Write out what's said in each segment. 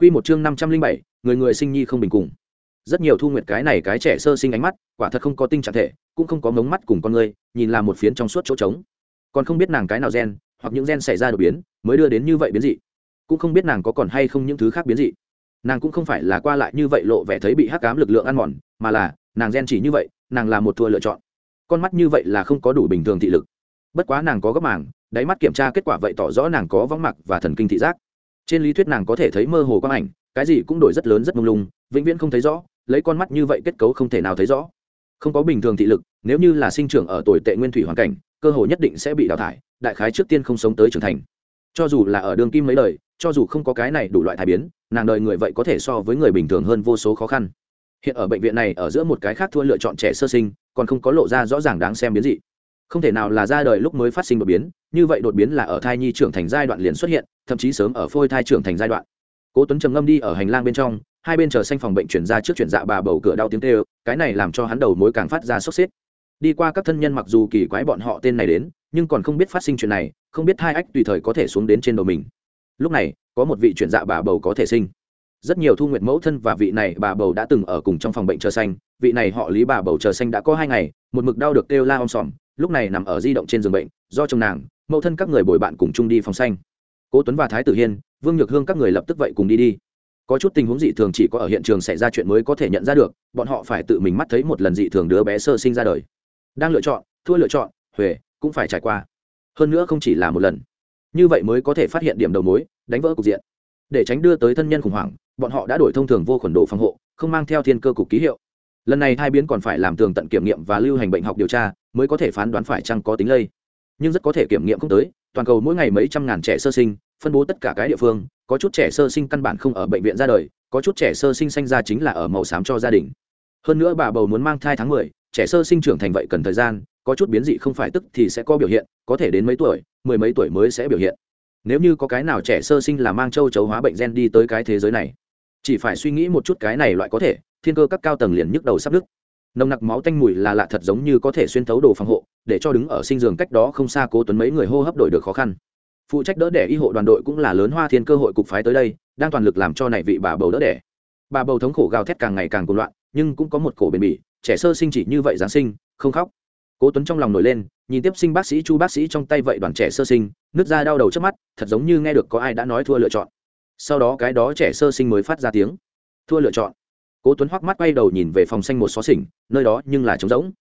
Quy một chương năm trăm linh bảy, người người sinh nhi không bình cùng. Rất nhiều thu nguyệt cái này cái trẻ sơ sinh ánh mắt, quả thật không có tinh trạng thể, cũng không có ngống mắt cùng con người, nhìn là một phiến trong suốt chỗ trống. Còn không biết nàng cái nào gen, hoặc những gen xảy ra đột biến, mới đưa đến như vậy biến dị. Cũng không biết nàng có còn hay không những thứ khác biến dị. Nàng cũng không phải là qua lại như vậy lộ vẻ thấy bị hắc ám lực lượng ăn mòn, mà là, nàng gen chỉ như vậy, nàng là một thua lựa chọn. Con mắt như vậy là không có đủ bình thường thị lực. Bất quá nàng có gấp màng, đáy mắt kiểm tra kết quả vậy tỏ rõ nàng có võng mạc và thần kinh thị giác trên lý thuyết nàng có thể thấy mơ hồ quang ảnh, cái gì cũng đổi rất lớn rất mông lung, vĩnh viễn không thấy rõ, lấy con mắt như vậy kết cấu không thể nào thấy rõ. Không có bình thường thị lực, nếu như là sinh trưởng ở tuổi tệ nguyên thủy hoàn cảnh, cơ hội nhất định sẽ bị đào thải, đại khái trước tiên không sống tới trưởng thành. Cho dù là ở đường kim mấy đời, cho dù không có cái này đủ loại thai biến, nàng đời người vậy có thể so với người bình thường hơn vô số khó khăn. Hiện ở bệnh viện này ở giữa một cái khác thua lựa chọn trẻ sơ sinh, còn không có lộ ra rõ ràng đáng xem biến dị. Không thể nào là ra đời lúc mới phát sinh đột biến, như vậy đột biến là ở thai nhi trưởng thành giai đoạn liền xuất hiện thậm chí sớm ở phôi thai trưởng thành giai đoạn. Cố tuấn trầm ngâm đi ở hành lang bên trong, hai bên chờ xanh phòng bệnh chuyển ra trước chuyển dạ bà bầu cửa đau tiếng kêu, cái này làm cho hắn đầu mối càng phát ra sốc xếp. Đi qua các thân nhân mặc dù kỳ quái bọn họ tên này đến, nhưng còn không biết phát sinh chuyện này, không biết hai ách tùy thời có thể xuống đến trên đầu mình. Lúc này, có một vị chuyển dạ bà bầu có thể sinh. Rất nhiều thu nguyện mẫu thân và vị này bà bầu đã từng ở cùng trong phòng bệnh chờ xanh, vị này họ lý bà bầu chờ xanh đã có hai ngày, một mực đau được kêu la om sòm, lúc này nằm ở di động trên giường bệnh, do chồng nàng, mẫu thân các người bồi bạn cùng chung đi phòng xanh cố tuấn và thái tử hiên, vương nhược hương các người lập tức vậy cùng đi đi. Có chút tình huống dị thường chỉ có ở hiện trường xảy ra chuyện mới có thể nhận ra được, bọn họ phải tự mình mắt thấy một lần dị thường đứa bé sơ sinh ra đời. Đang lựa chọn, thua lựa chọn huề cũng phải trải qua. Hơn nữa không chỉ là một lần. Như vậy mới có thể phát hiện điểm đầu mối, đánh vỡ cục diện. Để tránh đưa tới thân nhân khủng hoảng, bọn họ đã đổi thông thường vô khuẩn độ phòng hộ, không mang theo thiên cơ cục ký hiệu. Lần này hai biến còn phải làm tường tận kiểm nghiệm và lưu hành bệnh học điều tra, mới có thể phán đoán phải chăng có tính lây. Nhưng rất có thể kiểm nghiệm không tới toàn cầu mỗi ngày mấy trăm ngàn trẻ sơ sinh phân bố tất cả cái địa phương có chút trẻ sơ sinh căn bản không ở bệnh viện ra đời có chút trẻ sơ sinh sanh ra chính là ở màu xám cho gia đình. Hơn nữa bà bầu muốn mang thai tháng mười trẻ sơ sinh trưởng thành vậy cần thời gian có chút biến dị không phải tức thì sẽ có biểu hiện có thể đến mấy tuổi mười mấy tuổi mới sẽ biểu hiện. Nếu như có cái nào trẻ sơ sinh là mang châu chấu hóa bệnh gen đi tới cái thế giới này chỉ phải suy nghĩ một chút cái này loại có thể thiên cơ các cao tầng liền nhức đầu sắp đứt, nồng nặc máu tanh mùi là lạ thật giống như có thể xuyên thấu đồ phòng hộ để cho đứng ở sinh giường cách đó không xa cố tuấn mấy người hô hấp đổi được khó khăn. Phụ trách đỡ đẻ y hộ đoàn đội cũng là lớn hoa thiên cơ hội cục phái tới đây, đang toàn lực làm cho này vị bà bầu đỡ đẻ. Bà bầu thống khổ gào thét càng ngày càng cuồng loạn, nhưng cũng có một cổ bền bỉ, trẻ sơ sinh chỉ như vậy giáng sinh, không khóc. Cố tuấn trong lòng nổi lên, nhìn tiếp sinh bác sĩ chu bác sĩ trong tay vậy đoàn trẻ sơ sinh, nước ra đau đầu trước mắt, thật giống như nghe được có ai đã nói thua lựa chọn. Sau đó cái đó trẻ sơ sinh mới phát ra tiếng. Thua lựa chọn. Cố tuấn hoắc mắt quay đầu nhìn về phòng xanh một xó xỉnh, nơi đó nhưng là trống rỗng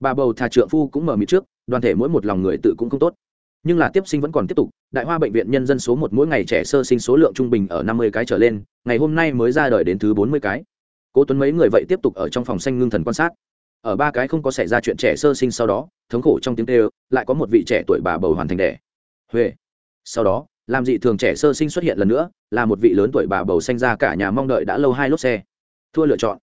bà bầu thà trượng phu cũng mở mịt trước, đoàn thể mỗi một lòng người tự cũng không tốt. Nhưng là tiếp sinh vẫn còn tiếp tục, đại hoa bệnh viện nhân dân số một mỗi ngày trẻ sơ sinh số lượng trung bình ở năm mươi cái trở lên, ngày hôm nay mới ra đời đến thứ bốn mươi cái. Cố tuấn mấy người vậy tiếp tục ở trong phòng xanh ngưng thần quan sát. Ở ba cái không có xảy ra chuyện trẻ sơ sinh sau đó, thống khổ trong tiếng kêu, lại có một vị trẻ tuổi bà bầu hoàn thành đẻ. Huệ. Sau đó, làm dị thường trẻ sơ sinh xuất hiện lần nữa, là một vị lớn tuổi bà bầu sinh ra cả nhà mong đợi đã lâu hai lốt xe. Thua lựa chọn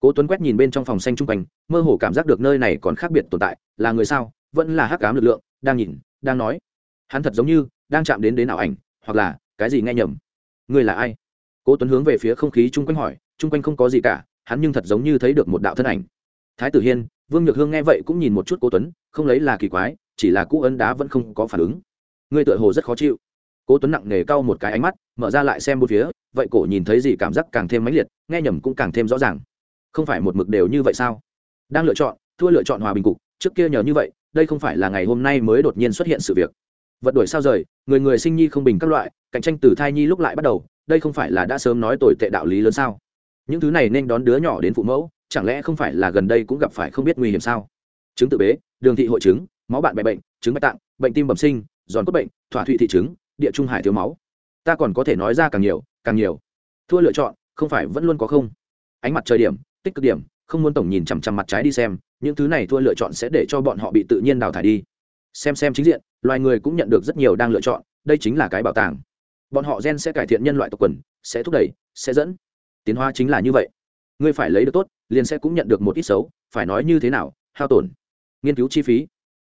cố tuấn quét nhìn bên trong phòng xanh trung quanh, mơ hồ cảm giác được nơi này còn khác biệt tồn tại, là người sao, vẫn là hắc ám lực lượng, đang nhìn, đang nói. Hắn thật giống như, đang chạm đến đến ảo ảnh, hoặc là, cái gì nghe nhầm. Người là ai? Cố tuấn hướng về phía không khí chung quanh hỏi, chung quanh không có gì cả, hắn nhưng thật giống như thấy được một đạo thân ảnh. Thái tử hiên, vương nhược hương nghe vậy cũng nhìn một chút cố tuấn, không lấy là kỳ quái, chỉ là cũ ấn đá vẫn không có phản ứng. Người tựa hồ rất khó chịu. Cố tuấn nặng nề cau một cái ánh mắt, mở ra lại xem bốn phía, vậy cổ nhìn thấy gì cảm giác càng thêm mãnh liệt, nghe nhầm cũng càng thêm rõ ràng không phải một mực đều như vậy sao? Đang lựa chọn, thua lựa chọn hòa bình cục, trước kia nhờ như vậy, đây không phải là ngày hôm nay mới đột nhiên xuất hiện sự việc. Vật đổi sao rời, người người sinh nhi không bình các loại, cạnh tranh từ thai nhi lúc lại bắt đầu, đây không phải là đã sớm nói tồi tệ đạo lý lớn sao? Những thứ này nên đón đứa nhỏ đến phụ mẫu, chẳng lẽ không phải là gần đây cũng gặp phải không biết nguy hiểm sao? Chứng tự bế, đường thị hội chứng, máu bạn bè bệnh, chứng bạch tạng, bệnh tim bẩm sinh, giòn cốt bệnh, thỏa thụy thị chứng, địa trung hải thiếu máu. Ta còn có thể nói ra càng nhiều càng nhiều. Thua lựa chọn, không phải vẫn luôn có không? Ánh mặt trời điểm tích cực điểm, không muốn tổng nhìn chằm chằm mặt trái đi xem, những thứ này thua lựa chọn sẽ để cho bọn họ bị tự nhiên đào thải đi. Xem xem chính diện, loài người cũng nhận được rất nhiều đang lựa chọn, đây chính là cái bảo tàng. Bọn họ gen sẽ cải thiện nhân loại tộc quần, sẽ thúc đẩy, sẽ dẫn. Tiến hóa chính là như vậy. Ngươi phải lấy được tốt, liền sẽ cũng nhận được một ít xấu, phải nói như thế nào, hao tổn. Nghiên cứu chi phí.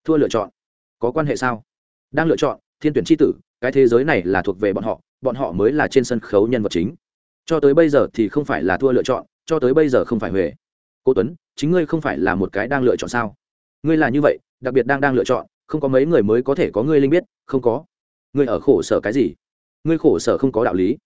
Thua lựa chọn. Có quan hệ sao? Đang lựa chọn, thiên tuyển tri tử, cái thế giới này là thuộc về bọn họ bọn họ mới là trên sân khấu nhân vật chính. Cho tới bây giờ thì không phải là thua lựa chọn cho tới bây giờ không phải huề cô tuấn, chính ngươi không phải là một cái đang lựa chọn sao? Ngươi là như vậy, đặc biệt đang đang lựa chọn, không có mấy người mới có thể có ngươi linh biết, không có. Ngươi ở khổ sở cái gì? Ngươi khổ sở không có đạo lý.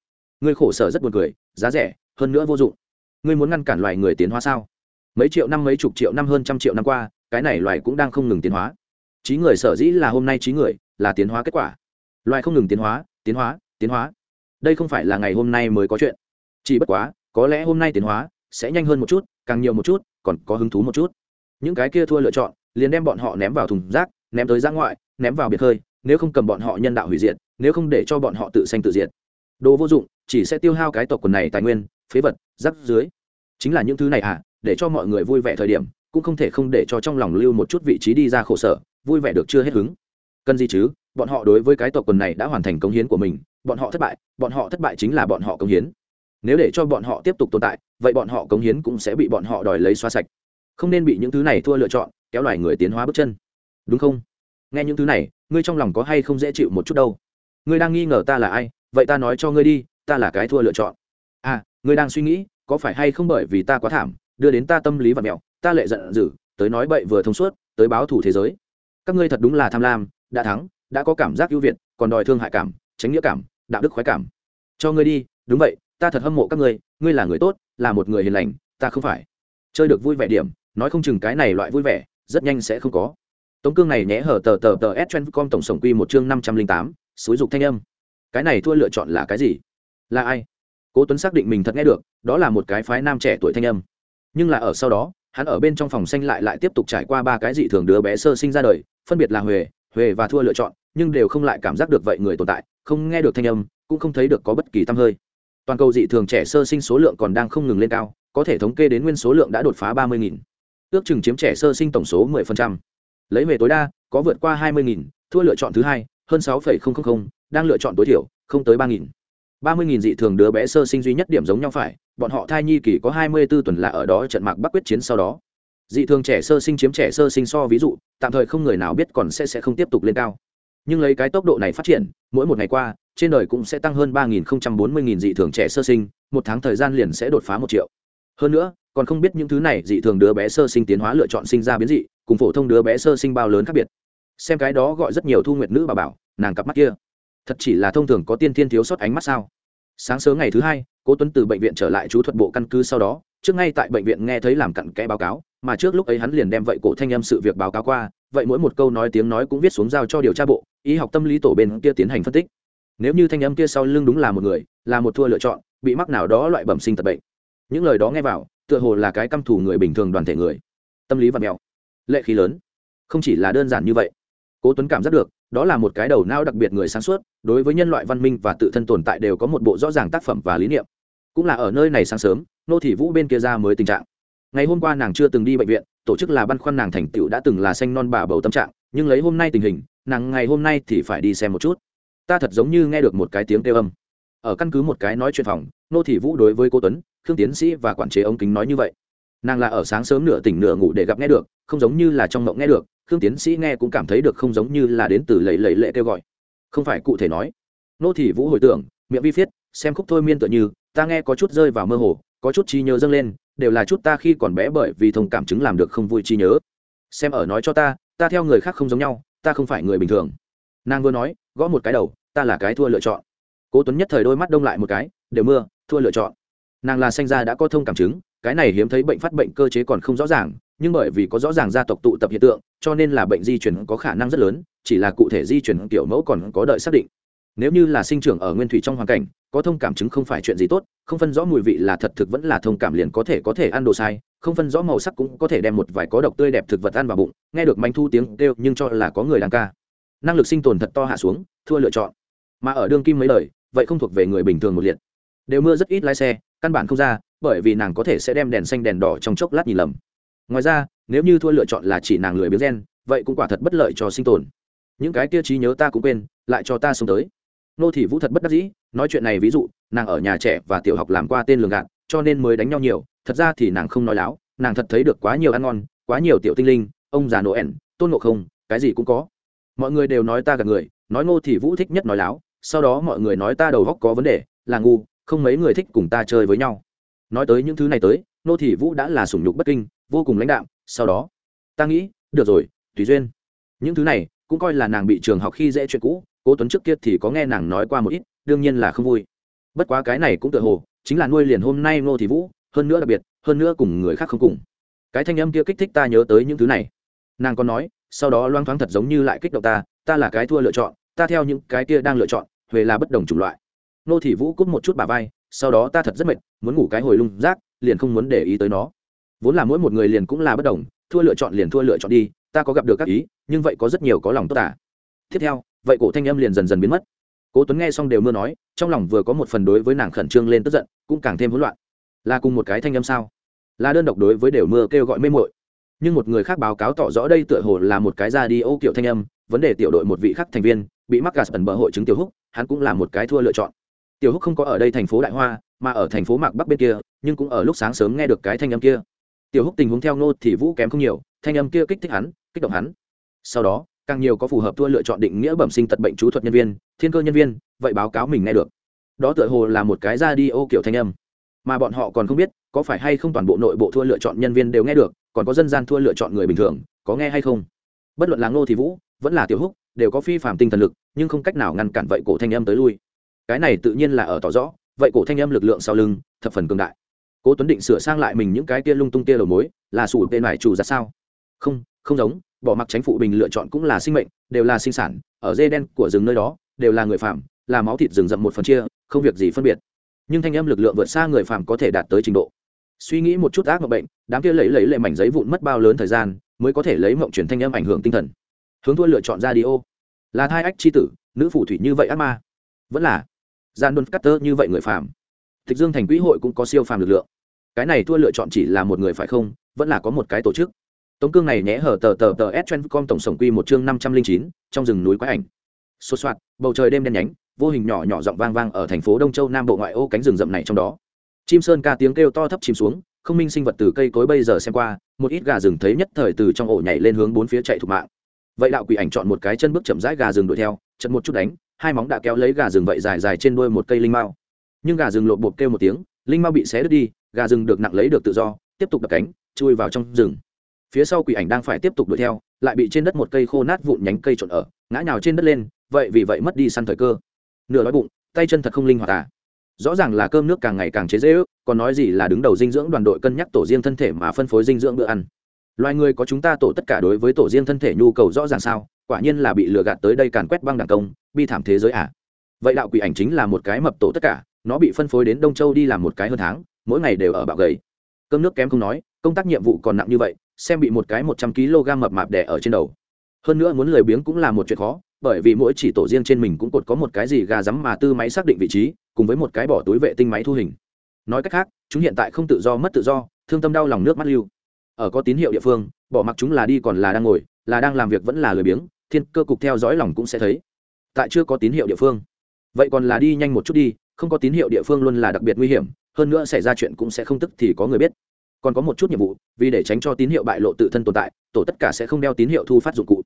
Ngươi khổ sở rất buồn cười, giá rẻ, hơn nữa vô dụng. Ngươi muốn ngăn cản loài người tiến hóa sao? Mấy triệu năm mấy chục triệu năm hơn trăm triệu năm qua, cái này loài cũng đang không ngừng tiến hóa. Trí người sở dĩ là hôm nay trí người, là tiến hóa kết quả. Loài không ngừng tiến hóa tiến hóa tiến hóa. Đây không phải là ngày hôm nay mới có chuyện. Chỉ bất quá có lẽ hôm nay tiến hóa sẽ nhanh hơn một chút, càng nhiều một chút, còn có hứng thú một chút. Những cái kia thua lựa chọn, liền đem bọn họ ném vào thùng rác, ném tới giã ngoại, ném vào biệt hơi, nếu không cầm bọn họ nhân đạo hủy diệt, nếu không để cho bọn họ tự sanh tự diệt. Đồ vô dụng, chỉ sẽ tiêu hao cái tộc quần này tài nguyên, phế vật, rắc dưới chính là những thứ này à để cho mọi người vui vẻ thời điểm, cũng không thể không để cho trong lòng lưu một chút vị trí đi ra khổ sở, vui vẻ được chưa hết hứng. Cần gì chứ, bọn họ đối với cái tộc quần này đã hoàn thành công hiến của mình, bọn họ thất bại, bọn họ thất bại chính là bọn họ công hiến nếu để cho bọn họ tiếp tục tồn tại, vậy bọn họ cống hiến cũng sẽ bị bọn họ đòi lấy xóa sạch. Không nên bị những thứ này thua lựa chọn, kéo loài người tiến hóa bước chân. Đúng không? Nghe những thứ này, ngươi trong lòng có hay không dễ chịu một chút đâu? Ngươi đang nghi ngờ ta là ai? Vậy ta nói cho ngươi đi, ta là cái thua lựa chọn. À ngươi đang suy nghĩ, có phải hay không bởi vì ta quá thảm, đưa đến ta tâm lý và mẹo, ta lệ giận dữ, tới nói bậy vừa thông suốt, tới báo thủ thế giới. Các ngươi thật đúng là tham lam, đã thắng, đã có cảm giác ưu việt, còn đòi thương hại cảm, tránh nghĩa cảm, đạo đức khoái cảm. Cho ngươi đi, đúng vậy ta thật hâm mộ các ngươi ngươi là người tốt, là một người hiền lành, ta không phải. Chơi được vui vẻ điểm, nói không chừng cái này loại vui vẻ, rất nhanh sẽ không có. Tống cương này nhé, hở tờ tờ tờ s com tổng sổng quy một chương năm trăm linh tám, xúi dục thanh âm. Cái này thua lựa chọn là cái gì? Là ai? Cố tuấn xác định mình thật nghe được, đó là một cái phái nam trẻ tuổi thanh âm. Nhưng là ở sau đó, hắn ở bên trong phòng xanh lại lại tiếp tục trải qua ba cái dị thường đứa bé sơ sinh ra đời, phân biệt là huề huề và thua lựa chọn, nhưng đều không lại cảm giác được vậy người tồn tại, không nghe được thanh âm, cũng không thấy được có bất kỳ tâm hơi toàn cầu dị thường trẻ sơ sinh số lượng còn đang không ngừng lên cao, có thể thống kê đến nguyên số lượng đã đột phá ba mươi nghìn, ước chừng chiếm trẻ sơ sinh tổng số 10%. lấy về tối đa, có vượt qua hai mươi nghìn, thua lựa chọn thứ hai, hơn sáu đang lựa chọn tối thiểu, không tới ba nghìn. ba mươi nghìn dị thường đứa bé sơ sinh duy nhất điểm giống nhau phải, bọn họ thai nhi kỳ có hai mươi 24 tuần là ở đó trận mạc bắc quyết chiến sau đó. Dị thường trẻ sơ sinh chiếm trẻ sơ sinh so ví dụ, tạm thời không người nào biết còn sẽ sẽ không tiếp tục lên cao. Nhưng lấy cái tốc độ này phát triển, mỗi một ngày qua trên đời cũng sẽ tăng hơn ba nghìn bốn mươi nghìn dị thường trẻ sơ sinh, một tháng thời gian liền sẽ đột phá một triệu. Hơn nữa, còn không biết những thứ này dị thường đứa bé sơ sinh tiến hóa lựa chọn sinh ra biến dị, cùng phổ thông đứa bé sơ sinh bao lớn khác biệt. Xem cái đó gọi rất nhiều thu nguyệt nữ bà bảo, nàng cặp mắt kia. Thật chỉ là thông thường có tiên thiên thiếu sót ánh mắt sao? Sáng sớm ngày thứ hai, cố tuấn từ bệnh viện trở lại chú thuật bộ căn cứ sau đó, trước ngay tại bệnh viện nghe thấy làm cặn kẽ báo cáo, mà trước lúc ấy hắn liền đem vậy cổ thanh âm sự việc báo cáo qua, vậy mỗi một câu nói tiếng nói cũng viết xuống giao cho điều tra bộ y học tâm lý tổ bên kia tiến hành phân tích nếu như thanh âm kia sau lưng đúng là một người, là một thua lựa chọn, bị mắc nào đó loại bẩm sinh tật bệnh. Những lời đó nghe vào, tựa hồ là cái căm thù người bình thường đoàn thể người. Tâm lý và mèo. Lệ khí lớn. Không chỉ là đơn giản như vậy. Cố tuấn cảm giác được, đó là một cái đầu não đặc biệt người sáng suốt, đối với nhân loại văn minh và tự thân tồn tại đều có một bộ rõ ràng tác phẩm và lý niệm. Cũng là ở nơi này sáng sớm, nô thị vũ bên kia ra mới tình trạng. Ngày hôm qua nàng chưa từng đi bệnh viện, tổ chức là băn khoăn nàng thành tựu đã từng là xanh non bà bầu tâm trạng, nhưng lấy hôm nay tình hình, nàng ngày hôm nay thì phải đi xem một chút ta thật giống như nghe được một cái tiếng kêu âm. Ở căn cứ một cái nói chuyện phòng, nô thị vũ đối với cô tuấn, khương tiến sĩ và quản chế ống kính nói như vậy. Nàng là ở sáng sớm nửa tỉnh nửa ngủ để gặp nghe được, không giống như là trong mộng nghe được, khương tiến sĩ nghe cũng cảm thấy được không giống như là đến từ lầy lầy lệ kêu gọi. Không phải cụ thể nói. Nô thị vũ hồi tưởng, miệng vi viết, xem khúc thôi miên tựa như, ta nghe có chút rơi vào mơ hồ, có chút trí nhớ dâng lên, đều là chút ta khi còn bé bởi vì thông cảm chứng làm được không vui trí nhớ. Xem ở nói cho ta ta theo người khác không giống nhau, ta không phải người bình thường. Nàng vừa nói, gõ một cái đầu ta là cái thua lựa chọn. Cố tuấn nhất thời đôi mắt đông lại một cái, đều mưa, thua lựa chọn. Nàng là sanh ra đã có thông cảm chứng, cái này hiếm thấy bệnh phát bệnh cơ chế còn không rõ ràng, nhưng bởi vì có rõ ràng gia tộc tụ tập hiện tượng, cho nên là bệnh di chuyển có khả năng rất lớn, chỉ là cụ thể di chuyển kiểu mẫu còn có đợi xác định. Nếu như là sinh trưởng ở nguyên thủy trong hoàn cảnh, có thông cảm chứng không phải chuyện gì tốt, không phân rõ mùi vị là thật thực vẫn là thông cảm liền có thể có thể ăn đồ sai, không phân rõ màu sắc cũng có thể đem một vài có độc tươi đẹp thực vật ăn vào bụng, nghe được manh thu tiếng kêu nhưng cho là có người đang ca. Năng lực sinh tồn thật to hạ xuống, thua lựa chọn mà ở đương kim mấy lời vậy không thuộc về người bình thường một liệt. Đều mưa rất ít lái xe, căn bản không ra, bởi vì nàng có thể sẽ đem đèn xanh đèn đỏ trong chốc lát nhìn lầm. Ngoài ra, nếu như thua lựa chọn là chỉ nàng lười biếng gen, vậy cũng quả thật bất lợi cho sinh tồn. Những cái kia trí nhớ ta cũng quên, lại cho ta sống tới. Nô thị vũ thật bất đắc dĩ, nói chuyện này ví dụ, nàng ở nhà trẻ và tiểu học làm qua tên lường gạt, cho nên mới đánh nhau nhiều, thật ra thì nàng không nói láo, nàng thật thấy được quá nhiều ăn ngon, quá nhiều tiểu tinh linh, ông già noel, tôn ngộ không, cái gì cũng có. Mọi người đều nói ta gạt người, nói ngô thị vũ thích nhất nói láo sau đó mọi người nói ta đầu góc có vấn đề, là ngu, không mấy người thích cùng ta chơi với nhau. Nói tới những thứ này tới, nô thị vũ đã là sủng nhục bất kinh, vô cùng lãnh đạm, sau đó, ta nghĩ, được rồi tùy duyên. Những thứ này cũng coi là nàng bị trường học khi dễ chuyện cũ, cố tuấn trước kia thì có nghe nàng nói qua một ít, đương nhiên là không vui. Bất quá cái này cũng tựa hồ chính là nuôi liền hôm nay nô thị vũ, hơn nữa đặc biệt, hơn nữa cùng người khác không cùng. Cái thanh âm kia kích thích ta nhớ tới những thứ này. Nàng còn nói, sau đó loang thoáng thật giống như lại kích động ta ta là cái thua lựa chọn ta theo những cái kia đang lựa chọn, huệ là bất đồng chủng loại. Nô thị vũ cúp một chút bà vai, sau đó ta thật rất mệt, muốn ngủ cái hồi lung rác, liền không muốn để ý tới nó. Vốn là mỗi một người liền cũng là bất đồng, thua lựa chọn liền thua lựa chọn đi, ta có gặp được các ý, nhưng vậy có rất nhiều có lòng tốt à. tiếp theo, vậy cổ thanh âm liền dần dần biến mất. Cố tuấn nghe xong đều mưa nói, trong lòng vừa có một phần đối với nàng khẩn trương lên tức giận, cũng càng thêm hỗn loạn. Là cùng một cái thanh âm sao? Là đơn độc đối với đều mưa kêu gọi mê mội nhưng một người khác báo cáo tỏ rõ đây tựa hồ là một cái ra đi ô kiểu thanh âm, vấn đề tiểu đội một vị khác thành viên bị mắc gà ẩn bờ hội chứng tiểu húc, hắn cũng là một cái thua lựa chọn. Tiểu húc không có ở đây thành phố đại hoa, mà ở thành phố mạc bắc bên kia, nhưng cũng ở lúc sáng sớm nghe được cái thanh âm kia. Tiểu húc tình huống theo nô thì vũ kém không nhiều, thanh âm kia kích thích hắn, kích động hắn. Sau đó, càng nhiều có phù hợp thua lựa chọn định nghĩa bẩm sinh tật bệnh chú thuật nhân viên, thiên cơ nhân viên, vậy báo cáo mình nghe được. Đó tựa hồ là một cái ra đi ô kiểu thanh âm. Mà bọn họ còn không biết, có phải hay không toàn bộ nội bộ thua lựa chọn nhân viên đều nghe được, còn có dân gian thua lựa chọn người bình thường, có nghe hay không? Bất luận là ngô thì vũ, vẫn là tiểu húc, đều có phi phạm tinh thần lực nhưng không cách nào ngăn cản vậy cổ thanh âm tới lui. Cái này tự nhiên là ở tỏ rõ, vậy cổ thanh âm lực lượng sau lưng, thập phần cường đại. Cố tuấn định sửa sang lại mình những cái kia lung tung kia đầu mối, là sủ tên mải chủ ra sao? Không không giống, bỏ mặc tránh phụ bình lựa chọn cũng là sinh mệnh, đều là sinh sản, ở dê đen của rừng nơi đó, đều là người phạm là máu thịt rừng rậm một phần chia, không việc gì phân biệt. Nhưng thanh âm lực lượng vượt xa người phạm có thể đạt tới trình độ. Suy nghĩ một chút ác mộng bệnh, đám kia lấy lấy lệ mảnh giấy vụn mất bao lớn thời gian, mới có thể lấy mộng chuyển thanh âm ảnh hưởng tinh thần. Hướng thua lựa chọn ra đi ô là thai ách c h i tử, nữ phủ thủy như vậy ác ma. Vẫn là, gian đôn cutter như vậy người phàm. Tịch dương thành quỹ hội cũng có siêu phàm lực lượng. Cái này thua lựa chọn chỉ là một người phải không, vẫn là có một cái tổ chức. Tống cương này nhé hở tờ tờ tờ s trend com tổng sổng quy một chương năm trăm linh chín, trong rừng núi quái ảnh. Sốt soạt bầu trời đêm đen nhánh, vô hình nhỏ nhỏ giọng vang vang ở thành phố đông châu nam bộ ngoại ô cánh rừng rậm này trong đó. Chim sơn ca tiếng kêu to thấp chìm xuống, không minh sinh vật từ cây cối bây giờ xem qua, một ít gà rừng thấy nhất thời từ trong ổ nhảy lên hướng bốn phía chạy thục mạng vậy đạo quỷ ảnh chọn một cái chân bước chậm rãi gà rừng đuổi theo, chật một chút đánh, hai móng đã kéo lấy gà rừng vậy dài dài trên đuôi một cây linh mao. Nhưng gà rừng lộp bột kêu một tiếng, linh mao bị xé đứt đi, gà rừng được nặng lấy được tự do, tiếp tục đập cánh, chui vào trong rừng. Phía sau quỷ ảnh đang phải tiếp tục đuổi theo, lại bị trên đất một cây khô nát vụn nhánh cây trộn ở, ngã nhào trên đất lên, vậy vì vậy mất đi săn thời cơ. Nửa đói bụng, tay chân thật không linh hoạt à. Rõ ràng là cơm nước càng ngày càng chế dễ ước, còn nói gì là đứng đầu dinh dưỡng đoàn đội cân nhắc tổ riêng thân thể mà phân phối dinh dưỡng bữa ăn loài người có chúng ta tổ tất cả đối với tổ riêng thân thể nhu cầu rõ ràng sao? Quả nhiên là bị lừa gạt tới đây càn quét băng đảng công, bi thảm thế giới à? Vậy đạo quỷ ảnh chính là một cái mập tổ tất cả, nó bị phân phối đến đông châu đi làm một cái hơn tháng, mỗi ngày đều ở bạo gầy. Cơm nước kém không nói, công tác nhiệm vụ còn nặng như vậy, xem bị một cái một trăm kg mập mạp đẻ ở trên đầu. Hơn nữa muốn lười biếng cũng là một chuyện khó, bởi vì mỗi chỉ tổ riêng trên mình cũng cột có một cái gì gà rắm mà tư máy xác định vị trí, cùng với một cái bỏ túi vệ tinh máy thu hình. Nói cách khác, chúng hiện tại không tự do, mất tự do, thương tâm đau lòng nước mắt lưu ở có tín hiệu địa phương, bỏ mặc chúng là đi còn là đang ngồi, là đang làm việc vẫn là lười biếng, thiên cơ cục theo dõi lòng cũng sẽ thấy. Tại chưa có tín hiệu địa phương. Vậy còn là đi nhanh một chút đi, không có tín hiệu địa phương luôn là đặc biệt nguy hiểm, hơn nữa xảy ra chuyện cũng sẽ không tức thì có người biết. Còn có một chút nhiệm vụ, vì để tránh cho tín hiệu bại lộ tự thân tồn tại, tổ tất cả sẽ không đeo tín hiệu thu phát dụng cụ.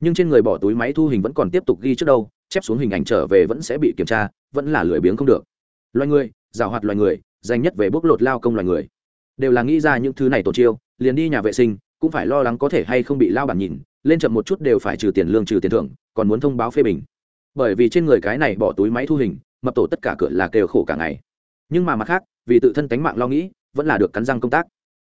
Nhưng trên người bỏ túi máy thu hình vẫn còn tiếp tục ghi trước đâu, chép xuống hình ảnh trở về vẫn sẽ bị kiểm tra, vẫn là lười biếng không được. Loài người, giảo hoạt loài người, dành nhất về bốc lột lao công loài người đều là nghĩ ra những thứ này tổ chiêu, liền đi nhà vệ sinh, cũng phải lo lắng có thể hay không bị lao bản nhìn, lên chậm một chút đều phải trừ tiền lương trừ tiền thưởng, còn muốn thông báo phê bình. Bởi vì trên người cái này bỏ túi máy thu hình, mập tổ tất cả cửa là kêu khổ cả ngày. Nhưng mà mặt khác, vì tự thân tánh mạng lo nghĩ, vẫn là được cắn răng công tác.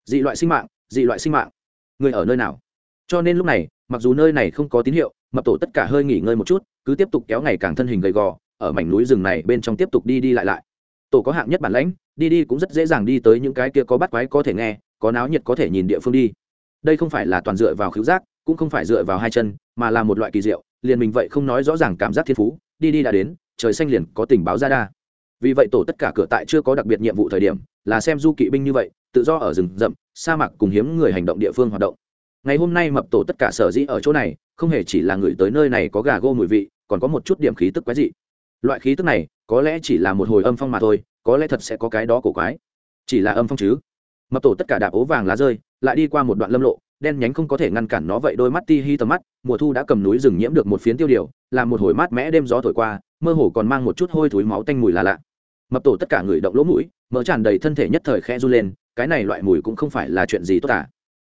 Dị loại sinh mạng, dị loại sinh mạng. Người ở nơi nào? Cho nên lúc này, mặc dù nơi này không có tín hiệu, mập tổ tất cả hơi nghỉ ngơi một chút, cứ tiếp tục kéo ngày càng thân hình gầy gò, ở mảnh núi rừng này bên trong tiếp tục đi đi lại lại tổ có hạng nhất bản lãnh, đi đi cũng rất dễ dàng đi tới những cái kia có bắt quái có thể nghe, có náo nhiệt có thể nhìn địa phương đi. Đây không phải là toàn dựa vào khứu giác, cũng không phải dựa vào hai chân, mà là một loại kỳ diệu, liền mình vậy không nói rõ ràng cảm giác thiên phú, đi đi đã đến, trời xanh liền có tình báo ra đa. Vì vậy tổ tất cả cửa tại chưa có đặc biệt nhiệm vụ thời điểm, là xem du kỵ binh như vậy, tự do ở rừng rậm, sa mạc cùng hiếm người hành động địa phương hoạt động. Ngày hôm nay mập tổ tất cả sở dĩ ở chỗ này, không hề chỉ là người tới nơi này có gà gô mùi vị, còn có một chút điểm khí tức quái dị. Loại khí tức này có lẽ chỉ là một hồi âm phong mà thôi, có lẽ thật sẽ có cái đó cổ quái. Chỉ là âm phong chứ. Mập tổ tất cả đạp ố vàng lá rơi, lại đi qua một đoạn lâm lộ, đen nhánh không có thể ngăn cản nó vậy, đôi mắt ti hi tầm mắt, mùa thu đã cầm núi rừng nhiễm được một phiến tiêu điều làm một hồi mát mẽ đêm gió thổi qua, mơ hồ còn mang một chút hôi thối máu tanh mùi là lạ. Mập tổ tất cả người động lỗ mũi, mở tràn đầy thân thể nhất thời khe run lên, cái này loại mùi cũng không phải là chuyện gì tốt cả.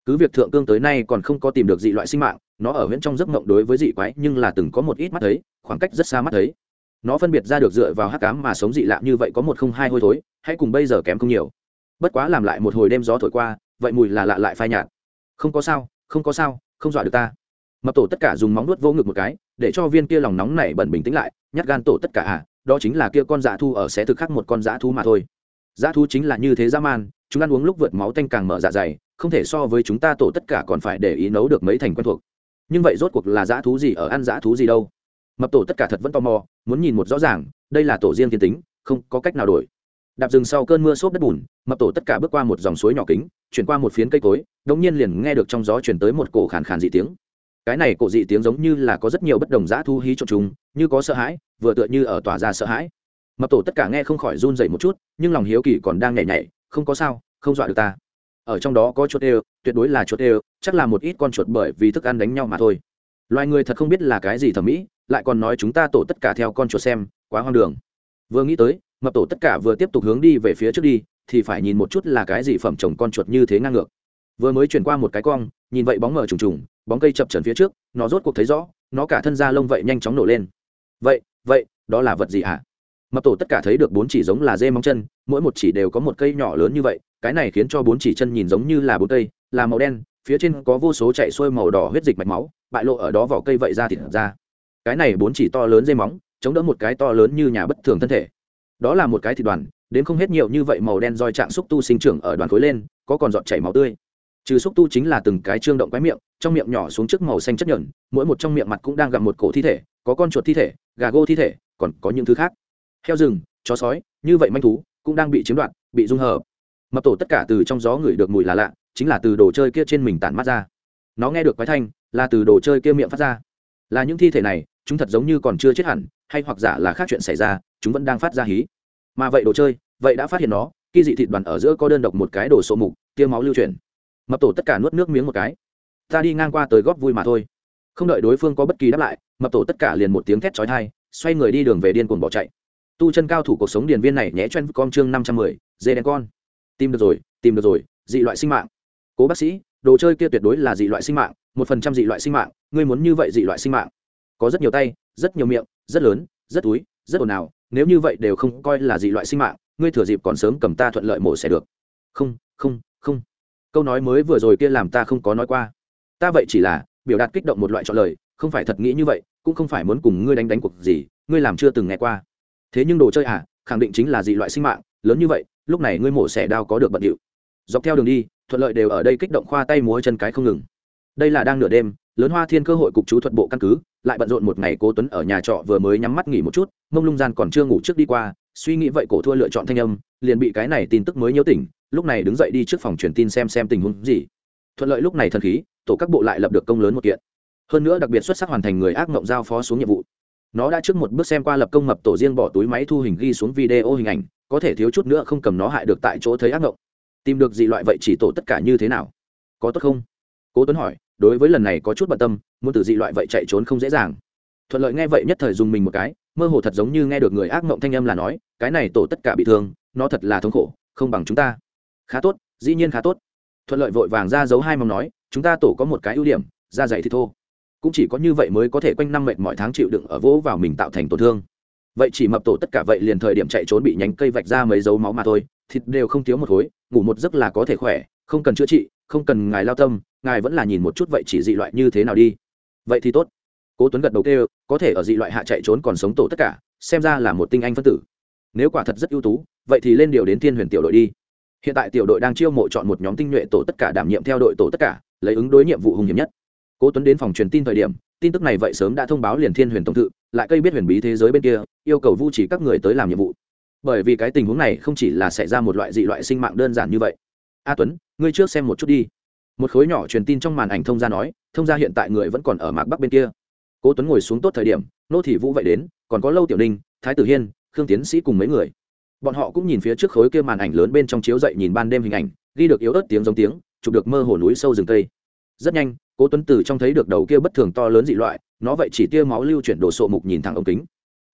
Cứ việc thượng cương tới nay còn không có tìm được dị loại sinh mạng, nó ở huyện trong giấc mộng đối với dị quái nhưng là từng có một ít mắt thấy, khoảng cách rất xa mắt thấy nó phân biệt ra được dựa vào hắc cám mà sống dị lạ như vậy có một không hai hôi thối, hãy cùng bây giờ kém không nhiều. Bất quá làm lại một hồi đêm gió thổi qua, vậy mùi là lạ lại phai nhạt. Không có sao, không có sao, không dọa được ta. Mập tổ tất cả dùng móng nuốt vô ngực một cái, để cho viên kia lòng nóng này bẩn bình tĩnh lại, nhát gan tổ tất cả à đó chính là kia con dã thu ở sẽ thực khắc một con dã thú mà thôi. Dã thú chính là như thế dã man, chúng ăn uống lúc vượt máu tanh càng mở dạ dày, không thể so với chúng ta tổ tất cả còn phải để ý nấu được mấy thành quen thuộc. Nhưng vậy rốt cuộc là dã thú gì ở ăn dã thú gì đâu? Mập tổ tất cả thật vẫn tò mò, muốn nhìn một rõ ràng, đây là tổ riêng thiên tính, không có cách nào đổi. Đạp rừng sau cơn mưa xốp đất bùn, mập tổ tất cả bước qua một dòng suối nhỏ kính, chuyển qua một phiến cây cối, đống nhiên liền nghe được trong gió chuyển tới một cổ khàn khàn dị tiếng. Cái này cổ dị tiếng giống như là có rất nhiều bất đồng giã thu hí trộn chúng như có sợ hãi, vừa tựa như ở tỏa ra sợ hãi. Mập tổ tất cả nghe không khỏi run dậy một chút, nhưng lòng hiếu kỳ còn đang nhảy nhảy, không có sao, không dọa được ta. Ở trong đó có chuột đều tuyệt đối là chuột đều chắc là một ít con chuột bởi vì thức ăn đánh nhau mà thôi. Loài người thật không biết là cái gì thẩm mỹ lại còn nói chúng ta tổ tất cả theo con chuột xem, quá hoang đường. Vừa nghĩ tới, mập tổ tất cả vừa tiếp tục hướng đi về phía trước đi, thì phải nhìn một chút là cái gì phẩm trồng con chuột như thế ngang ngược. Vừa mới chuyển qua một cái cong, nhìn vậy bóng mờ trùng trùng, bóng cây chập trần phía trước, nó rốt cuộc thấy rõ, nó cả thân da lông vậy nhanh chóng nổ lên. Vậy vậy, đó là vật gì hả? Mập tổ tất cả thấy được bốn chỉ giống là dê móng chân, mỗi một chỉ đều có một cây nhỏ lớn như vậy, cái này khiến cho bốn chỉ chân nhìn giống như là bốn cây, là màu đen, phía trên có vô số chạy xuôi màu đỏ huyết dịch mạch máu, bại lộ ở đó vỏ cây vậy ra thịt ra cái này bốn chỉ to lớn dây móng, chống đỡ một cái to lớn như nhà bất thường thân thể. Đó là một cái thịt đoàn, đến không hết nhiều như vậy màu đen roi trạng xúc tu sinh trưởng ở đoàn khối lên, có còn giọt chảy máu tươi. Trừ xúc tu chính là từng cái trương động quái miệng, trong miệng nhỏ xuống trước màu xanh chất nhợn mỗi một trong miệng mặt cũng đang gặp một cổ thi thể, có con chuột thi thể, gà gô thi thể, còn có những thứ khác. Heo rừng, chó sói, như vậy manh thú, cũng đang bị chiếm đoạt, bị dung hợp. Mập tổ tất cả từ trong gió ngửi được mùi là lạ, chính là từ đồ chơi kia trên mình tản mắt ra. Nó nghe được quái thanh, là từ đồ chơi kia miệng phát ra là những thi thể này, chúng thật giống như còn chưa chết hẳn, hay hoặc giả là khác chuyện xảy ra, chúng vẫn đang phát ra hí. Mà vậy đồ chơi, vậy đã phát hiện nó khi dị thịt đoàn ở giữa có đơn độc một cái đồ sộ mục tiêu máu lưu chuyển mập tổ tất cả nuốt nước miếng một cái. Ta đi ngang qua tới góp vui mà thôi. Không đợi đối phương có bất kỳ đáp lại, mập tổ tất cả liền một tiếng thét trói thai xoay người đi đường về điên cuồng bỏ chạy. Tu chân cao thủ cuộc sống điền viên này nhé chen con chương năm trăm mười, dê đen con. Tìm được rồi, tìm được rồi, dị loại sinh mạng. Cố bác sĩ đồ chơi kia tuyệt đối là dị loại sinh mạng, một phần trăm dị loại sinh mạng, ngươi muốn như vậy dị loại sinh mạng. Có rất nhiều tay, rất nhiều miệng, rất lớn, rất túi, rất ồn ào, nếu như vậy đều không coi là dị loại sinh mạng, ngươi thừa dịp còn sớm cầm ta thuận lợi mổ xẻ được. Không không không. Câu nói mới vừa rồi kia làm ta không có nói qua. Ta vậy chỉ là biểu đạt kích động một loại chọn lời, không phải thật nghĩ như vậy, cũng không phải muốn cùng ngươi đánh đánh cuộc gì, ngươi làm chưa từng nghe qua. Thế nhưng đồ chơi à khẳng định chính là dị loại sinh mạng, lớn như vậy, lúc này ngươi mổ xẻ đao có được bận điệu. Dọc theo đường đi thuận lợi đều ở đây kích động khoa tay múa chân cái không ngừng. Đây là đang nửa đêm, lớn hoa thiên cơ hội cục chú thuật bộ căn cứ, lại bận rộn một ngày cố tuấn ở nhà trọ vừa mới nhắm mắt nghỉ một chút, mông lung gian còn chưa ngủ trước đi qua, suy nghĩ vậy cổ thua lựa chọn thanh âm, liền bị cái này tin tức mới nhớ tỉnh, lúc này đứng dậy đi trước phòng truyền tin xem xem tình huống gì. Thuận lợi lúc này thần khí, tổ các bộ lại lập được công lớn một kiện. Hơn nữa đặc biệt xuất sắc hoàn thành người ác mộng giao phó xuống nhiệm vụ. Nó đã trước một bước xem qua lập công mập tổ riêng bỏ túi máy thu hình ghi xuống video hình ảnh, có thể thiếu chút nữa không cầm nó hại được tại chỗ thấy ác mộng tìm được dị loại vậy chỉ tổ tất cả như thế nào? Có tốt không? Cố tuấn hỏi, đối với lần này có chút bận tâm, muốn từ dị loại vậy chạy trốn không dễ dàng. Thuận lợi nghe vậy nhất thời dùng mình một cái, mơ hồ thật giống như nghe được người ác mộng thanh âm là nói, cái này tổ tất cả bị thương, nó thật là thống khổ, không bằng chúng ta. Khá tốt, dĩ nhiên khá tốt. Thuận lợi vội vàng ra giấu hai mong nói, chúng ta tổ có một cái ưu điểm da dày thì thô. Cũng chỉ có như vậy mới có thể quanh năm mệt mọi tháng chịu đựng ở vỗ vào mình tạo thành tổn thương vậy chỉ mập tổ tất cả vậy liền thời điểm chạy trốn bị nhánh cây vạch ra mấy dấu máu mà thôi, thịt đều không thiếu một khối, ngủ một giấc là có thể khỏe, không cần chữa trị, không cần ngài lao tâm, ngài vẫn là nhìn một chút vậy chỉ dị loại như thế nào đi. Vậy thì tốt. Cố tuấn gật đầu kêu, có thể ở dị loại hạ chạy trốn còn sống tổ tất cả, xem ra là một tinh anh phân tử. Nếu quả thật rất ưu tú, vậy thì lên điều đến thiên huyền tiểu đội đi. Hiện tại tiểu đội đang chiêu mộ chọn một nhóm tinh nhuệ tổ tất cả đảm nhiệm theo đội tổ tất cả, lấy ứng đối nhiệm vụ hùng hiểm nhất cố tuấn đến phòng truyền tin thời điểm, tin tức này vậy sớm đã thông báo liền thiên huyền tổng thự, lại cây biết huyền bí thế giới bên kia, yêu cầu vu chỉ các người tới làm nhiệm vụ. Bởi vì cái tình huống này không chỉ là xảy ra một loại dị loại sinh mạng đơn giản như vậy. A tuấn, ngươi trước xem một chút đi. Một khối nhỏ truyền tin trong màn ảnh thông gia nói, thông gia hiện tại người vẫn còn ở mạc bắc bên kia. Cố tuấn ngồi xuống tốt thời điểm, nô thị vũ vậy đến, còn có lâu tiểu ninh, thái tử hiên, khương tiến sĩ cùng mấy người. Bọn họ cũng nhìn phía trước khối kia màn ảnh lớn bên trong chiếu dậy nhìn ban đêm hình ảnh, ghi được yếu ớt tiếng giống tiếng, chụp được mơ hồ núi sâu rừng tây rất nhanh cố tuấn từ trong thấy được đầu kia bất thường to lớn dị loại, nó vậy chỉ tia máu lưu chuyển đồ sộ mục nhìn thẳng ống kính.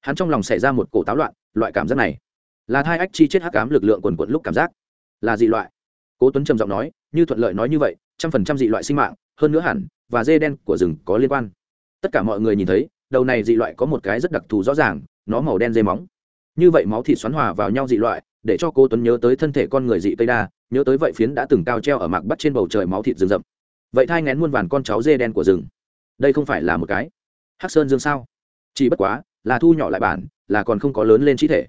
Hắn trong lòng xảy ra một cổ táo loạn, loại cảm giác này là thai ách chi chết hắc ám lực lượng quần quận lúc cảm giác. Là dị loại. Cố tuấn trầm giọng nói, như thuận lợi nói như vậy, trăm phần trăm dị loại sinh mạng, hơn nữa hẳn, và dê đen của rừng có liên quan. Tất cả mọi người nhìn thấy, đầu này dị loại có một cái rất đặc thù rõ ràng, nó màu đen dê móng. Như vậy máu thịt xoắn hòa vào nhau dị loại, để cho cố tuấn nhớ tới thân thể con người dị tây đa, nhớ tới vậy phiến đã từng cao treo ở mạc bắt trên bầu trời máu thịt rừng rậm vậy thai ngén muôn vàn con cháu dê đen của rừng. Đây không phải là một cái hắc sơn dương sao? Chỉ bất quá, là thu nhỏ lại bản, là còn không có lớn lên trí thể.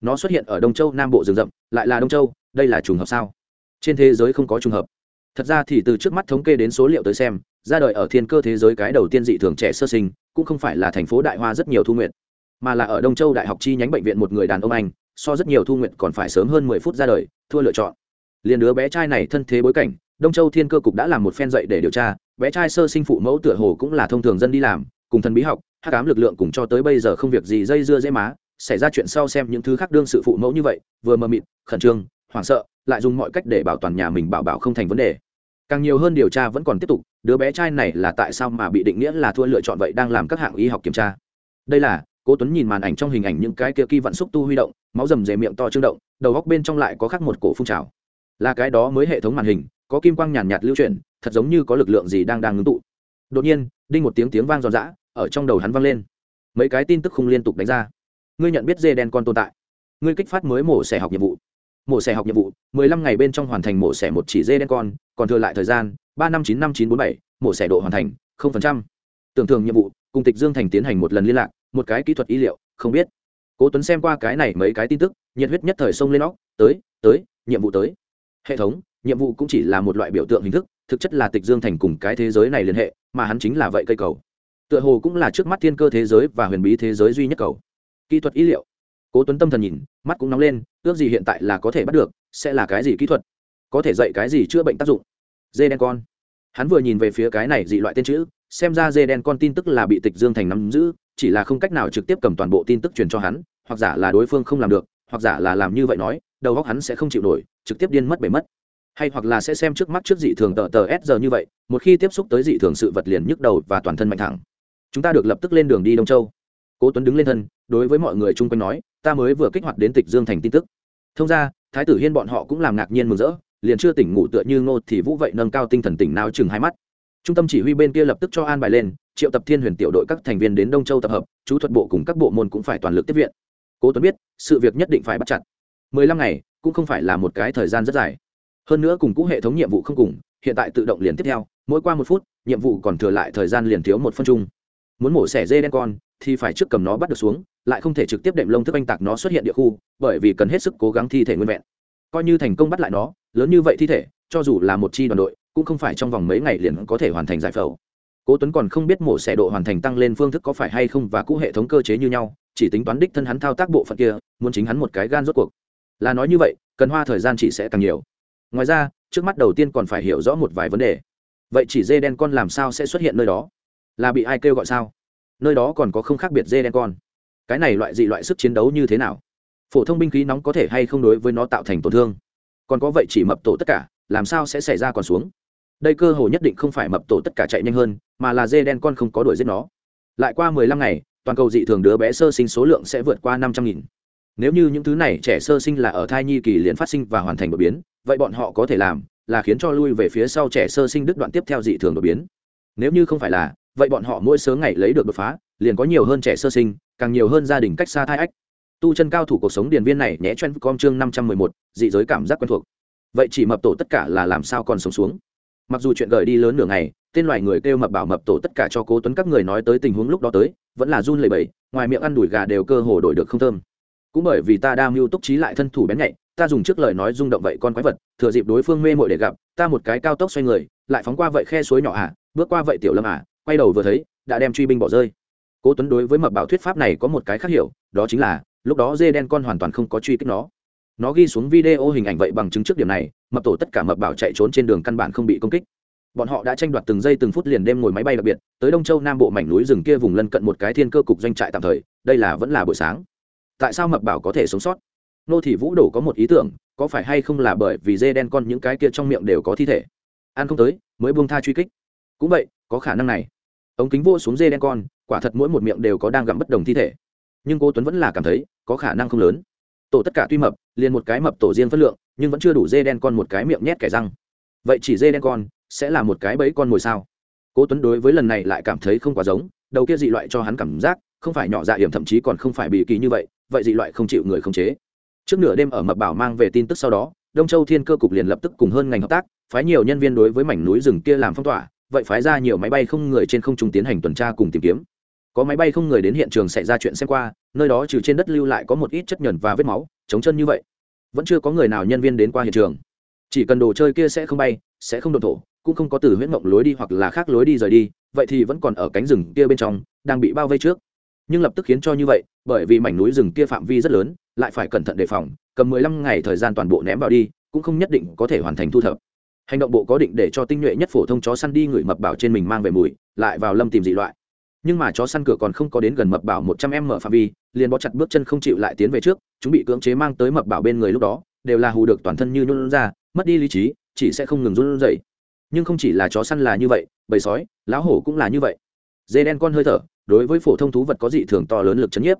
Nó xuất hiện ở đông châu nam bộ rừng rậm, lại là đông châu, đây là trùng hợp sao? Trên thế giới không có trùng hợp. Thật ra thì từ trước mắt thống kê đến số liệu tới xem, ra đời ở thiên cơ thế giới cái đầu tiên dị thường trẻ sơ sinh, cũng không phải là thành phố đại hoa rất nhiều thu nguyện, mà là ở đông châu đại học chi nhánh bệnh viện một người đàn ông anh, so rất nhiều thu nguyện còn phải sớm hơn mười phút ra đời, thua lựa chọn. Liền đứa bé trai này thân thế bối cảnh đông châu thiên cơ cục đã làm một phen dậy để điều tra, bé trai sơ sinh phụ mẫu tựa hồ cũng là thông thường dân đi làm, cùng thần bí học hát cám lực lượng cùng cho tới bây giờ không việc gì dây dưa dễ má, xảy ra chuyện sau xem những thứ khác đương sự phụ mẫu như vậy, vừa mờ mịt, khẩn trương, hoảng sợ, lại dùng mọi cách để bảo toàn nhà mình bảo bảo không thành vấn đề. Càng nhiều hơn điều tra vẫn còn tiếp tục, đứa bé trai này là tại sao mà bị định nghĩa là thua lựa chọn vậy đang làm các hạng y học kiểm tra. Đây là, cố tuấn nhìn màn ảnh trong hình ảnh những cái kia kỳ vận xúc tu huy động, máu rầm rề miệng to trương động, đầu góc bên trong lại có khắc một cổ phun trào là cái đó mới hệ thống màn hình có kim quang nhàn nhạt, nhạt lưu chuyển thật giống như có lực lượng gì đang đang ngưng tụ. Đột nhiên đinh một tiếng tiếng vang giòn giã ở trong đầu hắn vang lên. Mấy cái tin tức không liên tục đánh ra. Ngươi nhận biết dê đen con tồn tại. Ngươi kích phát mới mổ xẻ học nhiệm vụ. Mổ xẻ học nhiệm vụ mười lăm ngày bên trong hoàn thành mổ xẻ một chỉ dê đen con còn thừa lại thời gian ba năm chín năm chín bốn bảy mổ xẻ độ hoàn thành không phần trăm. Tưởng thường nhiệm vụ cùng tịch dương thành tiến hành một lần liên lạc một cái kỹ thuật y liệu không biết. Cố tuấn xem qua cái này mấy cái tin tức nhiệt huyết nhất thời sông lên óc tới tới nhiệm vụ tới hệ thống, nhiệm vụ cũng chỉ là một loại biểu tượng hình thức, thực chất là tịch dương thành cùng cái thế giới này liên hệ, mà hắn chính là vậy cây cầu. Tựa hồ cũng là trước mắt thiên cơ thế giới và huyền bí thế giới duy nhất cầu. Kỹ thuật y liệu. Cố tuấn tâm thần nhìn, mắt cũng nóng lên, ước gì hiện tại là có thể bắt được, sẽ là cái gì kỹ thuật? Có thể dạy cái gì chữa bệnh tác dụng? Dê đen con. Hắn vừa nhìn về phía cái này dị loại tên chữ, xem ra dê đen con tin tức là bị tịch dương thành nắm giữ, chỉ là không cách nào trực tiếp cầm toàn bộ tin tức truyền cho hắn, hoặc giả là đối phương không làm được, hoặc giả là làm như vậy nói đầu óc hắn sẽ không chịu nổi, trực tiếp điên mất bể mất. Hay hoặc là sẽ xem trước mắt trước dị thường tờ tờ s giờ như vậy, một khi tiếp xúc tới dị thường sự vật liền nhức đầu và toàn thân mạnh thẳng. Chúng ta được lập tức lên đường đi đông châu. Cố tuấn đứng lên thân, đối với mọi người chung quanh nói, ta mới vừa kích hoạt đến tịch dương thành tin tức. Thông ra, thái tử hiên bọn họ cũng làm ngạc nhiên mừng rỡ, liền chưa tỉnh ngủ tựa như ngô thì vũ vậy nâng cao tinh thần tỉnh nào chừng hai mắt. Trung tâm chỉ huy bên kia lập tức cho an bài lên, triệu tập thiên huyền tiểu đội các thành viên đến đông châu tập hợp, chú thuật bộ cùng các bộ môn cũng phải toàn lực tiếp viện. Cố tuấn biết, sự việc nhất định phải bắt chặt mười lăm ngày cũng không phải là một cái thời gian rất dài. Hơn nữa cùng cũ hệ thống nhiệm vụ không cùng, hiện tại tự động liền tiếp theo, mỗi qua một phút, nhiệm vụ còn thừa lại thời gian liền thiếu một phân chung. Muốn mổ xẻ dê đen con thì phải trước cầm nó bắt được xuống, lại không thể trực tiếp đệm lông thức anh tạc nó xuất hiện địa khu, bởi vì cần hết sức cố gắng thi thể nguyên vẹn. Coi như thành công bắt lại nó, lớn như vậy thi thể, cho dù là một chi đoàn đội, cũng không phải trong vòng mấy ngày liền có thể hoàn thành giải phẫu. Cố tuấn còn không biết mổ xẻ độ hoàn thành tăng lên phương thức có phải hay không và cũ hệ thống cơ chế như nhau, chỉ tính toán đích thân hắn thao tác bộ phận kia, muốn chính hắn một cái gan rốt cuộc là nói như vậy, cần hoa thời gian chỉ sẽ càng nhiều. Ngoài ra, trước mắt đầu tiên còn phải hiểu rõ một vài vấn đề. Vậy chỉ dê đen con làm sao sẽ xuất hiện nơi đó? Là bị ai kêu gọi sao? Nơi đó còn có không khác biệt dê đen con. Cái này loại dị loại sức chiến đấu như thế nào? Phổ thông binh khí nóng có thể hay không đối với nó tạo thành tổn thương? Còn có vậy chỉ mập tổ tất cả, làm sao sẽ xảy ra còn xuống? Đây cơ hồ nhất định không phải mập tổ tất cả chạy nhanh hơn, mà là dê đen con không có đuổi giết nó. Lại qua mười lăm ngày, toàn cầu dị thường đứa bé sơ sinh số lượng sẽ vượt qua năm trăm nghìn nếu như những thứ này trẻ sơ sinh là ở thai nhi kỳ liền phát sinh và hoàn thành đột biến, vậy bọn họ có thể làm là khiến cho lui về phía sau trẻ sơ sinh đứt đoạn tiếp theo dị thường đột biến. Nếu như không phải là, vậy bọn họ mỗi sớm ngày lấy được đột phá, liền có nhiều hơn trẻ sơ sinh, càng nhiều hơn gia đình cách xa thai ách. Tu chân cao thủ cuộc sống điền viên này nhé chen com chương năm trăm mười một, dị giới cảm giác quen thuộc. Vậy chỉ mập tổ tất cả là làm sao còn sống xuống? Mặc dù chuyện gởi đi lớn nửa ngày, tên loài người kêu mập bảo mập tổ tất cả cho cố tuấn các người nói tới tình huống lúc đó tới, vẫn là run lẩy bẩy, ngoài miệng ăn đùi gà đều cơ hồ đổi được không thơm cũng bởi vì ta đa mưu túc trí lại thân thủ bén nhạy, ta dùng trước lời nói rung động vậy con quái vật, thừa dịp đối phương mê mội để gặp, ta một cái cao tốc xoay người, lại phóng qua vậy khe suối nhỏ à bước qua vậy tiểu lâm à quay đầu vừa thấy, đã đem truy binh bỏ rơi. Cố tuấn đối với mập bảo thuyết pháp này có một cái khác hiểu, đó chính là, lúc đó dê đen con hoàn toàn không có truy kích nó. Nó ghi xuống video hình ảnh vậy bằng chứng trước điểm này, mập tổ tất cả mập bảo chạy trốn trên đường căn bản không bị công kích. Bọn họ đã tranh đoạt từng giây từng phút liền đêm ngồi máy bay đặc biệt, tới đông châu nam bộ mảnh núi rừng kia vùng lân cận một cái thiên cơ cục doanh trại tạm thời, đây là vẫn là buổi sáng tại sao mập bảo có thể sống sót? Nô thị vũ đổ có một ý tưởng, có phải hay không là bởi vì dê đen con những cái kia trong miệng đều có thi thể? Ăn không tới, mới buông tha truy kích. Cũng vậy, có khả năng này. Ống kính vô xuống dê đen con, quả thật mỗi một miệng đều có đang gặm bất đồng thi thể. Nhưng cô tuấn vẫn là cảm thấy, có khả năng không lớn. Tổ tất cả tuy mập, liền một cái mập tổ riêng phất lượng, nhưng vẫn chưa đủ dê đen con một cái miệng nhét kẻ răng. Vậy chỉ dê đen con, sẽ là một cái bẫy con mồi sao? Cố tuấn đối với lần này lại cảm thấy không quá giống, đầu kia dị loại cho hắn cảm giác, không phải nhỏ dạ hiểm thậm chí còn không phải bị kỳ như vậy vậy dị loại không chịu người khống chế. Trước nửa đêm ở mập bảo mang về tin tức sau đó, đông châu thiên cơ cục liền lập tức cùng hơn ngành hợp tác, phái nhiều nhân viên đối với mảnh núi rừng kia làm phong tỏa, vậy phái ra nhiều máy bay không người trên không trung tiến hành tuần tra cùng tìm kiếm. Có máy bay không người đến hiện trường xảy ra chuyện xem qua, nơi đó trừ trên đất lưu lại có một ít chất nhờn và vết máu, chống chân như vậy. Vẫn chưa có người nào nhân viên đến qua hiện trường. Chỉ cần đồ chơi kia sẽ không bay, sẽ không đột thổ, cũng không có từ huyễn mộng lối đi hoặc là khác lối đi rời đi, vậy thì vẫn còn ở cánh rừng kia bên trong, đang bị bao vây trước nhưng lập tức khiến cho như vậy, bởi vì mảnh núi rừng kia phạm vi rất lớn, lại phải cẩn thận đề phòng, cầm mười lăm ngày thời gian toàn bộ ném vào đi, cũng không nhất định có thể hoàn thành thu thập. Hành động bộ có định để cho tinh nhuệ nhất phổ thông chó săn đi người mập bảo trên mình mang về mùi, lại vào lâm tìm dị loại. Nhưng mà chó săn cửa còn không có đến gần mập bảo một trăm em mở phạm vi, liền bó chặt bước chân không chịu lại tiến về trước, chúng bị cưỡng chế mang tới mập bảo bên người lúc đó, đều là hù được toàn thân như nôn ra, mất đi lý trí, chỉ sẽ không ngừng run rẩy. Nhưng không chỉ là chó săn là như vậy, bầy sói, lão hổ cũng là như vậy dê đen con hơi thở, đối với phổ thông thú vật có dị thường to lớn lực chấn nhiếp.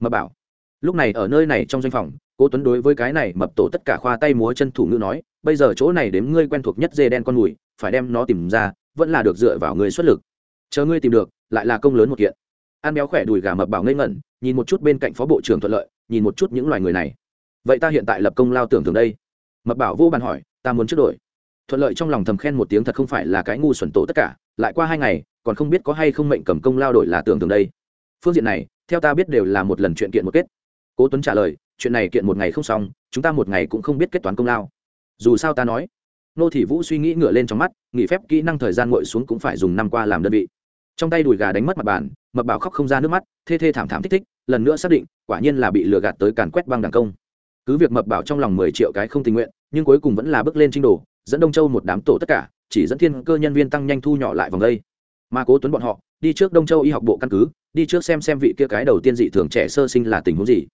Mập bảo. Lúc này ở nơi này trong doanh phòng, cố tuấn đối với cái này mập tổ tất cả khoa tay múa chân thủ ngữ nói, bây giờ chỗ này đếm ngươi quen thuộc nhất dê đen con mùi, phải đem nó tìm ra, vẫn là được dựa vào ngươi xuất lực. Chờ ngươi tìm được, lại là công lớn một kiện. Ăn béo khỏe đùi gà mập bảo ngây ngẩn, nhìn một chút bên cạnh phó bộ trưởng thuận lợi, nhìn một chút những loài người này. Vậy ta hiện tại lập công lao tưởng thường đây. Mập bảo vô bàn hỏi, ta muốn trước đổi thuận lợi trong lòng thầm khen một tiếng thật không phải là cái ngu xuẩn tổ tất cả, lại qua hai ngày, còn không biết có hay không mệnh cầm công lao đổi là tưởng tượng đây. Phương diện này, theo ta biết đều là một lần chuyện kiện một kết. Cố tuấn trả lời, chuyện này kiện một ngày không xong, chúng ta một ngày cũng không biết kết toán công lao. Dù sao ta nói, nô thị vũ suy nghĩ ngửa lên trong mắt, nghỉ phép kỹ năng thời gian nguội xuống cũng phải dùng năm qua làm đơn vị. Trong tay đùi gà đánh mất mặt bàn, mập bảo khóc không ra nước mắt, thê thê thảm thảm thích thích, lần nữa xác định, quả nhiên là bị lừa gạt tới càn quét băng đảng công. Cứ việc mập bảo trong lòng mười triệu cái không tình nguyện, nhưng cuối cùng vẫn là bước lên trinh đồ dẫn đông châu một đám tổ tất cả, chỉ dẫn thiên cơ nhân viên tăng nhanh thu nhỏ lại vòng đây. Mà cố tuấn bọn họ, đi trước đông châu y học bộ căn cứ, đi trước xem xem vị kia cái đầu tiên dị thường trẻ sơ sinh là tình huống gì.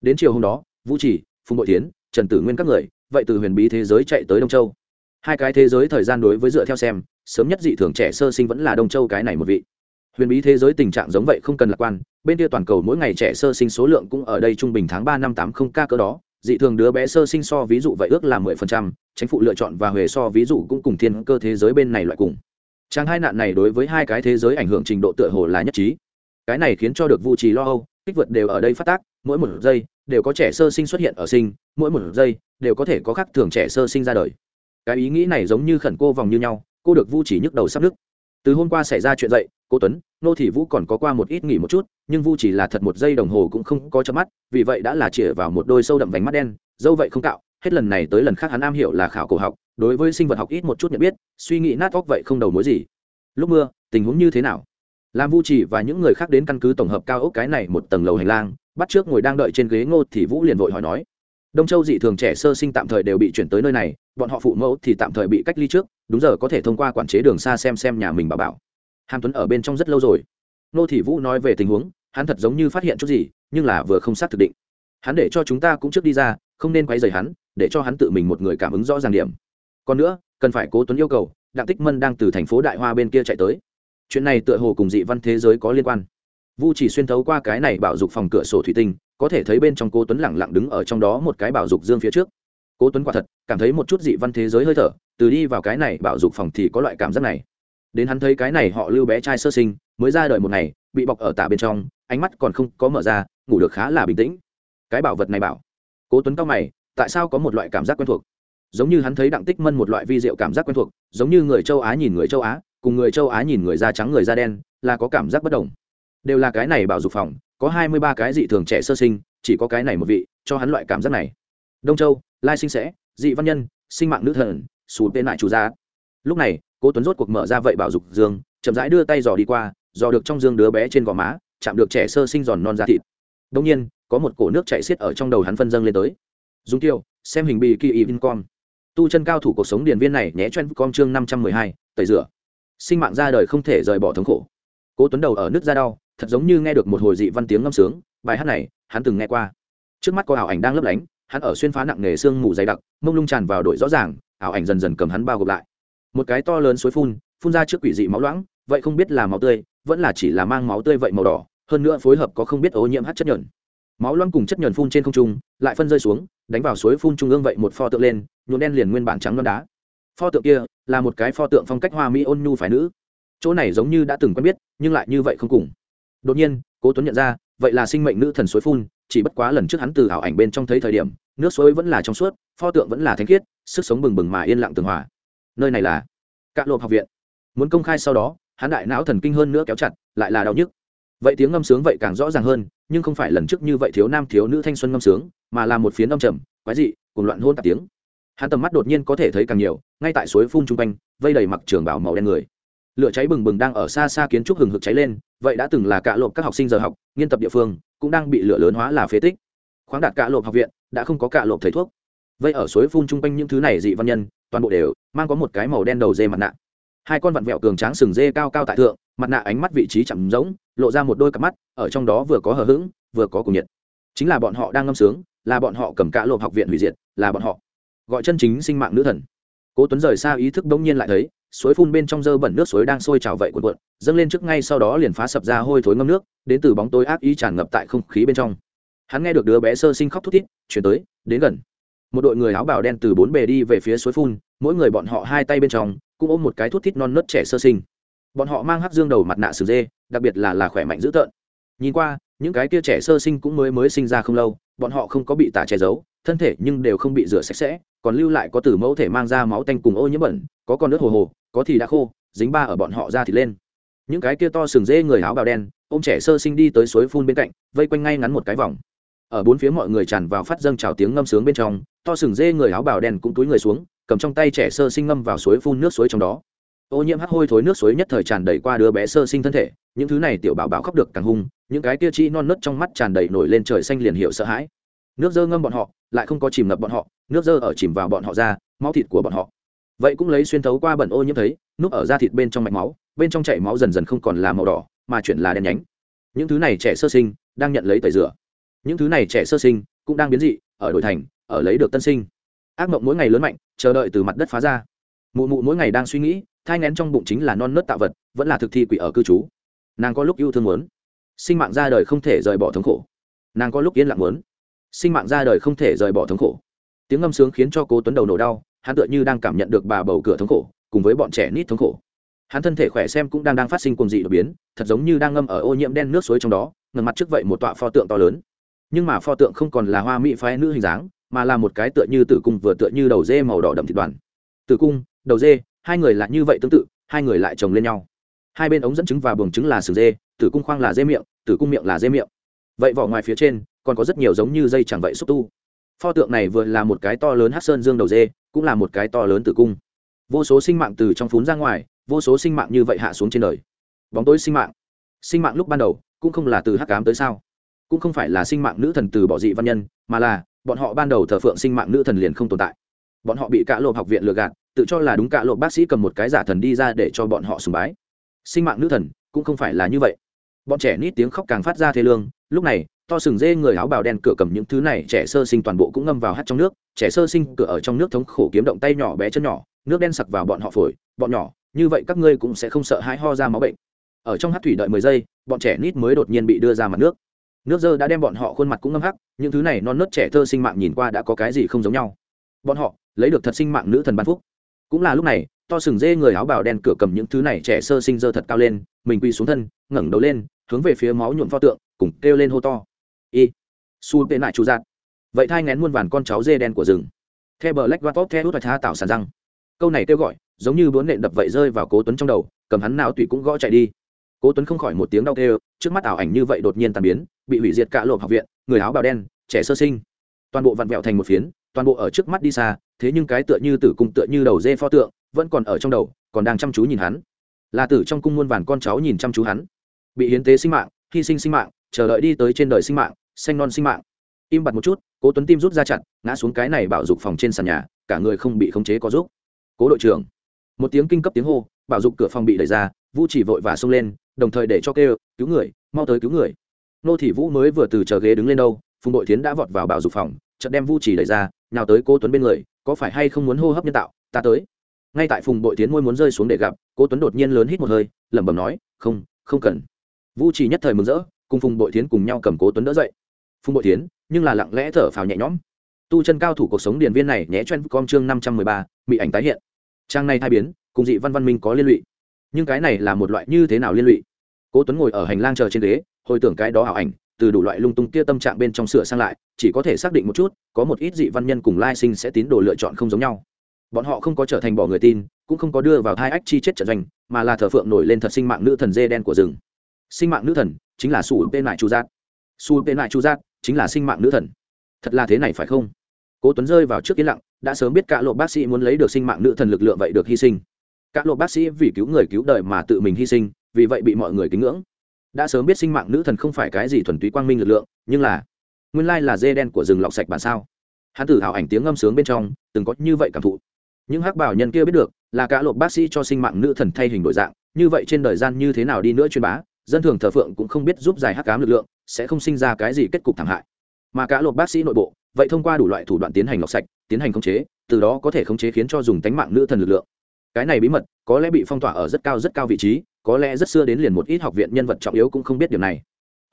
Đến chiều hôm đó, vũ trì phùng bội tiến trần tử nguyên các người, vậy từ huyền bí thế giới chạy tới đông châu. Hai cái thế giới thời gian đối với dựa theo xem, sớm nhất dị thường trẻ sơ sinh vẫn là đông châu cái này một vị. Huyền bí thế giới tình trạng giống vậy không cần lạc quan, bên kia toàn cầu mỗi ngày trẻ sơ sinh số lượng cũng ở đây trung bình tháng ba năm tám không ca cỡ đó dị thường đứa bé sơ sinh so ví dụ vậy ước là mười phần trăm chính phủ lựa chọn và huề so ví dụ cũng cùng thiên cơ thế giới bên này loại cùng. Trang hai nạn này đối với hai cái thế giới ảnh hưởng trình độ tựa hồ là nhất trí. Cái này khiến cho được vu trì lo âu, kích vượt đều ở đây phát tác, mỗi một giây đều có trẻ sơ sinh xuất hiện ở sinh, mỗi một giây đều có thể có khác thường trẻ sơ sinh ra đời. Cái ý nghĩ này giống như khẩn cô vòng như nhau, cô được vu trì nhức đầu sắp nứt. Từ hôm qua xảy ra chuyện dậy cô tuấn, nô thị vũ còn có qua một ít nghỉ một chút, nhưng vu chỉ là thật một giây đồng hồ cũng không có chớp mắt, vì vậy đã là chĩa vào một đôi sâu đậm vành mắt đen, dâu vậy không cạo. Hết lần này tới lần khác hắn am hiểu là khảo cổ học, đối với sinh vật học ít một chút nhận biết, suy nghĩ nát óc vậy không đầu mối gì. Lúc mưa, tình huống như thế nào? Làm vu chỉ và những người khác đến căn cứ tổng hợp cao ốc cái này một tầng lầu hành lang, bắt trước ngồi đang đợi trên ghế ngô thì vũ liền vội hỏi nói, đông châu dị thường trẻ sơ sinh tạm thời đều bị chuyển tới nơi này, bọn họ phụ mẫu thì tạm thời bị cách ly trước, đúng giờ có thể thông qua quản chế đường xa xem xem nhà mình bà bảo hàm tuấn ở bên trong rất lâu rồi. Nô thị vũ nói về tình huống, hắn thật giống như phát hiện chút gì, nhưng là vừa không xác thực định. Hắn để cho chúng ta cũng trước đi ra, không nên quay rầy hắn, để cho hắn tự mình một người cảm ứng rõ ràng điểm. Còn nữa, cần phải cố tuấn yêu cầu, đặng tích mân đang từ thành phố đại hoa bên kia chạy tới. Chuyện này tựa hồ cùng dị văn thế giới có liên quan. Vu chỉ xuyên thấu qua cái này bảo dục phòng cửa sổ thủy tinh, có thể thấy bên trong cố tuấn lẳng lặng đứng ở trong đó một cái bảo dục dương phía trước. Cố tuấn quả thật, cảm thấy một chút dị văn thế giới hơi thở, từ đi vào cái này bảo dục phòng thì có loại cảm giác này đến hắn thấy cái này họ lưu bé trai sơ sinh, mới ra đời một ngày, bị bọc ở tả bên trong, ánh mắt còn không có mở ra, ngủ được khá là bình tĩnh. Cái bảo vật này bảo. Cố tuấn cao mày, tại sao có một loại cảm giác quen thuộc? Giống như hắn thấy đặng tích mân một loại vi diệu cảm giác quen thuộc, giống như người châu á nhìn người châu á, cùng người châu á nhìn người da trắng người da đen, là có cảm giác bất đồng. Đều là cái này bảo dục phòng, có hai mươi ba cái dị thường trẻ sơ sinh, chỉ có cái này một vị, cho hắn loại cảm giác này. Đông châu, lai sinh sẽ, dị văn nhân, sinh mạng nữ thần xù tên lại chủ gia. Lúc này cố tuấn rốt cuộc mở ra vậy bảo dục dương, chậm rãi đưa tay dò đi qua, dò được trong dương đứa bé trên gò má, chạm được trẻ sơ sinh giòn non da thịt. Đông nhiên, có một cổ nước chảy xiết ở trong đầu hắn phân dâng lên tới. Dung tiêu, xem hình bì kỳ vincom tu chân cao thủ cuộc sống điển viên này nhé chen com chương năm trăm mười hai, tẩy rửa. Sinh mạng ra đời không thể rời bỏ thống khổ. Cố tuấn đầu ở nước ra đau, thật giống như nghe được một hồi dị văn tiếng ngâm sướng, bài hát này, hắn từng nghe qua. Trước mắt có ảo ảnh đang lấp lánh, hắn ở xuyên phá nặng nghề xương mù dày đặc, mông lung tràn vào đội rõ ràng, ảo ảnh dần dần cầm hắn bao gộp lại một cái to lớn suối phun phun ra trước quỷ dị máu loãng, vậy không biết là máu tươi, vẫn là chỉ là mang máu tươi vậy màu đỏ, hơn nữa phối hợp có không biết ô nhiễm hát chất nhờn máu loãng cùng chất nhờn phun trên không trung, lại phân rơi xuống, đánh vào suối phun trung ương vậy một pho tượng lên, nhuộm đen liền nguyên bản trắng non đá. Pho tượng kia là một cái pho tượng phong cách hoa mỹ ôn nhu phải nữ. Chỗ này giống như đã từng quen biết, nhưng lại như vậy không cùng. Đột nhiên, cố tuấn nhận ra, vậy là sinh mệnh nữ thần suối phun, chỉ bất quá lần trước hắn từ ảo ảnh bên trong thấy thời điểm, nước suối vẫn là trong suốt, pho tượng vẫn là thánh khiết, sức sống bừng bừng mà yên lặng tường hòa nơi này là cạ lộp học viện. Muốn công khai sau đó, hắn đại não thần kinh hơn nữa kéo chặt, lại là đau nhức. Vậy tiếng ngâm sướng vậy càng rõ ràng hơn, nhưng không phải lần trước như vậy thiếu nam thiếu nữ thanh xuân ngâm sướng, mà là một phiến âm trầm, quái dị, cùng loạn hôn tạp tiếng. Hắn tầm mắt đột nhiên có thể thấy càng nhiều, ngay tại suối phun chung quanh, vây đầy mặc trường bảo màu đen người. Lửa cháy bừng bừng đang ở xa xa kiến trúc hừng hực cháy lên, vậy đã từng là cạ lộp các học sinh giờ học, nghiên tập địa phương, cũng đang bị lửa lớn hóa là phế tích. Khoáng đạt cạ lộp học viện, đã không có cạ lộp thầy thuốc vậy ở suối phun chung quanh những thứ này dị văn nhân, toàn bộ đều mang có một cái màu đen đầu dê mặt nạ. Hai con vặn vẹo cường tráng sừng dê cao cao tại thượng, mặt nạ ánh mắt vị trí chậm rỗng, lộ ra một đôi cặp mắt, ở trong đó vừa có hờ hững, vừa có cùng nhiệt. Chính là bọn họ đang ngâm sướng, là bọn họ cầm cả lộp học viện hủy diệt, là bọn họ. Gọi chân chính sinh mạng nữ thần. Cố tuấn rời xa ý thức bỗng nhiên lại thấy, suối phun bên trong dơ bẩn nước suối đang sôi trào vậy cuộn cuộn, dâng lên trước ngay sau đó liền phá sập ra hôi thối ngâm nước, đến từ bóng tối ác ý tràn ngập tại không khí bên trong. Hắn nghe được đứa bé sơ sinh khóc thút thít, chuyển tới, đến gần một đội người áo bào đen từ bốn bề đi về phía suối phun, mỗi người bọn họ hai tay bên trong, cũng ôm một cái thút thít non nớt trẻ sơ sinh. Bọn họ mang hắc dương đầu mặt nạ sừng dê, đặc biệt là là khỏe mạnh dữ tợn. Nhìn qua, những cái kia trẻ sơ sinh cũng mới mới sinh ra không lâu, bọn họ không có bị tả che giấu, thân thể nhưng đều không bị rửa sạch sẽ, còn lưu lại có từ mẫu thể mang ra máu tanh cùng ô nhiễm bẩn, có con nước hồ hồ, có thì đã khô, dính ba ở bọn họ ra thì lên. Những cái kia to sừng dê người áo bào đen, ôm trẻ sơ sinh đi tới suối phun bên cạnh, vây quanh ngay ngắn một cái vòng. Ở bốn phía mọi người tràn vào phát dâng trào tiếng ngâm sướng bên trong to sừng dê người áo bào đen cũng túi người xuống, cầm trong tay trẻ sơ sinh ngâm vào suối phun nước suối trong đó. Ô nhiễm hắc hôi thối nước suối nhất thời tràn đầy qua đứa bé sơ sinh thân thể, những thứ này tiểu bảo bảo khóc được càng hung, những cái kia chi non nớt trong mắt tràn đầy nổi lên trời xanh liền hiệu sợ hãi. Nước dơ ngâm bọn họ, lại không có chìm ngập bọn họ, nước dơ ở chìm vào bọn họ ra, máu thịt của bọn họ. Vậy cũng lấy xuyên thấu qua bẩn ô nhiễm thấy, núp ở da thịt bên trong mạch máu, bên trong chảy máu dần dần không còn là màu đỏ, mà chuyển là đen nhánh. Những thứ này trẻ sơ sinh đang nhận lấy tẩy rửa. Những thứ này trẻ sơ sinh cũng đang biến dị, ở đổi thành ở lấy được tân sinh. Ác mộng mỗi ngày lớn mạnh, chờ đợi từ mặt đất phá ra. Mụ mụ mỗi ngày đang suy nghĩ, thai ngén trong bụng chính là non nớt tạo vật, vẫn là thực thi quỷ ở cư trú. Nàng có lúc yêu thương muốn, sinh mạng ra đời không thể rời bỏ thống khổ. Nàng có lúc yên lặng muốn, sinh mạng ra đời không thể rời bỏ thống khổ. Tiếng ngâm sướng khiến cho cố tuấn đầu nổ đau, hắn tựa như đang cảm nhận được bà bầu cửa thống khổ, cùng với bọn trẻ nít thống khổ. Hắn thân thể khỏe xem cũng đang đang phát sinh cùng dị đột biến, thật giống như đang ngâm ở ô nhiễm đen nước suối trong đó ngần mặt trước vậy một tọa pho tượng to lớn. Nhưng mà pho tượng không còn là hoa mỹ phái nữ hình dáng mà là một cái tựa như tử cung vừa tựa như đầu dê màu đỏ đậm thịt đoàn. Tử cung, đầu dê, hai người lại như vậy tương tự, hai người lại chồng lên nhau. Hai bên ống dẫn trứng và buồng trứng là sừng dê, tử cung khoang là dê miệng, tử cung miệng là dê miệng. Vậy vỏ ngoài phía trên, còn có rất nhiều giống như dây chẳng vậy xúc tu. Pho tượng này vừa là một cái to lớn hát sơn dương đầu dê, cũng là một cái to lớn tử cung. Vô số sinh mạng từ trong phún ra ngoài, vô số sinh mạng như vậy hạ xuống trên đời. Bóng tối sinh mạng. Sinh mạng lúc ban đầu, cũng không là từ hắc cám tới sao? Cũng không phải là sinh mạng nữ thần từ bỏ dị văn nhân, mà là bọn họ ban đầu thờ phượng sinh mạng nữ thần liền không tồn tại. Bọn họ bị cả lộp học viện lừa gạt, tự cho là đúng cả lộp bác sĩ cầm một cái giả thần đi ra để cho bọn họ sùng bái. Sinh mạng nữ thần, cũng không phải là như vậy. Bọn trẻ nít tiếng khóc càng phát ra thê lương, lúc này, to sừng dê người áo bào đen cửa cầm những thứ này, trẻ sơ sinh toàn bộ cũng ngâm vào hát trong nước, trẻ sơ sinh cửa ở trong nước thống khổ kiếm động tay nhỏ bé chân nhỏ, nước đen sặc vào bọn họ phổi, bọn nhỏ, như vậy các ngươi cũng sẽ không sợ hãi ho ra máu bệnh. Ở trong hát thủy đợi mười giây, bọn trẻ nít mới đột nhiên bị đưa ra mặt nước nước dơ đã đem bọn họ khuôn mặt cũng ngâm hắc, những thứ này non nớt trẻ thơ sinh mạng nhìn qua đã có cái gì không giống nhau. Bọn họ lấy được thật sinh mạng nữ thần ban phúc. Cũng là lúc này, to sừng dê người áo bào đen cửa cầm những thứ này trẻ sơ sinh dơ thật cao lên, mình quy xuống thân, ngẩng đầu lên, hướng về phía máu nhuộm pho tượng, cùng kêu lên hô to. Y, su tệ lại chủ giạt. Vậy thai ngén muôn vàn con cháu dê đen của rừng. The bờ lách vatop the hút tha tạo sàn răng. Câu này kêu gọi, giống như bốn nện đập vậy rơi vào cố tuấn trong đầu, cầm hắn nào tùy cũng gõ chạy đi cố tuấn không khỏi một tiếng đau kêu, trước mắt ảo ảnh như vậy đột nhiên tàn biến, bị hủy diệt cả lộp học viện, người áo bào đen, trẻ sơ sinh. Toàn bộ vặn vẹo thành một phiến, toàn bộ ở trước mắt đi xa, thế nhưng cái tựa như tử cung tựa như đầu dê pho tượng, vẫn còn ở trong đầu, còn đang chăm chú nhìn hắn. Là tử trong cung muôn vàn con cháu nhìn chăm chú hắn. Bị hiến tế sinh mạng, hy sinh sinh mạng, chờ đợi đi tới trên đời sinh mạng xanh non sinh mạng. Im bặt một chút, cố tuấn tim rút ra chặt, ngã xuống cái này bảo dục phòng trên sàn nhà, cả người không bị khống chế có giúp. Cố đội trưởng. Một tiếng kinh cấp tiếng hô, bảo dục cửa phòng bị đẩy ra, vũ chỉ vội và xông lên đồng thời để cho kêu, cứu người, mau tới cứu người. Nô thị vũ mới vừa từ chờ ghế đứng lên đâu, phùng đội tiến đã vọt vào bảo dục phòng, chợt đem vu chỉ đẩy ra, nào tới cô tuấn bên người, có phải hay không muốn hô hấp nhân tạo, ta tới. Ngay tại phùng đội tiến môi muốn rơi xuống để gặp cô tuấn đột nhiên lớn hít một hơi, lẩm bẩm nói, không không cần. Vu chỉ nhất thời mừng rỡ, cùng phùng đội tiến cùng nhau cầm cố tuấn đỡ dậy. Phùng đội tiến nhưng là lặng lẽ thở phào nhẹ nhõm. Tu chân cao thủ cuộc sống điển viên này nhé chen com chương năm trăm mười ba bị ảnh tái hiện. Trang này thay biến, cùng dị văn văn minh có liên lụy nhưng cái này là một loại như thế nào liên lụy? Cố tuấn ngồi ở hành lang chờ trên ghế, hồi tưởng cái đó ảo ảnh, từ đủ loại lung tung kia tâm trạng bên trong sửa sang lại, chỉ có thể xác định một chút, có một ít dị văn nhân cùng lai sinh sẽ tín đồ lựa chọn không giống nhau. Bọn họ không có trở thành bỏ người tin, cũng không có đưa vào hai ách chi chết trận doanh, mà là thờ phượng nổi lên thật sinh mạng nữ thần dê đen của rừng. Sinh mạng nữ thần chính là sủ tên lại chu giác. Su tên lại chu giác chính là sinh mạng nữ thần. Thật là thế này phải không? Cố tuấn rơi vào trước yên lặng, đã sớm biết cả lộ bác sĩ muốn lấy được sinh mạng nữ thần lực lượng vậy được hy sinh các lộ bác sĩ vì cứu người cứu đời mà tự mình hy sinh, vì vậy bị mọi người kính ngưỡng. Đã sớm biết sinh mạng nữ thần không phải cái gì thuần túy quang minh lực lượng, nhưng là, nguyên lai là dê đen của rừng lọc sạch bản sao. Hắn tự hào ảnh tiếng ngâm sướng bên trong, từng có như vậy cảm thụ. Những hắc bảo nhân kia biết được, là cả lộp bác sĩ cho sinh mạng nữ thần thay hình đổi dạng, như vậy trên đời gian như thế nào đi nữa truyền bá, dân thường thờ phượng cũng không biết giúp giải hắc cám lực lượng, sẽ không sinh ra cái gì kết cục thảm hại. Mà cả lộp bác sĩ nội bộ, vậy thông qua đủ loại thủ đoạn tiến hành lọc sạch, tiến hành khống chế, từ đó có thể khống chế khiến cho dùng tánh mạng nữ thần lực lượng cái này bí mật, có lẽ bị phong tỏa ở rất cao rất cao vị trí, có lẽ rất xưa đến liền một ít học viện nhân vật trọng yếu cũng không biết điều này.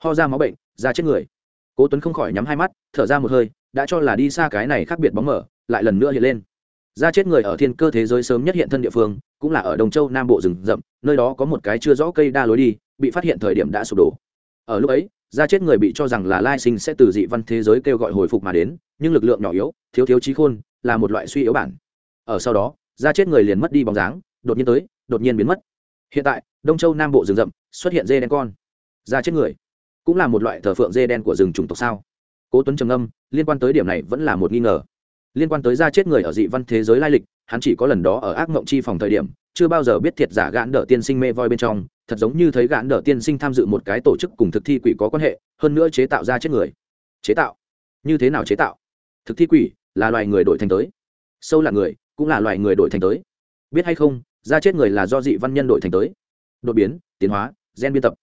Ho ra máu bệnh ra chết người. Cố tuấn không khỏi nhắm hai mắt, thở ra một hơi, đã cho là đi xa cái này khác biệt bóng mở, lại lần nữa hiện lên. Ra chết người ở thiên cơ thế giới sớm nhất hiện thân địa phương, cũng là ở đồng châu nam bộ rừng rậm, nơi đó có một cái chưa rõ cây đa lối đi, bị phát hiện thời điểm đã sụp đổ. Ở lúc ấy ra chết người bị cho rằng là lai sinh sẽ từ dị văn thế giới kêu gọi hồi phục mà đến, nhưng lực lượng nhỏ yếu, thiếu thiếu trí khôn, là một loại suy yếu bản. Ở sau đó da chết người liền mất đi bóng dáng, đột nhiên tới, đột nhiên biến mất. Hiện tại, đông châu nam bộ rừng rậm, xuất hiện dê đen con. Da chết người, cũng là một loại thờ phượng dê đen của rừng chủng tộc sao? Cố tuấn trầm âm liên quan tới điểm này vẫn là một nghi ngờ. Liên quan tới da chết người ở dị văn thế giới lai lịch, hắn chỉ có lần đó ở ác mộng chi phòng thời điểm, chưa bao giờ biết thiệt giả gãn đỡ tiên sinh mê voi bên trong, thật giống như thấy gãn đỡ tiên sinh tham dự một cái tổ chức cùng thực thi quỷ có quan hệ, hơn nữa chế tạo ra chết người. Chế tạo? Như thế nào chế tạo? Thực thi quỷ là loài người đổi thành tới. Sâu là người cũng là loài người đổi thành tới. Biết hay không ra chết người là do dị văn nhân đổi thành tới. Đột biến, tiến hóa, gen biên tập.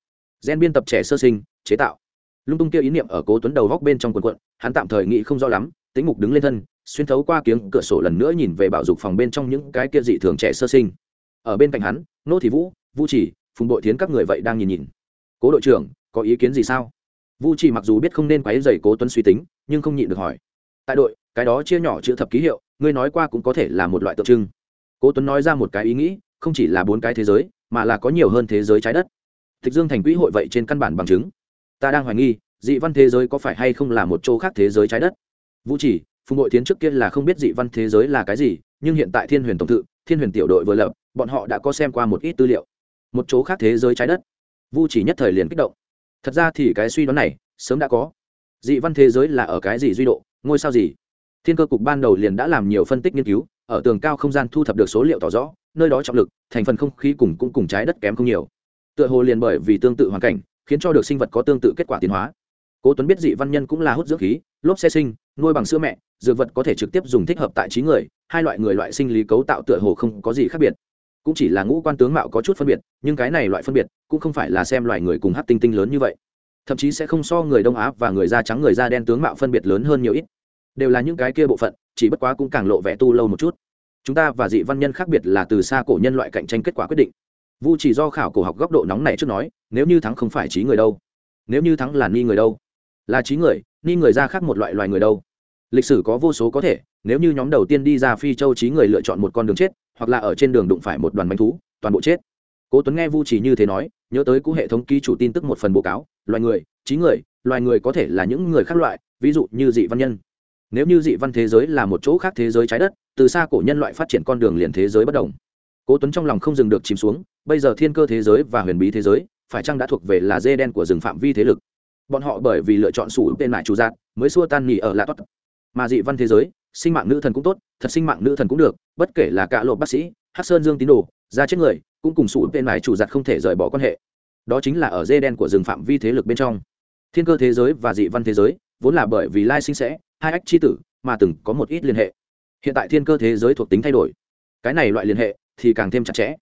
Gen biên tập trẻ sơ sinh, chế tạo. Lung tung kia ý niệm ở cố tuấn đầu góc bên trong quần quận hắn tạm thời nghĩ không rõ lắm, tính mục đứng lên thân, xuyên thấu qua kiếng cửa sổ lần nữa nhìn về bảo dục phòng bên trong những cái kia dị thường trẻ sơ sinh. Ở bên cạnh hắn, nô thị vũ vũ chỉ, phùng đội thiến các người vậy đang nhìn nhìn. Cố đội trưởng, có ý kiến gì sao? Vũ chỉ mặc dù biết không nên quấy dày cố tuấn suy tính, nhưng không nhịn được hỏi. Tại đội, cái đó chia nhỏ chữ thập ký hiệu ngươi nói qua cũng có thể là một loại tượng trưng. Cố tuấn nói ra một cái ý nghĩ, không chỉ là bốn cái thế giới, mà là có nhiều hơn thế giới trái đất. Tịch dương thành quỹ hội vậy trên căn bản bằng chứng. Ta đang hoài nghi, dị văn thế giới có phải hay không là một chỗ khác thế giới trái đất? Vũ chỉ, phùng nội tiến trước kia là không biết dị văn thế giới là cái gì, nhưng hiện tại thiên huyền tổng thự, thiên huyền tiểu đội vừa lập, bọn họ đã có xem qua một ít tư liệu. Một chỗ khác thế giới trái đất. Vu chỉ nhất thời liền kích động. Thật ra thì cái suy đoán này sớm đã có. Dị văn thế giới là ở cái gì duy độ, ngôi sao gì? Thiên cơ cục ban đầu liền đã làm nhiều phân tích nghiên cứu, ở tường cao không gian thu thập được số liệu tỏ rõ, nơi đó trọng lực, thành phần không khí cùng cũng cùng trái đất kém không nhiều. Tựa hồ liền bởi vì tương tự hoàn cảnh, khiến cho được sinh vật có tương tự kết quả tiến hóa. Cố tuấn biết dị văn nhân cũng là hút dưỡng khí, lốp xe sinh, nuôi bằng sữa mẹ, dược vật có thể trực tiếp dùng thích hợp tại trí người, hai loại người loại sinh lý cấu tạo tựa hồ không có gì khác biệt. Cũng chỉ là ngũ quan tướng mạo có chút phân biệt, nhưng cái này loại phân biệt cũng không phải là xem loài người cùng hát tinh tinh lớn như vậy. Thậm chí sẽ không so người đông á và người da trắng, người da đen tướng mạo phân biệt lớn hơn nhiều ít đều là những cái kia bộ phận, chỉ bất quá cũng càng lộ vẻ tu lâu một chút. Chúng ta và dị văn nhân khác biệt là từ xa cổ nhân loại cạnh tranh kết quả quyết định. Vu chỉ do khảo cổ học góc độ nóng này trước nói, nếu như thắng không phải trí người đâu. Nếu như thắng là ni người đâu. Là trí người, ni người ra khác một loại loài người đâu. Lịch sử có vô số có thể, nếu như nhóm đầu tiên đi ra phi châu trí người lựa chọn một con đường chết, hoặc là ở trên đường đụng phải một đoàn bánh thú, toàn bộ chết. Cố tuấn nghe vu chỉ như thế nói, nhớ tới cũ hệ thống ký chủ tin tức một phần báo cáo, loài người, trí người, loài người có thể là những người khác loại, ví dụ như dị văn nhân nếu như dị văn thế giới là một chỗ khác thế giới trái đất, từ xa cổ nhân loại phát triển con đường liền thế giới bất đồng. Cố tuấn trong lòng không dừng được chìm xuống, bây giờ thiên cơ thế giới và huyền bí thế giới, phải chăng đã thuộc về là dê đen của rừng phạm vi thế lực? Bọn họ bởi vì lựa chọn sủ tên lại chủ giác mới xua tan nghỉ ở lạ tốt mà dị văn thế giới, sinh mạng nữ thần cũng tốt, thật sinh mạng nữ thần cũng được, bất kể là cả lộ bác sĩ hát sơn dương tín đồ ra chết người, cũng cùng sủ tên lại chủ giặt không thể rời bỏ quan hệ. Đó chính là ở dê đen của rừng phạm vi thế lực bên trong. Thiên cơ thế giới và dị văn thế giới, vốn là bởi vì lai sinh sẽ hai ách chi tử, mà từng có một ít liên hệ. Hiện tại thiên cơ thế giới thuộc tính thay đổi. Cái này loại liên hệ thì càng thêm chặt chẽ.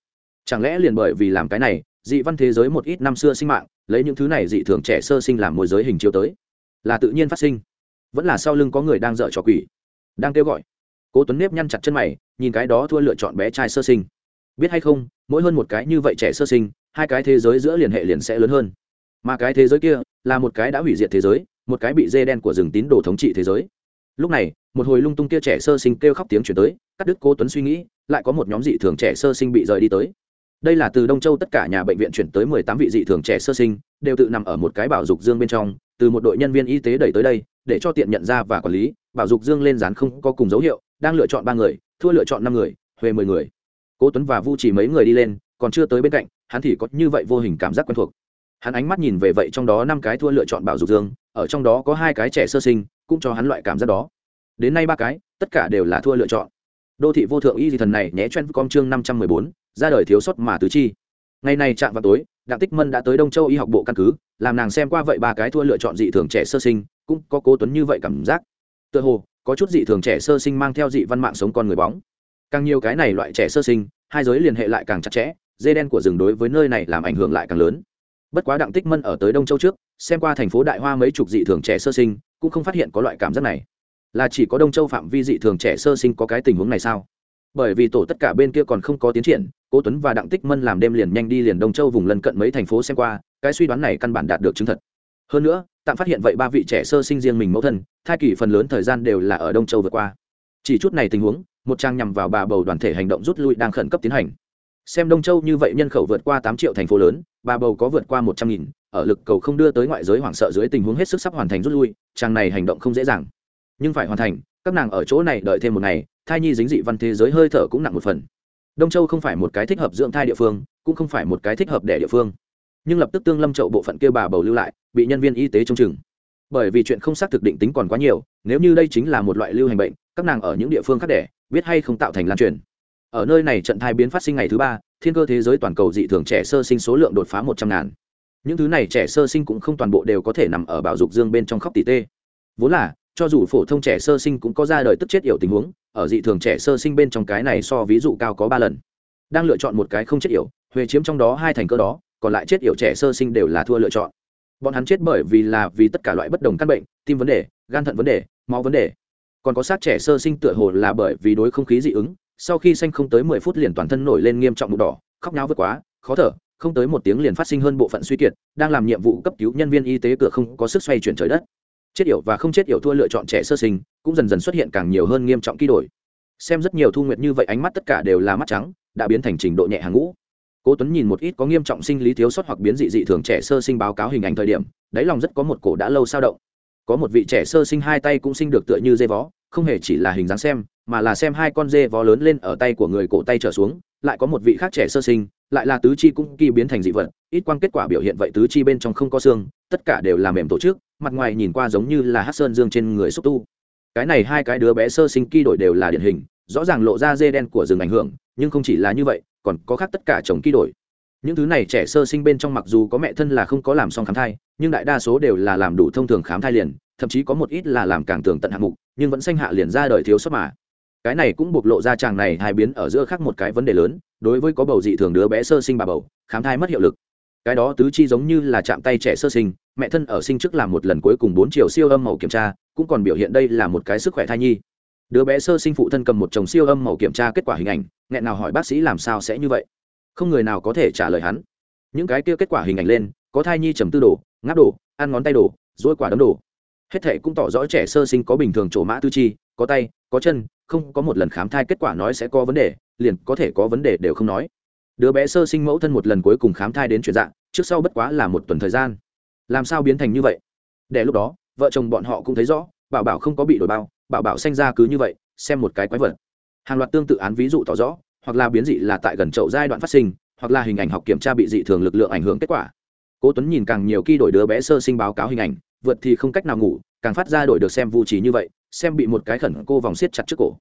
Chẳng lẽ liền bởi vì làm cái này, dị văn thế giới một ít năm xưa sinh mạng, lấy những thứ này dị thường trẻ sơ sinh làm môi giới hình chiếu tới, là tự nhiên phát sinh. Vẫn là sau lưng có người đang dở trò quỷ. Đang kêu gọi. Cố tuấn nếp nhăn chặt chân mày, nhìn cái đó thua lựa chọn bé trai sơ sinh. Biết hay không, mỗi hơn một cái như vậy trẻ sơ sinh, hai cái thế giới giữa liên hệ liền sẽ lớn hơn. Mà cái thế giới kia là một cái đã hủy diệt thế giới một cái bị dê đen của rừng tín đồ thống trị thế giới. Lúc này, một hồi lung tung kia trẻ sơ sinh kêu khóc tiếng chuyển tới, cắt đứt cố tuấn suy nghĩ, lại có một nhóm dị thường trẻ sơ sinh bị rời đi tới. Đây là từ đông châu tất cả nhà bệnh viện chuyển tới mười tám vị dị thường trẻ sơ sinh, đều tự nằm ở một cái bảo dục dương bên trong, từ một đội nhân viên y tế đẩy tới đây, để cho tiện nhận ra và quản lý, bảo dục dương lên dán không có cùng dấu hiệu, đang lựa chọn ba người, thua lựa chọn năm người, huề mười người. Cố tuấn và vu chỉ mấy người đi lên, còn chưa tới bên cạnh, hắn thì có như vậy vô hình cảm giác quen thuộc hắn ánh mắt nhìn về vậy trong đó năm cái thua lựa chọn bảo dục dương, ở trong đó có hai cái trẻ sơ sinh, cũng cho hắn loại cảm giác đó. Đến nay ba cái, tất cả đều là thua lựa chọn. Đô thị vô thượng y dị thần này nhé chen com chương năm trăm mười bốn, ra đời thiếu sót mà tứ chi. Ngày này chạm vào tối, đặng tích mân đã tới đông châu y học bộ căn cứ, làm nàng xem qua vậy ba cái thua lựa chọn dị thường trẻ sơ sinh, cũng có cố tuấn như vậy cảm giác. Tựa hồ, có chút dị thường trẻ sơ sinh mang theo dị văn mạng sống con người bóng. Càng nhiều cái này loại trẻ sơ sinh, hai giới liên hệ lại càng chặt chẽ dây đen của rừng đối với nơi này làm ảnh hưởng lại càng lớn bất quá đặng tích mân ở tới đông châu trước, xem qua thành phố đại hoa mấy chục dị thường trẻ sơ sinh, cũng không phát hiện có loại cảm giác này. Là chỉ có đông châu phạm vi dị thường trẻ sơ sinh có cái tình huống này sao? Bởi vì tổ tất cả bên kia còn không có tiến triển, cố tuấn và đặng tích mân làm đêm liền nhanh đi liền đông châu vùng lân cận mấy thành phố xem qua, cái suy đoán này căn bản đạt được chứng thật. Hơn nữa, tạm phát hiện vậy ba vị trẻ sơ sinh riêng mình mẫu thân, thai kỳ phần lớn thời gian đều là ở đông châu vượt qua. Chỉ chút này tình huống, một trang nhằm vào bà bầu đoàn thể hành động rút lui đang khẩn cấp tiến hành xem đông châu như vậy nhân khẩu vượt qua tám triệu thành phố lớn, bà bầu có vượt qua một trăm nghìn, ở lực cầu không đưa tới ngoại giới hoảng sợ dưới tình huống hết sức sắp hoàn thành rút lui, chàng này hành động không dễ dàng. Nhưng phải hoàn thành, các nàng ở chỗ này đợi thêm một ngày, thai nhi dính dị văn thế giới hơi thở cũng nặng một phần. Đông châu không phải một cái thích hợp dưỡng thai địa phương, cũng không phải một cái thích hợp đẻ địa phương. Nhưng lập tức tương lâm chậu bộ phận kêu bà bầu lưu lại, bị nhân viên y tế trông chừng. Bởi vì chuyện không xác thực định tính còn quá nhiều, nếu như đây chính là một loại lưu hành bệnh, các nàng ở những địa phương khác đẻ, biết hay không tạo thành lan truyền ở nơi này trận thai biến phát sinh ngày thứ ba, thiên cơ thế giới toàn cầu dị thường trẻ sơ sinh số lượng đột phá một trăm ngàn. Những thứ này trẻ sơ sinh cũng không toàn bộ đều có thể nằm ở bảo dục dương bên trong khóc tỷ tê. Vốn là, cho dù phổ thông trẻ sơ sinh cũng có ra đời tức chết yểu tình huống, ở dị thường trẻ sơ sinh bên trong cái này so ví dụ cao có ba lần. Đang lựa chọn một cái không chết yểu huệ chiếm trong đó hai thành cơ đó, còn lại chết yểu trẻ sơ sinh đều là thua lựa chọn. Bọn hắn chết bởi vì là vì tất cả loại bất đồng căn bệnh, tim vấn đề, gan thận vấn đề, máu vấn đề. Còn có sát trẻ sơ sinh tựa hồ là bởi vì đối không khí dị ứng sau khi xanh không tới mười phút liền toàn thân nổi lên nghiêm trọng mụn đỏ, khóc nháo vượt quá, khó thở, không tới một tiếng liền phát sinh hơn bộ phận suy kiệt, đang làm nhiệm vụ cấp cứu nhân viên y tế cửa không có sức xoay chuyển trời đất. Chết yểu và không chết yểu thua lựa chọn trẻ sơ sinh, cũng dần dần xuất hiện càng nhiều hơn nghiêm trọng ký đổi xem rất nhiều thu nguyện như vậy ánh mắt tất cả đều là mắt trắng, đã biến thành trình độ nhẹ hàng ngũ. Cố tuấn nhìn một ít có nghiêm trọng sinh lý thiếu sót hoặc biến dị dị thường trẻ sơ sinh báo cáo hình ảnh thời điểm, đáy lòng rất có một cổ đã lâu sao động. Có một vị trẻ sơ sinh hai tay cũng sinh được tựa như dây vó không hề chỉ là hình dáng xem, mà là xem hai con dê vó lớn lên ở tay của người cổ tay trở xuống, lại có một vị khác trẻ sơ sinh, lại là tứ chi cũng kỳ biến thành dị vật, ít quan kết quả biểu hiện vậy tứ chi bên trong không có xương, tất cả đều là mềm tổ chức, mặt ngoài nhìn qua giống như là hát sơn dương trên người xúc tu. Cái này hai cái đứa bé sơ sinh kỳ đổi đều là điển hình, rõ ràng lộ ra dê đen của rừng ảnh hưởng, nhưng không chỉ là như vậy, còn có khác tất cả chồng kỳ đổi những thứ này trẻ sơ sinh bên trong mặc dù có mẹ thân là không có làm xong khám thai, nhưng đại đa số đều là làm đủ thông thường khám thai liền, thậm chí có một ít là làm càng tường tận hạng mục, nhưng vẫn sanh hạ liền ra đời thiếu sót mà. Cái này cũng bộc lộ ra chàng này hai biến ở giữa khác một cái vấn đề lớn, đối với có bầu dị thường đứa bé sơ sinh bà bầu, khám thai mất hiệu lực. Cái đó tứ chi giống như là chạm tay trẻ sơ sinh, mẹ thân ở sinh trước làm một lần cuối cùng bốn chiều siêu âm màu kiểm tra, cũng còn biểu hiện đây là một cái sức khỏe thai nhi. Đứa bé sơ sinh phụ thân cầm một chồng siêu âm màu kiểm tra kết quả hình ảnh, nghẹn nào hỏi bác sĩ làm sao sẽ như vậy? Không người nào có thể trả lời hắn. Những cái kia kết quả hình ảnh lên, có thai nhi trầm tư đồ, ngáp đồ, ăn ngón tay đồ dỗi quả đấm đồ. Hết thệ cũng tỏ rõ trẻ sơ sinh có bình thường trổ mã tư chi, có tay, có chân, không có một lần khám thai kết quả nói sẽ có vấn đề, liền có thể có vấn đề đều không nói. Đứa bé sơ sinh mẫu thân một lần cuối cùng khám thai đến chuyển dạng, trước sau bất quá là một tuần thời gian. Làm sao biến thành như vậy? Để lúc đó, vợ chồng bọn họ cũng thấy rõ, bảo bảo không có bị đổi bao, bảo bảo sanh ra cứ như vậy, xem một cái quái vật. Hàng loạt tương tự án ví dụ tỏ rõ hoặc là biến dị là tại gần chậu giai đoạn phát sinh, hoặc là hình ảnh học kiểm tra bị dị thường lực lượng ảnh hưởng kết quả. Cố tuấn nhìn càng nhiều khi đổi đứa bé sơ sinh báo cáo hình ảnh, vượt thì không cách nào ngủ, càng phát ra đổi được xem vu trí như vậy, xem bị một cái khẩn cô vòng siết chặt trước cổ.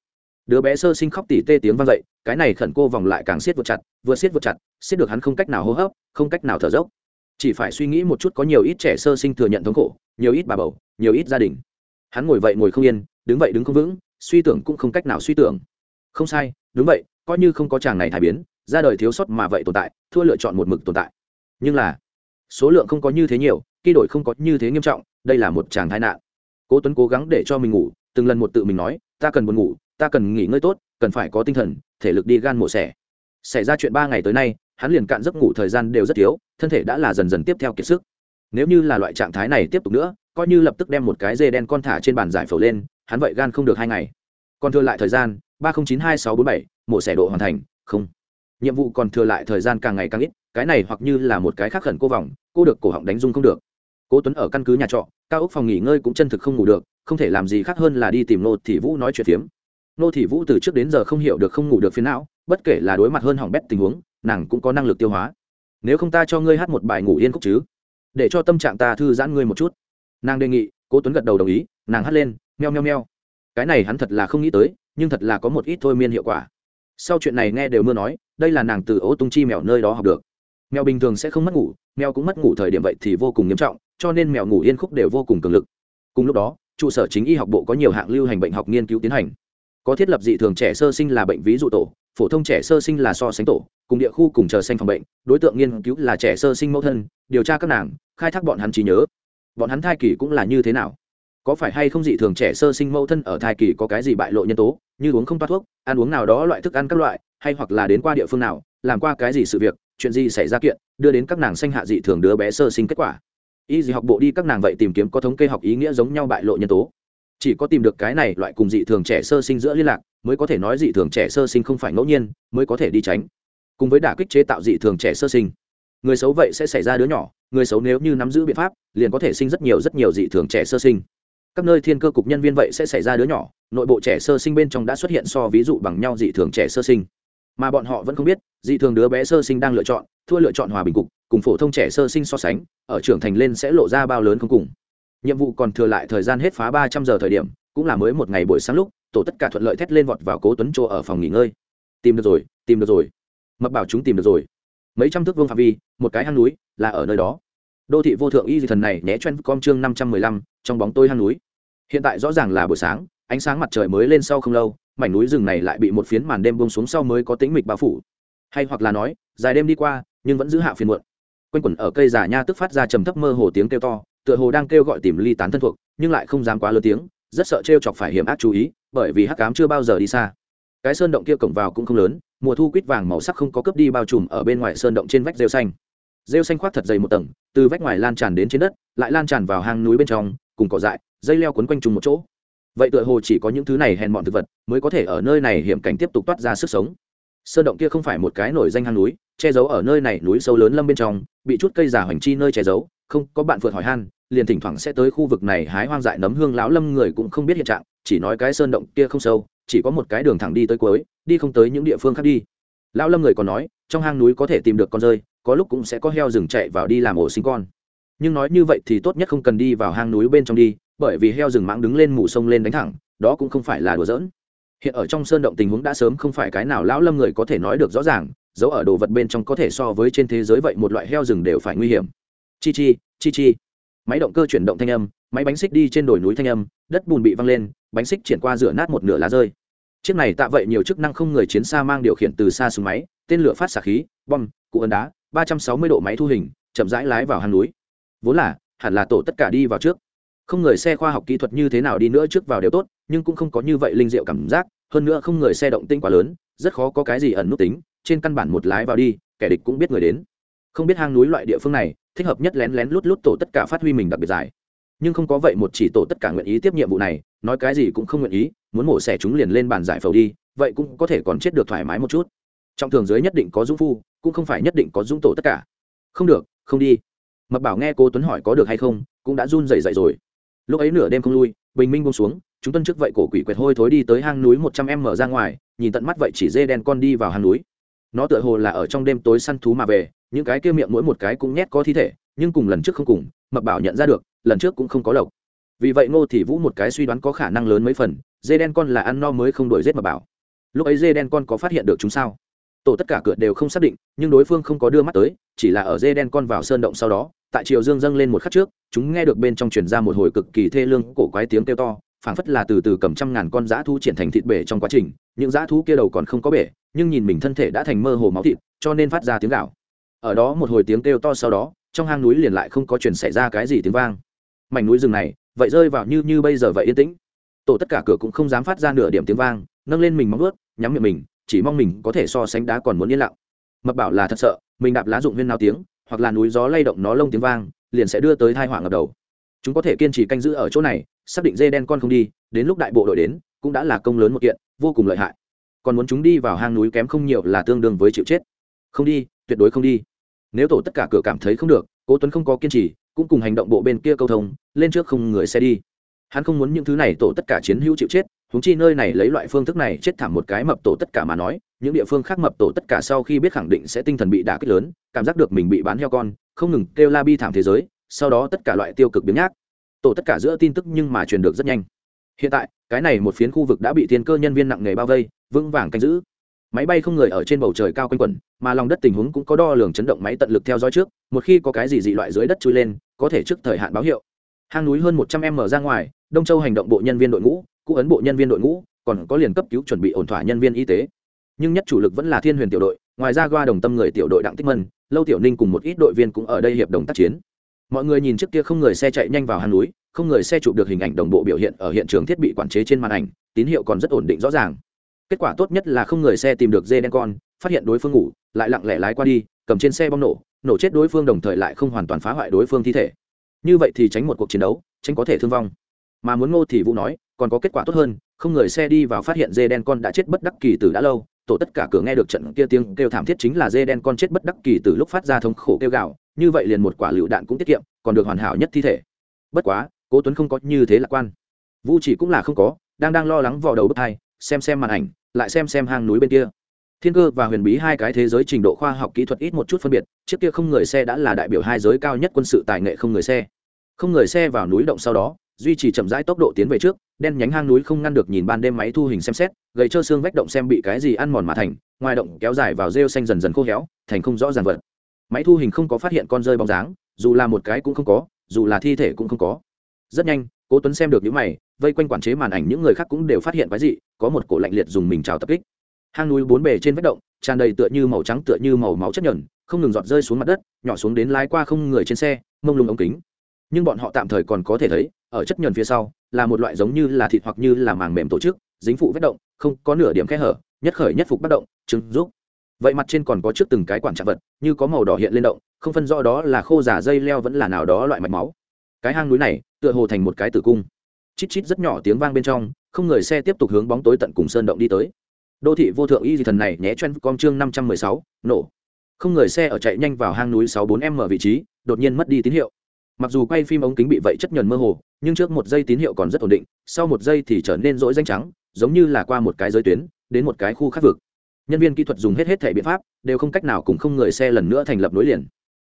Đứa bé sơ sinh khóc tỉ tê tiếng vang dậy, cái này khẩn cô vòng lại càng siết vượt chặt, vừa siết vượt chặt, siết được hắn không cách nào hô hấp, không cách nào thở dốc. Chỉ phải suy nghĩ một chút có nhiều ít trẻ sơ sinh thừa nhận thống khổ, nhiều ít bà bầu, nhiều ít gia đình. Hắn ngồi vậy ngồi không yên, đứng vậy đứng không vững, suy tưởng cũng không cách nào suy tưởng. Không sai, đúng vậy coi như không có chàng này thải biến, ra đời thiếu sót mà vậy tồn tại, thua lựa chọn một mực tồn tại. Nhưng là, số lượng không có như thế nhiều, khi đổi không có như thế nghiêm trọng, đây là một chàng tai nạn. Cố tuấn cố gắng để cho mình ngủ, từng lần một tự mình nói, ta cần buồn ngủ, ta cần nghỉ ngơi tốt, cần phải có tinh thần, thể lực đi gan mổ xẻ. Xảy ra chuyện ba ngày tới nay, hắn liền cạn giấc ngủ thời gian đều rất thiếu, thân thể đã là dần dần tiếp theo kiệt sức. Nếu như là loại trạng thái này tiếp tục nữa, coi như lập tức đem một cái dê đen con thả trên bàn giải phẫu lên, hắn vậy gan không được hai ngày. Còn thừa lại thời gian ba không chín hai sáu bốn bảy, mổ xẻ độ hoàn thành, không. Nhiệm vụ còn thừa lại thời gian càng ngày càng ít, cái này hoặc như là một cái khác khẩn cô vòng, cô được cổ họng đánh dung không được. Cố tuấn ở căn cứ nhà trọ, cao ốc phòng nghỉ ngơi cũng chân thực không ngủ được, không thể làm gì khác hơn là đi tìm nô thị vũ nói chuyện phiếm. Nô thị vũ từ trước đến giờ không hiểu được không ngủ được phiến não, bất kể là đối mặt hơn hỏng bét tình huống, nàng cũng có năng lực tiêu hóa. Nếu không ta cho ngươi hát một bài ngủ yên khúc chứ? Để cho tâm trạng ta thư giãn ngươi một chút. Nàng đề nghị, cố tuấn gật đầu đồng ý, nàng hát lên, meo meo meo. Cái này hắn thật là không nghĩ tới nhưng thật là có một ít thôi miên hiệu quả. Sau chuyện này nghe đều mưa nói, đây là nàng từ ô tung chi mèo nơi đó học được. Mèo bình thường sẽ không mất ngủ, mèo cũng mất ngủ thời điểm vậy thì vô cùng nghiêm trọng, cho nên mèo ngủ yên khúc đều vô cùng cường lực. Cùng lúc đó, trụ sở chính y học bộ có nhiều hạng lưu hành bệnh học nghiên cứu tiến hành. Có thiết lập dị thường trẻ sơ sinh là bệnh ví dụ tổ, phổ thông trẻ sơ sinh là so sánh tổ, cùng địa khu cùng chờ xanh phòng bệnh, đối tượng nghiên cứu là trẻ sơ sinh mẫu thân, điều tra các nàng, khai thác bọn hắn trí nhớ. Bọn hắn thai kỳ cũng là như thế nào? Có phải hay không dị thường trẻ sơ sinh mẫu thân ở thai kỳ có cái gì bại lộ nhân tố, như uống không toát thuốc, ăn uống nào đó loại thức ăn các loại, hay hoặc là đến qua địa phương nào, làm qua cái gì sự việc, chuyện gì xảy ra kiện, đưa đến các nàng sanh hạ dị thường đứa bé sơ sinh kết quả. Y gì học bộ đi các nàng vậy tìm kiếm có thống kê học ý nghĩa giống nhau bại lộ nhân tố. Chỉ có tìm được cái này loại cùng dị thường trẻ sơ sinh giữa liên lạc, mới có thể nói dị thường trẻ sơ sinh không phải ngẫu nhiên, mới có thể đi tránh. Cùng với đả kích chế tạo dị thường trẻ sơ sinh. Người xấu vậy sẽ xảy ra đứa nhỏ, người xấu nếu như nắm giữ biện pháp, liền có thể sinh rất nhiều rất nhiều dị thường trẻ sơ sinh các nơi thiên cơ cục nhân viên vậy sẽ xảy ra đứa nhỏ, nội bộ trẻ sơ sinh bên trong đã xuất hiện so ví dụ bằng nhau dị thường trẻ sơ sinh. Mà bọn họ vẫn không biết, dị thường đứa bé sơ sinh đang lựa chọn, thua lựa chọn hòa bình cục, cùng phổ thông trẻ sơ sinh so sánh, ở trưởng thành lên sẽ lộ ra bao lớn không cùng. Nhiệm vụ còn thừa lại thời gian hết phá ba trăm giờ thời điểm, cũng là mới một ngày buổi sáng lúc, tổ tất cả thuận lợi thét lên vọt vào cố tuấn chỗ ở phòng nghỉ ngơi. Tìm được rồi, tìm được rồi. Mập bảo chúng tìm được rồi. Mấy trăm thước vương phạm vi, một cái hang núi, là ở nơi đó. Đô thị vô thượng y di thần này nhé chen com chương năm trăm mười lăm trong bóng tôi hang núi. Hiện tại rõ ràng là buổi sáng, ánh sáng mặt trời mới lên sau không lâu, mảnh núi rừng này lại bị một phiến màn đêm bông xuống sau mới có tính mịch bao phủ. Hay hoặc là nói, dài đêm đi qua, nhưng vẫn giữ hạ phiền muộn. Quanh quẩn ở cây giả nha tức phát ra trầm thấp mơ hồ tiếng kêu to, tựa hồ đang kêu gọi tìm ly tán thân thuộc, nhưng lại không dám quá lớn tiếng, rất sợ t chọc phải hiểm ác chú ý, bởi vì hắc cám chưa bao giờ đi xa. Cái sơn động kia cổng vào cũng không lớn, mùa thu quýt vàng màu sắc không có cướp đi bao trùm ở bên ngoài sơn động trên vách rêu xanh. Rêu xanh khoác thật dày một tầng, từ vách ngoài lan tràn đến trên đất, lại lan tràn vào hang núi bên trong cùng cỏ dại, dây leo quấn quanh chung một chỗ. Vậy tựa hồ chỉ có những thứ này hèn mọn thực vật mới có thể ở nơi này hiểm cảnh tiếp tục toát ra sức sống. Sơn động kia không phải một cái nổi danh hang núi, che giấu ở nơi này núi sâu lớn lâm bên trong, bị chút cây giả hoành chi nơi che giấu, không có bạn vượt hỏi han, liền thỉnh thoảng sẽ tới khu vực này hái hoang dại nấm hương lão lâm người cũng không biết hiện trạng, chỉ nói cái sơn động kia không sâu, chỉ có một cái đường thẳng đi tới cuối, đi không tới những địa phương khác đi. Lão lâm người còn nói, trong hang núi có thể tìm được con rơi, có lúc cũng sẽ có heo rừng chạy vào đi làm ổ sinh con nhưng nói như vậy thì tốt nhất không cần đi vào hang núi bên trong đi, bởi vì heo rừng mãng đứng lên mù sông lên đánh thẳng, đó cũng không phải là đùa giỡn. Hiện ở trong sơn động tình huống đã sớm không phải cái nào lão lâm người có thể nói được rõ ràng giấu ở đồ vật bên trong có thể so với trên thế giới vậy một loại heo rừng đều phải nguy hiểm. Chi chi chi chi. Máy động cơ chuyển động thanh âm, máy bánh xích đi trên đồi núi thanh âm, đất bùn bị văng lên, bánh xích triển qua rửa nát một nửa lá rơi. Chiếc này tạ vậy nhiều chức năng không người chiến xa mang điều khiển từ xa xuống máy, tên lửa phát xạ khí, bom, cụ ấn đá, ba trăm sáu mươi độ máy thu hình, chậm rãi lái vào hang núi vốn là, hẳn là tổ tất cả đi vào trước. Không người xe khoa học kỹ thuật như thế nào đi nữa trước vào đều tốt, nhưng cũng không có như vậy linh diệu cảm giác, hơn nữa không người xe động tinh quá lớn, rất khó có cái gì ẩn nút tính, trên căn bản một lái vào đi, kẻ địch cũng biết người đến. Không biết hang núi loại địa phương này, thích hợp nhất lén lén lút lút tổ tất cả phát huy mình đặc biệt dài. Nhưng không có vậy một chỉ tổ tất cả nguyện ý tiếp nhiệm vụ này, nói cái gì cũng không nguyện ý, muốn mổ xẻ chúng liền lên bàn giải phẫu đi, vậy cũng có thể còn chết được thoải mái một chút. Trong thường giới nhất định có dũng phu, cũng không phải nhất định có dũng tổ tất cả. Không được, không đi mập bảo nghe cô tuấn hỏi có được hay không, cũng đã run rẩy rẩy rồi. Lúc ấy nửa đêm không lui, bình minh buông xuống, chúng tuân trước vậy cổ quỷ quệt hôi thối đi tới hang núi một trăm em mở ra ngoài, nhìn tận mắt vậy chỉ dê đen con đi vào hang núi. Nó tựa hồ là ở trong đêm tối săn thú mà về, những cái kia miệng mỗi một cái cũng nhét có thi thể, nhưng cùng lần trước không cùng, mập bảo nhận ra được, lần trước cũng không có lộc. Vì vậy ngô thì vũ một cái suy đoán có khả năng lớn mấy phần, dê đen con là ăn no mới không đổi giết mập bảo. Lúc ấy dê đen con có phát hiện được chúng sao? Tổ tất cả cửa đều không xác định, nhưng đối phương không có đưa mắt tới, chỉ là ở dê đen con vào sơn động sau đó tại triều dương dâng lên một khắc trước, chúng nghe được bên trong truyền ra một hồi cực kỳ thê lương, cổ quái tiếng kêu to, phảng phất là từ từ cầm trăm ngàn con dã thú triển thành thịt bể trong quá trình. Những dã thú kia đầu còn không có bể, nhưng nhìn mình thân thể đã thành mơ hồ máu thịt, cho nên phát ra tiếng gạo ở đó một hồi tiếng kêu to sau đó, trong hang núi liền lại không có chuyển xảy ra cái gì tiếng vang. Mảnh núi rừng này, vậy rơi vào như như bây giờ vậy yên tĩnh. Tổ tất cả cửa cũng không dám phát ra nửa điểm tiếng vang, nâng lên mình móng ướt nhắm miệng mình, chỉ mong mình có thể so sánh đá còn muốn yên lặng. Mập bảo là thật sợ, mình đạp lá dụng viên nào tiếng hoặc là núi gió lay động nó lông tiếng vang, liền sẽ đưa tới thai họa ngập đầu. Chúng có thể kiên trì canh giữ ở chỗ này, xác định dê đen con không đi, đến lúc đại bộ đội đến, cũng đã là công lớn một kiện, vô cùng lợi hại. Còn muốn chúng đi vào hang núi kém không nhiều là tương đương với chịu chết. Không đi, tuyệt đối không đi. Nếu tổ tất cả cửa cảm thấy không được, cố tuấn không có kiên trì, cũng cùng hành động bộ bên kia câu thông, lên trước không người xe đi. Hắn không muốn những thứ này tổ tất cả chiến hữu chịu chết húng chi nơi này lấy loại phương thức này chết thảm một cái mập tổ tất cả mà nói, những địa phương khác mập tổ tất cả sau khi biết khẳng định sẽ tinh thần bị đả kích lớn, cảm giác được mình bị bán heo con, không ngừng kêu la bi thảm thế giới, sau đó tất cả loại tiêu cực biến nhác. Tổ tất cả giữa tin tức nhưng mà truyền được rất nhanh. Hiện tại, cái này một phiến khu vực đã bị thiên cơ nhân viên nặng nghề bao vây, vững vàng canh giữ. Máy bay không người ở trên bầu trời cao quanh quẩn, mà lòng đất tình huống cũng có đo lường chấn động máy tận lực theo dõi trước, một khi có cái gì dị loại dưới đất chui lên, có thể trước thời hạn báo hiệu. Hang núi hơn một trăm m ra ngoài, đông châu hành động bộ nhân viên đội ngũ cũ ấn bộ nhân viên đội ngũ, còn có liền cấp cứu chuẩn bị ổn thỏa nhân viên y tế. Nhưng nhất chủ lực vẫn là thiên huyền tiểu đội, ngoài ra qua đồng tâm người tiểu đội đặng tích mân, lâu tiểu ninh cùng một ít đội viên cũng ở đây hiệp đồng tác chiến. Mọi người nhìn trước kia không người xe chạy nhanh vào hang núi, không người xe chụp được hình ảnh đồng bộ biểu hiện ở hiện trường thiết bị quản chế trên màn ảnh, tín hiệu còn rất ổn định rõ ràng. Kết quả tốt nhất là không người xe tìm được dê đen con, phát hiện đối phương ngủ, lại lặng lẽ lái qua đi, cầm trên xe bom nổ nổ chết đối phương đồng thời lại không hoàn toàn phá hoại đối phương thi thể. Như vậy thì tránh một cuộc chiến đấu, tránh có thể thương vong. Mà muốn ngô thì vũ nói còn có kết quả tốt hơn không người xe đi vào phát hiện dê đen con đã chết bất đắc kỳ từ đã lâu tổ tất cả cửa nghe được trận kia tiếng kêu thảm thiết chính là dê đen con chết bất đắc kỳ từ lúc phát ra thống khổ kêu gào, như vậy liền một quả lựu đạn cũng tiết kiệm còn được hoàn hảo nhất thi thể. Bất quá cố tuấn không có như thế lạc quan. Vu chỉ cũng là không có đang đang lo lắng vò đầu bức thai xem xem màn ảnh lại xem xem hang núi bên kia. Thiên cơ và huyền bí hai cái thế giới trình độ khoa học kỹ thuật ít một chút phân biệt chiếc kia không người xe đã là đại biểu hai giới cao nhất quân sự tài nghệ không người xe. Không người xe vào núi động sau đó duy trì chậm rãi tốc độ tiến về trước, đen nhánh hang núi không ngăn được nhìn ban đêm máy thu hình xem xét, gầy trơ xương vách động xem bị cái gì ăn mòn mà thành, ngoài động kéo dài vào rêu xanh dần dần khô héo, thành không rõ ràng vật. Máy thu hình không có phát hiện con rơi bóng dáng, dù là một cái cũng không có, dù là thi thể cũng không có. Rất nhanh, cố tuấn xem được những mày, vây quanh quản chế màn ảnh những người khác cũng đều phát hiện cái gì có một cổ lạnh liệt dùng mình chào tập kích. Hang núi bốn bề trên vách động, tràn đầy tựa như màu trắng tựa như màu máu chất nhờn, không ngừng giọt rơi xuống mặt đất, nhỏ xuống đến lái qua không người trên xe, mông lung ống kính nhưng bọn họ tạm thời còn có thể thấy, ở chất nhuần phía sau, là một loại giống như là thịt hoặc như là màng mềm tổ chức, dính phụ vết động, không có nửa điểm kẽ hở, nhất khởi nhất phục bất động chứng giúp vậy mặt trên còn có trước từng cái quản trạng vật, như có màu đỏ hiện lên động, không phân rõ đó là khô giả dây leo vẫn là nào đó loại mạch máu. Cái hang núi này, tựa hồ thành một cái tử cung. Chít chít rất nhỏ tiếng vang bên trong, không người xe tiếp tục hướng bóng tối tận cùng sơn động đi tới. Đô thị vô thượng y di thần này nhé chen com chương năm trăm mười sáu, nổ. Không người xe ở chạy nhanh vào hang núi sáu bốn m vị trí, đột nhiên mất đi tín hiệu mặc dù quay phim ống kính bị vậy chất nhuần mơ hồ, nhưng trước một giây tín hiệu còn rất ổn định, sau một giây thì trở nên rỗi danh trắng, giống như là qua một cái giới tuyến, đến một cái khu khác vực. Nhân viên kỹ thuật dùng hết hết thẻ biện pháp, đều không cách nào cùng không người xe lần nữa thành lập nối liền.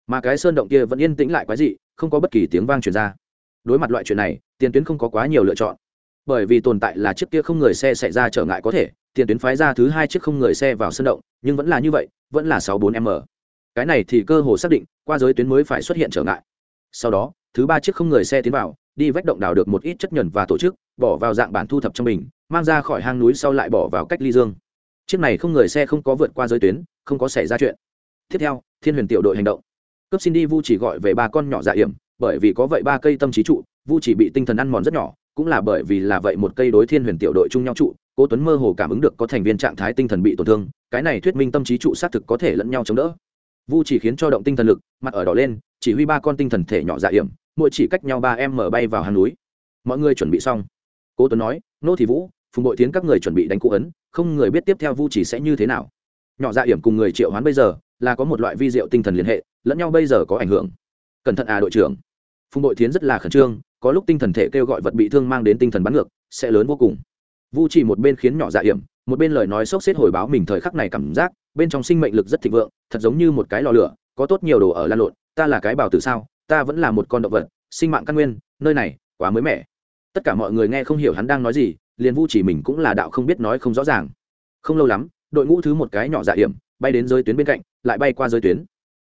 Mà cái sơn động kia vẫn yên tĩnh lại quái dị, không có bất kỳ tiếng vang truyền ra. Đối mặt loại chuyện này, tiền tuyến không có quá nhiều lựa chọn. Bởi vì tồn tại là chiếc kia không người xe xảy ra trở ngại có thể, tiền tuyến phái ra thứ hai chiếc không người xe vào sân động, nhưng vẫn là như vậy, vẫn là sáu bốn m. Cái này thì cơ hồ xác định, qua giới tuyến mới phải xuất hiện trở ngại sau đó, thứ ba chiếc không người xe tiến vào, đi vách động đào được một ít chất nhẩn và tổ chức, bỏ vào dạng bản thu thập trong mình mang ra khỏi hang núi sau lại bỏ vào cách ly dương. Chiếc này không người xe không có vượt qua giới tuyến, không có xảy ra chuyện. Tiếp theo, thiên huyền tiểu đội hành động. Cướp xin đi vu chỉ gọi về ba con nhỏ dạ hiểm, bởi vì có vậy ba cây tâm trí trụ, vu chỉ bị tinh thần ăn mòn rất nhỏ, cũng là bởi vì là vậy một cây đối thiên huyền tiểu đội chung nhau trụ, cố tuấn mơ hồ cảm ứng được có thành viên trạng thái tinh thần bị tổn thương, cái này thuyết minh tâm trí trụ xác thực có thể lẫn nhau chống đỡ. Vu chỉ khiến cho động tinh thần lực, mặt ở đỏ lên chỉ huy ba con tinh thần thể nhỏ dạ hiểm, mỗi chỉ cách nhau ba em mở bay vào hang núi. Mọi người chuẩn bị xong. Cố tuấn nói, nô thì vũ, phùng bội tiến các người chuẩn bị đánh cụ ấn, không người biết tiếp theo vu chỉ sẽ như thế nào. Nhỏ dạ hiểm cùng người triệu hoán bây giờ là có một loại vi diệu tinh thần liên hệ, lẫn nhau bây giờ có ảnh hưởng. Cẩn thận à đội trưởng. Phùng bội tiến rất là khẩn trương, có lúc tinh thần thể kêu gọi vật bị thương mang đến tinh thần bắn ngược, sẽ lớn vô cùng. Vu chỉ một bên khiến nhỏ dạ hiểm, một bên lời nói sốc xếp hồi báo mình thời khắc này cảm giác, bên trong sinh mệnh lực rất thịnh vượng, thật giống như một cái lò lửa, có tốt nhiều đồ ở lan lộn ta là cái bảo tử sao, ta vẫn là một con động vật, sinh mạng căn nguyên, nơi này quá mới mẻ. Tất cả mọi người nghe không hiểu hắn đang nói gì, liền vu chỉ mình cũng là đạo không biết nói không rõ ràng. Không lâu lắm, đội ngũ thứ một cái nhỏ dạ hiểm bay đến giới tuyến bên cạnh, lại bay qua giới tuyến.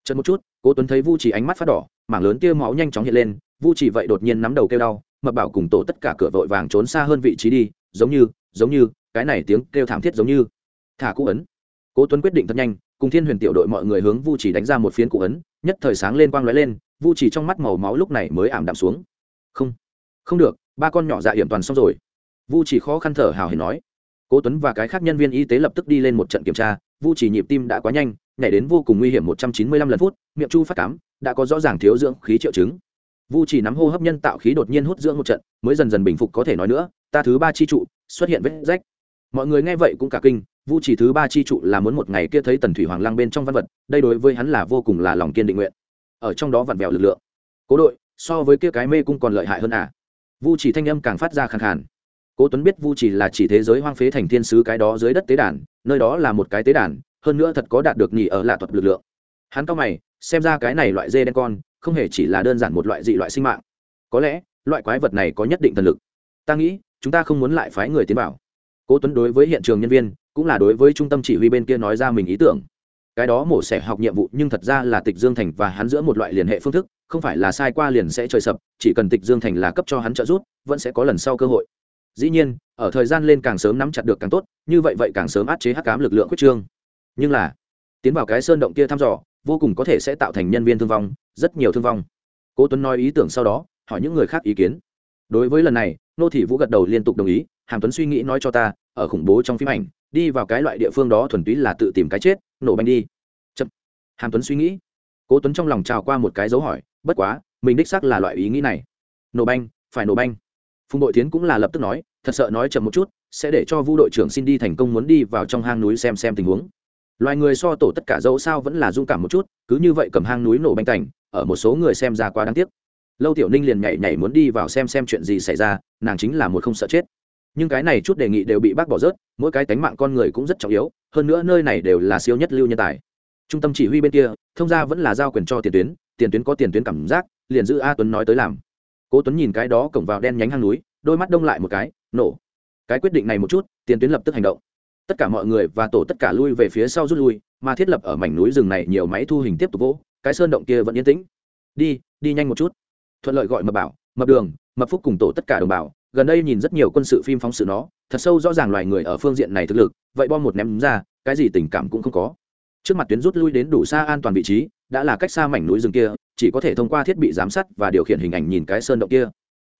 Chật một chút, cố tuấn thấy vu chỉ ánh mắt phát đỏ, mảng lớn tia máu nhanh chóng hiện lên, vu chỉ vậy đột nhiên nắm đầu kêu đau, mập bảo cùng tổ tất cả cửa vội vàng trốn xa hơn vị trí đi, giống như giống như, cái này tiếng kêu thảm thiết giống như. Thả cũ ấn. Cố tuấn quyết định thật nhanh cùng thiên huyền tiểu đội mọi người hướng vu chỉ đánh ra một phiến cụ ấn, nhất thời sáng lên quang lóe lên, vu chỉ trong mắt màu máu lúc này mới ảm đạm xuống. Không không được, ba con nhỏ dạ hiểm toàn xong rồi. Vu chỉ khó khăn thở hào hiền nói. Cố tuấn và cái khác nhân viên y tế lập tức đi lên một trận kiểm tra, vu chỉ nhịp tim đã quá nhanh, nhảy đến vô cùng nguy hiểm một trăm chín mươi lăm lần phút, miệng chu phát cám, đã có rõ ràng thiếu dưỡng khí triệu chứng. Vu chỉ nắm hô hấp nhân tạo khí đột nhiên hút dưỡng một trận, mới dần dần bình phục có thể nói nữa, ta thứ ba chi trụ, xuất hiện vết rách mọi người nghe vậy cũng cả kinh, vu chỉ thứ ba chi trụ là muốn một ngày kia thấy tần thủy hoàng lăng bên trong văn vật, đây đối với hắn là vô cùng là lòng kiên định nguyện. Ở trong đó vặn vẹo lực lượng. Cố đội, so với kia cái mê cung còn lợi hại hơn à? Vu chỉ thanh âm càng phát ra khàn khàn. Cố tuấn biết vu chỉ là chỉ thế giới hoang phế thành thiên sứ cái đó dưới đất tế đàn, nơi đó là một cái tế đàn, hơn nữa thật có đạt được nhỉ ở lạ thuật lực lượng. Hắn cao mày, xem ra cái này loại dê đen con, không hề chỉ là đơn giản một loại dị loại sinh mạng. Có lẽ, loại quái vật này có nhất định thần lực. Ta nghĩ, chúng ta không muốn lại phái người tiến vào cố tuấn đối với hiện trường nhân viên, cũng là đối với trung tâm chỉ huy bên kia nói ra mình ý tưởng. Cái đó mổ xẻ học nhiệm vụ nhưng thật ra là tịch dương thành và hắn giữa một loại liên hệ phương thức, không phải là sai qua liền sẽ trời sập, chỉ cần tịch dương thành là cấp cho hắn trợ giúp, vẫn sẽ có lần sau cơ hội. Dĩ nhiên, ở thời gian lên càng sớm nắm chặt được càng tốt, như vậy vậy càng sớm át chế hắc cám lực lượng quyết trương. Nhưng là, tiến vào cái sơn động kia thăm dò, vô cùng có thể sẽ tạo thành nhân viên thương vong, rất nhiều thương vong. Cố tuấn nói ý tưởng sau đó, hỏi những người khác ý kiến. Đối với lần này, nô thị vũ gật đầu liên tục đồng ý hàm tuấn suy nghĩ nói cho ta, ở khủng bố trong phim ảnh, đi vào cái loại địa phương đó thuần túy là tự tìm cái chết, nổ banh đi. Chậm. Hàm tuấn suy nghĩ. Cố tuấn trong lòng trào qua một cái dấu hỏi, bất quá, mình đích xác là loại ý nghĩ này. Nổ banh, phải nổ banh. Phùng đội tiến cũng là lập tức nói, thật sợ nói chậm một chút, sẽ để cho vu đội trưởng xin đi thành công muốn đi vào trong hang núi xem xem tình huống. Loài người so tổ tất cả dẫu sao vẫn là dung cảm một chút, cứ như vậy cầm hang núi nổ banh cảnh, ở một số người xem ra quá đáng tiếc. Lâu tiểu ninh liền nhảy nhảy muốn đi vào xem xem chuyện gì xảy ra, nàng chính là một không sợ chết nhưng cái này chút đề nghị đều bị bác bỏ rớt, mỗi cái tánh mạng con người cũng rất trọng yếu, hơn nữa nơi này đều là siêu nhất lưu nhân tài. Trung tâm chỉ huy bên kia, thông ra vẫn là giao quyền cho tiền tuyến tiền tuyến có tiền tuyến cảm giác, liền giữ a tuấn nói tới làm. Cố tuấn nhìn cái đó cổng vào đen nhánh hang núi, đôi mắt đông lại một cái, nổ. Cái quyết định này một chút, tiền tuyến lập tức hành động. Tất cả mọi người và tổ tất cả lui về phía sau rút lui, mà thiết lập ở mảnh núi rừng này nhiều máy thu hình tiếp tục vỗ, cái sơn động kia vẫn yên tĩnh. Đi đi nhanh một chút. Thuận lợi gọi mập bảo, mập đường, mập phúc cùng tổ tất cả đồng bào gần đây nhìn rất nhiều quân sự phim phóng sự nó, thật sâu rõ ràng loài người ở phương diện này thực lực, vậy bom một ném ra, cái gì tình cảm cũng không có. Trước mặt tuyến rút lui đến đủ xa an toàn vị trí, đã là cách xa mảnh núi rừng kia, chỉ có thể thông qua thiết bị giám sát và điều khiển hình ảnh nhìn cái sơn động kia.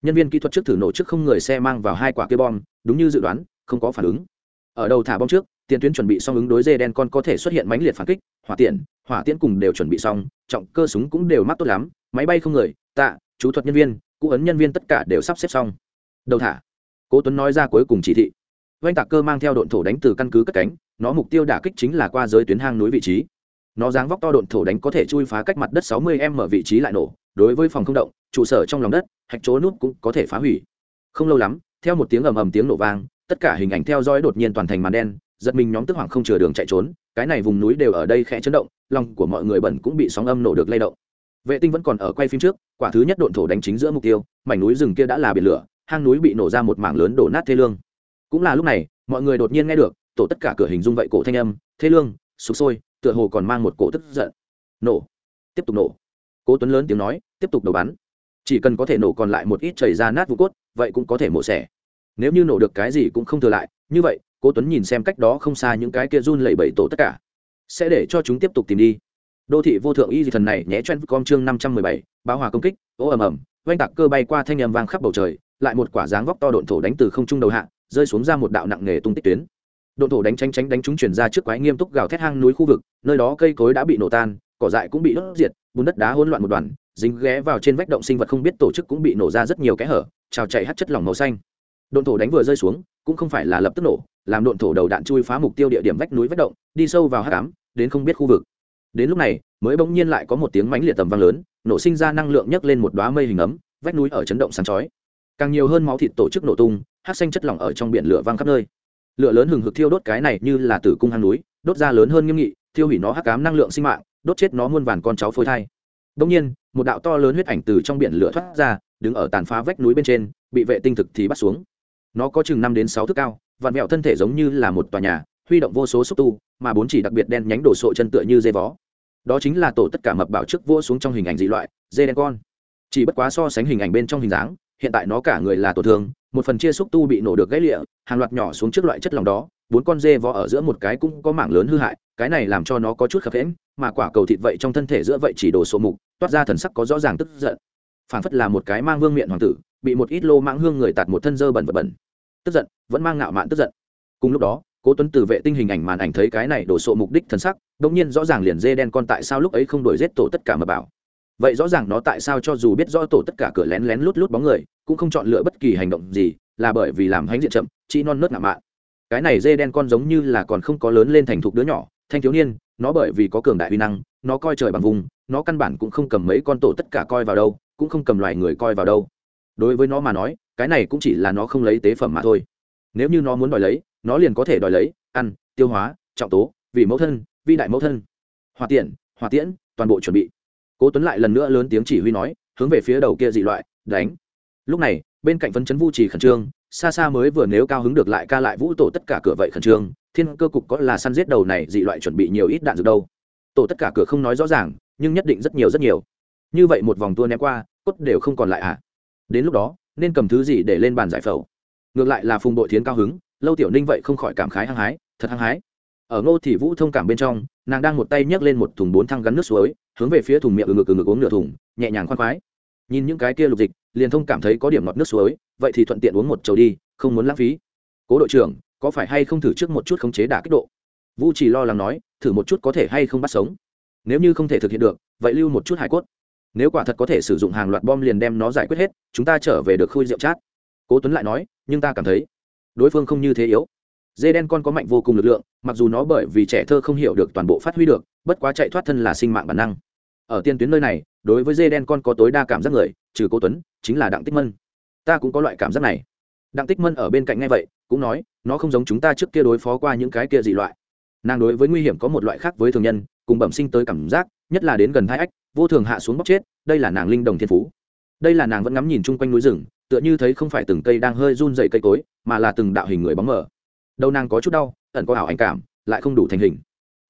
Nhân viên kỹ thuật trước thử nổ trước không người xe mang vào hai quả kia bom, đúng như dự đoán, không có phản ứng. Ở đầu thả bom trước, tiền tuyến chuẩn bị xong ứng đối dê đen con có thể xuất hiện mãnh liệt phản kích, hỏa tiện, hỏa tiễn cùng đều chuẩn bị xong, trọng cơ súng cũng đều mắc tốt lắm, máy bay không người, tạ, chú thuật nhân viên cũ ấn nhân viên tất cả đều sắp xếp xong đầu thả. Cố tuấn nói ra cuối cùng chỉ thị. Oanh tạc cơ mang theo độn thổ đánh từ căn cứ cất cánh, nó mục tiêu đả kích chính là qua giới tuyến hang núi vị trí. Nó dáng vóc to độn thổ đánh có thể chui phá cách mặt đất 60 m ở vị trí lại nổ, đối với phòng không động, trụ sở trong lòng đất, hạch chỗ nút cũng có thể phá hủy. Không lâu lắm, theo một tiếng ầm ầm tiếng nổ vang, tất cả hình ảnh theo dõi đột nhiên toàn thành màn đen, giật mình nhóm tức hoàng không chừa đường chạy trốn, cái này vùng núi đều ở đây khẽ chấn động, lòng của mọi người bẩn cũng bị sóng âm nổ được lay động. Vệ tinh vẫn còn ở quay phim trước, quả thứ nhất độn thổ đánh chính giữa mục tiêu, mảnh núi rừng kia đã là biển lửa hang núi bị nổ ra một mảng lớn đổ nát thê lương. Cũng là lúc này, mọi người đột nhiên nghe được, tổ tất cả cửa hình dung vậy cổ thanh âm, thê lương, sụp sôi, tựa hồ còn mang một cổ tức giận. Nổ. Tiếp tục nổ. Cố tuấn lớn tiếng nói, tiếp tục đầu bắn. Chỉ cần có thể nổ còn lại một ít chảy ra nát vụ cốt, vậy cũng có thể mổ xẻ. Nếu như nổ được cái gì cũng không thừa lại. Như vậy, cố tuấn nhìn xem cách đó không xa những cái kia run lẩy bẩy tổ tất cả. Sẽ để cho chúng tiếp tục tìm đi. Đô thị vô thượng y dị thần này nhé chen com chương năm trăm mười bảy, báo hòa công kích ố ầm ầm, oanh tạc cơ bay qua thanh âm vang khắp bầu trời lại một quả dáng vóc to độn thổ đánh từ không trung đầu hạ, rơi xuống ra một đạo nặng nghề tung tích tuyến. Độn thổ đánh tranh tránh đánh chúng chuyển ra trước quái nghiêm túc gào thét hang núi khu vực, nơi đó cây cối đã bị nổ tan, cỏ dại cũng bị đốt diệt, bùn đất đá hỗn loạn một đoàn, dính ghé vào trên vách động sinh vật không biết tổ chức cũng bị nổ ra rất nhiều kẽ hở, trào chạy hắt chất lỏng màu xanh. Độn thổ đánh vừa rơi xuống, cũng không phải là lập tức nổ, làm độn thổ đầu đạn chui phá mục tiêu địa điểm vách núi vách động, đi sâu vào hát cám đến không biết khu vực. Đến lúc này, mới bỗng nhiên lại có một tiếng mánh liệt tầm vang lớn, nổ sinh ra năng lượng nhấc lên một đoá mây hình ấm, vách núi ở chấn động sáng chói càng nhiều hơn máu thịt tổ chức nổ tung, hát xanh chất lỏng ở trong biển lửa vang khắp nơi. Lửa lớn hừng hực thiêu đốt cái này như là tử cung hang núi, đốt ra lớn hơn nghiêm nghị, thiêu hủy nó hắc cám năng lượng sinh mạng, đốt chết nó muôn vàn con cháu phôi thai. Đông nhiên, một đạo to lớn huyết ảnh từ trong biển lửa thoát ra, đứng ở tàn phá vách núi bên trên, bị vệ tinh thực thì bắt xuống. Nó có chừng năm đến sáu thước cao vạn mẹo thân thể giống như là một tòa nhà, huy động vô số xúc tu, mà bốn chỉ đặc biệt đen nhánh đổ sộ chân tựa như dây vó. Đó chính là tổ tất cả mập bảo trước vua xuống trong hình ảnh dị loại, dê đen con. Chỉ bất quá so sánh hình ảnh bên trong hình dáng hiện tại nó cả người là tổn thương, một phần chia xúc tu bị nổ được gãy lịa, hàng loạt nhỏ xuống trước loại chất lòng đó, bốn con dê vó ở giữa một cái cũng có mảng lớn hư hại, cái này làm cho nó có chút khập hễm mà quả cầu thịt vậy trong thân thể giữa vậy chỉ đổ sổ mục, toát ra thần sắc có rõ ràng tức giận. Phản phất là một cái mang vương miệng hoàng tử, bị một ít lô mãng hương người tạt một thân dơ bẩn vật bẩn. Tức giận, vẫn mang ngạo mạn tức giận. Cùng lúc đó, cố tuấn từ vệ tinh hình ảnh màn ảnh thấy cái này đổ sộ mục đích thần sắc đống nhiên rõ ràng liền dê đen con tại sao lúc ấy không đổi giết tổ tất cả mà bảo vậy rõ ràng nó tại sao cho dù biết rõ tổ tất cả cửa lén lén lút lút bóng người, cũng không chọn lựa bất kỳ hành động gì, là bởi vì làm hãnh diện chậm, chỉ non nớt ngạo mạn. Cái này dê đen con giống như là còn không có lớn lên thành thục đứa nhỏ, thanh thiếu niên, nó bởi vì có cường đại uy năng, nó coi trời bằng vùng, nó căn bản cũng không cầm mấy con tổ tất cả coi vào đâu, cũng không cầm loài người coi vào đâu. Đối với nó mà nói, cái này cũng chỉ là nó không lấy tế phẩm mà thôi. Nếu như nó muốn đòi lấy, nó liền có thể đòi lấy, ăn, tiêu hóa, trọng tố vì mẫu thân vi đại mẫu thân. Hòa tiện hòa tiễn, toàn bộ chuẩn bị cố tuấn lại lần nữa lớn tiếng chỉ huy nói, hướng về phía đầu kia dị loại, đánh. Lúc này, bên cạnh phấn chấn vu trì khẩn trương, xa xa mới vừa nếu cao hứng được lại ca lại vũ tổ tất cả cửa vậy khẩn trương, thiên cơ cục có là săn giết đầu này dị loại chuẩn bị nhiều ít đạn dược đâu. Tổ tất cả cửa không nói rõ ràng, nhưng nhất định rất nhiều rất nhiều. Như vậy một vòng tua ném qua, cốt đều không còn lại à? Đến lúc đó, nên cầm thứ gì để lên bàn giải phẫu? Ngược lại là phùng đội thiến cao hứng, lâu tiểu ninh vậy không khỏi cảm khái hăng hái, thật hăng hái. Ở ngô thì vũ thông cảm bên trong, nàng đang một tay nhấc lên một thùng bốn thăng gắn nước suối hướng về phía thùng miệng ừ ngực ừ ngực uống nửa thùng, nhẹ nhàng khoan khoái. Nhìn những cái kia lục dịch, liền thông cảm thấy có điểm ngọt nước suối, vậy thì thuận tiện uống một chầu đi, không muốn lãng phí. Cố đội trưởng, có phải hay không thử trước một chút khống chế đả kích độ? Vu chỉ lo lắng nói, thử một chút có thể hay không bắt sống. Nếu như không thể thực hiện được, vậy lưu một chút hải cốt. Nếu quả thật có thể sử dụng hàng loạt bom liền đem nó giải quyết hết, chúng ta trở về được khui rượu chát. Cố tuấn lại nói, nhưng ta cảm thấy, đối phương không như thế yếu. Dê đen con có mạnh vô cùng lực lượng, mặc dù nó bởi vì trẻ thơ không hiểu được toàn bộ phát huy được, bất quá chạy thoát thân là sinh mạng bản năng ở tiên tuyến nơi này, đối với dê đen con có tối đa cảm giác người, trừ cô tuấn, chính là đặng tích mân. Ta cũng có loại cảm giác này. Đặng tích mân ở bên cạnh ngay vậy, cũng nói, nó không giống chúng ta trước kia đối phó qua những cái kia dị loại. Nàng đối với nguy hiểm có một loại khác với thường nhân, cùng bẩm sinh tới cảm giác, nhất là đến gần hai ách, vô thường hạ xuống bóc chết, đây là nàng linh đồng thiên phú. Đây là nàng vẫn ngắm nhìn chung quanh núi rừng, tựa như thấy không phải từng cây đang hơi run dày cây cối, mà là từng đạo hình người bóng mờ. Đầu nàng có chút đau, ẩn có ảo ảnh cảm, lại không đủ thành hình.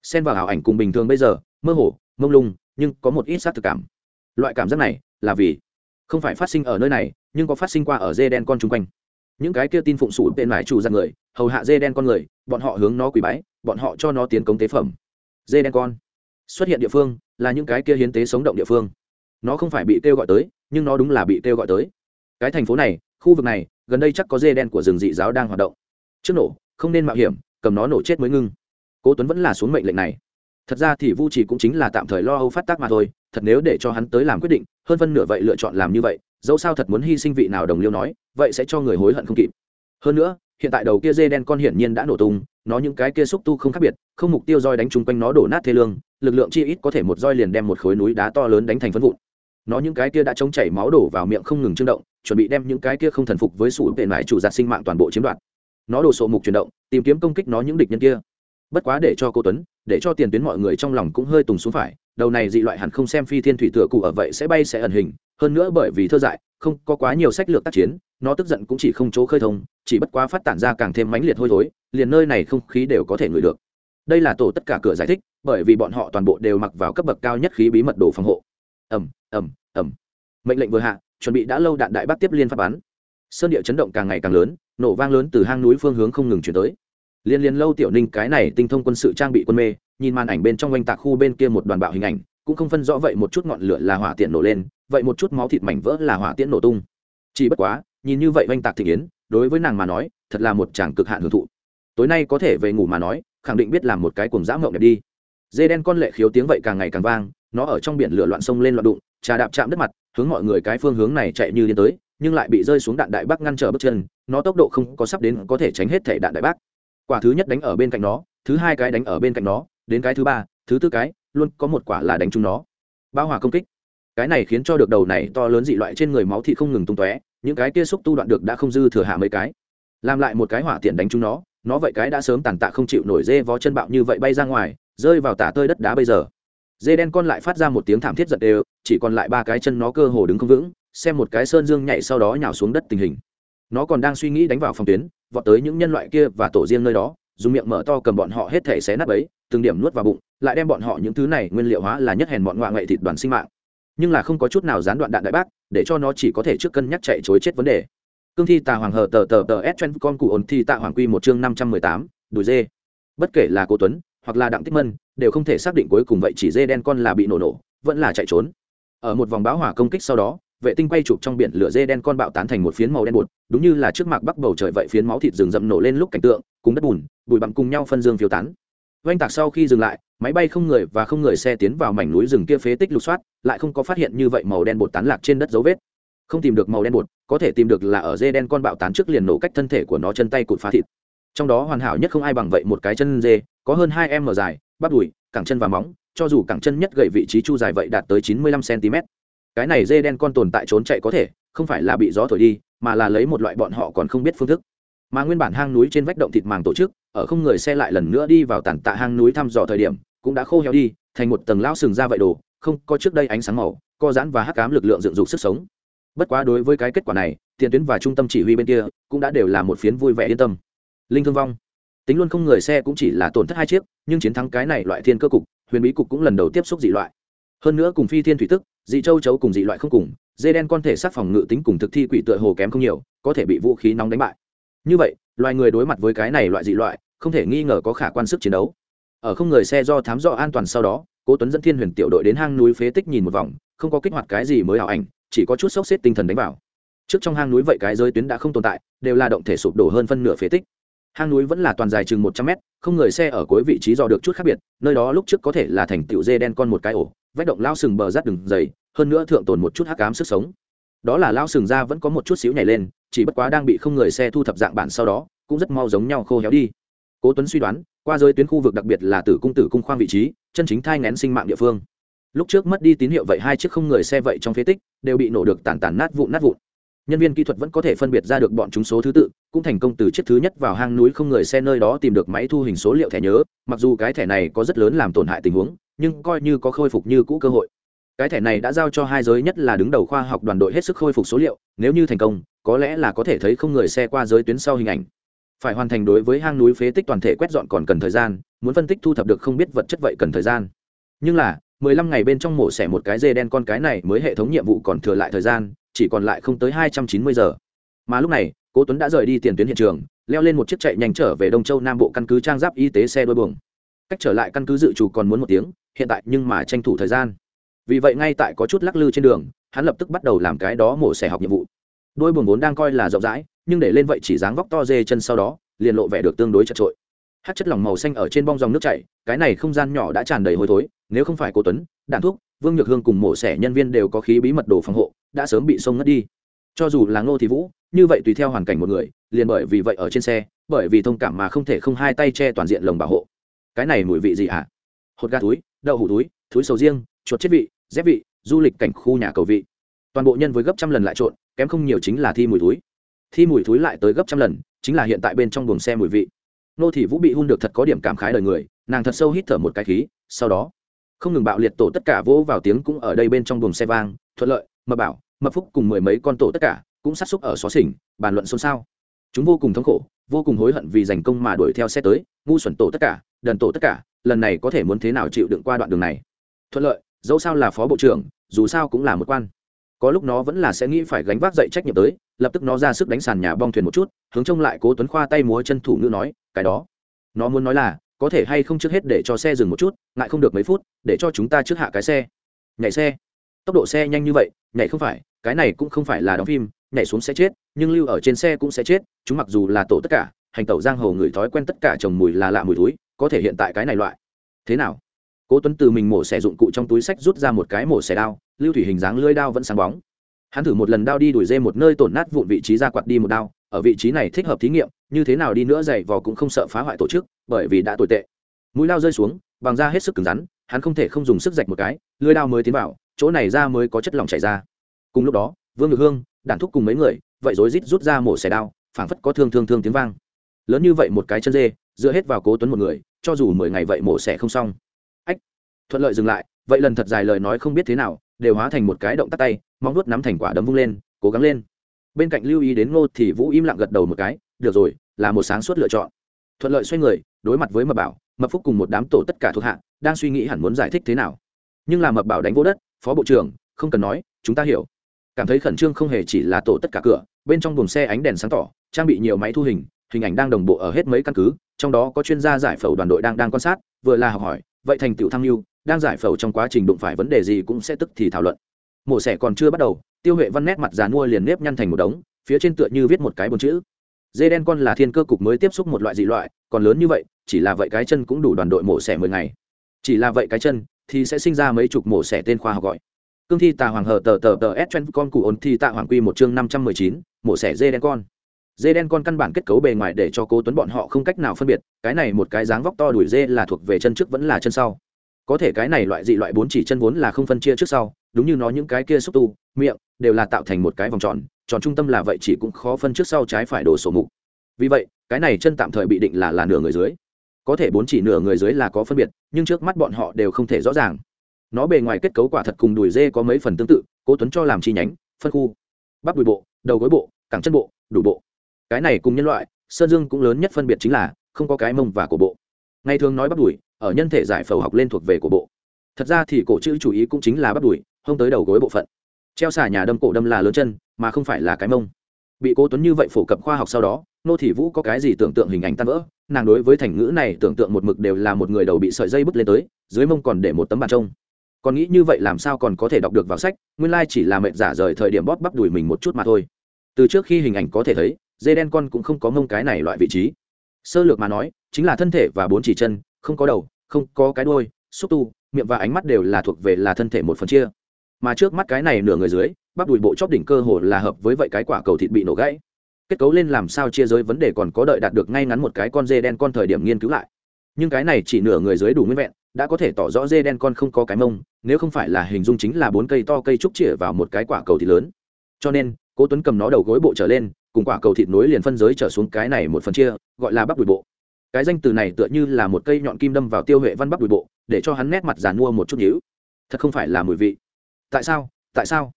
Xen vào ảo ảnh cùng bình thường bây giờ, mơ hồ, mông lung nhưng có một ít xác thực cảm. Loại cảm giác này là vì không phải phát sinh ở nơi này, nhưng có phát sinh qua ở dê đen con chung quanh. Những cái kia tin phụng sủ tên mải chủ ra người, hầu hạ dê đen con người, bọn họ hướng nó quỳ bái, bọn họ cho nó tiến công tế phẩm. Dê đen con xuất hiện địa phương là những cái kia hiến tế sống động địa phương. Nó không phải bị kêu gọi tới, nhưng nó đúng là bị kêu gọi tới. Cái thành phố này, khu vực này, gần đây chắc có dê đen của rừng dị giáo đang hoạt động. Trước nổ, không nên mạo hiểm, cầm nó nổ chết mới ngưng. Cố tuấn vẫn là xuống mệnh lệnh này thật ra thì vu chỉ cũng chính là tạm thời lo âu phát tác mà thôi, thật nếu để cho hắn tới làm quyết định, hơn phân nửa vậy lựa chọn làm như vậy, dẫu sao thật muốn hy sinh vị nào đồng liêu nói, vậy sẽ cho người hối hận không kịp. Hơn nữa, hiện tại đầu kia dê đen con hiển nhiên đã nổ tung, nó những cái kia xúc tu không khác biệt, không mục tiêu roi đánh chung quanh nó đổ nát thế lương, lực lượng chi ít có thể một roi liền đem một khối núi đá to lớn đánh thành phân vụn. Nó những cái kia đã chống chảy máu đổ vào miệng không ngừng trương động, chuẩn bị đem những cái kia không thần phục với sủ tệ mãi chủ giặt sinh mạng toàn bộ chiếm đoạt. Nó đổ sộ mục chuyển động, tìm kiếm công kích nó những địch nhân kia bất quá để cho cô tuấn, để cho tiền tuyến mọi người trong lòng cũng hơi tùng xuống phải, đầu này dị loại hẳn không xem phi thiên thủy tựa cụ ở vậy sẽ bay sẽ ẩn hình, hơn nữa bởi vì thơ dại, không có quá nhiều sách lược tác chiến, nó tức giận cũng chỉ không chỗ khơi thông, chỉ bất quá phát tản ra càng thêm mãnh liệt hôi thối, liền nơi này không khí đều có thể ngửi được. Đây là tổ tất cả cửa giải thích, bởi vì bọn họ toàn bộ đều mặc vào cấp bậc cao nhất khí bí mật đồ phòng hộ. Ẩm ẩm ẩm mệnh lệnh vừa hạ, chuẩn bị đã lâu đạn đại bác tiếp liên phát bắn. Sơn địa chấn động càng ngày càng lớn, nổ vang lớn từ hang núi phương hướng không ngừng chuyển tới liên liên lâu tiểu ninh cái này tinh thông quân sự trang bị quân mê, nhìn màn ảnh bên trong oanh tạc khu bên kia một đoàn bạo hình ảnh, cũng không phân rõ vậy một chút ngọn lửa là hỏa tiện nổ lên, vậy một chút máu thịt mảnh vỡ là hỏa tiễn nổ tung. Chỉ bất quá, nhìn như vậy oanh tạc thị kiến đối với nàng mà nói, thật là một chàng cực hạn hưởng thụ. Tối nay có thể về ngủ mà nói, khẳng định biết làm một cái cuồng dã mộng đẹp đi. Dê đen con lệ khiếu tiếng vậy càng ngày càng vang, nó ở trong biển lửa loạn sông lên loạn đụng, trà đạp chạm đất mặt, hướng mọi người cái phương hướng này chạy như điên tới, nhưng lại bị rơi xuống đạn đại bác ngăn trở bước chân, nó tốc độ không có sắp đến có thể tránh hết thể đạn đại bác quả thứ nhất đánh ở bên cạnh nó, thứ hai cái đánh ở bên cạnh nó, đến cái thứ ba, thứ tư cái, luôn có một quả là đánh trúng nó. Bao hòa công kích. Cái này khiến cho được đầu này to lớn dị loại trên người máu thị không ngừng tung tóe, những cái kia xúc tu đoạn được đã không dư thừa hạ mấy cái. Làm lại một cái hỏa tiện đánh trúng nó nó vậy cái đã sớm tàn tạ không chịu nổi dê vó chân bạo như vậy bay ra ngoài, rơi vào tả tơi đất đá bây giờ. Dê đen con lại phát ra một tiếng thảm thiết giật đều, chỉ còn lại ba cái chân nó cơ hồ đứng không vững, xem một cái sơn dương nhảy sau đó nhào xuống đất tình hình. Nó còn đang suy nghĩ đánh vào phòng tuyến vọt tới những nhân loại kia và tổ riêng nơi đó, dùng miệng mở to cầm bọn họ hết thể xé nát ấy từng điểm nuốt vào bụng, lại đem bọn họ những thứ này nguyên liệu hóa là nhất hèn bọn ngoại ngậy thịt đoàn sinh mạng. Nhưng là không có chút nào gián đoạn đạn đại bác, để cho nó chỉ có thể trước cân nhắc chạy chối chết vấn đề. Cương thi tà hoàng hờ tờ tờ tờ s chen con cụ ổn thi tạ hoàng quy một chương năm trăm mười tám, đùi dê. Bất kể là cô tuấn, hoặc là đặng tích mân, đều không thể xác định cuối cùng vậy chỉ dê đen con là bị nổ nổ, vẫn là chạy trốn. Ở một vòng báo hỏa công kích sau đó vệ tinh quay chụp trong biển lửa dê đen con bạo tán thành một phiến màu đen bột, đúng như là trước mặt bắc bầu trời vậy phiến máu thịt rừng rậm nổ lên lúc cảnh tượng, cùng đất bùn, bụi bặm cùng nhau phân dương phiêu tán. Oanh tạc sau khi dừng lại, máy bay không người và không người xe tiến vào mảnh núi rừng kia phế tích lục soát, lại không có phát hiện như vậy màu đen bột tán lạc trên đất dấu vết. Không tìm được màu đen bột, có thể tìm được là ở dê đen con bạo tán trước liền nổ cách thân thể của nó chân tay cụt phá thịt. Trong đó hoàn hảo nhất không ai bằng vậy một cái chân dê, có hơn hai m dài, bắp đùi, cẳng chân và móng, cho dù cẳng chân nhất gậy vị trí chu dài vậy đạt tới chín mươi lăm cm cái này dê đen con tồn tại trốn chạy có thể, không phải là bị gió thổi đi, mà là lấy một loại bọn họ còn không biết phương thức. Mà nguyên bản hang núi trên vách động thịt màng tổ chức, ở không người xe lại lần nữa đi vào tàn tạ hang núi thăm dò thời điểm, cũng đã khô héo đi, thành một tầng lao sừng ra vậy đồ, không có trước đây ánh sáng màu, co giãn và hắc cám lực lượng dựng dục sức sống. Bất quá đối với cái kết quả này, tiền tuyến và trung tâm chỉ huy bên kia cũng đã đều là một phiến vui vẻ yên tâm. Linh thương vong. Tính luôn không người xe cũng chỉ là tổn thất hai chiếc, nhưng chiến thắng cái này loại thiên cơ cục, huyền bí cục cũng lần đầu tiếp xúc dị loại. Hơn nữa cùng phi thiên thủy tức dị châu chấu cùng dị loại không cùng, dê đen con thể sát phòng ngự tính cùng thực thi quỷ tựa hồ kém không nhiều, có thể bị vũ khí nóng đánh bại. Như vậy, loài người đối mặt với cái này loại dị loại, không thể nghi ngờ có khả quan sức chiến đấu. Ở không người xe do thám dò an toàn sau đó, cố tuấn dẫn thiên huyền tiểu đội đến hang núi phế tích nhìn một vòng, không có kích hoạt cái gì mới ảo ảnh, chỉ có chút sốc xếp tinh thần đánh vào. Trước trong hang núi vậy cái giới tuyến đã không tồn tại, đều là động thể sụp đổ hơn phân nửa phế tích. Hang núi vẫn là toàn dài chừng một trăm mét, không người xe ở cuối vị trí dò được chút khác biệt, nơi đó lúc trước có thể là thành tiểu dê đen con một cái ổ vách động lao sừng bờ rát đừng dày, hơn nữa thượng tồn một chút hắc ám sức sống. Đó là lao sừng ra vẫn có một chút xíu nhảy lên, chỉ bất quá đang bị không người xe thu thập dạng bản sau đó, cũng rất mau giống nhau khô héo đi. Cố tuấn suy đoán, qua giới tuyến khu vực đặc biệt là tử cung tử cung khoang vị trí, chân chính thai ngén sinh mạng địa phương. Lúc trước mất đi tín hiệu vậy hai chiếc không người xe vậy trong phế tích đều bị nổ được tàn tàn nát vụn nát vụn. Nhân viên kỹ thuật vẫn có thể phân biệt ra được bọn chúng số thứ tự, cũng thành công từ chiếc thứ nhất vào hang núi không người xe nơi đó tìm được máy thu hình số liệu thẻ nhớ, mặc dù cái thẻ này có rất lớn làm tổn hại tình huống nhưng coi như có khôi phục như cũ cơ hội. Cái thẻ này đã giao cho hai giới, nhất là đứng đầu khoa học đoàn đội hết sức khôi phục số liệu, nếu như thành công, có lẽ là có thể thấy không người xe qua giới tuyến sau hình ảnh. Phải hoàn thành đối với hang núi phế tích toàn thể quét dọn còn cần thời gian, muốn phân tích thu thập được không biết vật chất vậy cần thời gian. Nhưng là, mười lăm ngày bên trong mổ xẻ một cái dê đen con cái này mới hệ thống nhiệm vụ còn thừa lại thời gian, chỉ còn lại không tới hai trăm chín mươi giờ. Mà lúc này, cố tuấn đã rời đi tiền tuyến hiện trường, leo lên một chiếc chạy nhanh trở về đông châu nam bộ căn cứ trang giáp y tế xe đôi buồng cách trở lại căn cứ dự trù còn muốn một tiếng, hiện tại nhưng mà tranh thủ thời gian. Vì vậy ngay tại có chút lắc lư trên đường, hắn lập tức bắt đầu làm cái đó mổ xẻ học nhiệm vụ. Đôi buồng vốn đang coi là rộng rãi, nhưng để lên vậy chỉ dáng vóc to dê chân sau đó, liền lộ vẻ được tương đối chật trội hát chất lỏng màu xanh ở trên bong dòng nước chảy, cái này không gian nhỏ đã tràn đầy hôi thối, nếu không phải cô tuấn, đạn thuốc vương nhược hương cùng mổ xẻ nhân viên đều có khí bí mật đồ phòng hộ, đã sớm bị sông ngất đi. Cho dù là ngô thì vũ, như vậy tùy theo hoàn cảnh một người, liền bởi vì vậy ở trên xe, bởi vì thông cảm mà không thể không hai tay che toàn diện lồng bảo hộ cái này mùi vị gì hả? Hột gà túi, đậu hủ túi túi sầu riêng, chuột chết vị, dép vị, du lịch cảnh khu nhà cầu vị. Toàn bộ nhân với gấp trăm lần lại trộn, kém không nhiều chính là thi mùi túi. Thi mùi túi lại tới gấp trăm lần, chính là hiện tại bên trong buồng xe mùi vị. Nô thị vũ bị hun được thật có điểm cảm khái đời người, nàng thật sâu hít thở một cái khí, sau đó, không ngừng bạo liệt tổ tất cả vỗ vào tiếng cũng ở đây bên trong buồng xe vang, thuận lợi, mập bảo, mập phúc cùng mười mấy con tổ tất cả cũng sát xúc ở xó xỉnh, bàn luận xôn xao. Chúng vô cùng thống khổ vô cùng hối hận vì giành công mà đuổi theo xe tới, ngu xuẩn tổ tất cả, đần tổ tất cả, lần này có thể muốn thế nào chịu đựng qua đoạn đường này? Thuận lợi, dẫu sao là phó bộ trưởng, dù sao cũng là một quan. Có lúc nó vẫn là sẽ nghĩ phải gánh vác dậy trách nhiệm tới, lập tức nó ra sức đánh sàn nhà bong thuyền một chút, hướng trông lại cố tuấn khoa tay múa chân thủ ngữ nói, cái đó, nó muốn nói là, có thể hay không trước hết để cho xe dừng một chút, ngại không được mấy phút, để cho chúng ta trước hạ cái xe. Nhảy xe. Tốc độ xe nhanh như vậy, nhảy không phải, cái này cũng không phải là đóng phim nhảy xuống sẽ chết, nhưng lưu ở trên xe cũng sẽ chết, chúng mặc dù là tổ tất cả, hành tẩu giang hồ người thói quen tất cả trồng mùi là lạ mùi túi có thể hiện tại cái này loại. Thế nào? Cố tuấn từ mình mổ xẻ dụng cụ trong túi sách rút ra một cái mổ xẻ đao, lưu thủy hình dáng lưỡi đao vẫn sáng bóng. Hắn thử một lần đao đi đuổi dê một nơi tổn nát vụn vị trí ra quạt đi một đao, ở vị trí này thích hợp thí nghiệm, như thế nào đi nữa dày vò cũng không sợ phá hoại tổ chức, bởi vì đã tồi tệ. Mũi lao rơi xuống, bằng da hết sức cứng rắn, hắn không thể không dùng sức rạch một cái, lưỡi đao mới tiến vào, chỗ này ra mới có chất lỏng chảy ra. Cùng lúc đó vương ngược hương, đản thúc cùng mấy người, vậy rối rít rút ra mổ xẻ đao, phảng phất có thương thương thương tiếng vang. Lớn như vậy một cái chân dê, dựa hết vào cố tuấn một người, cho dù mười ngày vậy mổ xẻ không xong. Ách, thuận lợi dừng lại, vậy lần thật dài lời nói không biết thế nào, đều hóa thành một cái động tắt tay, móng nuốt nắm thành quả đấm vung lên, cố gắng lên. Bên cạnh lưu ý đến ngô thì vũ im lặng gật đầu một cái, được rồi, là một sáng suốt lựa chọn. Thuận lợi xoay người, đối mặt với mập bảo, mập phúc cùng một đám tổ tất cả thuộc hạ, đang suy nghĩ hẳn muốn giải thích thế nào. Nhưng là mập bảo đánh vô đất, phó bộ trưởng, không cần nói, chúng ta hiểu cảm thấy khẩn trương không hề chỉ là tổ tất cả cửa, bên trong buồng xe ánh đèn sáng tỏ, trang bị nhiều máy thu hình hình ảnh đang đồng bộ ở hết mấy căn cứ, trong đó có chuyên gia giải phẫu đoàn đội đang đang quan sát, vừa là học hỏi, vậy thành tựu tham mưu, đang giải phẫu trong quá trình đụng phải vấn đề gì cũng sẽ tức thì thảo luận. Mổ xẻ còn chưa bắt đầu, tiêu huệ văn nét mặt già mua liền nếp nhăn thành một đống, phía trên tựa như viết một cái bốn chữ. Dê đen con là thiên cơ cục mới tiếp xúc một loại dị loại, còn lớn như vậy, chỉ là vậy cái chân cũng đủ đoàn đội mổ xẻ mười ngày. Chỉ là vậy cái chân thì sẽ sinh ra mấy chục mổ xẻ tên khoa học gọi cương thi tà hoàng hờ tờ tờ tờ s chen con cụ ổn thi tạ hoàng quy một chương năm trăm mười chín, mổ xẻ dê đen con. Dê đen con căn bản kết cấu bề ngoài để cho cố tuấn bọn họ không cách nào phân biệt, cái này một cái dáng vóc to đuổi dê là thuộc về chân trước vẫn là chân sau. Có thể cái này loại dị loại bốn chỉ chân vốn là không phân chia trước sau, đúng như nó những cái kia xúc tu, miệng, đều là tạo thành một cái vòng tròn tròn trung tâm là vậy chỉ cũng khó phân trước sau trái phải đổ sổ mục. Vì vậy, cái này chân tạm thời bị định là là nửa người dưới. Có thể bốn chỉ nửa người dưới là có phân biệt, nhưng trước mắt bọn họ đều không thể rõ ràng nó bề ngoài kết cấu quả thật cùng đùi dê có mấy phần tương tự, cố tuấn cho làm chi nhánh, phân khu, bắp đùi bộ, đầu gối bộ, cẳng chân bộ, đủ bộ. Cái này cùng nhân loại, sơn dương cũng lớn nhất phân biệt chính là không có cái mông và cổ bộ. Ngày thường nói bắp đùi, ở nhân thể giải phẫu học lên thuộc về cổ bộ. Thật ra thì cổ chữ chủ ý cũng chính là bắp đùi không tới đầu gối bộ phận. Treo xả nhà đâm cổ đâm là lớn chân, mà không phải là cái mông. Bị cố tuấn như vậy phổ cập khoa học sau đó, nô thị vũ có cái gì tưởng tượng hình ảnh tan vỡ, nàng đối với thành ngữ này tưởng tượng một mực đều là một người đầu bị sợi dây bứt lên tới, dưới mông còn để một tấm bàn trông còn nghĩ như vậy làm sao còn có thể đọc được vào sách, nguyên lai chỉ là mệnh giả rời thời điểm bóp bắp đùi mình một chút mà thôi. Từ trước khi hình ảnh có thể thấy, dê đen con cũng không có mông cái này loại vị trí. Sơ lược mà nói, chính là thân thể và bốn chỉ chân, không có đầu, không có cái đuôi, xúc tu, miệng và ánh mắt đều là thuộc về là thân thể một phần chia. Mà trước mắt cái này nửa người dưới, bắp đùi bộ chóp đỉnh cơ hồ là hợp với vậy cái quả cầu thịt bị nổ gãy. Kết cấu lên làm sao chia giới vấn đề còn có đợi đạt được ngay ngắn một cái con dê đen con thời điểm nghiên cứu lại. Nhưng cái này chỉ nửa người dưới đủ nguyên vẹn đã có thể tỏ rõ dê đen con không có cái mông, nếu không phải là hình dung chính là bốn cây to cây trúc chĩa vào một cái quả cầu thịt lớn. Cho nên, cố tuấn cầm nó đầu gối bộ trở lên, cùng quả cầu thịt nối liền phân giới trở xuống cái này một phần chia, gọi là bắp đùi bộ. Cái danh từ này tựa như là một cây nhọn kim đâm vào tiêu huệ văn bắp đùi bộ, để cho hắn nét mặt giàn mua một chút nhíu. Thật không phải là mùi vị. Tại sao? Tại sao?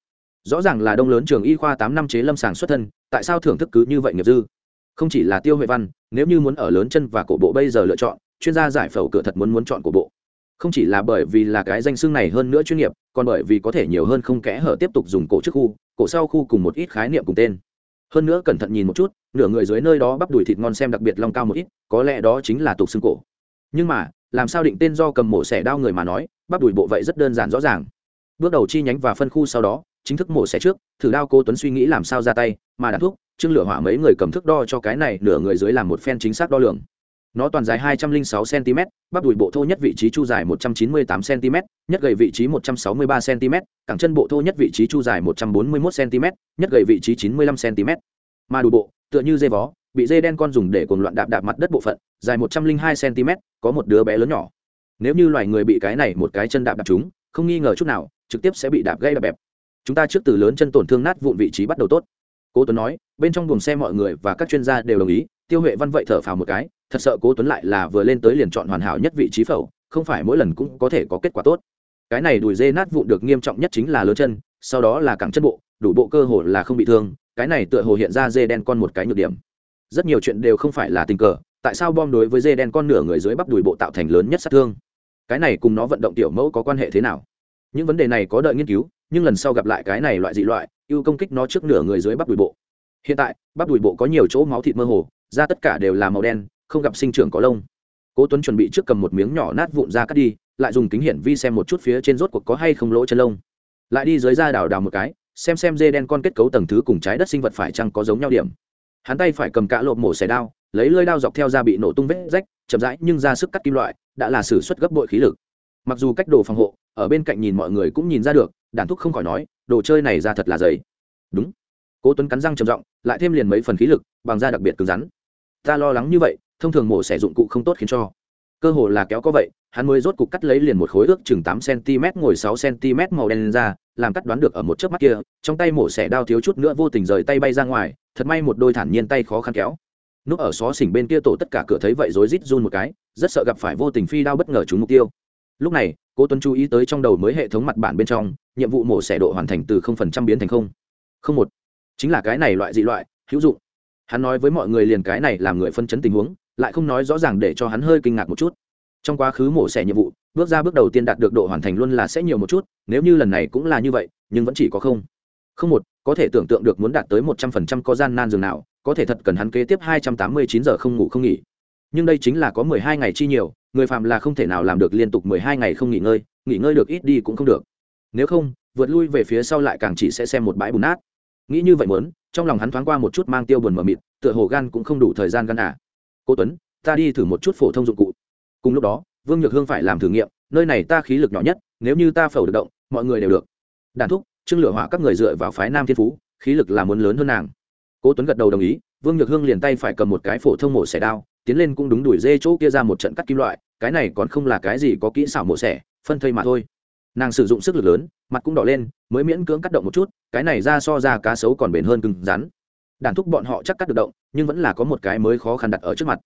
Rõ ràng là đông lớn trường y khoa tám năm chế lâm sàng xuất thân, tại sao thưởng thức cứ như vậy nghiệp dư? Không chỉ là tiêu huệ văn, nếu như muốn ở lớn chân và cổ bộ bây giờ lựa chọn, chuyên gia giải phẫu cửa thật muốn muốn chọn cổ bộ không chỉ là bởi vì là cái danh xưng này hơn nữa chuyên nghiệp, còn bởi vì có thể nhiều hơn không kẽ hở tiếp tục dùng cổ trước khu, cổ sau khu cùng một ít khái niệm cùng tên. Hơn nữa cẩn thận nhìn một chút, nửa người dưới nơi đó bắp đùi thịt ngon xem đặc biệt long cao một ít, có lẽ đó chính là tục xương cổ. Nhưng mà, làm sao định tên do cầm mổ xẻ đao người mà nói, bắp đùi bộ vậy rất đơn giản rõ ràng. Bước đầu chi nhánh và phân khu sau đó, chính thức mổ xẻ trước, thử đao cô tuấn suy nghĩ làm sao ra tay, mà đã thuốc trưng lửa hỏa mấy người cầm thước đo cho cái này nửa người dưới làm một phen chính xác đo lường nó toàn dài 206 cm, bắp đùi bộ thô nhất vị trí chu dài 198 cm, nhất gầy vị trí 163 cm, cẳng chân bộ thô nhất vị trí chu dài 141 cm, nhất gầy vị trí 95 cm. Mà đùi bộ, tựa như dây vó, bị dây đen con dùng để cuồng loạn đạp đạp mặt đất bộ phận, dài 102 cm, có một đứa bé lớn nhỏ. Nếu như loài người bị cái này một cái chân đạp đạp chúng, không nghi ngờ chút nào, trực tiếp sẽ bị đạp gây đạp bẹp. Chúng ta trước từ lớn chân tổn thương nát vụn vị trí bắt đầu tốt. Cố tuấn nói, bên trong buồng xe mọi người và các chuyên gia đều đồng ý tiêu huệ văn vậy thở phào một cái, thật sợ cố tuấn lại là vừa lên tới liền chọn hoàn hảo nhất vị trí phẫu không phải mỗi lần cũng có thể có kết quả tốt. Cái này đùi dê nát vụn được nghiêm trọng nhất chính là lớn chân, sau đó là cẳng chân bộ, đủ bộ cơ hồ là không bị thương, cái này tựa hồ hiện ra dê đen con một cái nhược điểm. Rất nhiều chuyện đều không phải là tình cờ, tại sao bom đối với dê đen con nửa người dưới bắp đùi bộ tạo thành lớn nhất sát thương? Cái này cùng nó vận động tiểu mẫu có quan hệ thế nào? Những vấn đề này có đợi nghiên cứu, nhưng lần sau gặp lại cái này loại dị loại, ưu công kích nó trước nửa người dưới bắp đùi bộ. Hiện tại, bắp đùi bộ có nhiều chỗ máu thịt mơ hồ da tất cả đều là màu đen, không gặp sinh trưởng có lông. Cố tuấn chuẩn bị trước cầm một miếng nhỏ nát vụn ra cắt đi, lại dùng kính hiển vi xem một chút phía trên rốt cuộc có hay không lỗ chân lông. Lại đi dưới da đào đào một cái, xem xem dê đen con kết cấu tầng thứ cùng trái đất sinh vật phải chăng có giống nhau điểm. Hắn tay phải cầm cả lộp mổ xẻ đao, lấy lưỡi đao dọc theo da bị nổ tung vết rách, chậm rãi nhưng ra sức cắt kim loại, đã là sử xuất gấp bội khí lực. Mặc dù cách đồ phòng hộ, ở bên cạnh nhìn mọi người cũng nhìn ra được, đàn thúc không khỏi nói, đồ chơi này ra thật là dày. Đúng. Cố tuấn cắn răng trầm giọng, lại thêm liền mấy phần khí lực, bằng da đặc biệt cứng rắn ta lo lắng như vậy, thông thường mổ xẻ dụng cụ không tốt khiến cho. Cơ hồ là kéo có vậy, hắn mới rốt cục cắt lấy liền một khối ước chừng tám cm ngồi sáu cm màu đen lên ra, làm cắt đoán được ở một chớp mắt kia, trong tay mổ xẻ đao thiếu chút nữa vô tình rời tay bay ra ngoài, thật may một đôi thản nhiên tay khó khăn kéo. Núp ở xó xỉnh bên kia tổ tất cả cửa thấy vậy rối rít run một cái, rất sợ gặp phải vô tình phi đao bất ngờ trúng mục tiêu. Lúc này cô tuấn chú ý tới trong đầu mới hệ thống mặt bản bên trong, nhiệm vụ mổ xẻ độ hoàn thành từ không phần trăm biến thành không. Không một. Chính là cái này loại dị loại, hữu dụng hắn nói với mọi người liền cái này làm người phân chấn tình huống, lại không nói rõ ràng để cho hắn hơi kinh ngạc một chút. Trong quá khứ mổ xẻ nhiệm vụ, bước ra bước đầu tiên đạt được độ hoàn thành luôn là sẽ nhiều một chút, nếu như lần này cũng là như vậy, nhưng vẫn chỉ có không. Không một, có thể tưởng tượng được muốn đạt tới một trăm phần trăm có gian nan dường nào, có thể thật cần hắn kế tiếp hai trăm tám mươi chín giờ không ngủ không nghỉ. Nhưng đây chính là có mười hai ngày chi nhiều, người phạm là không thể nào làm được liên tục mười hai ngày không nghỉ ngơi nghỉ ngơi được ít đi cũng không được. Nếu không, vượt lui về phía sau lại càng chỉ sẽ xem một bãi bùn nát. Nghĩ như vậy muốn trong lòng hắn thoáng qua một chút mang tiêu buồn mờ mịt, tựa hồ gan cũng không đủ thời gian gan à. Cô tuấn, ta đi thử một chút phổ thông dụng cụ. Cùng lúc đó, vương nhược hương phải làm thử nghiệm, nơi này ta khí lực nhỏ nhất, nếu như ta phẩu được động, mọi người đều được. Đàn thúc, Trương lửa hỏa các người dựa vào phái nam thiên phú, khí lực là muốn lớn hơn nàng. Cố tuấn gật đầu đồng ý, vương nhược hương liền tay phải cầm một cái phổ thông mổ xẻ đao, tiến lên cũng đúng đuổi dê chỗ kia ra một trận cắt kim loại, cái này còn không là cái gì có kỹ xảo mổ xẻ, phân thây mà thôi nàng sử dụng sức lực lớn, mặt cũng đỏ lên, mới miễn cưỡng cắt động một chút, cái này ra so ra cá sấu còn bền hơn cứng rắn. Đàn thúc bọn họ chắc cắt được động, nhưng vẫn là có một cái mới khó khăn đặt ở trước mặt.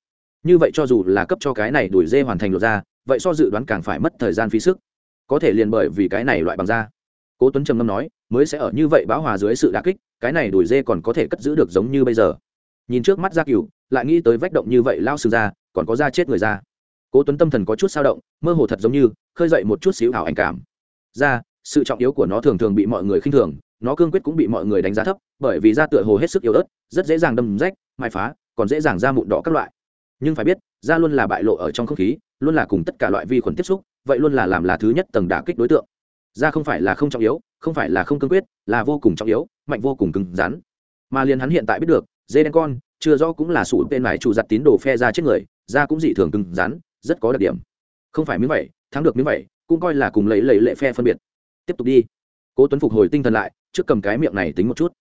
Như vậy cho dù là cấp cho cái này đuổi dê hoàn thành lột ra, vậy so dự đoán càng phải mất thời gian phí sức. Có thể liền bởi vì cái này loại bằng da. Cố tuấn trầm ngâm nói, mới sẽ ở như vậy bão hòa dưới sự đả kích, cái này đuổi dê còn có thể cất giữ được giống như bây giờ. Nhìn trước mắt ra cửu, lại nghĩ tới vách động như vậy lao sừng ra, còn có da chết người ra. Cố tuấn tâm thần có chút sao động, mơ hồ thật giống như, khơi dậy một chút xíu ảo ảnh cảm ra, sự trọng yếu của nó thường thường bị mọi người khinh thường, nó cương quyết cũng bị mọi người đánh giá thấp, bởi vì da tựa hồ hết sức yếu ớt, rất dễ dàng đâm rách mai phá, còn dễ dàng ra mụn đỏ các loại. Nhưng phải biết, da luôn là bại lộ ở trong không khí, luôn là cùng tất cả loại vi khuẩn tiếp xúc, vậy luôn là làm là thứ nhất tầng đả kích đối tượng. Da không phải là không trọng yếu, không phải là không cương quyết, là vô cùng trọng yếu, mạnh vô cùng cứng rắn. Mà liền hắn hiện tại biết được, dê đen con, chưa rõ cũng là sủ tên mải chủ giặt tín đồ phe ra chết người, da cũng dị thường cứng rắn, rất có đặc điểm. Không phải miếng vậy, thắng được miếng vậy cũng coi là cùng lấy lấy lệ phe phân biệt. Tiếp tục đi. Cố tuấn phục hồi tinh thần lại, trước cầm cái miệng này tính một chút.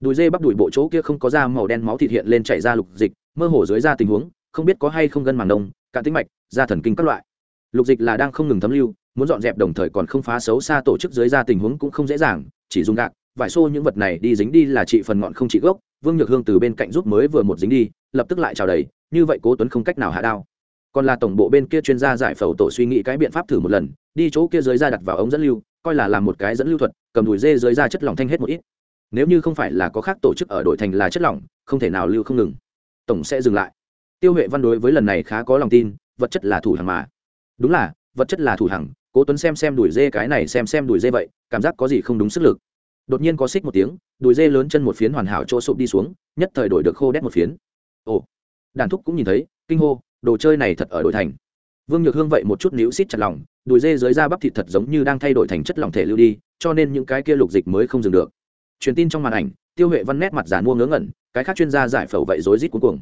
Đùi dê bắp đùi bộ chỗ kia không có da màu đen máu thịt hiện lên chảy ra lục dịch, mơ hồ dưới da tình huống, không biết có hay không gân màng đông cạn tính mạch, da thần kinh các loại. Lục dịch là đang không ngừng thấm lưu, muốn dọn dẹp đồng thời còn không phá xấu xa tổ chức dưới da tình huống cũng không dễ dàng, chỉ dùng gạc, vải xô những vật này đi dính đi là trị phần ngọn không trị gốc, vương nhược hương từ bên cạnh giúp mới vừa một dính đi, lập tức lại trào đầy, như vậy cố tuấn không cách nào hạ đao còn là tổng bộ bên kia chuyên gia giải phẫu tổ suy nghĩ cái biện pháp thử một lần, đi chỗ kia dưới da đặt vào ống dẫn lưu, coi là làm một cái dẫn lưu thuật, cầm đùi dê dưới da chất lỏng thanh hết một ít. Nếu như không phải là có khác tổ chức ở đội thành là chất lỏng, không thể nào lưu không ngừng. Tổng sẽ dừng lại. Tiêu huệ văn đối với lần này khá có lòng tin, vật chất là thủ hàng mà. Đúng là, vật chất là thủ hàng cố tuấn xem xem đuổi dê cái này xem xem đuổi dê vậy, cảm giác có gì không đúng sức lực. Đột nhiên có xích một tiếng đuổi dê lớn chân một phiến hoàn hảo chỗ sụp đi xuống, nhất thời đổi được khô đét một phiến. Ồ, đàn thúc cũng nhìn thấy, kinh hô đồ chơi này thật ở đổi thành. Vương nhược hương vậy một chút níu xít chặt lòng, đùi dê dưới da bắp thịt thật giống như đang thay đổi thành chất lỏng thể lưu đi, cho nên những cái kia lục dịch mới không dừng được. Truyền tin trong màn ảnh, tiêu huệ văn nét mặt giàn mua ngớ ngẩn, cái khác chuyên gia giải phẫu vậy rối rít cuối cùng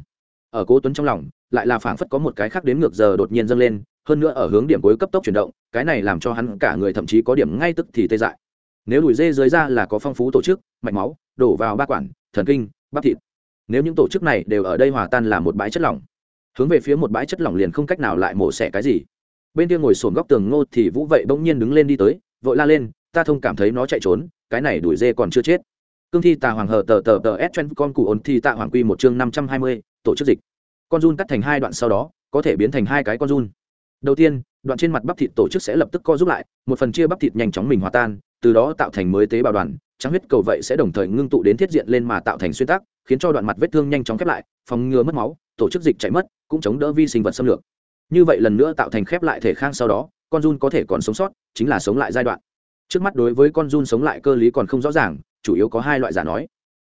ở cố tuấn trong lòng, lại là phảng phất có một cái khác đến ngược giờ đột nhiên dâng lên, hơn nữa ở hướng điểm cuối cấp tốc chuyển động, cái này làm cho hắn cả người thậm chí có điểm ngay tức thì tê dại. Nếu đùi dê dưới da là có phong phú tổ chức, mạch máu, đổ vào ba quản, thần kinh, bắp thịt, nếu những tổ chức này đều ở đây hòa tan là một bãi chất lỏng hướng về phía một bãi chất lỏng liền không cách nào lại mổ xẻ cái gì. Bên kia ngồi sồn góc tường ngô thì vũ vậy bỗng nhiên đứng lên đi tới, vội la lên, ta thông cảm thấy nó chạy trốn, cái này đuổi dê còn chưa chết. Cương thi tà hoàng hờ tờ tờ tờ s chen con cụ ổn thi tạ hoàng quy một chương năm trăm hai mươi, tổ chức dịch. Con run cắt thành hai đoạn sau đó, có thể biến thành hai cái con run. Đầu tiên, đoạn trên mặt bắp thịt tổ chức sẽ lập tức co giúp lại, một phần chia bắp thịt nhanh chóng mình hòa tan, từ đó tạo thành mới tế bào đoàn, trắng huyết cầu vậy sẽ đồng thời ngưng tụ đến thiết diện lên mà tạo thành xuyên tắc, khiến cho đoạn mặt vết thương nhanh chóng khép lại phòng ngừa mất máu, tổ chức dịch chảy mất, cũng chống đỡ vi sinh vật xâm lược. Như vậy lần nữa tạo thành khép lại thể khang sau đó, con run có thể còn sống sót, chính là sống lại giai đoạn. Trước mắt đối với con run sống lại cơ lý còn không rõ ràng, chủ yếu có hai loại giả nói.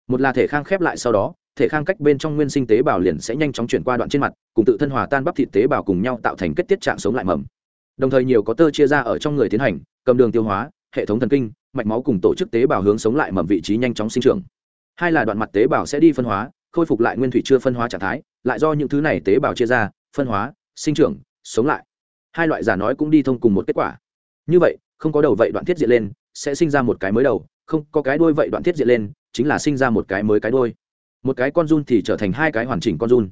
Một là thể khang khép lại sau đó, thể khang cách bên trong nguyên sinh tế bào liền sẽ nhanh chóng chuyển qua đoạn trên mặt, cùng tự thân hòa tan bắp thịt tế bào cùng nhau tạo thành kết tiết trạng sống lại mầm. Đồng thời nhiều có tơ chia ra ở trong người tiến hành, cầm đường tiêu hóa, hệ thống thần kinh, mạch máu cùng tổ chức tế bào hướng sống lại mầm vị trí nhanh chóng sinh trưởng. Hai là đoạn mặt tế bào sẽ đi phân hóa khôi phục lại nguyên thủy chưa phân hóa trạng thái, lại do những thứ này tế bào chia ra, phân hóa, sinh trưởng, sống lại. Hai loại giả nói cũng đi thông cùng một kết quả. Như vậy, không có đầu vậy đoạn thiết diện lên, sẽ sinh ra một cái mới đầu, không có cái đuôi vậy đoạn thiết diện lên, chính là sinh ra một cái mới cái đuôi. Một cái con run thì trở thành hai cái hoàn chỉnh con run.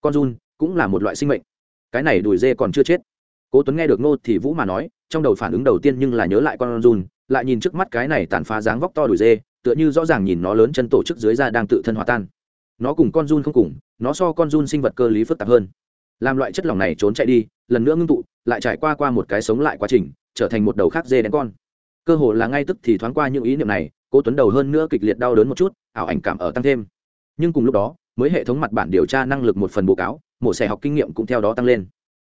Con run cũng là một loại sinh mệnh. Cái này đùi dê còn chưa chết. Cố tuấn nghe được nô thì vũ mà nói, trong đầu phản ứng đầu tiên nhưng là nhớ lại con run, lại nhìn trước mắt cái này tàn phá dáng vóc to đùi dê, tựa như rõ ràng nhìn nó lớn chân tổ chức dưới da đang tự thân hòa tan nó cùng con run không cùng, nó so con run sinh vật cơ lý phức tạp hơn. Làm loại chất lỏng này trốn chạy đi, lần nữa ngưng tụ, lại trải qua qua một cái sống lại quá trình, trở thành một đầu khác dê đen con. Cơ hồ là ngay tức thì thoáng qua những ý niệm này, cố tuấn đầu hơn nữa kịch liệt đau đớn một chút, ảo ảnh cảm ở tăng thêm. Nhưng cùng lúc đó, mới hệ thống mặt bản điều tra năng lực một phần bố cáo, mổ xẻ học kinh nghiệm cũng theo đó tăng lên.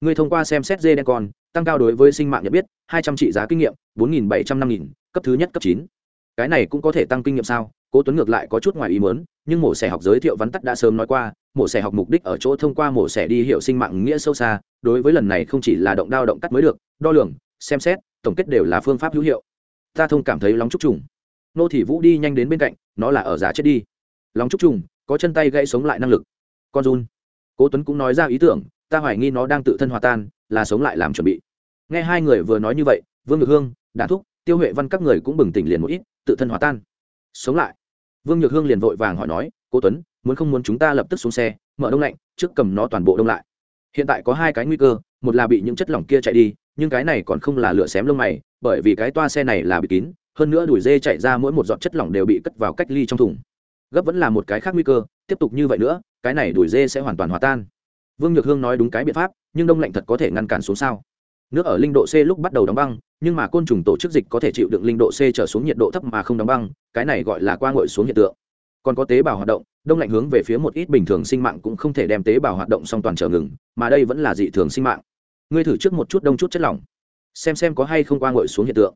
Người thông qua xem xét dê đen con, tăng cao đối với sinh mạng nhận biết, hai trăm trị giá kinh nghiệm, bốn nghìn bảy trăm năm nghìn, cấp thứ nhất, cấp chín. Cái này cũng có thể tăng kinh nghiệm sao? Cố tuấn ngược lại có chút ngoài ý muốn, nhưng mổ xẻ học giới thiệu vắn tắt đã sớm nói qua, mổ xẻ học mục đích ở chỗ thông qua mổ xẻ đi hiệu sinh mạng nghĩa sâu xa, đối với lần này không chỉ là động đao động cắt mới được, đo lường, xem xét, tổng kết đều là phương pháp hữu hiệu. Ta thông cảm thấy lóng trúc trùng. Nô thị vũ đi nhanh đến bên cạnh, nó là ở giá chết đi. Lóng trúc trùng, có chân tay gãy sống lại năng lực. Con run. Cố tuấn cũng nói ra ý tưởng, ta hoài nghi nó đang tự thân hòa tan, là sống lại làm chuẩn bị. Nghe hai người vừa nói như vậy, vương ngược hương đà thúc, tiêu huệ văn các người cũng bừng tỉnh liền một ít, tự thân hòa tan sống lại. Vương nhược hương liền vội vàng hỏi nói cô tuấn, muốn không muốn chúng ta lập tức xuống xe, mở đông lạnh, trước cầm nó toàn bộ đông lại? Hiện tại có hai cái nguy cơ, một là bị những chất lỏng kia chạy đi, nhưng cái này còn không là lửa xém lông mày, bởi vì cái toa xe này là bị kín, hơn nữa đùi dê chạy ra mỗi một giọt chất lỏng đều bị cất vào cách ly trong thùng. Gấp vẫn là một cái khác nguy cơ, tiếp tục như vậy nữa, cái này đùi dê sẽ hoàn toàn hòa tan. Vương nhược hương nói đúng cái biện pháp, nhưng đông lạnh thật có thể ngăn cản xuống sao? Nước ở linh độ c lúc bắt đầu đóng băng nhưng mà côn trùng tổ chức dịch có thể chịu đựng linh độ c trở xuống nhiệt độ thấp mà không đóng băng, cái này gọi là qua ngội xuống hiện tượng. Còn có tế bào hoạt động, đông lạnh hướng về phía một ít bình thường sinh mạng cũng không thể đem tế bào hoạt động song toàn trở ngừng, mà đây vẫn là dị thường sinh mạng. Ngươi thử trước một chút đông chút chất lỏng, xem xem có hay không qua ngội xuống hiện tượng.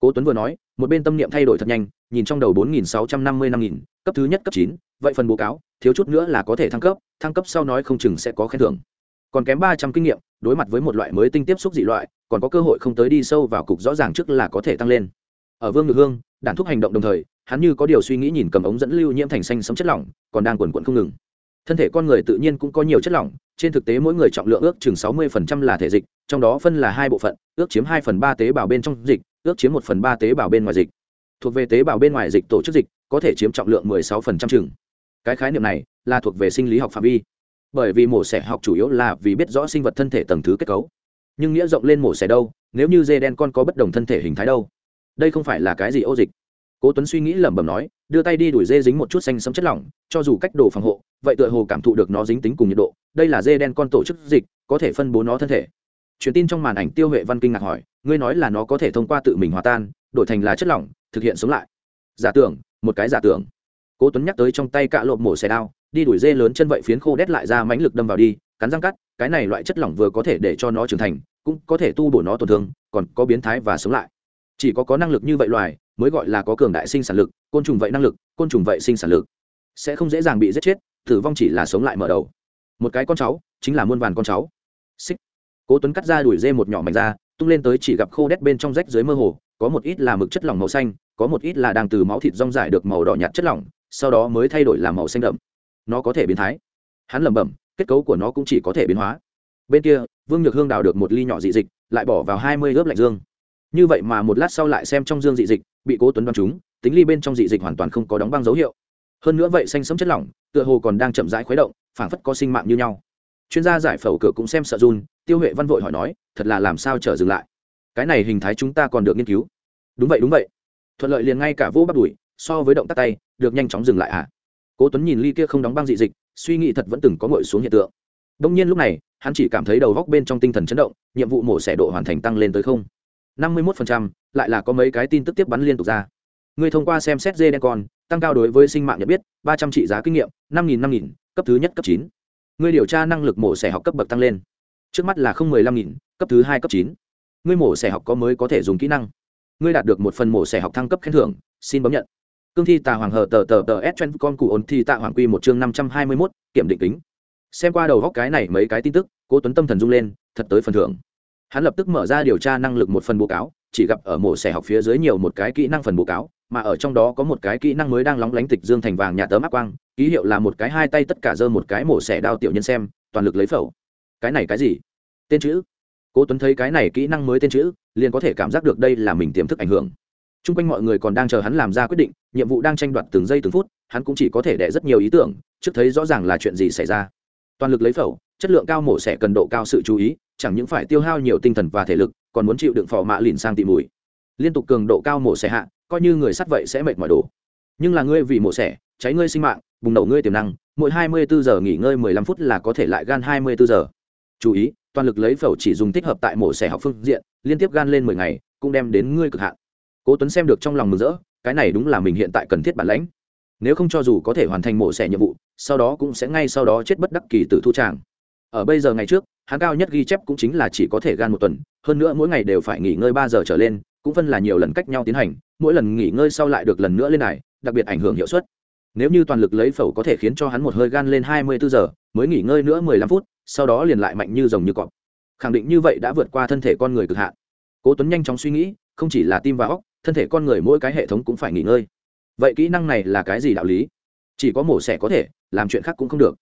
Cố tuấn vừa nói, một bên tâm niệm thay đổi thật nhanh, nhìn trong đầu bốn nghìn sáu trăm năm mươi năm nghìn, cấp thứ nhất, cấp chín, vậy phần báo cáo, thiếu chút nữa là có thể thăng cấp thăng cấp sau nói không chừng sẽ có khen thưởng. Còn kém ba trăm kinh nghiệm, đối mặt với một loại mới tinh tiếp xúc dị loại còn có cơ hội không tới đi sâu vào cục rõ ràng trước là có thể tăng lên. Ở vương ngược hương đản thúc hành động đồng thời, hắn như có điều suy nghĩ nhìn cầm ống dẫn lưu nhiễm thành xanh sống chất lỏng, còn đang quần quận không ngừng. Thân thể con người tự nhiên cũng có nhiều chất lỏng, trên thực tế mỗi người trọng lượng ước chừng sáu mươi là thể dịch, trong đó phân là hai bộ phận, ước chiếm hai phần ba tế bào bên trong dịch, ước chiếm một phần ba tế bào bên ngoài dịch. Thuộc về tế bào bên ngoài dịch tổ chức dịch, có thể chiếm trọng lượng 16% chừng. Cái khái niệm này là thuộc về sinh lý học phạm vi. Bởi vì mổ xẻ học chủ yếu là vì biết rõ sinh vật thân thể tầng thứ kết cấu nhưng nghĩa rộng lên mổ xẻ đâu, nếu như dê đen con có bất đồng thân thể hình thái đâu? Đây không phải là cái gì ô dịch. Cố tuấn suy nghĩ lẩm bẩm nói, đưa tay đi đuổi dê dính một chút xanh sẫm chất lỏng, cho dù cách đồ phòng hộ, vậy tựa hồ cảm thụ được nó dính tính cùng nhiệt độ. Đây là dê đen con tổ chức dịch, có thể phân bố nó thân thể. Truyền tin trong màn ảnh tiêu huệ văn kinh ngạc hỏi, ngươi nói là nó có thể thông qua tự mình hòa tan, đổi thành là chất lỏng, thực hiện sống lại. Giả tưởng, một cái giả tưởng. Cố tuấn nhắc tới trong tay cạ lộp mổ xẻ đao, đi đuổi dê lớn chân vậy phiến khô đét lại ra mãnh lực đâm vào đi, cắn răng cắt cái này loại chất lỏng vừa có thể để cho nó trưởng thành, cũng có thể tu bổ nó tổn thương, còn có biến thái và sống lại. Chỉ có có năng lực như vậy loài, mới gọi là có cường đại sinh sản lực, côn trùng vậy năng lực, côn trùng vậy sinh sản lực. Sẽ không dễ dàng bị giết chết, tử vong chỉ là sống lại mở đầu. Một cái con cháu, chính là muôn vàn con cháu. Xích. Cố tuấn cắt ra đuổi dê một nhỏ mảnh ra, tung lên tới chỉ gặp khô đét bên trong rách dưới mơ hồ, có một ít là mực chất lỏng màu xanh, có một ít là đang từ máu thịt rong giải được màu đỏ nhạt chất lỏng, sau đó mới thay đổi làm màu xanh đậm. Nó có thể biến thái. Hắn lẩm bẩm kết cấu của nó cũng chỉ có thể biến hóa. Bên kia, vương nhược hương đào được một ly nhỏ dị dịch, lại bỏ vào hai mươi ướp lạnh dương. Như vậy mà một lát sau lại xem trong dương dị dịch, bị cố tuấn đoán chúng, tính ly bên trong dị dịch hoàn toàn không có đóng băng dấu hiệu. Hơn nữa vậy xanh sẫm chất lỏng, tựa hồ còn đang chậm rãi khuấy động, phảng phất có sinh mạng như nhau. Chuyên gia giải phẫu cửa cũng xem sợ run, tiêu huệ văn vội hỏi nói, thật là làm sao trở dừng lại? Cái này hình thái chúng ta còn được nghiên cứu. Đúng vậy đúng vậy. Thuận lợi liền ngay cả vô bắt đuổi, so với động tác tay, được nhanh chóng dừng lại à? Cố tuấn nhìn ly kia không đóng băng dị dịch, suy nghĩ thật vẫn từng có ngội xuống hiện tượng. Đông nhiên lúc này, hắn chỉ cảm thấy đầu góc bên trong tinh thần chấn động, nhiệm vụ mổ xẻ độ hoàn thành tăng lên tới không. Năm mươi một lại là có mấy cái tin tức tiếp bắn liên tục ra. Người thông qua xem xét dê đen con, tăng cao đối với sinh mạng nhận biết, ba trăm trị giá kinh nghiệm, năm nghìn năm nghìn, cấp thứ nhất, cấp chín. Người điều tra năng lực mổ xẻ học cấp bậc tăng lên. Trước mắt là không mười lăm nghìn, cấp thứ hai, cấp chín. Ngươi mổ xẻ học có mới có thể dùng kỹ năng. Ngươi đạt được một phần mổ xẻ học thăng cấp khen thưởng, xin bấm nhận cương thi tà hoàng hờ tờ tờ tờ s chen con cụ ổn thi tạ hoàng quy một chương năm trăm hai mươi mốt, kiểm định tính xem qua đầu góc cái này mấy cái tin tức, cố tuấn tâm thần rung lên, thật tới phần thưởng. Hắn lập tức mở ra điều tra năng lực một phần báo cáo, chỉ gặp ở mổ xẻ học phía dưới nhiều một cái kỹ năng phần báo cáo, mà ở trong đó có một cái kỹ năng mới đang lóng lánh tịch dương thành vàng nhà tấm áp quang, ký hiệu là một cái hai tay tất cả giơ một cái mổ xẻ đao tiểu nhân xem, toàn lực lấy phẩu. Cái này cái gì? Tên chữ. Cố tuấn thấy cái này kỹ năng mới tên chữ, liền có thể cảm giác được đây là mình tiềm thức ảnh hưởng t r u n g quanh mọi người còn đang chờ hắn làm ra quyết định nhiệm vụ đang tranh đoạt từng giây từng phút hắn cũng chỉ có thể đẻ rất nhiều ý tưởng trước thấy rõ ràng là chuyện gì xảy ra. Toàn lực lấy phẩu, chất lượng cao mổ xẻ cần độ cao sự chú ý chẳng những phải tiêu hao nhiều tinh thần và thể lực còn muốn chịu đựng phò mạ lìn sang tị mùi. Liên tục cường độ cao mổ xẻ hạ coi như người sắt vậy sẽ mệt mỏi đồ. Nhưng là ngươi vì mổ xẻ cháy ngươi sinh mạng bùng nổ ngươi tiềm năng mỗi hai mươi bốn giờ nghỉ ngơi mười lăm phút là có thể lại gan hai mươi bốn giờ. Chú ý toàn lực lấy phẩu chỉ dùng thích hợp tại mổ xẻ học phương diện liên tiếp gan lên mười ngày cũng đem đến ngươi cực hạn cố tuấn xem được trong lòng mừng rỡ, cái này đúng là mình hiện tại cần thiết bản lãnh. Nếu không cho dù có thể hoàn thành mổ xẻ nhiệm vụ, sau đó cũng sẽ ngay sau đó chết bất đắc kỳ tử thu tràng. Ở bây giờ ngày trước, hắn cao nhất ghi chép cũng chính là chỉ có thể gan một tuần, hơn nữa mỗi ngày đều phải nghỉ ngơi ba giờ trở lên, cũng phân là nhiều lần cách nhau tiến hành, mỗi lần nghỉ ngơi sau lại được lần nữa lên này đặc biệt ảnh hưởng hiệu suất. Nếu như toàn lực lấy phẩu có thể khiến cho hắn một hơi gan lên hai mươi bốn giờ, mới nghỉ ngơi nữa mười lăm phút, sau đó liền lại mạnh như rồng như cọp. Khẳng định như vậy đã vượt qua thân thể con người cực hạn. Cố tuấn nhanh chóng suy nghĩ, không chỉ là tim và óc thân thể con người mỗi cái hệ thống cũng phải nghỉ ngơi. Vậy kỹ năng này là cái gì đạo lý? Chỉ có mổ xẻ có thể, làm chuyện khác cũng không được.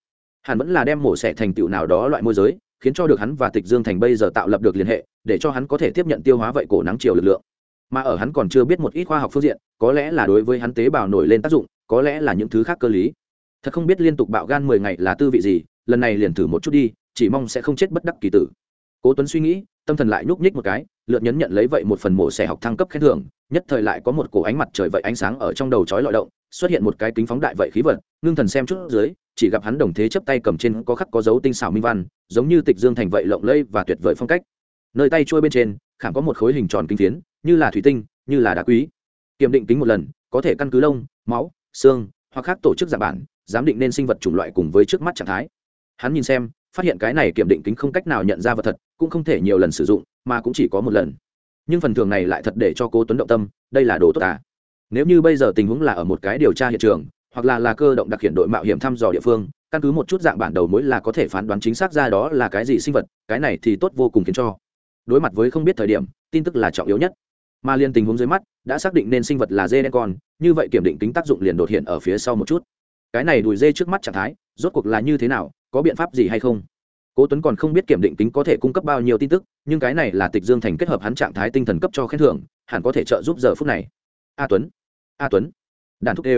Hắn vẫn là đem mổ xẻ thành tựu nào đó loại môi giới, khiến cho được hắn và tịch dương thành bây giờ tạo lập được liên hệ, để cho hắn có thể tiếp nhận tiêu hóa vậy cổ nắng chiều lực lượng. Mà ở hắn còn chưa biết một ít khoa học phương diện, có lẽ là đối với hắn tế bào nổi lên tác dụng, có lẽ là những thứ khác cơ lý. Thật không biết liên tục bạo gan mười ngày là tư vị gì, lần này liền thử một chút đi, chỉ mong sẽ không chết bất đắc kỳ tử. Cố tuấn suy nghĩ, tâm thần lại nhúc nhích một cái lượt nhấn nhận lấy vậy một phần mổ xẻ học thăng cấp khen thưởng, nhất thời lại có một cổ ánh mặt trời vậy ánh sáng ở trong đầu chói lọi động, xuất hiện một cái kính phóng đại vậy khí vật, ngưng thần xem chút dưới, chỉ gặp hắn đồng thế chấp tay cầm trên có khắc có dấu tinh xảo minh văn, giống như tịch dương thành vậy lộng lẫy và tuyệt vời phong cách. Nơi tay trôi bên trên, khảm có một khối hình tròn kinh phiến, như là thủy tinh, như là đá quý. Kiểm định kính một lần, có thể căn cứ lông, máu, xương, hoặc khác tổ chức giả bản, giám định nên sinh vật chủng loại cùng với trước mắt trạng thái. Hắn nhìn xem phát hiện cái này kiểm định kính không cách nào nhận ra vật thật, cũng không thể nhiều lần sử dụng, mà cũng chỉ có một lần. Nhưng phần thưởng này lại thật để cho cố tuấn động tâm, đây là đồ tốt à nếu như bây giờ tình huống là ở một cái điều tra hiện trường, hoặc là là cơ động đặc hiện đội mạo hiểm thăm dò địa phương, căn cứ một chút dạng bản đầu mối là có thể phán đoán chính xác ra đó là cái gì sinh vật, cái này thì tốt vô cùng khiến cho. Đối mặt với không biết thời điểm, tin tức là trọng yếu nhất. Mà liên tình huống dưới mắt, đã xác định nên sinh vật là dê đen con, như vậy kiểm định tính tác dụng liền đột hiện ở phía sau một chút. Cái này đùi dê trước mắt trạng thái, rốt cuộc là như thế nào có biện pháp gì hay không? Cố tuấn còn không biết kiểm định tính có thể cung cấp bao nhiêu tin tức, nhưng cái này là tịch dương thành kết hợp hắn trạng thái tinh thần cấp cho khen thưởng, hẳn có thể trợ giúp giờ phút này. A tuấn a tuấn, đàn thúc đê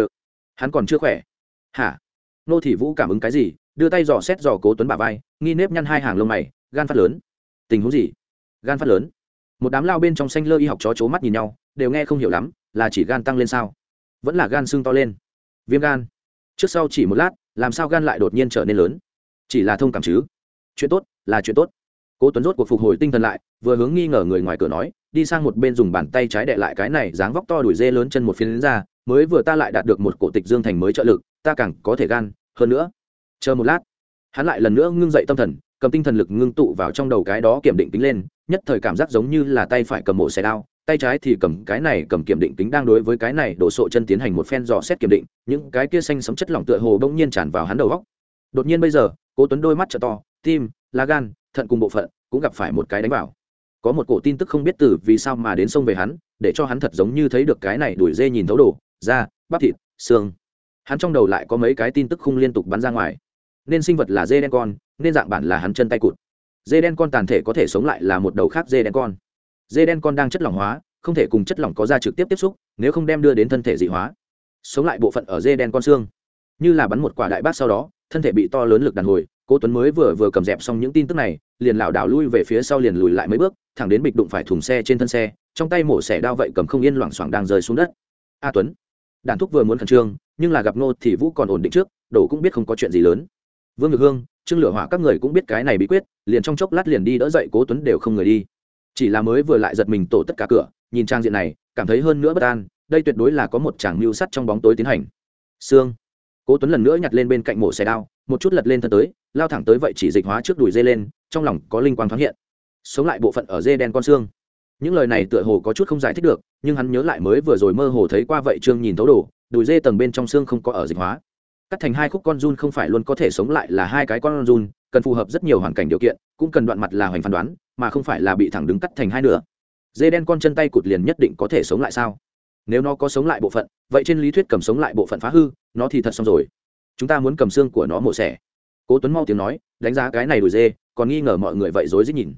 hắn còn chưa khỏe. Hả? Nô thị vũ cảm ứng cái gì? Đưa tay dò xét dò cố tuấn bà vai, nghi nếp nhăn hai hàng lông mày, gan phát lớn. Tình huống gì? Gan phát lớn. Một đám lao bên trong xanh lơ y học chó chố mắt nhìn nhau, đều nghe không hiểu lắm, là chỉ gan tăng lên sao? Vẫn là gan sưng to lên. Viêm gan. Trước sau chỉ một lát, làm sao gan lại đột nhiên trở nên lớn? Chỉ là thông cảm chứ. Chuyện tốt là chuyện tốt. Cố tuấn rốt cuộc phục hồi tinh thần lại, vừa hướng nghi ngờ người ngoài cửa nói, đi sang một bên dùng bàn tay trái đệ lại cái này dáng vóc to đuổi dê lớn chân một phiến ra, mới vừa ta lại đạt được một cổ tịch dương thành mới trợ lực, ta càng có thể gan, hơn nữa. Chờ một lát, hắn lại lần nữa ngưng dậy tâm thần, cầm tinh thần lực ngưng tụ vào trong đầu cái đó kiểm định tính lên, nhất thời cảm giác giống như là tay phải cầm mổ xe đao, tay trái thì cầm cái này cầm kiểm định tính đang đối với cái này đổ sộ chân tiến hành một phen dò xét kiểm định, những cái kia xanh sấm chất lỏng tựa hồ bỗng nhiên tràn vào hắn đầu góc đột nhiên bây giờ, cố tuấn đôi mắt trợ to, tim, lá gan, thận cùng bộ phận cũng gặp phải một cái đánh vào. Có một cổ tin tức không biết từ vì sao mà đến sông về hắn, để cho hắn thật giống như thấy được cái này đuổi dê nhìn thấu đồ, da, bắp thịt, xương. Hắn trong đầu lại có mấy cái tin tức khung liên tục bắn ra ngoài. Nên sinh vật là dê đen con, nên dạng bản là hắn chân tay cụt. Dê đen con tàn thể có thể sống lại là một đầu khác dê đen con. Dê đen con đang chất lỏng hóa, không thể cùng chất lỏng có da trực tiếp tiếp xúc, nếu không đem đưa đến thân thể dị hóa. Sống lại bộ phận ở dê đen con xương. Như là bắn một quả đại bác sau đó thân thể bị to lớn lực đàn hồi, cố tuấn mới vừa vừa cầm dẹp xong những tin tức này, liền lảo đảo lui về phía sau liền lùi lại mấy bước, thẳng đến bịch đụng phải thùng xe trên thân xe, trong tay mổ xẻ đao vậy cầm không yên loảng xoảng đang rơi xuống đất. A tuấn, đàn thúc vừa muốn khẩn trương, nhưng là gặp nô thì vũ còn ổn định trước đổ cũng biết không có chuyện gì lớn. Vương ngược hương, trương lửa hỏa các người cũng biết cái này bí quyết, liền trong chốc lát liền đi đỡ dậy cố tuấn đều không người đi. Chỉ là mới vừa lại giật mình tổ tất cả cửa, nhìn trang diện này, cảm thấy hơn nữa bất an, đây tuyệt đối là có một chàng mưu sắt trong bóng tối tiến hành. Sương cố tuấn lần nữa nhặt lên bên cạnh mổ xe đao, một chút lật lên thân tới, lao thẳng tới vậy chỉ dịch hóa trước đùi dê lên, trong lòng có linh quang thoáng hiện. Sống lại bộ phận ở dê đen con xương. Những lời này tựa hồ có chút không giải thích được, nhưng hắn nhớ lại mới vừa rồi mơ hồ thấy qua vậy trương nhìn thấu đồ, đùi dê tầng bên trong xương không có ở dịch hóa. Cắt thành hai khúc con run không phải luôn có thể sống lại là hai cái con run, cần phù hợp rất nhiều hoàn cảnh điều kiện, cũng cần đoạn mặt là hoành phán đoán, mà không phải là bị thẳng đứng cắt thành hai nửa. Dê đen con chân tay cụt liền nhất định có thể sống lại sao? Nếu nó có sống lại bộ phận, vậy trên lý thuyết cầm sống lại bộ phận phá hư, nó thì thật xong rồi. Chúng ta muốn cầm xương của nó mổ xẻ. Cố tuấn mau tiếng nói, đánh giá cái này đùi dê, còn nghi ngờ mọi người vậy rối rít nhìn.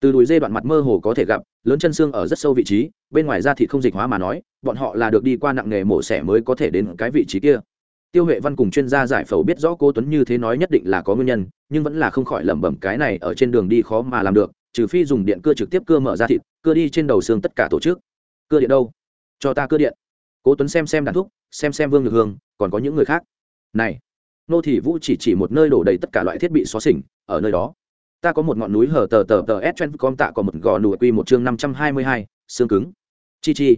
Từ đùi dê đoạn mặt mơ hồ có thể gặp, lớn chân xương ở rất sâu vị trí, bên ngoài da thịt không dịch hóa mà nói, bọn họ là được đi qua nặng nghề mổ xẻ mới có thể đến cái vị trí kia. Tiêu huệ văn cùng chuyên gia giải phẫu biết rõ cố tuấn như thế nói nhất định là có nguyên nhân, nhưng vẫn là không khỏi lẩm bẩm cái này ở trên đường đi khó mà làm được, trừ phi dùng điện cưa trực tiếp cưa mở ra thịt, cưa đi trên đầu xương tất cả tổ chức. Cưa điện đâu? Cho ta cưa điện. Cố tuấn xem xem đàn thuốc xem xem vương Nhược hương, còn có những người khác. Này, nô thị vũ chỉ chỉ một nơi đổ đầy tất cả loại thiết bị xóa xỉnh, ở nơi đó. Ta có một ngọn núi hở tờ tờ tờ s chen com tạ có một gò nụ quy một chương năm trăm hai mươi hai, xương cứng. Chi chi.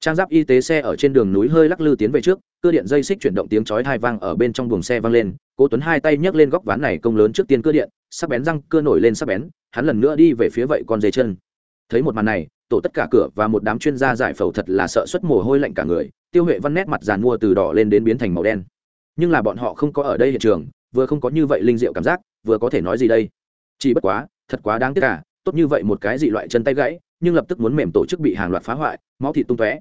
Trang giáp y tế xe ở trên đường núi hơi lắc lư tiến về trước, cơ điện dây xích chuyển động tiếng chói hai vang ở bên trong buồng xe vang lên, cố tuấn hai tay nhấc lên góc ván này công lớn trước tiên cơ điện, sắc bén răng cưa nổi lên sắc bén, hắn lần nữa đi về phía vậy con dây chân. Thấy một màn này tổ tất cả cửa và một đám chuyên gia giải phẫu thật là sợ xuất mồ hôi lạnh cả người, tiêu huệ văn nét mặt giàn mua từ đỏ lên đến biến thành màu đen. Nhưng là bọn họ không có ở đây hiện trường, vừa không có như vậy linh diệu cảm giác, vừa có thể nói gì đây? Chỉ bất quá, thật quá đáng tiếc cả tốt như vậy một cái dị loại chân tay gãy, nhưng lập tức muốn mềm tổ chức bị hàng loạt phá hoại, máu thịt tung tóe.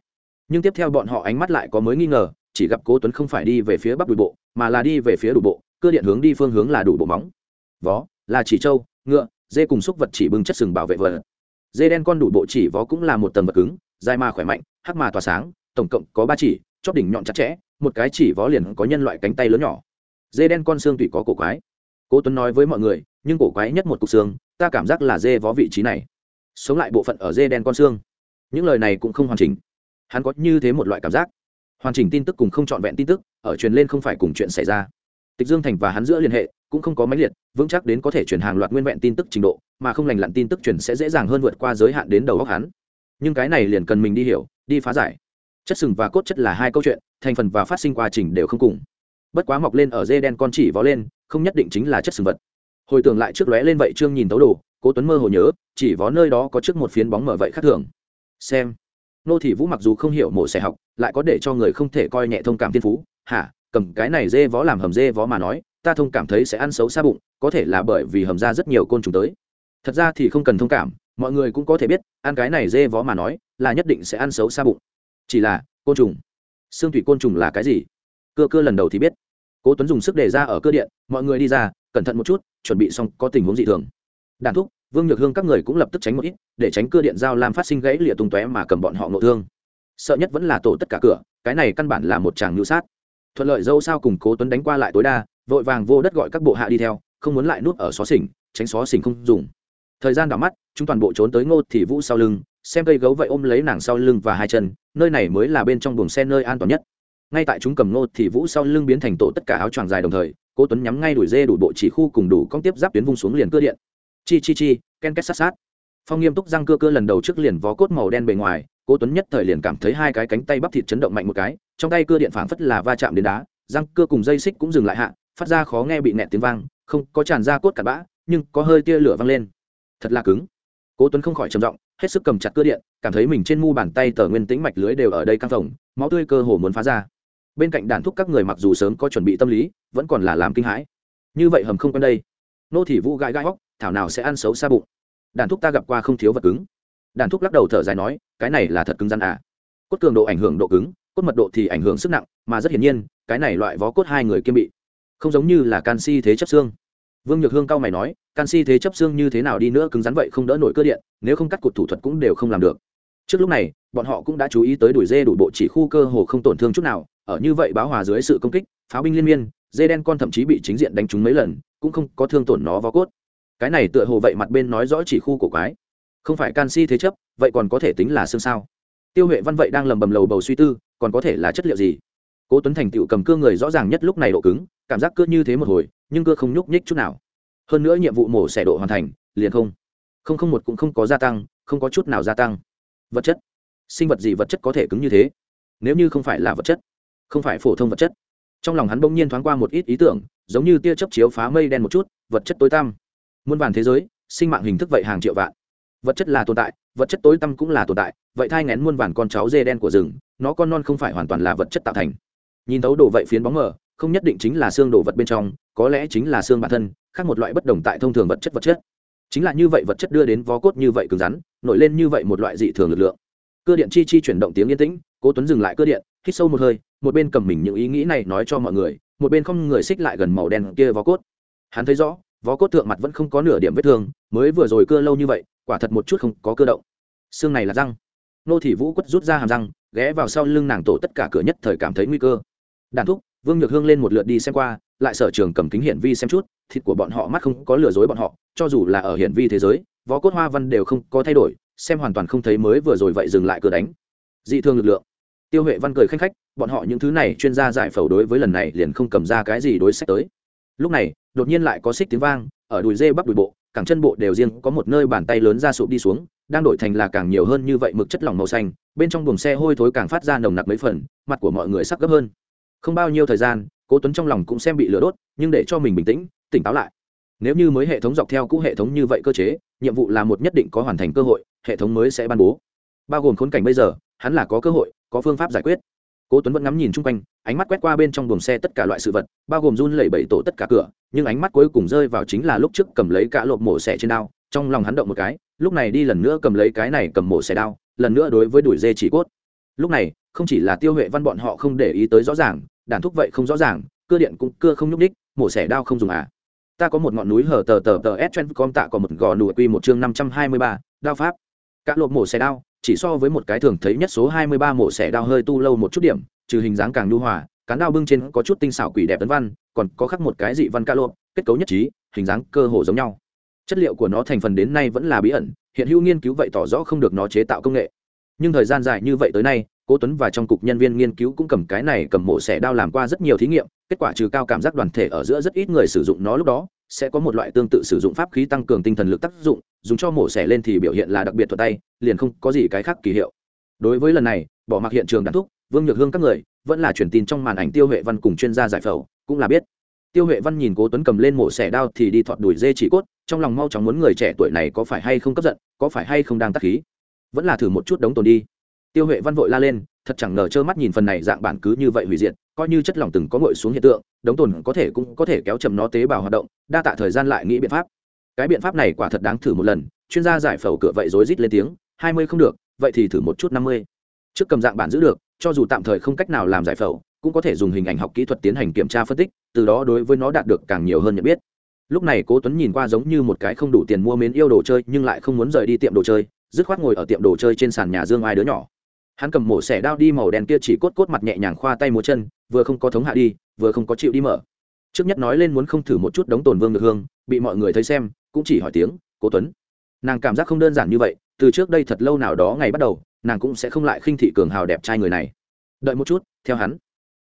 Nhưng tiếp theo bọn họ ánh mắt lại có mới nghi ngờ, chỉ gặp cố tuấn không phải đi về phía bắc đùi bộ, mà là đi về phía đủ bộ cơ điện hướng đi phương hướng là đủ bộ móng. Vó, là chỉ trâu, ngựa, dê cùng xúc vật chỉ bưng chất sừng bảo vệ vật dê đen con đủ bộ chỉ vó cũng là một tầng vật cứng, dài mà khỏe mạnh, hắc mà tỏa sáng, tổng cộng có ba chỉ, chóp đỉnh nhọn chặt chẽ, một cái chỉ vó liền có nhân loại cánh tay lớn nhỏ. Dê đen con xương tủy có cổ quái. Cố tuấn nói với mọi người, nhưng cổ quái nhất một cục xương, ta cảm giác là dê vó vị trí này. Sống lại bộ phận ở dê đen con xương. Những lời này cũng không hoàn chỉnh. Hắn có như thế một loại cảm giác. Hoàn chỉnh tin tức cùng không trọn vẹn tin tức, ở truyền lên không phải cùng chuyện xảy ra tịch dương thành và hắn giữa liên hệ cũng không có máy liệt, vững chắc đến có thể truyền hàng loạt nguyên vẹn tin tức trình độ, mà không lành lặn tin tức truyền sẽ dễ dàng hơn vượt qua giới hạn đến đầu góc hắn. Nhưng cái này liền cần mình đi hiểu, đi phá giải. Chất sừng và cốt chất là hai câu chuyện, thành phần và phát sinh quá trình đều không cùng. Bất quá mọc lên ở dê đen con chỉ vó lên, không nhất định chính là chất sừng vật. Hồi tưởng lại trước lóe lên vậy trương nhìn tấu đồ, cố tuấn mơ hồ nhớ, chỉ vó nơi đó có trước một phiến bóng mở vậy khác thường. Xem. Nô thị vũ mặc dù không hiểu mổ xẻ học, lại có để cho người không thể coi nhẹ thông cảm thiên phú. Hả? Cầm cái này dê vó làm hầm dê vó mà nói, ta thông cảm thấy sẽ ăn xấu xa bụng, có thể là bởi vì hầm ra rất nhiều côn trùng tới. Thật ra thì không cần thông cảm, mọi người cũng có thể biết, ăn cái này dê vó mà nói, là nhất định sẽ ăn xấu xa bụng. Chỉ là, côn trùng. Xương thủy côn trùng là cái gì? Cơ cơ lần đầu thì biết. Cố tuấn dùng sức đề ra ở cơ điện, mọi người đi ra, cẩn thận một chút, chuẩn bị xong, có tình huống dị thường. Đàn thúc, vương nhược hương các người cũng lập tức tránh một ít, để tránh cơ điện giao làm phát sinh gãy lịa tung tóe mà cầm bọn họ ngộ thương. Sợ nhất vẫn là tổ tất cả cửa, cái này căn bản là một chàng ngữ sát thuận lợi dâu sao cùng cố tuấn đánh qua lại tối đa, vội vàng vô đất gọi các bộ hạ đi theo, không muốn lại nuốt ở xó xỉnh, tránh xó xỉnh không dùng. Thời gian đảo mắt, chúng toàn bộ trốn tới ngô thì vũ sau lưng, xem cây gấu vậy ôm lấy nàng sau lưng và hai chân, nơi này mới là bên trong buồng xe nơi an toàn nhất. Ngay tại chúng cầm ngô thì vũ sau lưng biến thành tổ tất cả áo choàng dài đồng thời, cố tuấn nhắm ngay đuổi dê đủ bộ chỉ khu cùng đủ con tiếp giáp tuyến vung xuống liền cưa điện. Chi chi chi, ken két sát sát. Phong nghiêm túc răng cưa cưa lần đầu trước liền vó cốt màu đen bề ngoài, cố tuấn nhất thời liền cảm thấy hai cái cánh tay bắp thịt chấn động mạnh một cái trong tay cưa điện phảng phất là va chạm đến đá, răng cưa cùng dây xích cũng dừng lại hạ, phát ra khó nghe bị nẹt tiếng vang, không có tràn ra cốt cặn bã, nhưng có hơi tia lửa văng lên. Thật là cứng. Cố tuấn không khỏi trầm giọng, hết sức cầm chặt cưa điện, cảm thấy mình trên mu bàn tay tờ nguyên tĩnh mạch lưới đều ở đây căng phồng, máu tươi cơ hồ muốn phá ra. Bên cạnh đàn thúc các người mặc dù sớm có chuẩn bị tâm lý, vẫn còn là làm kinh hãi. Như vậy hầm không quen đây. Nô thị vũ gãi gãi hóc thảo nào sẽ ăn xấu xa bụng. Đàn thúc ta gặp qua không thiếu vật cứng. Đàn thúc lắc đầu thở dài nói, cái này là thật cứng rắn à. Cốt cường độ ảnh hưởng độ cứng cốt mật độ thì ảnh hưởng sức nặng, mà rất hiển nhiên, cái này loại vó cốt hai người kiêm bị, không giống như là canxi thế chấp xương. Vương nhược hương cao mày nói canxi thế chấp xương như thế nào đi nữa cứng rắn vậy không đỡ nổi cơ điện, nếu không cắt cụt thủ thuật cũng đều không làm được. Trước lúc này, bọn họ cũng đã chú ý tới đuổi dê đủ bộ chỉ khu cơ hồ không tổn thương chút nào, ở như vậy báo hòa dưới sự công kích, pháo binh liên miên, dê đen con thậm chí bị chính diện đánh trúng mấy lần, cũng không có thương tổn nó vó cốt. Cái này tựa hồ vậy mặt bên nói rõ chỉ khu cổ quái. Không phải canxi thế chấp, vậy còn có thể tính là xương sao? Tiêu huệ văn vậy đang lầm bầm lầu bầu suy tư còn có thể là chất liệu gì? Cố tuấn thành tựu cầm cưa người rõ ràng nhất lúc này độ cứng, cảm giác cưa như thế một hồi, nhưng cưa không nhúc nhích chút nào. Hơn nữa nhiệm vụ mổ xẻ độ hoàn thành, liền không. Không không một cũng không có gia tăng, không có chút nào gia tăng. Vật chất. Sinh vật gì vật chất có thể cứng như thế? Nếu như không phải là vật chất, không phải phổ thông vật chất. Trong lòng hắn bỗng nhiên thoáng qua một ít ý tưởng, giống như tia chớp chiếu phá mây đen một chút, vật chất tối tăm. Muôn vàn thế giới, sinh mạng hình thức vậy hàng triệu vạn. Vật chất là tồn tại, vật chất tối tăm cũng là tồn tại, vậy thai ngén muôn vàn con cháu dê đen của rừng nó con non không phải hoàn toàn là vật chất tạo thành. Nhìn thấu đồ vậy phiến bóng mờ, không nhất định chính là xương đồ vật bên trong, có lẽ chính là xương bản thân, khác một loại bất đồng tại thông thường vật chất vật chất. Chính là như vậy vật chất đưa đến vó cốt như vậy cứng rắn, nổi lên như vậy một loại dị thường lực lượng. Cơ điện chi chi chuyển động tiếng yên tĩnh, cố tuấn dừng lại cơ điện, hít sâu một hơi, một bên cầm mình những ý nghĩ này nói cho mọi người, một bên không người xích lại gần màu đen kia vó cốt. Hắn thấy rõ, vó cốt thượng mặt vẫn không có nửa điểm vết thương, mới vừa rồi cưa lâu như vậy, quả thật một chút không có cơ động. Xương này là răng. Nô thị vũ quất rút ra hàm răng ghé vào sau lưng nàng tổ tất cả cửa nhất thời cảm thấy nguy cơ. Đàn thúc, vương nhược hương lên một lượt đi xem qua, lại sở trường cầm kính hiển vi xem chút, thịt của bọn họ mắt không có lừa dối bọn họ, cho dù là ở hiển vi thế giới, võ cốt hoa văn đều không có thay đổi, xem hoàn toàn không thấy mới vừa rồi vậy dừng lại cửa đánh. Dị thương lực lượng. Tiêu huệ văn cười khanh khách, bọn họ những thứ này chuyên gia giải phẫu đối với lần này liền không cầm ra cái gì đối sách tới. Lúc này, đột nhiên lại có xích tiếng vang, ở đùi dê bắp đùi bộ, cẳng chân bộ đều riêng có một nơi bàn tay lớn ra sụp đi xuống, đang đổi thành là càng nhiều hơn như vậy mực chất lỏng màu xanh bên trong buồng xe hôi thối càng phát ra nồng nặc mấy phần, mặt của mọi người sắc gấp hơn. Không bao nhiêu thời gian, cố tuấn trong lòng cũng xem bị lửa đốt, nhưng để cho mình bình tĩnh, tỉnh táo lại. Nếu như mới hệ thống dọc theo cũ hệ thống như vậy cơ chế, nhiệm vụ là một nhất định có hoàn thành cơ hội, hệ thống mới sẽ ban bố. Bao gồm khốn cảnh bây giờ, hắn là có cơ hội, có phương pháp giải quyết cố tuấn vẫn ngắm nhìn chung quanh, ánh mắt quét qua bên trong buồng xe tất cả loại sự vật, bao gồm run lẩy bẩy tổ tất cả cửa, nhưng ánh mắt cuối cùng rơi vào chính là lúc trước cầm lấy cả lộp mổ xẻ trên đao, trong lòng hắn động một cái, lúc này đi lần nữa cầm lấy cái này cầm mổ xẻ đao, lần nữa đối với đuổi dê chỉ cốt. Lúc này, không chỉ là tiêu huệ văn bọn họ không để ý tới rõ ràng, đàn thúc vậy không rõ ràng, cưa điện cũng cưa không nhúc ních mổ xẻ đao không dùng à. Ta có một ngọn núi hở tờ tờ tờ s chen com tạ có một gò núi quy một chương năm trăm hai mươi ba, đao pháp. Cả lộp mổ xẻ đao chỉ so với một cái thường thấy nhất số hai mươi ba mổ xẻ đao hơi tu lâu một chút điểm, trừ hình dáng càng nhu hòa, cán đao bưng trên có chút tinh xảo quỷ đẹp tấn văn, còn có khắc một cái dị văn ca lộp kết cấu nhất trí, hình dáng cơ hồ giống nhau. Chất liệu của nó thành phần đến nay vẫn là bí ẩn, hiện hữu nghiên cứu vậy tỏ rõ không được nó chế tạo công nghệ. Nhưng thời gian dài như vậy tới nay, cố tuấn và trong cục nhân viên nghiên cứu cũng cầm cái này cầm mổ xẻ đao làm qua rất nhiều thí nghiệm, kết quả trừ cao cảm giác đoàn thể ở giữa rất ít người sử dụng nó lúc đó sẽ có một loại tương tự sử dụng pháp khí tăng cường tinh thần lực tác dụng, dùng cho mổ xẻ lên thì biểu hiện là đặc biệt thuật tay, liền không có gì cái khác kỳ hiệu. Đối với lần này, bỏ mặc hiện trường đàn thúc, vương nhược hương các người, vẫn là truyền tin trong màn ảnh tiêu huệ văn cùng chuyên gia giải phẫu, cũng là biết. Tiêu huệ văn nhìn cố tuấn cầm lên mổ xẻ đao thì đi thọt đuổi dê chỉ cốt, trong lòng mau chóng muốn người trẻ tuổi này có phải hay không cấp giận, có phải hay không đang tắc khí. Vẫn là thử một chút đống tồn đi. Tiêu huệ văn vội la lên, thật chẳng ngờ trơ mắt nhìn phần này dạng bản cứ như vậy hủy diệt coi như chất lỏng từng có ngội xuống hiện tượng, đống tồn có thể cũng có thể kéo chậm nó tế bào hoạt động, đa tạ thời gian lại nghĩ biện pháp. Cái biện pháp này quả thật đáng thử một lần, chuyên gia giải phẫu cửa vậy rối rít lên tiếng, hai mươi không được, vậy thì thử một chút năm mươi. Trước cầm dạng bản giữ được, cho dù tạm thời không cách nào làm giải phẫu, cũng có thể dùng hình ảnh học kỹ thuật tiến hành kiểm tra phân tích, từ đó đối với nó đạt được càng nhiều hơn nhận biết. Lúc này cố tuấn nhìn qua giống như một cái không đủ tiền mua mến yêu đồ chơi, nhưng lại không muốn rời đi tiệm đồ chơi, dứt khoát ngồi ở tiệm đồ chơi trên sàn nhà dương ai đứa nhỏ hắn cầm mổ xẻ đao đi màu đen kia chỉ cốt cốt mặt nhẹ nhàng khoa tay múa chân, vừa không có thống hạ đi, vừa không có chịu đi mở. Trước nhất nói lên muốn không thử một chút đống tồn vương được hương, bị mọi người thấy xem, cũng chỉ hỏi tiếng, cố tuấn. Nàng cảm giác không đơn giản như vậy, từ trước đây thật lâu nào đó ngày bắt đầu, nàng cũng sẽ không lại khinh thị cường hào đẹp trai người này. Đợi một chút, theo hắn.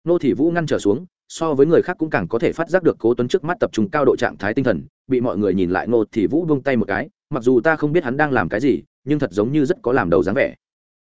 Nô thị vũ ngăn trở xuống, so với người khác cũng càng có thể phát giác được cố tuấn trước mắt tập trung cao độ trạng thái tinh thần, bị mọi người nhìn lại nô thị vũ buông tay một cái, mặc dù ta không biết hắn đang làm cái gì, nhưng thật giống như rất có làm đầu dáng vẻ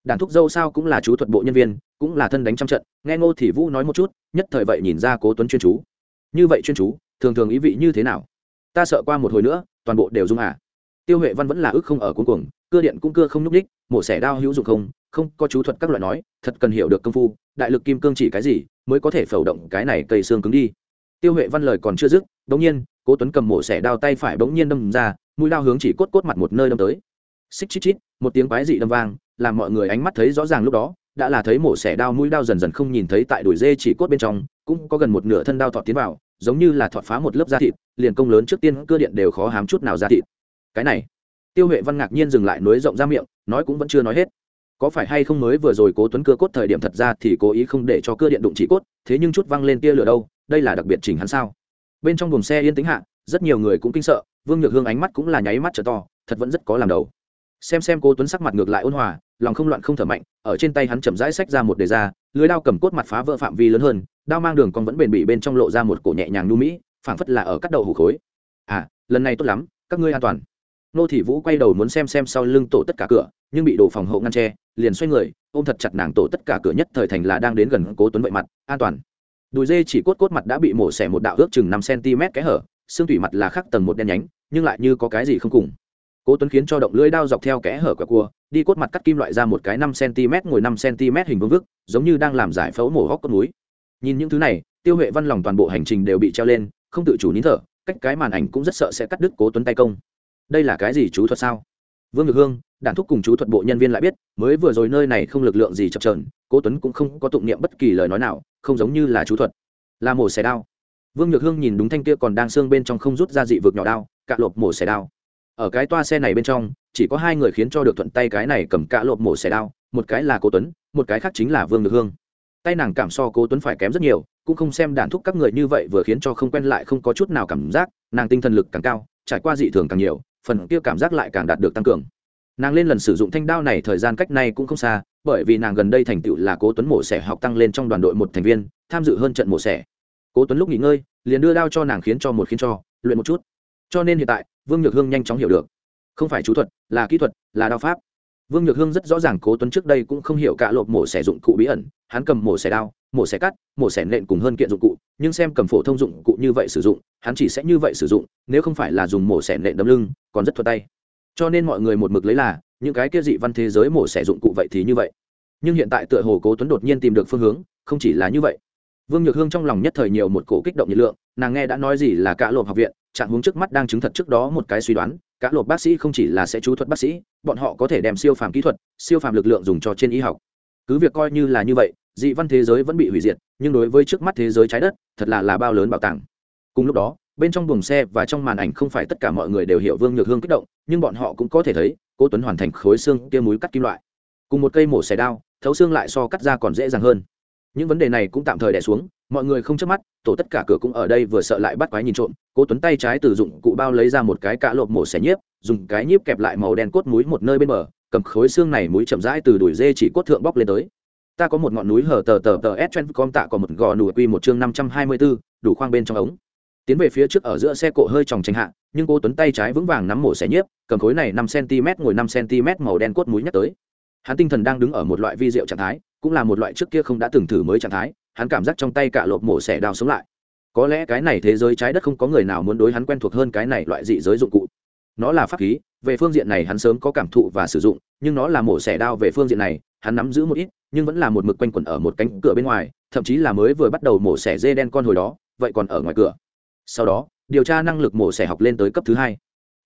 đàn thúc dâu sao cũng là chú thuật bộ nhân viên, cũng là thân đánh trăm trận, nghe ngô thì vũ nói một chút, nhất thời vậy nhìn ra cố tuấn chuyên chú. Như vậy chuyên chú, thường thường ý vị như thế nào? Ta sợ qua một hồi nữa, toàn bộ đều dung à? Tiêu huệ văn vẫn là ước không ở cuối cùng cưa điện cũng cưa không nhúc đích, mổ xẻ đao hữu dụng không không, có chú thuật các loại nói, thật cần hiểu được công phu, đại lực kim cương chỉ cái gì, mới có thể phẩu động cái này cây xương cứng đi. Tiêu huệ văn lời còn chưa dứt bỗng nhiên, cố tuấn cầm mổ xẻ đao tay phải bỗng nhiên đâm ra, mũi đao hướng chỉ cốt cốt mặt một nơi đâm tới. Xích chít chít, một tiếng quái dị đâm vang làm mọi người ánh mắt thấy rõ ràng lúc đó, đã là thấy mổ xẻ đao mũi đao dần dần không nhìn thấy tại đùi dê chỉ cốt bên trong, cũng có gần một nửa thân đao thọt tiến vào, giống như là thọt phá một lớp da thịt, liền công lớn trước tiên cơ điện đều khó hám chút nào da thịt. Cái này, tiêu huệ văn ngạc nhiên dừng lại nối rộng ra miệng, nói cũng vẫn chưa nói hết. Có phải hay không mới vừa rồi cố tuấn cưa cốt thời điểm thật ra thì cố ý không để cho cưa điện đụng chỉ cốt, thế nhưng chút văng lên tia lửa đâu, đây là đặc biệt chỉnh hắn sao? Bên trong buồng xe yên tĩnh hạ, rất nhiều người cũng kinh sợ, vương nhược hương ánh mắt cũng là nháy mắt trở to, thật vẫn rất có làm đầu. Xem xem cố tuấn sắc mặt ngược lại ôn hòa lòng không loạn không thở mạnh, ở trên tay hắn chậm rãi xách ra một đề ra, lưới đao cầm cốt mặt phá vỡ phạm vi lớn hơn, đao mang đường còn vẫn bền bỉ bên trong lộ ra một cổ nhẹ nhàng nu mỹ, phảng phất là ở cắt đầu hủ khối. À lần này tốt lắm, các ngươi an toàn. Nô thị vũ quay đầu muốn xem xem sau lưng tổ tất cả cửa, nhưng bị đồ phòng hộ ngăn tre liền xoay người, ôm thật chặt nàng tổ tất cả cửa nhất thời thành là đang đến gần cố tuấn vậy mặt, an toàn. Đùi dê chỉ cốt cốt mặt đã bị mổ xẻ một đạo ước chừng năm cm cái hở, xương thủy mặt là khắc tầng một đen nhánh, nhưng lại như có cái gì không cùng. Cố tuấn khiến cho động lưỡi đao dọc theo kẽ hở quả cua đi cốt mặt cắt kim loại ra một cái năm cm ngồi năm cm hình vương vức, giống như đang làm giải phẫu mổ góc con núi. Nhìn những thứ này, tiêu huệ văn lòng toàn bộ hành trình đều bị treo lên, không tự chủ nín thở, cách cái màn ảnh cũng rất sợ sẽ cắt đứt cố tuấn tay công. Đây là cái gì chú thuật sao? Vương ngược hương đản thúc cùng chú thuật bộ nhân viên lại biết, mới vừa rồi nơi này không lực lượng gì chập trờn cố tuấn cũng không có tụng niệm bất kỳ lời nói nào, không giống như là chú thuật. Là mổ xẻ đao. Vương nhược hương nhìn đúng thanh kia còn đang xương bên trong không rút ra dị vực nhỏ đao, cạ lộp mổ xẻ đao ở cái toa xe này bên trong, chỉ có hai người khiến cho được thuận tay cái này cầm cạ lộp mổ xẻ đao, một cái là cố tuấn, một cái khác chính là vương được hương. Tay nàng cảm so cố tuấn phải kém rất nhiều, cũng không xem đàn thúc các người như vậy vừa khiến cho không quen lại không có chút nào cảm giác, nàng tinh thần lực càng cao, trải qua dị thường càng nhiều, phần kia cảm giác lại càng đạt được tăng cường. Nàng lên lần sử dụng thanh đao này thời gian cách này cũng không xa, bởi vì nàng gần đây thành tựu là cố tuấn mổ xẻ học tăng lên trong đoàn đội một thành viên, tham dự hơn trận mổ xẻ. Cố tuấn lúc nghỉ ngơi, liền đưa đao cho nàng khiến cho một khiến cho, luyện một chút. Cho nên hiện tại vương nhược hương nhanh chóng hiểu được. Không phải chú thuật, là kỹ thuật, là đao pháp. Vương nhược hương rất rõ ràng cố tuấn trước đây cũng không hiểu cả lộp mổ xẻ dụng cụ bí ẩn, hắn cầm mổ xẻ đao, mổ xẻ cắt, mổ xẻ nện cùng hơn kiện dụng cụ, nhưng xem cầm phổ thông dụng cụ như vậy sử dụng, hắn chỉ sẽ như vậy sử dụng, nếu không phải là dùng mổ xẻ nện đấm lưng, còn rất thuật tay. Cho nên mọi người một mực lấy là, những cái kia dị văn thế giới mổ xẻ dụng cụ vậy thì như vậy. Nhưng hiện tại tựa hồ cố tuấn đột nhiên tìm được phương hướng, không chỉ là như vậy vương nhược hương trong lòng nhất thời nhiều một cổ kích động nhiệt lượng, nàng nghe đã nói gì là cả lộp học viện, trạng hướng trước mắt đang chứng thật trước đó một cái suy đoán, cả lộp bác sĩ không chỉ là sẽ chú thuật bác sĩ, bọn họ có thể đem siêu phàm kỹ thuật, siêu phàm lực lượng dùng cho trên y học. Cứ việc coi như là như vậy, dị văn thế giới vẫn bị hủy diệt, nhưng đối với trước mắt thế giới trái đất, thật là là bao lớn bảo tàng. Cùng lúc đó, bên trong buồng xe và trong màn ảnh không phải tất cả mọi người đều hiểu vương nhược hương kích động, nhưng bọn họ cũng có thể thấy, cố tuấn hoàn thành khối xương kia múi cắt kim loại. Cùng một cây mổ xẻ đao, thấu xương lại so cắt ra còn dễ dàng hơn những vấn đề này cũng tạm thời đẻ xuống, mọi người không chớp mắt, tổ tất cả cửa cũng ở đây vừa sợ lại bắt quái nhìn trộm, cố tuấn tay trái từ dụng cụ bao lấy ra một cái cạ lộp mổ xẻ nhiếp, dùng cái nhiếp kẹp lại màu đen cốt mũi một nơi bên bờ, cầm khối xương này mũi chậm rãi từ đùi dê chỉ cốt thượng bóc lên tới. Ta có một ngọn núi hở tờ tờ tờ s trend com tạ có một gò nụ quy một chương năm trăm hai mươi bốn đủ khoang bên trong ống. Tiến về phía trước ở giữa xe cộ hơi tròng tranh hạ, nhưng cô tuấn tay trái vững vàng nắm mổ xẻ nhiếp, cầm khối này năm cm ngồi năm cm màu đen cốt mũi nhắc tới hắn tinh thần đang đứng ở một loại vi diệu trạng thái, cũng là một loại trước kia không đã từng thử mới trạng thái, hắn cảm giác trong tay cả lộp mổ xẻ đào sống lại. Có lẽ cái này thế giới trái đất không có người nào muốn đối hắn quen thuộc hơn cái này loại dị giới dụng cụ. Nó là pháp khí, về phương diện này hắn sớm có cảm thụ và sử dụng, nhưng nó là mổ xẻ đao về phương diện này, hắn nắm giữ một ít, nhưng vẫn là một mực quanh quẩn ở một cánh cửa bên ngoài, thậm chí là mới vừa bắt đầu mổ xẻ dê đen con hồi đó, vậy còn ở ngoài cửa. Sau đó, điều tra năng lực mổ xẻ học lên tới cấp thứ hai.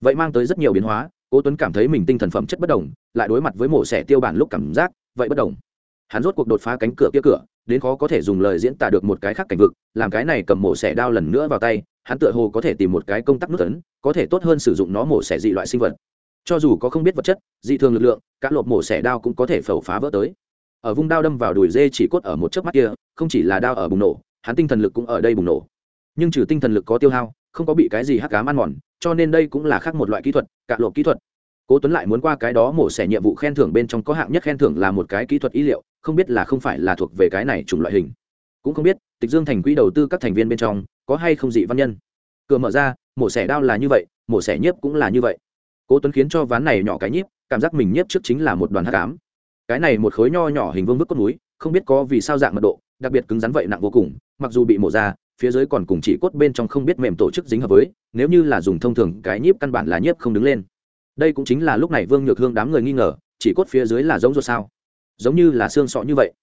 Vậy mang tới rất nhiều biến hóa cố tuấn cảm thấy mình tinh thần phẩm chất bất đồng, lại đối mặt với mổ xẻ tiêu bản lúc cảm giác vậy bất đồng. Hắn rốt cuộc đột phá cánh cửa kia cửa, đến khó có thể dùng lời diễn tả được một cái khác cảnh vực, làm cái này cầm mổ xẻ đao lần nữa vào tay, hắn tựa hồ có thể tìm một cái công tắc nút tấn có thể tốt hơn sử dụng nó mổ xẻ dị loại sinh vật. Cho dù có không biết vật chất, dị thường lực lượng các lộp mổ xẻ đao cũng có thể phẩu phá vỡ tới. Ở vung đao đâm vào đùi dê chỉ cốt ở một chớp mắt kia, không chỉ là đao ở bùng nổ, hắn tinh thần lực cũng ở đây bùng nổ. Nhưng trừ tinh thần lực có tiêu hao không có bị cái gì hắc cám ăn mòn, cho nên đây cũng là khác một loại kỹ thuật cạ lộp kỹ thuật. Cố tuấn lại muốn qua cái đó mổ xẻ nhiệm vụ khen thưởng bên trong có hạng nhất khen thưởng là một cái kỹ thuật ý liệu, không biết là không phải là thuộc về cái này chủng loại hình. Cũng không biết, tịch dương thành quỹ đầu tư các thành viên bên trong, có hay không dị văn nhân. Cửa mở ra, mổ xẻ đao là như vậy, mổ xẻ nhiếp cũng là như vậy. Cố tuấn khiến cho ván này nhỏ cái nhiếp, cảm giác mình nhiếp trước chính là một đoàn hắc ám. Cái này một khối nho nhỏ hình vương vức cốt núi, không biết có vì sao dạng mật độ, đặc biệt cứng rắn vậy nặng vô cùng, mặc dù bị mổ ra phía dưới còn cùng chỉ cốt bên trong không biết mềm tổ chức dính hợp với, nếu như là dùng thông thường cái nhiếp căn bản là nhiếp không đứng lên. Đây cũng chính là lúc này vương nhược hương đám người nghi ngờ, chỉ cốt phía dưới là giống ruột sao? Giống như là xương sọ như vậy.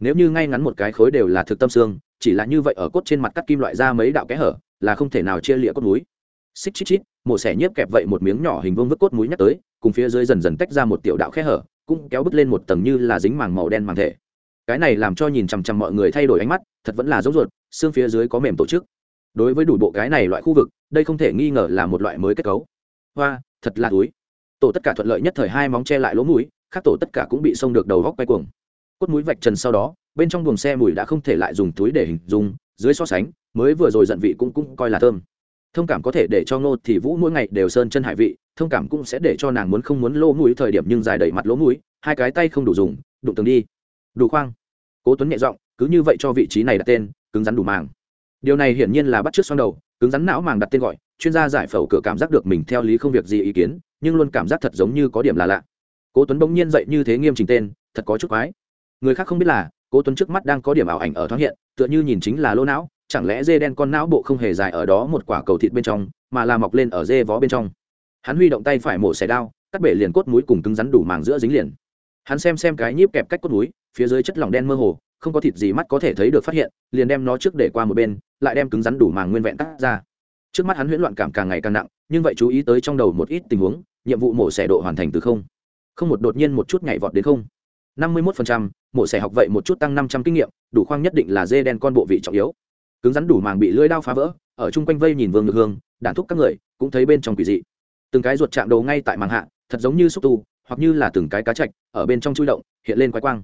Nếu như ngay ngắn một cái khối đều là thực tâm xương, chỉ là như vậy ở cốt trên mặt cắt kim loại ra mấy đạo kẽ hở, là không thể nào chia lịa cốt núi. Xích chít chít, mổ xẻ nhiếp kẹp vậy một miếng nhỏ hình vương vứt cốt núi nhắc tới, cùng phía dưới dần dần tách ra một tiểu đạo kẽ hở, cũng kéo bứt lên một tầng như là dính màng màu đen màng thể cái này làm cho nhìn chằm chằm mọi người thay đổi ánh mắt, thật vẫn là giống ruột, xương phía dưới có mềm tổ chức. Đối với đủ bộ cái này loại khu vực, đây không thể nghi ngờ là một loại mới kết cấu. Hoa, thật là túi. Tổ tất cả thuận lợi nhất thời hai móng che lại lỗ mũi, khác tổ tất cả cũng bị xông được đầu góc quay cuồng. Cốt mũi vạch trần sau đó, bên trong buồng xe mùi đã không thể lại dùng túi để hình dung, dưới so sánh, mới vừa rồi giận vị cũng cũng coi là thơm. Thông cảm có thể để cho ngô thì vũ mỗi ngày đều sơn chân hải vị, thông cảm cũng sẽ để cho nàng muốn không muốn lỗ mũi thời điểm nhưng dài đẩy mặt lỗ mũi, hai cái tay không đủ dùng, đụng tường đi đủ khoang. Cố tuấn nhẹ giọng, cứ như vậy cho vị trí này đặt tên, cứng rắn đủ màng. Điều này hiển nhiên là bắt trước xoang đầu, cứng rắn não màng đặt tên gọi, chuyên gia giải phẫu cửa cảm giác được mình theo lý không việc gì ý kiến, nhưng luôn cảm giác thật giống như có điểm là lạ. Cố tuấn bỗng nhiên dậy như thế nghiêm chỉnh tên, thật có chút quái. Người khác không biết là, cố tuấn trước mắt đang có điểm ảo ảnh ở thoáng hiện, tựa như nhìn chính là lỗ não, chẳng lẽ dê đen con não bộ không hề dài ở đó một quả cầu thịt bên trong, mà là mọc lên ở dê vó bên trong. Hắn huy động tay phải mổ xẻ đao, cắt bể liền cốt mũi cùng cứng rắn đủ màng giữa dính liền hắn xem xem cái nhíp kẹp cách cốt mũi phía dưới chất lỏng đen mơ hồ, không có thịt gì mắt có thể thấy được phát hiện, liền đem nó trước để qua một bên, lại đem cứng rắn đủ màng nguyên vẹn tắt ra. Trước mắt hắn huyễn loạn cảm càng ngày càng nặng, nhưng vậy chú ý tới trong đầu một ít tình huống, nhiệm vụ mổ xẻ độ hoàn thành từ không. Không một đột nhiên một chút nhảy vọt đến không. Năm mươi một phần trăm, mổ xẻ học vậy một chút tăng năm trăm kinh nghiệm, đủ khoang nhất định là dê đen con bộ vị trọng yếu. Cứng rắn đủ màng bị lưỡi đao phá vỡ, ở chung quanh vây nhìn vương ngược hương đản thúc các người, cũng thấy bên trong quỷ dị. Từng cái ruột chạm đầu ngay tại màng hạ thật giống như xúc tu, hoặc như là từng cái cá chạch, ở bên trong chui động, hiện lên quái quang.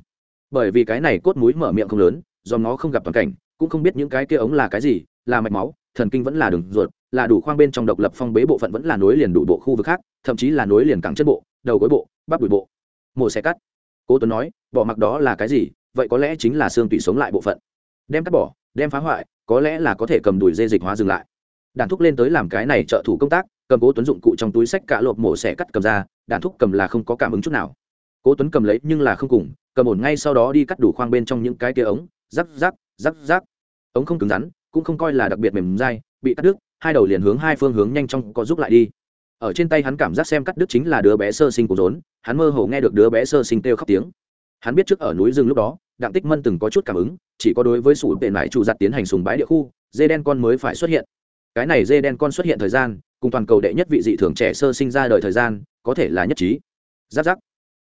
Bởi vì cái này cốt múi mở miệng không lớn, do nó không gặp toàn cảnh, cũng không biết những cái kia ống là cái gì, là mạch máu, thần kinh vẫn là đường ruột, là đủ khoang bên trong độc lập phong bế bộ phận vẫn là nối liền đủ bộ khu vực khác, thậm chí là nối liền cẳng chân bộ, đầu gối bộ, bắp đùi bộ. Mổ xe cắt. Cố tuấn nói, bỏ mặc đó là cái gì? Vậy có lẽ chính là xương tủy sống lại bộ phận. Đem cắt bỏ, đem phá hoại, có lẽ là có thể cầm đùi dê dịch hóa dừng lại. Đàn thúc lên tới làm cái này trợ thủ công tác cầm cố tuấn dụng cụ trong túi sách cả lộp mổ xẻ cắt cầm ra đạn thúc cầm là không có cảm ứng chút nào. Cố tuấn cầm lấy nhưng là không cùng, cầm ổn ngay sau đó đi cắt đủ khoang bên trong những cái kia ống, rắc rắc rắc rắc. Ống không cứng rắn, cũng không coi là đặc biệt mềm dai, bị cắt đứt, hai đầu liền hướng hai phương hướng nhanh chóng có giúp lại đi. Ở trên tay hắn cảm giác xem cắt đứt chính là đứa bé sơ sinh của rốn, hắn mơ hồ nghe được đứa bé sơ sinh kêu khóc tiếng. Hắn biết trước ở núi rừng lúc đó, đặng tích mân từng có chút cảm ứng, chỉ có đối với sủ tệ mải trụ giặt tiến hành sùng bãi địa khu, dê đen con mới phải xuất hiện. Cái này dê đen con xuất hiện thời gian cùng toàn cầu đệ nhất vị dị thường trẻ sơ sinh ra đời thời gian, có thể là nhất trí. Giáp giáp.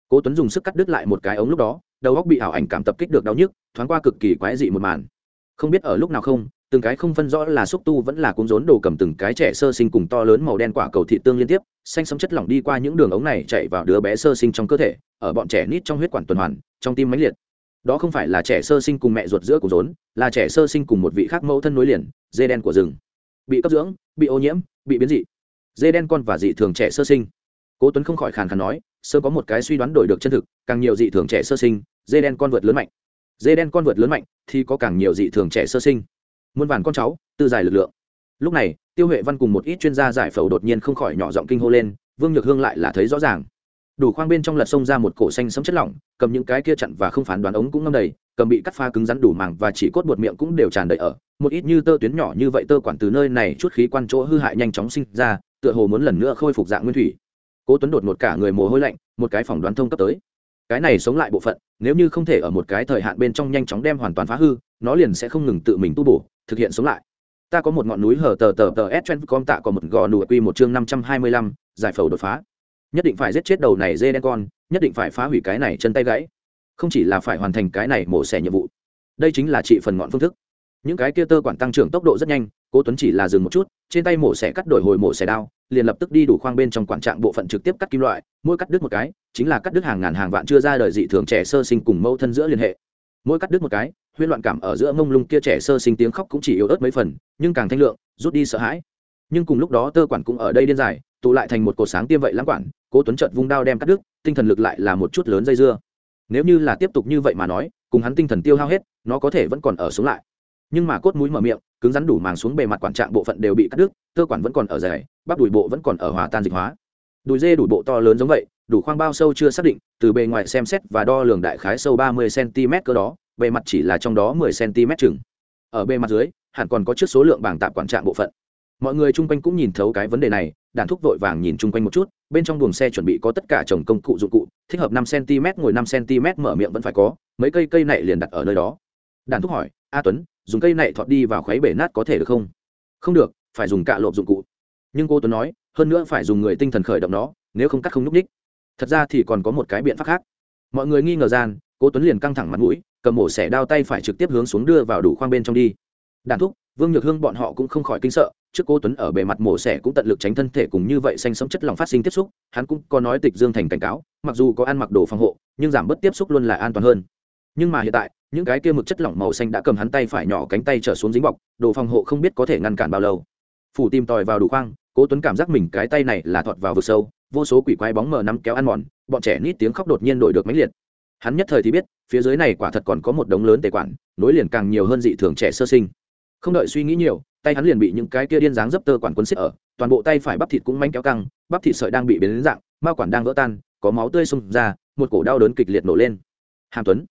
Cố tuấn dùng sức cắt đứt lại một cái ống lúc đó, đầu góc bị ảo ảnh cảm tập kích được đau nhức, thoáng qua cực kỳ quái dị một màn. Không biết ở lúc nào không, từng cái không phân rõ là xúc tu vẫn là cuốn rốn đồ cầm từng cái trẻ sơ sinh cùng to lớn màu đen quả cầu thị tương liên tiếp, xanh sống chất lỏng đi qua những đường ống này chạy vào đứa bé sơ sinh trong cơ thể, ở bọn trẻ nít trong huyết quản tuần hoàn, trong tim mãnh liệt. Đó không phải là trẻ sơ sinh cùng mẹ ruột giữa của rốn, là trẻ sơ sinh cùng một vị khác mẫu thân nối liền, dê đen của rừng. Bị cấp dưỡng, bị ô nhiễm, bị biến dị dê đen con và dị thường trẻ sơ sinh. Cố tuấn không khỏi khàn khàn nói sớm có một cái suy đoán đổi được chân thực, càng nhiều dị thường trẻ sơ sinh, dê đen con vượt lớn mạnh. Dê đen con vượt lớn mạnh thì có càng nhiều dị thường trẻ sơ sinh. Muôn vàn con cháu, tư giải lực lượng. Lúc này, tiêu huệ văn cùng một ít chuyên gia giải phẫu đột nhiên không khỏi nhỏ giọng kinh hô lên, vương nhược hương lại là thấy rõ ràng. Đủ khoang bên trong lật sông ra một cổ xanh sấm chất lỏng, cầm những cái kia chặn và không phán đoán ống cũng ngâm đầy, cầm bị cắt pha cứng rắn đủ màng và chỉ cốt bột miệng cũng đều tràn đầy ở. Một ít như tơ tuyến nhỏ như vậy tơ quản từ nơi này chút khí quan chỗ hư hại nhanh chóng sinh ra tựa hồ muốn lần nữa khôi phục dạng nguyên thủy. Cố tuấn đột một cả người mồ hôi lạnh, một cái phỏng đoán thông cấp tới. Cái này sống lại bộ phận, nếu như không thể ở một cái thời hạn bên trong nhanh chóng đem hoàn toàn phá hư, nó liền sẽ không ngừng tự mình tu bổ, thực hiện sống lại. Ta có một ngọn núi hở tờ tờ tờ s chen com tạ có một gò nụ quy một chương năm trăm hai mươi lăm, giải phẫu đột phá. Nhất định phải giết chết đầu này dê đen con, nhất định phải phá hủy cái này chân tay gãy. Không chỉ là phải hoàn thành cái này mổ xẻ nhiệm vụ. Đây chính là trị phần ngọn phương thức những cái kia tơ quản tăng trưởng tốc độ rất nhanh, cố tuấn chỉ là dừng một chút, trên tay mổ xẻ cắt đổi hồi mổ xẻ đao, liền lập tức đi đủ khoang bên trong quản trạng bộ phận trực tiếp cắt kim loại, mỗi cắt đứt một cái, chính là cắt đứt hàng ngàn hàng vạn chưa ra đời dị thường trẻ sơ sinh cùng mâu thân giữa liên hệ. Mỗi cắt đứt một cái huyên loạn cảm ở giữa mông lung kia trẻ sơ sinh tiếng khóc cũng chỉ yếu ớt mấy phần, nhưng càng thanh lượng, rút đi sợ hãi. Nhưng cùng lúc đó tơ quản cũng ở đây điên dài, tụ lại thành một cột sáng tiêm vậy lãng quản, cố tuấn chợt vung đao đem cắt đứt, tinh thần lực lại là một chút lớn dây dưa. Nếu như là tiếp tục như vậy mà nói, cùng hắn tinh thần tiêu hao hết, nó có thể vẫn còn ở xuống lại nhưng mà cốt mũi mở miệng, cứng rắn đủ màng xuống bề mặt quản trạng bộ phận đều bị cắt đứt tơ quản vẫn còn ở dài bắp đùi bộ vẫn còn ở hòa tan dịch hóa. Đùi dê đủ bộ to lớn giống vậy, đủ khoang bao sâu chưa xác định, từ bề ngoài xem xét và đo lường đại khái sâu ba mươi cm cơ đó, bề mặt chỉ là trong đó mười cm chừng. Ở bề mặt dưới, hẳn còn có trước số lượng bảng tạp quản trạng bộ phận. Mọi người chung quanh cũng nhìn thấu cái vấn đề này, đàn thúc vội vàng nhìn chung quanh một chút, bên trong buồng xe chuẩn bị có tất cả chồng công cụ dụng cụ, thích hợp năm cm ngồi năm cm mở miệng vẫn phải có, mấy cây cây này liền đặt ở nơi đó. Đàn thúc hỏi, a tuấn dùng cây này thọt đi vào khuấy bể nát có thể được không? Không được, phải dùng cạ lộp dụng cụ. Nhưng cô tuấn nói, hơn nữa phải dùng người tinh thần khởi động nó, nếu không cắt không nhúc ních thật ra thì còn có một cái biện pháp khác. Mọi người nghi ngờ gian, cô tuấn liền căng thẳng mặt mũi, cầm mổ xẻ đao tay phải trực tiếp hướng xuống đưa vào đủ khoang bên trong đi. Đàn thúc, vương nhược hương bọn họ cũng không khỏi kinh sợ, trước cô tuấn ở bề mặt mổ xẻ cũng tận lực tránh thân thể cùng như vậy xanh sống chất lỏng phát sinh tiếp xúc, hắn cũng có nói tịch dương thành cảnh cáo, mặc dù có ăn mặc đồ phòng hộ, nhưng giảm bớt tiếp xúc luôn là an toàn hơn. Nhưng mà hiện tại những cái kia mực chất lỏng màu xanh đã cầm hắn tay phải nhỏ cánh tay trở xuống dính bọc, đồ phòng hộ không biết có thể ngăn cản bao lâu. Phủ tìm tòi vào đủ khoang, cố tuấn cảm giác mình cái tay này là thọt vào vực sâu, vô số quỷ quái bóng mờ nắm kéo ăn mòn, bọn trẻ nít tiếng khóc đột nhiên đổi được mãnh liệt. Hắn nhất thời thì biết, phía dưới này quả thật còn có một đống lớn tề quản, nối liền càng nhiều hơn dị thường trẻ sơ sinh. Không đợi suy nghĩ nhiều, tay hắn liền bị những cái kia điên dáng dấp tơ quản quân xích ở, toàn bộ tay phải bắp thịt cũng manh kéo căng, bắp thịt sợi đang bị biến dạng bao quản đang vỡ tan, có máu tươi xông ra, một cổ đau đớn kịch liệt nổ lên. Hàm tuấn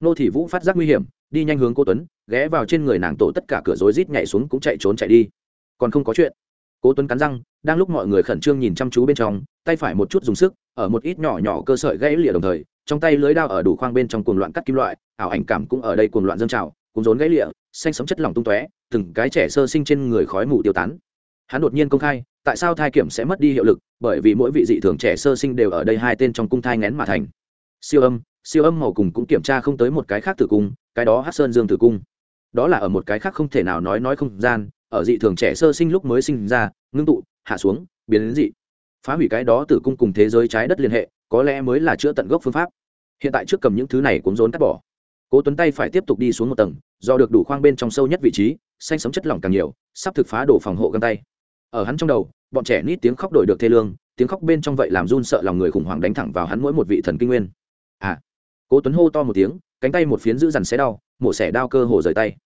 nô thị vũ phát giác nguy hiểm, đi nhanh hướng cô tuấn, ghé vào trên người nàng tổ tất cả cửa rối rít nhảy xuống cũng chạy trốn chạy đi. Còn không có chuyện. Cố tuấn cắn răng, đang lúc mọi người khẩn trương nhìn chăm chú bên trong, tay phải một chút dùng sức, ở một ít nhỏ nhỏ cơ sợi gãy lịa đồng thời, trong tay lưới đao ở đủ khoang bên trong cuồng loạn cắt kim loại, ảo ảnh cảm cũng ở đây cuồng loạn dâng trào, cuốn rốn gãy lịa xanh sống chất lỏng tung tóe, từng cái trẻ sơ sinh trên người khói mù tiêu tán. Hắn đột nhiên công khai, tại sao thai kiểm sẽ mất đi hiệu lực, bởi vì mỗi vị dị thường trẻ sơ sinh đều ở đây hai tên trong cung thai ngén mà thành. Siêu âm siêu âm màu cùng cũng kiểm tra không tới một cái khác tử cung, cái đó hát sơn dương tử cung. Đó là ở một cái khác không thể nào nói nói không gian, ở dị thường trẻ sơ sinh lúc mới sinh ra, ngưng tụ, hạ xuống, biến đến dị. Phá hủy cái đó tử cung cùng thế giới trái đất liên hệ, có lẽ mới là chữa tận gốc phương pháp. Hiện tại trước cầm những thứ này cuốn rốn cắt bỏ. Cố tuấn tay phải tiếp tục đi xuống một tầng, do được đủ khoang bên trong sâu nhất vị trí, xanh sống chất lỏng càng nhiều, sắp thực phá đổ phòng hộ găng tay. Ở hắn trong đầu, bọn trẻ nít tiếng khóc đổi được thê lương, tiếng khóc bên trong vậy làm run sợ lòng người khủng hoảng đánh thẳng vào hắn mỗi một vị thần kinh nguyên. À cố tuấn hô to một tiếng, cánh tay một phiến giữ dằn xé đau, mổ xẻ đao cơ hồ rời tay.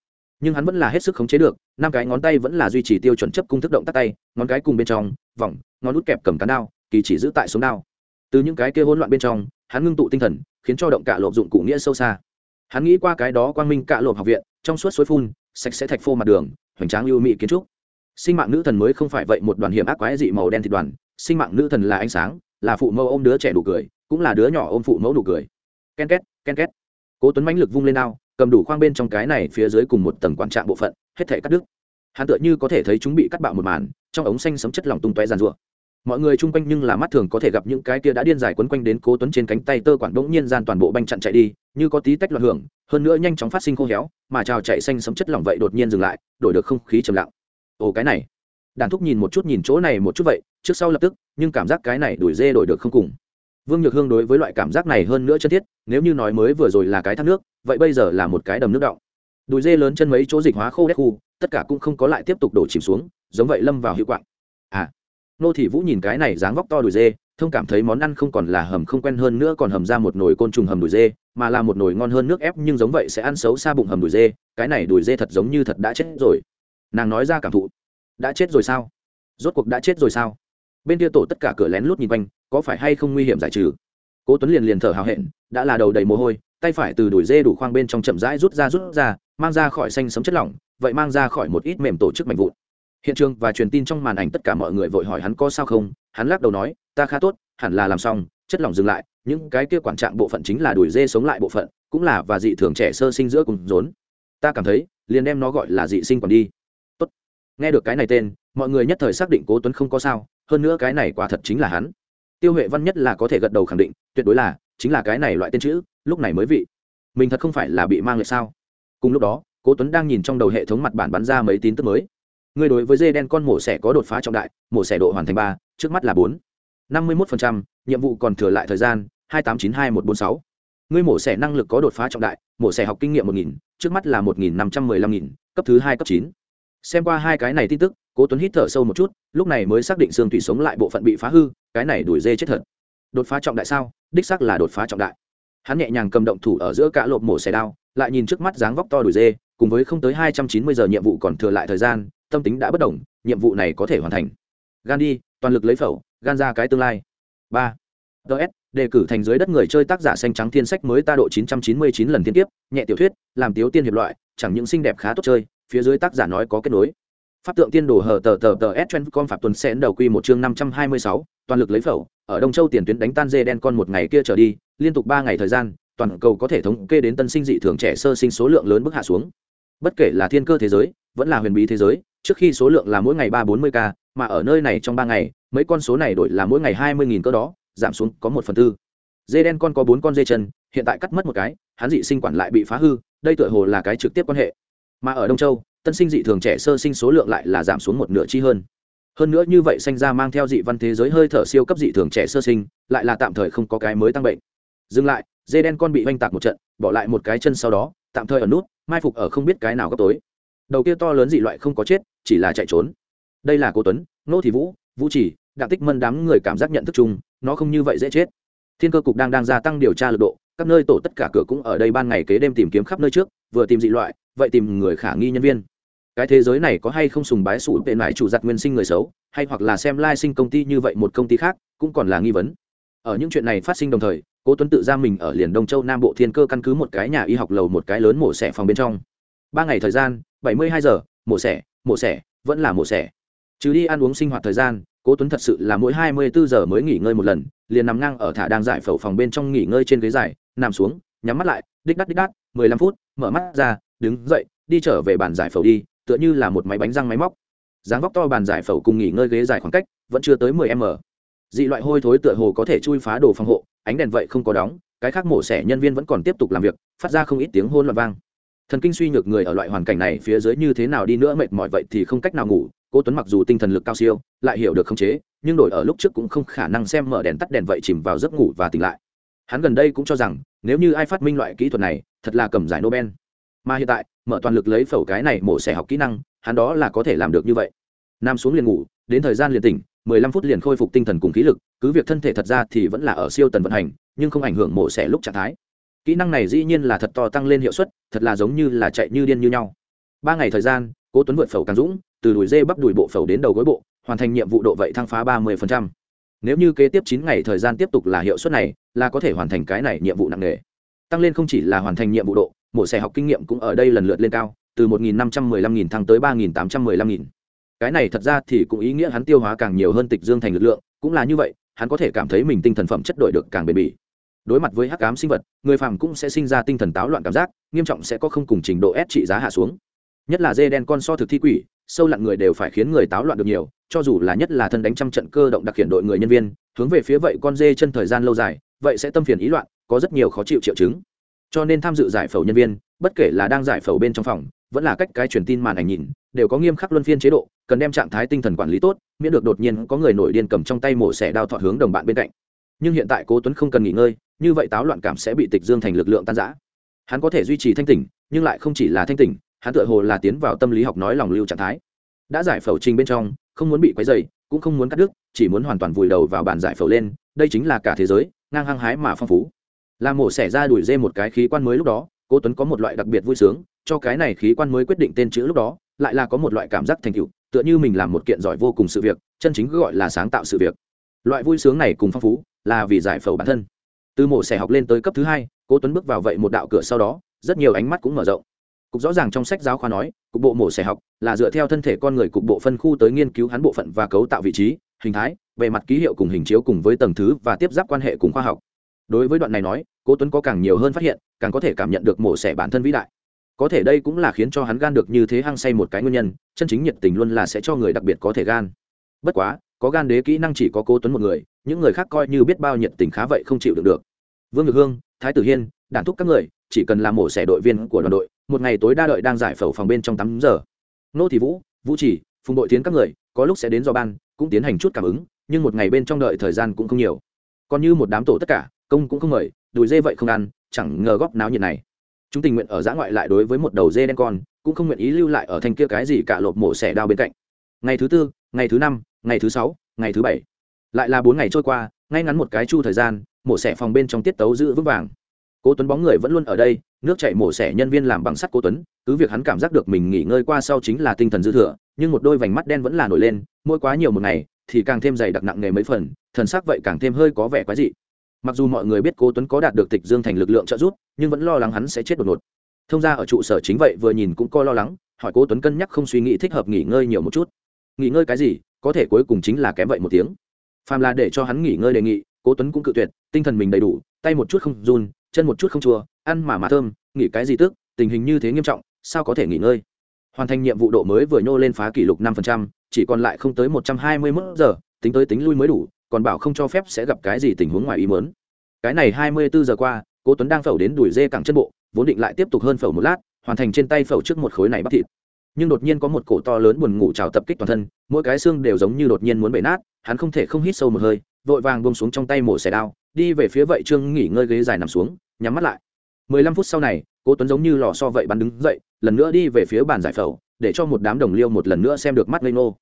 Nhưng hắn vẫn là hết sức khống chế được, năm cái ngón tay vẫn là duy trì tiêu chuẩn chấp cung thức động tắt tay, ngón cái cùng bên trong, vòng, ngón út kẹp cầm cán đao, kỳ chỉ giữ tại sống đao. Từ những cái kia hỗn loạn bên trong, hắn ngưng tụ tinh thần, khiến cho động cả lộp dụng cụ nghĩa sâu xa. Hắn nghĩ qua cái đó quang minh cả lộp học viện, trong suốt suối phun, sạch sẽ thạch phô mặt đường, hoành tráng lưu mỹ kiến trúc. Sinh mạng nữ thần mới không phải vậy, một đoàn hiểm ác quái dị màu đen thịt đoàn. Sinh mạng nữ thần là ánh sáng, là phụ mẫu ôm đứa trẻ đủ cười, cũng là đứa nhỏ ôm phụ mẫu đủ cười ken két ken két. Cố tuấn mãnh lực vung lên ao, cầm đủ khoang bên trong cái này phía dưới cùng một tầng quan trạng bộ phận, hết thể cắt đứt. Hắn tựa như có thể thấy chúng bị cắt bạo một màn, trong ống xanh sấm chất lỏng tung tóe giàn rủa mọi người chung quanh nhưng là mắt thường có thể gặp những cái kia đã điên dài quấn quanh đến cố tuấn trên cánh tay tơ quản bỗng nhiên gian toàn bộ banh chặn chạy đi, như có tí tách loạn hưởng, hơn nữa nhanh chóng phát sinh khô héo, mà trào chạy xanh sấm chất lỏng vậy đột nhiên dừng lại, đổi được không khí trầm lặng. Ồ, cái này. Đàn thúc nhìn một chút, nhìn chỗ này một chút vậy, trước sau lập tức, nhưng cảm giác cái này đuổi dê đổi được không cùng vương nhược hương đối với loại cảm giác này hơn nữa chân thiết, nếu như nói mới vừa rồi là cái thác nước, vậy bây giờ là một cái đầm nước động đùi dê lớn chân mấy chỗ dịch hóa khô đét khu, tất cả cũng không có lại tiếp tục đổ chìm xuống, giống vậy lâm vào hiệu quạng. À nô thị vũ nhìn cái này dáng vóc to đùi dê, thông cảm thấy món ăn không còn là hầm không quen hơn nữa còn hầm ra một nồi côn trùng hầm đùi dê, mà là một nồi ngon hơn nước ép, nhưng giống vậy sẽ ăn xấu xa bụng hầm đùi dê, cái này đùi dê thật giống như thật đã chết rồi. Nàng nói ra cảm thụ. Đã chết rồi sao? Rốt cuộc đã chết rồi sao? Bên kia tổ tất cả cửa lén lút nhìn quanh, có phải hay không nguy hiểm giải trừ? Cố tuấn liền liền thở hào hẹn, đã là đầu đầy mồ hôi, tay phải từ đùi dê đủ khoang bên trong chậm rãi rút ra rút ra, mang ra khỏi xanh sống chất lỏng, vậy mang ra khỏi một ít mềm tổ chức mạnh vụn. Hiện trường và truyền tin trong màn ảnh tất cả mọi người vội hỏi hắn có sao không, hắn lắc đầu nói, ta khá tốt, hẳn là làm xong, chất lỏng dừng lại, những cái kia quản trạng bộ phận chính là đùi dê sống lại bộ phận, cũng là và dị thường trẻ sơ sinh giữa cùng rốn. Ta cảm thấy, liền đem nó gọi là dị sinh còn đi nghe được cái này tên, mọi người nhất thời xác định cố tuấn không có sao, hơn nữa cái này quả thật chính là hắn. Tiêu huệ văn nhất là có thể gật đầu khẳng định, tuyệt đối là, chính là cái này loại tên chữ, lúc này mới vị. Mình thật không phải là bị mang lại sao? Cùng lúc đó, cố tuấn đang nhìn trong đầu hệ thống mặt bản bắn ra mấy tin tức mới. Người đối với dê đen con mổ xẻ có đột phá trọng đại, mổ xẻ độ hoàn thành ba, trước mắt là bốn. Năm mươi một nhiệm vụ còn thừa lại thời gian, hai tám chín hai một bốn sáu. Ngươi mổ xẻ năng lực có đột phá trọng đại, mổ xẻ học kinh nghiệm một nghìn, trước mắt là một nghìn năm trăm mười lăm nghìn, cấp thứ hai, cấp chín xem qua hai cái này tin tức, cố tuấn hít thở sâu một chút, lúc này mới xác định xương thủy sống lại bộ phận bị phá hư, cái này đuổi dê chết thật. Đột phá trọng đại sao? Đích xác là đột phá trọng đại. Hắn nhẹ nhàng cầm động thủ ở giữa cả lộp mổ xẻ đao, lại nhìn trước mắt dáng vóc to đuổi dê, cùng với không tới hai trăm chín mươi giờ nhiệm vụ còn thừa lại thời gian, tâm tính đã bất đồng nhiệm vụ này có thể hoàn thành. Gan đi, toàn lực lấy phẩu, gan ra cái tương lai. Ba. Ts đề cử thành dưới đất người chơi tác giả xanh trắng thiên sách mới ta độ chín trăm chín mươi chín lần thiên tiếp nhẹ tiểu thuyết, làm tiếu tiên hiệp loại, chẳng những xinh đẹp khá tốt chơi phía dưới tác giả nói có kết nối. Pháp tượng tiên đồ hờ tờ tờ tờ s trend con phạm tuần sẽ đầu quy một chương năm trăm hai mươi sáu, toàn lực lấy phẩu, ở đông châu tiền tuyến đánh tan dê đen con một ngày kia trở đi, liên tục ba ngày thời gian, toàn cầu có thể thống kê đến tân sinh dị thường trẻ sơ sinh số lượng lớn bước hạ xuống. Bất kể là thiên cơ thế giới, vẫn là huyền bí thế giới, trước khi số lượng là mỗi ngày ba bốn mươi ca, mà ở nơi này trong ba ngày, mấy con số này đổi là mỗi ngày hai mươi nghìn cơ đó, giảm xuống có một phần tư. Dê đen con có bốn con dê chân, hiện tại cắt mất một cái, hắn dị sinh quản lại bị phá hư, đây tựa hồ là cái trực tiếp quan hệ mà ở đông châu, tân sinh dị thường trẻ sơ sinh số lượng lại là giảm xuống một nửa chi hơn. Hơn nữa như vậy sinh ra mang theo dị văn thế giới hơi thở siêu cấp dị thường trẻ sơ sinh, lại là tạm thời không có cái mới tăng bệnh. Dừng lại, dê đen con bị oanh tạc một trận, bỏ lại một cái chân sau đó, tạm thời ở nút, mai phục ở không biết cái nào góc tối. Đầu kia to lớn dị loại không có chết, chỉ là chạy trốn. Đây là cô tuấn, nô thị vũ vũ chỉ, đặng tích mân đám người cảm giác nhận thức chung, nó không như vậy dễ chết. Thiên cơ cục đang đang gia tăng điều tra lực độ các nơi tổ tất cả cửa cũng ở đây ban ngày kế đêm tìm kiếm khắp nơi trước, vừa tìm dị loại, vậy tìm người khả nghi nhân viên. Cái thế giới này có hay không sùng bái sủ tệ mãi chủ giặt nguyên sinh người xấu, hay hoặc là xem lai sinh công ty như vậy một công ty khác, cũng còn là nghi vấn. Ở những chuyện này phát sinh đồng thời, cố tuấn tự ra mình ở liền đông châu nam bộ thiên cơ căn cứ một cái nhà y học lầu một cái lớn mổ xẻ phòng bên trong. Ba ngày thời gian, bảy mươi hai giờ, mổ xẻ mổ xẻ, vẫn là mổ xẻ. Trừ đi ăn uống sinh hoạt thời gian, cố tuấn thật sự là mỗi hai mươi bốn giờ mới nghỉ ngơi một lần, liền nằm ngang ở thả đang giải phẫu phòng bên trong nghỉ ngơi trên ghế dài nằm xuống, nhắm mắt lại, đích đắt đích đắt, mười lăm phút, mở mắt ra, đứng dậy, đi trở về bàn giải phẫu đi, tựa như là một máy bánh răng máy móc. Dáng vóc to bàn giải phẫu cùng nghỉ ngơi ghế dài khoảng cách, vẫn chưa tới mười m. Dị loại hôi thối tựa hồ có thể chui phá đồ phòng hộ, ánh đèn vậy không có đóng, cái khác mổ xẻ nhân viên vẫn còn tiếp tục làm việc, phát ra không ít tiếng hôn loạn vang. Thần kinh suy nhược người ở loại hoàn cảnh này phía dưới như thế nào đi nữa mệt mỏi vậy thì không cách nào ngủ cô tuấn mặc dù tinh thần lực cao siêu, lại hiểu được khống chế, nhưng đổi ở lúc trước cũng không khả năng xem mở đèn tắt đèn vậy chìm vào giấc ngủ và tỉnh lại hắn gần đây cũng cho rằng, nếu như ai phát minh loại kỹ thuật này, thật là cầm giải nobel. Mà hiện tại, mở toàn lực lấy phẩu cái này mổ xẻ học kỹ năng, hắn đó là có thể làm được như vậy. Nam xuống liền ngủ, đến thời gian liền tỉnh, mười lăm phút liền khôi phục tinh thần cùng khí lực, cứ việc thân thể thật ra thì vẫn là ở siêu tần vận hành, nhưng không ảnh hưởng mổ xẻ lúc trạng thái. Kỹ năng này dĩ nhiên là thật to tăng lên hiệu suất, thật là giống như là chạy như điên như nhau. Ba ngày thời gian, cố tuấn vượt phẩu càng dũng, từ đùi dê bắp đùi bộ phẩu đến đầu gối bộ, hoàn thành nhiệm vụ độ vậy thăng phá ba mươi nếu như kế tiếp chín ngày thời gian tiếp tục là hiệu suất này là có thể hoàn thành cái này nhiệm vụ nặng nề. Tăng lên không chỉ là hoàn thành nhiệm vụ độ, mổ xẻ học kinh nghiệm cũng ở đây lần lượt lên cao, từ một nghìn năm trăm mười lăm nghìn thăng tới ba nghìn tám trăm mười lăm nghìn. Cái này thật ra thì cũng ý nghĩa hắn tiêu hóa càng nhiều hơn tịch dương thành lực lượng, cũng là như vậy, hắn có thể cảm thấy mình tinh thần phẩm chất đổi được càng bền bỉ. Đối mặt với hắc ám sinh vật, người phàm cũng sẽ sinh ra tinh thần táo loạn cảm giác, nghiêm trọng sẽ có không cùng trình độ ép trị giá hạ xuống. Nhất là dê đen con so thực thi quỷ, sâu lặn người đều phải khiến người táo loạn được nhiều, cho dù là nhất là thân đánh trăm trận cơ động đặc hiện đội người nhân viên, hướng về phía vậy con dê chân thời gian lâu dài vậy sẽ tâm phiền ý loạn có rất nhiều khó chịu triệu chứng. Cho nên tham dự giải phẫu nhân viên bất kể là đang giải phẫu bên trong phòng vẫn là cách cái truyền tin màn ảnh nhìn đều có nghiêm khắc luân phiên chế độ cần đem trạng thái tinh thần quản lý tốt miễn được đột nhiên có người nổi điên cầm trong tay mổ xẻ đao thọ hướng đồng bạn bên cạnh. Nhưng hiện tại cố tuấn không cần nghỉ ngơi như vậy táo loạn cảm sẽ bị tịch dương thành lực lượng tan rã, hắn có thể duy trì thanh tỉnh nhưng lại không chỉ là thanh tỉnh hắn tựa hồ là tiến vào tâm lý học nói lòng lưu trạng thái. Đã giải phẫu trình bên trong không muốn bị quấy dày cũng không muốn cắt đứt chỉ muốn hoàn toàn vùi đầu vào bàn giải phẫu lên đây chính là cả thế giới ngang hăng hái mà phong phú. Làm mổ xẻ ra đuổi dê một cái khí quan mới lúc đó, cố tuấn có một loại đặc biệt vui sướng, cho cái này khí quan mới quyết định tên chữ lúc đó, lại là có một loại cảm giác thành tựu, tựa như mình làm một kiện giỏi vô cùng sự việc, chân chính gọi là sáng tạo sự việc. Loại vui sướng này cùng phong phú, là vì giải phẫu bản thân. Từ mổ xẻ học lên tới cấp thứ hai, cố tuấn bước vào vậy một đạo cửa sau đó, rất nhiều ánh mắt cũng mở rộng. Cục rõ ràng trong sách giáo khoa nói, cục bộ mổ xẻ học là dựa theo thân thể con người cục bộ phân khu tới nghiên cứu hắn bộ phận và cấu tạo vị trí hình thái, bề mặt ký hiệu cùng hình chiếu cùng với tầng thứ và tiếp giáp quan hệ cùng khoa học. Đối với đoạn này nói, cố tuấn có càng nhiều hơn phát hiện, càng có thể cảm nhận được mổ xẻ bản thân vĩ đại. Có thể đây cũng là khiến cho hắn gan được như thế hăng say một cái nguyên nhân, chân chính nhiệt tình luôn là sẽ cho người đặc biệt có thể gan. Bất quá, có gan đế kỹ năng chỉ có cố tuấn một người, những người khác coi như biết bao nhiệt tình khá vậy không chịu được được. Vương ngực hương, thái tử hiên đản thúc các người, chỉ cần làm mổ xẻ đội viên của đoàn đội, một ngày tối đa đợi đang giải phẫu phòng bên trong tám giờ. Nô thị vũ vũ chỉ, phùng đội tiến các người, có lúc sẽ đến do ban cũng tiến hành chút cảm ứng, nhưng một ngày bên trong đợi thời gian cũng không nhiều. Còn như một đám tổ tất cả, công cũng không mời, đùi dê vậy không ăn, chẳng ngờ góp náo nhiệt này. Chúng tình nguyện ở giã ngoại lại đối với một đầu dê đen con, cũng không nguyện ý lưu lại ở thành kia cái gì cả lộp mổ xẻ đao bên cạnh. Ngày thứ tư, ngày thứ năm, ngày thứ sáu, ngày thứ bảy. Lại là bốn ngày trôi qua, ngay ngắn một cái chu thời gian, mổ xẻ phòng bên trong tiết tấu giữ vững vàng cố tuấn bóng người vẫn luôn ở đây, nước chảy mổ xẻ nhân viên làm bằng sắt cố tuấn, cứ việc hắn cảm giác được mình nghỉ ngơi qua sau chính là tinh thần dư thừa, nhưng một đôi vành mắt đen vẫn là nổi lên, mỗi quá nhiều một ngày, thì càng thêm dày đặc nặng nề mấy phần, thần sắc vậy càng thêm hơi có vẻ quái dị. Mặc dù mọi người biết cố tuấn có đạt được tịch dương thành lực lượng trợ giúp, nhưng vẫn lo lắng hắn sẽ chết đột ngột. Thông ra ở trụ sở chính vậy vừa nhìn cũng coi lo lắng, hỏi cố tuấn cân nhắc không suy nghĩ thích hợp nghỉ ngơi nhiều một chút. Nghỉ ngơi cái gì? Có thể cuối cùng chính là kém vậy một tiếng. Phàm là để cho hắn nghỉ ngơi đề nghị, cố tuấn cũng cự tuyệt, tinh thần mình đầy đủ, tay một chút không run chân một chút không chua, ăn mà mà thơm, nghỉ cái gì tức, tình hình như thế nghiêm trọng, sao có thể nghỉ ngơi? Hoàn thành nhiệm vụ độ mới vừa nhô lên phá kỷ lục năm chỉ còn lại không tới một trăm hai mươi 121 giờ, tính tới tính lui mới đủ, còn bảo không cho phép sẽ gặp cái gì tình huống ngoài ý mớn cái này hai mươi bốn giờ qua, cố tuấn đang phẩu đến đuổi dê cẳng chân bộ, vốn định lại tiếp tục hơn phẩu một lát, hoàn thành trên tay phẩu trước một khối này bắp thịt. Nhưng đột nhiên có một cổ to lớn buồn ngủ trào tập kích toàn thân, mỗi cái xương đều giống như đột nhiên muốn bể nát, hắn không thể không hít sâu một hơi vội vàng buông xuống trong tay mổ xẻ đao, đi về phía vậy trương nghỉ ngơi ghế dài nằm xuống, nhắm mắt lại mười lăm phút sau này, cố tuấn giống như lò so vậy bắn đứng dậy, lần nữa đi về phía bàn giải phẫu, để cho một đám đồng liêu một lần nữa xem được mắt Leno. nô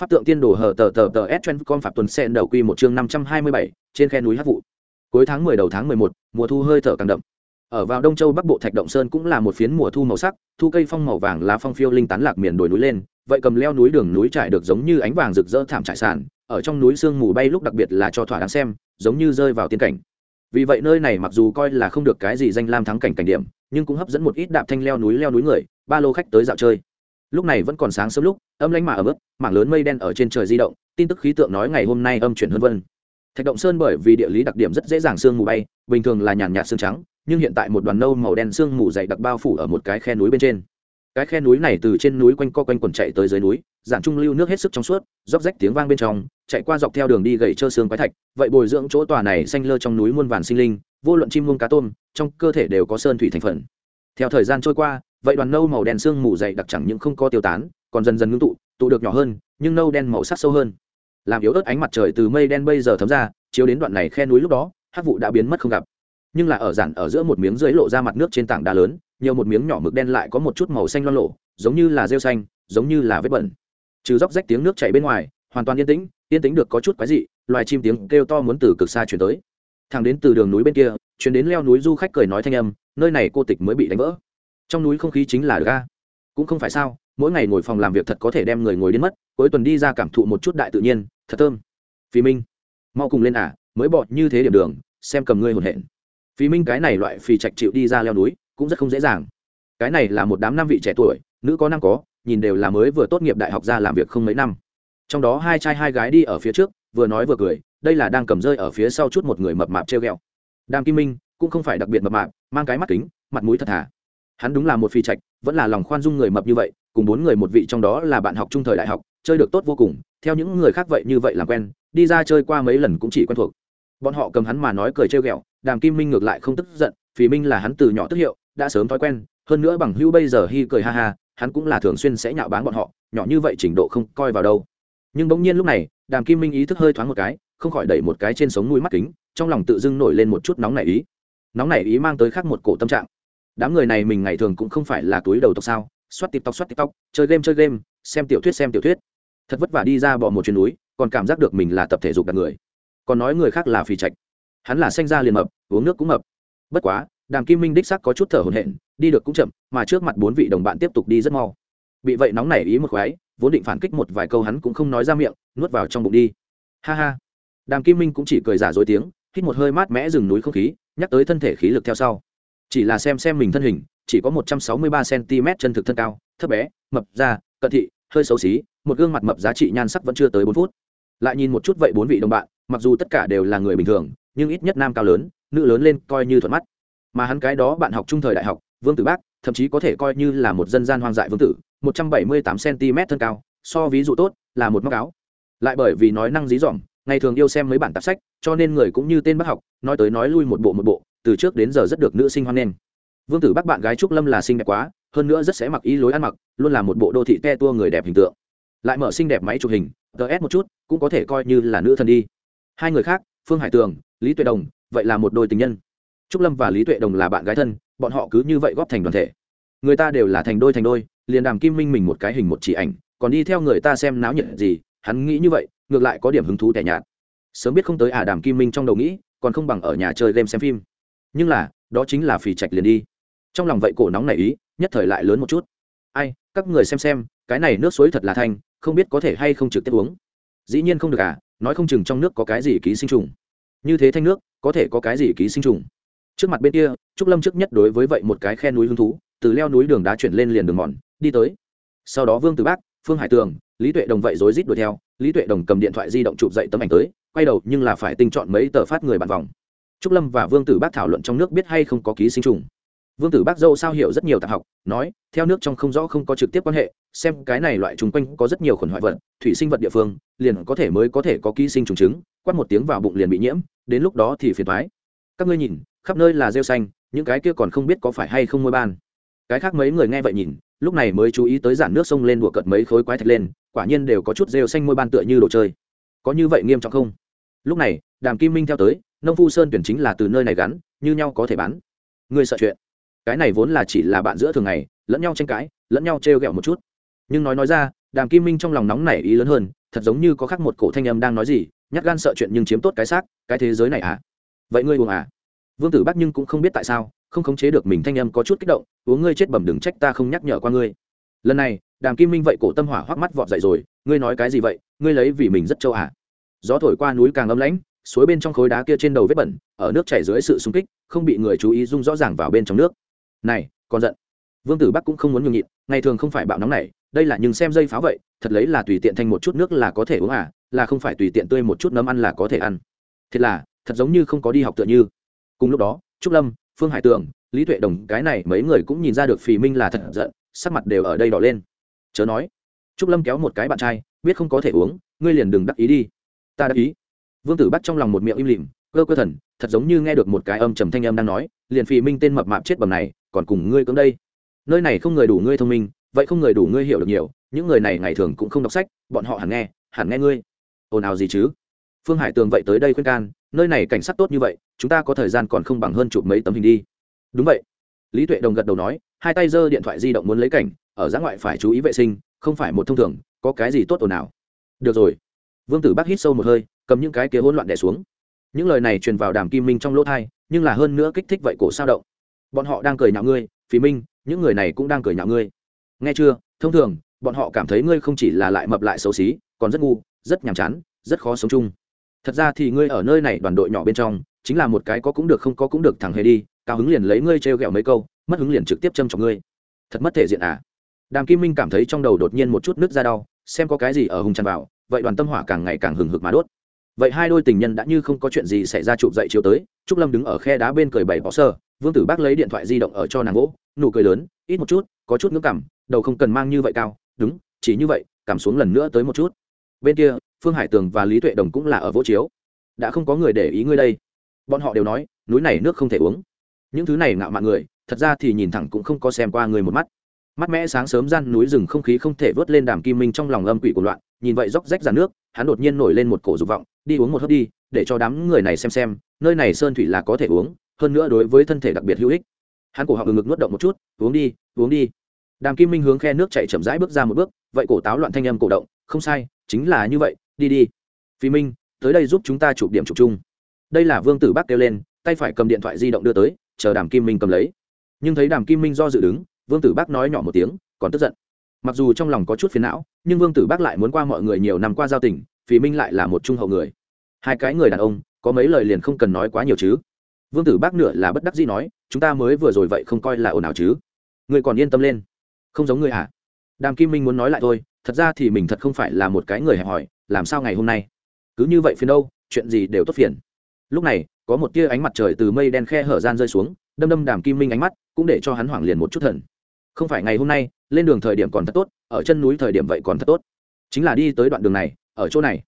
pháp tượng tiên đồ hờ tờ tờ tờ s chen con phạm tuần sen đầu quy một chương năm trăm hai mươi bảy, trên khe núi hát vụ cuối tháng mười đầu tháng mười một, mùa thu hơi thở càng đậm ở vào đông châu bắc bộ thạch động sơn cũng là một phiến mùa thu màu sắc, thu cây phong màu vàng lá phong phiêu linh tán lạc miền đồi núi lên, vậy cầm leo núi đường núi trải được giống như ánh vàng rực rỡ thảm trải sàn ở trong núi sương mù bay lúc đặc biệt là cho thỏa đáng xem, giống như rơi vào tiên cảnh. Vì vậy nơi này mặc dù coi là không được cái gì danh lam thắng cảnh cảnh điểm, nhưng cũng hấp dẫn một ít đạp thanh leo núi leo núi người, ba lô khách tới dạo chơi. Lúc này vẫn còn sáng sớm lúc, âm lãnh mà ở mức mảng lớn mây đen ở trên trời di động, tin tức khí tượng nói ngày hôm nay âm chuyển hơn vân. Thạch động sơn bởi vì địa lý đặc điểm rất dễ dàng sương mù bay, bình thường là nhàn nhạt sương trắng, nhưng hiện tại một đoàn nâu màu đen sương mù dày đặc bao phủ ở một cái khe núi bên trên cái khe núi này từ trên núi quanh co quanh quần chạy tới dưới núi, giản trung lưu nước hết sức trong suốt, róc rách tiếng vang bên trong, chạy qua dọc theo đường đi gậy trơ xương quái thạch, vậy bồi dưỡng chỗ tòa này xanh lơ trong núi muôn vàn sinh linh, vô luận chim muông cá tôm, trong cơ thể đều có sơn thủy thành phần. Theo thời gian trôi qua, vậy đoàn nâu màu đen xương mù dày đặc chẳng những không có tiêu tán, còn dần dần ngưng tụ tụ được nhỏ hơn, nhưng nâu đen màu sắc sâu hơn. Làm yếu ớt ánh mặt trời từ mây đen bây giờ thấm ra, chiếu đến đoạn này khe núi lúc đó, hắc vụ đã biến mất không gặp nhưng là ở giản ở giữa một miếng dưới lộ ra mặt nước trên tảng đá lớn, nhiều một miếng nhỏ mực đen lại có một chút màu xanh loang lộ giống như là rêu xanh, giống như là vết bẩn. Trừ róc rách tiếng nước chảy bên ngoài, hoàn toàn yên tĩnh yên tĩnh được có chút quái dị, loài chim tiếng kêu to muốn từ cực xa chuyển tới. Thằng đến từ đường núi bên kia, chuyển đến leo núi du khách cười nói thanh âm, nơi này cô tịch mới bị đánh vỡ. Trong núi không khí chính là ga. Cũng không phải sao, mỗi ngày ngồi phòng làm việc thật có thể đem người ngồi đến mất, cuối tuần đi ra cảm thụ một chút đại tự nhiên, thật thơm. Phí minh, mau cùng lên à mới bọt như thế điểm đường, xem cầm ngươi hồn hển phí minh cái này loại phì trạch chịu đi ra leo núi, cũng rất không dễ dàng. Cái này là một đám năm vị trẻ tuổi, nữ có năm có, nhìn đều là mới vừa tốt nghiệp đại học ra làm việc không mấy năm. Trong đó hai trai hai gái đi ở phía trước, vừa nói vừa cười, đây là đang cầm rơi ở phía sau chút một người mập mạp treo ghẹo. Đàm kim minh cũng không phải đặc biệt mập mạp, mang cái mắt kính, mặt mũi thật thà. Hắn đúng là một phi trạch, vẫn là lòng khoan dung người mập như vậy, cùng bốn người một vị trong đó là bạn học trung thời đại học, chơi được tốt vô cùng, theo những người khác vậy như vậy làm quen, đi ra chơi qua mấy lần cũng chỉ quen thuộc. Bọn họ cầm hắn mà nói cười trêu ghẹo đàm kim minh ngược lại không tức giận phì minh là hắn từ nhỏ tức hiệu đã sớm thói quen hơn nữa bằng hưu bây giờ hy cười ha ha hắn cũng là thường xuyên sẽ nhạo báng bọn họ nhỏ như vậy trình độ không coi vào đâu. Nhưng bỗng nhiên lúc này đàm kim minh ý thức hơi thoáng một cái không khỏi đẩy một cái trên sống mũi mắt kính trong lòng tự dưng nổi lên một chút nóng nảy ý. Nóng nảy ý mang tới khác một cổ tâm trạng. Đám người này mình ngày thường cũng không phải là túi đầu tộc sao xoát tiktok xoát tóc, chơi game chơi game xem tiểu thuyết xem tiểu thuyết. Thật vất vả đi ra bỏ một chuyến núi còn cảm giác được mình là tập thể dục đặt người. Còn nói người khác là phì trạch hắn là xanh da liền mập, uống nước cũng mập. Bất quá, đàm kim minh đích sắc có chút thở hổn hển, đi được cũng chậm, mà trước mặt bốn vị đồng bạn tiếp tục đi rất mau. Bị vậy nóng nảy ý một khoái, vốn định phản kích một vài câu hắn cũng không nói ra miệng, nuốt vào trong bụng đi. Ha ha. Đàm kim minh cũng chỉ cười giả dối tiếng, hít một hơi mát mẽ rừng núi không khí, nhắc tới thân thể khí lực theo sau. Chỉ là xem xem mình thân hình, chỉ có một trăm sáu mươi ba cm chân thực thân cao, thấp bé, mập, da, cận thị, hơi xấu xí, một gương mặt mập giá trị nhan sắc vẫn chưa tới bốn phút. Lại nhìn một chút vậy bốn vị đồng bạn, mặc dù tất cả đều là người bình thường nhưng ít nhất nam cao lớn, nữ lớn lên coi như thuận mắt. Mà hắn cái đó bạn học trung thời đại học, vương tử bác, thậm chí có thể coi như là một dân gian hoang dại vương tử, một trăm bảy mươi tám cm thân cao, so ví dụ tốt là một móc áo. Lại bởi vì nói năng dí dỏm, ngày thường yêu xem mấy bản tạp sách, cho nên người cũng như tên bác học, nói tới nói lui một bộ một bộ, từ trước đến giờ rất được nữ sinh hoan nghênh. Vương tử bác bạn gái trúc lâm là xinh đẹp quá, hơn nữa rất sẽ mặc ý lối ăn mặc, luôn là một bộ đô thị te tua người đẹp hình tượng. Lại mở xinh đẹp máy chụp hình ts một chút, cũng có thể coi như là nữ thần đi. Hai người khác, phương hải tường lý tuệ đồng, vậy là một đôi tình nhân. Trúc lâm và lý tuệ đồng là bạn gái thân, bọn họ cứ như vậy góp thành đoàn thể. Người ta đều là thành đôi thành đôi, liền đàm kim minh mình một cái hình một chỉ ảnh, còn đi theo người ta xem náo nhiệt gì, hắn nghĩ như vậy, ngược lại có điểm hứng thú tẻ nhạt. Sớm biết không tới à đàm kim minh trong đầu nghĩ, còn không bằng ở nhà chơi game xem phim. Nhưng là, đó chính là phì trạch liền đi. Trong lòng vậy cổ nóng này ý, nhất thời lại lớn một chút. Ai, các người xem xem, cái này nước suối thật là thanh, không biết có thể hay không trực tiếp uống. Dĩ nhiên không được à nói không chừng trong nước có cái gì ký sinh trùng như thế thanh nước, có thể có cái gì ký sinh trùng? Trước mặt bên kia, trúc lâm trước nhất đối với vậy một cái khe núi hứng thú, từ leo núi đường đá chuyển lên liền đường mòn, đi tới. Sau đó vương từ bắc phương hải tường, lý tuệ đồng vậy rối rít đuổi theo, lý tuệ đồng cầm điện thoại di động chụp dậy tấm ảnh tới, quay đầu nhưng là phải tinh chọn mấy tờ phát người bàn vòng. Trúc lâm và vương tử bác thảo luận trong nước biết hay không có ký sinh trùng. Vương tử bác dâu sao hiểu rất nhiều tạp học, nói, theo nước trong không rõ không có trực tiếp quan hệ xem cái này loại chung quanh có rất nhiều khuẩn hoại vật, thủy sinh vật địa phương, liền có thể mới có thể có ký sinh trùng trứng quát một tiếng vào bụng liền bị nhiễm, đến lúc đó thì phiền thoái các ngươi nhìn, khắp nơi là rêu xanh, những cái kia còn không biết có phải hay không môi ban. Cái khác mấy người nghe vậy nhìn, lúc này mới chú ý tới giản nước sông lên đùa cợt mấy khối quái thạch lên, quả nhiên đều có chút rêu xanh môi ban tựa như đồ chơi. Có như vậy nghiêm trọng không? Lúc này, đàm kim minh theo tới, nông phu sơn tuyển chính là từ nơi này gắn, như nhau có thể bán. Ngươi sợ chuyện. Cái này vốn là chỉ là bạn giữa thường ngày, lẫn nhau tranh cãi, lẫn nhau trêu ghẹo một chút nhưng nói nói ra, đàm kim minh trong lòng nóng nảy ý lớn hơn, thật giống như có khác một cổ thanh âm đang nói gì, nhát gan sợ chuyện nhưng chiếm tốt cái xác, cái thế giới này à? Vậy ngươi uống à? Vương tử bắc nhưng cũng không biết tại sao, không khống chế được mình thanh âm có chút kích động uống ngươi chết bẩm đừng trách ta không nhắc nhở qua ngươi. Lần này, đàm kim minh vậy cổ tâm hỏa hoắc mắt vọt dậy rồi, ngươi nói cái gì vậy? Ngươi lấy vì mình rất châu à? Gió thổi qua núi càng ấm lãnh, suối bên trong khối đá kia trên đầu vết bẩn, ở nước chảy dưới sự xung kích, không bị người chú ý rung rõ ràng vào bên trong nước. Này, còn giận. Vương tử bắc cũng không muốn nhường nhịn, ngày thường không phải bạo nóng này đây là nhưng xem dây pháo vậy, thật lấy là tùy tiện thanh một chút nước là có thể uống à là không phải tùy tiện tươi một chút nấm ăn là có thể ăn. Thật là, thật giống như không có đi học tựa như. Cùng lúc đó, trúc lâm, phương hải tường, lý tuệ đồng, cái này mấy người cũng nhìn ra được phì minh là thật giận, sắc mặt đều ở đây đỏ lên. Chớ nói, trúc lâm kéo một cái bạn trai, biết không có thể uống, ngươi liền đừng đắc ý đi. Ta đắc ý. Vương tử bắt trong lòng một miệng im lìm, cơ cơ thần, thật giống như nghe được một cái âm trầm thanh âm đang nói, liền phì minh tên mập mạp chết bầm này, còn cùng ngươi cưỡng đây. Nơi này không người đủ ngươi thông minh vậy không người đủ ngươi hiểu được nhiều, những người này ngày thường cũng không đọc sách, bọn họ hẳn nghe hẳn nghe ngươi. Ồn ào gì chứ? Phương hải tường vậy tới đây khuyên can, nơi này cảnh sát tốt như vậy, chúng ta có thời gian còn không bằng hơn chụp mấy tấm hình đi. Đúng vậy. Lý tuệ đồng gật đầu nói, hai tay giơ điện thoại di động muốn lấy cảnh, ở giã ngoại phải chú ý vệ sinh, không phải một thông thường, có cái gì tốt ồn ào. Được rồi. Vương tử bác hít sâu một hơi, cầm những cái kia hỗn loạn đẻ xuống. Những lời này truyền vào đàm kim minh trong lỗ thai nhưng là hơn nữa kích thích vậy cổ sao động. Bọn họ đang cười nhạo ngươi phí minh, những người này cũng đang cười nhạo ngươi nghe chưa? Thông thường, bọn họ cảm thấy ngươi không chỉ là lại mập lại xấu xí, còn rất ngu, rất nhàm chán, rất khó sống chung. Thật ra thì ngươi ở nơi này đoàn đội nhỏ bên trong, chính là một cái có cũng được không có cũng được thằng hề đi, cao hứng liền lấy ngươi trêu ghẹo mấy câu, mất hứng liền trực tiếp châm trọng ngươi. Thật mất thể diện à? Đàm kim minh cảm thấy trong đầu đột nhiên một chút nước ra đau, xem có cái gì ở hùng tràn vào, vậy đoàn tâm hỏa càng ngày càng hừng hực mà đốt. Vậy hai đôi tình nhân đã như không có chuyện gì xảy ra chụp dậy chiếu tới, trúc lâm đứng ở khe đá bên cười bảy bỏ sơ, vương tử bác lấy điện thoại di động ở cho nàng gỗ, nụ cười lớn, ít một chút, có chút ngưỡng cảm đầu không cần mang như vậy cao, đúng, chỉ như vậy, cảm xuống lần nữa tới một chút. Bên kia, phương hải tường và lý tuệ đồng cũng là ở vỗ chiếu. Đã không có người để ý ngươi đây. Bọn họ đều nói, núi này nước không thể uống. Những thứ này ngạo mạn người, thật ra thì nhìn thẳng cũng không có xem qua người một mắt. Mắt mẽ sáng sớm gian núi rừng không khí không thể vớt lên đàm kim minh trong lòng âm quỷ của loạn, nhìn vậy róc rách ra nước, hắn đột nhiên nổi lên một cổ dục vọng, đi uống một hớp đi, để cho đám người này xem xem, nơi này sơn thủy là có thể uống, hơn nữa đối với thân thể đặc biệt hữu ích. Hắn cổ họng ngực nuốt động một chút, uống đi uống đi đàm kim minh hướng khe nước chạy chậm rãi bước ra một bước, vậy cổ táo loạn thanh âm cổ động, không sai, chính là như vậy, đi đi. Phi minh, tới đây giúp chúng ta chụp điểm chụp chung. Đây là vương tử bác kêu lên, tay phải cầm điện thoại di động đưa tới, chờ đàm kim minh cầm lấy. Nhưng thấy đàm kim minh do dự đứng, vương tử bác nói nhỏ một tiếng, còn tức giận. Mặc dù trong lòng có chút phiền não, nhưng vương tử bác lại muốn qua mọi người nhiều năm qua giao tình phí minh lại là một trung hậu người. Hai cái người đàn ông, có mấy lời liền không cần nói quá nhiều chứ. Vương tử bác nửa là bất đắc dĩ nói, chúng ta mới vừa rồi vậy không coi là ồn ào chứ. Người còn yên tâm lên không giống người hả đàm kim minh muốn nói lại thôi, thật ra thì mình thật không phải là một cái người hẹp hòi, làm sao ngày hôm nay? Cứ như vậy phiền đâu, chuyện gì đều tốt phiền. Lúc này, có một tia ánh mặt trời từ mây đen khe hở gian rơi xuống, đâm đâm đàm kim minh ánh mắt, cũng để cho hắn hoảng liền một chút thần. Không phải ngày hôm nay, lên đường thời điểm còn thật tốt, ở chân núi thời điểm vậy còn thật tốt. Chính là đi tới đoạn đường này, ở chỗ này,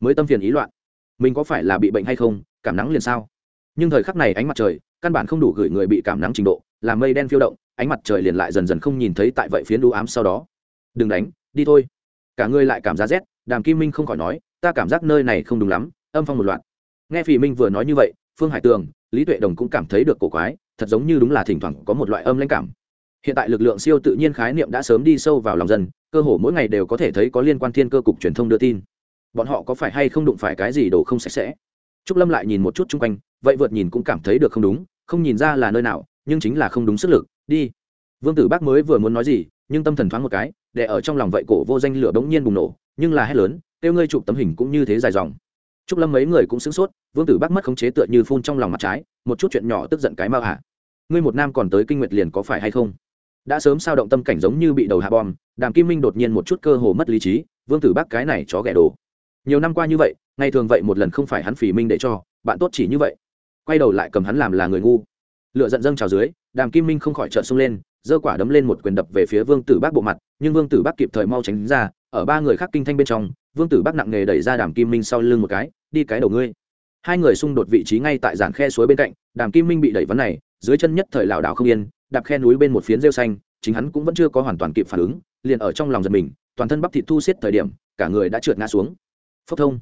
mới tâm phiền ý loạn. Mình có phải là bị bệnh hay không, cảm nắng liền sao? Nhưng thời khắc này ánh mặt trời, căn bản không đủ gửi người bị cảm nắng trình độ, làm mây đen phiêu động ánh mặt trời liền lại dần dần không nhìn thấy tại vậy phiến đũ ám sau đó. Đừng đánh, đi thôi. Cả ngươi lại cảm giác rét, đàm kim minh không khỏi nói, ta cảm giác nơi này không đúng lắm, âm phong một loạt. Nghe phì minh vừa nói như vậy, phương hải tường, lý tuệ đồng cũng cảm thấy được cổ quái, thật giống như đúng là thỉnh thoảng có một loại âm lãnh cảm. Hiện tại lực lượng siêu tự nhiên khái niệm đã sớm đi sâu vào lòng dân, cơ hồ mỗi ngày đều có thể thấy có liên quan thiên cơ cục truyền thông đưa tin. Bọn họ có phải hay không đụng phải cái gì đồ không sạch sẽ? Trúc lâm lại nhìn một chút chung quanh, vậy vượt nhìn cũng cảm thấy được không đúng, không nhìn ra là nơi nào nhưng chính là không đúng sức lực, đi. Vương tử bác mới vừa muốn nói gì, nhưng tâm thần thoáng một cái, để ở trong lòng vậy cổ vô danh lửa bỗng nhiên bùng nổ, nhưng là hét lớn kêu ngươi chụp tấm hình cũng như thế dài dòng. Trúc lâm mấy người cũng sửng sốt, vương tử bác mất khống chế tựa như phun trong lòng mặt trái, một chút chuyện nhỏ tức giận cái mau hả ngươi một nam còn tới kinh nguyệt liền có phải hay không? Đã sớm sao động tâm cảnh giống như bị đầu hạ bom, đàm kim minh đột nhiên một chút cơ hồ mất lý trí, vương tử bác cái này chó ghẻ đồ. Nhiều năm qua như vậy, ngày thường vậy một lần không phải hắn phỉ minh để cho, bạn tốt chỉ như vậy. Quay đầu lại cầm hắn làm là người ngu lựa giận dâng trào dưới, đàm kim minh không khỏi trợn xông lên, giơ quả đấm lên một quyền đập về phía vương tử bác bộ mặt, nhưng vương tử bác kịp thời mau tránh ra, ở ba người khác kinh thanh bên trong, vương tử bác nặng nghề đẩy ra đàm kim minh sau lưng một cái, đi cái đầu ngươi. Hai người xung đột vị trí ngay tại giàn khe suối bên cạnh, đàm kim minh bị đẩy vấn này, dưới chân nhất thời lảo đảo không yên, đạp khe núi bên một phiến rêu xanh, chính hắn cũng vẫn chưa có hoàn toàn kịp phản ứng, liền ở trong lòng giật mình, toàn thân bắp thịt thu xiết thời điểm, cả người đã trượt ngã xuống. Phốc thông.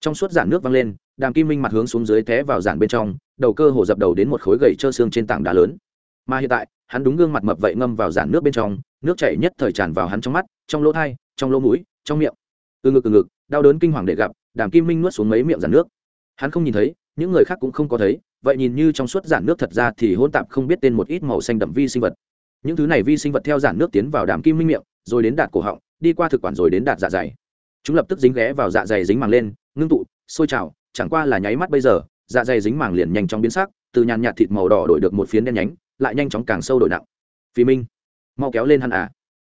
Trong suốt giản nước văng lên, đàm kim minh mặt hướng xuống dưới té vào giản bên trong đầu cơ hồ dập đầu đến một khối gầy trơ xương trên tảng đá lớn. Mà hiện tại, hắn đúng gương mặt mập vậy ngâm vào giản nước bên trong, nước chảy nhất thời tràn vào hắn trong mắt, trong lỗ thai, trong lỗ mũi, trong miệng. Từ ngực từ ngực, đau đớn kinh hoàng để gặp, đàm kim minh nuốt xuống mấy miệng giản nước. Hắn không nhìn thấy, những người khác cũng không có thấy, vậy nhìn như trong suốt giản nước thật ra thì hôn tạp không biết tên một ít màu xanh đậm vi sinh vật. Những thứ này vi sinh vật theo giản nước tiến vào đàm kim minh miệng, rồi đến đạt cổ họng, đi qua thực quản rồi đến đạt dạ dày. Chúng lập tức dính ghé vào dạ dày dính màng lên, ngưng tụ, sôi trào, chẳng qua là nháy mắt bây giờ dạ dày dính màng liền nhanh chóng biến sắc, từ nhàn nhạt thịt màu đỏ đổi được một phiến đen nhánh, lại nhanh chóng càng sâu đổi nặng. Phi minh, mau kéo lên hắn à.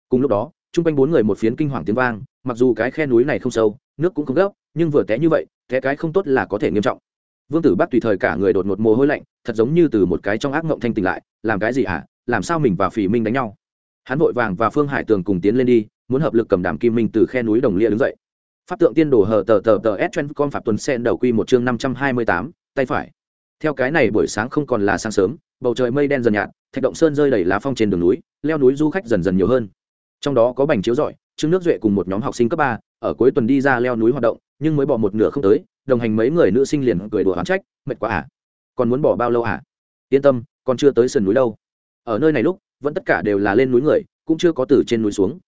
Cùng lúc đó, chung quanh bốn người một phiến kinh hoàng tiếng vang, mặc dù cái khe núi này không sâu, nước cũng không gấp, nhưng vừa té như vậy, té cái không tốt là có thể nghiêm trọng. Vương tử bắc tùy thời cả người đột một mồ hôi lạnh, thật giống như từ một cái trong ác mộng thanh tỉnh lại, làm cái gì hả làm sao mình và phỉ minh đánh nhau? Hắn vội vàng và phương hải tường cùng tiến lên đi, muốn hợp lực cầm đàm kim minh từ khe núi đồng lia đứng dậy. Pháp tượng tiên đồ hờ tờ tờ tờ s chen com phạm tuần sen đầu quy một chương năm trăm hai mươi tám tay phải. Theo cái này buổi sáng không còn là sáng sớm, bầu trời mây đen dần nhạt, thạch động sơn rơi đầy lá phong trên đường núi, leo núi du khách dần dần nhiều hơn. Trong đó có bành chiếu giỏi trương nước duệ cùng một nhóm học sinh cấp ba, ở cuối tuần đi ra leo núi hoạt động, nhưng mới bỏ một nửa không tới, đồng hành mấy người nữ sinh liền cười đùa hoán trách, mệt quá à? Còn muốn bỏ bao lâu à? Yên tâm, còn chưa tới sườn núi đâu. Ở nơi này lúc, vẫn tất cả đều là lên núi người, cũng chưa có từ trên núi xuống.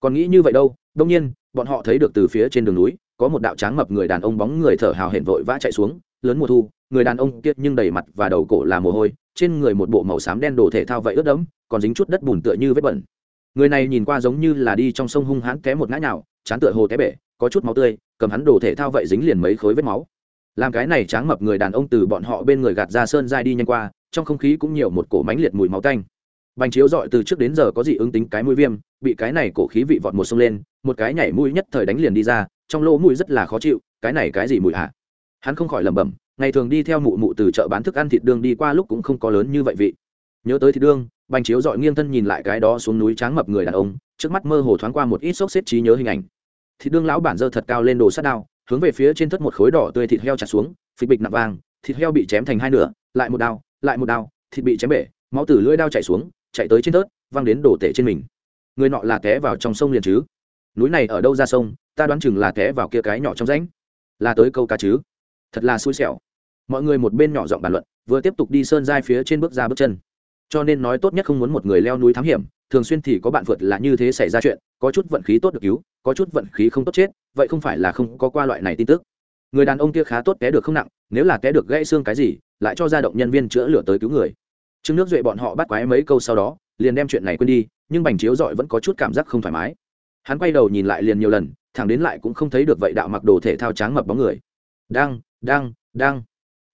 Còn nghĩ như vậy đâu đông nhiên, bọn họ thấy được từ phía trên đường núi, có một đạo tráng mập người đàn ông bóng người thở hào hển vội vã chạy xuống, lớn mùa thu người đàn ông kiệt nhưng đầy mặt và đầu cổ là mồ hôi, trên người một bộ màu xám đen đồ thể thao vậy ướt đẫm, còn dính chút đất bùn tựa như vết bẩn. Người này nhìn qua giống như là đi trong sông hung hãn té một ngã nhào, chán tựa hồ té bể, có chút máu tươi, cầm hắn đồ thể thao vậy dính liền mấy khối vết máu. Làm cái này tráng mập người đàn ông từ bọn họ bên người gạt ra sơn dai đi nhanh qua, trong không khí cũng nhiều một cổ mánh liệt mùi máu tanh. Bành chiếu dọi từ trước đến giờ có gì ứng tính cái mũi viêm, bị cái này cổ khí vị vọt một sông lên, một cái nhảy mũi nhất thời đánh liền đi ra, trong lỗ mũi rất là khó chịu, cái này cái gì mùi hả? Hắn không khỏi lẩm bẩm ngày thường đi theo mụ mụ từ chợ bán thức ăn thịt đương đi qua lúc cũng không có lớn như vậy vị. Nhớ tới thịt đương, bành chiếu dọi nghiêng thân nhìn lại cái đó xuống núi tráng mập người đàn ông, trước mắt mơ hồ thoáng qua một ít sốc xếp trí nhớ hình ảnh. Thịt đương lão bản dơ thật cao lên đồ sắt đao, hướng về phía trên thất một khối đỏ tươi thịt heo chặt xuống, phịch bịch nặng vàng, thịt heo bị chém thành hai nửa, lại một đao, lại một đao, thịt bị chém bể, máu từ lưỡi đao chảy xuống, chạy tới trên tớt văng đến đổ tể trên mình. Người nọ là té vào trong sông liền chứ? Núi này ở đâu ra sông, ta đoán chừng là té vào kia cái nhỏ trong rãnh. Là tới câu cá chứ? Thật là xui xẻo mọi người một bên nhỏ giọng bàn luận, vừa tiếp tục đi sơn giai phía trên bước ra bước chân. Cho nên nói tốt nhất không muốn một người leo núi thám hiểm, thường xuyên thì có bạn vượt là như thế xảy ra chuyện, có chút vận khí tốt được cứu, có chút vận khí không tốt chết, vậy không phải là không có qua loại này tin tức. Người đàn ông kia khá tốt, té được không nặng, nếu là té được gãy xương cái gì, lại cho ra động nhân viên chữa lửa tới cứu người. Trương nước duệ bọn họ bắt quái mấy câu sau đó, liền đem chuyện này quên đi, nhưng bành chiếu dọi vẫn có chút cảm giác không thoải mái. Hắn quay đầu nhìn lại liền nhiều lần, thẳng đến lại cũng không thấy được vậy đạo mặc đồ thể thao tráng mập bóng người. Đang đang đang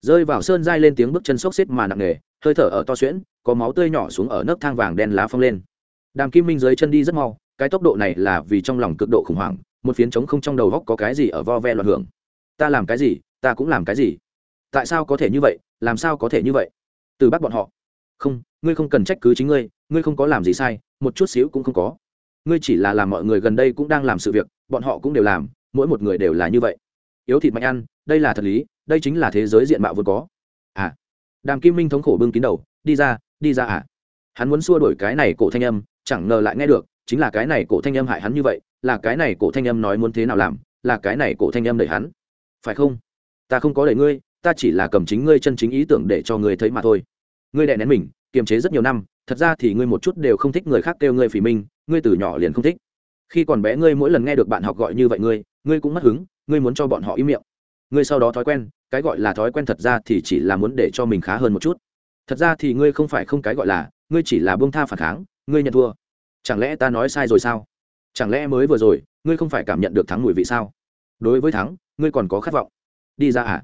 rơi vào sơn dai lên tiếng bước chân xốc xếp mà nặng nề, hơi thở ở to xuyễn, có máu tươi nhỏ xuống ở nấc thang vàng đen lá phong lên. Đàm kim minh dưới chân đi rất mau, cái tốc độ này là vì trong lòng cực độ khủng hoảng, một phiến trống không trong đầu góc có cái gì ở vo ve loạn hưởng. Ta làm cái gì, ta cũng làm cái gì. Tại sao có thể như vậy, làm sao có thể như vậy? Từ bắt bọn họ. Không, ngươi không cần trách cứ chính ngươi ngươi không có làm gì sai, một chút xíu cũng không có. Ngươi chỉ là làm mọi người gần đây cũng đang làm sự việc, bọn họ cũng đều làm, mỗi một người đều là như vậy yếu thịt mạnh ăn, đây là thật lý, đây chính là thế giới diện mạo vốn có. À đàm kim minh thống khổ bưng kín đầu, đi ra đi ra à. Hắn muốn xua đổi cái này cổ thanh âm, chẳng ngờ lại nghe được, chính là cái này cổ thanh âm hại hắn như vậy, là cái này cổ thanh âm nói muốn thế nào làm, là cái này cổ thanh âm đẩy hắn. Phải không? Ta không có đẩy ngươi, ta chỉ là cầm chính ngươi chân chính ý tưởng để cho ngươi thấy mà thôi. Ngươi đè nén mình, kiềm chế rất nhiều năm, thật ra thì ngươi một chút đều không thích người khác kêu ngươi phỉ minh, ngươi từ nhỏ liền không thích. Khi còn bé ngươi mỗi lần nghe được bạn học gọi như vậy ngươi ngươi cũng mất hứng ngươi muốn cho bọn họ im miệng. Ngươi sau đó thói quen, cái gọi là thói quen thật ra thì chỉ là muốn để cho mình khá hơn một chút. Thật ra thì ngươi không phải không cái gọi là, ngươi chỉ là bông tha phản kháng, ngươi nhận thua. Chẳng lẽ ta nói sai rồi sao? Chẳng lẽ mới vừa rồi, ngươi không phải cảm nhận được thắng mùi vị sao? Đối với thắng, ngươi còn có khát vọng. Đi ra à?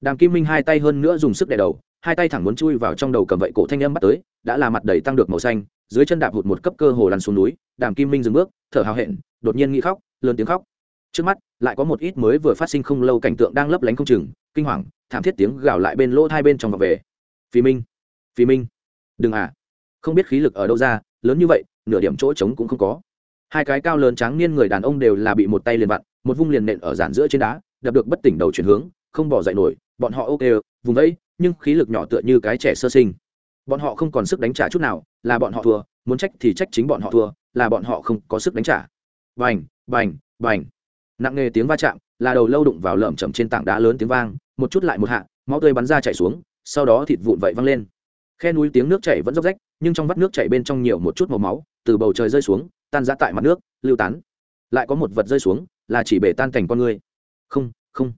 Đàm kim minh hai tay hơn nữa dùng sức đè đầu, hai tay thẳng muốn chui vào trong đầu cầm vậy cổ thanh âm bắt tới, đã là mặt đầy tăng được màu xanh, dưới chân đạp hụt một cấp cơ hồ lăn xuống núi. Đàm kim minh dừng bước, thở hào hẹn, đột nhiên nghĩ khóc, lớn tiếng khóc trước mắt, lại có một ít mới vừa phát sinh không lâu cảnh tượng đang lấp lánh không chừng, kinh hoàng, thảm thiết tiếng gào lại bên lỗ hai bên trong và về. Phi minh phi minh. Đừng à không biết khí lực ở đâu ra, lớn như vậy, nửa điểm chỗ trống cũng không có. Hai cái cao lớn tráng niên người đàn ông đều là bị một tay liền vặn, một vung liền nện ở giản giữa trên đá, đập được bất tỉnh đầu chuyển hướng, không bỏ dậy nổi, bọn họ ok, vùng đấy nhưng khí lực nhỏ tựa như cái trẻ sơ sinh. Bọn họ không còn sức đánh trả chút nào, là bọn họ thua, muốn trách thì trách chính bọn họ thua, là bọn họ không có sức đánh trả. Bành bành bành nặng nề tiếng va chạm, là đầu lâu đụng vào lởm chầm trên tảng đá lớn tiếng vang, một chút lại một hạ, máu tươi bắn ra chạy xuống, sau đó thịt vụn vậy văng lên. Khe núi tiếng nước chảy vẫn róc rách, nhưng trong vắt nước chảy bên trong nhiều một chút màu máu, từ bầu trời rơi xuống, tan ra tại mặt nước, lưu tán. Lại có một vật rơi xuống, là chỉ bể tan cảnh con người. Không không.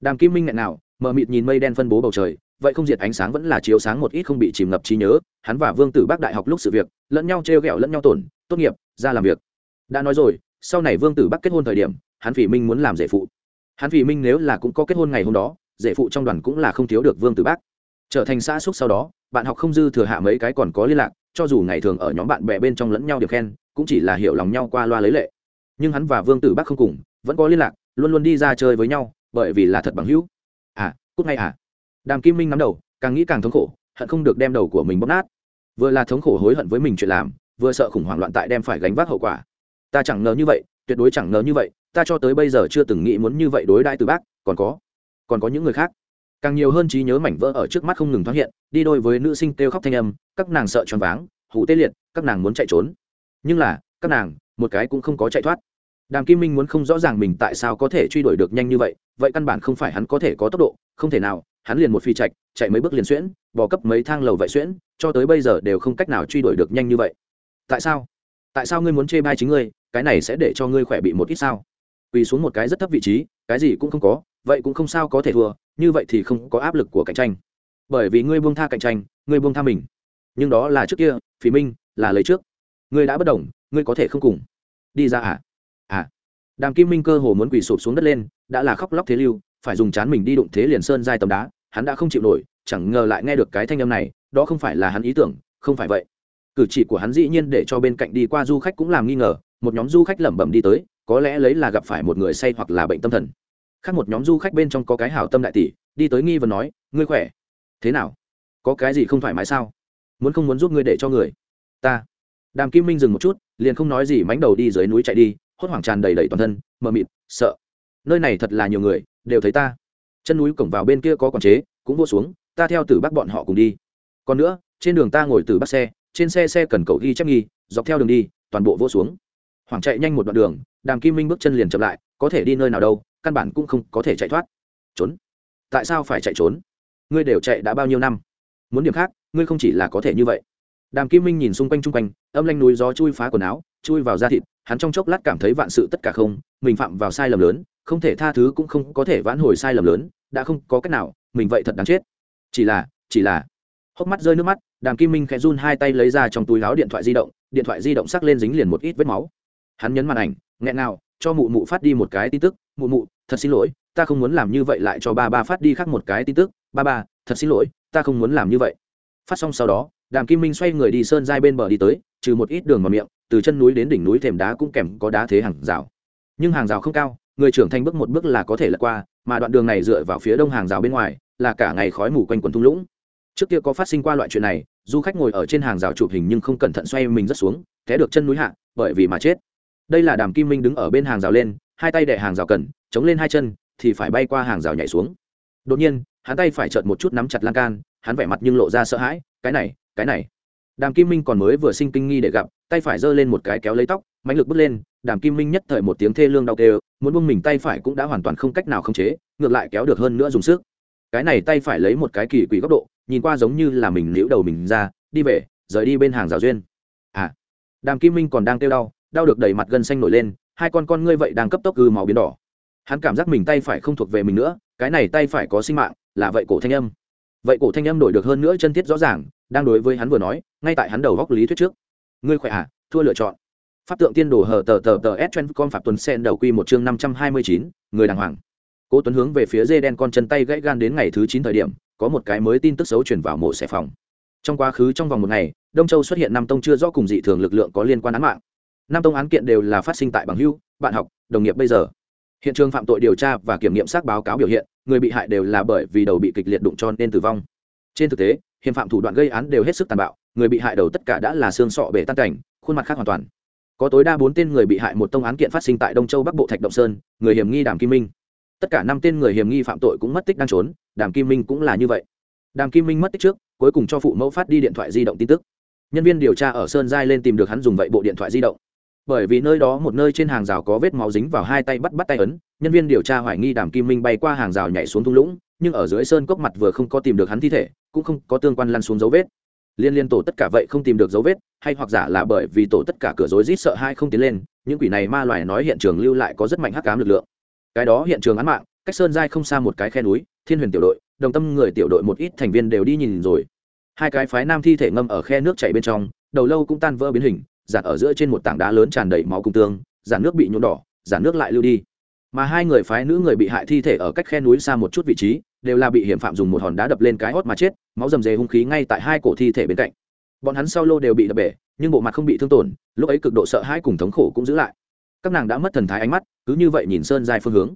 Đàm kim minh nghẹn nào, mờ mịt nhìn mây đen phân bố bầu trời, vậy không diệt ánh sáng vẫn là chiếu sáng một ít không bị chìm ngập trí nhớ, hắn và vương tử bác đại học lúc sự việc, lẫn nhau t r lẫn nhau tổn, tốt nghiệp, ra làm việc. Đã nói rồi, sau này vương tử bắc kết hôn thời điểm hắn phỉ minh muốn làm rể phụ. Hắn phỉ minh nếu là cũng có kết hôn ngày hôm đó, rể phụ trong đoàn cũng là không thiếu được vương tử Bác. trở thành xã xúc sau đó, bạn học không dư thừa hạ mấy cái còn có liên lạc, cho dù ngày thường ở nhóm bạn bè bên trong lẫn nhau được khen, cũng chỉ là hiểu lòng nhau qua loa lấy lệ. Nhưng hắn và vương tử bắc không cùng, vẫn có liên lạc, luôn luôn đi ra chơi với nhau, bởi vì là thật bằng hữu. À cúc ngay à. Đàm kim minh nắm đầu, càng nghĩ càng thống khổ, hận không được đem đầu của mình bóp nát. Vừa là thống khổ hối hận với mình chuyện làm, vừa sợ khủng hoảng loạn tại đem phải gánh vác hậu quả. Ta chẳng ngờ như vậy tuyệt đối chẳng ngờ như vậy, ta cho tới bây giờ chưa từng nghĩ muốn như vậy đối đãi từ bác, còn có còn có những người khác. Càng nhiều hơn trí nhớ mảnh vỡ ở trước mắt không ngừng thoáng hiện, đi đôi với nữ sinh kêu khóc thanh âm, các nàng sợ choáng váng hụ tê liệt, các nàng muốn chạy trốn. Nhưng là, các nàng, một cái cũng không có chạy thoát. Đàm kim minh muốn không rõ ràng mình tại sao có thể truy đuổi được nhanh như vậy vậy căn bản không phải hắn có thể có tốc độ, không thể nào, hắn liền một phi chạch chạy mấy bước liền xuyễn bỏ cấp mấy thang lầu vậy xuyễn, cho tới bây giờ đều không cách nào truy đuổi được nhanh như vậy. Tại sao? Tại sao ngươi muốn chê bai chính ngươi? Cái này sẽ để cho ngươi khỏe bị một ít sao? Quỳ xuống một cái rất thấp vị trí, cái gì cũng không có, vậy cũng không sao có thể thua, như vậy thì không có áp lực của cạnh tranh. Bởi vì ngươi buông tha cạnh tranh, ngươi buông tha mình. Nhưng đó là trước kia phí minh, là lấy trước. Ngươi đã bất đồng, ngươi có thể không cùng. Đi ra à? À. Đàm kim minh cơ hồ muốn quỳ sụp xuống đất lên, đã là khóc lóc thế lưu, phải dùng chán mình đi đụng thế liền sơn dai tầm đá, hắn đã không chịu nổi, chẳng ngờ lại nghe được cái thanh âm này, đó không phải là hắn ý tưởng, không phải vậy. Cử chỉ của hắn dĩ nhiên để cho bên cạnh đi qua du khách cũng làm nghi ngờ một nhóm du khách lẩm bẩm đi tới, có lẽ lấy là gặp phải một người say hoặc là bệnh tâm thần. Khác một nhóm du khách bên trong có cái hảo tâm đại tỷ, đi tới nghi và nói, ngươi khỏe? Thế nào? Có cái gì không thoải mái sao? Muốn không muốn giúp ngươi để cho người? Ta. Đàm kim minh dừng một chút, liền không nói gì, mánh đầu đi dưới núi chạy đi, hốt hoảng tràn đầy đầy toàn thân, mờ mịt, sợ. Nơi này thật là nhiều người, đều thấy ta. Chân núi cổng vào bên kia có quản chế, cũng vô xuống, ta theo từ bắt bọn họ cùng đi. Còn nữa, trên đường ta ngồi từ bắt xe, trên xe xe cần cậu ghi chép nghi, dọc theo đường đi, toàn bộ vô xuống hoảng chạy nhanh một đoạn đường, đàm kim minh bước chân liền chậm lại, có thể đi nơi nào đâu, căn bản cũng không có thể chạy thoát. Trốn? Tại sao phải chạy trốn? Ngươi đều chạy đã bao nhiêu năm? Muốn điểm khác, ngươi không chỉ là có thể như vậy. Đàm kim minh nhìn xung quanh chung quanh, âm lanh núi gió chui phá quần áo, chui vào da thịt, hắn trong chốc lát cảm thấy vạn sự tất cả không, mình phạm vào sai lầm lớn, không thể tha thứ cũng không có thể vãn hồi sai lầm lớn, đã không có cách nào, mình vậy thật đáng chết. Chỉ là chỉ là. Hốc mắt rơi nước mắt, đàm kim minh khẽ run hai tay lấy ra trong túi áo điện thoại di động, điện thoại di động sắc lên dính liền một ít vết máu hắn nhấn màn ảnh, nghẹn nào, cho mụ mụ phát đi một cái tin tức, mụ mụ, thật xin lỗi, ta không muốn làm như vậy lại cho ba ba phát đi khác một cái tin tức, ba ba, thật xin lỗi, ta không muốn làm như vậy. Phát xong sau đó, đàm kim minh xoay người đi sơn giai bên bờ đi tới, trừ một ít đường mà miệng, từ chân núi đến đỉnh núi thềm đá cũng kèm có đá thế hàng rào. Nhưng hàng rào không cao, người trưởng thành bước một bước là có thể lật qua, mà đoạn đường này dựa vào phía đông hàng rào bên ngoài, là cả ngày khói mù quanh quần thung lũng. Trước kia có phát sinh qua loại chuyện này, du khách ngồi ở trên hàng rào chụp hình nhưng không cẩn thận xoay mình rất xuống, té được chân núi hạ, bởi vì mà chết đây là đàm kim minh đứng ở bên hàng rào lên, hai tay đè hàng rào cần, chống lên hai chân, thì phải bay qua hàng rào nhảy xuống. Đột nhiên, hắn tay phải chợt một chút nắm chặt lan can, hắn vẻ mặt nhưng lộ ra sợ hãi, cái này cái này. Đàm kim minh còn mới vừa sinh kinh nghi để gặp, tay phải giơ lên một cái kéo lấy tóc, mãnh lực bước lên, đàm kim minh nhất thời một tiếng thê lương đau kêu, muốn bung mình tay phải cũng đã hoàn toàn không cách nào khống chế, ngược lại kéo được hơn nữa dùng sức. Cái này tay phải lấy một cái kỳ quỷ góc độ, nhìn qua giống như là mình liễu đầu mình ra, đi về, rời đi bên hàng rào duyên. À đàm kim minh còn đang kêu đau đau được đầy mặt gân xanh nổi lên, hai con con ngươi vậy đang cấp tốc ư màu biến đỏ. Hắn cảm giác mình tay phải không thuộc về mình nữa, cái này tay phải có sinh mạng, là vậy cổ thanh âm. Vậy cổ thanh âm đổi được hơn nữa chân thiết rõ ràng, đang đối với hắn vừa nói, ngay tại hắn đầu góc lý thuyết trước. Ngươi khỏe à? Thua lựa chọn. Pháp tượng tiên đồ hờ tờ tờ tờ s trend con phạm tuần sen đầu quy một chương năm trăm hai mươi chín, người đàng hoàng. Cố tuấn hướng về phía dê đen con chân tay gãy gan đến ngày thứ chín thời điểm, có một cái mới tin tức xấu chuyển vào mộ xẻ phòng. Trong quá khứ trong vòng một ngày, đông châu xuất hiện năm tông chưa rõ cùng dị thường lực lượng có liên quan án mạng năm tông án kiện đều là phát sinh tại bằng hưu bạn học, đồng nghiệp bây giờ. Hiện trường phạm tội điều tra và kiểm nghiệm xác báo cáo biểu hiện, người bị hại đều là bởi vì đầu bị kịch liệt đụng cho nên tử vong. Trên thực tế hiện phạm thủ đoạn gây án đều hết sức tàn bạo, người bị hại đầu tất cả đã là xương sọ bể tan cảnh, khuôn mặt khác hoàn toàn. Có tối đa bốn tên người bị hại một tông án kiện phát sinh tại đông châu bắc bộ thạch động sơn, người hiểm nghi đàm kim minh. Tất cả năm tên người hiểm nghi phạm tội cũng mất tích đang trốn, đàm kim minh cũng là như vậy. Đàm kim minh mất tích trước, cuối cùng cho phụ mẫu phát đi điện thoại di động tin tức. Nhân viên điều tra ở sơn giai lên tìm được hắn dùng vậy bộ điện thoại di động bởi vì nơi đó một nơi trên hàng rào có vết máu dính vào hai tay bắt bắt tay ấn, nhân viên điều tra hoài nghi đàm kim minh bay qua hàng rào nhảy xuống thung lũng, nhưng ở dưới sơn cốc mặt vừa không có tìm được hắn thi thể, cũng không có tương quan lăn xuống dấu vết. Liên liên tổ tất cả vậy không tìm được dấu vết, hay hoặc giả là bởi vì tổ tất cả cửa rối rít sợ hai không tiến lên, những quỷ này ma loài nói hiện trường lưu lại có rất mạnh hắc cám lực lượng. Cái đó hiện trường án mạng, cách sơn giai không xa một cái khe núi, thiên huyền tiểu đội, đồng tâm người tiểu đội một ít thành viên đều đi nhìn rồi. Hai cái phái nam thi thể ngâm ở khe nước chảy bên trong, đầu lâu cũng tan vỡ biến hình giạt ở giữa trên một tảng đá lớn tràn đầy máu cung tương giản nước bị nhuộm đỏ giản nước lại lưu đi. Mà hai người phái nữ người bị hại thi thể ở cách khe núi xa một chút vị trí, đều là bị hiểm phạm dùng một hòn đá đập lên cái hót mà chết, máu rầm rề hung khí ngay tại hai cổ thi thể bên cạnh. Bọn hắn sau lô đều bị đập bể, nhưng bộ mặt không bị thương tổn, lúc ấy cực độ sợ hãi cùng thống khổ cũng giữ lại. Các nàng đã mất thần thái ánh mắt, cứ như vậy nhìn sơn dài phương hướng.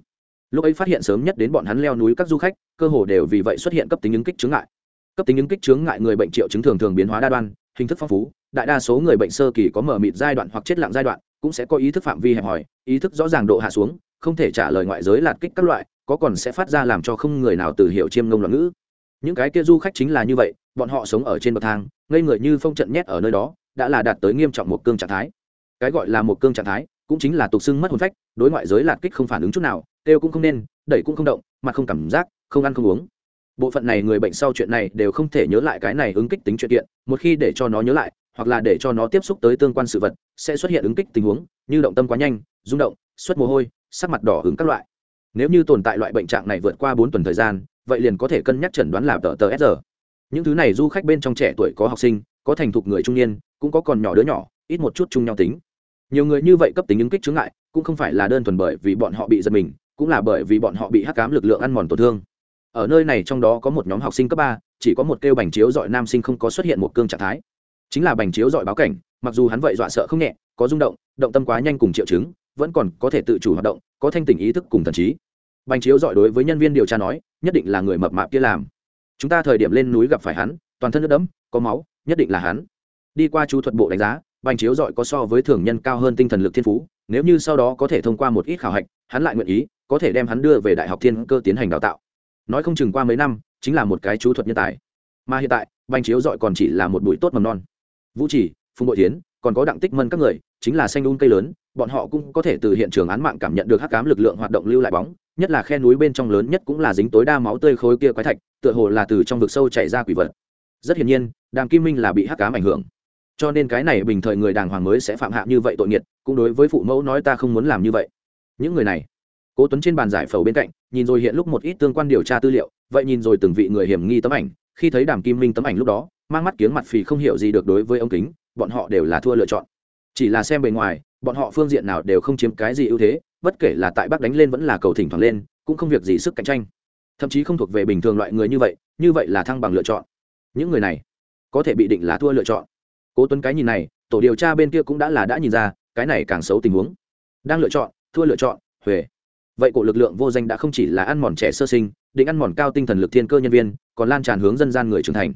Lúc ấy phát hiện sớm nhất đến bọn hắn leo núi các du khách, cơ hồ đều vì vậy xuất hiện cấp tính ứng kích chướng ngại. Cấp tính ứng kích chướng ngại người bệnh triệu chứng thường thường biến hóa đa đoan hình thức phong phú, đại đa số người bệnh sơ kỳ có mở mịt giai đoạn hoặc chết lặng giai đoạn, cũng sẽ có ý thức phạm vi hẹp hòi, ý thức rõ ràng độ hạ xuống, không thể trả lời ngoại giới lạt kích các loại, có còn sẽ phát ra làm cho không người nào từ hiểu chiêm ngông loạn ngữ. Những cái kia du khách chính là như vậy, bọn họ sống ở trên bậc thang, ngây người như phong trận nhét ở nơi đó, đã là đạt tới nghiêm trọng một cương trạng thái. Cái gọi là một cương trạng thái, cũng chính là tục xưng mất hồn phách, đối ngoại giới lạt kích không phản ứng chút nào, kêu cũng không nên, đẩy cũng không động, mặt không cảm giác, không ăn không uống bộ phận này người bệnh sau chuyện này đều không thể nhớ lại cái này ứng kích tính chuyện kiện, một khi để cho nó nhớ lại, hoặc là để cho nó tiếp xúc tới tương quan sự vật, sẽ xuất hiện ứng kích tình huống, như động tâm quá nhanh, rung động, xuất mồ hôi, sắc mặt đỏ hứng các loại. Nếu như tồn tại loại bệnh trạng này vượt qua bốn tuần thời gian, vậy liền có thể cân nhắc chẩn đoán là tờ tờ sr những thứ này du khách bên trong trẻ tuổi có học sinh, có thành thục người trung niên, cũng có còn nhỏ đứa nhỏ, ít một chút chung nhau tính. Nhiều người như vậy cấp tính ứng kích chứng ngại, cũng không phải là đơn thuần bởi vì bọn họ bị giật mình, cũng là bởi vì bọn họ bị hắc cám lực lượng ăn mòn tổn thương ở nơi này trong đó có một nhóm học sinh cấp ba, chỉ có một kêu bành chiếu dọi nam sinh không có xuất hiện một cương trạng thái. Chính là bành chiếu dọi báo cảnh, mặc dù hắn vậy dọa sợ không nhẹ, có rung động động tâm quá nhanh cùng triệu chứng, vẫn còn có thể tự chủ hoạt động, có thanh tỉnh ý thức cùng thần trí. Bành chiếu dọi đối với nhân viên điều tra nói, nhất định là người mập mạp kia làm. Chúng ta thời điểm lên núi gặp phải hắn, toàn thân nước đẫm, có máu, nhất định là hắn. Đi qua chú thuật bộ đánh giá, bành chiếu dọi có so với thường nhân cao hơn tinh thần lực thiên phú, nếu như sau đó có thể thông qua một ít khảo hạch, hắn lại nguyện ý, có thể đem hắn đưa về đại học thiên cơ tiến hành đào tạo nói không chừng qua mấy năm, chính là một cái chú thuật nhân tài. Mà hiện tại, bành chiếu dọi còn chỉ là một bụi tốt mầm non. Vũ chỉ phùng bội tiến còn có đặng tích mân các người, chính là xanh đun cây lớn, bọn họ cũng có thể từ hiện trường án mạng cảm nhận được hắc cám lực lượng hoạt động lưu lại bóng, nhất là khe núi bên trong lớn nhất cũng là dính tối đa máu tươi khối kia quái thạch, tựa hồ là từ trong vực sâu chảy ra quỷ vật. Rất hiển nhiên, đàm kim minh là bị hắc cám ảnh hưởng. Cho nên cái này bình thời người đàng hoàng mới sẽ phạm hạ như vậy tội nghiệt, cũng đối với phụ mẫu nói ta không muốn làm như vậy. Những người này cố tuấn trên bàn giải phẫu bên cạnh, nhìn rồi hiện lúc một ít tương quan điều tra tư liệu, vậy nhìn rồi từng vị người hiểm nghi tấm ảnh, khi thấy đàm kim minh tấm ảnh lúc đó, mang mắt kiếng mặt phì không hiểu gì được đối với ông kính, bọn họ đều là thua lựa chọn. Chỉ là xem bề ngoài, bọn họ phương diện nào đều không chiếm cái gì ưu thế, bất kể là tại bắc đánh lên vẫn là cầu thỉnh thoảng lên, cũng không việc gì sức cạnh tranh. Thậm chí không thuộc về bình thường loại người như vậy như vậy là thăng bằng lựa chọn. Những người này, có thể bị định là thua lựa chọn. Cố tuấn cái nhìn này, tổ điều tra bên kia cũng đã là đã nhìn ra, cái này càng xấu tình huống. Đang lựa chọn, thua lựa chọn, huề vậy cổ lực lượng vô danh đã không chỉ là ăn mòn trẻ sơ sinh, định ăn mòn cao tinh thần lực thiên cơ nhân viên, còn lan tràn hướng dân gian người trưởng thành.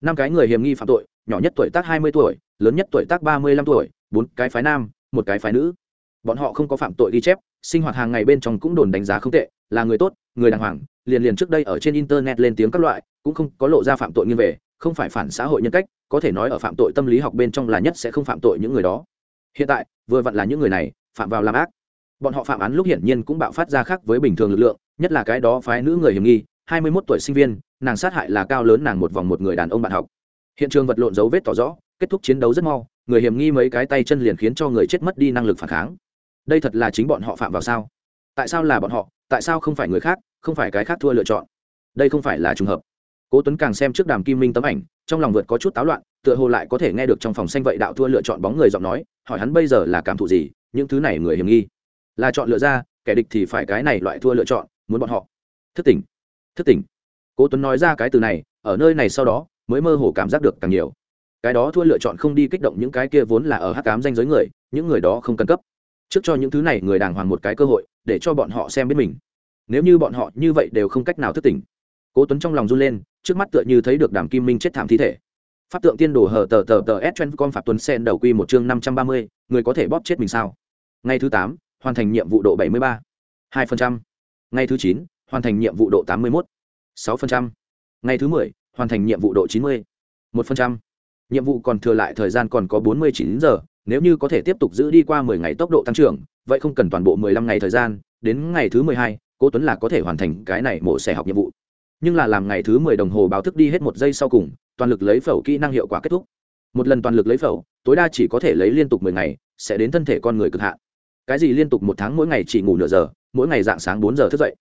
Năm cái người hiểm nghi phạm tội, nhỏ nhất tuổi tác hai mươi tuổi, lớn nhất tuổi tác ba mươi lăm tuổi, bốn cái phái nam, một cái phái nữ. Bọn họ không có phạm tội ghi chép, sinh hoạt hàng ngày bên trong cũng đồn đánh giá không tệ, là người tốt, người đàng hoàng, liền liền trước đây ở trên internet lên tiếng các loại, cũng không có lộ ra phạm tội như về, không phải phản xã hội nhân cách, có thể nói ở phạm tội tâm lý học bên trong là nhất sẽ không phạm tội những người đó. Hiện tại, vừa vặn là những người này, phạm vào làm ác bọn họ phạm án lúc hiển nhiên cũng bạo phát ra khác với bình thường lực lượng, nhất là cái đó phái nữ người hiểm nghi, hai mươi 21 tuổi sinh viên, nàng sát hại là cao lớn nàng một vòng một người đàn ông bạn học. Hiện trường vật lộn dấu vết tỏ rõ, kết thúc chiến đấu rất mau, người hiểm nghi mấy cái tay chân liền khiến cho người chết mất đi năng lực phản kháng. Đây thật là chính bọn họ phạm vào sao? Tại sao là bọn họ, tại sao không phải người khác, không phải cái khác thua lựa chọn? Đây không phải là trùng hợp. Cố tuấn càng xem trước đàm kim minh tấm ảnh, trong lòng vượt có chút táo loạn, tựa hồ lại có thể nghe được trong phòng xanh vậy đạo thua lựa chọn bóng người giọng nói, hỏi hắn bây giờ là cảm thụ gì, những thứ này người hiểm nghi là chọn lựa ra, kẻ địch thì phải cái này loại thua lựa chọn, muốn bọn họ. Thức tỉnh thức tỉnh. Cố tuấn nói ra cái từ này, ở nơi này sau đó, mới mơ hồ cảm giác được càng nhiều. Cái đó thua lựa chọn không đi kích động những cái kia vốn là ở hắc cám danh giới người, những người đó không cần cấp. Trước cho những thứ này người đàng hoàng một cái cơ hội, để cho bọn họ xem biết mình. Nếu như bọn họ như vậy đều không cách nào thức tỉnh. Cố tuấn trong lòng run lên, trước mắt tựa như thấy được đàm kim minh chết thảm thi thể. Pháp tượng tiên đồ hờ tờ tờ tờ s chen con phạm tuấn sen đầu quy một chương năm trăm ba mươi, người có thể bóp chết mình sao? Ngày thứ tám hoàn thành nhiệm vụ độ 73. 2%. Ngày thứ 9, hoàn thành nhiệm vụ độ 81. 6%. Ngày thứ 10, hoàn thành nhiệm vụ độ 90. 1%. Nhiệm vụ còn thừa lại thời gian còn có 49 giờ, nếu như có thể tiếp tục giữ đi qua 10 ngày tốc độ tăng trưởng, vậy không cần toàn bộ 15 ngày thời gian, đến ngày thứ 12, Cố Tuấn là có thể hoàn thành cái này mổ xẻ học nhiệm vụ. Nhưng là làm ngày thứ 10 đồng hồ báo thức đi hết một giây sau cùng, toàn lực lấy phẩu kỹ năng hiệu quả kết thúc. Một lần toàn lực lấy phẩu, tối đa chỉ có thể lấy liên tục 10 ngày, sẽ đến thân thể con người cực hạn cái gì liên tục một tháng mỗi ngày chỉ ngủ nửa giờ, mỗi ngày dạng sáng bốn giờ thức dậy.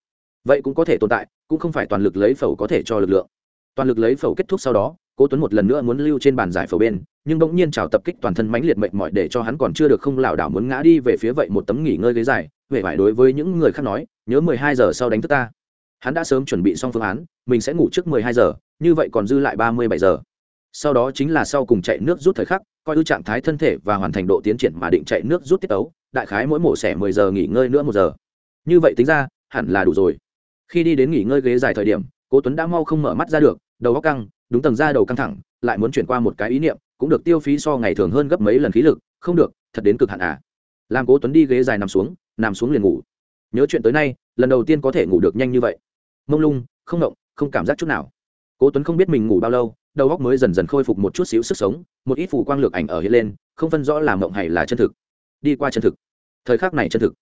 Vậy cũng có thể tồn tại, cũng không phải toàn lực lấy phẩu có thể cho lực lượng. Toàn lực lấy phẩu kết thúc sau đó, cố tuấn một lần nữa muốn lưu trên bàn giải phẩu bên, nhưng bỗng nhiên chào tập kích toàn thân mãnh liệt mệt mỏi để cho hắn còn chưa được không lảo đảo muốn ngã đi về phía vậy một tấm nghỉ ngơi ghế dài về phải đối với những người khác nói, nhớ mười hai giờ sau đánh thức ta. Hắn đã sớm chuẩn bị xong phương án, mình sẽ ngủ trước mười hai giờ, như vậy còn dư lại ba mươi bảy giờ. Sau đó chính là sau cùng chạy nước rút thời khắc, coi ư trạng thái thân thể và hoàn thành độ tiến triển mà định chạy nước rút tiết ấu đại khái mỗi mổ xẻ mười giờ nghỉ ngơi nữa một giờ. Như vậy tính ra, hẳn là đủ rồi. Khi đi đến nghỉ ngơi ghế dài thời điểm, cố tuấn đã mau không mở mắt ra được, đầu óc căng, đúng tầng ra đầu căng thẳng, lại muốn chuyển qua một cái ý niệm, cũng được tiêu phí so ngày thường hơn gấp mấy lần khí lực, không được, thật đến cực hạn à. Làm cố tuấn đi ghế dài nằm xuống nằm xuống liền ngủ. Nhớ chuyện tới nay, lần đầu tiên có thể ngủ được nhanh như vậy. Mông lung, không động, không cảm giác chút nào. Cố tuấn không biết mình ngủ bao lâu, đầu óc mới dần dần khôi phục một chút xíu sức sống, một ít phủ quang lược ảnh ở hiện lên, không phân rõ là mộng hay là chân thực đi qua chân thực. Thời khắc này chân thực.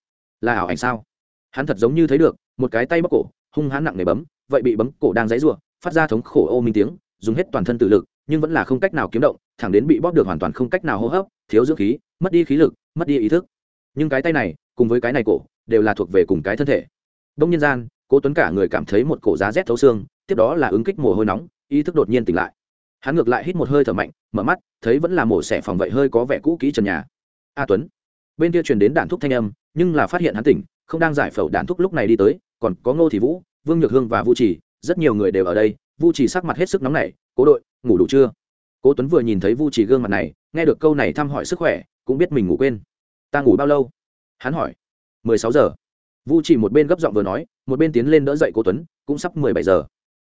Là ảo ảnh sao? Hắn thật giống như thấy được, một cái tay bóc cổ, hung hãn nặng nề bấm, vậy bị bấm cổ đang dãy rủa, phát ra thống khổ ô minh tiếng, dùng hết toàn thân tự lực, nhưng vẫn là không cách nào kiếm động, thẳng đến bị bóp được hoàn toàn không cách nào hô hấp, thiếu dưỡng khí, mất đi khí lực, mất đi ý thức. Nhưng cái tay này, cùng với cái này cổ, đều là thuộc về cùng cái thân thể. Đông nhân gian, cố tuấn cả người cảm thấy một cổ giá rét thấu xương, tiếp đó là ứng kích mồ hôi nóng, ý thức đột nhiên tỉnh lại. Hắn ngược lại hít một hơi thở mạnh, mở mắt, thấy vẫn là mổ xẻ phòng vậy hơi có vẻ cũ kỹ trần nhà. A tuấn bên kia truyền đến đạn thúc thanh âm, nhưng là phát hiện hắn tỉnh, không đang giải phẫu đạn thúc lúc này đi tới, còn có ngô thị vũ, vương nhược hương và vũ trì, rất nhiều người đều ở đây, vu trì sắc mặt hết sức nóng nảy, cố đội, ngủ đủ chưa? Cố tuấn vừa nhìn thấy vu trì gương mặt này, nghe được câu này thăm hỏi sức khỏe, cũng biết mình ngủ quên. Ta ngủ bao lâu? Hắn hỏi. Mười sáu giờ. Vu trì một bên gấp giọng vừa nói, một bên tiến lên đỡ dậy cố tuấn, cũng sắp mười bảy giờ.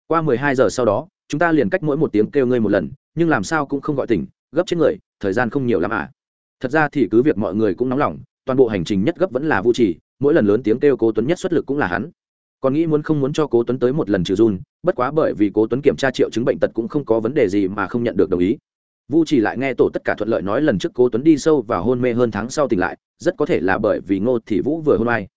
Qua mười hai giờ sau đó, chúng ta liền cách mỗi một tiếng kêu ngươi một lần, nhưng làm sao cũng không gọi tỉnh, gấp trên người, thời gian không nhiều lắm à? Thật ra thì cứ việc mọi người cũng nóng lòng, toàn bộ hành trình nhất gấp vẫn là vu trì, mỗi lần lớn tiếng kêu cố tuấn nhất xuất lực cũng là hắn. Còn nghĩ muốn không muốn cho cố tuấn tới một lần trừ run, bất quá bởi vì cố tuấn kiểm tra triệu chứng bệnh tật cũng không có vấn đề gì mà không nhận được đồng ý. Vu chỉ lại nghe tổ tất cả thuận lợi nói lần trước cố tuấn đi sâu và hôn mê hơn tháng sau tỉnh lại, rất có thể là bởi vì ngô thị vũ vừa hôn ai.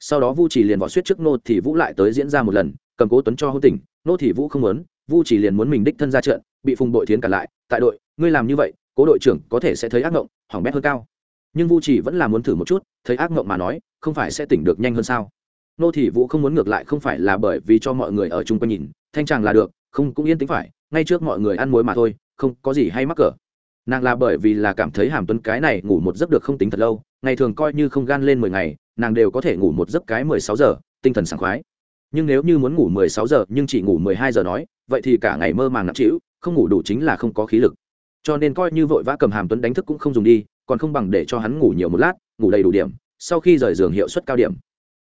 Sau đó vu chỉ liền vỏ suýt trước Ngô thì vũ lại tới diễn ra một lần, cầm cố tuấn cho hôn tỉnh, Ngô thì vũ không muốn, vu chỉ liền muốn mình đích thân ra trận, bị phùng bội thiến cả lại, tại đội, ngươi làm như vậy cố đội trưởng có thể sẽ thấy ác ngộng, hỏng bét hơn cao. Nhưng vu chỉ vẫn là muốn thử một chút, thấy ác ngộng mà nói, không phải sẽ tỉnh được nhanh hơn sao? Nô thì vũ không muốn ngược lại không phải là bởi vì cho mọi người ở chung quanh nhìn, thanh tràng là được, không cũng yên tĩnh phải, ngay trước mọi người ăn muối mà thôi, không có gì hay mắc cỡ. Nàng là bởi vì là cảm thấy hàm tuấn cái này ngủ một giấc được không tính thật lâu, ngày thường coi như không gan lên mười ngày, nàng đều có thể ngủ một giấc cái mười sáu giờ, tinh thần sảng khoái. Nhưng nếu như muốn ngủ mười sáu giờ, nhưng chỉ ngủ mười hai giờ nói, vậy thì cả ngày mơ màng nặng trĩu, không ngủ đủ chính là không có khí lực cho nên coi như vội vã cầm hàm tuấn đánh thức cũng không dùng đi, còn không bằng để cho hắn ngủ nhiều một lát, ngủ đầy đủ điểm, sau khi rời giường hiệu suất cao điểm.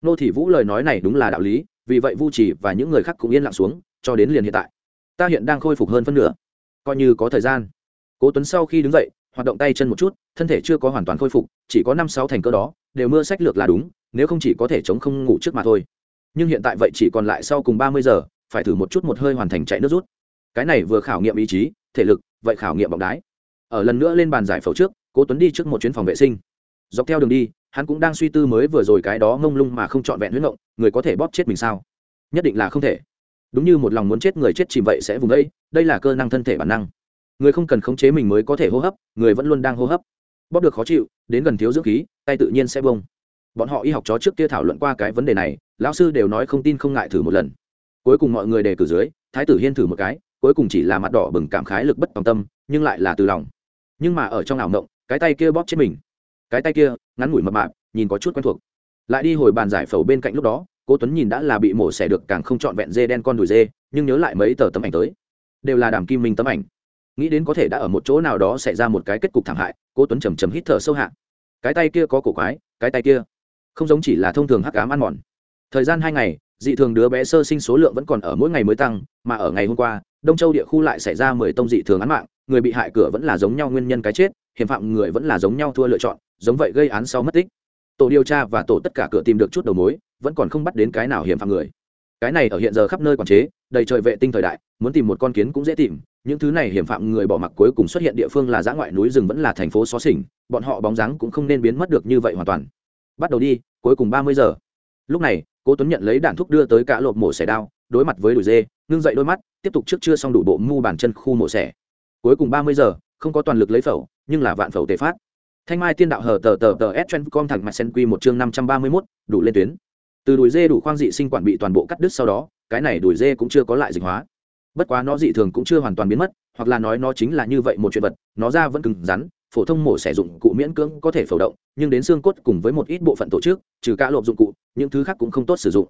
Nô thị vũ lời nói này đúng là đạo lý, vì vậy vu trì và những người khác cũng yên lặng xuống, cho đến liền hiện tại. Ta hiện đang khôi phục hơn phân nửa. Coi như có thời gian. Cố tuấn sau khi đứng dậy, hoạt động tay chân một chút, thân thể chưa có hoàn toàn khôi phục, chỉ có năm sáu thành cơ đó, đều mưa sách lược là đúng, nếu không chỉ có thể chống không ngủ trước mà thôi. Nhưng hiện tại vậy chỉ còn lại sau cùng ba mươi giờ, phải thử một chút một hơi hoàn thành chạy nước rút. Cái này vừa khảo nghiệm ý chí, thể lực vậy khảo nghiệm bóng đái. Ở lần nữa lên bàn giải phẫu trước, cố tuấn đi trước một chuyến phòng vệ sinh. Dọc theo đường đi, hắn cũng đang suy tư mới vừa rồi cái đó ngông lung mà không trọn vẹn huyết ngộng, người có thể bóp chết mình sao? Nhất định là không thể. Đúng như một lòng muốn chết người chết chìm vậy sẽ vùng đây đây là cơ năng thân thể bản năng. Người không cần khống chế mình mới có thể hô hấp, người vẫn luôn đang hô hấp. Bóp được khó chịu, đến gần thiếu dưỡng khí, tay tự nhiên sẽ bông. Bọn họ y học chó trước kia thảo luận qua cái vấn đề này, lão sư đều nói không tin không ngại thử một lần. Cuối cùng mọi người đề cử dưới, thái tử hiên thử một cái cuối cùng chỉ là mặt đỏ bừng cảm khái lực bất tòng tâm, nhưng lại là từ lòng. Nhưng mà ở trong ảo mộng, cái tay kia bóp chết mình. Cái tay kia, ngắn ngủi mập mạp, nhìn có chút quen thuộc. Lại đi hồi bàn giải phẫu bên cạnh lúc đó cô tuấn nhìn đã là bị mổ xẻ được càng không trọn vẹn dê đen con đùi dê, nhưng nhớ lại mấy tờ tấm ảnh tới. Đều là đàm kim minh tấm ảnh. Nghĩ đến có thể đã ở một chỗ nào đó xảy ra một cái kết cục thảm hại cô tuấn trầm trầm hít thở sâu hạ. Cái tay kia có cổ quái, cái tay kia không giống chỉ là thông thường hắc ám ăn mòn. Thời gian hai ngày dị thường đứa bé sơ sinh số lượng vẫn còn ở mỗi ngày mới tăng, mà ở ngày hôm qua, đông châu địa khu lại xảy ra mười tông dị thường án mạng, người bị hại cửa vẫn là giống nhau nguyên nhân cái chết, hiểm phạm người vẫn là giống nhau thua lựa chọn, giống vậy gây án sau mất tích. Tổ điều tra và tổ tất cả cửa tìm được chút đầu mối, vẫn còn không bắt đến cái nào hiểm phạm người. Cái này ở hiện giờ khắp nơi quản chế, đầy trời vệ tinh thời đại, muốn tìm một con kiến cũng dễ tìm, những thứ này hiểm phạm người bỏ mặc cuối cùng xuất hiện địa phương là giã ngoại núi rừng vẫn là thành phố xó xỉnh, bọn họ bóng dáng cũng không nên biến mất được như vậy hoàn toàn. Bắt đầu đi, cuối cùng ba mươi giờ. Lúc này cố tuấn nhận lấy đạn thuốc đưa tới cả lộp mổ xẻ đao, đối mặt với đùi dê, ngưng dậy đôi mắt, tiếp tục trước chưa xong đủ bộ mu bàn chân khu mổ xẻ. Cuối cùng ba mươi giờ, không có toàn lực lấy phẫu nhưng là vạn phẫu tề phát. Thanh mai tiên đạo hở tờ tờ tờ s com thẳng mặt sen quy một chương năm trăm ba mươi mốt, đủ lên tuyến. Từ đùi dê đủ khoang dị sinh quản bị toàn bộ cắt đứt sau đó, cái này đùi dê cũng chưa có lại dịch hóa. Bất quá nó dị thường cũng chưa hoàn toàn biến mất, hoặc là nói nó chính là như vậy một chuyện vật, nó ra vẫn cứng rắn phổ thông mổ xẻ dụng cụ miễn cưỡng có thể phẫu động, nhưng đến xương cốt cùng với một ít bộ phận tổ chức, trừ cả lộp dụng cụ, những thứ khác cũng không tốt sử dụng.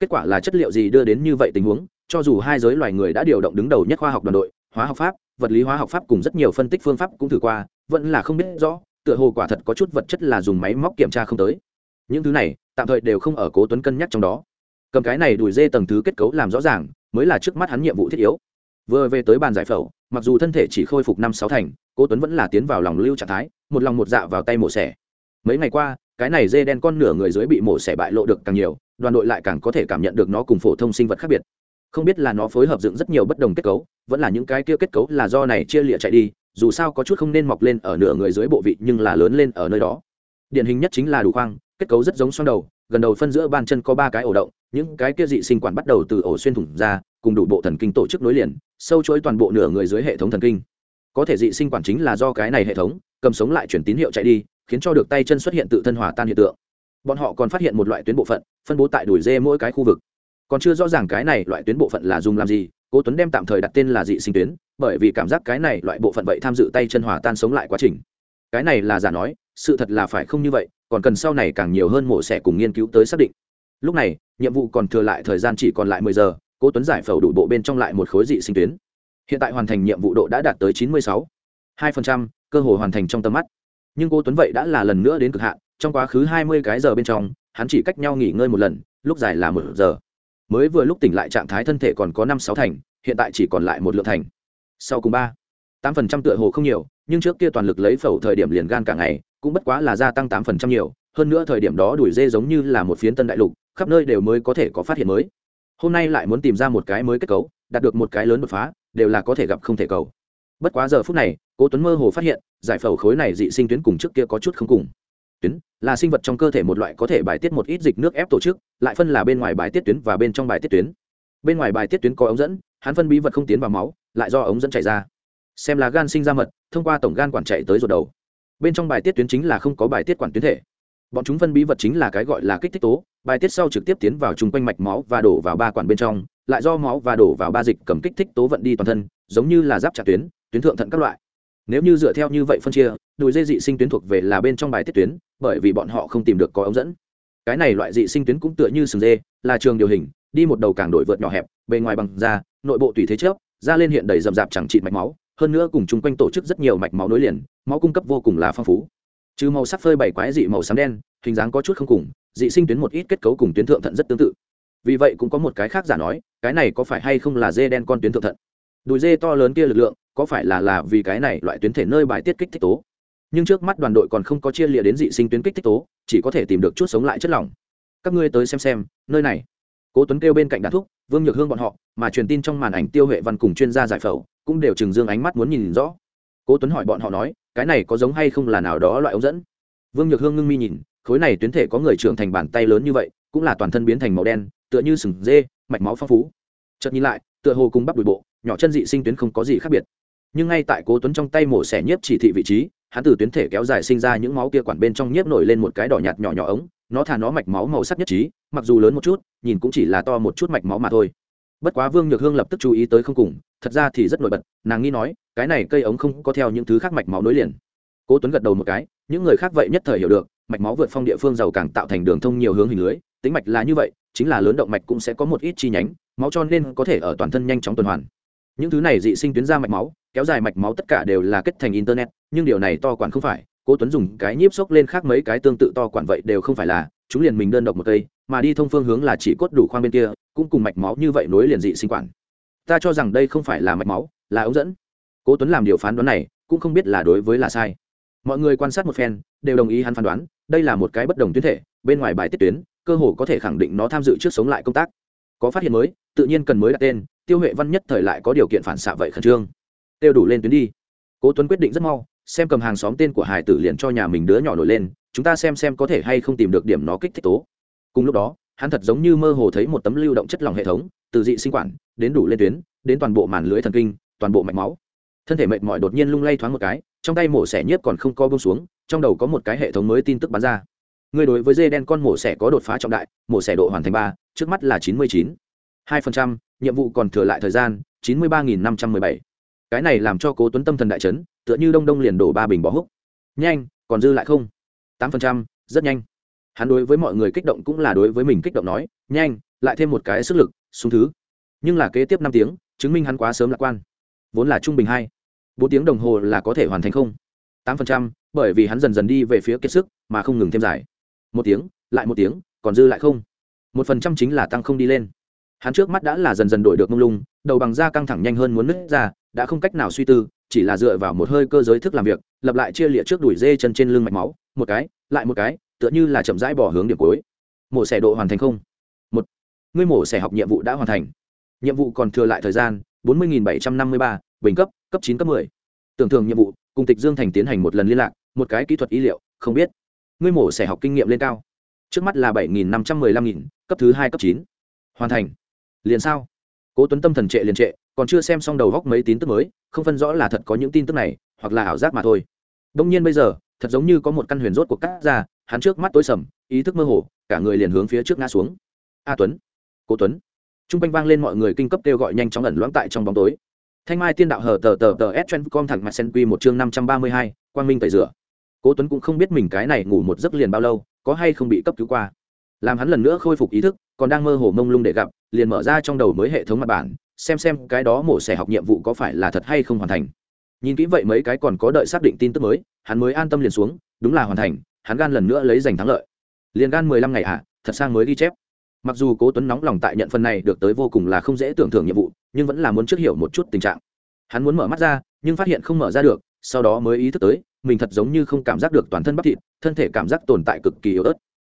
Kết quả là chất liệu gì đưa đến như vậy tình huống, cho dù hai giới loài người đã điều động đứng đầu nhất khoa học đoàn đội, hóa học pháp, vật lý hóa học pháp cùng rất nhiều phân tích phương pháp cũng thử qua, vẫn là không biết rõ, tựa hồ quả thật có chút vật chất là dùng máy móc kiểm tra không tới. Những thứ này, tạm thời đều không ở cố tuấn cân nhắc trong đó. Cầm cái này đùi dê tầng thứ kết cấu làm rõ ràng, mới là trước mắt hắn nhiệm vụ thiết yếu. Vừa về tới bàn giải phẫu, mặc dù thân thể chỉ khôi phục năm sáu thành cố tuấn vẫn là tiến vào lòng lưu trạng thái, một lòng một dạ vào tay mổ xẻ. Mấy ngày qua, cái này dê đen con nửa người dưới bị mổ xẻ bại lộ được càng nhiều, đoàn đội lại càng có thể cảm nhận được nó cùng phổ thông sinh vật khác biệt. Không biết là nó phối hợp dựng rất nhiều bất đồng kết cấu, vẫn là những cái kia kết cấu là do này chia lịa chạy đi, dù sao có chút không nên mọc lên ở nửa người dưới bộ vị nhưng là lớn lên ở nơi đó. Điển hình nhất chính là đủ khoang, kết cấu rất giống xoang đầu, gần đầu phân giữa bàn chân có ba cái ổ động, những cái kia dị sinh quản bắt đầu từ ổ xuyên thủng ra, cùng đủ bộ thần kinh tổ chức nối liền, sâu chối toàn bộ nửa người dưới hệ thống thần kinh có thể dị sinh quản chính là do cái này hệ thống, cầm sống lại chuyển tín hiệu chạy đi, khiến cho được tay chân xuất hiện tự thân hòa tan hiện tượng. Bọn họ còn phát hiện một loại tuyến bộ phận, phân bố tại đùi dê mỗi cái khu vực. Còn chưa rõ ràng cái này loại tuyến bộ phận là dùng làm gì, cố tuấn đem tạm thời đặt tên là dị sinh tuyến, bởi vì cảm giác cái này loại bộ phận vậy tham dự tay chân hòa tan sống lại quá trình. Cái này là giả nói, sự thật là phải không như vậy, còn cần sau này càng nhiều hơn mổ xẻ cùng nghiên cứu tới xác định. Lúc này, nhiệm vụ còn thừa lại thời gian chỉ còn lại mười giờ, cố tuấn giải phẫu đủ bộ bên trong lại một khối dị sinh tuyến hiện tại hoàn thành nhiệm vụ độ đã đạt tới chín mươi sáu hai phần trăm, cơ hội hoàn thành trong tầm mắt. Nhưng cô tuấn vậy đã là lần nữa đến cực hạn, trong quá khứ hai mươi cái giờ bên trong, hắn chỉ cách nhau nghỉ ngơi một lần, lúc dài là một giờ. Mới vừa lúc tỉnh lại trạng thái thân thể còn có năm sáu thành, hiện tại chỉ còn lại một lượng thành. Sau cùng ba, tám phần trăm tựa hồ không nhiều, nhưng trước kia toàn lực lấy phẫu thời điểm liền gan cả ngày, cũng bất quá là gia tăng tám phần trăm nhiều, hơn nữa thời điểm đó đuổi dê giống như là một phiến tân đại lục, khắp nơi đều mới có thể có phát hiện mới. Hôm nay lại muốn tìm ra một cái mới kết cấu, đạt được một cái lớn đột phá đều là có thể gặp không thể cầu. Bất quá giờ phút này, cố tuấn mơ hồ phát hiện, giải phẫu khối này dị sinh tuyến cùng trước kia có chút không cùng. Tuyến là sinh vật trong cơ thể một loại có thể bài tiết một ít dịch nước ép tổ chức, lại phân là bên ngoài bài tiết tuyến và bên trong bài tiết tuyến. Bên ngoài bài tiết tuyến có ống dẫn, hắn phân bí vật không tiến vào máu, lại do ống dẫn chảy ra. Xem là gan sinh ra mật, thông qua tổng gan quản chạy tới ruột đầu. Bên trong bài tiết tuyến chính là không có bài tiết quản tuyến thể. Bọn chúng phân bí vật chính là cái gọi là kích thích tố, bài tiết sau trực tiếp tiến vào chung quanh mạch máu và đổ vào ba quản bên trong lại do máu và đổ vào ba dịch cầm kích thích tố vận đi toàn thân, giống như là giáp trả tuyến tuyến thượng thận các loại. Nếu như dựa theo như vậy phân chia, đùi dây dị sinh tuyến thuộc về là bên trong bài tiết tuyến, bởi vì bọn họ không tìm được có ống dẫn. Cái này loại dị sinh tuyến cũng tựa như sừng dê, là trường điều hình, đi một đầu càng đổi vượt nhỏ hẹp, bề ngoài bằng da, nội bộ tùy thế chớp, da lên hiện đầy rậm rạp chẳng trị mạch máu, hơn nữa cùng chung quanh tổ chức rất nhiều mạch máu nối liền, máu cung cấp vô cùng là phong phú. Trừ màu sắc phơi bảy quái dị màu xám đen, hình dáng có chút không cùng, dị sinh tuyến một ít kết cấu cùng tuyến thượng thận rất tương tự vì vậy cũng có một cái khác giả nói, cái này có phải hay không là dê đen con tuyến thượng thận? Đùi dê to lớn kia lực lượng, có phải là là vì cái này loại tuyến thể nơi bài tiết kích thích tố? Nhưng trước mắt đoàn đội còn không có chia lịa đến dị sinh tuyến kích thích tố, chỉ có thể tìm được chút sống lại chất lỏng. Các ngươi tới xem xem, nơi này. Cố tuấn kêu bên cạnh đàn thúc, vương nhược hương bọn họ, mà truyền tin trong màn ảnh tiêu huệ văn cùng chuyên gia giải phẫu, cũng đều trừng dương ánh mắt muốn nhìn rõ. Cố tuấn hỏi bọn họ nói, cái này có giống hay không là nào đó loại ống dẫn? Vương nhược hương ngưng mi nhìn, khối này tuyến thể có người trưởng thành bàn tay lớn như vậy, cũng là toàn thân biến thành màu đen tựa như sừng dê, mạch máu phong phú. Chợt nhìn lại, tựa hồ cùng bắp đùi bộ, nhỏ chân dị sinh tuyến không có gì khác biệt. Nhưng ngay tại cố tuấn trong tay mổ xẻ nhiếp chỉ thị vị trí, hắn từ tuyến thể kéo dài sinh ra những máu kia quản bên trong nhiếp nổi lên một cái đỏ nhạt nhỏ nhỏ ống, nó thả nó mạch máu màu sắc nhất trí, mặc dù lớn một chút, nhìn cũng chỉ là to một chút mạch máu mà thôi. Bất quá vương nhược hương lập tức chú ý tới không cùng, thật ra thì rất nổi bật, nàng nghĩ nói, cái này cây ống không có theo những thứ khác mạch máu nối liền. Cố tuấn gật đầu một cái, những người khác vậy nhất thời hiểu được, mạch máu vượt phong địa phương giàu càng tạo thành đường thông nhiều hướng hình lưới, tính mạch là như vậy chính là lớn động mạch cũng sẽ có một ít chi nhánh, máu cho nên có thể ở toàn thân nhanh chóng tuần hoàn. Những thứ này dị sinh tuyến ra mạch máu, kéo dài mạch máu tất cả đều là kết thành internet, nhưng điều này to quản không phải, cố tuấn dùng cái nhíp xốc lên khác mấy cái tương tự to quản vậy đều không phải là, chúng liền mình đơn độc một cây, mà đi thông phương hướng là chỉ cốt đủ khoang bên kia, cũng cùng mạch máu như vậy nối liền dị sinh quản. Ta cho rằng đây không phải là mạch máu, là ống dẫn. Cố tuấn làm điều phán đoán này, cũng không biết là đối với là sai. Mọi người quan sát một phen, đều đồng ý hắn phán đoán, đây là một cái bất đồng tuyến thể, bên ngoài bài tiết tuyến cơ hồ có thể khẳng định nó tham dự trước sống lại công tác. Có phát hiện mới, tự nhiên cần mới đặt tên, tiêu huệ văn nhất thời lại có điều kiện phản xạ vậy khẩn trương. Tiêu đủ lên tuyến đi. Cố tuấn quyết định rất mau, xem cầm hàng xóm tên của hải tử liền cho nhà mình đứa nhỏ nổi lên, chúng ta xem xem có thể hay không tìm được điểm nó kích thích tố. Cùng lúc đó, hắn thật giống như mơ hồ thấy một tấm lưu động chất lỏng hệ thống, từ dị sinh quản, đến đủ lên tuyến, đến toàn bộ màn lưới thần kinh, toàn bộ mạch máu. Thân thể mệt mỏi đột nhiên lung lay thoáng một cái, trong tay mổ xẻ nhiếp còn không co bông xuống, trong đầu có một cái hệ thống mới tin tức bắn ra người đối với dê đen con mổ xẻ có đột phá trọng đại, mổ xẻ độ hoàn thành ba, trước mắt là chín mươi chín. hai phần trăm, nhiệm vụ còn thừa lại thời gian, chín mươi ba nghìn năm trăm mười bảy. Cái này làm cho cố tuấn tâm thần đại chấn, tựa như đông đông liền đổ ba bình bó húc. Nhanh, còn dư lại không? tám phần trăm, rất nhanh. Hắn đối với mọi người kích động cũng là đối với mình kích động nói, nhanh, lại thêm một cái sức lực, xuống thứ. Nhưng là kế tiếp năm tiếng, chứng minh hắn quá sớm lạc quan. Vốn là trung bình hai. Bốn tiếng đồng hồ là có thể hoàn thành không? tám phần trăm, bởi vì hắn dần dần đi về phía kiệt sức, mà không ngừng thêm giải một tiếng, lại một tiếng, còn dư lại không? Một phần trăm chính là tăng không đi lên. Hắn trước mắt đã là dần dần đổi được mông lung, đầu bằng da căng thẳng nhanh hơn muốn nứt ra, đã không cách nào suy tư, chỉ là dựa vào một hơi cơ giới thức làm việc lập lại chia lịa trước đuổi dê chân trên lưng mạch máu, một cái, lại một cái, tựa như là chậm rãi bỏ hướng điểm cuối. Mổ xẻ độ hoàn thành không? Một. Ngươi mổ xẻ học nhiệm vụ đã hoàn thành. Nhiệm vụ còn thừa lại thời gian, bốn mươi bảy trăm năm mươi ba, bình cấp cấp chín, cấp mười. Tưởng thưởng nhiệm vụ, cùng tịch dương thành tiến hành một lần liên lạc, một cái kỹ thuật y liệu, không biết ngươi mổ sẽ học kinh nghiệm lên cao. Trước mắt là bảy nghìn năm trăm mười lăm nghìn, cấp thứ hai, cấp chín. Hoàn thành. Liền sao? Cố tuấn tâm thần trệ liền trệ, còn chưa xem xong đầu góc mấy tin tức mới, không phân rõ là thật có những tin tức này, hoặc là ảo giác mà thôi. Đông nhiên bây giờ, thật giống như có một căn huyền rốt của cắt ra, hắn trước mắt tối sầm, ý thức mơ hồ, cả người liền hướng phía trước ngã xuống. A tuấn. Cố tuấn. T r u n g quanh vang lên mọi người kinh cấp kêu gọi nhanh chóng ẩn loãng tại trong bóng tối. Thanh mai tiên đạo hờ tờ tờ tờ s chen com thẳng mặt sen quy một chương năm trăm ba mươi hai, quang minh tẩy rửa cố tuấn cũng không biết mình cái này ngủ một giấc liền bao lâu có hay không bị cấp cứu qua. Làm hắn lần nữa khôi phục ý thức còn đang mơ hồ mông lung để gặp liền mở ra trong đầu mới hệ thống mặt bản xem xem cái đó mổ xẻ học nhiệm vụ có phải là thật hay không hoàn thành. Nhìn kỹ vậy mấy cái còn có đợi xác định tin tức mới hắn mới an tâm liền xuống đúng là hoàn thành hắn gan lần nữa lấy giành thắng lợi. Liền gan mười lăm ngày ạ à, thật sang mới ghi chép. Mặc dù cố tuấn nóng lòng tại nhận phần này được tới vô cùng là không dễ tưởng tượng nhiệm vụ nhưng vẫn là muốn trước hiểu một chút tình trạng. Hắn muốn mở mắt ra nhưng phát hiện không mở ra được sau đó mới ý thức tới, mình thật giống như không cảm giác được toàn thân bắp thịt, thân thể cảm giác tồn tại cực kỳ yếu ớt.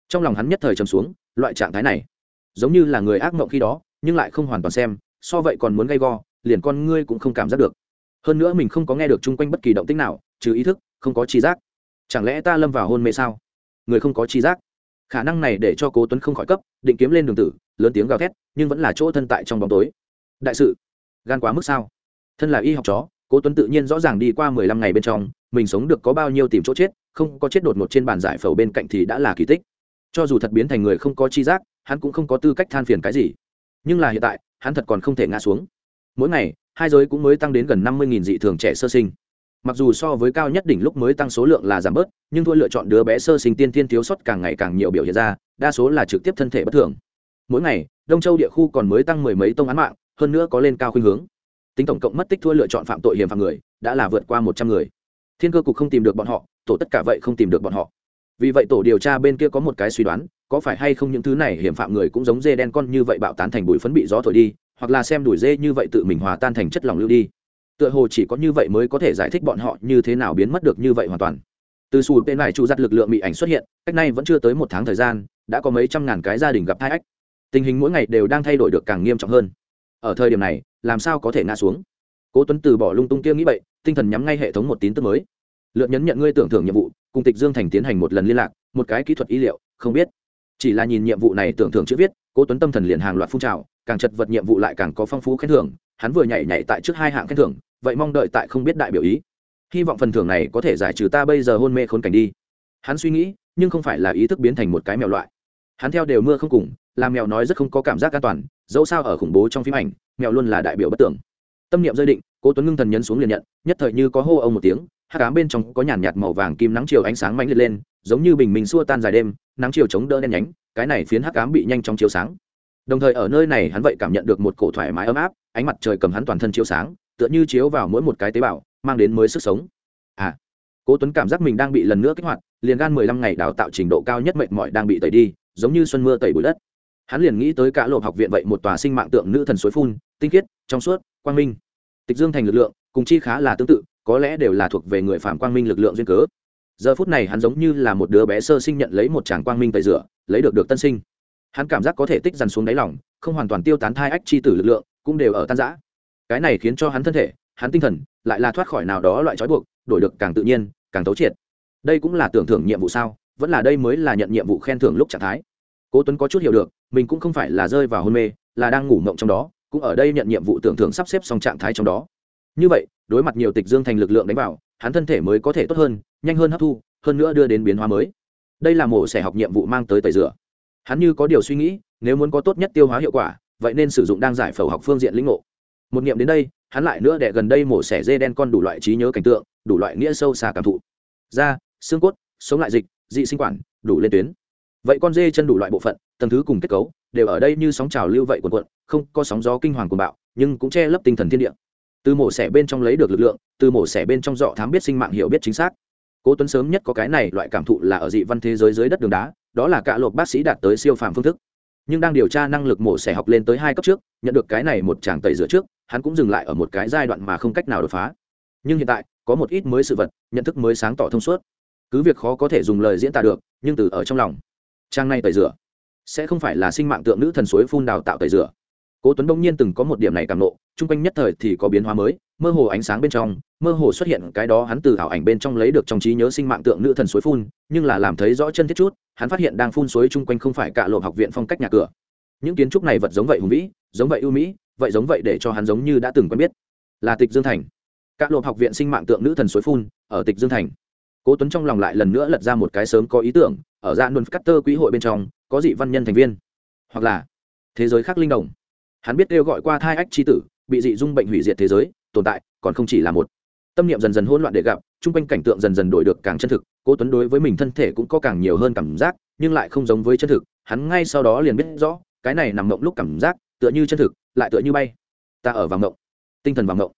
Trong lòng hắn nhất thời trầm xuống, loại trạng thái này, giống như là người ác mộng khi đó, nhưng lại không hoàn toàn xem, so vậy còn muốn gay go, liền con ngươi cũng không cảm giác được. Hơn nữa mình không có nghe được chung quanh bất kỳ động tĩnh nào, trừ ý thức, không có tri giác. Chẳng lẽ ta lâm vào hôn mê sao? Người không có tri giác. Khả năng này để cho cố tuấn không khỏi cấp, định kiếm lên đường tử, lớn tiếng gào thét, nhưng vẫn là chỗ thân tại trong bóng tối. Đại sự, gan quá mức sao? Thân là y học chó cố tuấn tự nhiên rõ ràng đi qua mười lăm ngày bên trong, mình sống được có bao nhiêu tìm chỗ chết, không có chết đột ngột trên bàn giải phẫu bên cạnh thì đã là kỳ tích. Cho dù thật biến thành người không có chi giác, hắn cũng không có tư cách than phiền cái gì. Nhưng là hiện tại, hắn thật còn không thể ngã xuống. Mỗi ngày, hai giới cũng mới tăng đến gần năm mươi dị thường trẻ sơ sinh. Mặc dù so với cao nhất đỉnh lúc mới tăng số lượng là giảm bớt, nhưng thua lựa chọn đứa bé sơ sinh tiên tiên thiếu sót càng ngày càng nhiều biểu hiện ra, đa số là trực tiếp thân thể bất thường. Mỗi ngày, đông châu địa khu còn mới tăng mười mấy tông án mạng, hơn nữa có lên cao khuynh hướng tính tổng cộng mất tích thua lựa chọn phạm tội hiểm phạm người, đã là vượt qua một trăm người. Thiên cơ cục không tìm được bọn họ, tổ tất cả vậy không tìm được bọn họ. Vì vậy tổ điều tra bên kia có một cái suy đoán, có phải hay không những thứ này hiểm phạm người cũng giống dê đen con như vậy bạo tán thành bụi phấn bị gió thổi đi, hoặc là xem đuổi dê như vậy tự mình hòa tan thành chất lỏng lưu đi. Tựa hồ chỉ có như vậy mới có thể giải thích bọn họ như thế nào biến mất được như vậy hoàn toàn. Từ xù bên này trụ giặt lực lượng bị ảnh xuất hiện, cách nay vẫn chưa tới một tháng thời gian, đã có mấy trăm ngàn cái gia đình gặp hai ách. Tình hình mỗi ngày đều đang thay đổi được càng nghiêm trọng hơn. Ở thời điểm này làm sao có thể ngã xuống? Cố tuấn từ bỏ lung tung kia nghĩ vậy tinh thần nhắm ngay hệ thống một tín tức mới. Lượt nhấn nhận ngươi tưởng thưởng nhiệm vụ, cùng tịch dương thành tiến hành một lần liên lạc, một cái kỹ thuật ý liệu, không biết. Chỉ là nhìn nhiệm vụ này tưởng thưởng chữ viết, cố tuấn tâm thần liền hàng loạt phun trào, càng chật vật nhiệm vụ lại càng có phong phú khen thưởng, hắn vừa nhảy nhảy tại trước hai hạng khen thưởng, vậy mong đợi tại không biết đại biểu ý. Hy vọng phần thưởng này có thể giải trừ ta bây giờ hôn mê khốn cảnh đi. Hắn suy nghĩ, nhưng không phải là ý thức biến thành một cái mèo loại. Hắn theo đều mưa không cùng, làm mèo nói rất không có cảm giác an toàn, dẫu sao ở khủng bố trong phim ảnh mèo luôn là đại biểu bất tưởng. Tâm niệm rơi định, cố tuấn ngưng thần nhấn xuống liền nhận, nhất thời như có hô ông một tiếng hát cám bên trong có nhàn nhạt màu vàng kim nắng chiều ánh sáng mạnh liệt lên, giống như bình minh xua tan dài đêm, nắng chiều chống đỡ đen nhánh, cái này phiến hắc ám bị nhanh trong chiếu sáng. Đồng thời ở nơi này hắn vậy cảm nhận được một cổ thoải mái ấm áp, ánh mặt trời cầm hắn toàn thân chiếu sáng, tựa như chiếu vào mỗi một cái tế bào, mang đến mới sức sống. À cố tuấn cảm giác mình đang bị lần nữa kích hoạt, liền gan mười lăm ngày đào tạo trình độ cao nhất mệt mỏi đang bị tẩy đi, giống như xuân mưa tẩy bụi đất. Hắn liền nghĩ tới cả lộ học viện vậy một tòa sinh mạng tượng nữ thần suối phun tinh khiết, trong suốt, quang minh. Tịch dương thành lực lượng, cùng chi khá là tương tự, có lẽ đều là thuộc về người phạm quang minh lực lượng duyên cớ. Giờ phút này hắn giống như là một đứa bé sơ sinh nhận lấy một tràng quang minh tẩy rửa, lấy được được tân sinh. Hắn cảm giác có thể tích dằn xuống đáy lòng, không hoàn toàn tiêu tán thai ách chi tử lực lượng, cũng đều ở tan giã cái này khiến cho hắn thân thể, hắn tinh thần, lại là thoát khỏi nào đó loại trói buộc, đổi được càng tự nhiên, càng tấu triệt. Đây cũng là tưởng thưởng nhiệm vụ sao, vẫn là đây mới là nhận nhiệm vụ khen thưởng lúc trạng thái. Cố tuấn có chút hiểu được, mình cũng không phải là rơi vào hôn mê, là đang ngủ mộng trong đó cũng ở đây nhận nhiệm vụ tưởng thưởng sắp xếp xong trạng thái trong đó. Như vậy, đối mặt nhiều tịch dương thành lực lượng đánh vào, hắn thân thể mới có thể tốt hơn, nhanh hơn hấp thu, hơn nữa đưa đến biến hóa mới. Đây là mổ xẻ học nhiệm vụ mang tới tẩy rửa. Hắn như có điều suy nghĩ, nếu muốn có tốt nhất tiêu hóa hiệu quả, vậy nên sử dụng đang giải phẫu học phương diện lĩnh ngộ. Một nghiệm đến đây, hắn lại nữa để gần đây mổ xẻ dê đen con đủ loại trí nhớ cảnh tượng, đủ loại nghĩa sâu xa cảm thụ. Da, xương cốt, sống lại dịch, dị sinh quản, đủ lên tuyến. Vậy con dê chân đủ loại bộ phận, tầng thứ cùng kết cấu đều ở đây như sóng trào lưu vậy cuộn quận không có sóng gió kinh hoàng cuồng bạo, nhưng cũng che lấp tinh thần thiên địa. Từ mổ xẻ bên trong lấy được lực lượng, từ mổ xẻ bên trong dọ thám biết sinh mạng hiểu biết chính xác. Cố tuấn sớm nhất có cái này loại cảm thụ là ở dị văn thế giới dưới đất đường đá, đó là cả lộp bác sĩ đạt tới siêu phàm phương thức. Nhưng đang điều tra năng lực mổ xẻ học lên tới hai cấp trước, nhận được cái này một tràng tẩy rửa trước, hắn cũng dừng lại ở một cái giai đoạn mà không cách nào đột phá. Nhưng hiện tại, có một ít mới sự vật, nhận thức mới sáng tỏ thông suốt. Cứ việc khó có thể dùng lời diễn tả được, nhưng từ ở trong lòng. Trang này tẩy rửa sẽ không phải là sinh mạng tượng nữ thần suối phun đào tạo tẩy rửa. Cố tuấn đông nhiên từng có một điểm này cảm nộ, chung quanh nhất thời thì có biến hóa mới, mơ hồ ánh sáng bên trong, mơ hồ xuất hiện cái đó hắn từ ảo ảnh bên trong lấy được trong trí nhớ sinh mạng tượng nữ thần suối phun, nhưng là làm thấy rõ chân thiết chút, hắn phát hiện đang phun suối chung quanh không phải cả lộp học viện phong cách nhà cửa. Những kiến trúc này vật giống vậy hùng vĩ, giống vậy ưu mỹ, vậy giống vậy để cho hắn giống như đã từng quen biết. Là tịch dương thành. Các lộp học viện sinh mạng tượng nữ thần suối phun, ở tịch dương thành. Cố tuấn trong lòng lại lần nữa lật ra một cái sớm có ý tưởng ở dạng nôn cắt tơ quỹ hội bên trong, có dị văn nhân thành viên. Hoặc là, thế giới khác linh đồng. Hắn biết kêu gọi qua thai ách tri tử, bị dị dung bệnh hủy diệt thế giới, tồn tại, còn không chỉ là một. Tâm niệm dần dần hỗn loạn để gặp t r u n g quanh cảnh tượng dần dần đổi được càng chân thực, cố tuấn đối với mình thân thể cũng có càng nhiều hơn cảm giác, nhưng lại không giống với chân thực. Hắn ngay sau đó liền biết rõ, cái này nằm mộng lúc cảm giác, tựa như chân thực, lại tựa như bay. Ta ở vào mộng. Tinh thần vào mộng.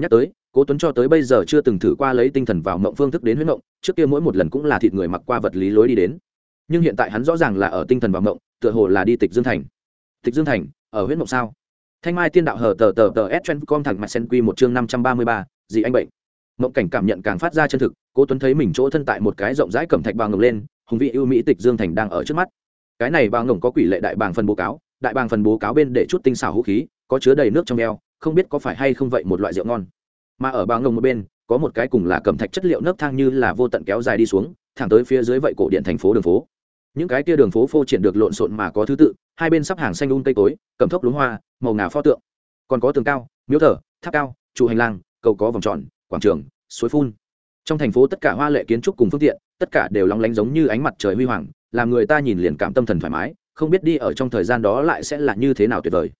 Nhắc tới, cố tuấn cho tới bây giờ chưa từng thử qua lấy tinh thần vào mộng phương thức đến huyết mộng, trước kia mỗi một lần cũng là thịt người mặc qua vật lý lối đi đến nhưng hiện tại hắn rõ ràng là ở tinh thần vào mộng, tựa hồ là đi tịch dương thành. Tịch dương thành, ở huyết mộng sao? Thanh mai tiên đạo hở tờ tờ tờ s trend com thẳng mạch sen quy một chương năm trăm ba mươi ba, gì anh bệnh? Mộng cảnh cảm nhận càng phát ra chân thực, cố tuấn thấy mình chỗ thân tại một cái rộng rãi cẩm thạch bàng ngồng lên, hùng vị ưu mỹ tịch dương thành đang ở trước mắt. Cái này bàng ngồng có quỷ lệ đại bàng phần bố cáo, đại bàng phần bố cáo bên để chút tinh xảo vũ khí, có chứa đầy nước trong eo, không biết có phải hay không vậy một loại rượu ngon. Mà ở bàng ngồng một bên, có một cái cùng là cẩm thạch chất liệu nấc thang như là vô tận kéo dài đi xuống, thẳng tới phía dưới vậy cổ điện thành phố đường phố những cái kia đường phố phô triển được lộn xộn mà có thứ tự, hai bên sắp hàng xanh un cây cối, cầm thốc lúng hoa, màu ngà pho tượng. Còn có tường cao, miếu thờ, tháp cao, trụ hành lang, cầu có vòng tròn, quảng trường, suối phun. Trong thành phố tất cả hoa lệ kiến trúc cùng phương tiện, tất cả đều lóng lánh giống như ánh mặt trời huy hoàng, làm người ta nhìn liền cảm tâm thần thoải mái, không biết đi ở trong thời gian đó lại sẽ là như thế nào tuyệt vời.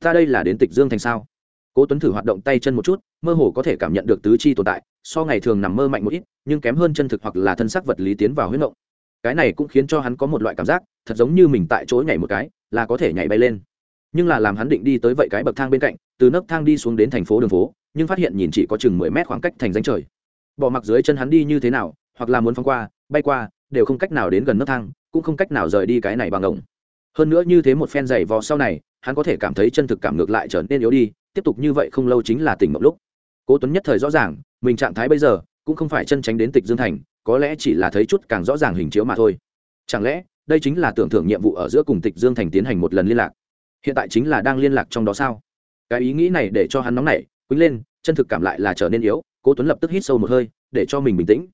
Ta đây là đến tịch dương thành sao? Cố tuấn thử hoạt động tay chân một chút, mơ hồ có thể cảm nhận được tứ chi tồn tại, so ngày thường nằm mơ mạnh một ít, nhưng kém hơn chân thực hoặc là thân xác vật lý tiến vào huyết động cái này cũng khiến cho hắn có một loại cảm giác, thật giống như mình tại chỗ nhảy một cái, là có thể nhảy bay lên. Nhưng là làm hắn định đi tới vậy cái bậc thang bên cạnh, từ nấc thang đi xuống đến thành phố đường phố, nhưng phát hiện nhìn chỉ có chừng mười mét khoảng cách thành danh trời. Bỏ mặc dưới chân hắn đi như thế nào, hoặc là muốn phóng qua, bay qua, đều không cách nào đến gần nấc thang, cũng không cách nào rời đi cái này bằng ổng hơn nữa như thế một phen giày vò sau này, hắn có thể cảm thấy chân thực cảm ngược lại trở nên yếu đi, tiếp tục như vậy không lâu chính là tỉnh mộng lúc. Cố tuấn nhất thời rõ ràng, mình trạng thái bây giờ, cũng không phải chân tránh đến tịch dương thành có lẽ chỉ là thấy chút càng rõ ràng hình chiếu mà thôi. Chẳng lẽ, đây chính là tưởng thưởng nhiệm vụ ở giữa cùng tịch dương thành tiến hành một lần liên lạc? Hiện tại chính là đang liên lạc trong đó sao? Cái ý nghĩ này để cho hắn nóng nảy, quýnh lên, chân thực cảm lại là trở nên yếu, cố tuấn lập tức hít sâu một hơi, để cho mình bình tĩnh.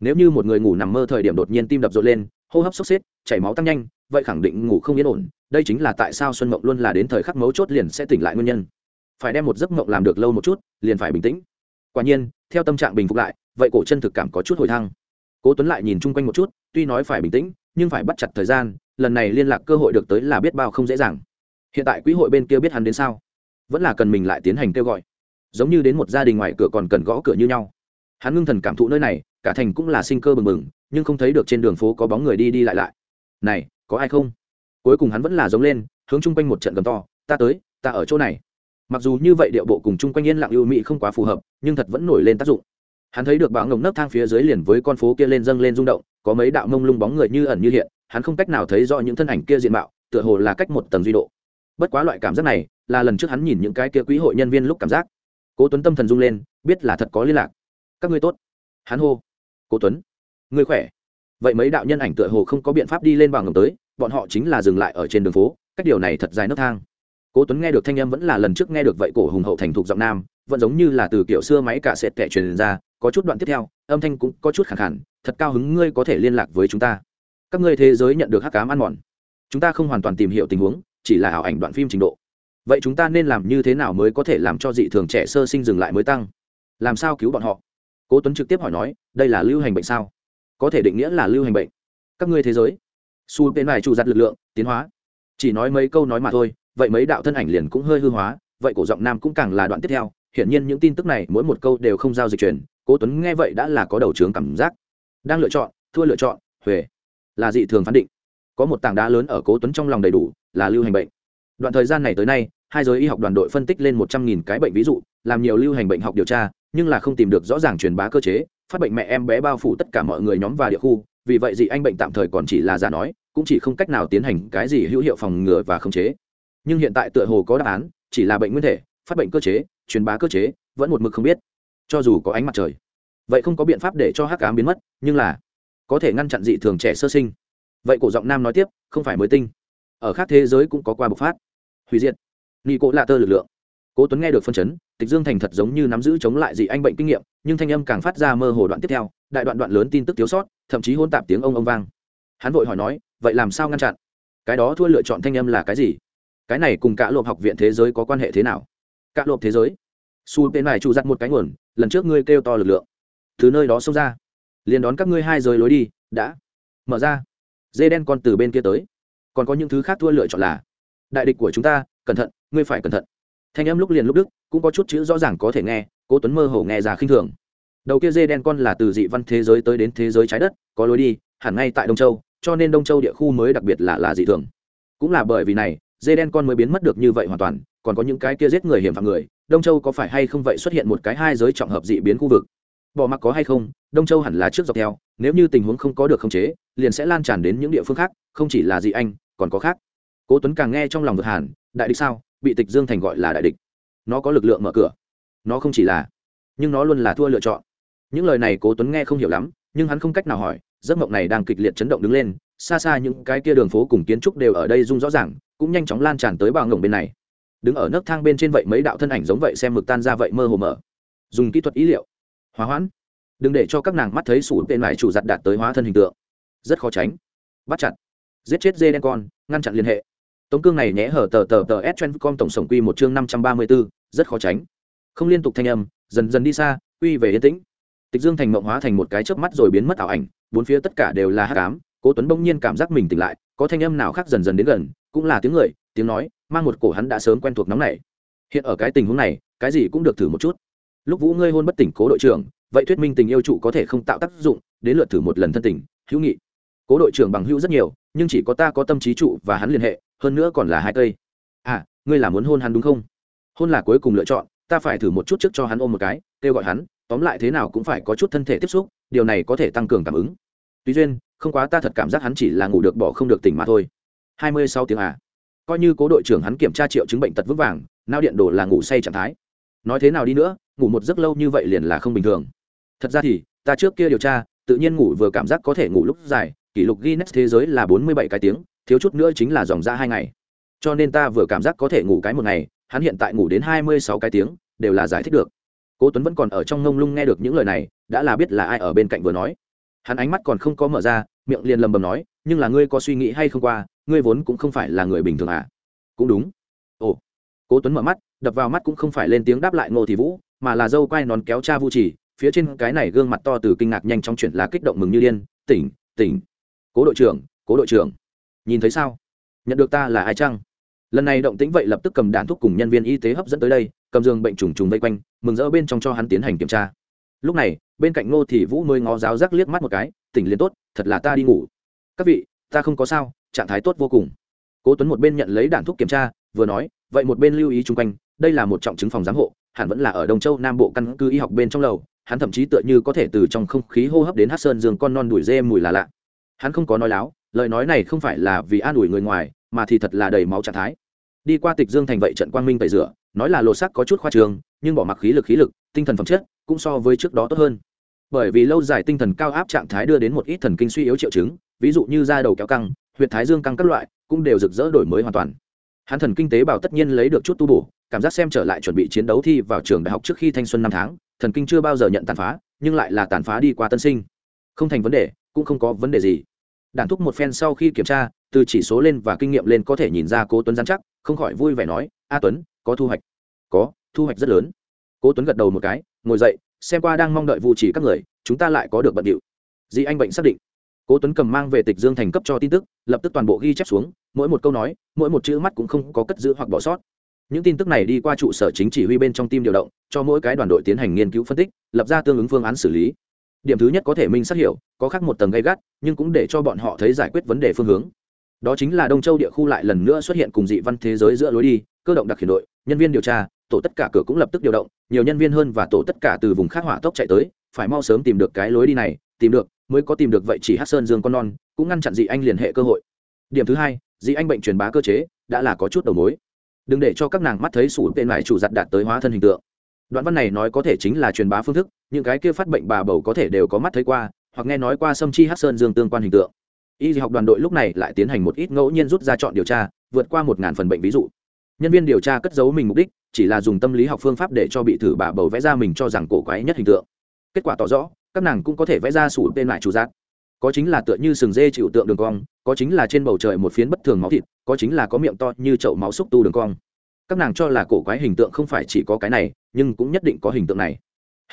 Nếu như một người ngủ nằm mơ thời điểm đột nhiên tim đập rộn lên, hô hấp sốc xếp, chảy máu tăng nhanh, vậy khẳng định ngủ không yên ổn. Đây chính là tại sao xuân mộng luôn là đến thời khắc mấu chốt liền sẽ tỉnh lại nguyên nhân. Phải đem một giấc mộng làm được lâu một chút, liền phải bình tĩnh. Quả nhiên, theo tâm trạng bình phục lại, vậy cổ chân thực cảm có chút hồi thăng cố tuấn lại nhìn chung quanh một chút, tuy nói phải bình tĩnh, nhưng phải bắt chặt thời gian, lần này liên lạc cơ hội được tới là biết bao không dễ dàng. Hiện tại quỹ hội bên kia biết hắn đến sao? Vẫn là cần mình lại tiến hành kêu gọi. Giống như đến một gia đình ngoài cửa còn cần gõ cửa như nhau. Hắn ngưng thần cảm thụ nơi này, cả thành cũng là sinh cơ bừng bừng, nhưng không thấy được trên đường phố có bóng người đi đi lại lại. Này, có ai không? Cuối cùng hắn vẫn là giống lên, hướng chung quanh một trận gầm to, ta tới, ta ở chỗ này. Mặc dù như vậy điệu bộ cùng chung quanh yên lặng ưu mỹ không quá phù hợp, nhưng thật vẫn nổi lên tác dụng hắn thấy được bão ngồng nấc thang phía dưới liền với con phố kia lên dâng lên rung động, có mấy đạo mông lung bóng người như ẩn như hiện, hắn không cách nào thấy rõ những thân ảnh kia diện mạo, tựa hồ là cách một tầng duy độ. Bất quá loại cảm giác này, là lần trước hắn nhìn những cái kia quý hội nhân viên lúc cảm giác. Cố tuấn tâm thần rung lên, biết là thật có liên lạc. Các ngươi tốt. Hắn hô. Cố tuấn. Ngươi khỏe. Vậy mấy đạo nhân ảnh tựa hồ không có biện pháp đi lên bằng ngầm tới, bọn họ chính là dừng lại ở trên đường phố, cách điều này thật dài nấc thang. Cố tuấn nghe được thanh âm vẫn là lần trước nghe được vậy cổ hùng hậu thành thục giọng nam, vẫn giống như là từ kiểu xưa máy cả sệt kẻ truyền ra có chút đoạn tiếp theo, âm thanh cũng có chút khẳng khẳng thật cao hứng ngươi có thể liên lạc với chúng ta. Các ngươi thế giới nhận được hắc cám ăn mòn. Chúng ta không hoàn toàn tìm hiểu tình huống, chỉ là ảo ảnh đoạn phim trình độ. Vậy chúng ta nên làm như thế nào mới có thể làm cho dị thường trẻ sơ sinh dừng lại mới tăng? Làm sao cứu bọn họ? Cố tuấn trực tiếp hỏi nói, đây là lưu hành bệnh sao? Có thể định nghĩa là lưu hành bệnh. Các ngươi thế giới. Su bên này chủ giặt lực lượng, tiến hóa. Chỉ nói mấy câu nói mà thôi, vậy mấy đạo thân ảnh liền cũng hơi hư hóa, vậy cổ giọng nam cũng càng là đoạn tiếp theo. Hiển nhiên những tin tức này mỗi một câu đều không giao dịch truyền cố tuấn nghe vậy đã là có đầu trướng cảm giác. Đang lựa chọn, thua lựa chọn, huề. Là dị thường phán định. Có một tảng đá lớn ở cố tuấn trong lòng đầy đủ, là lưu hành bệnh. Đoạn thời gian này tới nay, hai giới y học đoàn đội phân tích lên một trăm nghìn cái bệnh ví dụ, làm nhiều lưu hành bệnh học điều tra, nhưng là không tìm được rõ ràng truyền bá cơ chế, phát bệnh mẹ em bé bao phủ tất cả mọi người nhóm và địa khu, vì vậy dị anh bệnh tạm thời còn chỉ là giả nói, cũng chỉ không cách nào tiến hành cái gì hữu hiệu phòng ngừa và khống chế. Nhưng hiện tại tựa hồ có đáp án, chỉ là bệnh nguyên thể, phát bệnh cơ chế, truyền bá cơ chế, vẫn một mực không biết cho dù có ánh mặt trời. Vậy không có biện pháp để cho hắc ám biến mất, nhưng là có thể ngăn chặn dị thường trẻ sơ sinh. Vậy cổ giọng nam nói tiếp, không phải mới tinh. Ở khác thế giới cũng có qua bộc phát. Hủy diệt. Nghi cỗ lạ tơ lực lượng. Cố tuấn nghe được phân chấn, tịch dương thành thật giống như nắm giữ chống lại dị anh bệnh kinh nghiệm, nhưng thanh âm càng phát ra mơ hồ đoạn tiếp theo, đại đoạn đoạn lớn tin tức thiếu sót, thậm chí hôn tạp tiếng ông ông vang. Hắn vội hỏi nói, vậy làm sao ngăn chặn? Cái đó thua lựa chọn thanh âm là cái gì? Cái này cùng cả lộp học viện thế giới có quan hệ thế nào? Cả lộp thế giới su bên này trụ giặt một cái nguồn, lần trước ngươi kêu to lực lượng. Từ nơi đó xông ra. Liền đón các ngươi hai rời lối đi, đã. Mở ra. Dê đen con từ bên kia tới. Còn có những thứ khác thua lựa chọn là, đại địch của chúng ta, cẩn thận, ngươi phải cẩn thận. Thanh âm lúc liền lúc đức, cũng có chút chữ rõ ràng có thể nghe, cố tuấn mơ hồ nghe ra khinh thường. Đầu kia dê đen con là từ dị văn thế giới tới đến thế giới trái đất, có lối đi, hẳn ngay tại đông châu, cho nên đông châu địa khu mới đặc biệt là là dị thường. Cũng là bởi vì này, dê đen con mới biến mất được như vậy hoàn toàn còn có những cái kia giết người hiểm phạm người, đông châu có phải hay không vậy xuất hiện một cái hai giới trọng hợp dị biến khu vực? Bỏ mặc có hay không, đông châu hẳn là trước dọc theo, nếu như tình huống không có được khống chế, liền sẽ lan tràn đến những địa phương khác, không chỉ là dị anh, còn có khác. Cố tuấn càng nghe trong lòng vực hàn, đại địch sao? Bị tịch dương thành gọi là đại địch. Nó có lực lượng mở cửa. Nó không chỉ là, nhưng nó luôn là thua lựa chọn. Những lời này cố tuấn nghe không hiểu lắm, nhưng hắn không cách nào hỏi, giấc mộng này đang kịch liệt chấn động đứng lên, xa xa những cái kia đường phố cùng kiến trúc đều ở đây rung rõ ràng, cũng nhanh chóng lan tràn tới bao ngộng bên này đứng ở nấc thang bên trên vậy mấy đạo thân ảnh giống vậy xem mực tan ra vậy mơ hồ mở. Dùng kỹ thuật ý liệu. Hóa hoãn. Đừng để cho các nàng mắt thấy sủ tên lại chủ giặt đạt tới hóa thân hình tượng. Rất khó tránh. Bắt chặt. Giết chết dê đen con, ngăn chặn liên hệ. Tống cương này nhé hở tờ tờ tờ s chen com tổng sổng quy một chương năm trăm ba mươi bốn rất khó tránh. Không liên tục thanh âm, dần dần đi xa, quy về yên tĩnh. Tịch dương thành mộng hóa thành một cái chớp mắt rồi biến mất ảo ảnh, bốn phía tất cả đều là hát cám cố tuấn bỗng nhiên cảm giác mình tỉnh lại, có thanh âm nào khác dần dần đến gần, cũng là tiếng người tiếng nói, mang một cổ hắn đã sớm quen thuộc nóng này hiện ở cái tình huống này, cái gì cũng được thử một chút. Lúc vũ ngươi hôn bất tỉnh cố đội trưởng, vậy thuyết minh tình yêu trụ có thể không tạo tác dụng, đến lượt thử một lần thân tình, hữu nghị. Cố đội trưởng bằng hữu rất nhiều, nhưng chỉ có ta có tâm trí trụ và hắn liên hệ, hơn nữa còn là hai cây. À ngươi là muốn hôn hắn đúng không? Hôn là cuối cùng lựa chọn, ta phải thử một chút trước cho hắn ôm một cái, kêu gọi hắn, tóm lại thế nào cũng phải có chút thân thể tiếp xúc, điều này có thể tăng cường cảm ứng. Tuy duyên, không quá ta thật cảm giác hắn chỉ là ngủ được bỏ không được tỉnh mà thôi. Hai mươi sáu tiếng à coi như cố đội trưởng hắn kiểm tra triệu chứng bệnh tật vững vàng, nao điện đồ là ngủ say trạng thái. Nói thế nào đi nữa, ngủ một giấc lâu như vậy liền là không bình thường. Thật ra thì, ta trước kia điều tra, tự nhiên ngủ vừa cảm giác có thể ngủ lúc dài, kỷ lục guinness thế giới là bốn mươi bảy cái tiếng, thiếu chút nữa chính là dòng ra hai ngày. Cho nên ta vừa cảm giác có thể ngủ cái một ngày, hắn hiện tại ngủ đến hai mươi sáu cái tiếng, đều là giải thích được. Cố tuấn vẫn còn ở trong ngông lung nghe được những lời này, đã là biết là ai ở bên cạnh vừa nói. Hắn ánh mắt còn không có mở ra, miệng liền lầm bầm nói nhưng là ngươi có suy nghĩ hay không qua, ngươi vốn cũng không phải là người bình thường à? Cũng đúng. Ồ. Cố tuấn mở mắt, đập vào mắt cũng không phải lên tiếng đáp lại ngô thị vũ, mà là dâu quay nón kéo cha vu chỉ, phía trên cái này gương mặt to từ kinh ngạc nhanh chóng chuyển là kích động mừng như điên, tỉnh tỉnh. Cố đội trưởng, cố đội trưởng. Nhìn thấy sao? Nhận được ta là ai chăng? Lần này động tĩnh vậy lập tức cầm đạn thuốc cùng nhân viên y tế hấp dẫn tới đây, cầm giường bệnh trùng trùng vây quanh, mừng rỡ bên trong cho hắn tiến hành kiểm tra. Lúc này, bên cạnh ngô Thị vũ nuôi ngó giáo giác liếc mắt một cái, tỉnh liền tốt, thật là ta đi ngủ các vị, ta không có sao, trạng thái tốt vô cùng. Cố tuấn một bên nhận lấy đạn thuốc kiểm tra, vừa nói, vậy một bên lưu ý chung quanh, đây là một trọng chứng phòng giám hộ, hẳn vẫn là ở đông châu nam bộ căn cứ y học bên trong lầu, hắn thậm chí tựa như có thể từ trong không khí hô hấp đến hát sơn giường con non đuổi dê mùi là lạ. Hắn không có nói láo, lời nói này không phải là vì an ủi người ngoài, mà thì thật là đầy máu trạng thái. Đi qua tịch dương thành vậy trận quang minh tẩy rửa, nói là lột sắc có chút khoa trường nhưng bỏ mặc khí lực khí lực, tinh thần phẩm chất cũng so với trước đó tốt hơn. Bởi vì lâu dài tinh thần cao áp trạng thái đưa đến một ít thần kinh suy yếu triệu chứng ví dụ như da đầu kéo căng, huyệt thái dương căng các loại, cũng đều rực rỡ đổi mới hoàn toàn. Hắn thần kinh tế bào tất nhiên lấy được chút tu bổ, cảm giác xem trở lại chuẩn bị chiến đấu thi vào trường đại học trước khi thanh xuân năm tháng, thần kinh chưa bao giờ nhận tàn phá, nhưng lại là tàn phá đi qua tân sinh. Không thành vấn đề, cũng không có vấn đề gì. Đản thúc một phen sau khi kiểm tra, từ chỉ số lên và kinh nghiệm lên có thể nhìn ra cố tuấn giám chắc, không khỏi vui vẻ nói, a tuấn, có thu hoạch. Có, thu hoạch rất lớn. Cố tuấn gật đầu một cái, ngồi dậy, xem qua đang mong đợi vụ chỉ các người, chúng ta lại có được bận điệu. Di anh bệnh xác định cố tuấn cầm mang về tịch dương thành cấp cho tin tức, lập tức toàn bộ ghi chép xuống, mỗi một câu nói, mỗi một chữ mắt cũng không có cất giữ hoặc bỏ sót. Những tin tức này đi qua trụ sở chính chỉ huy bên trong tim điều động, cho mỗi cái đoàn đội tiến hành nghiên cứu phân tích, lập ra tương ứng phương án xử lý. Điểm thứ nhất có thể minh xác hiểu, có khác một tầng gây gắt, nhưng cũng để cho bọn họ thấy giải quyết vấn đề phương hướng. Đó chính là đông châu địa khu lại lần nữa xuất hiện cùng dị văn thế giới giữa lối đi, cơ động đặc khiển đội, nhân viên điều tra, tổ tất cả cửa cũng lập tức điều động, nhiều nhân viên hơn và tổ tất cả từ vùng khác hỏa tốc chạy tới, phải mau sớm tìm được cái lối đi này, tìm được mới có tìm được vậy chỉ hát sơn dương con non, cũng ngăn chặn dị anh liên hệ cơ hội. Điểm thứ hai, dị anh bệnh truyền bá cơ chế, đã là có chút đầu mối. Đừng để cho các nàng mắt thấy sủ tên lại chủ giặt đạt tới hóa thân hình tượng. Đoạn văn này nói có thể chính là truyền bá phương thức, những cái kia phát bệnh bà bầu có thể đều có mắt thấy qua, hoặc nghe nói qua sâm chi hát sơn dương tương quan hình tượng. Y học đoàn đội lúc này lại tiến hành một ít ngẫu nhiên rút ra chọn điều tra, vượt qua một ngàn phần bệnh ví dụ. Nhân viên điều tra cất giấu mình mục đích, chỉ là dùng tâm lý học phương pháp để cho bị thử bà bầu vẽ ra mình cho rằng cổ quái nhất hình tượng. Kết quả tỏ rõ các nàng cũng có thể vẽ ra sủ tên lại chủ giác. Có chính là tựa như sừng dê chịu tượng đường cong, có chính là trên bầu trời một phiến bất thường máu thịt, có chính là có miệng to như chậu máu xúc tu đường cong. Các nàng cho là cổ quái hình tượng không phải chỉ có cái này, nhưng cũng nhất định có hình tượng này.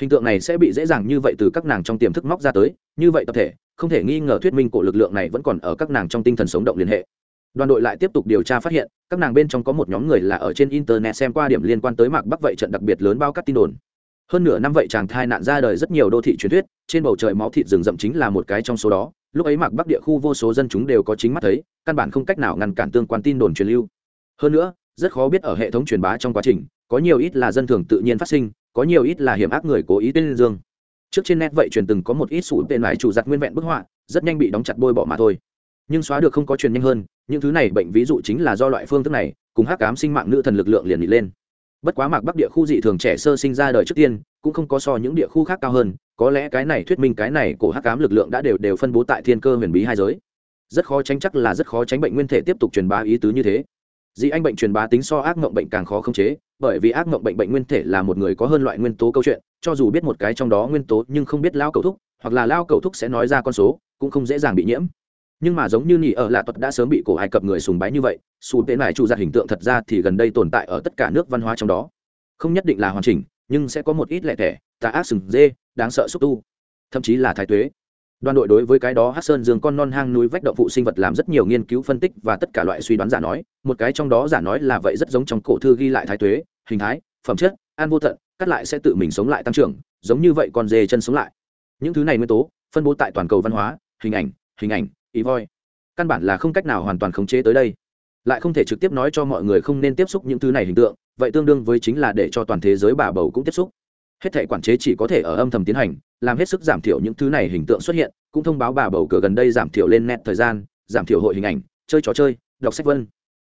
Hình tượng này sẽ bị dễ dàng như vậy từ các nàng trong tiềm thức móc ra tới, như vậy tập thể, không thể nghi ngờ thuyết minh cổ lực lượng này vẫn còn ở các nàng trong tinh thần sống động liên hệ. Đoàn đội lại tiếp tục điều tra phát hiện, các nàng bên trong có một nhóm người là ở trên internet xem qua điểm liên quan tới mạc bắc vậy trận đặc biệt lớn bao cắt tin đồn hơn nửa năm vậy chàng thai nạn ra đời rất nhiều đô thị truyền thuyết, trên bầu trời máu thịt rừng rậm chính là một cái trong số đó. Lúc ấy mạc bắc địa khu vô số dân chúng đều có chính mắt thấy, căn bản không cách nào ngăn cản tương quan tin đồn truyền lưu. Hơn nữa, rất khó biết ở hệ thống truyền bá trong quá trình, có nhiều ít là dân thường tự nhiên phát sinh, có nhiều ít là hiểm ác người cố ý tên dương. Trước trên net vậy truyền từng có một ít sủ tên lại chủ giặt nguyên vẹn bức họa, rất nhanh bị đóng chặt bôi bỏ mà thôi. Nhưng xóa được không có truyền nhanh hơn, những thứ này bệnh ví dụ chính là do loại phương thức này, cùng hắc ám sinh mạng nữ thần lực lượng liền bị lên bất quá mạc bắc địa khu dị thường trẻ sơ sinh ra đời trước tiên, cũng không có so những địa khu khác cao hơn, có lẽ cái này thuyết minh cái này của hắc cám lực lượng đã đều đều phân bố tại thiên cơ huyền bí hai giới. Rất khó tránh chắc là rất khó tránh bệnh nguyên thể tiếp tục truyền bá ý tứ như thế. Dị anh bệnh truyền bá tính so ác mộng bệnh càng khó khống chế, bởi vì ác mộng bệnh bệnh nguyên thể là một người có hơn loại nguyên tố câu chuyện, cho dù biết một cái trong đó nguyên tố nhưng không biết lao cầu thúc, hoặc là lao cầu thúc sẽ nói ra con số, cũng không dễ dàng bị nhiễm nhưng mà giống như nhị ở lạ tuật đã sớm bị cổ ai cập người sùng bái như vậy, xù tế này trụ giặt hình tượng thật ra thì gần đây tồn tại ở tất cả nước văn hóa trong đó. Không nhất định là hoàn chỉnh, nhưng sẽ có một ít lẻ thẻ tà ác sừng dê, đáng sợ xúc tu. Thậm chí là thái tuế. Đoàn đội đối với cái đó hát sơn dương con non hang núi vách động phụ sinh vật làm rất nhiều nghiên cứu phân tích và tất cả loại suy đoán giả nói, một cái trong đó giả nói là vậy rất giống trong cổ thư ghi lại thái tuế, hình thái, phẩm chất, an vô tận cắt lại sẽ tự mình sống lại tăng trưởng, giống như vậy con dê chân sống lại. Những thứ này nguyên tố, phân bố tại toàn cầu văn hóa, hình ảnh hình ảnh ý voi. Căn bản là không cách nào hoàn toàn khống chế tới đây. Lại không thể trực tiếp nói cho mọi người không nên tiếp xúc những thứ này hình tượng, vậy tương đương với chính là để cho toàn thế giới bà bầu cũng tiếp xúc. Hết thể quản chế chỉ có thể ở âm thầm tiến hành, làm hết sức giảm thiểu những thứ này hình tượng xuất hiện, cũng thông báo bà bầu cửa gần đây giảm thiểu lên nét thời gian, giảm thiểu hội hình ảnh, chơi trò chơi, đọc sách vân.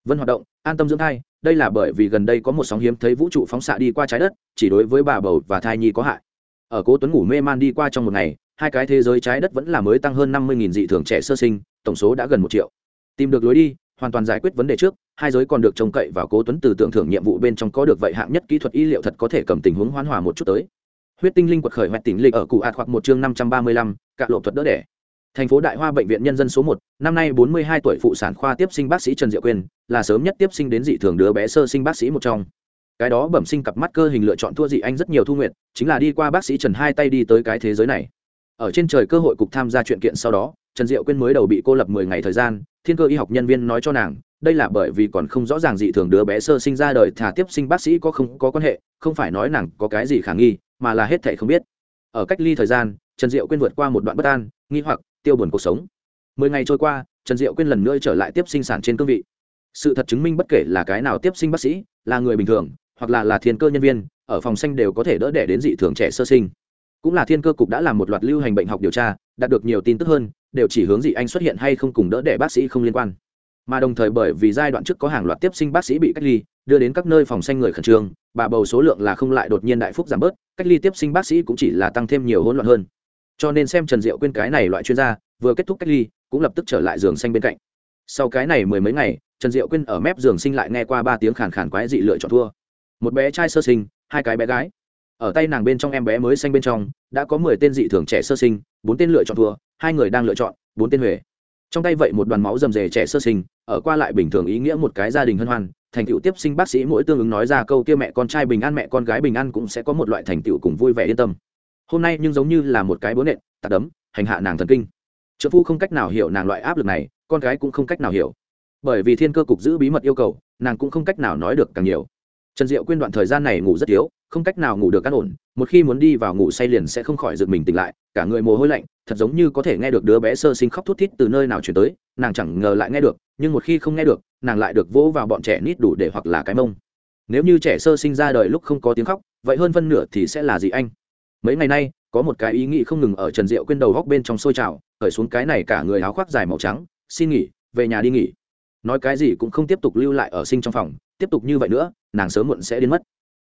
Vân hoạt động, an tâm dưỡng thai, đây là bởi vì gần đây có một sóng hiếm thấy vũ trụ phóng xạ đi qua trái đất, chỉ đối với bà bầu và thai nhi có hại. Ở cố tuấn ngủ mê man đi qua trong một ngày hai cái thế giới trái đất vẫn là mới tăng hơn năm mươi dị thường trẻ sơ sinh, tổng số đã gần một triệu. Tìm được lối đi, hoàn toàn giải quyết vấn đề trước, hai giới còn được trông cậy vào cố tuấn từ tưởng thưởng nhiệm vụ bên trong có được vậy hạng nhất kỹ thuật y liệu thật có thể cầm tình huống hoán hòa một chút tới. Huyết tinh linh quật khởi hoạch tỉnh lịch ở cụ ạt hoặc một chương năm trăm ba mươi lăm, cạ lộ thuật đỡ đẻ. Thành phố đại hoa bệnh viện nhân dân số một, năm nay bốn mươi hai tuổi phụ sản khoa tiếp sinh bác sĩ trần diệu quyên, là sớm nhất tiếp sinh đến dị thường đứa bé sơ sinh bác sĩ một trong. Cái đó bẩm sinh cặp mắt cơ hình lựa chọn thua dị anh rất nhiều thu nguyện chính là đi qua bác sĩ trần hai tay đi tới cái thế giới này ở trên trời cơ hội cục tham gia chuyện kiện sau đó, trần diệu quyên mới đầu bị cô lập mười ngày thời gian, thiên cơ y học nhân viên nói cho nàng, đây là bởi vì còn không rõ ràng dị thường đứa bé sơ sinh ra đời thả tiếp sinh bác sĩ có không có quan hệ, không phải nói nàng có cái gì khả nghi, mà là hết thể không biết. Ở cách ly thời gian, trần diệu quyên vượt qua một đoạn bất an, nghi hoặc, tiêu buồn cuộc sống. Mười ngày trôi qua, trần diệu quyên lần nữa trở lại tiếp sinh sản trên cương vị. Sự thật chứng minh bất kể là cái nào tiếp sinh bác sĩ, là người bình thường, hoặc là là thiên cơ nhân viên, ở phòng xanh đều có thể đỡ đẻ đến dị thường trẻ sơ sinh cũng là thiên cơ cục đã làm một loạt lưu hành bệnh học điều tra, đạt được nhiều tin tức hơn, đều chỉ hướng dị anh xuất hiện hay không cùng đỡ để bác sĩ không liên quan. Mà đồng thời bởi vì giai đoạn trước có hàng loạt tiếp sinh bác sĩ bị cách ly, đưa đến các nơi phòng xanh người khẩn trương, bà bầu số lượng là không lại đột nhiên đại phúc giảm bớt, cách ly tiếp sinh bác sĩ cũng chỉ là tăng thêm nhiều hỗn loạn hơn. Cho nên xem trần diệu quên cái này loại chuyên gia, vừa kết thúc cách ly, cũng lập tức trở lại giường xanh bên cạnh. Sau cái này mười mấy ngày, trần diệu quyên ở mép giường sinh lại nghe qua ba tiếng khàn khàn quái dị lựa chọn thua. Một bé trai sơ sinh, hai cái bé gái ở tay nàng bên trong em bé mới xanh bên trong, đã có mười tên dị thường trẻ sơ sinh, bốn tên lựa chọn thua, hai người đang lựa chọn, bốn tên huệ. Trong tay vậy một đoàn máu rầm rề trẻ sơ sinh, ở qua lại bình thường ý nghĩa một cái gia đình hân hoan, thành tựu tiếp sinh bác sĩ mỗi tương ứng nói ra câu kia mẹ con trai bình an, mẹ con gái bình an cũng sẽ có một loại thành tựu cùng vui vẻ yên tâm. Hôm nay nhưng giống như là một cái bố nện, tạt đấm, hành hạ nàng thần kinh. Trợ phu không cách nào hiểu nàng loại áp lực này, con gái cũng không cách nào hiểu. Bởi vì thiên cơ cục giữ bí mật yêu cầu, nàng cũng không cách nào nói được càng nhiều trần diệu quên đoạn thời gian này ngủ rất yếu, không cách nào ngủ được cắt ổn, một khi muốn đi vào ngủ say liền sẽ không khỏi giật mình tỉnh lại, cả người mồ hôi lạnh, thật giống như có thể nghe được đứa bé sơ sinh khóc thút thít từ nơi nào chuyển tới, nàng chẳng ngờ lại nghe được, nhưng một khi không nghe được, nàng lại được vỗ vào bọn trẻ nít đủ để hoặc là cái mông. Nếu như trẻ sơ sinh ra đời lúc không có tiếng khóc, vậy hơn phân nửa thì sẽ là gì anh. Mấy ngày nay, có một cái ý nghĩ không ngừng ở trần diệu quên đầu góc bên trong sôi trào, khởi xuống cái này cả người áo khoác dài màu trắng, xin nghỉ, về nhà đi nghỉ. Nói cái gì cũng không tiếp tục lưu lại ở sinh trong phòng tiếp tục như vậy nữa, nàng sớm muộn sẽ đến mất.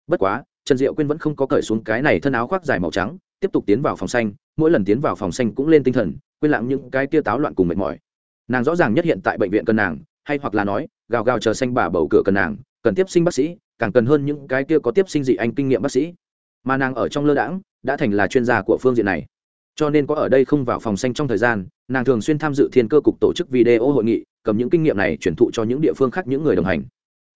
Bất quá, trần diệu quyên vẫn không có cởi xuống cái này thân áo khoác dài màu trắng, tiếp tục tiến vào phòng xanh, mỗi lần tiến vào phòng xanh cũng lên tinh thần, quên lặng những cái tia táo loạn cùng mệt mỏi. Nàng rõ ràng nhất hiện tại bệnh viện cần nàng, hay hoặc là nói, gào gào chờ xanh bà bầu cửa cần nàng, cần tiếp sinh bác sĩ, càng cần hơn những cái kia có tiếp sinh dị anh kinh nghiệm bác sĩ. Mà nàng ở trong lơ đãng, đã thành là chuyên gia của phương diện này. Cho nên có ở đây không vào phòng xanh trong thời gian, nàng thường xuyên tham dự thiên cơ cục tổ chức video hội nghị, cầm những kinh nghiệm này chuyển thụ cho những địa phương khác những người đồng hành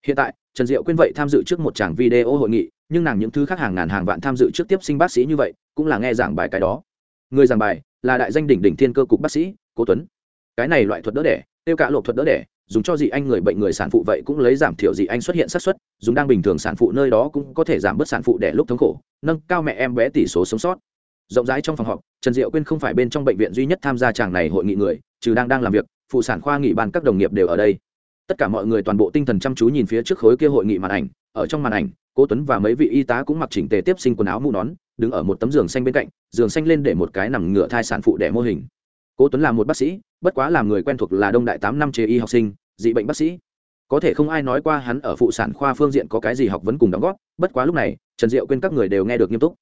hiện tại, trần diệu quyên vậy tham dự trước một tràng video hội nghị, nhưng nàng những thứ khác hàng ngàn hàng vạn tham dự trước tiếp sinh bác sĩ như vậy, cũng là nghe giảng bài cái đó. Người giảng bài là đại danh đỉnh đỉnh thiên cơ cục bác sĩ, cố tuấn. Cái này loại thuật đỡ đẻ, tiêu cả lộ thuật đỡ đẻ, dùng cho dị anh người bệnh người sản phụ vậy cũng lấy giảm thiểu dị anh xuất hiện xác suất, dùng đang bình thường sản phụ nơi đó cũng có thể giảm bớt sản phụ đẻ lúc thống khổ, nâng cao mẹ em bé tỷ số sống sót. Rộng rãi trong phòng họp, trần diệu quyên không phải bên trong bệnh viện duy nhất tham gia tràng này hội nghị người, trừ đang đang làm việc, phụ sản khoa nghị ban các đồng nghiệp đều ở đây tất cả mọi người toàn bộ tinh thần chăm chú nhìn phía trước khối kia hội nghị màn ảnh, ở trong màn ảnh, cố tuấn và mấy vị y tá cũng mặc chỉnh tề tiếp sinh quần áo mũ nón, đứng ở một tấm giường xanh bên cạnh, giường xanh lên để một cái nằm ngửa thai sản phụ đẻ mô hình. Cố tuấn là một bác sĩ, bất quá làm người quen thuộc là đông đại tám năm chế y học sinh, dị bệnh bác sĩ. Có thể không ai nói qua hắn ở phụ sản khoa phương diện có cái gì học vấn cùng đóng góp, bất quá lúc này, trần diệu quên các người đều nghe được nghiêm túc.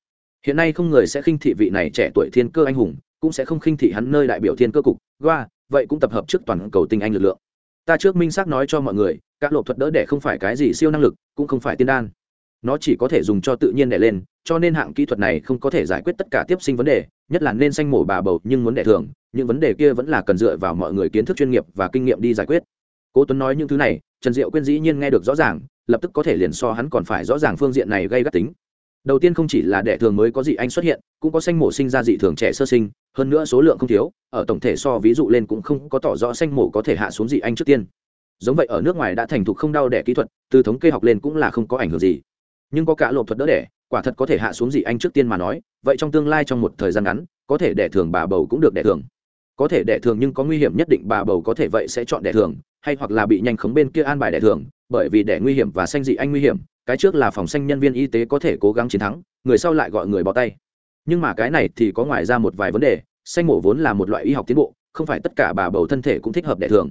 Hiện nay không người sẽ khinh thị vị này trẻ tuổi thiên cơ anh hùng, cũng sẽ không khinh thị hắn nơi đại biểu thiên cơ cục. Goa, vậy cũng tập hợp trước toàn cầu tinh anh lực lượng ta trước minh xác nói cho mọi người các lộ thuật đỡ đẻ không phải cái gì siêu năng lực, cũng không phải tiên đan. Nó chỉ có thể dùng cho tự nhiên đẻ lên, cho nên hạng kỹ thuật này không có thể giải quyết tất cả tiếp sinh vấn đề, nhất là nên sanh mổ bà bầu nhưng muốn đẻ thường, những vấn đề kia vẫn là cần dựa vào mọi người kiến thức chuyên nghiệp và kinh nghiệm đi giải quyết. Cố tuấn nói những thứ này, trần diệu quyên dĩ nhiên nghe được rõ ràng, lập tức có thể liền so hắn còn phải rõ ràng phương diện này gây gắt tính đầu tiên không chỉ là đẻ thường mới có dị anh xuất hiện, cũng có sanh mổ sinh ra dị thường trẻ sơ sinh, hơn nữa số lượng không thiếu, ở tổng thể so ví dụ lên cũng không có tỏ rõ sanh mổ có thể hạ xuống dị anh trước tiên. Giống vậy ở nước ngoài đã thành thục không đau đẻ kỹ thuật, từ thống kê học lên cũng là không có ảnh hưởng gì. Nhưng có cả lộp thuật đỡ đẻ, quả thật có thể hạ xuống dị anh trước tiên mà nói, vậy trong tương lai trong một thời gian ngắn, có thể đẻ thường bà bầu cũng được đẻ thường. Có thể đẻ thường nhưng có nguy hiểm nhất định bà bầu có thể vậy sẽ chọn đẻ thường, hay hoặc là bị nhanh khống bên kia an bài đẻ thường, bởi vì đẻ nguy hiểm và sanh dị anh nguy hiểm cái trước là phòng sanh nhân viên y tế có thể cố gắng chiến thắng, người sau lại gọi người bỏ tay. Nhưng mà cái này thì có ngoài ra một vài vấn đề, sanh mổ vốn là một loại y học tiến bộ, không phải tất cả bà bầu thân thể cũng thích hợp đẻ thường.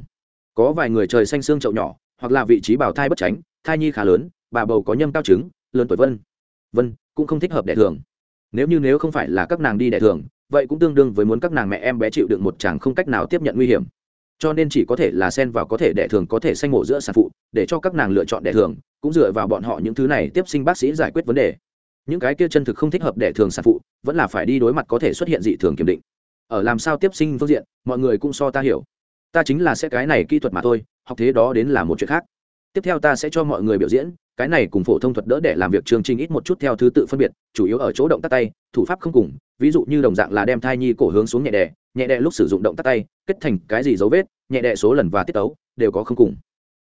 Có vài người trời xanh xương chậu nhỏ, hoặc là vị trí bào thai bất tránh, thai nhi khá lớn, bà bầu có nhâm cao trứng lớn tuổi vân. Vân, cũng không thích hợp đẻ thường. Nếu như nếu không phải là các nàng đi đẻ thường, vậy cũng tương đương với muốn các nàng mẹ em bé chịu đựng một chàng không cách nào tiếp nhận nguy hiểm cho nên chỉ có thể là xen vào có thể đẻ thường, có thể sanh mổ giữa sản phụ, để cho các nàng lựa chọn đẻ thường, cũng dựa vào bọn họ những thứ này tiếp sinh bác sĩ giải quyết vấn đề. Những cái kia chân thực không thích hợp đẻ thường sản phụ, vẫn là phải đi đối mặt có thể xuất hiện dị thường kiểm định. Ở làm sao tiếp sinh phương diện, mọi người cũng so ta hiểu. Ta chính là sẽ cái này kỹ thuật mà thôi, học thế đó đến là một chuyện khác. Tiếp theo ta sẽ cho mọi người biểu diễn, cái này cùng phổ thông thuật đỡ để làm việc chương trình ít một chút theo thứ tự phân biệt, chủ yếu ở chỗ động tác tay, thủ pháp không cùng, ví dụ như đồng dạng là đem thai nhi cổ hướng xuống nhẹ đè nhẹ đệ lúc sử dụng động tác tay, kết thành cái gì dấu vết, nhẹ đệ số lần và tiết tấu, đều có không cùng.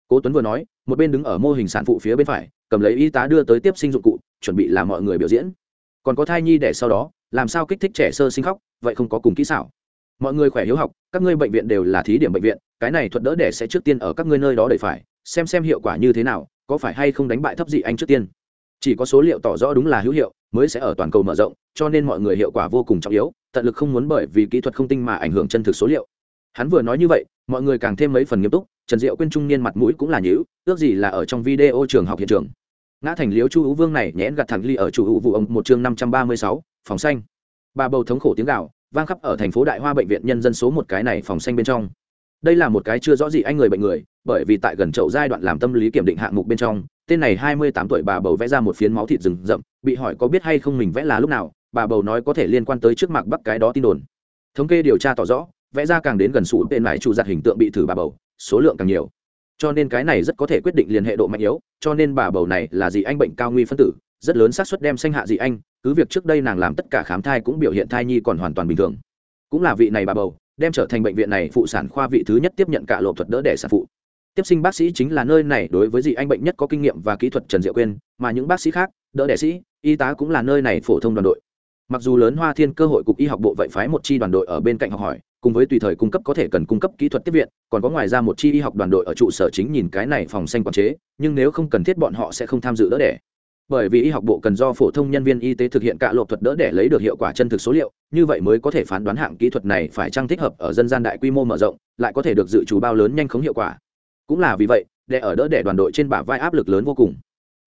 Cố tuấn vừa nói, một bên đứng ở mô hình sản phụ phía bên phải, cầm lấy y tá đưa tới tiếp sinh dụng cụ, chuẩn bị làm mọi người biểu diễn. Còn có thai nhi để sau đó, làm sao kích thích trẻ sơ sinh khóc, vậy không có cùng kỹ xảo. Mọi người khỏe hiếu học, các ngươi bệnh viện đều là thí điểm bệnh viện, cái này thuật đỡ đẻ sẽ trước tiên ở các ngươi nơi đó đẩy phải, xem xem hiệu quả như thế nào, có phải hay không đánh bại thấp dị anh trước tiên chỉ có số liệu tỏ rõ đúng là hữu hiệu, mới sẽ ở toàn cầu mở rộng, cho nên mọi người hiệu quả vô cùng trọng yếu, tận lực không muốn bởi vì kỹ thuật không tinh mà ảnh hưởng chân thực số liệu. Hắn vừa nói như vậy, mọi người càng thêm mấy phần nghiêm túc, trần diệu quên trung niên mặt mũi cũng là nhữ ước gì là ở trong video trường học hiện trường. Ngã thành liếu chu hữu vương này nhẽn gặt thẳng ly ở chủ hữu vụ ông một chương năm trăm ba mươi sáu, phòng xanh. Bà bầu thống khổ tiếng gạo vang khắp ở thành phố đại hoa bệnh viện nhân dân số một cái này phòng xanh bên trong. Đây là một cái chưa rõ gì anh người bệnh người, bởi vì tại gần chậu giai đoạn làm tâm lý kiểm định hạng mục bên trong tên này hai mươi tám tuổi bà bầu vẽ ra một phiến máu thịt rừng rậm, bị hỏi có biết hay không mình vẽ là lúc nào, bà bầu nói có thể liên quan tới trước mặt bắc cái đó tin đồn. Thống kê điều tra tỏ rõ, vẽ ra càng đến gần sủ tên lại chủ giặt hình tượng bị thử bà bầu, số lượng càng nhiều. Cho nên cái này rất có thể quyết định liên hệ độ mạnh yếu, cho nên bà bầu này là gì anh bệnh cao nguy phân tử, rất lớn xác suất đem sanh hạ dị anh, cứ việc trước đây nàng làm tất cả khám thai cũng biểu hiện thai nhi còn hoàn toàn bình thường. Cũng là vị này bà bầu, đem trở thành bệnh viện này phụ sản khoa vị thứ nhất tiếp nhận cả lộ thuật đỡ đẻ sản phụ tiếp sinh bác sĩ chính là nơi này đối với dị anh bệnh nhất có kinh nghiệm và kỹ thuật trần diệu quên mà những bác sĩ khác, đỡ đẻ sĩ, y tá cũng là nơi này phổ thông đoàn đội. Mặc dù lớn hoa thiên cơ hội cục y học bộ vậy phái một chi đoàn đội ở bên cạnh học hỏi, cùng với tùy thời cung cấp có thể cần cung cấp kỹ thuật tiếp viện, còn có ngoài ra một chi y học đoàn đội ở trụ sở chính nhìn cái này phòng xanh quản chế, nhưng nếu không cần thiết bọn họ sẽ không tham dự đỡ đẻ. Bởi vì y học bộ cần do phổ thông nhân viên y tế thực hiện cả lộ thuật đỡ để lấy được hiệu quả chân thực số liệu, như vậy mới có thể phán đoán hạng kỹ thuật này phải trang thích hợp ở dân gian đại quy mô mở rộng, lại có thể được dự trù bao lớn nhanh khống hiệu quả cũng là vì vậy để ở đỡ để đoàn đội trên bả vai áp lực lớn vô cùng.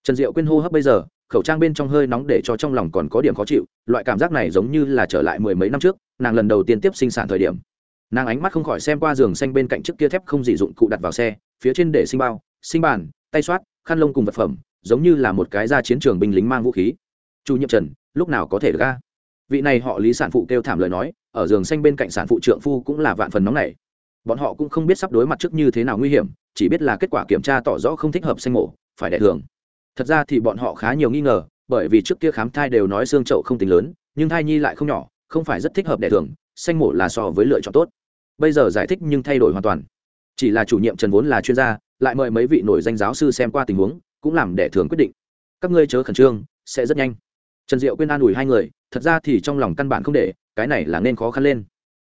Trần diệu quyên hô hấp bây giờ, khẩu trang bên trong hơi nóng để cho trong lòng còn có điểm khó chịu, loại cảm giác này giống như là trở lại mười mấy năm trước, nàng lần đầu tiên tiếp sinh sản thời điểm. Nàng ánh mắt không khỏi xem qua giường xanh bên cạnh trước kia thép không dị dụng cụ đặt vào xe, phía trên để sinh bao sinh bàn, tay soát, khăn lông cùng vật phẩm, giống như là một cái ra chiến trường binh lính mang vũ khí. Chủ nhiệm trần, lúc nào có thể được vị này họ lý sản phụ kêu thảm lời nói, ở giường xanh bên cạnh sản phụ trượng phu cũng là vạn phần nóng này bọn họ cũng không biết sắp đối mặt trước như thế nào nguy hiểm chỉ biết là kết quả kiểm tra tỏ rõ không thích hợp sinh mổ, phải đẻ thường. Thật ra thì bọn họ khá nhiều nghi ngờ, bởi vì trước kia khám thai đều nói xương chậu không tính lớn, nhưng thai nhi lại không nhỏ, không phải rất thích hợp đẻ thường sanh mổ là so với lựa chọn tốt. Bây giờ giải thích nhưng thay đổi hoàn toàn. Chỉ là chủ nhiệm trần vốn là chuyên gia, lại mời mấy vị nổi danh giáo sư xem qua tình huống, cũng làm đẻ thường quyết định. Các ngươi chớ khẩn trương, sẽ rất nhanh. Trần diệu quyên an ủi hai người, thật ra thì trong lòng căn bản không để, cái này là nên khó khăn lên.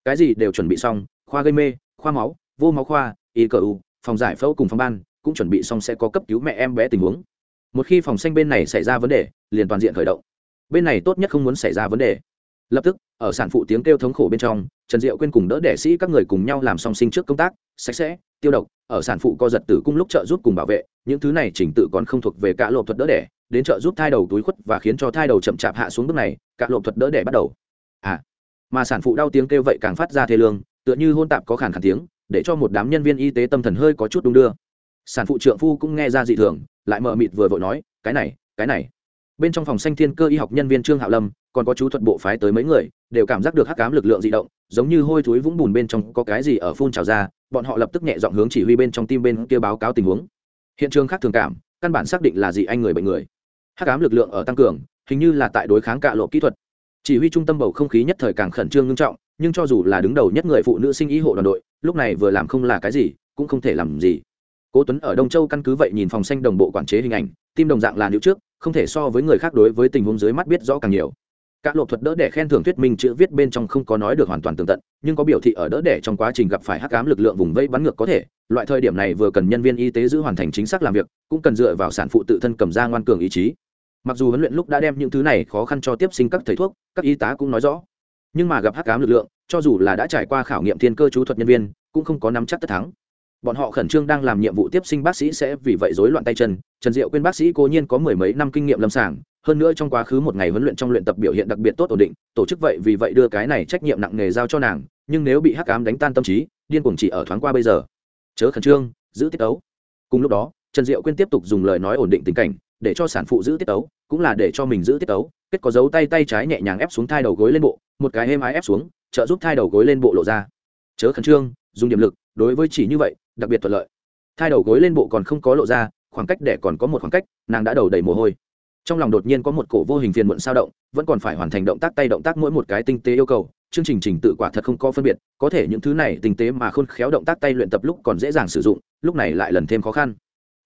Cái gì đều chuẩn bị xong, khoa gây mê, khoa máu, vô máu khoa, y cờ u phòng giải phẫu cùng phòng ban, cũng chuẩn bị xong sẽ có cấp cứu mẹ em bé tình huống. Một khi phòng xanh bên này xảy ra vấn đề, liền toàn diện khởi động. Bên này tốt nhất không muốn xảy ra vấn đề. Lập tức, ở sản phụ tiếng kêu thống khổ bên trong, trần diệu quên cùng đỡ đẻ sĩ các người cùng nhau làm song sinh trước công tác, sạch sẽ, tiêu độc, ở sản phụ co giật tử cung lúc trợ giúp cùng bảo vệ, những thứ này chỉnh tự còn không thuộc về cả lộp thuật đỡ đẻ, đến trợ giúp thai đầu túi khuất và khiến cho thai đầu chậm chạp hạ xuống bước này, cả lộp thuật đỡ đẻ bắt đầu. À mà sản phụ đau tiếng kêu vậy càng phát ra thê lương, tựa như hôn tạp có khản khản tiếng để cho một đám nhân viên y tế tâm thần hơi có chút đung đưa. Sản phụ trượng phu cũng nghe ra dị thường, lại mờ mịt vừa vội nói, cái này cái này. Bên trong phòng xanh thiên cơ y học nhân viên trương hạo lâm, còn có chú thuật bộ phái tới mấy người, đều cảm giác được hắc cám lực lượng di động, giống như hôi thối vũng bùn bên trong có cái gì ở phun trào ra, bọn họ lập tức nhẹ dọn hướng chỉ huy bên trong tim bên kia báo cáo tình huống. Hiện trường khác thường cảm, căn bản xác định là gì anh người bệnh người. Hắc cám lực lượng ở tăng cường, hình như là tại đối kháng cạ lộ kỹ thuật. Chỉ huy trung tâm bầu không khí nhất thời càng khẩn trương nghiêm trọng, nhưng cho dù là đứng đầu nhất người phụ nữ sinh ý hộ đoàn đội lúc này vừa làm không là cái gì, cũng không thể làm gì. Cố tuấn ở đông châu căn cứ vậy nhìn phòng xanh đồng bộ quản chế hình ảnh, tim đồng dạng là nữ trước, không thể so với người khác đối với tình huống dưới mắt biết rõ càng nhiều. Các lộ thuật đỡ đẻ khen thưởng thuyết minh chữ viết bên trong không có nói được hoàn toàn tường tận, nhưng có biểu thị ở đỡ đẻ trong quá trình gặp phải hắc ám lực lượng vùng vây bắn ngược có thể, loại thời điểm này vừa cần nhân viên y tế giữ hoàn thành chính xác làm việc, cũng cần dựa vào sản phụ tự thân cầm ra ngoan cường ý chí. Mặc dù huấn luyện lúc đã đem những thứ này khó khăn cho tiếp sinh các thầy thuốc, các y tá cũng nói rõ nhưng mà gặp hắc ám lực lượng, cho dù là đã trải qua khảo nghiệm thiên cơ chú thuật nhân viên, cũng không có nắm chắc tất thắng. Bọn họ khẩn trương đang làm nhiệm vụ tiếp sinh bác sĩ sẽ vì vậy rối loạn tay chân. Trần diệu quên bác sĩ cố nhiên có mười mấy năm kinh nghiệm lâm sàng, hơn nữa trong quá khứ một ngày huấn luyện trong luyện tập biểu hiện đặc biệt tốt ổn định, tổ chức vậy vì vậy đưa cái này trách nhiệm nặng nề giao cho nàng, nhưng nếu bị hắc ám đánh tan tâm trí, điên cuồng chỉ ở thoáng qua bây giờ. Chớ khẩn trương, giữ tiết tấu. Cùng lúc đó, trần diệu quyên tiếp tục dùng lời nói ổn định tình cảnh, để cho sản phụ giữ tiết tấu, cũng là để cho mình giữ tiết tấu, kết có dấu tay tay trái nhẹ nhàng ép xuống thai đầu gối lên bộ một cái êm ái ép xuống, trợ giúp thai đầu gối lên bộ lộ ra. Chớ khẩn trương, dùng điểm lực, đối với chỉ như vậy, đặc biệt thuận lợi. Thai đầu gối lên bộ còn không có lộ ra, khoảng cách để còn có một khoảng cách, nàng đã đầu đầy mồ hôi. Trong lòng đột nhiên có một cổ vô hình phiền muộn sao động, vẫn còn phải hoàn thành động tác tay động tác mỗi một cái tinh tế yêu cầu, chương trình trình tự quả thật không có phân biệt, có thể những thứ này tinh tế mà khôn khéo động tác tay luyện tập lúc còn dễ dàng sử dụng, lúc này lại lần thêm khó khăn.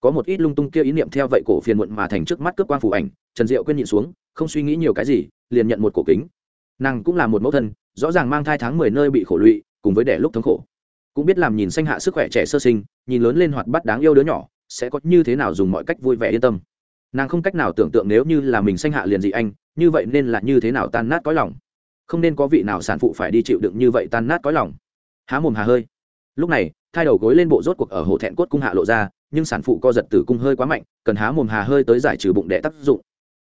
Có một ít lung tung kia ý niệm theo vậy cổ phiền muộn mà thành trước mắt cướp quang phủ ảnh, trần diệu quên nhịn xuống, không suy nghĩ nhiều cái gì, liền nhận một cổ kính nàng cũng là một mẫu thân, rõ ràng mang thai tháng mười nơi bị khổ lụy, cùng với đẻ lúc thống khổ. Cũng biết làm nhìn xanh hạ sức khỏe trẻ sơ sinh, nhìn lớn lên hoạt bắt đáng yêu đứa nhỏ, sẽ có như thế nào dùng mọi cách vui vẻ yên tâm. Nàng không cách nào tưởng tượng nếu như là mình xanh hạ liền dị anh, như vậy nên là như thế nào tan nát cõi lòng. Không nên có vị nào sản phụ phải đi chịu đựng như vậy tan nát cõi lòng. Há mồm hà hơi. Lúc này, thai đầu gối lên bộ rốt cuộc ở hồ thẹn cốt cung hạ lộ ra, nhưng sản phụ co giật tử cung hơi quá mạnh, cần há mồm hà hơi tới giải trừ bụng đẻ tác dụng.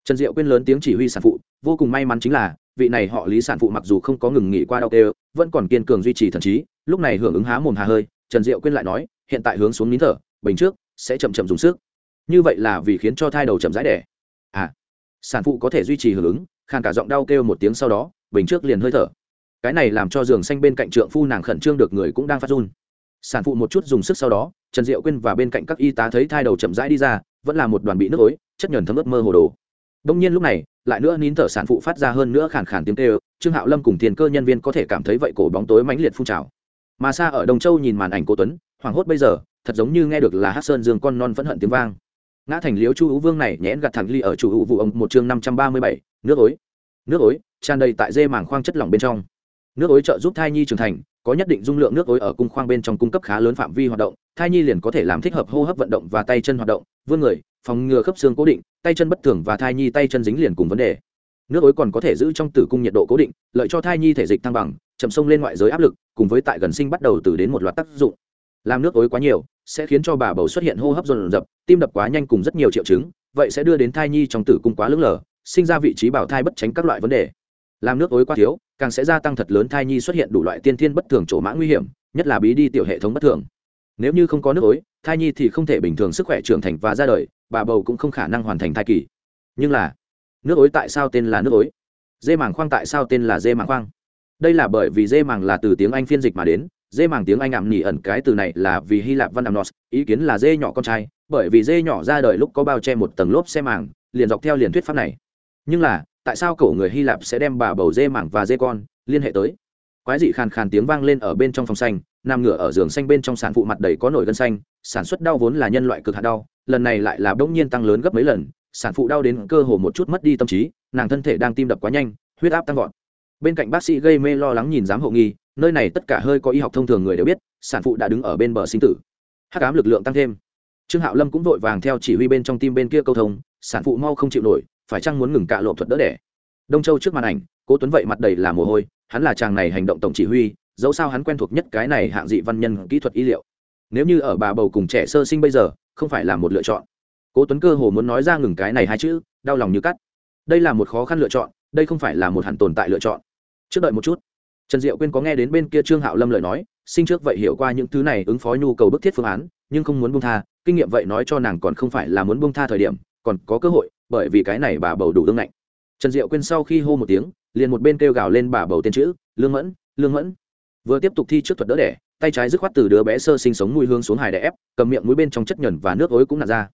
Trần diệu quên lớn tiếng chỉ huy sản phụ, vô cùng may mắn chính là vị này họ lý sản phụ mặc dù không có ngừng nghỉ qua đau tê, vẫn còn kiên cường duy trì thần trí, lúc này hưởng ứng há mồm hà hơi, trần diệu quên lại nói, hiện tại hướng xuống nín thở, bình trước, sẽ chậm chậm dùng sức. Như vậy là vì khiến cho thai đầu chậm rãi đẻ. À sản phụ có thể duy trì hưởng ứng, khàn cả giọng đau kêu một tiếng sau đó, bình trước liền hơi thở. Cái này làm cho giường xanh bên cạnh trượng phu nàng khẩn trương được người cũng đang phát run. Sản phụ một chút dùng sức sau đó, trần diệu quyên và bên cạnh các y tá thấy thai đầu chậm rãi đi ra, vẫn là một đoàn bị nước ối, chất nhờn thấm ướt mơ hồ đồ đông nhiên lúc này, lại nữa nín thở sản phụ phát ra hơn nữa khàn khàn tiếng kêu, trương hạo lâm cùng tiền cơ nhân viên có thể cảm thấy vậy cổ bóng tối mãnh liệt phun trào. Mà xa ở đồng châu nhìn màn ảnh cô tuấn, hoảng hốt bây giờ, thật giống như nghe được là hát sơn dương con non phẫn hận tiếng vang. Ngã thành liếu chu hữu vương này nhẽn gặt thẳng ly ở chủ hữu vụ ông, một chương năm trăm ba mươi bảy, nước ối. Nước ối, tràn đầy tại dê màng khoang chất lỏng bên trong. Nước ối trợ giúp thai nhi trưởng thành, có nhất định dung lượng nước ối ở cung khoang bên trong cung cấp khá lớn phạm vi hoạt động, thai nhi liền có thể làm thích hợp hô hấp vận động và tay chân hoạt động, vươn người phòng ngừa khớp xương cố định tay chân bất thường và thai nhi tay chân dính liền cùng vấn đề. Nước ối còn có thể giữ trong tử cung nhiệt độ cố định lợi cho thai nhi thể dịch thăng bằng chậm sông lên ngoại giới áp lực cùng với tại gần sinh bắt đầu từ đến một loạt tác dụng. Làm nước ối quá nhiều sẽ khiến cho bà bầu xuất hiện hô hấp dồn dập tim đập quá nhanh cùng rất nhiều triệu chứng vậy sẽ đưa đến thai nhi trong tử cung quá lưỡng lờ, sinh ra vị trí bảo thai bất tránh các loại vấn đề. Làm nước ối quá thiếu càng sẽ gia tăng thật lớn thai nhi xuất hiện đủ loại tiên thiên bất thường chỗ mã nguy hiểm nhất là bí đi tiểu hệ thống bất thường nếu như không có nước ối, thai nhi thì không thể bình thường sức khỏe trưởng thành và ra đời, bà bầu cũng không khả năng hoàn thành thai kỳ. Nhưng là, nước ối tại sao tên là nước ối? Dê màng khoang tại sao tên là dê màng khoang? Đây là bởi vì dê màng là từ tiếng anh phiên dịch mà đến, dê màng tiếng anh ảm nỉ ẩn cái từ này là vì hy lạp văn ảm nos ý kiến là dê nhỏ con trai, bởi vì dê nhỏ ra đời lúc có bao che một tầng lốp xe màng, liền dọc theo liền thuyết pháp này. Nhưng là, tại sao cổ người hy lạp sẽ đem bà bầu dê màng và dê con liên hệ tới? Quái dị khàn khàn tiếng vang lên ở bên trong phòng xanh nằm ngửa ở giường xanh bên trong sản phụ mặt đầy có nổi gân xanh, sản xuất đau vốn là nhân loại cực hạt đau, lần này lại là bỗng nhiên tăng lớn gấp mấy lần, sản phụ đau đến cơ hồ một chút mất đi tâm trí, nàng thân thể đang tim đập quá nhanh, huyết áp tăng vọt. Bên cạnh bác sĩ gây mê lo lắng nhìn giám hộ nghi, nơi này tất cả hơi có y học thông thường người đều biết, sản phụ đã đứng ở bên bờ sinh tử. Hắc ám lực lượng tăng thêm. Trương hạo lâm cũng vội vàng theo chỉ huy bên trong tim bên kia câu thông, sản phụ mau không chịu nổi, phải chăng muốn ngừng cạ lộ thuật đỡ đẻ. Đông châu trước màn ảnh, cố tuấn vậy mặt đầy là mồ hôi, hắn là chàng này hành động tổng chỉ huy dẫu sao hắn quen thuộc nhất cái này hạng dị văn nhân kỹ thuật y liệu. Nếu như ở bà bầu cùng trẻ sơ sinh bây giờ, không phải là một lựa chọn. Cố tuấn cơ hồ muốn nói ra ngừng cái này hai chữ, đau lòng như cắt. Đây là một khó khăn lựa chọn, đây không phải là một hẳn tồn tại lựa chọn. Trước đợi một chút. Trần diệu quyên có nghe đến bên kia trương hạo lâm lời nói, sinh trước vậy hiểu qua những thứ này ứng phó nhu cầu bức thiết phương án, nhưng không muốn buông tha, kinh nghiệm vậy nói cho nàng còn không phải là muốn buông tha thời điểm, còn có cơ hội, bởi vì cái này bà bầu đủ tương lạnh trần diệu Quyên sau khi hô một tiếng, liền một bên kêu gào lên bà bầu tên chữ, lương mẫn lương mẫn vừa tiếp tục thi trước thuật đỡ đẻ, tay trái dứt khoát từ đứa bé sơ sinh sống mùi hương xuống hài đẻ ép, cầm miệng mũi bên trong chất nhẩn và nước ối cũng nặn ra.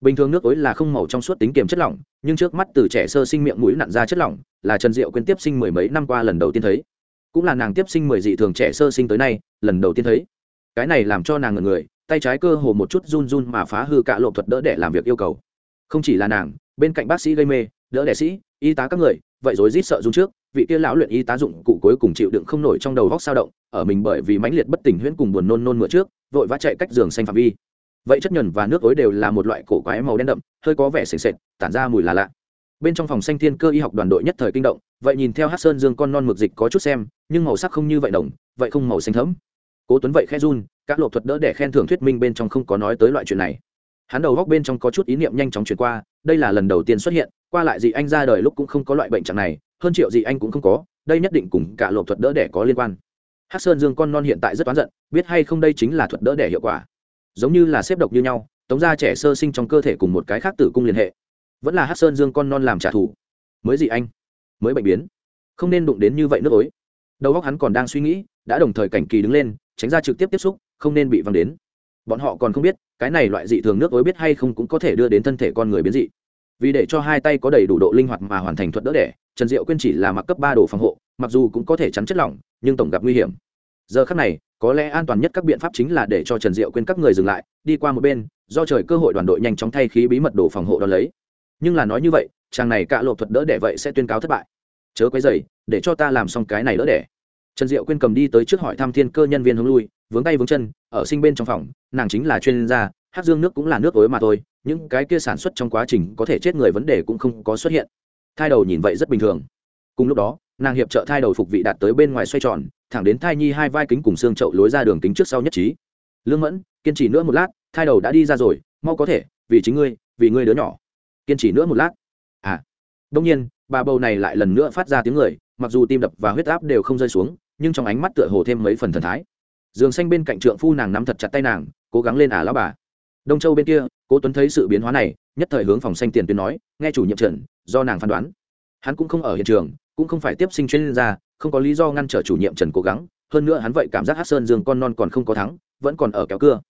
Bình thường nước ối là không màu trong suốt tính kiềm chất lỏng, nhưng trước mắt từ trẻ sơ sinh miệng mũi nặn ra chất lỏng, là trần diệu quyên tiếp sinh mười mấy năm qua lần đầu tiên thấy. Cũng là nàng tiếp sinh mười dị thường trẻ sơ sinh tới nay, lần đầu tiên thấy. Cái này làm cho nàng ngần người, tay trái cơ hồ một chút run run mà phá hư cả lộ thuật đỡ để làm việc yêu cầu. Không chỉ là nàng, bên cạnh bác sĩ gây mê, đỡ đẻ sĩ, y tá các người vậy rồi rít sợ run trước, vị kia lão luyện y tá dụng cụ cuối cùng chịu đựng không nổi trong đầu góc sao động, ở mình bởi vì mãnh liệt bất tỉnh huyễn cùng buồn nôn nôn mửa trước, vội vã chạy cách giường xanh phạm vi. Vậy chất nhuần và nước ối đều là một loại cổ quái màu đen đậm, hơi có vẻ sền sệt, tản ra mùi là lạ. Bên trong phòng xanh thiên cơ y học đoàn đội nhất thời kinh động, vậy nhìn theo hát sơn dương con non mực dịch có chút xem, nhưng màu sắc không như vậy đồng, vậy không màu xanh thấm cố tuấn vậy khe run, các lộ thuật đỡ để khen thưởng thuyết minh bên trong không có nói tới loại chuyện này. Hắn đầu góc bên trong có chút ý niệm nhanh chóng chuyển qua đây là lần đầu tiên xuất hiện, qua lại dị anh ra đời lúc cũng không có loại bệnh trạng này, hơn triệu dị anh cũng không có, đây nhất định cùng cả lộ thuật đỡ đẻ có liên quan. Hát sơn dương con non hiện tại rất oán giận, biết hay không đây chính là thuật đỡ đẻ hiệu quả. Giống như là xếp độc như nhau, tống ra trẻ sơ sinh trong cơ thể cùng một cái khác tử cung liên hệ. Vẫn là hát sơn dương con non làm trả thù. Mới dị anh, mới bệnh biến. Không nên đụng đến như vậy nước ối. Đầu óc hắn còn đang suy nghĩ, đã đồng thời cảnh kỳ đứng lên, tránh ra trực tiếp tiếp xúc, không nên bị văng đến bọn họ còn không biết, cái này loại dị thường nước ối biết hay không cũng có thể đưa đến thân thể con người biến dị. Vì để cho hai tay có đầy đủ độ linh hoạt mà hoàn thành thuật đỡ đẻ, trần diệu quyên chỉ là mặc cấp ba đồ phòng hộ, mặc dù cũng có thể chắn chất lỏng, nhưng tổng gặp nguy hiểm. Giờ khắc này, có lẽ an toàn nhất các biện pháp chính là để cho trần diệu quyên các người dừng lại, đi qua một bên, do trời cơ hội đoàn đội nhanh chóng thay khí bí mật đồ phòng hộ đ ó lấy. Nhưng là nói như vậy, chàng này cạ lộ thuật đỡ đẻ vậy sẽ tuyên cáo thất bại. Chớ quấy dày để cho ta làm xong cái này đỡ đẻ. Trần diệu quyên cầm đi tới trước hỏi thăm thiên cơ nhân viên hướng lui, vướng tay vướng chân, ở sinh bên trong phòng nàng chính là chuyên gia, hát dương nước cũng là nước ối mà thôi, những cái kia sản xuất trong quá trình có thể chết người vấn đề cũng không có xuất hiện. Thai đầu nhìn vậy rất bình thường. Cùng lúc đó, nàng hiệp trợ thai đầu phục vị đạt tới bên ngoài xoay tròn, thẳng đến thai nhi hai vai kính cùng xương chậu lối ra đường kính trước sau nhất trí. Lương mẫn, kiên trì nữa một lát, thai đầu đã đi ra rồi, mau có thể, vì chính ngươi, vì ngươi đứa nhỏ. Kiên trì nữa một lát. À. Đông nhiên, bà bầu này lại lần nữa phát ra tiếng người, mặc dù tim đập và huyết áp đều không rơi xuống, nhưng trong ánh mắt tựa hồ thêm mấy phần thần thái. Giường xanh bên cạnh trượng phu nàng nắm thật chặt tay nàng cố gắng lên à lão bà. Đông châu bên kia, cố tuấn thấy sự biến hóa này, nhất thời hướng phòng xanh tiền tuyến nói, nghe chủ nhiệm trần do nàng phán đoán. Hắn cũng không ở hiện trường, cũng không phải tiếp sinh chuyên gia, không có lý do ngăn trở chủ nhiệm trần cố gắng, hơn nữa hắn vậy cảm giác hát sơn dương con non còn không có thắng, vẫn còn ở kéo cưa.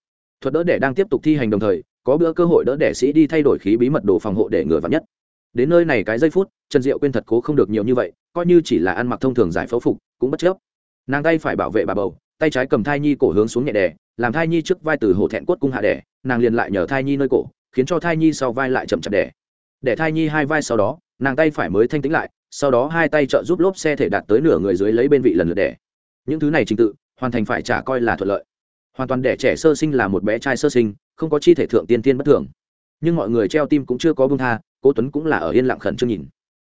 Thuật đỡ đẻ đang tiếp tục thi hành đồng thời, có bữa cơ hội đỡ đẻ sĩ đi thay đổi khí bí mật đồ phòng hộ để ngừa vắn nhất. Đến nơi này cái giây phút, trần diệu quên thật cố không được nhiều như vậy, coi như chỉ là ăn mặc thông thường giải phẫu phục, cũng bất chấp. Nàng tay phải bảo vệ bà bầu, tay trái cầm thai nhi cổ hướng xuống nhẹ đè làm thai nhi trước vai từ hổ thẹn cốt cung hạ đẻ, nàng liền lại nhờ thai nhi nơi cổ, khiến cho thai nhi sau vai lại chậm chậm đẻ. Để thai nhi hai vai sau đó, nàng tay phải mới thanh tĩnh lại, sau đó hai tay trợ giúp lốp xe thể đạt tới nửa người dưới lấy bên vị lần lượt đẻ. Những thứ này trình tự, hoàn thành phải trả coi là thuận lợi. Hoàn toàn đẻ trẻ sơ sinh là một bé trai sơ sinh, không có chi thể thượng tiên tiên bất thường. Nhưng mọi người treo tim cũng chưa có bưng tha, cố tuấn cũng là ở yên lặng khẩn trương nhìn.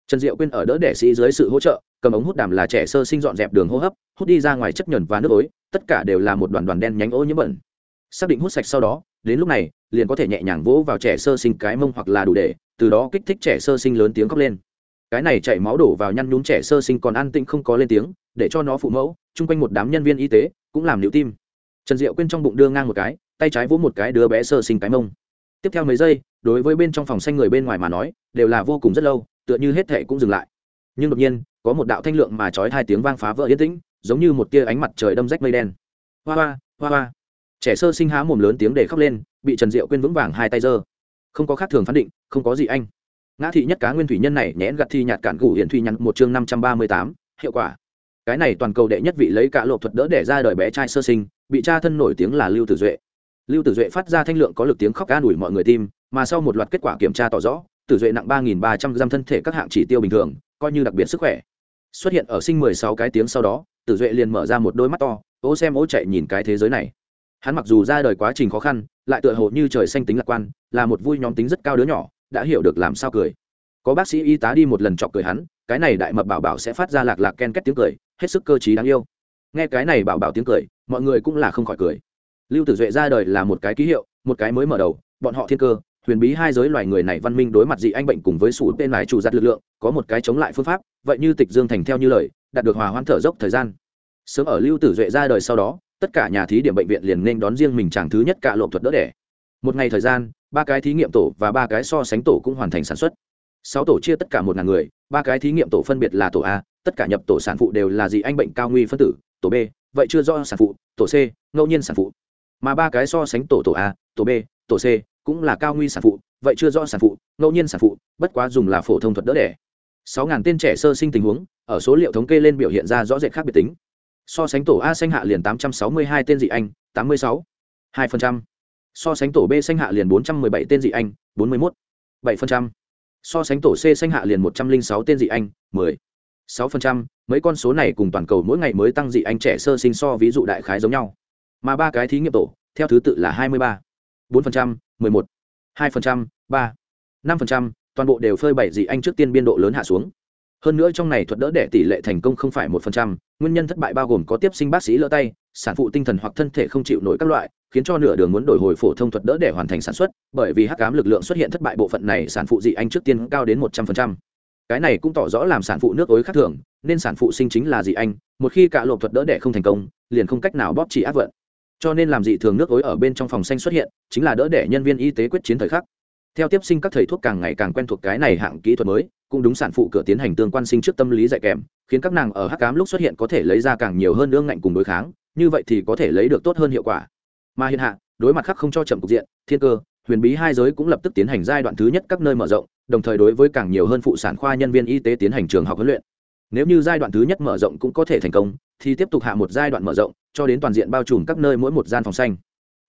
Trần diệu quyên ở đỡ đẻ sĩ dưới sự hỗ trợ cầm ống hút đàm là trẻ sơ sinh dọn dẹp đường hô hấp, hút đi ra ngoài chất nhờn và nước ối, tất cả đều là một đoàn đoàn đen nhánh ô nhiễm bẩn. Xác định hút sạch sau đó, đến lúc này, liền có thể nhẹ nhàng vỗ vào trẻ sơ sinh cái mông hoặc là đủ để, từ đó kích thích trẻ sơ sinh lớn tiếng khóc lên. Cái này chảy máu đổ vào nhăn nhúm trẻ sơ sinh còn an tĩnh không có lên tiếng, để cho nó phụ mẫu, chung quanh một đám nhân viên y tế cũng làm nhịu tim. Trần diệu quên trong bụng đưa ngang một cái, tay trái vỗ một cái đứa bé sơ sinh cái mông. Tiếp theo mấy giây, đối với bên trong phòng xanh người bên ngoài mà nói, đều là vô cùng rất lâu, tựa như hết thệ cũng dừng lại. Nhưng đột nhiên có một đạo thanh lượng mà trói hai tiếng vang phá vỡ yên tĩnh, giống như một tia ánh mặt trời đâm rách mây đen. Hoa hoa hoa hoa. Trẻ sơ sinh há mồm lớn tiếng để khóc lên, bị trần diệu quên vững vàng hai tay giơ. Không có khác thường phán định, không có gì anh. Ngã thị nhất cá nguyên thủy nhân này nhẽn gặt thi nhạt cản gủ hiện thủy nhắn một chương năm trăm ba mươi tám, hiệu quả. Cái này toàn cầu đệ nhất vị lấy cả lộ thuật đỡ để ra đời bé trai sơ sinh, bị cha thân nổi tiếng là lưu tử duệ. Lưu tử duệ phát ra thanh lượng có lực tiếng khóc ca đuổi mọi người tim, mà sau một loạt kết quả kiểm tra tỏ rõ, tử duệ nặng ba nghìn ba trăm g thân thể các hạng chỉ tiêu bình thường coi như đặc biệt sức khỏe. Xuất hiện ở sinh mười sáu cái tiếng sau đó, tử duệ liền mở ra một đôi mắt to ô xem ô chạy nhìn cái thế giới này. Hắn mặc dù ra đời quá trình khó khăn, lại tựa hồ như trời xanh tính lạc quan, là một vui nhóm tính rất cao đứa nhỏ, đã hiểu được làm sao cười. Có bác sĩ y tá đi một lần chọc cười hắn, cái này đại mập bảo bảo sẽ phát ra lạc lạc ken két tiếng cười, hết sức cơ t đáng yêu. Nghe cái này bảo bảo tiếng cười, mọi người cũng là không khỏi cười. Lưu tử duệ ra đời là một cái ký hiệu, một cái mới mở đầu, bọn họ thiên cơ huyền bí hai giới loài người này văn minh đối mặt dị anh bệnh cùng với sủ tên mái chủ giặt lực lượng, có một cái chống lại phương pháp, vậy như tịch dương thành theo như lời, đạt được hòa hoãn thở dốc thời gian. Sớm ở lưu tử duệ ra đời sau đó, tất cả nhà thí điểm bệnh viện liền nên đón riêng mình chàng thứ nhất cả lộ thuật đỡ đẻ. Một ngày thời gian, ba cái thí nghiệm tổ và ba cái so sánh tổ cũng hoàn thành sản xuất. Sáu tổ chia tất cả một ngàn người, ba cái thí nghiệm tổ phân biệt là tổ a, tất cả nhập tổ sản phụ đều là dị anh bệnh cao nguy phân tử, tổ b, vậy chưa do sản phụ, tổ c, ngẫu nhiên sản phụ. Mà ba cái so sánh tổ tổ a, tổ b, tổ c cũng là cao nguy sản phụ, vậy chưa rõ sản phụ, ngẫu nhiên sản phụ, bất quá dùng là phổ thông thuật đỡ đẻ. Sáu ngàn tên trẻ sơ sinh tình huống, ở số liệu thống kê lên biểu hiện ra rõ rệt khác biệt tính. So sánh tổ a xanh hạ liền tám trăm sáu mươi hai tên dị anh, tám mươi sáu. hai phần trăm. So sánh tổ b xanh hạ liền bốn trăm mười bảy tên dị anh, bốn mươi một bảy phần trăm. So sánh tổ c xanh hạ liền một trăm linh sáu tên dị anh, mười. sáu phần trăm. Mấy con số này cùng toàn cầu mỗi ngày mới tăng dị anh trẻ sơ sinh so ví dụ đại khái giống nhau. Mà ba cái thí nghiệm tổ, theo thứ tự là hai mươi ba. bốn phần trăm mười một, hai phần trăm, ba, năm phần trăm, toàn bộ đều phơi bày dị anh trước tiên biên độ lớn hạ xuống. Hơn nữa trong này thuật đỡ đẻ tỷ lệ thành công không phải một phần trăm, nguyên nhân thất bại bao gồm có tiếp sinh bác sĩ lỡ tay, sản phụ tinh thần hoặc thân thể không chịu nổi các loại, khiến cho nửa đường muốn đổi hồi phổ thông thuật đỡ để hoàn thành sản xuất, bởi vì hắc ám lực lượng xuất hiện thất bại bộ phận này sản phụ dị anh trước tiên cao đến một trăm phần trăm. Cái này cũng tỏ rõ làm sản phụ nước ối khác thường, nên sản phụ sinh chính là dị anh, một khi cả lộ thuật đỡ đẻ không thành công, liền không cách nào bóp chỉ áp vận cho nên làm dị thường nước ối ở bên trong phòng xanh xuất hiện, chính là đỡ để nhân viên y tế quyết chiến thời khắc. Theo tiếp sinh các thầy thuốc càng ngày càng quen thuộc cái này hạng kỹ thuật mới, cũng đúng sản phụ cửa tiến hành tương quan sinh trước tâm lý dạy kèm, khiến các nàng ở hắc cám lúc xuất hiện có thể lấy ra càng nhiều hơn ương ngạnh cùng đối kháng, như vậy thì có thể lấy được tốt hơn hiệu quả. Mà hiện hạ, đối mặt khắc không cho chậm cục diện, thiên cơ, huyền bí hai giới cũng lập tức tiến hành giai đoạn thứ nhất các nơi mở rộng, đồng thời đối với càng nhiều hơn phụ sản khoa nhân viên y tế tiến hành trường học huấn luyện nếu như giai đoạn thứ nhất mở rộng cũng có thể thành công thì tiếp tục hạ một giai đoạn mở rộng cho đến toàn diện bao trùm các nơi mỗi một gian phòng xanh.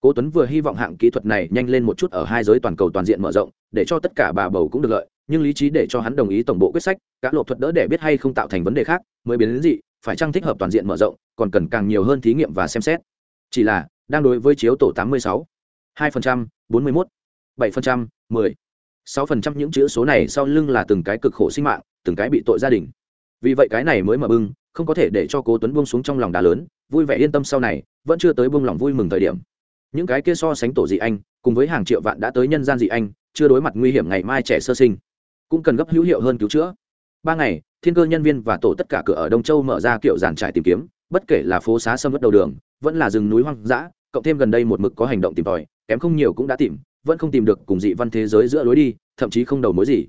Cố tuấn vừa hy vọng hạng kỹ thuật này nhanh lên một chút ở hai giới toàn cầu toàn diện mở rộng để cho tất cả bà bầu cũng được lợi nhưng lý trí để cho hắn đồng ý tổng bộ quyết sách các lộ thuật đỡ để biết hay không tạo thành vấn đề khác mới biến đến gì phải chăng thích hợp toàn diện mở rộng còn cần càng nhiều hơn thí nghiệm và xem xét. Chỉ là đang đối với chiếu tổ 86, 2%, 41, 7%, 10, 6% những chữ số này sau lưng là từng cái cực khổ sinh mạng từng cái bị tội gia đình vì vậy cái này mới mở bưng, không có thể để cho cố tuấn buông xuống trong lòng đá lớn, vui vẻ yên tâm sau này, vẫn chưa tới buông lòng vui mừng thời điểm. Những cái kia so sánh tổ dị anh, cùng với hàng triệu vạn đã tới nhân gian dị anh, chưa đối mặt nguy hiểm ngày mai trẻ sơ sinh, cũng cần gấp hữu hiệu hơn cứu chữa. Ba ngày, thiên cơ nhân viên và tổ tất cả cửa ở đông châu mở ra kiểu giàn trải tìm kiếm, bất kể là phố xá sâm vất đầu đường, vẫn là rừng núi hoang dã, cộng thêm gần đây một mực có hành động tìm tòi, kém không nhiều cũng đã tìm, vẫn không tìm được cùng dị văn thế giới giữa lối đi, thậm chí không đầu mối gì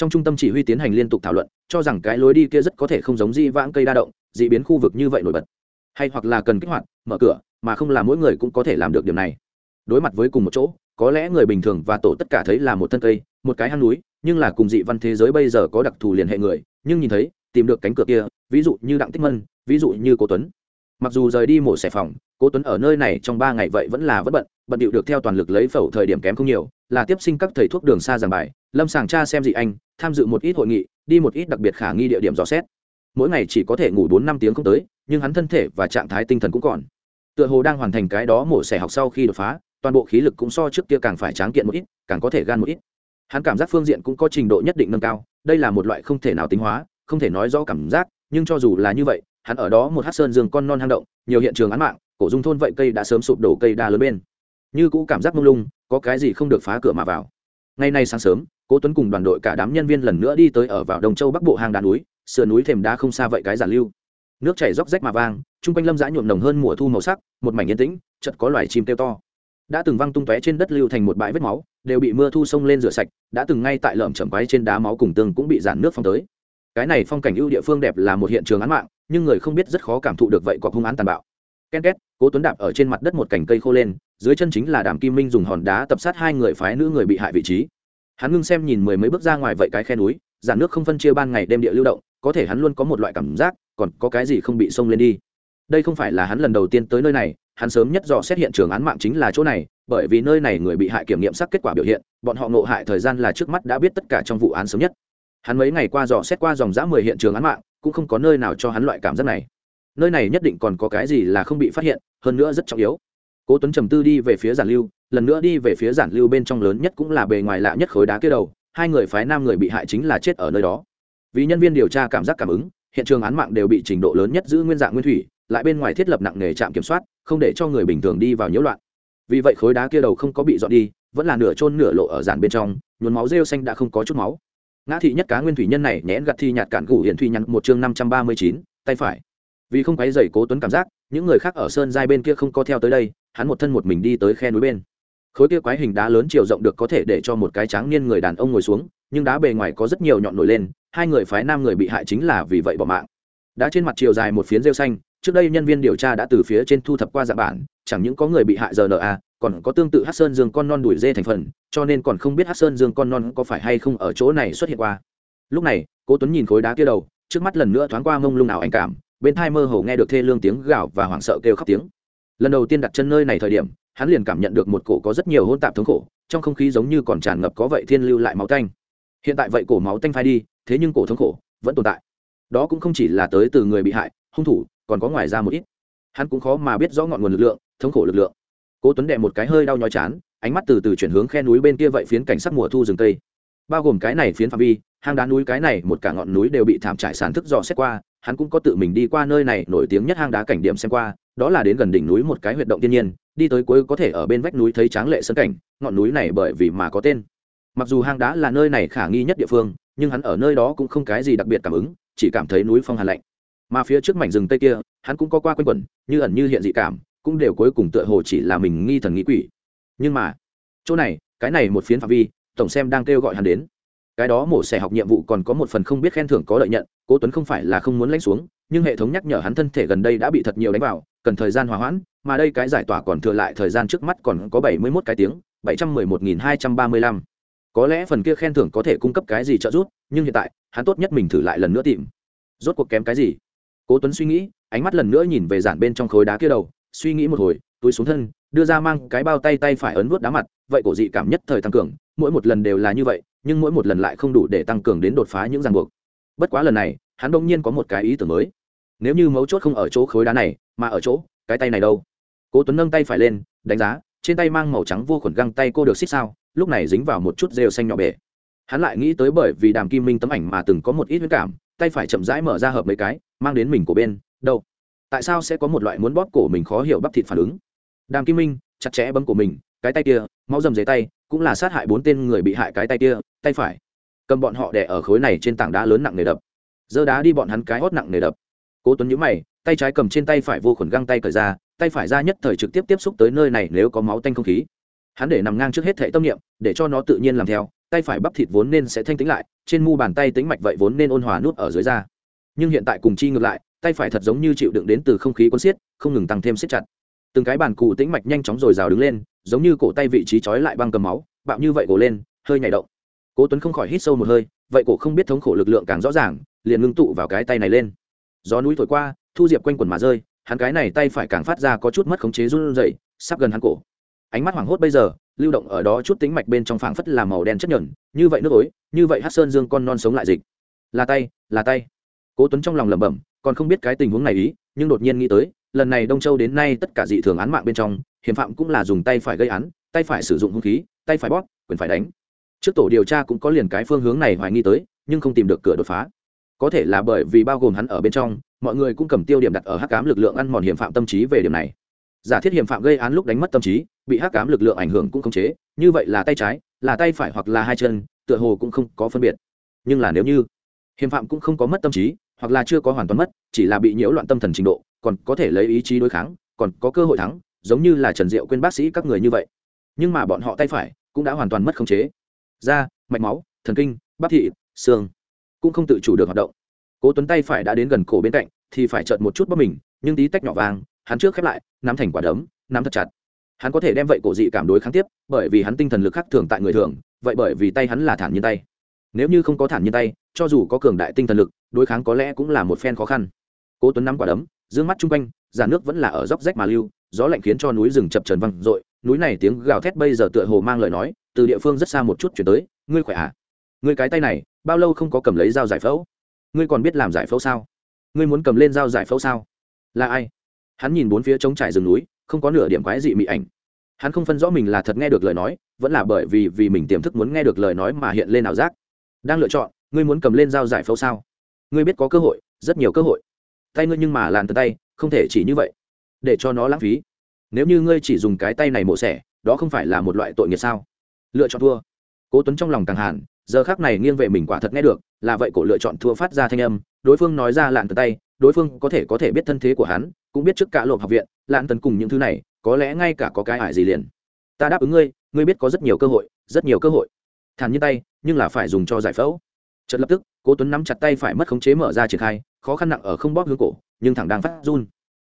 trong trung tâm chỉ huy tiến hành liên tục thảo luận, cho rằng cái lối đi kia rất có thể không giống di vãng cây đa động, dị biến khu vực như vậy nổi bật. Hay hoặc là cần kích hoạt, mở cửa, mà không là mỗi người cũng có thể làm được điểm này. Đối mặt với cùng một chỗ, có lẽ người bình thường và tổ tất cả thấy là một thân cây, một cái hang núi, nhưng là cùng dị văn thế giới bây giờ có đặc thù liên hệ người. Nhưng nhìn thấy, tìm được cánh cửa kia, ví dụ như đặng tích mân, ví dụ như cô tuấn. Mặc dù rời đi mổ xẻ phòng cố tuấn ở nơi này trong ba ngày vậy vẫn là vất bận bận điệu được theo toàn lực lấy phẫu thời điểm kém không nhiều, là tiếp sinh các thầy thuốc đường xa giảng bài, lâm sàng cha xem dị anh, tham dự một ít hội nghị, đi một ít đặc biệt khả nghi địa điểm dò xét. Mỗi ngày chỉ có thể ngủ bốn năm tiếng không tới, nhưng hắn thân thể và trạng thái tinh thần cũng còn. Tựa hồ đang hoàn thành cái đó mổ xẻ học sau khi đột phá, toàn bộ khí lực cũng so trước kia càng phải tráng kiện một ít, càng có thể gan một ít. Hắn cảm giác phương diện cũng có trình độ nhất định nâng cao, đây là một loại không thể nào tính hóa, không thể nói rõ cảm giác, nhưng cho dù là như vậy, hắn ở đó một hát sơn dương con non hang động, nhiều hiện trường án mạng cổ dung thôn vậy cây đã sớm sụp đổ cây đa lớn bên. Như cũ cảm giác mông lung, có cái gì không được phá cửa mà vào. Ngày nay sáng sớm, cố tuấn cùng đoàn đội cả đám nhân viên lần nữa đi tới ở vào đồng châu bắc bộ hang đá núi, sườn núi thềm đá không xa vậy cái giản lưu. Nước chảy róc rách mà vang, chung quanh lâm dã nhuộm nồng hơn mùa thu màu sắc, một mảnh yên tĩnh, chợt có loài chim kêu to. Đã từng văng tung tóe trên đất lưu thành một bãi vết máu, đều bị mưa thu sông lên rửa sạch, đã từng ngay tại lởm chầm quái trên đá máu cùng tương cũng bị giản nước phong tới. Cái này phong cảnh ưu địa phương đẹp là một hiện trường án mạng, nhưng người không biết rất khó cảm thụ được vậy có hung án tàn bạo ken két, cố tuấn đạp ở trên mặt đất một cành cây khô lên, dưới chân chính là đàm kim minh dùng hòn đá tập sát hai người phái nữ người bị hại vị trí. Hắn ngưng xem nhìn mười mấy bước ra ngoài vậy cái khe núi giàn nước không phân chia ban ngày đêm địa lưu động, có thể hắn luôn có một loại cảm giác, còn có cái gì không bị xông lên đi. Đây không phải là hắn lần đầu tiên tới nơi này, hắn sớm nhất dò xét hiện trường án mạng chính là chỗ này, bởi vì nơi này người bị hại kiểm nghiệm sắc kết quả biểu hiện, bọn họ ngộ hại thời gian là trước mắt đã biết tất cả trong vụ án sớm nhất. Hắn mấy ngày qua dò xét qua dòng dã mười hiện trường án mạng, cũng không có nơi nào cho hắn loại cảm giác này nơi này nhất định còn có cái gì là không bị phát hiện, hơn nữa rất trọng yếu. Cố tuấn trầm tư đi về phía giản lưu, lần nữa đi về phía giản lưu bên trong lớn nhất cũng là bề ngoài lạ nhất khối đá kia đầu, hai người phái nam người bị hại chính là chết ở nơi đó. Vì nhân viên điều tra cảm giác cảm ứng, hiện trường án mạng đều bị trình độ lớn nhất giữ nguyên dạng nguyên thủy, lại bên ngoài thiết lập nặng nghề trạm kiểm soát, không để cho người bình thường đi vào nhiễu loạn. Vì vậy khối đá kia đầu không có bị dọn đi, vẫn là nửa trôn nửa lộ ở giản bên trong, nhuốm máu rêu xanh đã không có chút máu. Ngã thị nhất cá nguyên thủy nhân này nhẽn gặt thi nhạt cản gủ hiện thủy nhắn một chương năm trăm ba mươi chín, tay phải vì không quấy dậy cố tuấn cảm giác, những người khác ở sơn giai bên kia không có theo tới đây, hắn một thân một mình đi tới khe núi bên. Khối kia quái hình đá lớn chiều rộng được có thể để cho một cái tráng niên người đàn ông ngồi xuống, nhưng đá bề ngoài có rất nhiều nhọn nổi lên, hai người phái nam người bị hại chính là vì vậy bỏ mạng. Đá trên mặt chiều dài một phiến rêu xanh, trước đây nhân viên điều tra đã từ phía trên thu thập qua dạng bản, chẳng những có người bị hại rna còn có tương tự hát sơn dương con non đuổi dê thành phần, cho nên còn không biết hát sơn dương con non có phải hay không ở chỗ này xuất hiện qua. Lúc này, cố tuấn nhìn khối đá kia đầu, trước mắt lần nữa thoáng qua mông lung nào ảnh cảm bên thai mơ hồ nghe được thê lương tiếng gào và hoảng sợ kêu khóc tiếng. Lần đầu tiên đặt chân nơi này thời điểm, hắn liền cảm nhận được một cổ có rất nhiều hôn tạp thống khổ, trong không khí giống như còn tràn ngập có vậy thiên lưu lại máu tanh. Hiện tại vậy cổ máu tanh phai đi, thế nhưng cổ thống khổ vẫn tồn tại. Đó cũng không chỉ là tới từ người bị hại, hung thủ, còn có ngoài ra một ít. Hắn cũng khó mà biết rõ ngọn nguồn lực lượng, thống khổ lực lượng. Cố tuấn đệ một cái hơi đau nhói chán, ánh mắt từ từ chuyển hướng khe núi bên kia vậy phiến cảnh sắc mùa thu rừng tây bao gồm cái này phiến phạm vi, hang đá núi cái này, một cả ngọn núi đều bị thảm trải sàn thức dò xét qua hắn cũng có tự mình đi qua nơi này nổi tiếng nhất hang đá cảnh điểm xem qua, đó là đến gần đỉnh núi một cái huyệt động thiên nhiên, đi tới cuối có thể ở bên vách núi thấy tráng lệ sân cảnh, ngọn núi này bởi vì mà có tên. Mặc dù hang đá là nơi này khả nghi nhất địa phương, nhưng hắn ở nơi đó cũng không cái gì đặc biệt cảm ứng, chỉ cảm thấy núi phong hàn lạnh. Mà phía trước mảnh rừng tây kia, hắn cũng có qua quanh quẩn, như ẩn như hiện dị cảm, cũng đều cuối cùng tựa hồ chỉ là mình nghi thần nghĩ quỷ. Nhưng mà, chỗ này, cái này một phiến phạm vi, tổng xem đang kêu gọi hắn đến cái đó mổ xẻ học nhiệm vụ còn có một phần không biết khen thưởng có lợi nhận, cố tuấn không phải là không muốn lãnh xuống, nhưng hệ thống nhắc nhở hắn thân thể gần đây đã bị thật nhiều đánh vào, cần thời gian hòa hoãn, mà đây cái giải tỏa còn thừa lại thời gian trước mắt còn có bảy mươi 71 cái tiếng, bảy trăm mười một nghìn hai trăm ba mươi lăm. Có lẽ phần kia khen thưởng có thể cung cấp cái gì trợ giúp, nhưng hiện tại, hắn tốt nhất mình thử lại lần nữa tìm. Rốt cuộc kém cái gì? Cố tuấn suy nghĩ, ánh mắt lần nữa nhìn về giản bên trong khối đá kia đầu, suy nghĩ một hồi, túi xuống thân, đưa ra mang cái bao tay tay phải ấn vuốt đá mặt, vậy cổ dị cảm nhất thời tăng cường, mỗi một lần đều là như vậy nhưng mỗi một lần lại không đủ để tăng cường đến đột phá những ràng buộc. Bất quá lần này, hắn đông nhiên có một cái ý tưởng mới. Nếu như mấu chốt không ở chỗ khối đá này, mà ở chỗ cái tay này đâu? Cố tuấn nâng tay phải lên, đánh giá, trên tay mang màu trắng vô khuẩn găng tay cô được xích sao, lúc này dính vào một chút rêu xanh nhỏ bể hắn lại nghĩ tới bởi vì đàm kim minh tấm ảnh mà từng có một ít huyết cảm, tay phải chậm rãi mở ra hợp mấy cái, mang đến mình của bên, đâu? Tại sao sẽ có một loại muốn bóp cổ mình khó hiểu bắp thịt phản ứng? Đàm kim minh, chặt chẽ bấm của mình, cái tay kia máu dầm dưới tay, cũng là sát hại bốn tên người bị hại cái tay kia, tay phải. Cầm bọn họ đẻ ở khối này trên tảng đá lớn nặng nề đập. Dơ đá đi bọn hắn cái hót nặng nề đập. Cố tuấn nhíu mày, tay trái cầm trên tay phải vô khuẩn găng tay cởi ra, tay phải ra nhất thời trực tiếp tiếp xúc tới nơi này nếu có máu tanh không khí. Hắn để nằm ngang trước hết thể tâm niệm, để cho nó tự nhiên làm theo, tay phải bắp thịt vốn nên sẽ thanh tĩnh lại, trên mu bàn tay tính mạch vậy vốn nên ôn hòa nút ở dưới da. Nhưng hiện tại cùng chi ngược lại, tay phải thật giống như chịu đựng đến từ không khí cuốn xiết, không ngừng tăng thêm siết chặt. Từng cái bàn cụ tĩnh mạch nhanh chóng rồi rào đứng lên giống như cổ tay vị trí trói lại băng cầm máu bạo như vậy gồ lên hơi nhảy động. Cố tuấn không khỏi hít sâu một hơi vậy cổ không biết thống khổ lực lượng càng rõ ràng liền ngưng tụ vào cái tay này lên. Gió núi thổi qua thu diệp quanh quần mà rơi hắn cái này tay phải càng phát ra có chút mất khống chế run rẩy sắp gần hắn cổ. Ánh mắt hoảng hốt bây giờ lưu động ở đó chút tính mạch bên trong phảng phất là màu đen chất nhẩn, như vậy nước ối như vậy hát sơn dương con non sống lại dịch. Là tay là tay. Cố tuấn trong lòng lẩm bẩm còn không biết cái tình huống này ý nhưng đột nhiên nghĩ tới lần này đông châu đến nay tất cả dị thường án mạng bên trong hiểm phạm cũng là dùng tay phải gây án, tay phải sử dụng hung khí, tay phải bóp, quyền phải đánh. Trước tổ điều tra cũng có liền cái phương hướng này hoài nghi tới, nhưng không tìm được cửa đột phá. Có thể là bởi vì bao gồm hắn ở bên trong, mọi người cũng cầm tiêu điểm đặt ở hắc cám lực lượng ăn mòn hiểm phạm tâm trí về điểm này. Giả thiết hiểm phạm gây án lúc đánh mất tâm trí, bị hắc cám lực lượng ảnh hưởng cũng không chế, như vậy là tay trái, là tay phải hoặc là hai chân, tựa hồ cũng không có phân biệt. Nhưng là nếu như hiểm phạm cũng không có mất tâm trí, hoặc là chưa có hoàn toàn mất, chỉ là bị nhiễu loạn tâm thần trình độ, còn có thể lấy ý chí đối kháng, còn có cơ hội thắng giống như là trần diệu quên bác sĩ các người như vậy. Nhưng mà bọn họ tay phải cũng đã hoàn toàn mất khống chế. Da, mạch máu, thần kinh, bắp thị xương cũng không tự chủ được hoạt động. Cố tuấn tay phải đã đến gần cổ bên cạnh, thì phải chợt một chút bóp mình, nhưng tí tách nhỏ vàng, hắn trước khép lại, nắm thành quả đấm, nắm thật chặt. Hắn có thể đem vậy cổ dị cảm đối kháng tiếp, bởi vì hắn tinh thần lực khác thường tại người thường, vậy bởi vì tay hắn là thản nhiên tay. Nếu như không có thản nhiên tay, cho dù có cường đại tinh thần lực, đối kháng có lẽ cũng là một phen khó khăn. Cố tuấn nắm quả đấm, dương mắt chung quanh giàn nước vẫn là ở dốc rách mà lưu, gió lạnh khiến cho núi rừng chập trần văng rội núi này tiếng gào thét bây giờ tựa hồ mang lời nói, từ địa phương rất xa một chút chuyển tới, ngươi khỏe à? Ngươi cái tay này, bao lâu không có cầm lấy dao giải phẫu? Ngươi còn biết làm giải phẫu sao? Ngươi muốn cầm lên dao giải phẫu sao? Là ai? Hắn nhìn bốn phía trống trải rừng núi, không có nửa điểm quái dị mị ảnh. Hắn không phân rõ mình là thật nghe được lời nói, vẫn là bởi vì vì mình tiềm thức muốn nghe được lời nói mà hiện lên ảo giác. Đang lựa chọn, ngươi muốn cầm lên dao giải phẫu sao? Ngươi biết có cơ hội, rất nhiều cơ hội. Tay ngươi nhưng mà làn từ tay không thể chỉ như vậy. Để cho nó lãng phí. Nếu như ngươi chỉ dùng cái tay này mổ xẻ, đó không phải là một loại tội nghiệp sao? Lựa chọn thua. Cố tuấn trong lòng càng hàn, giờ khác này nghiêng về mình quả thật nghe được, là vậy cổ lựa chọn thua phát ra thanh âm, đối phương nói ra lạn tần tay, đối phương có thể có thể biết thân thế của hắn, cũng biết trước cả lộp học viện, lạn tần cùng những thứ này, có lẽ ngay cả có cái ải gì liền. Ta đáp ứng ngươi ngươi biết có rất nhiều cơ hội, rất nhiều cơ hội. Thản như tay, nhưng là phải dùng cho giải phẫu. Chợt lập tức cố tuấn nắm chặt tay phải mất khống chế mở ra triển khai, khó khăn nặng ở không bóp hướng cổ, nhưng thẳng đang phát run.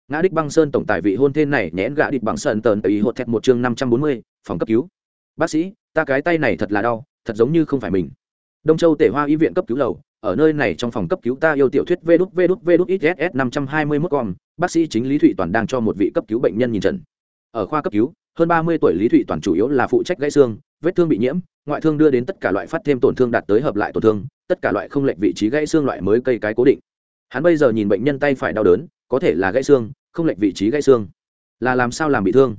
Ngã đích băng sơn tổng tài vị hôn tên này nhẽn gã địch bằng sơn tờn ý hột thẹt một chương năm trăm bốn mươi, phòng cấp cứu. Bác sĩ, ta cái tay này thật là đau, thật giống như không phải mình. Đông châu tể hoa y viện cấp cứu lầu, ở nơi này trong phòng cấp cứu ta yêu tiểu thuyết vê đút vê đút vê đút năm trăm hai mươi mốt con bác sĩ chính lý thụy toàn đang cho một vị cấp cứu bệnh nhân nhìn trần ở khoa cấp cứu, hơn ba mươi tuổi lý thụy toàn chủ yếu là phụ trách gãy xương, vết thương bị nhiễm, ngoại thương đưa đến tất cả loại phát thêm tổn thương đạt tới hợp lại tổn thương tất cả loại không lệch vị trí gãy xương loại mới cây cái cố định. Hắn bây giờ nhìn bệnh nhân tay phải đau đớn, có thể là gãy xương, không lệch vị trí gãy xương. Là làm sao làm bị thương?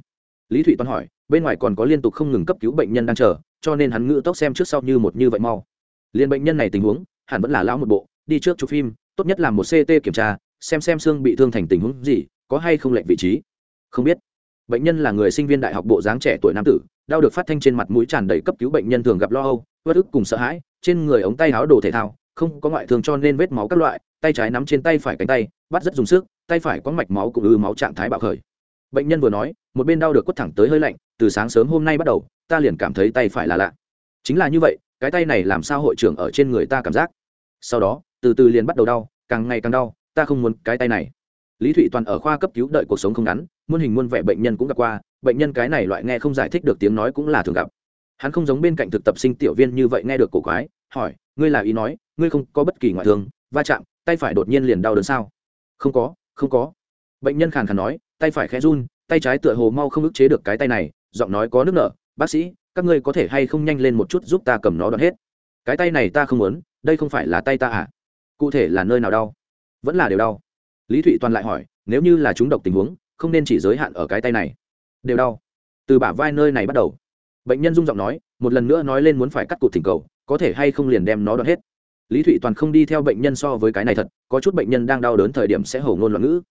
Lý thụy toàn hỏi, bên ngoài còn có liên tục không ngừng cấp cứu bệnh nhân đang chờ, cho nên hắn ngự tốc xem trước sau như một như vậy mau. Liên bệnh nhân này tình huống, hẳn vẫn là lão một bộ, đi trước chụp phim, tốt nhất là một ct kiểm tra, xem xem xương bị thương thành tình huống gì, có hay không lệnh vị trí. Không biết. Bệnh nhân là người sinh viên đại học bộ dáng trẻ tuổi nam tử, đau được phát thanh trên mặt mũi tràn đầy cấp cứu bệnh nhân thường gặp lo âu bất ức cùng sợ hãi trên người ống tay áo đồ thể thao, không có ngoại thương cho nên vết máu các loại, tay trái nắm trên tay phải cánh tay, bắt rất dùng sức, tay phải có mạch máu cũng ư máu trạng thái bạo khởi. Bệnh nhân vừa nói, một bên đau được quất thẳng tới hơi lạnh, từ sáng sớm hôm nay bắt đầu, ta liền cảm thấy tay phải là lạ. Chính là như vậy, cái tay này làm sao hội trưởng ở trên người ta cảm giác? Sau đó, từ từ liền bắt đầu đau, càng ngày càng đau, ta không muốn cái tay này. Lý thụy toàn ở khoa cấp cứu đợi cuộc sống không ngắn, muôn hình muôn vẻ bệnh nhân cũng gặp qua, bệnh nhân cái này loại nghe không giải thích được tiếng nói cũng là thường gặp hắn không giống bên cạnh thực tập sinh tiểu viên như vậy nghe được cổ quái, hỏi, ngươi là ý nói, ngươi không có bất kỳ ngoại thương, va chạm, tay phải đột nhiên liền đau đớn sao? Không có không có. Bệnh nhân khàn khàn nói, tay phải khẽ run, tay trái tựa hồ mau không ức chế được cái tay này, giọng nói có nước nở, bác sĩ, các ngươi có thể hay không nhanh lên một chút giúp ta cầm nó đón hết? Cái tay này ta không muốn, đây không phải là tay ta à? Cụ thể là nơi nào đau? Vẫn là đều đau. Lý thụy toàn lại hỏi, nếu như là chúng độc tình huống, không nên chỉ giới hạn ở cái tay này. Đều đau. Từ bả vai nơi này bắt đầu bệnh nhân dung giọng nói, một lần nữa nói lên muốn phải cắt cụt thỉnh cầu, có thể hay không liền đem nó đoạt hết. Lý thụy toàn không đi theo bệnh nhân so với cái này thật, có chút bệnh nhân đang đau đớn thời điểm sẽ hổ ngôn loạn ngữ.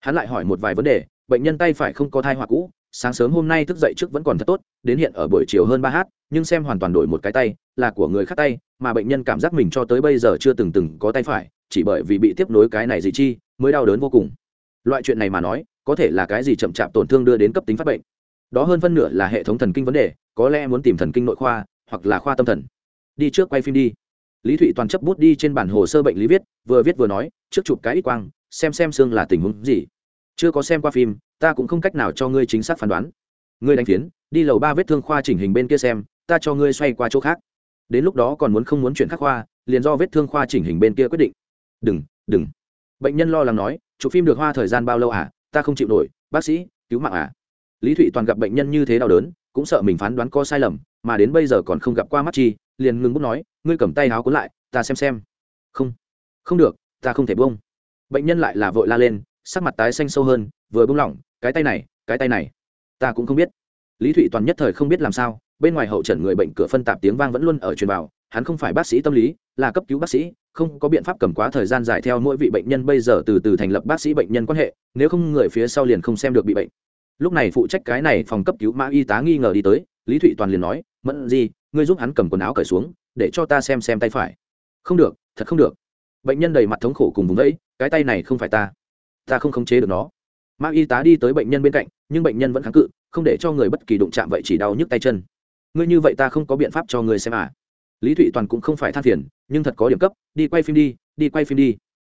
Hắn lại hỏi một vài vấn đề, bệnh nhân tay phải không có thai hoa cũ, sáng sớm hôm nay thức dậy trước vẫn còn thật tốt, đến hiện ở buổi chiều hơn ba h nhưng xem hoàn toàn đổi một cái tay, là của người khác tay, mà bệnh nhân cảm giác mình cho tới bây giờ chưa từng từng có tay phải, chỉ bởi vì bị tiếp nối cái này gì chi, mới đau đớn vô cùng. Loại chuyện này mà nói, có thể là cái gì chậm chạp tổn thương đưa đến cấp tính phát bệnh đó hơn phân nửa là hệ thống thần kinh vấn đề, có lẽ muốn tìm thần kinh nội khoa, hoặc là khoa tâm thần. Đi trước quay phim đi. Lý thụy toàn chấp bút đi trên bản hồ sơ bệnh lý viết, vừa viết vừa nói, trước chụp cái ít quang, xem xem xương là tình huống gì. Chưa có xem qua phim, ta cũng không cách nào cho ngươi chính xác phán đoán. Ngươi đánh phiến, đi lầu ba vết thương khoa chỉnh hình bên kia xem, ta cho ngươi xoay qua chỗ khác. Đến lúc đó còn muốn không muốn chuyển khắc khoa, liền do vết thương khoa chỉnh hình bên kia quyết định. Đừng đừng. Bệnh nhân lo lắng nói, chụp phim được hoa thời gian bao lâu à? Ta không chịu nổi. Bác sĩ, cứu mạng à? Lý thụy toàn gặp bệnh nhân như thế đau đớn, cũng sợ mình phán đoán có sai lầm, mà đến bây giờ còn không gặp qua mắt chi, liền ngừng bút nói, ngươi cầm tay áo cuốn lại, ta xem xem. Không. Không được, ta không thể buông. Bệnh nhân lại là vội la lên, sắc mặt tái xanh sâu hơn, vừa buông lỏng, cái tay này, cái tay này. Ta cũng không biết. Lý thụy toàn nhất thời không biết làm sao, bên ngoài hậu trần người bệnh cửa phân tạp tiếng vang vẫn luôn ở truyền vào, hắn không phải bác sĩ tâm lý, là cấp cứu bác sĩ, không có biện pháp cầm quá thời gian dài theo mỗi vị bệnh nhân bây giờ từ từ thành lập bác sĩ bệnh nhân quan hệ, nếu không người phía sau liền không xem được bị bệnh lúc này phụ trách cái này phòng cấp cứu mã y tá nghi ngờ đi tới, lý thụy toàn liền nói, mẫn gì ngươi giúp hắn cầm quần áo cởi xuống, để cho ta xem xem tay phải. Không được, thật không được. Bệnh nhân đầy mặt thống khổ cùng vùng vẫy, cái tay này không phải ta ta không khống chế được nó. Mã y tá đi tới bệnh nhân bên cạnh, nhưng bệnh nhân vẫn kháng cự, không để cho người bất kỳ đụng chạm vậy chỉ đau nhức tay chân. Ngươi như vậy ta không có biện pháp cho ngươi xem à. Lý thụy toàn cũng không phải than phiền, nhưng thật có điểm cấp, đi quay phim đi đi quay phim đi.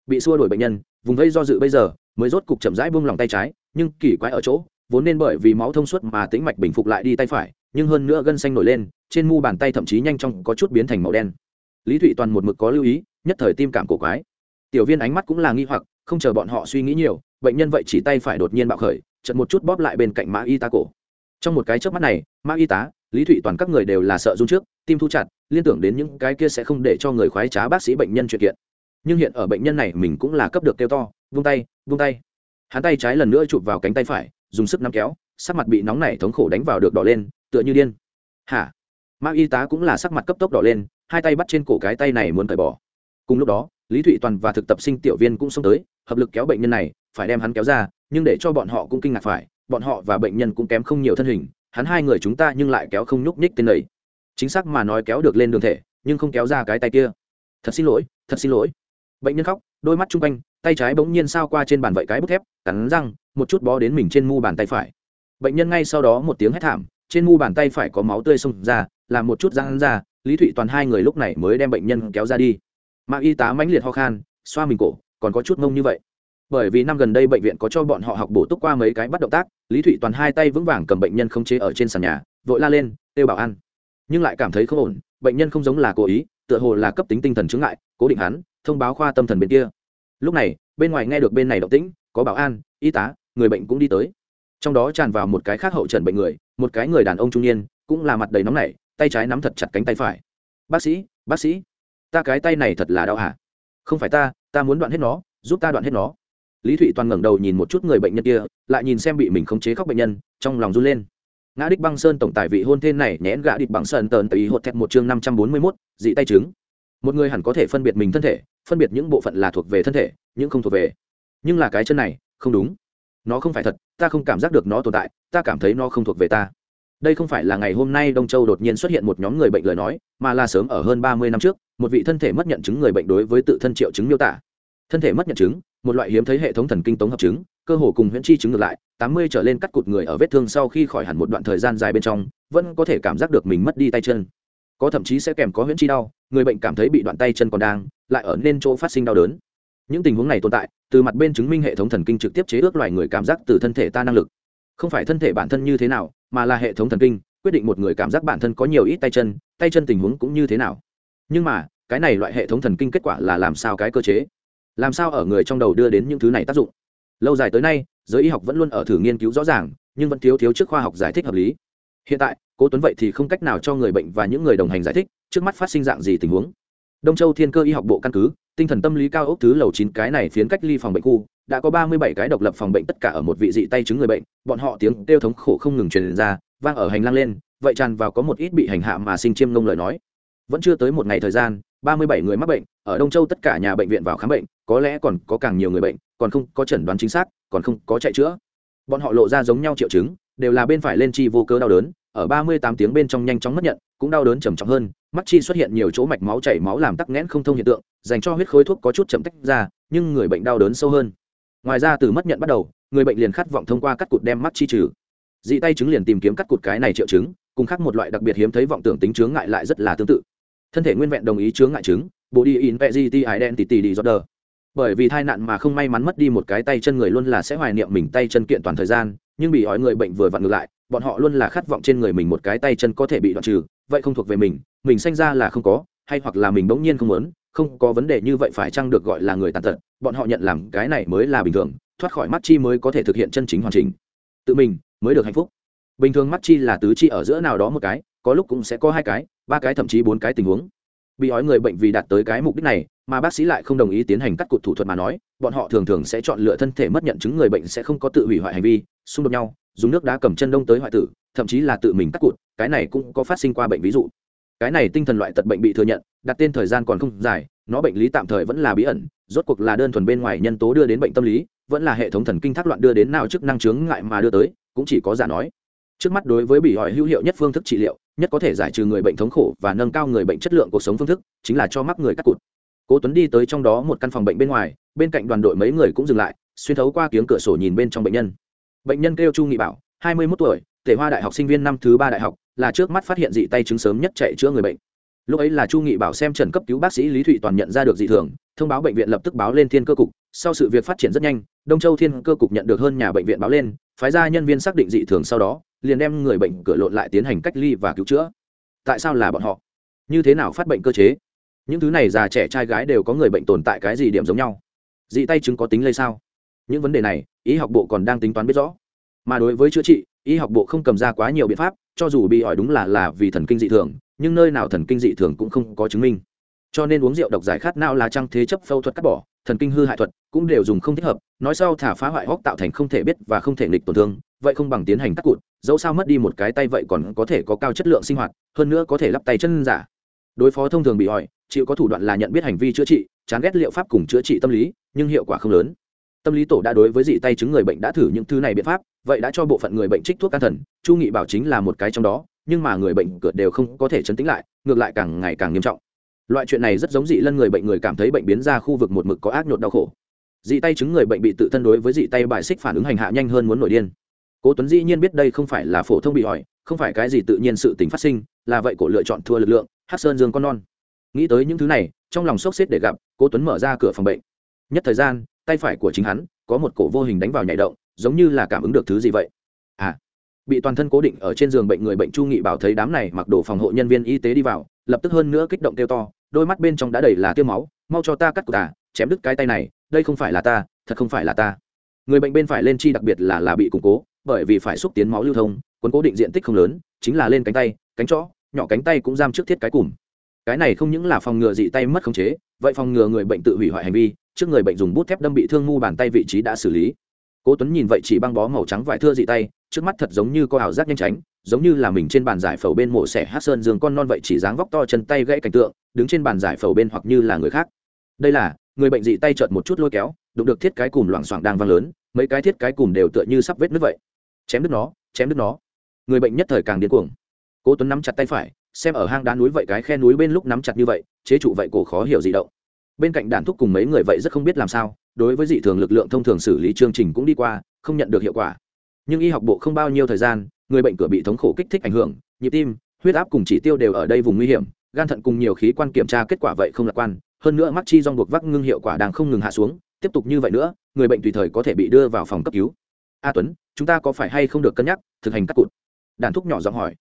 Bị xua đuổi bệnh nhân, vùng vây do dự bây giờ, mới rốt cục chậm rãi buông lòng tay trái, nhưng kỳ quái ở chỗ vốn nên bởi vì máu thông suốt mà tĩnh mạch bình phục lại đi tay phải, nhưng hơn nữa gân xanh nổi lên, trên mu bàn tay thậm chí nhanh chóng có chút biến thành màu đen. Lý thụy toàn một mực có lưu ý, nhất thời tim cảm cổ quái. Tiểu viên ánh mắt cũng là nghi hoặc, không chờ bọn họ suy nghĩ nhiều, bệnh nhân vậy chỉ tay phải đột nhiên bạo khởi chật một chút bóp lại bên cạnh mã y tá cổ. Trong một cái trước mắt này, mã y tá, lý thụy toàn các người đều là sợ run trước, tim thu chặt, liên tưởng đến những cái kia sẽ không để cho người khoái trá bác sĩ bệnh nhân chuyện kiện. Nhưng hiện ở bệnh nhân này mình cũng là cấp được kêu to, vung tay vung tay. Hắn tay trái lần nữa chụp vào cánh tay phải dùng sức nắm kéo, sắc mặt bị nóng nảy thống khổ đánh vào được đỏ lên, tựa như điên. Hả? Mã y tá cũng là sắc mặt cấp tốc đỏ lên, hai tay bắt trên cổ cái tay này muốn cởi bỏ. Cùng lúc đó, lý thụy toàn và thực tập sinh tiểu viên cũng xông tới, hợp lực kéo bệnh nhân này, phải đem hắn kéo ra, nhưng để cho bọn họ cũng kinh ngạc phải, bọn họ và bệnh nhân cũng kém không nhiều thân hình, hắn hai người chúng ta nhưng lại kéo không nhúc nhích tên lầy chính xác mà nói kéo được lên đường thể, nhưng không kéo ra cái tay kia. Thật xin lỗi, thật xin lỗi. Bệnh nhân khóc, đôi mắt chung quanh, tay trái bỗng nhiên sao qua trên bàn vậy cái bút thép, cắn răng một chút bó đến mình trên mu bàn tay phải. Bệnh nhân ngay sau đó một tiếng hét thảm, trên mu bàn tay phải có máu tươi xông ra, làm một chút răng ra, lý thụy toàn hai người lúc này mới đem bệnh nhân kéo ra đi. Mà y tá mãnh liệt ho khan, xoa mình cổ, còn có chút ngông như vậy. Bởi vì năm gần đây bệnh viện có cho bọn họ học bổ túc qua mấy cái bắt động tác, lý thụy toàn hai tay vững vàng cầm bệnh nhân không chế ở trên sàn nhà, vội la lên kêu bảo ăn nhưng lại cảm thấy không ổn, bệnh nhân không giống là cố ý, tựa hồ là cấp tính tinh thần chứng ngại, cố định hắn, thông báo khoa tâm thần bên kia. Lúc này, bên ngoài nghe được bên này động tĩnh, có bảo an, y tá người bệnh cũng đi tới. Trong đó tràn vào một cái khác hậu trần bệnh người, một cái người đàn ông trung niên, cũng là mặt đầy nóng nảy, tay trái nắm thật chặt cánh tay phải. Bác sĩ bác sĩ, ta cái tay này thật là đau hả? Không phải ta ta muốn đoạn hết nó, giúp ta đoạn hết nó. Lý thụy toàn ngẩng đầu nhìn một chút người bệnh nhân kia, lại nhìn xem bị mình khống chế khóc bệnh nhân, trong lòng run lên. Ngã đích băng sơn tổng tài vị hôn thê này nhẽn gã địch bằng sơn tờn tùy hột thẹt một chương năm trăm bốn mươi mốt, dị tay trứng. Một người hẳn có thể phân biệt mình thân thể, phân biệt những bộ phận là thuộc về thân thể, những không thuộc về. Nhưng là cái chân này, không đúng nó không phải thật, ta không cảm giác được nó tồn tại, ta cảm thấy nó không thuộc về ta. Đây không phải là ngày hôm nay đông châu đột nhiên xuất hiện một nhóm người bệnh lời nói, mà là sớm ở hơn ba mươi năm trước, một vị thân thể mất nhận chứng người bệnh đối với tự thân triệu chứng miêu tả. Thân thể mất nhận chứng, một loại hiếm thấy hệ thống thần kinh tống hợp chứng, cơ hồ cùng huyễn chi chứng ngược lại, tám mươi trở lên cắt cụt người ở vết thương sau khi khỏi hẳn một đoạn thời gian dài bên trong, vẫn có thể cảm giác được mình mất đi tay chân. Có thậm chí sẽ kèm có huyễn chi đau, người bệnh cảm thấy bị đoạn tay chân còn đang, lại ở nên chỗ phát sinh đau đớn những tình huống này tồn tại, từ mặt bên chứng minh hệ thống thần kinh trực tiếp chế ước loài người cảm giác từ thân thể ta năng lực. Không phải thân thể bản thân như thế nào, mà là hệ thống thần kinh, quyết định một người cảm giác bản thân có nhiều ít tay chân tay chân tình huống cũng như thế nào. Nhưng mà, cái này loại hệ thống thần kinh kết quả là làm sao cái cơ chế? Làm sao ở người trong đầu đưa đến những thứ này tác dụng? Lâu dài tới nay, giới y học vẫn luôn ở thử nghiên cứu rõ ràng, nhưng vẫn thiếu thiếu trước khoa học giải thích hợp lý. Hiện tại, cố tuấn vậy thì không cách nào cho người bệnh và những người đồng hành giải thích, trước mắt phát sinh dạng gì tình huống đông châu thiên cơ y học bộ căn cứ, tinh thần tâm lý cao ốc thứ lầu chín, cái này phiến cách ly phòng bệnh khu, đã có ba mươi bảy cái độc lập phòng bệnh tất cả ở một vị dị tay chứng người bệnh, bọn họ tiếng kêu thống khổ không ngừng truyền ra, vang ở hành lang lên, vậy tràn vào có một ít bị hành hạ mà sinh chiêm ngông lời nói. Vẫn chưa tới một ngày thời gian, ba mươi bảy người mắc bệnh, ở đông châu tất cả nhà bệnh viện vào khám bệnh, có lẽ còn có càng nhiều người bệnh, còn không có chẩn đoán chính xác, còn không có chạy chữa. Bọn họ lộ ra giống nhau triệu chứng, đều là bên phải lên chi vô cớ đau đớn ở ba mươi tám tiếng bên trong nhanh chóng mất nhận, cũng đau đớn trầm trọng hơn, mắt chi xuất hiện nhiều chỗ mạch máu chảy máu làm tắc nghẽn không thông hiện tượng, dành cho huyết khối thuốc có chút chậm tách ra, nhưng người bệnh đau đớn sâu hơn. Ngoài ra từ mất nhận bắt đầu, người bệnh liền khát vọng thông qua cắt cụt đem mắt chi trừ. Dị tay chứng liền tìm kiếm cắt cụt cái này triệu chứng, cùng khác một loại đặc biệt hiếm thấy vọng tưởng tính chứng ngại lại rất là tương tự. Thân thể nguyên vẹn đồng ý chứng ngại chứng, body in identity disorder. Bởi vì tai nạn mà không may mắn mất đi một cái tay chân người luôn là sẽ hoài niệm mình tay chân kiện toàn thời gian, nhưng bị hỏi người bệnh vừa vặn ngược lại bọn họ luôn là khát vọng trên người mình một cái tay chân có thể bị đoạn trừ, vậy không thuộc về mình mình sanh ra là không có, hay hoặc là mình bỗng nhiên không muốn, không có vấn đề như vậy phải chăng được gọi là người tàn tật, bọn họ nhận làm cái này mới là bình thường, thoát khỏi mắt chi mới có thể thực hiện chân chính hoàn chỉnh. Tự mình mới được hạnh phúc. Bình thường mắt chi là tứ chi ở giữa nào đó một cái, có lúc cũng sẽ có hai cái, ba cái thậm chí bốn cái tình huống. Bị ói người bệnh vì đạt tới cái mục đích này, mà bác sĩ lại không đồng ý tiến hành cắt cụt thủ thuật mà nói, bọn họ thường thường sẽ chọn lựa thân thể mất nhận chứng người bệnh sẽ không có tự hủy hoại hành vi, xung đột nhau dùng nước đá cầm chân đông tới hoại tử, thậm chí là tự mình cắt cụt, cái này cũng có phát sinh qua bệnh ví dụ. Cái này tinh thần loại tật bệnh bị thừa nhận, đặt tên thời gian còn không dài, nó bệnh lý tạm thời vẫn là bí ẩn, rốt cuộc là đơn thuần bên ngoài nhân tố đưa đến bệnh tâm lý, vẫn là hệ thống thần kinh thác loạn đưa đến nào chức năng chướng ngại mà đưa tới, cũng chỉ có giả nói. Trước mắt đối với bị hỏi hữu hiệu nhất phương thức trị liệu, nhất có thể giải trừ người bệnh thống khổ và nâng cao người bệnh chất lượng cuộc sống phương thức, chính là cho mắc người cắt cụt. Cố tuấn đi tới trong đó một căn phòng bệnh bên ngoài, bên cạnh đoàn đội mấy người cũng dừng lại, xuyên thấu qua kiếng cửa sổ nhìn bên trong bệnh nhân bệnh nhân kêu chu nghị bảo, hai mươi 21 tuổi, tể hoa đại học sinh viên năm thứ ba đại học, là trước mắt phát hiện dị tay chứng sớm nhất chạy chữa người bệnh. Lúc ấy là chu nghị bảo xem trần cấp cứu bác sĩ lý thụy toàn nhận ra được dị thường, thông báo bệnh viện lập tức báo lên thiên cơ cục. Sau sự việc phát triển rất nhanh, đông châu thiên cơ cục nhận được hơn nhà bệnh viện báo lên, phái ra nhân viên xác định dị thường sau đó, liền đem người bệnh cửa lộn lại tiến hành cách ly và cứu chữa. Tại sao là bọn họ? Như thế nào phát bệnh cơ chế? Những thứ này già trẻ trai gái đều có người bệnh tồn tại cái gì điểm giống nhau? Dị tay chứng có tính lây sao? Những vấn đề này, y học bộ còn đang tính toán biết rõ. Mà đối với chữa trị, y học bộ không cầm ra quá nhiều biện pháp, cho dù bị hỏi đúng là là vì thần kinh dị thường, nhưng nơi nào thần kinh dị thường cũng không có chứng minh. Cho nên uống rượu độc giải khát não là trăng thế chấp phẫu thuật cắt bỏ, thần kinh hư hại thuật cũng đều dùng không thích hợp, nói sau thả phá hoại hóc tạo thành không thể biết và không thể nghịch tổn thương, vậy không bằng tiến hành cắt cụt, dẫu sao mất đi một cái tay vậy còn có thể có cao chất lượng sinh hoạt, hơn nữa có thể lắp tay chân giả. Đối phó thông thường bị hỏi, chịu có thủ đoạn là nhận biết hành vi chữa trị, chán ghét liệu pháp cùng chữa trị tâm lý, nhưng hiệu quả không lớn tâm lý tổ đã đối với dị tay chứng người bệnh đã thử những thứ này biện pháp, vậy đã cho bộ phận người bệnh trích thuốc can thần, chu nghị bảo chính là một cái trong đó, nhưng mà người bệnh cửa đều không có thể chấn tĩnh lại, ngược lại càng ngày càng nghiêm trọng. Loại chuyện này rất giống dị lân người bệnh người cảm thấy bệnh biến ra khu vực một mực có ác nhột đau khổ. Dị tay chứng người bệnh bị tự thân đối với dị tay bài xích phản ứng hành hạ nhanh hơn muốn nổi điên. Cố tuấn dĩ nhiên biết đây không phải là phổ thông bị hỏi, không phải cái gì tự nhiên sự tình phát sinh, là vậy cổ lựa chọn thua lực lượng, hát sơn dương con non. Nghĩ tới những thứ này, trong lòng sốc xếp để gặp, cố tuấn mở ra cửa phòng bệnh. Nhất thời gian tay phải của chính hắn có một cổ vô hình đánh vào nhảy động, giống như là cảm ứng được thứ gì vậy. À bị toàn thân cố định ở trên giường bệnh người bệnh chu nghị bảo thấy đám này mặc đồ phòng hộ nhân viên y tế đi vào, lập tức hơn nữa kích động kêu to, đôi mắt bên trong đã đầy là tiêu máu, mau cho ta cắt cụt ta chém đứt cái tay này, đây không phải là ta, thật không phải là ta. Người bệnh bên phải lên chi đặc biệt là là bị củng cố, bởi vì phải xúc tiến máu lưu thông, cuốn cố định diện tích không lớn, chính là lên cánh tay, cánh chó, nhỏ cánh tay cũng giam trước thiết cái cùm cái này không những là phòng ngừa dị tay mất khống chế, vậy phòng ngừa người bệnh tự hủy hoại hành vi trước người bệnh dùng bút thép đâm bị thương mu bàn tay vị trí đã xử lý. Cố tuấn nhìn vậy chỉ băng bó màu trắng vải thưa dị tay, trước mắt thật giống như có ảo giác nhanh tránh giống như là mình trên bàn giải phẫu bên mổ xẻ hát sơn giường con non vậy chỉ dáng vóc to chân tay gãy cảnh tượng, đứng trên bàn giải phẫu bên hoặc như là người khác. Đây là, người bệnh dị tay chợt một chút lôi kéo, đụng được thiết cái cùm loảng xoảng đang vang lớn, mấy cái thiết cái cùm đều tựa như sắp vết nứt vậy. Chém đứt nó, chém đứt nó. Người bệnh nhất thời càng điên cuồng. Cố tuấn nắm chặt tay phải, xem ở hang đá núi vậy cái khe núi bên lúc nắm chặt như vậy, chế trụ vậy cổ khó hiểu gì động bên cạnh đàn thúc cùng mấy người vậy rất không biết làm sao, đối với dị thường lực lượng thông thường xử lý chương trình cũng đi qua, không nhận được hiệu quả. Nhưng y học bộ không bao nhiêu thời gian, người bệnh cửa bị thống khổ kích thích ảnh hưởng, nhịp tim, huyết áp cùng chỉ tiêu đều ở đây vùng nguy hiểm, gan thận cùng nhiều khí quan kiểm tra kết quả vậy không lạc quan, hơn nữa mắc chi dòng buộc vắc ngưng hiệu quả đang không ngừng hạ xuống, tiếp tục như vậy nữa, người bệnh tùy thời có thể bị đưa vào phòng cấp cứu. A tuấn, chúng ta có phải hay không được cân nhắc, thực hành cắt cụt? Đàn thúc nhỏ giọng hỏi.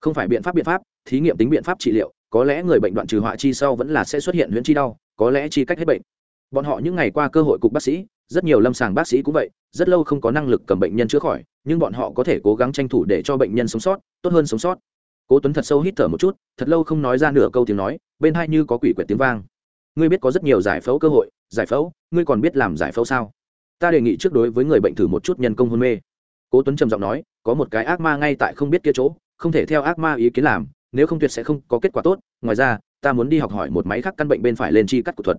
Không phải biện pháp biện pháp, thí nghiệm tính biện pháp trị liệu, có lẽ người bệnh đoạn trừ họa chi sau vẫn là sẽ xuất hiện huyễn chi đau có lẽ chi cách hết bệnh. Bọn họ những ngày qua cơ hội cục bác sĩ, rất nhiều lâm sàng bác sĩ cũng vậy, rất lâu không có năng lực cầm bệnh nhân chữa khỏi, nhưng bọn họ có thể cố gắng tranh thủ để cho bệnh nhân sống sót, tốt hơn sống sót. Cố tuấn thật sâu hít thở một chút, thật lâu không nói ra nửa câu tiếng nói, bên hai như có quỷ quyệt tiếng vang. Ngươi biết có rất nhiều giải phẫu cơ hội, giải phẫu, ngươi còn biết làm giải phẫu sao? Ta đề nghị trước đối với người bệnh thử một chút nhân công hôn mê. Cố tuấn trầm giọng nói, có một cái ác ma ngay tại không biết kia chỗ, không thể theo ác ma ý kiến làm, nếu không tuyệt sẽ không có kết quả tốt, ngoài ra ta muốn đi học hỏi một máy khác căn bệnh bên phải lên chi cắt của thuật.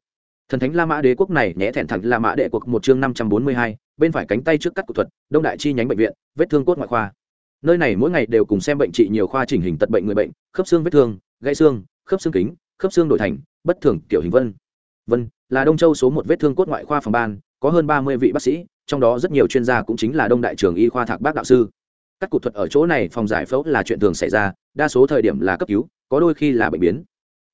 Thần thánh la mã đế quốc này nhẽ thẹn thẳng la mã đệ quốc một chương năm trăm bốn mươi hai, bên phải cánh tay trước cắt của thuật, đông đại chi nhánh bệnh viện, vết thương cốt ngoại khoa. Nơi này mỗi ngày đều cùng xem bệnh trị nhiều khoa chỉnh hình tật bệnh người bệnh, khớp xương vết thương, gãy xương, khớp xương kính, khớp xương đổi thành, bất thường, kiểu hình vân. Vân, là đông châu số một vết thương cốt ngoại khoa phòng ban, có hơn ba mươi vị bác sĩ, trong đó rất nhiều chuyên gia cũng chính là đông đại trường y khoa thạc bác đạo sư. Cắt cụt thuật ở chỗ này phòng giải phẫu là chuyện thường xảy ra, đa số thời điểm là cấp cứu, có đôi khi là bệnh biến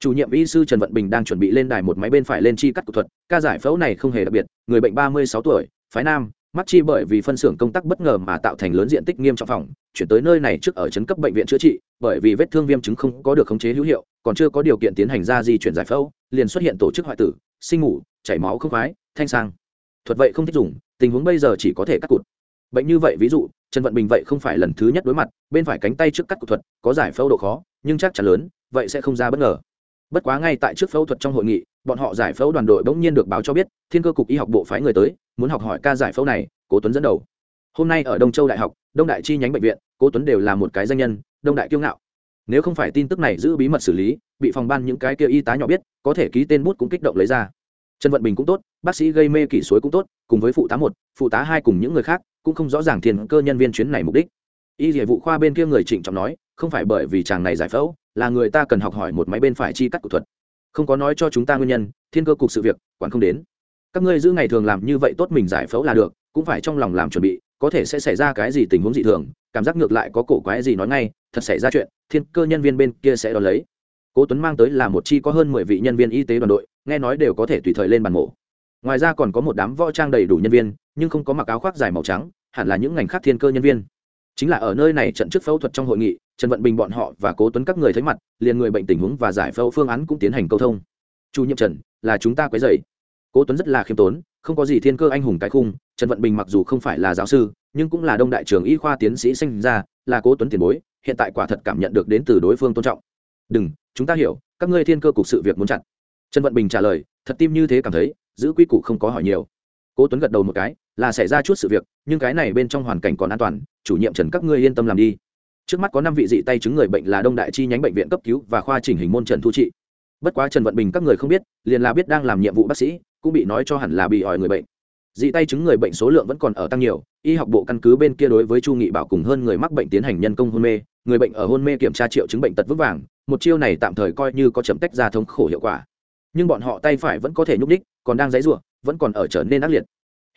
chủ nhiệm y sư trần vận bình đang chuẩn bị lên đài một máy bên phải lên chi cắt cục thuật, ca giải phẫu này không hề đặc biệt, người bệnh ba mươi sáu tuổi, phái nam, mắc chi bởi vì phân xưởng công tác bất ngờ mà tạo thành lớn diện tích nghiêm trọng phòng, chuyển tới nơi này trước ở chấn cấp bệnh viện chữa trị, bởi vì vết thương viêm chứng không có được khống chế hữu hiệu, còn chưa có điều kiện tiến hành ra di chuyển giải phẫu, liền xuất hiện tổ chức hoại tử, sinh ngủ chảy máu không khoái, thanh sang. Thuật vậy không thích dùng, tình huống bây giờ chỉ có thể cắt cụt. Bệnh như vậy ví dụ, trần vận bình vậy không phải lần thứ nhất đối mặt, bên phải cánh tay trước cắt cụt thuật, có giải phẫu độ khó, nhưng chắc chắn lớn, vậy sẽ không ra bất ngờ bất quá ngay tại trước phẫu thuật trong hội nghị, bọn họ giải phẫu đoàn đội bỗng nhiên được báo cho biết, thiên cơ cục y học bộ phái người tới, muốn học hỏi ca giải phẫu này, cố tuấn dẫn đầu. Hôm nay ở đông châu đại học, đông đại chi nhánh bệnh viện, cố tuấn đều là một cái danh nhân, đông đại kiêu ngạo. Nếu không phải tin tức này giữ bí mật xử lý, bị phòng ban những cái kia y tá nhỏ biết, có thể ký tên bút cũng kích động lấy ra. Trần vận bình cũng tốt, bác sĩ gây mê kỷ suối cũng tốt, cùng với phụ tá một, phụ tá hai cùng những người khác, cũng không rõ ràng thiên cơ nhân viên chuyến này mục đích. Y dịch vụ khoa bên kia người trịnh trọng nói, không phải bởi vì chàng này giải phẫu là người ta cần học hỏi một máy bên phải chi cắt của thuật. Không có nói cho chúng ta nguyên nhân, thiên cơ cục sự việc, quản không đến. Các ngươi giữ ngày thường làm như vậy tốt mình giải phẫu là được, cũng phải trong lòng làm chuẩn bị, có thể sẽ xảy ra cái gì tình huống dị thường, cảm giác ngược lại có cổ quái gì nói ngay, thật xảy ra chuyện, thiên cơ nhân viên bên kia sẽ đón lấy. Cố tuấn mang tới là một chi có hơn mười vị nhân viên y tế đoàn đội, nghe nói đều có thể tùy thời lên bàn mổ. Ngoài ra còn có một đám võ trang đầy đủ nhân viên, nhưng không có mặc áo khoác dài màu trắng, hẳn là những ngành khác thiên cơ nhân viên. Chính là ở nơi này trận trước phẫu thuật trong hội nghị trần vận bình bọn họ và cố tuấn các người thấy mặt, liền người bệnh tình huống và giải phẫu phương án cũng tiến hành câu thông. Chủ nhiệm trần, là chúng ta quấy dày cố tuấn rất là khiêm tốn, không có gì thiên cơ anh hùng cái khung, trần vận bình mặc dù không phải là giáo sư, nhưng cũng là đông đại trường y khoa tiến sĩ sinh ra, là cố tuấn tiền bối, hiện tại quả thật cảm nhận được đến từ đối phương tôn trọng. Đừng, chúng ta hiểu, các ngươi thiên cơ cục sự việc muốn chặn trần vận bình trả lời, thật tim như thế cảm thấy, giữ quy củ không có hỏi nhiều. Cố tuấn gật đầu một cái, là xảy ra chút sự việc, nhưng cái này bên trong hoàn cảnh còn an toàn, chủ nhiệm trần các ngươi yên tâm làm đi trước mắt có năm vị dị tay chứng người bệnh là đông đại chi nhánh bệnh viện cấp cứu và khoa chỉnh hình môn trần thu trị. Bất quá trần vận bình các người không biết liền là biết đang làm nhiệm vụ bác sĩ cũng bị nói cho hẳn là bị hỏi người bệnh. Dị tay chứng người bệnh số lượng vẫn còn ở tăng nhiều y học bộ căn cứ bên kia đối với chu nghị bảo cùng hơn người mắc bệnh tiến hành nhân công hôn mê người bệnh ở hôn mê kiểm tra triệu chứng bệnh tật vững vàng một chiêu này tạm thời coi như có chấm tách ra thống khổ hiệu quả. Nhưng bọn họ tay phải vẫn có thể nhúc ních còn đang dãy rủa, vẫn còn ở trở nên ác liệt.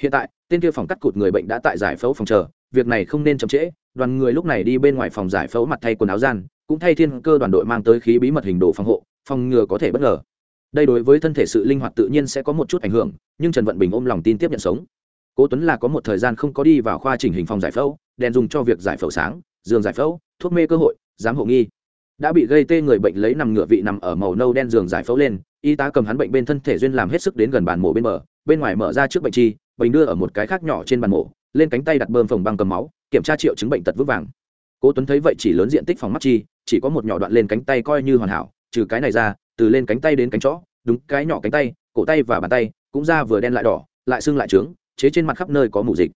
Hiện tại tên kia phòng cắt cụt người bệnh đã tại giải phẫu phòng chờ việc này không nên chậm trễ, đoàn người lúc này đi bên ngoài phòng giải phẫu mặt thay quần áo gian, cũng thay thiên cơ đoàn đội mang tới khí bí mật hình đồ phòng hộ, phòng ngừa có thể bất ngờ. Đây đối với thân thể sự linh hoạt tự nhiên sẽ có một chút ảnh hưởng, nhưng trần vận bình ôm lòng tin tiếp nhận sống. Cố tuấn là có một thời gian không có đi vào khoa chỉnh hình phòng giải phẫu, đèn dùng cho việc giải phẫu sáng, giường giải phẫu, thuốc mê cơ hội, giám hộ nghi. Đã bị gây tê người bệnh lấy nằm ngửa vị nằm ở màu nâu đen giường giải phẫu lên, y tá cầm hắn bệnh bên thân thể duyên làm hết sức đến gần bàn mổ bên bờ, bên ngoài mở ra trước bệnh chi bình đưa ở một cái khác nhỏ trên bàn mổ, lên cánh tay đặt bơm phồng băng cầm máu, kiểm tra triệu chứng bệnh tật vững vàng. Cố tuấn thấy vậy chỉ lớn diện tích phòng mắt chi, chỉ có một nhỏ đoạn lên cánh tay coi như hoàn hảo, trừ cái này ra, từ lên cánh tay đến cánh chó, đúng cái nhỏ cánh tay, cổ tay và bàn tay, cũng ra vừa đen lại đỏ, lại sưng lại trướng, chế trên mặt khắp nơi có mù dịch.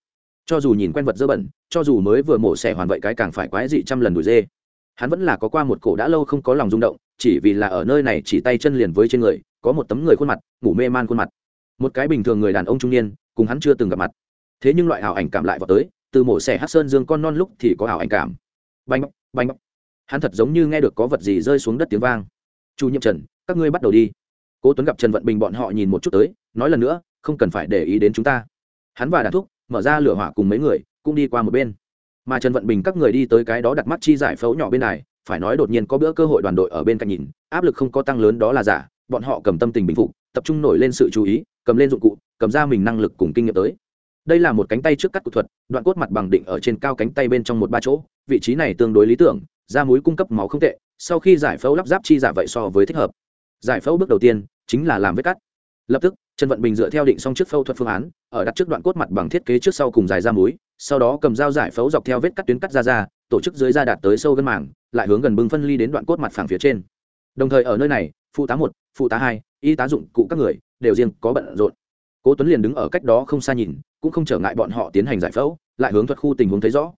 Cho dù nhìn quen vật dơ bẩn, cho dù mới vừa mổ xẻ hoàn vậy cái càng phải quái dị trăm lần đuổi dê. Hắn vẫn là có qua một cổ đã lâu không có lòng rung động, chỉ vì là ở nơi này chỉ tay chân liền với trên người, có một tấm người khuôn mặt, ngủ mê man khuôn mặt. Một cái bình thường người đàn ông trung niên cùng hắn chưa từng gặp mặt. Thế nhưng loại ảo ảnh cảm lại vào tới, từ mổ xẻ hát sơn dương con non lúc thì có ảo ảnh cảm. Banh bóc hắn thật giống như nghe được có vật gì rơi xuống đất tiếng vang. Chu nhiệm trần, các ngươi bắt đầu đi. Cố tuấn gặp trần vận bình bọn họ nhìn một chút tới, nói lần nữa, không cần phải để ý đến chúng ta. Hắn và đàn thúc, mở ra lửa hỏa cùng mấy người, cũng đi qua một bên. Mà trần vận bình các người đi tới cái đó đặt mắt chi giải phẫu nhỏ bên này, phải nói đột nhiên có bữa cơ hội đoàn đội ở bên cạnh nhìn, áp lực không có tăng lớn đó là giả, bọn họ cầm tâm tình bình phục tập trung nổi lên sự chú ý, cầm lên dụng cụ, cầm ra mình năng lực cùng kinh nghiệm tới. Đây là một cánh tay trước cắt kỹ thuật, đoạn cốt mặt bằng định ở trên cao cánh tay bên trong một ba chỗ, vị trí này tương đối lý tưởng, da múi cung cấp máu không tệ, sau khi giải phẫu lắp ráp chi giả vậy so với thích hợp. Giải phẫu bước đầu tiên chính là làm vết cắt. Lập tức, trần vận bình dựa theo định xong trước phẫu thuật phương án, ở đặt trước đoạn cốt mặt bằng thiết kế trước sau cùng dài da múi sau đó cầm dao giải phẫu dọc theo vết cắt tuyến cắt ra ra, tổ chức dưới da đạt tới sâu gân màng, lại hướng gần bưng phân ly đến đoạn cốt mặt phẳng phía trên. Đồng thời ở nơi này, phụ tá một, phụ tá hai y tá dụng cụ các người đều riêng có bận rộn. Cố tuấn liền đứng ở cách đó không xa nhìn, cũng không trở ngại bọn họ tiến hành giải phẫu, lại hướng thuật khu tình huống thấy rõ.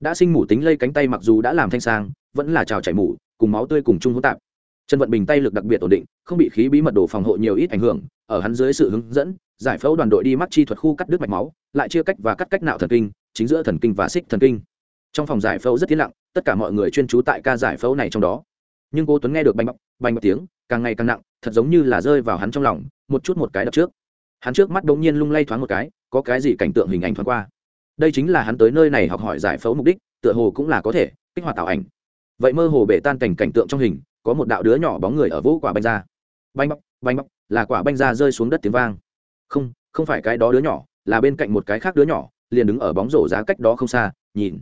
Đã sinh mủ tính lây cánh tay mặc dù đã làm thanh sang, vẫn là trào chảy mủ, cùng máu tươi cùng chung hỗn tạp. Trần vận bình tay lực đặc biệt ổn định, không bị khí bí mật đồ phòng hộ nhiều ít ảnh hưởng, ở hắn dưới sự hướng dẫn, giải phẫu đoàn đội đi mắc chi thuật khu cắt đứt mạch máu, lại chia cách và cắt cách nạo thần kinh, chính giữa thần kinh và xích thần kinh. Trong phòng giải phẫu rất tiến lặng, tất cả mọi người chuyên trú tại ca giải phẫu này trong đó. Nhưng cô tuấn nghe được bành bọc bành bọc tiếng, càng ngày càng nặng thật giống như là rơi vào hắn trong lòng, một chút một cái đập trước. Hắn trước mắt đống nhiên lung lay thoáng một cái, có cái gì cảnh tượng hình ảnh thoáng qua. Đây chính là hắn tới nơi này học hỏi giải phẫu mục đích, tựa hồ cũng là có thể, kích hoạt tạo ảnh. Vậy mơ hồ bể tan cảnh cảnh tượng trong hình, có một đạo đứa nhỏ bóng người ở vũ quả banh ra. Banh bóc banh bóc, là quả banh ra rơi xuống đất tiếng vang. Không không phải cái đó đứa nhỏ, là bên cạnh một cái khác đứa nhỏ, liền đứng ở bóng rổ giá cách đó không xa, nhìn.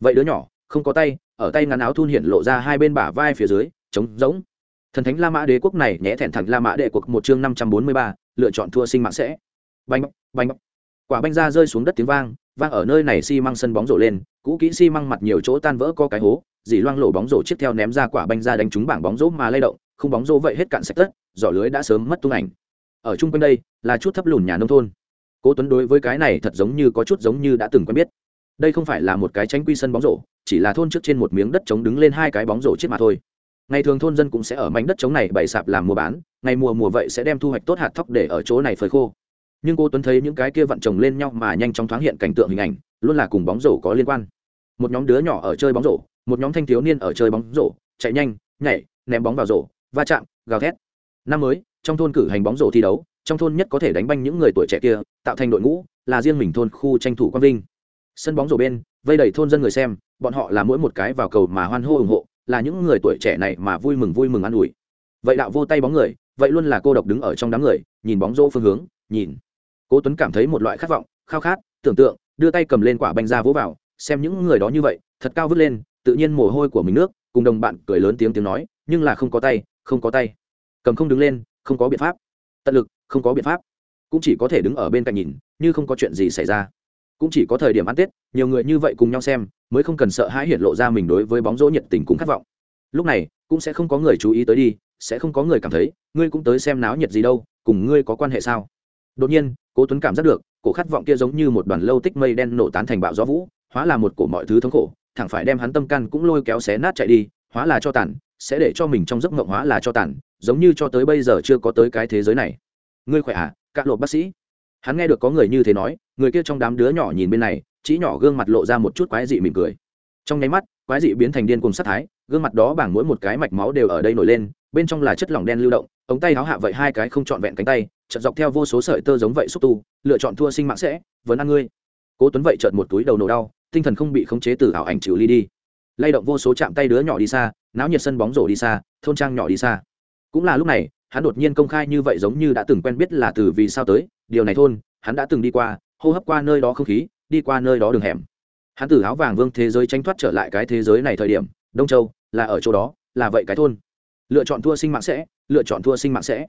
Vậy đứa nhỏ, không có tay, ở tay ngắn áo thun hiện lộ ra hai bên bả vai phía dưới, trống rỗng thần thánh la mã đế quốc này nhẽ thẹn thẳng la mã đệ quốc một chương năm trăm bốn mươi ba, lựa chọn thua sinh mạng sẽ. Bánh bánh quả banh ra rơi xuống đất tiếng vang vang ở nơi này xi măng sân bóng rổ lên, cũ kỹ xi măng mặt nhiều chỗ tan vỡ có cái hố, dì loang lổ bóng rổ chiếc theo ném ra quả banh ra đánh trúng bảng bóng rổ mà lay động không bóng rổ vậy hết cạn sạch tất, giỏ lưới đã sớm mất tung ảnh. Ở chung quanh đây, là chút thấp lùn nhà nông thôn. Cố tuấn đối với cái này thật giống như có chút giống như đã từng quen biết. Đây không phải là một cái tranh quy sân bóng rổ, chỉ là thôn trước trên một miếng đất trống đứng lên hai cái bóng rổ chết mà thôi ngày thường thôn dân cũng sẽ ở mảnh đất trống này bày sạp làm mua bán, ngày mùa mùa vậy sẽ đem thu hoạch tốt hạt thóc để ở chỗ này phơi khô. Nhưng cô tuấn thấy những cái kia vặn chồng lên nhau mà nhanh chóng thoáng hiện cảnh tượng hình ảnh, luôn là cùng bóng rổ có liên quan. Một nhóm đứa nhỏ ở chơi bóng rổ, một nhóm thanh thiếu niên ở chơi bóng rổ, chạy nhanh, nhảy, ném bóng vào rổ, va chạm, gào thét. Năm mới, trong thôn cử hành bóng rổ thi đấu, trong thôn nhất có thể đánh banh những người tuổi trẻ kia, tạo thành đội ngũ, là riêng mình thôn khu tranh thủ quang vinh. Sân bóng rổ bên, vây đầy thôn dân người xem, bọn họ là mỗi một cái vào cầu mà hoan hô ủng hộ là những người tuổi trẻ này mà vui mừng vui mừng an ủi. Vậy đạo vô tay bóng người, vậy luôn là cô độc đứng ở trong đám người, nhìn bóng rô phương hướng, nhìn. Cố tuấn cảm thấy một loại khát vọng, khao khát, tưởng tượng, đưa tay cầm lên quả banh ra vỗ vào, xem những người đó như vậy, thật cao vứt lên, tự nhiên mồ hôi của mình nước, cùng đồng bạn cười lớn tiếng tiếng nói, nhưng là không có tay, không có tay. Cầm không đứng lên, không có biện pháp. Tận lực, không có biện pháp. Cũng chỉ có thể đứng ở bên cạnh nhìn, như không có chuyện gì xảy ra cũng chỉ có thời điểm ăn tết, nhiều người như vậy cùng nhau xem, mới không cần sợ hãi hiện lộ ra mình đối với bóng rổ nhiệt tình cũng khát vọng. Lúc này, cũng sẽ không có người chú ý tới đi, sẽ không có người cảm thấy, ngươi cũng tới xem náo nhiệt gì đâu, cùng ngươi có quan hệ sao? Đột nhiên, cố tuấn cảm giác được, cổ khát vọng kia giống như một đoàn lâu tích mây đen nổ tán thành bạo gió vũ, hóa là một cổ mọi thứ thống khổ, thẳng phải đem hắn tâm can cũng lôi kéo xé nát chạy đi, hóa là cho tàn, sẽ để cho mình trong giấc mộng hóa là cho tàn, giống như cho tới bây giờ chưa có tới cái thế giới này. Ngươi khỏe à cạ lộ bác sĩ? Hắn nghe được có người như thế nói, người kia trong đám đứa nhỏ nhìn bên này, chỉ nhỏ gương mặt lộ ra một chút quái dị mỉm cười. Trong nháy mắt, quái dị biến thành điên cùng sát thái, gương mặt đó bảng mỗi một cái mạch máu đều ở đây nổi lên, bên trong là chất lỏng đen lưu động, ống tay áo hạ vậy hai cái không trọn vẹn cánh tay, chợt dọc theo vô số sợi tơ giống vậy xúc tu, lựa chọn thua sinh mạng sẽ vẫn ăn ngươi. Cố tuấn vậy chợt một túi đầu nổ đau, tinh thần không bị khống chế từ ảo ảnh chịu ly đi. Lay động vô số chạm tay đứa nhỏ đi xa, náo nhiệt sân bóng rổ đi xa, thôn trang nhỏ đi xa. Cũng là lúc này hắn đột nhiên công khai như vậy giống như đã từng quen biết là từ vì sao tới, điều này thôn, hắn đã từng đi qua, hô hấp qua nơi đó không khí, đi qua nơi đó đường hẻm. Hắn từ áo vàng vương thế giới tranh thoát trở lại cái thế giới này thời điểm, đông châu, là ở chỗ đó, là vậy cái thôn. Lựa chọn thua sinh mạng sẽ, lựa chọn thua sinh mạng sẽ.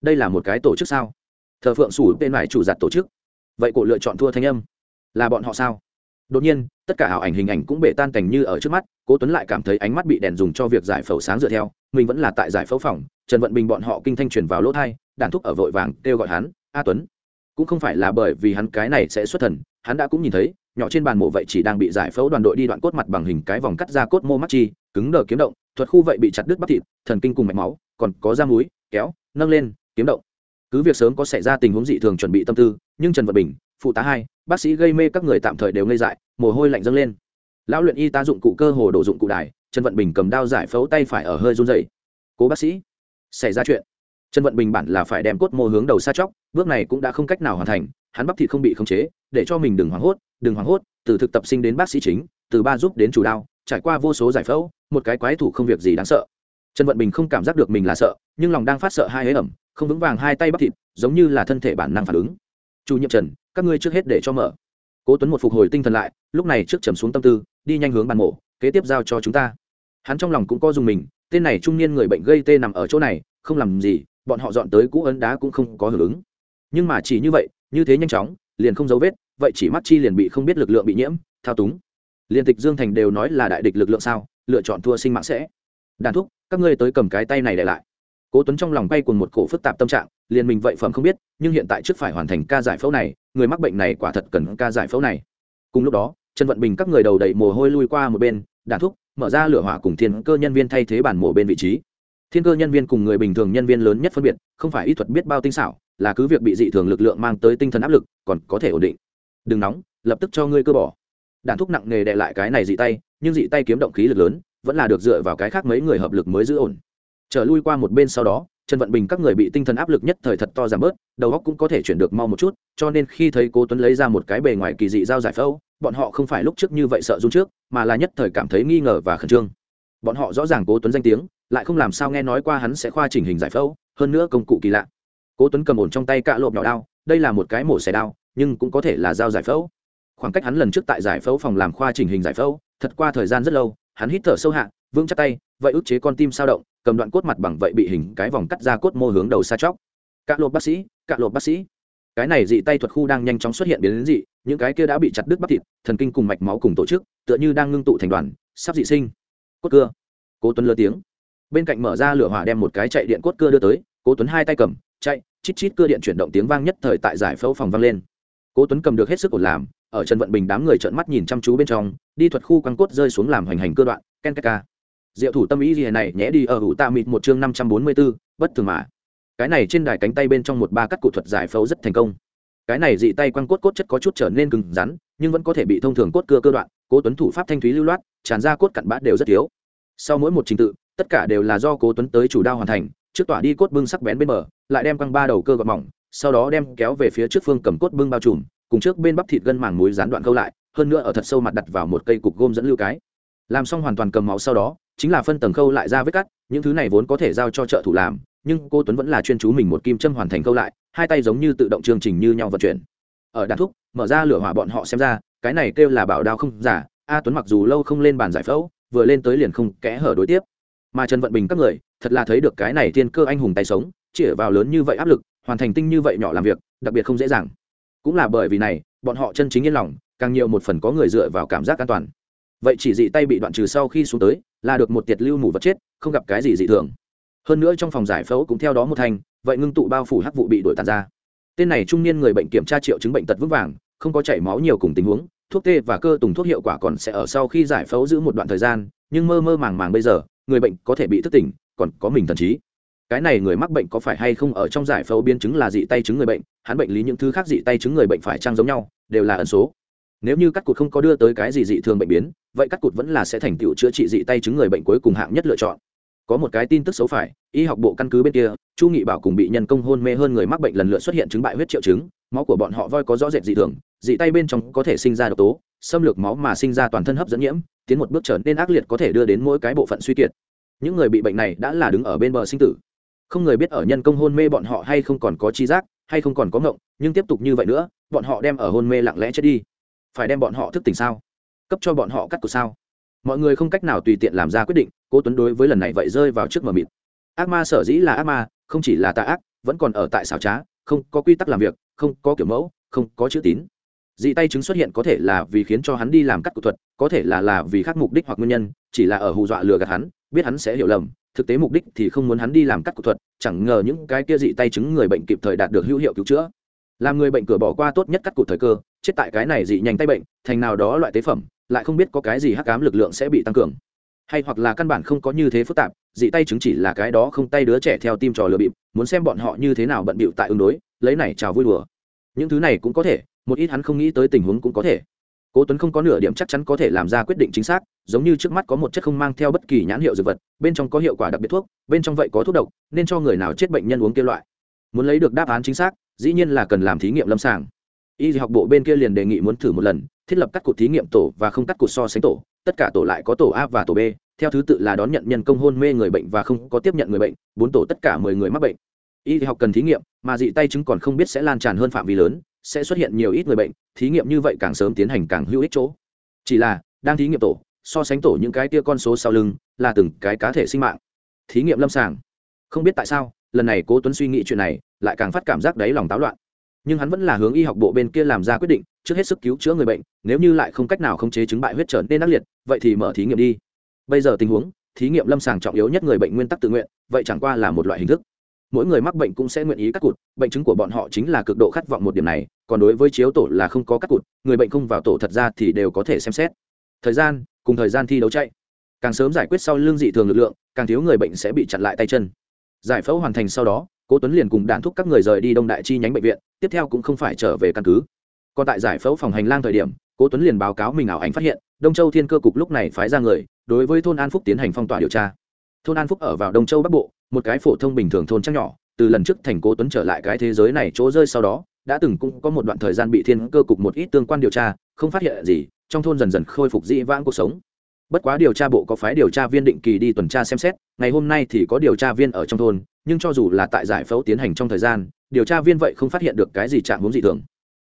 Đây là một cái tổ chức sao? Thờ phượng sủ tên ngoài chủ giặt tổ chức. Vậy cổ lựa chọn thua thanh âm. Là bọn họ sao? Đột nhiên, tất cả hảo ảnh hình ảnh cũng bể tan cảnh như ở trước mắt cố tuấn lại cảm thấy ánh mắt bị đèn dùng cho việc giải phẫu sáng dựa theo, mình vẫn là tại giải phẫu phòng, trần vận bình bọn họ kinh thanh truyền vào lỗ thai, đàn thúc ở vội vàng kêu gọi hắn, a tuấn. Cũng không phải là bởi vì hắn cái này sẽ xuất thần, hắn đã cũng nhìn thấy, nhỏ trên bàn mổ vậy chỉ đang bị giải phẫu đoàn đội đi đoạn cốt mặt bằng hình cái vòng cắt ra cốt mô mắt chi, cứng đờ kiếm động, thuật khu vậy bị chặt đứt bắp thịt, thần kinh cùng mạch máu, còn có da múi kéo, nâng lên, kiếm động. Cứ việc sớm có xảy ra tình huống dị thường chuẩn bị tâm tư, nhưng trần vận bình, phụ tá hai, bác sĩ gây mê các người tạm thời đều ngây dại, mồ hôi lạnh dâng lên lão luyện y tá dụng cụ cơ hồ đổ dụng cụ đài, trần vận bình cầm đao giải phẫu tay phải ở hơi run dày cố bác sĩ, xảy ra chuyện. Trần vận bình bản là phải đem cốt mô hướng đầu xa chóc, bước này cũng đã không cách nào hoàn thành, hắn bắp thịt không bị khống chế, để cho mình đừng hoảng hốt, đừng hoảng hốt, từ thực tập sinh đến bác sĩ chính, từ ba giúp đến chủ đao, trải qua vô số giải phẫu, một cái quái thủ không việc gì đáng sợ. Trần vận bình không cảm giác được mình là sợ, nhưng lòng đang phát sợ hai hế ẩm, không vững vàng hai tay bắp thịt, giống như là thân thể bản năng phản ứng. Chủ nhiệm trần, các ngươi trước hết để cho mở. Cố tuấn một phục hồi tinh thần lại, lúc này trước trầm xuống tâm tư đi nhanh hướng bàn mổ kế tiếp giao cho chúng ta. Hắn trong lòng cũng có dùng mình, tên này trung niên người bệnh gây tê nằm ở chỗ này, không làm gì, bọn họ dọn tới cũ ấn đá cũng không có hưởng ứng. Nhưng mà chỉ như vậy, như thế nhanh chóng, liền không dấu vết, vậy chỉ mắt chi liền bị không biết lực lượng bị nhiễm, thao túng. Liên tịch dương thành đều nói là đại địch lực lượng sao, lựa chọn thua sinh mạng sẽ. Đàn thúc, các ngươi tới cầm cái tay này để lại. Cố tuấn trong lòng bay cùng một cổ phức tạp tâm trạng, liền mình vậy phẩm không biết, nhưng hiện tại trước phải hoàn thành ca giải phẫu này, người mắc bệnh này quả thật cần ca giải phẫu này. Cùng lúc đó trần vận bình các người đầu đầy mồ hôi lui qua một bên đạn thúc, mở ra lửa hỏa cùng thiên cơ nhân viên thay thế bản mổ bên vị trí. Thiên cơ nhân viên cùng người bình thường nhân viên lớn nhất phân biệt, không phải y thuật biết bao tinh xảo, là cứ việc bị dị thường lực lượng mang tới tinh thần áp lực, còn có thể ổn định. Đừng nóng, lập tức cho ngươi cơ bỏ. Đạn thúc nặng nghề đệ lại cái này dị tay, nhưng dị tay kiếm động khí lực lớn, vẫn là được dựa vào cái khác mấy người hợp lực mới giữ ổn. Trở lui qua một bên sau đó trần vận bình các người bị tinh thần áp lực nhất thời thật to giảm bớt, đầu óc cũng có thể chuyển được mau một chút, cho nên khi thấy cố tuấn lấy ra một cái bề ngoài kỳ dị giao giải phẫu, bọn họ không phải lúc trước như vậy sợ run trước, mà là nhất thời cảm thấy nghi ngờ và khẩn trương. Bọn họ rõ ràng cố tuấn danh tiếng, lại không làm sao nghe nói qua hắn sẽ khoa chỉnh hình giải phẫu, hơn nữa công cụ kỳ lạ. Cố tuấn cầm ổn trong tay cạ lộp nhỏ đao, đây là một cái mổ xẻ đao, nhưng cũng có thể là dao giải phẫu. Khoảng cách hắn lần trước tại giải phẫu phòng làm khoa chỉnh hình giải phẫu, thật qua thời gian rất lâu, hắn hít thở sâu hạ vững chắc tay, vậy ức chế con tim sao động, cầm đoạn cốt mặt bằng vậy bị hình cái vòng cắt ra cốt mô hướng đầu xa chóc. Cạ lộp bác sĩ, cạ lộp bác sĩ. Cái này dị tay thuật khu đang nhanh chóng xuất hiện biến đến dị, những cái kia đã bị chặt đứt bắp thịt, thần kinh cùng mạch máu cùng tổ chức, tựa như đang ngưng tụ thành đoàn, sắp dị sinh. Cốt cưa. Cố tuấn lơ tiếng. Bên cạnh mở ra lửa hỏa đem một cái chạy điện cốt cưa đưa tới, cố tuấn hai tay cầm, chạy, chít chít cưa điện chuyển động tiếng vang nhất thời tại giải phẫu phòng vang lên. Cố tuấn cầm được hết sức ổn làm, ở trần vận bình đám người trợn mắt nhìn chăm chú bên trong, đi thuật khu quăng cốt rơi xuống làm hoành hành cơ đoạn, ken ka diệu thủ tâm ý gì này nhẽ đi ở hữu tạ mịt một chương năm trăm bốn mươi 544, bất thường mà. Cái này trên đài cánh tay bên trong một ba cắt cụ thuật giải phẫu rất thành công. Cái này dị tay quăng cốt cốt chất có chút trở nên cứng rắn nhưng vẫn có thể bị thông thường cốt cưa cơ đoạn cố tuấn thủ pháp thanh thúy lưu loát tràn ra cốt cặn bát đều rất thiếu. Sau mỗi một trình tự tất cả đều là do cố tuấn tới chủ đao hoàn thành trước tỏa đi cốt bưng sắc bén bên mở, lại đem quăng ba đầu cơ gọt mỏng sau đó đem kéo về phía trước phương cầm cốt bưng bao trùm cùng trước bên bắp thịt gân màng muối gián đoạn câu lại hơn nữa ở thật sâu mặt đặt vào một cây cục gôm dẫn lưu cái làm xong hoàn toàn cầm máu sau đó, chính là phân tầng khâu lại ra vết cắt, những thứ này vốn có thể giao cho trợ thủ làm, nhưng cô tuấn vẫn là chuyên chú mình một kim châm hoàn thành khâu lại, hai tay giống như tự động chương trình như nhau vận chuyển. Ở đàn thúc, mở ra lửa hỏa bọn họ xem ra, cái này kêu là bảo đao không giả, a tuấn mặc dù lâu không lên bàn giải phẫu, vừa lên tới liền không kẽ hở đối tiếp. Mà trần vận bình các người, thật là thấy được cái này thiên cơ anh hùng tay sống, chĩa vào lớn như vậy áp lực, hoàn thành tinh như vậy nhỏ làm việc, đặc biệt không dễ dàng. Cũng là bởi vì này, bọn họ chân chính yên lòng, càng nhiều một phần có người dựa vào cảm giác an toàn vậy chỉ dị tay bị đoạn trừ sau khi xuống tới, là được một tiệt lưu mù vật chết, không gặp cái gì dị thường. Hơn nữa trong phòng giải phẫu cũng theo đó một thành, vậy ngưng tụ bao phủ hắc vụ bị đổi tàn ra. Tên này trung niên người bệnh kiểm tra triệu chứng bệnh tật vững vàng, không có chảy máu nhiều cùng tình huống, thuốc tê và cơ tùng thuốc hiệu quả còn sẽ ở sau khi giải phẫu giữ một đoạn thời gian, nhưng mơ mơ màng màng bây giờ, người bệnh có thể bị thức tỉnh, còn có mình thần trí. Cái này người mắc bệnh có phải hay không ở trong giải phẫu biến chứng là dị tay chứng người bệnh, hắn bệnh lý những thứ khác dị tay chứng người bệnh phải trang giống nhau, đều là ẩn số nếu như cắt cụt không có đưa tới cái gì dị thường bệnh biến, vậy cắt cụt vẫn là sẽ thành tựu chữa trị dị tay chứng người bệnh cuối cùng hạng nhất lựa chọn. Có một cái tin tức xấu phải, y học bộ căn cứ bên kia, chu nghị bảo cùng bị nhân công hôn mê hơn người mắc bệnh lần lượt xuất hiện chứng bại huyết triệu chứng, máu của bọn họ voi có rõ rệt dị thường, dị tay bên trong có thể sinh ra độc tố, xâm lược máu mà sinh ra toàn thân hấp dẫn nhiễm, tiến một bước trở nên ác liệt có thể đưa đến mỗi cái bộ phận suy kiệt. Những người bị bệnh này đã là đứng ở bên bờ sinh tử. Không người biết ở nhân công hôn mê bọn họ hay không còn có chi giác, hay không còn có ngộng, nhưng tiếp tục như vậy nữa, bọn họ đem ở hôn mê lặng lẽ chết đi phải đem bọn họ thức tỉnh sao? Cấp cho bọn họ cắt cổ sao? Mọi người không cách nào tùy tiện làm ra quyết định, cố tuấn đối với lần này vậy rơi vào trước mờ mịt. Ác ma sở dĩ là ác ma, không chỉ là tà ác, vẫn còn ở tại xảo trá, không có quy tắc làm việc, không có kiểu mẫu, không có chữ tín. Dị tay chứng xuất hiện có thể là vì khiến cho hắn đi làm cắt cụt thuật, có thể là là vì khác mục đích hoặc nguyên nhân, chỉ là ở hù dọa lừa gạt hắn, biết hắn sẽ hiểu lầm, thực tế mục đích thì không muốn hắn đi làm cắt cụt thuật, chẳng ngờ những cái kia dị tay chứng người bệnh kịp thời đạt được hữu hiệu cứu chữa. Làm người bệnh cửa bỏ qua tốt nhất cắt cụt thời cơ chết tại cái này dị nhanh tay bệnh, thành nào đó loại tế phẩm, lại không biết có cái gì hắc ám lực lượng sẽ bị tăng cường. Hay hoặc là căn bản không có như thế phức tạp, dị tay chứng chỉ là cái đó không tay đứa trẻ theo tim trò lừa bịp, muốn xem bọn họ như thế nào bận bịu tại ứng đối, lấy này chào vui đùa. Những thứ này cũng có thể, một ít hắn không nghĩ tới tình huống cũng có thể. Cố tuấn không có nửa điểm chắc chắn có thể làm ra quyết định chính xác, giống như trước mắt có một chất không mang theo bất kỳ nhãn hiệu dược vật, bên trong có hiệu quả đặc biệt thuốc, bên trong vậy có thuốc độc, nên cho người nào chết bệnh nhân uống kia loại. Muốn lấy được đáp án chính xác, dĩ nhiên là cần làm thí nghiệm lâm sàng y học bộ bên kia liền đề nghị muốn thử một lần, thiết lập các cuộc thí nghiệm tổ và không cắt cuộc so sánh tổ. Tất cả tổ lại có tổ a và tổ b. Theo thứ tự là đón nhận nhân công hôn mê người bệnh và không có tiếp nhận người bệnh, bốn tổ tất cả mười người mắc bệnh. Y học cần thí nghiệm, mà dị tay chứng còn không biết sẽ lan tràn hơn phạm vi lớn, sẽ xuất hiện nhiều ít người bệnh, thí nghiệm như vậy càng sớm tiến hành càng hữu ích chỗ. Chỉ là, đang thí nghiệm tổ, so sánh tổ những cái tia con số sau lưng, là từng cái cá thể sinh mạng. Thí nghiệm lâm sàng. Không biết tại sao, lần này cố tuấn suy nghĩ chuyện này, lại càng phát cảm giác đáy lòng táo loạn nhưng hắn vẫn là hướng y học bộ bên kia làm ra quyết định, trước hết sức cứu chữa người bệnh, nếu như lại không cách nào không chế chứng bại huyết trở nên ác liệt, vậy thì mở thí nghiệm đi. Bây giờ tình huống, thí nghiệm lâm sàng trọng yếu nhất người bệnh nguyên tắc tự nguyện, vậy chẳng qua là một loại hình thức. Mỗi người mắc bệnh cũng sẽ nguyện ý cắt cụt, bệnh chứng của bọn họ chính là cực độ khát vọng một điểm này, còn đối với chiếu tổ là không có cắt cụt, người bệnh không vào tổ thật ra thì đều có thể xem xét. Thời gian, cùng thời gian thi đấu chạy. Càng sớm giải quyết sau lương dị thường lực lượng, càng thiếu người bệnh sẽ bị chặn lại tay chân. Giải phẫu hoàn thành sau đó, cố tuấn liền cùng đạn thúc các người rời đi đông đại chi nhánh bệnh viện tiếp theo cũng không phải trở về căn cứ. Còn tại giải phẫu phòng hành lang thời điểm, cố tuấn liền báo cáo mình ảo ảnh phát hiện, đông châu thiên cơ cục lúc này phái ra người, đối với thôn an phúc tiến hành phong tỏa điều tra. Thôn an phúc ở vào đông châu bắc bộ, một cái phổ thông bình thường thôn trăng nhỏ, từ lần trước thành cố tuấn trở lại cái thế giới này chỗ rơi sau đó, đã từng cũng có một đoạn thời gian bị thiên cơ cục một ít tương quan điều tra, không phát hiện gì, trong thôn dần dần khôi phục dĩ vãng cuộc sống. Bất quá điều tra bộ có phái điều tra viên định kỳ đi tuần tra xem xét, ngày hôm nay thì có điều tra viên ở trong thôn, nhưng cho dù là tại giải phẫu tiến hành trong thời gian điều tra viên vậy không phát hiện được cái gì chạm muốn dị thường.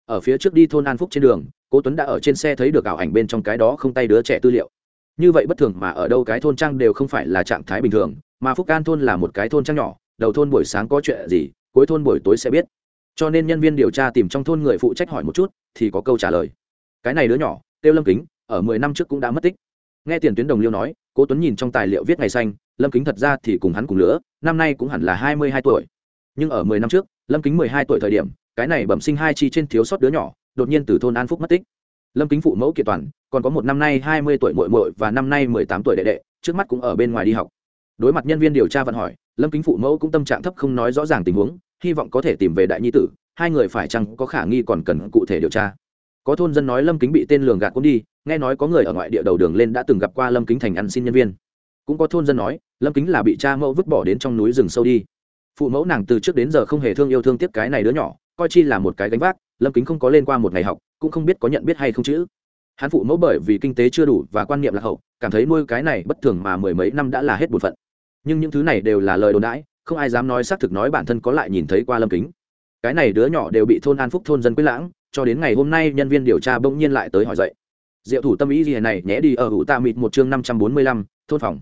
Ở phía trước đi thôn an phúc trên đường, cố tuấn đã ở trên xe thấy được ảo ảnh bên trong cái đó không tay đứa trẻ tư liệu. Như vậy bất thường mà ở đâu cái thôn trang đều không phải là trạng thái bình thường, mà phúc an thôn là một cái thôn trang nhỏ, đầu thôn buổi sáng có chuyện gì, cuối thôn buổi tối sẽ biết. Cho nên nhân viên điều tra tìm trong thôn người phụ trách hỏi một chút, thì có câu trả lời. Cái này đứa nhỏ, tiêu lâm kính, ở mười năm trước cũng đã mất tích. Nghe tiền tuyến đồng liêu nói, cố tuấn nhìn trong tài liệu viết ngày xanh, lâm kính thật ra thì cùng hắn cùng lứa, năm nay cũng hẳn là hai mươi hai tuổi. Nhưng ở mười năm trước lâm kính mười hai tuổi thời điểm, cái này bẩm sinh hai chi trên thiếu sót đứa nhỏ, đột nhiên từ thôn an phúc mất tích. Lâm kính phụ mẫu kiện toàn, còn có một năm nay hai mươi tuổi muội muội và năm nay mười tám tuổi đệ đệ, trước mắt cũng ở bên ngoài đi học. Đối mặt nhân viên điều tra vận hỏi, lâm kính phụ mẫu cũng tâm trạng thấp không nói rõ ràng tình huống, hy vọng có thể tìm về đại nhi tử, hai người phải chăng có khả nghi còn cần cụ thể điều tra. Có thôn dân nói lâm kính bị tên lường gạt cuốn đi, nghe nói có người ở ngoại địa đầu đường lên đã từng gặp qua lâm kính thành ăn xin nhân viên. Cũng có thôn dân nói, lâm kính là bị cha mẫu vứt bỏ đến trong núi rừng sâu đi phụ mẫu nàng từ trước đến giờ không hề thương yêu thương tiếp cái này đứa nhỏ, coi chi là một cái gánh vác, lâm kính không có lên qua một ngày học, cũng không biết có nhận biết hay không chữ hắn phụ mẫu bởi vì kinh tế chưa đủ và quan niệm lạc hậu, cảm thấy nuôi cái này bất thường mà mười mấy năm đã là hết bổn phận. Nhưng những thứ này đều là lời đồn đãi, không ai dám nói xác thực nói bản thân có lại nhìn thấy qua lâm kính. Cái này đứa nhỏ đều bị thôn an phúc thôn dân quyết lãng, cho đến ngày hôm nay nhân viên điều tra bỗng nhiên lại tới hỏi dậy. Diệu thủ tâm ý gì này, nhé đi ở hữu tạ mịt một chương năm trăm bốn mươi lăm, thôn phòng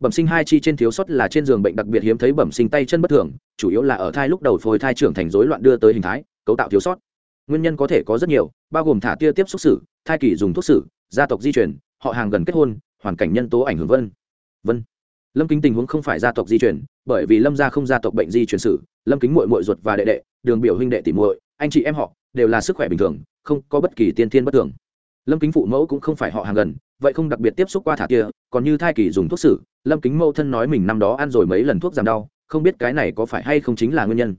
bẩm sinh hai chi trên thiếu sót là trên giường bệnh đặc biệt hiếm thấy bẩm sinh tay chân bất thường, chủ yếu là ở thai lúc đầu phôi thai trưởng thành rối loạn đưa tới hình thái, cấu tạo thiếu sót. Nguyên nhân có thể có rất nhiều, bao gồm thả tia tiếp xúc sử thai kỳ dùng thuốc sử gia tộc di chuyển họ hàng gần kết hôn, hoàn cảnh nhân tố ảnh hưởng vân. Vân. Lâm kính tình huống không phải gia tộc di chuyển bởi vì lâm gia không gia tộc bệnh di chuyển sử lâm kính muội muội ruột và đệ đệ, đường biểu huynh đệ tỷ muội, anh chị em họ, đều là sức khỏe bình thường, không có bất kỳ tiên thiên bất thường. Lâm kính phụ mẫu cũng không phải họ hàng gần, vậy không đặc biệt tiếp xúc qua thả tia, còn như thai kỳ dùng thuốc sử lâm kính mâu thân nói mình năm đó ăn rồi mấy lần thuốc giảm đau, không biết cái này có phải hay không chính là nguyên nhân.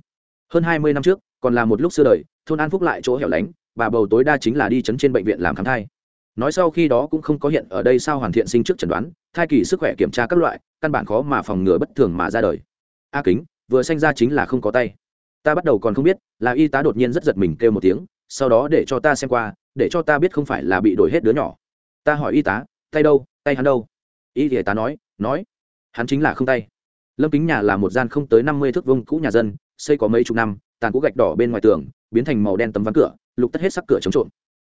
Hơn hai mươi năm trước, còn là một lúc xưa đời, thôn an phúc lại chỗ hẻo lánh, bà bầu tối đa chính là đi chấn trên bệnh viện làm khám thai. Nói sau khi đó cũng không có hiện ở đây sao hoàn thiện sinh trước chẩn đoán, thai kỳ sức khỏe kiểm tra các loại, căn bản khó mà phòng ngừa bất thường mà ra đời. A kính, vừa sanh ra chính là không có tay. Ta bắt đầu còn không biết, là y tá đột nhiên rất giật mình kêu một tiếng, sau đó để cho ta xem qua, để cho ta biết không phải là bị đổi hết đứa nhỏ. Ta hỏi y tá, tay đâu? Tay hắn đâu? Y tá nói nói, hắn chính là không tay. Lâm kính nhà là một gian không tới năm mươi thước vông cũ nhà dân, xây có mấy chục năm, tàn cũ gạch đỏ bên ngoài tường, biến thành màu đen tấm ván cửa, lục tất hết sắc cửa chống trộm.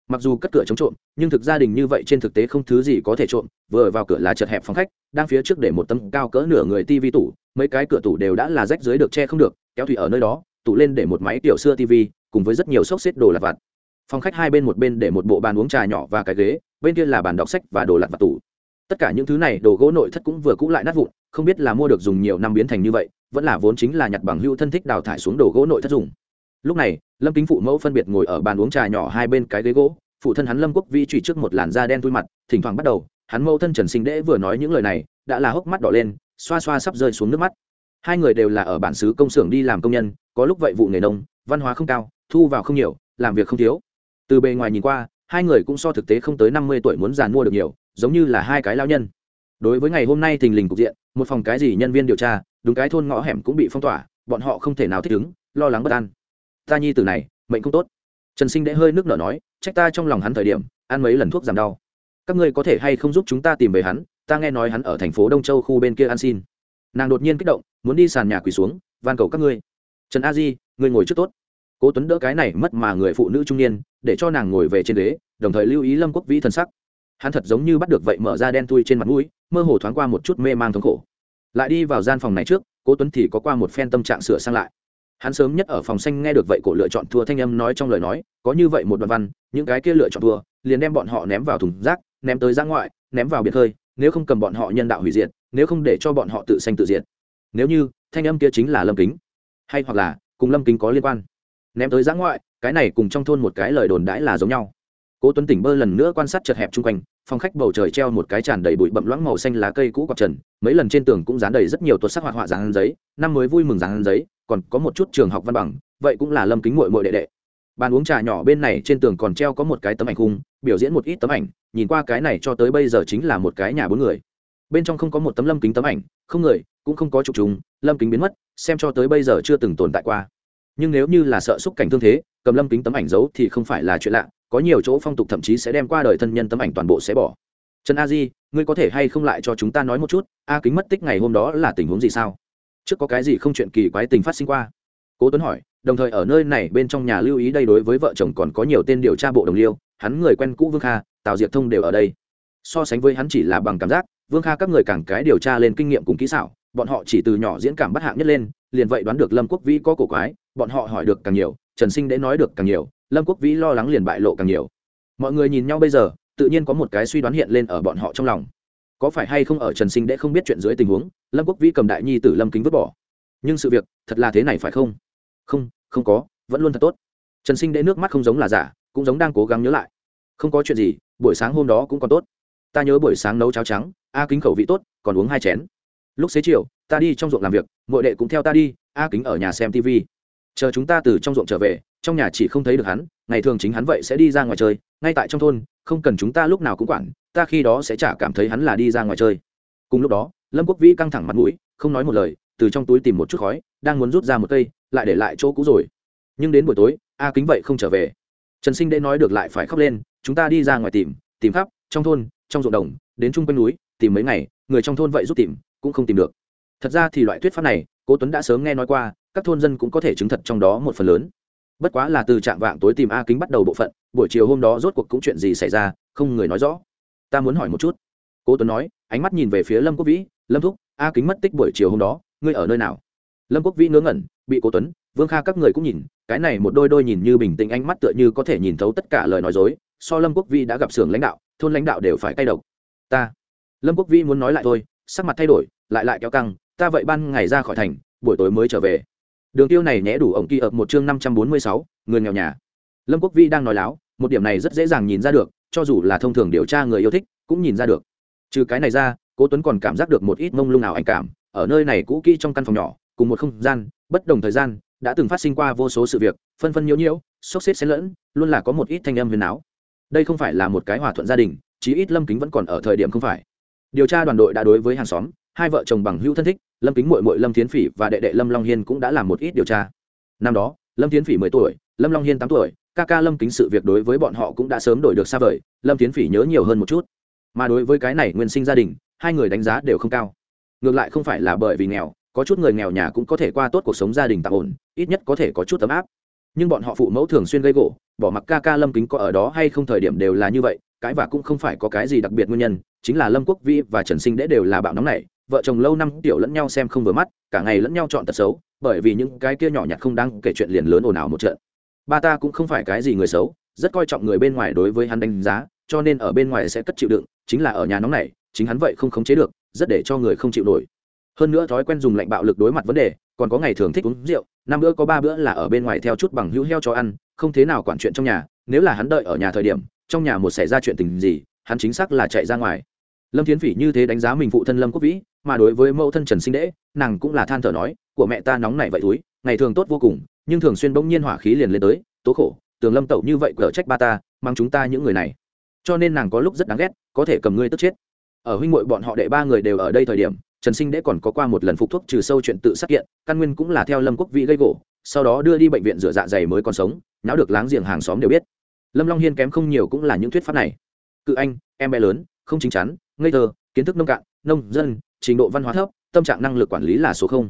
Mặc dù cất cửa chống trộm, nhưng thực gia đình như vậy trên thực tế không thứ gì có thể trộm, vừa vào cửa là chật hẹp phòng khách, đang phía trước để một tấm cao cỡ nửa người tivi tủ, mấy cái cửa tủ đều đã là rách dưới được che không được, kéo thủy ở nơi đó, tủ lên để một máy tiểu xưa tivi, cùng với rất nhiều xốc xếp đồ lặt vặt. Phòng khách hai bên một bên để một bộ bàn uống trà nhỏ và cái ghế, bên kia là bàn đọc sách và đồ lặt vặt tủ tất cả những thứ này đồ gỗ nội thất cũng vừa cũ lại nát vụn, không biết là mua được dùng nhiều năm biến thành như vậy, vẫn là vốn chính là nhặt bằng hữu thân thích đào thải xuống đồ gỗ nội thất dùng. Lúc này, lâm kính phụ mẫu phân biệt ngồi ở bàn uống trà nhỏ hai bên cái ghế gỗ, phụ thân hắn lâm quốc vi trụy trước một làn da đen thui mặt, thỉnh thoảng bắt đầu, hắn mẫu thân trần sinh đễ vừa nói những lời này, đã là hốc mắt đỏ lên, xoa xoa sắp rơi xuống nước mắt. Hai người đều là ở bản xứ công xưởng đi làm công nhân, có lúc vậy vụ nghề nông, văn hóa không cao, thu vào không nhiều, làm việc không thiếu. Từ bề ngoài nhìn qua, hai người cũng so thực tế không tới năm mươi tuổi muốn giàn mua được nhiều giống như là hai cái lao nhân. Đối với ngày hôm nay thình lình cục diện, một phòng cái gì nhân viên điều tra, đúng cái thôn ngõ hẻm cũng bị phong tỏa, bọn họ không thể nào thích ứng, lo lắng bất an. Ta nhi từ này, mệnh không tốt. Trần sinh đễ hơi nước nở nói, trách ta trong lòng hắn thời điểm, ăn mấy lần thuốc giảm đau. Các ngươi có thể hay không giúp chúng ta tìm về hắn? Ta nghe nói hắn ở thành phố đông châu khu bên kia ăn xin. Nàng đột nhiên kích động, muốn đi sàn nhà quỳ xuống, van cầu các ngươi. Trần a di người ngồi trước tốt. Cố tuấn đỡ cái này mất mà người phụ nữ trung niên, để cho nàng ngồi về trên ghế, đồng thời lưu ý lâm quốc vĩ thân sắc hắn thật giống như bắt được vậy mở ra đen thui trên mặt mũi, mơ hồ thoáng qua một chút mê mang thống khổ. Lại đi vào gian phòng này trước, cố tuấn thì có qua một phen tâm trạng sửa sang lại. Hắn sớm nhất ở phòng xanh nghe được vậy cổ lựa chọn thua thanh âm nói trong lời nói, có như vậy một đoạn văn, những cái kia lựa chọn thua, liền đem bọn họ ném vào thùng rác, ném tới ra ngoại, ném vào biệt hơi, nếu không cầm bọn họ nhân đạo hủy diệt, nếu không để cho bọn họ tự sanh tự diệt. Nếu như, thanh âm kia chính là lâm kính, hay hoặc là cùng lâm kính có liên quan. Ném tới giã ngoại, cái này cùng trong thôn một cái lời đồn đãi là giống nhau cố tuấn tỉnh bơ lần nữa quan sát chật hẹp chung quanh, phòng khách bầu trời treo một cái tràn đầy bụi bậm loãng màu xanh lá cây cũ quạt trần, mấy lần trên tường cũng dán đầy rất nhiều tuột sắc hoạt họa dán giấy, năm mới vui mừng dán giấy, còn có một chút trường học văn bằng, vậy cũng là lâm kính muội muội đệ đệ. Bàn uống trà nhỏ bên này trên tường còn treo có một cái tấm ảnh khung, biểu diễn một ít tấm ảnh, nhìn qua cái này cho tới bây giờ chính là một cái nhà bốn người. Bên trong không có một tấm lâm kính tấm ảnh, không người, cũng không có trục trùng lâm kính biến mất, xem cho tới bây giờ chưa từng tồn tại qua. Nhưng nếu như là sợ xúc cảnh thương thế, cầm lâm kính tấm ảnh giấu thì không phải là chuyện lạ có nhiều chỗ phong tục thậm chí sẽ đem qua đời thân nhân tấm ảnh toàn bộ sẽ bỏ. Trần a di, ngươi có thể hay không lại cho chúng ta nói một chút, a kính mất tích ngày hôm đó là tình huống gì sao? Trước có cái gì không chuyện kỳ quái tình phát sinh qua? Cố tuấn hỏi, đồng thời ở nơi này bên trong nhà lưu ý đây đối với vợ chồng còn có nhiều tên điều tra bộ đồng liêu, hắn người quen cũ vương kha, tào diệp thông đều ở đây. So sánh với hắn chỉ là bằng cảm giác, vương kha các người càng cái điều tra lên kinh nghiệm cùng kỹ xảo, bọn họ chỉ từ nhỏ diễn cảm bắt hạng nhất lên, liền vậy đoán được lâm quốc vĩ có cổ quái, bọn họ hỏi được càng nhiều, trần sinh để nói được càng nhiều lâm quốc vĩ lo lắng liền bại lộ càng nhiều. Mọi người nhìn nhau bây giờ, tự nhiên có một cái suy đoán hiện lên ở bọn họ trong lòng. Có phải hay không ở trần sinh đệ không biết chuyện dưới tình huống, lâm quốc vĩ cầm đại nhi tử lâm kính vứt bỏ. Nhưng sự việc, thật là thế này phải không? Không không có, vẫn luôn thật tốt. Trần sinh đệ nước mắt không giống là giả, cũng giống đang cố gắng nhớ lại. Không có chuyện gì, buổi sáng hôm đó cũng còn tốt. Ta nhớ buổi sáng nấu cháo trắng, a kính khẩu vị tốt, còn uống hai chén. Lúc xế chiều, ta đi trong ruộng làm việc mọi đệ cũng theo ta đi, a kính ở nhà xem tv chờ chúng ta từ trong ruộng trở về trong nhà chỉ không thấy được hắn, ngày thường chính hắn vậy sẽ đi ra ngoài chơi, ngay tại trong thôn, không cần chúng ta lúc nào cũng quản, ta khi đó sẽ chả cảm thấy hắn là đi ra ngoài chơi. Cùng lúc đó, lâm quốc vĩ căng thẳng mặt mũi, không nói một lời, từ trong túi tìm một chút khói, đang muốn rút ra một cây, lại để lại chỗ cũ rồi. Nhưng đến buổi tối, a kính vậy không trở về. Trần sinh đê nói được lại phải khóc lên, chúng ta đi ra ngoài tìm tìm khắp, trong thôn, trong ruộng đồng, đến chung quanh núi, tìm mấy ngày, người trong thôn vậy giúp tìm, cũng không tìm được. Thật ra thì loại thuyết pháp này, cố tuấn đã sớm nghe nói qua, các thôn dân cũng có thể chứng thật trong đó một phần lớn bất quá là từ trạng vạng tối tìm a kính bắt đầu bộ phận, buổi chiều hôm đó rốt cuộc cũng chuyện gì xảy ra, không người nói rõ. Ta muốn hỏi một chút. Cố tuấn nói, ánh mắt nhìn về phía lâm quốc vĩ, lâm thúc, a kính mất tích buổi chiều hôm đó, ngươi ở nơi nào? Lâm quốc vĩ ngớ ngẩn, bị cố tuấn, vương kha các người cũng nhìn, cái này một đôi đôi nhìn như bình tĩnh ánh mắt tựa như có thể nhìn thấu tất cả lời nói dối, so lâm quốc vĩ đã gặp xưởng lãnh đạo, thôn lãnh đạo đều phải cay độc. Ta. Lâm quốc vĩ muốn nói lại thôi, sắc mặt thay đổi, lại lại kéo căng, ta vậy ban ngày ra khỏi thành, buổi tối mới trở về đường tiêu này nhẽ đủ ổng kỳ ập một chương năm trăm bốn mươi sáu, người nghèo nhà. Lâm quốc vi đang nói láo, một điểm này rất dễ dàng nhìn ra được, cho dù là thông thường điều tra người yêu thích, cũng nhìn ra được. Trừ cái này ra, cố tuấn còn cảm giác được một ít mông lung nào ảnh cảm, ở nơi này cũ kỹ trong căn phòng nhỏ, cùng một không gian, bất đồng thời gian, đã từng phát sinh qua vô số sự việc, phân phân nhiễu nhiễu, sốc xếp xen lẫn, luôn là có một ít thanh âm huyền áo đây không phải là một cái hòa thuận gia đình, chí ít lâm kính vẫn còn ở thời điểm không phải. Điều tra đoàn đội đã đối với hàng xóm hai vợ chồng bằng hữu thân thích, lâm kính mội mội lâm tiến phỉ và đệ đệ lâm long hiên cũng đã làm một ít điều tra. Năm đó, lâm tiến phỉ mười tuổi, lâm long hiên tám tuổi, ca ca lâm kính sự việc đối với bọn họ cũng đã sớm đổi được xa vời, lâm tiến phỉ nhớ nhiều hơn một chút. Mà đối với cái này nguyên sinh gia đình, hai người đánh giá đều không cao. Ngược lại không phải là bởi vì nghèo, có chút người nghèo nhà cũng có thể qua tốt cuộc sống gia đình tạm ổn, ít nhất có thể có chút ấm áp. Nhưng bọn họ phụ mẫu thường xuyên gây gỗ, bỏ mặc ca ca lâm kính có ở đó hay không thời điểm đều là như vậy, cái và cũng không phải có cái gì đặc biệt nguyên nhân, chính là lâm quốc vĩ và trần sinh đễ đều là bạo nóng này vợ chồng lâu năm tiểu lẫn nhau xem không vừa mắt, cả ngày lẫn nhau chọn tật xấu, bởi vì những cái kia nhỏ nhặt không đang kể chuyện liền lớn ồn ào một trận. Ba ta cũng không phải cái gì người xấu, rất coi trọng người bên ngoài đối với hắn đánh giá, cho nên ở bên ngoài sẽ cất chịu đựng, chính là ở nhà nóng này, chính hắn vậy không khống chế được, rất để cho người không chịu nổi. Hơn nữa thói quen dùng lạnh bạo lực đối mặt vấn đề, còn có ngày thường thích uống rượu, năm bữa có ba bữa là ở bên ngoài theo chút bằng hữu heo cho ăn, không thế nào quản chuyện trong nhà, nếu là hắn đợi ở nhà thời điểm, trong nhà một xảy ra chuyện tình gì, hắn chính xác là chạy ra ngoài. Lâm thiến phỉ như thế đánh giá mình phụ thân lâm quốc vĩ mà đối với mẫu thân trần sinh đễ, nàng cũng là than thở nói, của mẹ ta nóng này vậy túi, ngày thường tốt vô cùng, nhưng thường xuyên bỗng nhiên hỏa khí liền lên tới, tố khổ, tường lâm tẩu như vậy cở trách ba ta, mang chúng ta những người này. Cho nên nàng có lúc rất đáng ghét, có thể cầm ngươi tức chết. Ở huynh muội bọn họ đệ ba người đều ở đây thời điểm, trần sinh đễ còn có qua một lần phục thuốc trừ sâu chuyện tự sát kiện, căn nguyên cũng là theo lâm quốc vĩ gây gỗ, sau đó đưa đi bệnh viện rửa dạ dày mới còn sống nháo được láng giềng hàng xóm đều biết. Lâm long hiên kém không nhiều cũng là những thuyết pháp này. Cự anh, em bé lớn, không chính chắn, ngây thơ, kiến thức nông cạn, nông dân trình độ văn hóa thấp, tâm trạng năng lực quản lý là số không.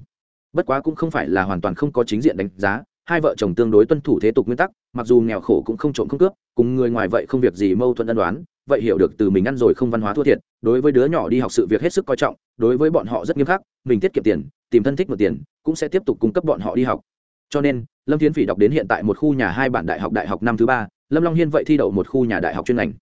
Bất quá cũng không phải là hoàn toàn không có chính diện đánh giá, hai vợ chồng tương đối tuân thủ thế tục nguyên tắc, mặc dù nghèo khổ cũng không trộm không cướp, cùng người ngoài vậy không việc gì mâu thuẫn ân đoán vậy hiểu được từ mình ăn rồi không văn hóa thua thiệt, đối với đứa nhỏ đi học sự việc hết sức coi trọng, đối với bọn họ rất nghiêm khắc, mình tiết kiệm tiền, tìm thân thích một tiền, cũng sẽ tiếp tục cung cấp bọn họ đi học. Cho nên, lâm thiến phỉ đọc đến hiện tại một khu nhà hai bản đại học đại học năm thứ ba, lâm long hiên vậy thi đậu một khu nhà đại học chuyên ngành.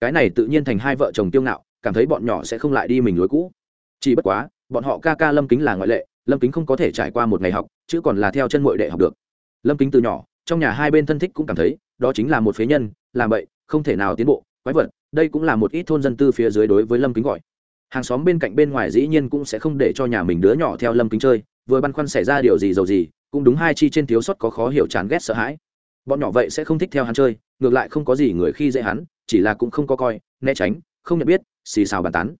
Cái này tự nhiên thành hai vợ chồng tiêu ngạo, cảm thấy bọn nhỏ sẽ không lại đi mình lối cũ chỉ bất quá, bọn họ ca ca lâm kính là ngoại lệ, lâm kính không có thể trải qua một ngày học, chứ còn là theo chân mội đệ học được. Lâm kính từ nhỏ, trong nhà hai bên thân thích cũng cảm thấy, đó chính là một phế nhân, làm vậy, không thể nào tiến bộ, quái vật, đây cũng là một ít thôn dân tư phía dưới đối với lâm kính gọi. Hàng xóm bên cạnh bên ngoài dĩ nhiên cũng sẽ không để cho nhà mình đứa nhỏ theo lâm kính chơi, vừa băn khoăn xảy ra điều gì giàu gì, cũng đúng hai chi trên thiếu sót có khó hiểu chán ghét sợ hãi. Bọn nhỏ vậy sẽ không thích theo hắn chơi, ngược lại không có gì người khi dễ hắn, chỉ là cũng không có coi, né tránh, không nhận biết, xì xào bàn tán.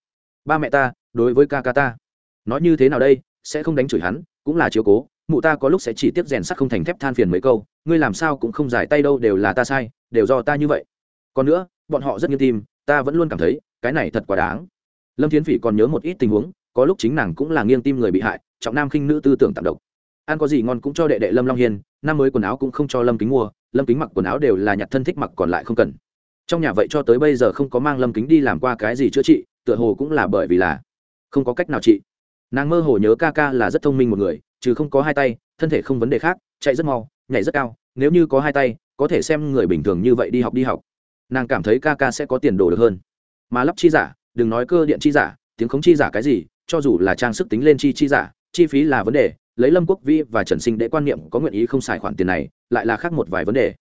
Ba mẹ ta đối với ca ca ta. Nói như thế nào đây, sẽ không đánh chửi hắn, cũng là chiếu cố, mụ ta có lúc sẽ chỉ tiếp rèn sắt không thành thép than phiền mấy câu, ngươi làm sao cũng không giải tay đâu, đều là ta sai, đều do ta như vậy. Còn nữa, bọn họ rất nghiêm tim, ta vẫn luôn cảm thấy, cái này thật quá đáng. Lâm thiến phỉ còn nhớ một ít tình huống, có lúc chính nàng cũng là nghiêng tim người bị hại, trọng nam khinh nữ tư tưởng tạm độc. Ăn có gì ngon cũng cho đệ đệ lâm long Hiền năm mới quần áo cũng không cho lâm kính mua, lâm kính mặc quần áo đều là nhặt thân thích mặc còn lại không cần. Trong nhà vậy cho tới bây giờ không có mang lâm kính đi làm qua cái gì chữa trị, tựa hồ cũng là bởi vì là không có cách nào trị nàng mơ hồ nhớ ca ca là rất thông minh một người, chứ không có hai tay, thân thể không vấn đề khác, chạy rất mau, nhảy rất cao, nếu như có hai tay, có thể xem người bình thường như vậy đi học đi học. Nàng cảm thấy ca ca sẽ có tiền đồ được hơn. Mà lắp chi giả, đừng nói cơ điện chi giả, tiếng khống chi giả cái gì, cho dù là trang sức tính lên chi chi giả, chi phí là vấn đề, lấy lâm quốc vi và trần sinh để quan niệm có nguyện ý không xài khoản tiền này, lại là khác một vài vấn đề.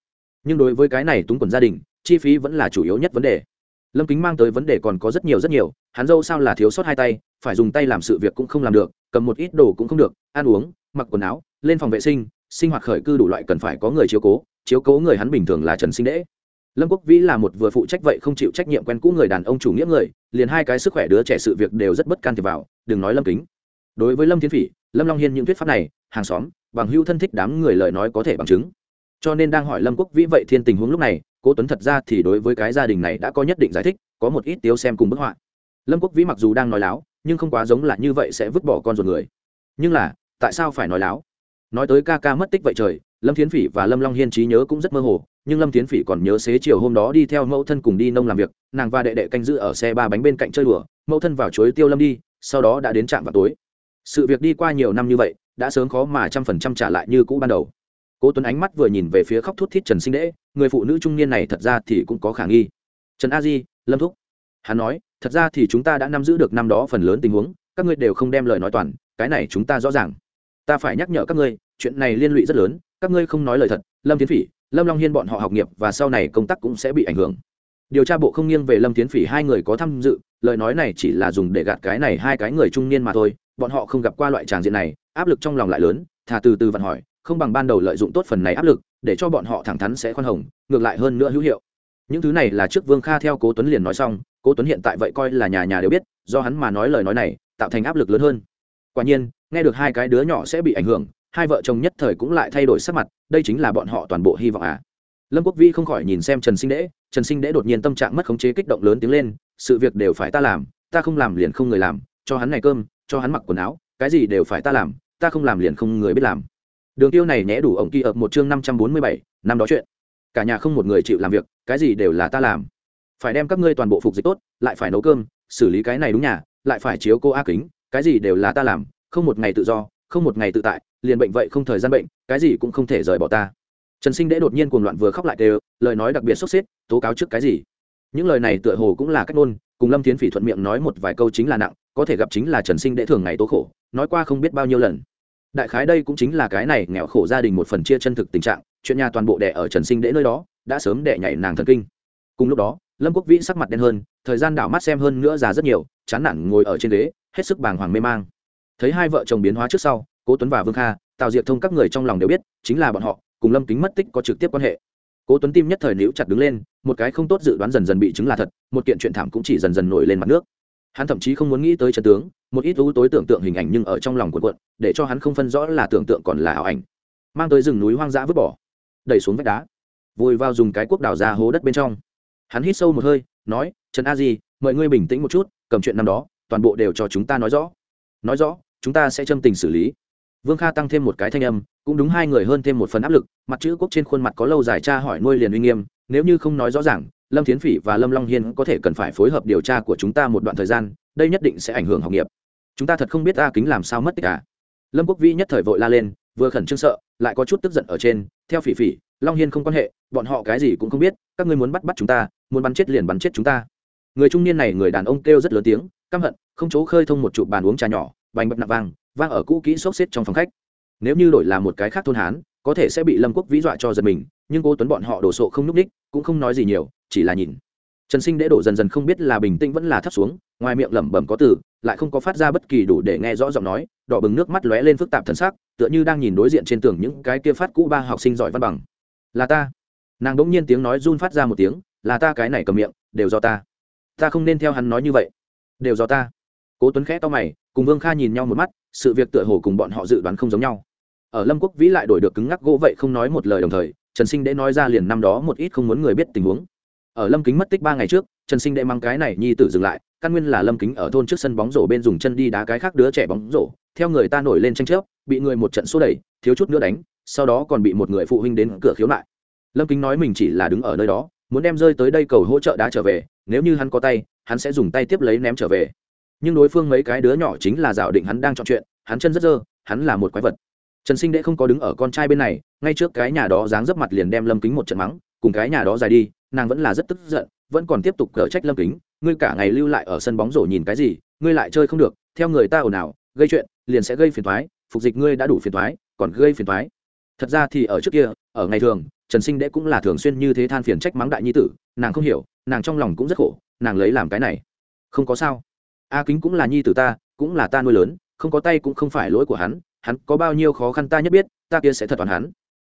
Nhưng đối với cái này túng quần gia đình, chi phí vẫn là chủ yếu nhất vấn đề lâm kính mang tới vấn đề còn có rất nhiều rất nhiều, hắn dâu sao là thiếu sót hai tay, phải dùng tay làm sự việc cũng không làm được, cầm một ít đồ cũng không được, ăn uống, mặc quần áo, lên phòng vệ sinh sinh hoạt khởi cư đủ loại cần phải có người chiếu cố chiếu cố người hắn bình thường là trần sinh đễ. Lâm quốc vĩ là một vừa phụ trách vậy không chịu trách nhiệm quen cũ người đàn ông chủ nghĩa người, liền hai cái sức khỏe đứa trẻ sự việc đều rất bất can thiệp vào, đừng nói lâm kính. Đối với lâm thiên phỉ, lâm long hiên những thuyết pháp này, hàng xóm, bằng hưu thân thích đám người lời nói có thể bằng chứng cho nên đang hỏi lâm quốc vĩ vậy thiên tình huống lúc này, cố tuấn thật ra thì đối với cái gia đình này đã có nhất định giải thích, có một ít tiếu xem cùng bức họa. Lâm quốc vĩ mặc dù đang nói láo, nhưng không quá giống là như vậy sẽ vứt bỏ con ruột người. Nhưng là, tại sao phải nói láo? Nói tới ca ca mất tích vậy trời, lâm thiến phỉ và lâm long hiên trí nhớ cũng rất mơ hồ, nhưng lâm thiến phỉ còn nhớ xế chiều hôm đó đi theo mẫu thân cùng đi nông làm việc, nàng và đệ đệ canh giữ ở xe ba bánh bên cạnh chơi đùa, mẫu thân vào chuối tiêu lâm đi, sau đó đã đến trạm vào tối. Sự việc đi qua nhiều năm như vậy, đã sớm khó mà trăm phần trăm trả lại như cũ ban đầu cố tuấn ánh mắt vừa nhìn về phía khóc thút thít trần sinh đễ, người phụ nữ trung niên này thật ra thì cũng có khả nghi. Trần a di, lâm thúc. Hắn nói, thật ra thì chúng ta đã nắm giữ được năm đó phần lớn tình huống, các ngươi đều không đem lời nói toàn, cái này chúng ta rõ ràng. Ta phải nhắc nhở các ngươi, chuyện này liên lụy rất lớn, các ngươi không nói lời thật, lâm tiến phỉ, lâm long hiên bọn họ học nghiệp và sau này công tác cũng sẽ bị ảnh hưởng. Điều tra bộ không nghiêng về lâm tiến phỉ hai người có tham dự, lời nói này chỉ là dùng để gạt cái này hai cái người trung niên mà thôi, bọn họ không gặp qua loại tràng diện này, áp lực trong lòng lại lớn, thà từ từ vặn hỏi không bằng ban đầu lợi dụng tốt phần này áp lực, để cho bọn họ thẳng thắn sẽ khoan hồng, ngược lại hơn nữa hữu hiệu. Những thứ này là trước vương kha theo cố tuấn liền nói xong, cố tuấn hiện tại vậy coi là nhà nhà đều biết, do hắn mà nói lời nói này, tạo thành áp lực lớn hơn. Quả nhiên, nghe được hai cái đứa nhỏ sẽ bị ảnh hưởng, hai vợ chồng nhất thời cũng lại thay đổi sắc mặt, đây chính là bọn họ toàn bộ hy vọng à. Lâm quốc vi không khỏi nhìn xem trần sinh đễ, trần sinh đễ đột nhiên tâm trạng mất khống chế kích động lớn tiếng lên, sự việc đều phải ta làm, ta không làm liền không người làm, cho hắn này cơm, cho hắn mặc quần áo, cái gì đều phải ta làm, ta không làm liền không người biết làm đường tiêu này nhẽ đủ ổng kỳ ập một chương năm trăm bốn mươi bảy, năm đó chuyện. Cả nhà không một người chịu làm việc, cái gì đều là ta làm. Phải đem các ngươi toàn bộ phục dịch tốt, lại phải nấu cơm, xử lý cái này đúng nhà, lại phải chiếu cô a kính, cái gì đều là ta làm, không một ngày tự do, không một ngày tự tại, liền bệnh vậy không thời gian bệnh, cái gì cũng không thể rời bỏ ta. Trần sinh đễ đột nhiên cuồng loạn vừa khóc lại đều lời nói đặc biệt sốt xếp, tố cáo trước cái gì? Những lời này tựa hồ cũng là cách ngôn, cùng lâm tiến phỉ thuận miệng nói một vài câu chính là nặng, có thể gặp chính là trần sinh đễ thường ngày tố khổ, nói qua không biết bao nhiêu lần đại khái đây cũng chính là cái này nghèo khổ gia đình một phần chia chân thực tình trạng, chuyện nhà toàn bộ đẻ ở trần sinh đễ nơi đó, đã sớm đẻ nhảy nàng thần kinh. Cùng lúc đó, lâm quốc vĩ sắc mặt đen hơn, thời gian đảo mắt xem hơn nữa già rất nhiều, chán nản ngồi ở trên ghế, hết sức bàng hoàng mê mang. Thấy hai vợ chồng biến hóa trước sau, cố tuấn và vương kha, tào diệp thông các người trong lòng đều biết, chính là bọn họ, cùng lâm kính mất tích có trực tiếp quan hệ. Cố tuấn tim nhất thời níu chặt đứng lên, một cái không tốt dự đoán dần dần bị chứng là thật, một kiện chuyện thảm cũng chỉ dần dần nổi lên mặt nước hắn thậm chí không muốn nghĩ tới Trần tướng, một ít ưu tối tưởng tượng hình ảnh nhưng ở trong lòng cuộn cuộn, để cho hắn không phân rõ là tưởng tượng còn là ảo ảnh. Mang tới rừng núi hoang dã vứt bỏ, đẩy xuống vách đá, vùi vào dùng cái cuốc đào ra hố đất bên trong. Hắn hít sâu một hơi, nói, trần a di mời ngươi bình tĩnh một chút, cầm chuyện năm đó, toàn bộ đều cho chúng ta nói rõ. Nói rõ, chúng ta sẽ châm tình xử lý. Vương kha tăng thêm một cái thanh âm, cũng đúng hai người hơn thêm một phần áp lực, mặt chữ quốc trên khuôn mặt có lâu dài tra hỏi nuôi liền uy nghiêm, nếu như không nói rõ ràng lâm thiến phỉ và lâm long hiên có thể cần phải phối hợp điều tra của chúng ta một đoạn thời gian, đây nhất định sẽ ảnh hưởng học nghiệp. Chúng ta thật không biết a kính làm sao mất tích cả. Lâm quốc vĩ nhất thời vội la lên, vừa khẩn trương sợ, lại có chút tức giận ở trên. Theo phỉ phỉ, long hiên không quan hệ, bọn họ cái gì cũng không biết, các ngươi muốn bắt bắt chúng ta, muốn bắn chết liền bắn chết chúng ta. Người trung niên này, người đàn ông kêu rất lớn tiếng, căm hận, không chỗ khơi thông một chụp bàn uống trà nhỏ, bành bập nạp vang vang ở cũ kỹ xốc xếp trong phòng khách. Nếu như đổi là một cái khác thôn hán, có thể sẽ bị lâm quốc vĩ dọa cho giật mình, nhưng cô tuấn bọn họ đổ sộ không n ú c ních cũng không nói gì nhiều chỉ là nhìn. Trần sinh đễ đổ dần dần không biết là bình tĩnh vẫn là thấp xuống, ngoài miệng lẩm bẩm có từ, lại không có phát ra bất kỳ đủ để nghe rõ giọng nói, đỏ bừng nước mắt lóe lên phức tạp thân xác tựa như đang nhìn đối diện trên tường những cái kia phát cũ ba học sinh giỏi văn bằng. Là ta. Nàng đ ỗ n g nhiên tiếng nói run phát ra một tiếng, là ta cái này cầm miệng, đều do ta. Ta không nên theo hắn nói như vậy. Đều do ta. Cố tuấn khẽ to mày, cùng vương kha nhìn nhau một mắt, sự việc tựa hồ cùng bọn họ dự đoán không giống nhau. Ở lâm quốc vĩ lại đổi được cứng ngắc gỗ vậy không nói một lời đồng thời, trần sinh đễ nói ra liền năm đó một ít không muốn người biết tình huống ở lâm kính mất tích ba ngày trước, trần sinh đệ mang cái này nhi tử dừng lại, căn nguyên là lâm kính ở thôn trước sân bóng rổ bên dùng chân đi đá cái khác đứa trẻ bóng rổ. Theo người ta nổi lên tranh chấp, bị người một trận xô đẩy, thiếu chút nữa đánh, sau đó còn bị một người phụ huynh đến cửa khiếu nại. Lâm kính nói mình chỉ là đứng ở nơi đó, muốn đem rơi tới đây cầu hỗ trợ đá trở về, nếu như hắn có tay, hắn sẽ dùng tay tiếp lấy ném trở về. Nhưng đối phương mấy cái đứa nhỏ chính là dạo định hắn đang chọn chuyện, hắn chân rất dơ, hắn là một quái vật. Trần sinh đệ không có đứng ở con trai bên này, ngay trước cái nhà đó dáng dấp mặt liền đem lâm kính một trận mắng, cùng cái nhà đó dài đi nàng vẫn là rất tức giận, vẫn còn tiếp tục cở trách lâm kính, ngươi cả ngày lưu lại ở sân bóng rổ nhìn cái gì, ngươi lại chơi không được, theo người ta ồn ào, gây chuyện, liền sẽ gây phiền thoái phục dịch ngươi đã đủ phiền thoái còn gây phiền thoái thật ra thì ở trước kia, ở ngày thường, trần sinh đệ cũng là thường xuyên như thế than phiền trách mắng đại nhi tử, nàng không hiểu, nàng trong lòng cũng rất khổ, nàng lấy làm cái này. Không có sao. A kính cũng là nhi tử ta, cũng là ta nuôi lớn, không có tay cũng không phải lỗi của hắn hắn có bao nhiêu khó khăn ta nhất biết, ta kia sẽ thật toàn hắn.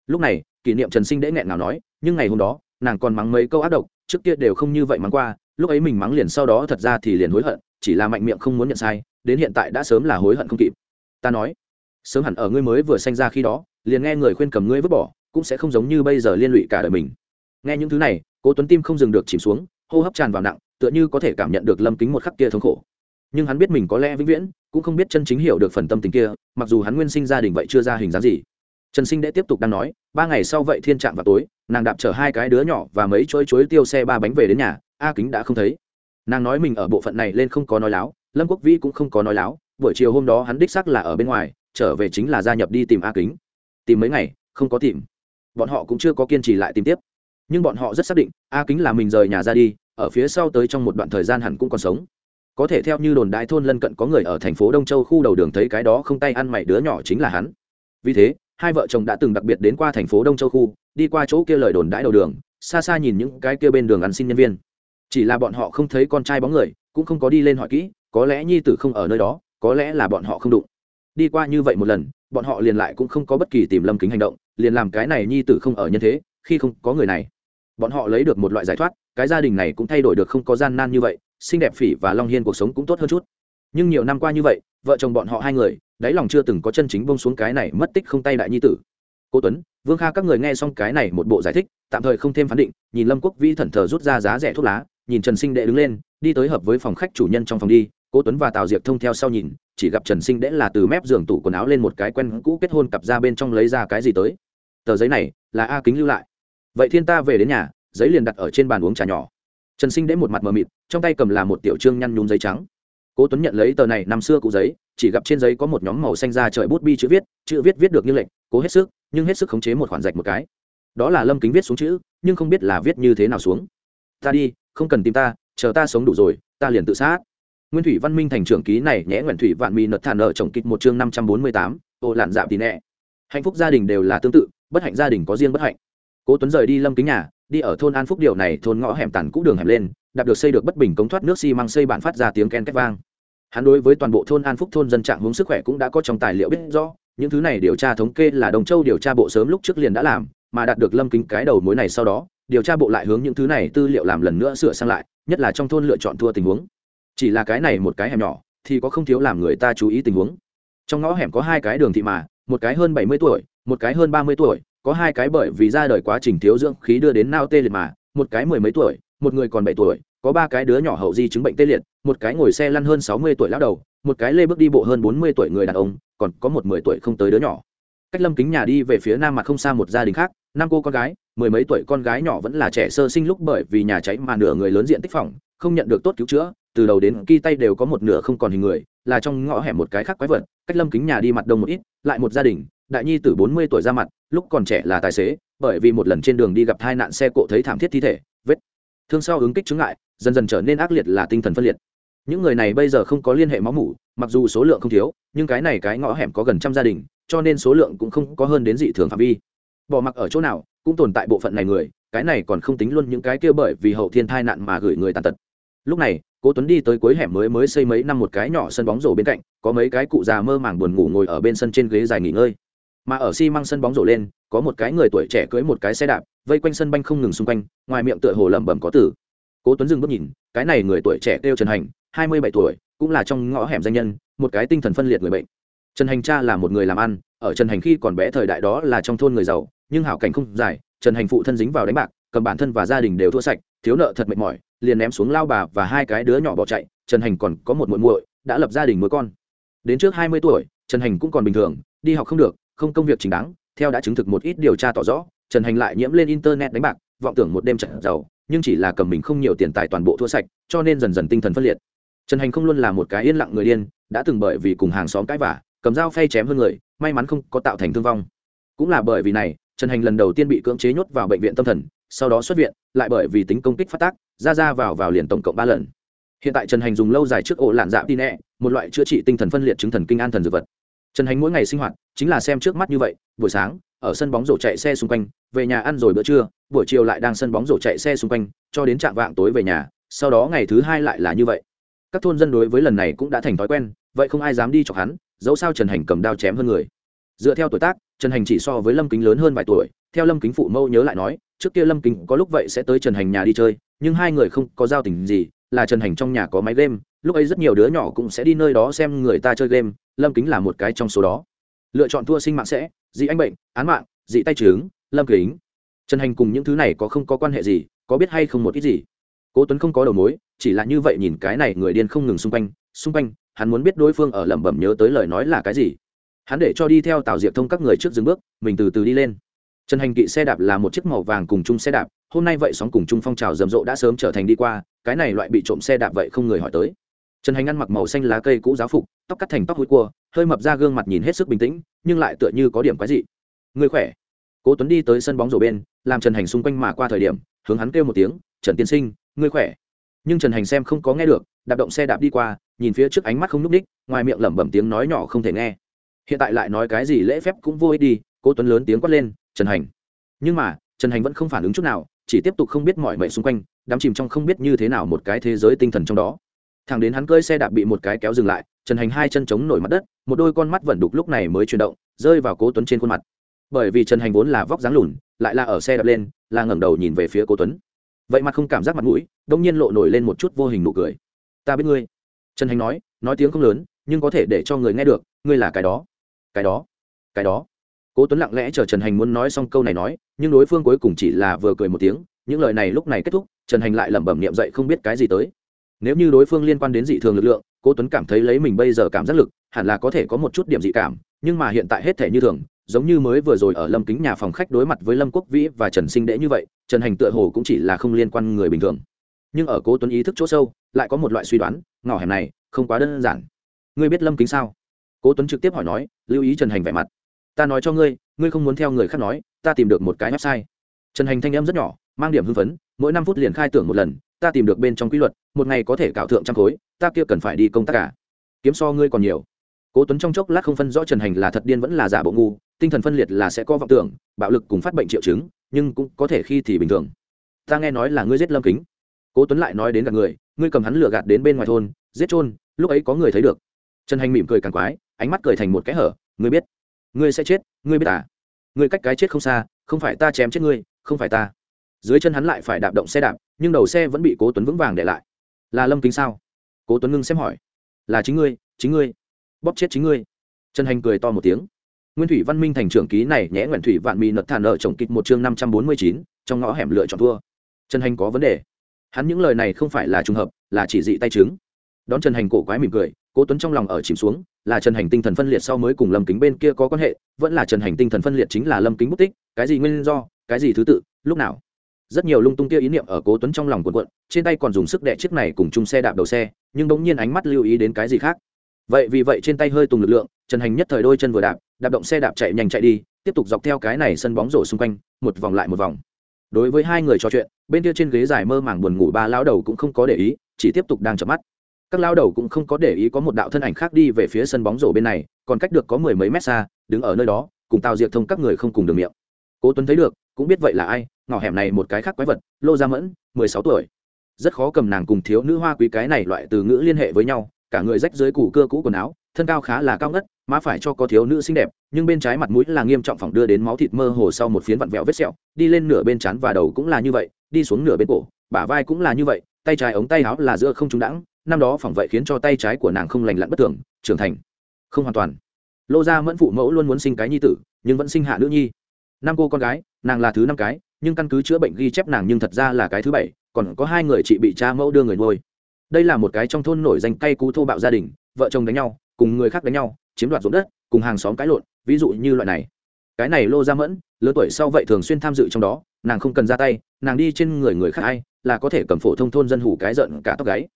Lúc này, kỷ niệm trần sinh đễ nghẹn nào nói, nhưng ngày hôm đó nàng còn mắng mấy câu ác độc, trước kia đều không như vậy mắng qua, lúc ấy mình mắng liền sau đó thật ra thì liền hối hận, chỉ là mạnh miệng không muốn nhận sai, đến hiện tại đã sớm là hối hận không kịp. Ta nói, sớm hẳn ở ngươi mới vừa sanh ra khi đó, liền nghe người khuyên cầm ngươi vứt bỏ, cũng sẽ không giống như bây giờ liên lụy cả đời mình. Nghe những thứ này, cố tuấn tim không dừng được chìm xuống, hô hấp tràn vào nặng, tựa như có thể cảm nhận được lâm kính một khắc kia thống khổ. Nhưng hắn biết mình có lẽ vĩnh viễn, cũng không biết chân chính hiểu được phần tâm tình kia, mặc dù hắn nguyên sinh gia đình vậy chưa ra hình dáng gì. Trần sinh đã tiếp tục đang nói, ba ngày sau vậy thiên trạng vào tối nàng đạp chở hai cái đứa nhỏ và mấy chối chuối tiêu xe ba bánh về đến nhà, a kính đã không thấy. Nàng nói mình ở bộ phận này lên không có nói láo, lâm quốc vĩ cũng không có nói láo, buổi chiều hôm đó hắn đích xác là ở bên ngoài, trở về chính là gia nhập đi tìm a kính. Tìm mấy ngày, không có tìm. Bọn họ cũng chưa có kiên trì lại tìm tiếp. Nhưng bọn họ rất xác định, a kính là mình rời nhà ra đi, ở phía sau tới trong một đoạn thời gian hẳn cũng còn sống. Có thể theo như đồn đại thôn lân cận có người ở thành phố đông châu khu đầu đường thấy cái đó không tay ăn mày đứa nhỏ chính là hắn. Vì thế hai vợ chồng đã từng đặc biệt đến qua thành phố đông châu khu, đi qua chỗ kia lời đồn đãi đầu đường, xa xa nhìn những cái kia bên đường ăn xin nhân viên. Chỉ là bọn họ không thấy con trai bóng người, cũng không có đi lên hỏi kỹ, có lẽ nhi tử không ở nơi đó, có lẽ là bọn họ không đụng. Đi qua như vậy một lần, bọn họ liền lại cũng không có bất kỳ tìm lâm kính hành động, liền làm cái này nhi tử không ở nhân thế, khi không có người này. Bọn họ lấy được một loại giải thoát, cái gia đình này cũng thay đổi được không có gian nan như vậy, xinh đẹp phỉ và long hiên cuộc sống cũng tốt hơn chút. Nhưng nhiều năm qua như vậy, vợ chồng bọn họ hai người đáy lòng chưa từng có chân chính bông xuống cái này mất tích không tay đại nhi tử. Cô tuấn, vương kha các người nghe xong cái này một bộ giải thích, tạm thời không thêm phán định, nhìn lâm quốc vĩ thần thờ rút ra giá rẻ thuốc lá, nhìn trần sinh đệ đứng lên, đi tới hợp với phòng khách chủ nhân trong phòng đi. Cố tuấn và tào diệp thông theo sau nhìn, chỉ gặp trần sinh đệ là từ mép giường tủ quần áo lên một cái quen cũ kết hôn cặp ra bên trong lấy ra cái gì tới. Tờ giấy này là a kính lưu lại. Vậy thiên ta về đến nhà, giấy liền đặt ở trên bàn uống trà nhỏ. Trần sinh đệ một mặt mờ mịt, trong tay cầm là một tiểu trương nhăn nhúm giấy trắng cố tuấn nhận lấy tờ này năm xưa cụ giấy, chỉ gặp trên giấy có một nhóm màu xanh ra trời bút bi chữ viết chữ viết viết được như lệnh cố hết sức, nhưng hết sức khống chế một khoản rạch một cái. Đó là lâm kính viết xuống chữ, nhưng không biết là viết như thế nào xuống. Ta đi, không cần tìm ta, chờ ta sống đủ rồi, ta liền tự sát. Nguyên thủy văn minh thành trưởng ký này nhẽ nguyện thủy vạn mi nật thản ở trồng kịch một chương năm trăm bốn mươi tám, ô lạn dạp tì nẹ. Hạnh phúc gia đình đều là tương tự, bất hạnh gia đình có riêng bất hạnh. Cố tuấn rời đi lâm kính nhà, đi ở thôn an phúc, điều này thôn ngõ hẻm tàn cũ đường hẻm lên đạt được xây được bất bình cống thoát nước xi măng xây bản phát ra tiếng ken két vang. Hắn đối với toàn bộ thôn an phúc thôn dân trạng hướng sức khỏe cũng đã có trong tài liệu biết rõ, những thứ này điều tra thống kê là đồng châu điều tra bộ sớm lúc trước liền đã làm, mà đạt được lâm kính cái đầu mối này sau đó, điều tra bộ lại hướng những thứ này tư liệu làm lần nữa sửa sang lại, nhất là trong thôn lựa chọn thua tình huống. Chỉ là cái này một cái hẻm nhỏ, thì có không thiếu làm người ta chú ý tình huống. Trong ngõ hẻm có hai cái đường thị mà, một cái hơn bảy mươi tuổi, một cái hơn ba mươi tuổi, có hai cái bởi vì ra đời quá trình thiếu dưỡng khí đưa đến nao tê liệt mà, một cái mười mấy tuổi một người còn bảy tuổi, có ba cái đứa nhỏ hậu di chứng bệnh tê liệt, một cái ngồi xe lăn hơn sáu mươi tuổi lão đầu, một cái lê bước đi bộ hơn bốn mươi tuổi người đàn ông, còn có một mười tuổi không tới đứa nhỏ. Cách lâm kính nhà đi về phía nam mặt không xa một gia đình khác, năm cô con gái, mười mấy tuổi con gái nhỏ vẫn là trẻ sơ sinh lúc bởi vì nhà cháy mà nửa người lớn diện tích phòng, không nhận được tốt cứu chữa, từ đầu đến khi tay đều có một nửa không còn hình người, là trong ngõ hẻm một cái khác quái vật. Cách lâm kính nhà đi mặt đông một ít, lại một gia đình, đại nhi từ bốn mươi tuổi ra mặt, lúc còn trẻ là tài xế, bởi vì một lần trên đường đi gặp hai nạn xe cộ thấy thảm thiết thi thể, vết thương sau ứng kích chứng ngại, dần dần trở nên ác liệt là tinh thần phân liệt. Những người này bây giờ không có liên hệ máu mủ, mặc dù số lượng không thiếu, nhưng cái này cái ngõ hẻm có gần trăm gia đình, cho nên số lượng cũng không có hơn đến dị thường phạm vi. Bỏ mặc ở chỗ nào, cũng tồn tại bộ phận này người, cái này còn không tính luôn những cái kia bởi vì hậu thiên tai nạn mà gửi người tàn tật. Lúc này, cố tuấn đi tới cuối hẻm mới mới xây mấy năm một cái nhỏ sân bóng rổ bên cạnh, có mấy cái cụ già mơ màng buồn ngủ ngồi ở bên sân trên ghế dài nghỉ ngơi. Mà ở xi măng sân bóng rổ lên, có một cái người tuổi trẻ cưới một cái xe đạp vây quanh sân banh không ngừng xung quanh, ngoài miệng tựa hồ lẩm bẩm có tử cố tuấn dừng bước nhìn, cái này người tuổi trẻ kêu trần hành, hai mươi bảy tuổi, cũng là trong ngõ hẻm danh nhân, một cái tinh thần phân liệt người bệnh. Trần hành cha là một người làm ăn, ở trần hành khi còn bé thời đại đó là trong thôn người giàu, nhưng hảo cảnh không dài, trần hành phụ thân dính vào đánh bạc, cầm bản thân và gia đình đều thua sạch, thiếu nợ thật mệt mỏi, liền ném xuống lao bà và hai cái đứa nhỏ bỏ chạy, trần hành còn có một muội muội, đã lập gia đình nuôi con. Đến trước hai mươi tuổi, trần hành cũng còn bình thường, đi học không được, không công việc chính đáng, theo đã chứng thực một ít điều tra tỏ rõ trần hành lại nhiễm lên internet đánh bạc, vọng tưởng một đêm trận giàu, nhưng chỉ là cầm mình không nhiều tiền tài toàn bộ thua sạch, cho nên dần dần tinh thần phân liệt. Trần hành không luôn là một cái yên lặng người điên, đã từng bởi vì cùng hàng xóm cãi vả cầm dao phay chém hơn người, may mắn không có tạo thành thương vong. Cũng là bởi vì này, trần hành lần đầu tiên bị cưỡng chế nhốt vào bệnh viện tâm thần, sau đó xuất viện, lại bởi vì tính công kích phát tác, ra ra vào vào liền tổng cộng ba lần. Hiện tại trần hành dùng lâu dài trước ổ lạn dạ tin nẹ một loại chữa trị tinh thần phân liệt chứng thần kinh an thần dược vật. Trần hành mỗi ngày sinh hoạt, chính là xem trước mắt như vậy, buổi sáng ở sân bóng rổ chạy xe xung quanh, về nhà ăn rồi bữa trưa, buổi chiều lại đang sân bóng rổ chạy xe xung quanh, cho đến trạng vạng tối về nhà, sau đó ngày thứ hai lại là như vậy. Các thôn dân đối với lần này cũng đã thành thói quen, vậy không ai dám đi chọc hắn, dẫu sao trần hành cầm đao chém hơn người. Dựa theo tuổi tác, trần hành chỉ so với lâm kính lớn hơn vài tuổi, theo lâm kính phụ mâu nhớ lại nói, trước kia lâm kính có lúc vậy sẽ tới trần hành nhà đi chơi, nhưng hai người không có giao tình gì, là trần hành trong nhà có máy game, lúc ấy rất nhiều đứa nhỏ cũng sẽ đi nơi đó xem người ta chơi game, lâm kính là một cái trong số đó. Lựa chọn thua sinh mạng sẽ dị anh bệnh, án mạng, dị tay trướng, lâm kính. Trần hành cùng những thứ này có không có quan hệ gì, có biết hay không một ít gì? Cố tuấn không có đầu mối, chỉ là như vậy nhìn cái này người điên không ngừng xung quanh xung quanh, hắn muốn biết đối phương ở lẩm bẩm nhớ tới lời nói là cái gì. Hắn để cho đi theo tào diệp thông các người trước dừng bước, mình từ từ đi lên. Trần hành kỵ xe đạp là một chiếc màu vàng cùng chung xe đạp, hôm nay vậy sóng cùng chung phong trào rầm rộ đã sớm trở thành đi qua, cái này loại bị trộm xe đạp vậy không người hỏi tới. Trần hành ăn mặc màu xanh lá cây cũ giáo phục, tóc cắt thành tóc hối cua hơi mập ra gương mặt nhìn hết sức bình tĩnh, nhưng lại tựa như có điểm quái dị. Người khỏe? Cố tuấn đi tới sân bóng rổ bên, làm trần hành xung quanh mà qua thời điểm, hướng hắn kêu một tiếng, trần tiên sinh, ngươi khỏe? Nhưng trần hành xem không có nghe được, đạp động xe đạp đi qua, nhìn phía trước ánh mắt không n ú c ních ngoài miệng lẩm bẩm tiếng nói nhỏ không thể nghe. Hiện tại lại nói cái gì lễ phép cũng vô ích đi, cố tuấn lớn tiếng quát lên, trần hành. Nhưng mà, trần hành vẫn không phản ứng chút nào, chỉ tiếp tục không biết mọi mệnh xung quanh, đắm chìm trong không biết như thế nào một cái thế giới tinh thần trong đó thằng đến hắn cơi xe đạp bị một cái kéo dừng lại, trần hành hai chân chống nổi mặt đất, một đôi con mắt vẫn đục lúc này mới chuyển động, rơi vào cố tuấn trên khuôn mặt. Bởi vì trần hành vốn là vóc dáng lùn, lại là ở xe đạp lên, là ngẩng đầu nhìn về phía cố tuấn. Vậy mặt không cảm giác mặt mũi, đông nhiên lộ nổi lên một chút vô hình nụ cười. Ta biết ngươi. Trần hành nói nói tiếng không lớn, nhưng có thể để cho người nghe được, ngươi là cái đó cái đó cái đó. Cố tuấn lặng lẽ chờ trần hành muốn nói xong câu này nói, nhưng đối phương cuối cùng chỉ là vừa cười một tiếng, những lời này lúc này kết thúc, trần hành lại lẩm bẩm niệm dậy không biết cái gì tới nếu như đối phương liên quan đến dị thường lực lượng, cố tuấn cảm thấy lấy mình bây giờ cảm giác lực, hẳn là có thể có một chút điểm dị cảm, nhưng mà hiện tại hết thể như thường, giống như mới vừa rồi ở lâm kính nhà phòng khách đối mặt với lâm quốc vĩ và trần sinh đễ như vậy, trần hành tựa hồ cũng chỉ là không liên quan người bình thường. Nhưng ở cố tuấn ý thức chỗ sâu, lại có một loại suy đoán ngõ hẻm này, không quá đơn giản. Ngươi biết lâm kính sao? Cố tuấn trực tiếp hỏi nói, lưu ý trần hành vẻ mặt. Ta nói cho ngươi ngươi không muốn theo người khác nói, ta tìm được một cái website. Trần hành thanh em rất nhỏ, mang điểm hưng phấn, mỗi năm phút liền khai tưởng một lần ta tìm được bên trong quy luật, một ngày có thể cạo thượng trăm khối, ta kia cần phải đi công tác cả. Kiếm so ngươi còn nhiều. Cố tuấn trong chốc lát không phân rõ trần hành là thật điên vẫn là giả bộ ngu, tinh thần phân liệt là sẽ có vọng tưởng, bạo lực cùng phát bệnh triệu chứng, nhưng cũng có thể khi thì bình thường. Ta nghe nói là ngươi giết lâm kính. Cố tuấn lại nói đến gặp người, ngươi cầm hắn lừa gạt đến bên ngoài thôn, giết trôn lúc ấy có người thấy được. Trần hành mỉm cười càng quái, ánh mắt cười thành một cái hở, ngươi biết. Ngươi sẽ chết, ngươi biết à? Ngươi cách cái chết không xa, không phải ta chém chết ngươi, không phải ta dưới chân hắn lại phải đạp động xe đạp, nhưng đầu xe vẫn bị cố tuấn vững vàng để lại. Là lâm kính sao? Cố tuấn ngưng xem hỏi. Là chính ngươi chính ngươi. Bóp chết chính ngươi. Trần hành cười to một tiếng. Nguyên thủy văn minh thành trưởng ký này nhẽ nguyện thủy vạn mì nật thản nợ chồng kịch một chương năm trăm bốn mươi chín, trong ngõ hẻm lựa chọn thua. Trần hành có vấn đề. Hắn những lời này không phải là trùng hợp, là chỉ dị tay chứng đón trần hành cổ quái mỉm cười, cố tuấn trong lòng ở chìm xuống, là trần hành tinh thần phân liệt sau mới cùng lâm kính bên kia có quan hệ, vẫn là trần hành tinh thần phân liệt chính là lâm kính bút tích, cái gì nguyên do, cái gì thứ tự, lúc nào? Rất nhiều lung tung kia ý niệm ở cố tuấn trong lòng cuộn cuộn, trên tay còn dùng sức đè chiếc này cùng chung xe đạp đầu xe, nhưng bỗng nhiên ánh mắt lưu ý đến cái gì khác. Vậy vì vậy trên tay hơi tùng lực lượng, trần hành nhất thời đôi chân vừa đạp đạp động xe đạp chạy nhanh chạy đi, tiếp tục dọc theo cái này sân bóng rổ xung quanh, một vòng lại một vòng. Đối với hai người trò chuyện, bên kia trên ghế dài mơ màng buồn ngủ ba lão đầu cũng không có để ý, chỉ tiếp tục đang chợp mắt. Các lão đầu cũng không có để ý có một đạo thân ảnh khác đi về phía sân bóng rổ bên này, còn cách được có mười mấy mét xa, đứng ở nơi đó, cùng tào diệt thông các người không cùng đường miệng. Cố tuấn thấy được, cũng biết vậy là ai ngõ hẻm này một cái khác quái vật, lô gia mẫn, mười sáu tuổi. Rất khó cầm nàng cùng thiếu nữ hoa quý cái này loại từ ngữ liên hệ với nhau, cả người rách dưới củ cưa cũ quần áo, thân cao khá là cao ngất, má phải cho có thiếu nữ xinh đẹp, nhưng bên trái mặt mũi là nghiêm trọng phỏng đưa đến máu thịt mơ hồ sau một phiến vặn vẹo vết sẹo, đi lên nửa bên trán và đầu cũng là như vậy, đi xuống nửa bên cổ, bả vai cũng là như vậy, tay trái ống tay áo là giữa không trúng đãng, năm đó phỏng vậy khiến cho tay trái của nàng không lành lặn bất thường, trưởng thành. Không hoàn toàn. Lô gia mẫn phụ mẫu luôn muốn sinh cái nhi tử, nhưng vẫn sinh hạ nữ nhi. Năm cô con gái, nàng là thứ năm cái nhưng căn cứ chữa bệnh ghi chép nàng nhưng thật ra là cái thứ bảy, còn có hai người chị bị cha mẫu đưa người nuôi. Đây là một cái trong thôn nổi danh cay cú thô bạo gia đình, vợ chồng đánh nhau, cùng người khác đánh nhau, chiếm đoạt ruộng đất, cùng hàng xóm cãi lộn, ví dụ như loại này. Cái này lô ra mẫn, lớn tuổi sau vậy thường xuyên tham dự trong đó, nàng không cần ra tay, nàng đi trên người người khác ai, là có thể cầm phổ thông thôn dân hủ cái giận cả tóc gáy.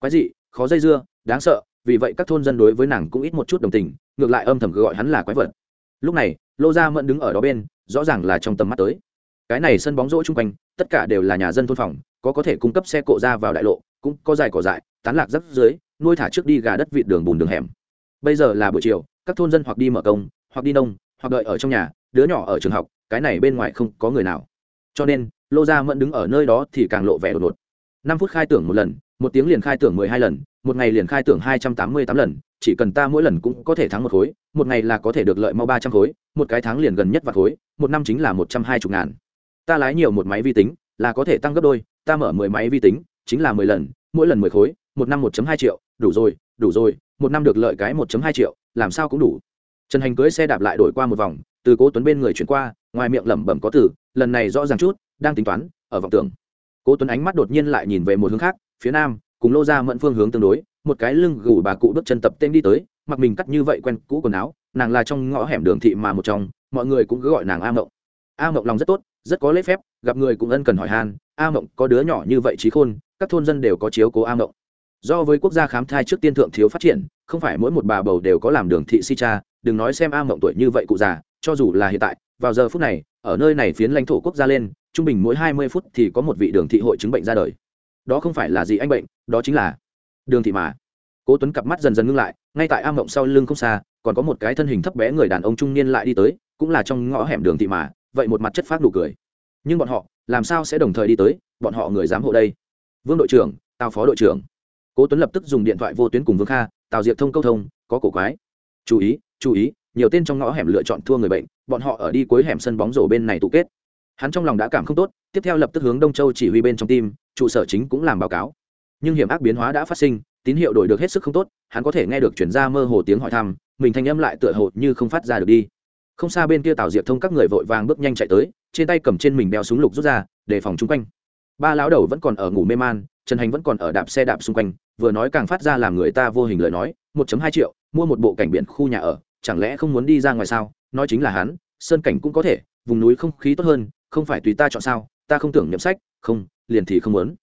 Quái dị, khó dây dưa, đáng sợ, vì vậy các thôn dân đối với nàng cũng ít một chút đồng tình, ngược lại âm thầm gọi hắn là quái vật. Lúc này, lô gia mẫn đứng ở đó bên, rõ ràng là trong tầm mắt tới cái này sân bóng rổ chung quanh, tất cả đều là nhà dân thôn phòng, có có thể cung cấp xe cộ ra vào đại lộ, cũng có dài cỏ dại, tán lạc rất dưới nuôi thả trước đi gà đất vịt đường bùn đường hẻm. Bây giờ là buổi chiều, các thôn dân hoặc đi mở công, hoặc đi nông, hoặc đợi ở trong nhà, đứa nhỏ ở trường học, cái này bên ngoài không có người nào. Cho nên, lô gia mẫn đứng ở nơi đó thì càng lộ vẻ đột ngột. Năm phút khai tưởng một lần, một tiếng liền khai tưởng mười hai lần, một ngày liền khai tưởng hai trăm tám mươi tám lần, chỉ cần ta mỗi lần cũng có thể thắng một khối, một ngày là có thể được lợi mau ba trăm khối, một cái tháng liền gần nhất vạt khối, một năm chính là một trăm hai mươi ngàn ta lái nhiều một máy vi tính, là có thể tăng gấp đôi, ta mở mười máy vi tính, chính là mười lần, mỗi lần mười khối, một năm một hai triệu, đủ rồi đủ rồi, một năm được lợi cái một hai triệu, làm sao cũng đủ. Trần hành cưới xe đạp lại đổi qua một vòng, từ cố tuấn bên người chuyển qua, ngoài miệng lẩm bẩm có từ, lần này rõ ràng chút, đang tính toán, ở vọng tưởng. Cố tuấn ánh mắt đột nhiên lại nhìn về một hướng khác, phía nam, cùng lô ra mẫn phương hướng tương đối, một cái lưng gù bà cụ bước chân tập tên đi tới, mặc mình cắt như vậy quen cũ quần áo, nàng là trong ngõ hẻm đường thị mà một trong, mọi người cũng cứ gọi nàng a mộng. A mộng lòng rất tốt rất có lễ phép, gặp người cũng ân cần hỏi han, a mộng có đứa nhỏ như vậy trí khôn, các thôn dân đều có chiếu cố a mộng. Do với quốc gia khám thai trước tiên thượng thiếu phát triển, không phải mỗi một bà bầu đều có làm đường thị si cha, đừng nói xem a mộng tuổi như vậy cụ già, cho dù là hiện tại, vào giờ phút này, ở nơi này phiến lãnh thổ quốc gia lên, trung bình mỗi hai mươi phút thì có một vị đường thị hội chứng bệnh ra đời. Đó không phải là gì anh bệnh, đó chính là đường thị mà. Cố tuấn cặp mắt dần dần ngưng lại, ngay tại a mộng sau lưng không xa, còn có một cái thân hình thấp bé người đàn ông trung niên lại đi tới, cũng là trong ngõ hẻm đường thị mà vậy một mặt chất phát nụ cười. Nhưng bọn họ, làm sao sẽ đồng thời đi tới? Bọn họ người giám hộ đây. Vương đội trưởng, tào phó đội trưởng. Cố tuấn lập tức dùng điện thoại vô tuyến cùng vương kha, tào diệp thông câu thông, có cổ quái. Chú ý chú ý, nhiều tên trong ngõ hẻm lựa chọn thua người bệnh, bọn họ ở đi cuối hẻm sân bóng rổ bên này tụ kết. Hắn trong lòng đã cảm không tốt, tiếp theo lập tức hướng đông châu chỉ huy bên trong tim trụ sở chính cũng làm báo cáo. Nhưng hiểm ác biến hóa đã phát sinh, tín hiệu đổi được hết sức không tốt, hắn có thể nghe được chuyển ra mơ hồ tiếng hỏi thăm, mình thanh âm lại tựa hồ như không phát ra được đi không xa bên kia tào diệp thông các người vội vàng bước nhanh chạy tới, trên tay cầm trên mình đeo súng lục rút ra đề phòng chung quanh. Ba lão đầu vẫn còn ở ngủ mê man, trần hành vẫn còn ở đạp xe đạp xung quanh, vừa nói càng phát ra làm người ta vô hình lời nói, một hai triệu, mua một bộ cảnh biển khu nhà ở, chẳng lẽ không muốn đi ra ngoài sao? Nói chính là hắn, sơn cảnh cũng có thể, vùng núi không khí tốt hơn, không phải tùy ta chọn sao, ta không tưởng nhậm sách, không, liền thì không muốn.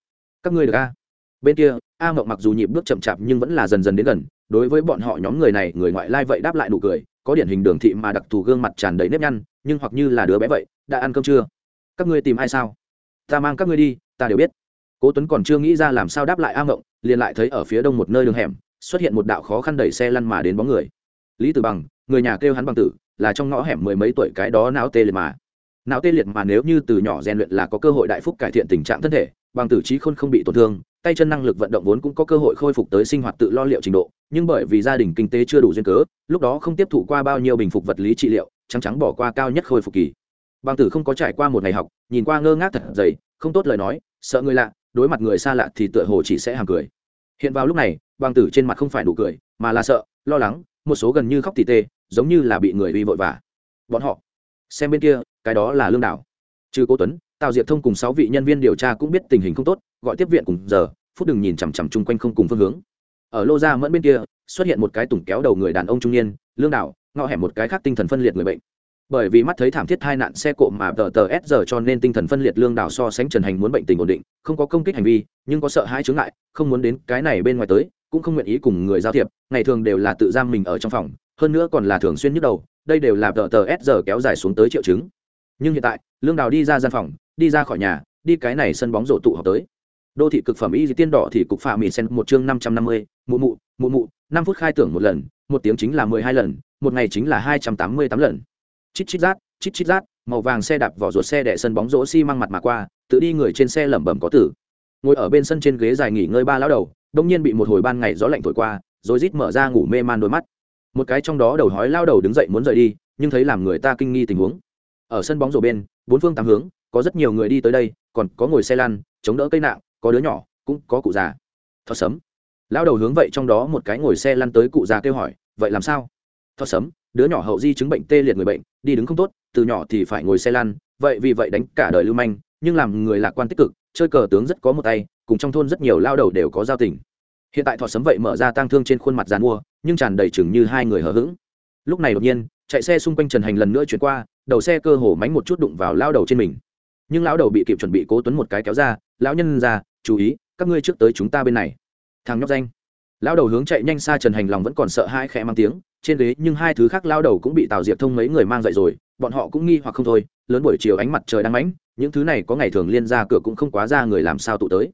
Các ngươi được a bên kia, a mộng mặc dù nhịp bước chậm chạp nhưng vẫn là dần dần đến gần, đối với bọn họ nhóm người này, người ngoại lai vậy đáp lại nụ cười có điển hình đường thị mà đặc thù gương mặt tràn đầy nếp nhăn, nhưng hoặc như là đứa bé vậy, đã ăn cơm chưa? Các ngươi tìm ai sao? Ta mang các ngươi đi, ta đều biết. Cố tuấn còn chưa nghĩ ra làm sao đáp lại a mộng liền lại thấy ở phía đông một nơi đường hẻm, xuất hiện một đạo khó khăn đẩy xe lăn mà đến bóng người. Lý tử bằng, người nhà kêu hắn bằng tử, là trong ngõ hẻm mười mấy tuổi cái đó não tê liệt mà. Não tê liệt mà nếu như từ nhỏ rèn luyện là có cơ hội đại phúc cải thiện tình trạng thân thể, bằng tử trí khôn không bị tổn thương tay chân năng lực vận động vốn cũng có cơ hội khôi phục tới sinh hoạt tự lo liệu trình độ, nhưng bởi vì gia đình kinh tế chưa đủ duyên cớ, lúc đó không tiếp thụ qua bao nhiêu bình phục vật lý trị liệu, trắng trắng bỏ qua cao nhất khôi phục kỳ. Bằng tử không có trải qua một ngày học, nhìn qua ngơ ngác thật dày, không tốt lời nói, sợ người lạ, đối mặt người xa lạ thì tựa hồ chỉ sẽ hàng cười. Hiện vào lúc này bằng tử trên mặt không phải đủ cười, mà là sợ, lo lắng, một số gần như khóc tỉ tê, giống như là bị người uy vội vã. Bọn họ, xem bên kia, cái đó là lương đảo. Trừ cô tuấn, tào diệp thông cùng sáu vị nhân viên điều tra cũng biết tình hình không tốt gọi tiếp viện cùng giờ phút đừng nhìn chằm chằm chung quanh không cùng phương hướng. Ở lô gia mẫn bên kia xuất hiện một cái tủng kéo đầu người đàn ông trung niên lương đảo ngọ hẻm một cái khác tinh thần phân liệt người bệnh. Bởi vì mắt thấy thảm thiết hai nạn xe cộ mà tờ tờ s giờ cho nên tinh thần phân liệt lương đảo so sánh trần hành muốn bệnh tình ổn định không có công kích hành vi nhưng có sợ hai chướng lại, không muốn đến cái này bên ngoài tới cũng không nguyện ý cùng người giao thiệp ngày thường đều là tự giam mình ở trong phòng hơn nữa còn là thường xuyên nhức đầu đây đều là tờ tờ s giờ kéo dài xuống tới triệu chứng. Nhưng hiện tại lương đào đi ra gian phòng đi ra khỏi nhà đi cái này sân bóng rổ tụ họp tới đô thị cực phẩm y tiên đỏ thì cục phạm mì sen một chương năm trăm năm mươi, mụ mụ mụ mụ, năm phút khai tưởng một lần, một tiếng chính là mười hai lần, một ngày chính là hai trăm tám mươi tám lần. Chít chít rát, chít chít rát, màu vàng xe đạp vỏ ruột xe đẻ sân bóng rổ xi mặt mà qua, tự đi người trên xe lẩm bẩm có tử. Ngồi ở bên sân trên ghế dài nghỉ ngơi ba lão đầu, đông nhiên bị một hồi ban ngày gió lạnh thổi qua, rồi rít mở ra ngủ mê man đôi mắt. Một cái trong đó đầu hói lao đầu đứng dậy muốn rời đi, nhưng thấy làm người ta kinh nghi tình huống. Ở sân bóng rổ bên, bốn phương tám hướng, có rất nhiều người đi tới đây, còn có ngồi xe lăn, chống đỡ cây nạng có đứa nhỏ, cũng có cụ già. Thọ sấm. Lao đầu hướng vậy trong đó một cái ngồi xe lăn tới cụ già kêu hỏi, vậy làm sao? Thọ sấm, đứa nhỏ hậu di chứng bệnh tê liệt người bệnh, đi đứng không tốt, từ nhỏ thì phải ngồi xe lăn, vậy vì vậy đánh cả đời lưu manh, nhưng làm người lạc quan tích cực, chơi cờ tướng rất có một tay, cùng trong thôn rất nhiều lao đầu đều có giao tình. Hiện tại thọ sấm vậy mở ra tang thương trên khuôn mặt dàn mua, nhưng tràn đầy chừng như hai người hờ hững. Lúc này đột nhiên, chạy xe xung quanh trần hành lần nữa chuyển qua, đầu xe cơ hồ mánh một chút đụng vào lao đầu trên mình. Nhưng lão đầu bị kịp chuẩn bị cố tuấn một cái kéo ra, lão nhân ra chú ý, các ngươi trước tới chúng ta bên này. Thằng nhóc danh. Lao đầu hướng chạy nhanh xa trần hành lòng vẫn còn sợ hai khẽ mang tiếng, trên ghế nhưng hai thứ khác lao đầu cũng bị tào diệp thông mấy người mang dậy rồi, bọn họ cũng nghi hoặc không thôi, lớn buổi chiều ánh mặt trời đang mãnh, những thứ này có ngày thường liên ra cửa cũng không quá ra người làm sao tụ tới.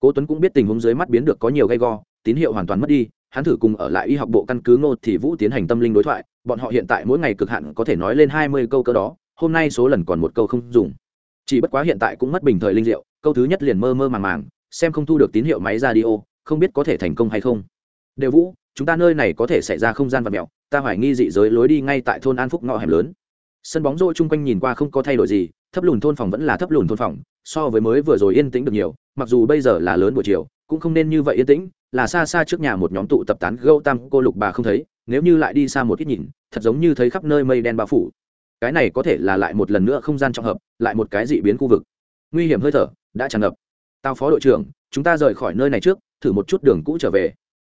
Cố tuấn cũng biết tình huống dưới mắt biến được có nhiều gay go, tín hiệu hoàn toàn mất đi, hắn thử cùng ở lại y học bộ căn cứ ngô thì vũ tiến hành tâm linh đối thoại, bọn họ hiện tại mỗi ngày cực hạn có thể nói lên hai mươi câu cơ đó, hôm nay số lần còn một câu không dùng. Chỉ bất quá hiện tại cũng mất bình thời linh diệu câu thứ nhất liền mơ mơ màng màng, xem không thu được tín hiệu máy radio, không biết có thể thành công hay không. Đều vũ, chúng ta nơi này có thể xảy ra không gian vật mẹo, ta hoài nghi dị giới lối đi ngay tại thôn an phúc ngõ hẻm lớn. Sân bóng rổ chung quanh nhìn qua không có thay đổi gì, thấp lùn thôn phòng vẫn là thấp lùn thôn phòng, so với mới vừa rồi yên tĩnh được nhiều, mặc dù bây giờ là lớn buổi chiều, cũng không nên như vậy yên tĩnh, là xa xa trước nhà một nhóm tụ tập tán gâu tam cô lục bà không thấy, nếu như lại đi xa một ít nhìn, thật giống như thấy khắp nơi mây đen bao phủ. Cái này có thể là lại một lần nữa không gian trọng hợp, lại một cái dị biến khu vực. Nguy hiểm hơi thở đã tràn ngập. Tao phó đội trưởng, chúng ta rời khỏi nơi này trước, thử một chút đường cũ trở về.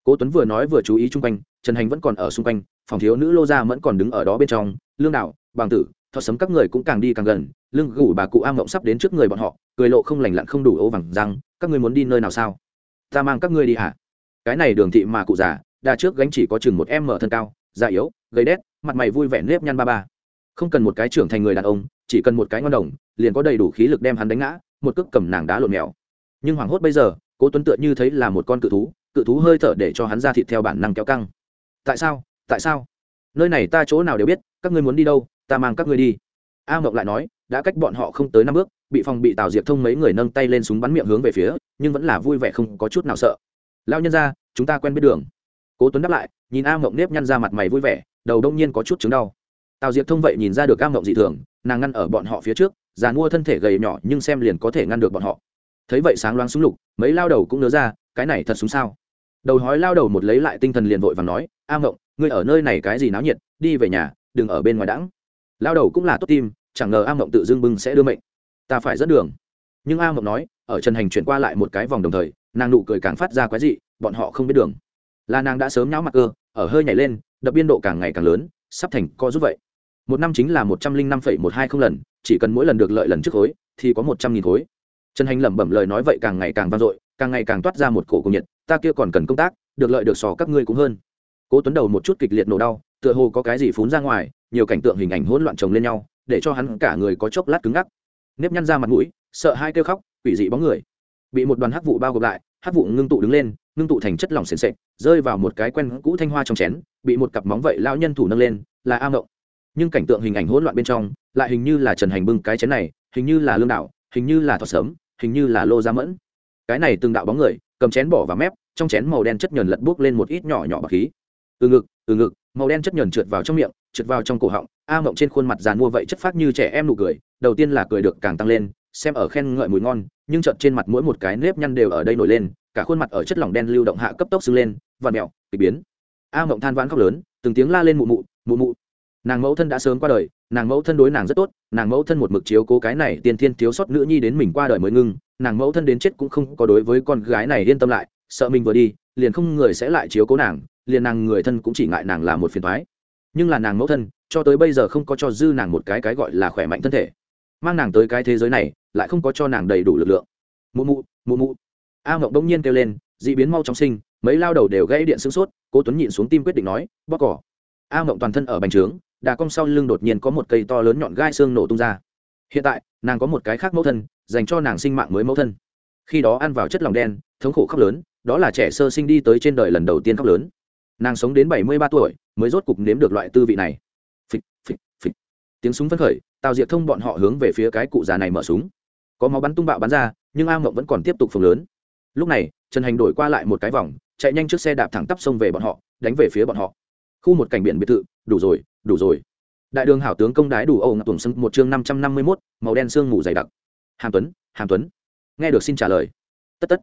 Cố tuấn vừa nói vừa chú ý chung quanh, trần hành vẫn còn ở xung quanh, phòng thiếu nữ lô gia vẫn còn đứng ở đó bên trong, lương đạo, Bàng tử, thọ sấm các người cũng càng đi càng gần, lương gủ bà cụ a mộng sắp đến trước người bọn họ, cười lộ không lành lặn không đủ ô vàng rằng các ngươi muốn đi nơi nào sao? Ta mang các ngươi đi hả? Cái này đường thị mà cụ già, đa trước gánh chỉ có chừng một em mở thân cao da yếu, gầy đét, mặt mày vui vẻ nếp nhăn ba ba. Không cần một cái trưởng thành người đàn ông, chỉ cần một cái ngon đồng, liền có đầy đủ khí lực đem hắn đánh ngã một cước cầm nàng đá lộn mèo. Nhưng hoảng hốt bây giờ, cố tuấn tựa như thấy là một con cự thú cự thú hơi thở để cho hắn ra thịt theo bản năng kéo căng. Tại sao? Tại sao? Nơi này ta chỗ nào đều biết, các ngươi muốn đi đâu, ta mang các ngươi đi. A mộng lại nói, đã cách bọn họ không tới năm bước, bị phòng bị tào diệp thông mấy người nâng tay lên súng bắn miệng hướng về phía, nhưng vẫn là vui vẻ không có chút nào sợ. Lao nhân ra chúng ta quen biết đường. Cố tuấn đáp lại, nhìn a mộng nếp nhăn ra mặt mày vui vẻ, đầu đông nhiên có chút chứng đau. Tào diệp thông vậy nhìn ra được a mộng dị thường, nàng ngăn ở bọn họ phía trước già mua thân thể gầy nhỏ nhưng xem liền có thể ngăn được bọn họ. Thấy vậy sáng loáng súng lục, mấy lao đầu cũng nớ ra, cái này thật súng sao? Đầu hói lao đầu một lấy lại tinh thần liền vội và nói, a ngộng, ngươi ở nơi này cái gì náo nhiệt, đi về nhà, đừng ở bên ngoài đãng. Lao đầu cũng là tốt tim, chẳng ngờ a ngộng tự dưng bưng sẽ đưa mệnh. Ta phải dẫn đường. Nhưng a ngộng nói, ở trần hành chuyển qua lại một cái vòng đồng thời, nàng nụ cười càng phát ra quái dị, bọn họ không biết đường. Là nàng đã sớm nháo mặt cơ, ở hơi nhảy lên, đập biên độ càng ngày càng lớn, sắp thành co giúp vậy một năm chính là một trăm linh năm phẩy một hai không lần, chỉ cần mỗi lần được lợi lần trước khối, thì có một trăm nghìn khối. Trần hành lẩm bẩm lời nói vậy càng ngày càng vang dội, càng ngày càng toát ra một cổ cùng nhiệt, ta kia còn cần công tác, được lợi được sò các ngươi cũng hơn. Cố tuấn đầu một chút kịch liệt nổ đau, tựa hồ có cái gì phún ra ngoài, nhiều cảnh tượng hình ảnh hỗn loạn chồng lên nhau, để cho hắn cả người có chốc lát cứng ngắc. Nếp nhăn ra mặt mũi, sợ hai kêu khóc, quỷ dị bóng người. Bị một đoàn hắc vụ bao gồm lại, hắc vụ ngưng tụ đứng lên, ngưng tụ thành chất lỏng sền sệt, rơi vào một cái quen cũ thanh hoa trong chén, bị một cặp móng vậy lao nhân thủ nâng lên, là a ngộng nhưng cảnh tượng hình ảnh hỗn loạn bên trong lại hình như là trần hành bưng cái chén này, hình như là lương đạo, hình như là thọ sớm, hình như là lô gia mẫn. Cái này từng đạo bóng người, cầm chén bỏ vào mép, trong chén màu đen chất nhờn lật buốc lên một ít nhỏ nhỏ bạc khí. Từ ngực từ ngực, màu đen chất nhờn trượt vào trong miệng, trượt vào trong cổ họng, a mộng trên khuôn mặt dàn mua vậy chất phát như trẻ em nụ cười, đầu tiên là cười được càng tăng lên, xem ở khen ngợi mùi ngon, nhưng chợt trên mặt mỗi một cái nếp nhăn đều ở đây nổi lên, cả khuôn mặt ở chất lỏng đen lưu động hạ cấp tốc sưng lên và mẹo, kịch biến. A mộng than vãn khóc lớn, từng tiếng la lên mụ mụ mụ mụ nàng mẫu thân đã sớm qua đời, nàng mẫu thân đối nàng rất tốt, nàng mẫu thân một mực chiếu cố cái này tiên thiên thiếu sót nữ nhi đến mình qua đời mới ngưng, nàng mẫu thân đến chết cũng không có đối với con gái này yên tâm lại, sợ mình vừa đi, liền không người sẽ lại chiếu cố nàng, liền nàng người thân cũng chỉ ngại nàng là một phiền thoái nhưng là nàng mẫu thân, cho tới bây giờ không có cho dư nàng một cái cái gọi là khỏe mạnh thân thể. Mang nàng tới cái thế giới này, lại không có cho nàng đầy đủ lực lượng. Mụ mụ mụ mụ. A ngộng đông nhiên kêu lên d ị biến mau trong sinh, mấy lao đầu đều gãy điện sưng sốt, cố tuấn nhịn xuống tim quyết định nói bóc cỏ. A ngộng toàn thân ở bành trướng đà cong sau lưng đột nhiên có một cây to lớn nhọn gai xương nổ tung ra. Hiện tại, nàng có một cái khác mẫu thân, dành cho nàng sinh mạng mới mẫu thân. Khi đó ăn vào chất lòng đen, thống khổ khóc lớn, đó là trẻ sơ sinh đi tới trên đời lần đầu tiên khóc lớn. Nàng sống đến bảy mươi ba tuổi, mới rốt cục nếm được loại tư vị này. Phịch phịch phịch. Tiếng súng phấn khởi, tào diệt thông bọn họ hướng về phía cái cụ già này mở súng. Có máu bắn tung bạo bắn ra, nhưng a mộng vẫn còn tiếp tục phồng lớn. Lúc này, trần hành đổi qua lại một cái vòng, chạy nhanh trước xe đạp thẳng tắp sông về bọn họ, đánh về phía bọn họ. Khu một cảnh biển biệt thự, đủ rồi đủ rồi. Đại đường hảo tướng công đái đủ âu ngọc tuồng sưng một chương năm trăm năm mươi mốt, màu đen sương mù dày đặc. Hàm tuấn hàm tuấn. Nghe được xin trả lời. Tất tất.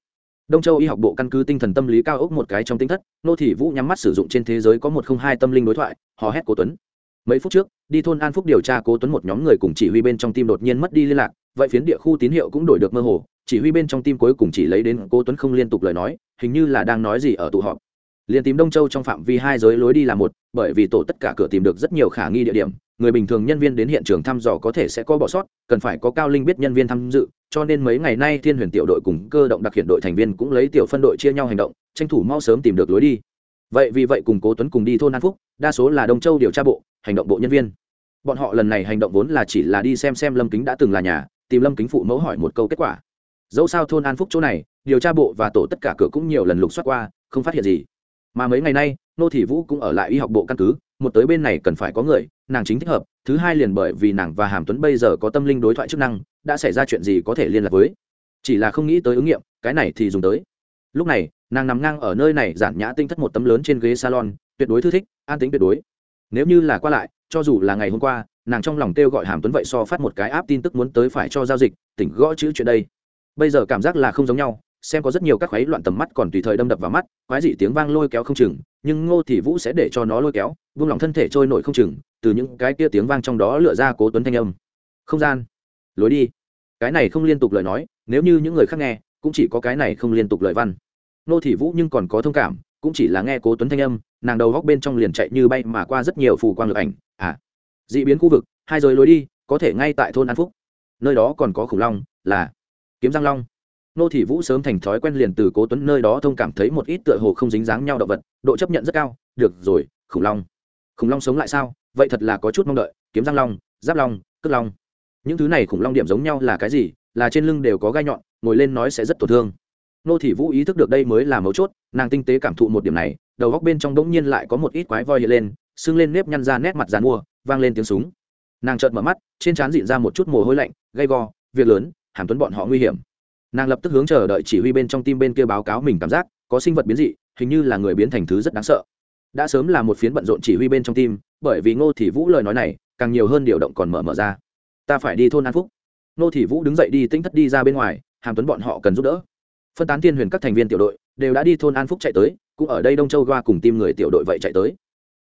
Đông châu y học bộ căn cứ tinh thần tâm lý cao ốc một cái trong tinh thất, nô thị vũ nhắm mắt sử dụng trên thế giới có một không hai tâm linh đối thoại, hò hét cố tuấn. Mấy phút trước, đi thôn an phúc điều tra cố tuấn một nhóm người cùng chỉ huy bên trong tim đột nhiên mất đi liên lạc, vậy phiến địa khu tín hiệu cũng đổi được mơ hồ, chỉ huy bên trong tim cuối cùng chỉ lấy đến cố tuấn không liên tục lời nói, hình như là đang nói gì ở tụ họp liền tìm đông châu trong phạm vi hai giới lối đi là một, bởi vì tổ tất cả cửa tìm được rất nhiều khả nghi địa điểm, người bình thường nhân viên đến hiện trường thăm dò có thể sẽ có bỏ sót, cần phải có cao linh biết nhân viên tham dự, cho nên mấy ngày nay thiên huyền tiểu đội cùng cơ động đặc hiện đội thành viên cũng lấy tiểu phân đội chia nhau hành động, tranh thủ mau sớm tìm được lối đi. Vậy vì vậy cùng cố tuấn cùng đi thôn an phúc, đa số là đông châu điều tra bộ, hành động bộ nhân viên. Bọn họ lần này hành động vốn là chỉ là đi xem xem lâm kính đã từng là nhà, tìm lâm kính phụ mẫu hỏi một câu kết quả. Dẫu sao thôn an phúc chỗ này, điều tra bộ và tổ tất cả cửa cũng nhiều lần lục soát qua, không phát hiện gì mà mấy ngày nay, nô thị vũ cũng ở lại y học bộ căn cứ, một tới bên này cần phải có người, nàng chính thích hợp, thứ hai liền bởi vì nàng và hàm tuấn bây giờ có tâm linh đối thoại chức năng, đã xảy ra chuyện gì có thể liên lạc với. Chỉ là không nghĩ tới ứng nghiệm, cái này thì dùng tới. Lúc này, nàng nằm ngang ở nơi này giản nhã tinh thất một tấm lớn trên ghế salon, tuyệt đối thư thích, an tính tuyệt đối. Nếu như là qua lại, cho dù là ngày hôm qua, nàng trong lòng kêu gọi hàm tuấn vậy so phát một cái áp tin tức muốn tới phải cho giao dịch, tỉnh gõ chữ chuyện đây. Bây giờ cảm giác là không giống nhau xem có rất nhiều các khuấy loạn tầm mắt còn tùy thời đâm đập vào mắt, quái dị tiếng vang lôi kéo không chừng, nhưng ngô thị vũ sẽ để cho nó lôi kéo, vung lòng thân thể trôi nổi không chừng, từ những cái kia tiếng vang trong đó lựa ra cố tuấn thanh âm. Không gian. Lối đi. Cái này không liên tục lời nói, nếu như những người khác nghe, cũng chỉ có cái này không liên tục lời văn. Ngô thị vũ nhưng còn có thông cảm, cũng chỉ là nghe cố tuấn thanh âm, nàng đầu góc bên trong liền chạy như bay mà qua rất nhiều phù quang lực ảnh. À dị biến khu vực, hai giới lối đi, có thể ngay tại thôn an phúc. Nơi đó còn có khủng long, là kiếm giang long nô thị vũ sớm thành thói quen liền từ cố tuấn nơi đó thông cảm thấy một ít tựa hồ không dính dáng nhau động vật, độ chấp nhận rất cao. Được rồi, khủng long. Khủng long sống lại sao? Vậy thật là có chút mong đợi. Kiếm răng long, giáp long cất long. Những thứ này khủng long điểm giống nhau là cái gì? Là trên lưng đều có gai nhọn, ngồi lên nói sẽ rất tổn thương. Nô thị vũ ý thức được đây mới là mấu chốt, nàng tinh tế cảm thụ một điểm này, đầu góc bên trong đống nhiên lại có một ít quái voi hiện lên, sưng lên nếp nhăn ra nét mặt dàn mua, vang lên tiếng súng. Nàng chợt mở mắt, trên trán dịn ra một chút mồ hôi lạnh, gay go, việc lớn, hàm tuấn bọn họ nguy hiểm nàng lập tức hướng chờ đợi chỉ huy bên trong tim bên kia báo cáo mình cảm giác, có sinh vật biến dị, hình như là người biến thành thứ rất đáng sợ. Đã sớm là một phiến bận rộn chỉ huy bên trong tim bởi vì ngô thị vũ lời nói này, càng nhiều hơn điều động còn mở mở ra. Ta phải đi thôn an phúc. Ngô thị vũ đứng dậy đi tinh thất đi ra bên ngoài, hàm tuấn bọn họ cần giúp đỡ. Phân tán thiên huyền các thành viên tiểu đội, đều đã đi thôn an phúc chạy tới, cũng ở đây đông châu qua cùng tim người tiểu đội vậy chạy tới.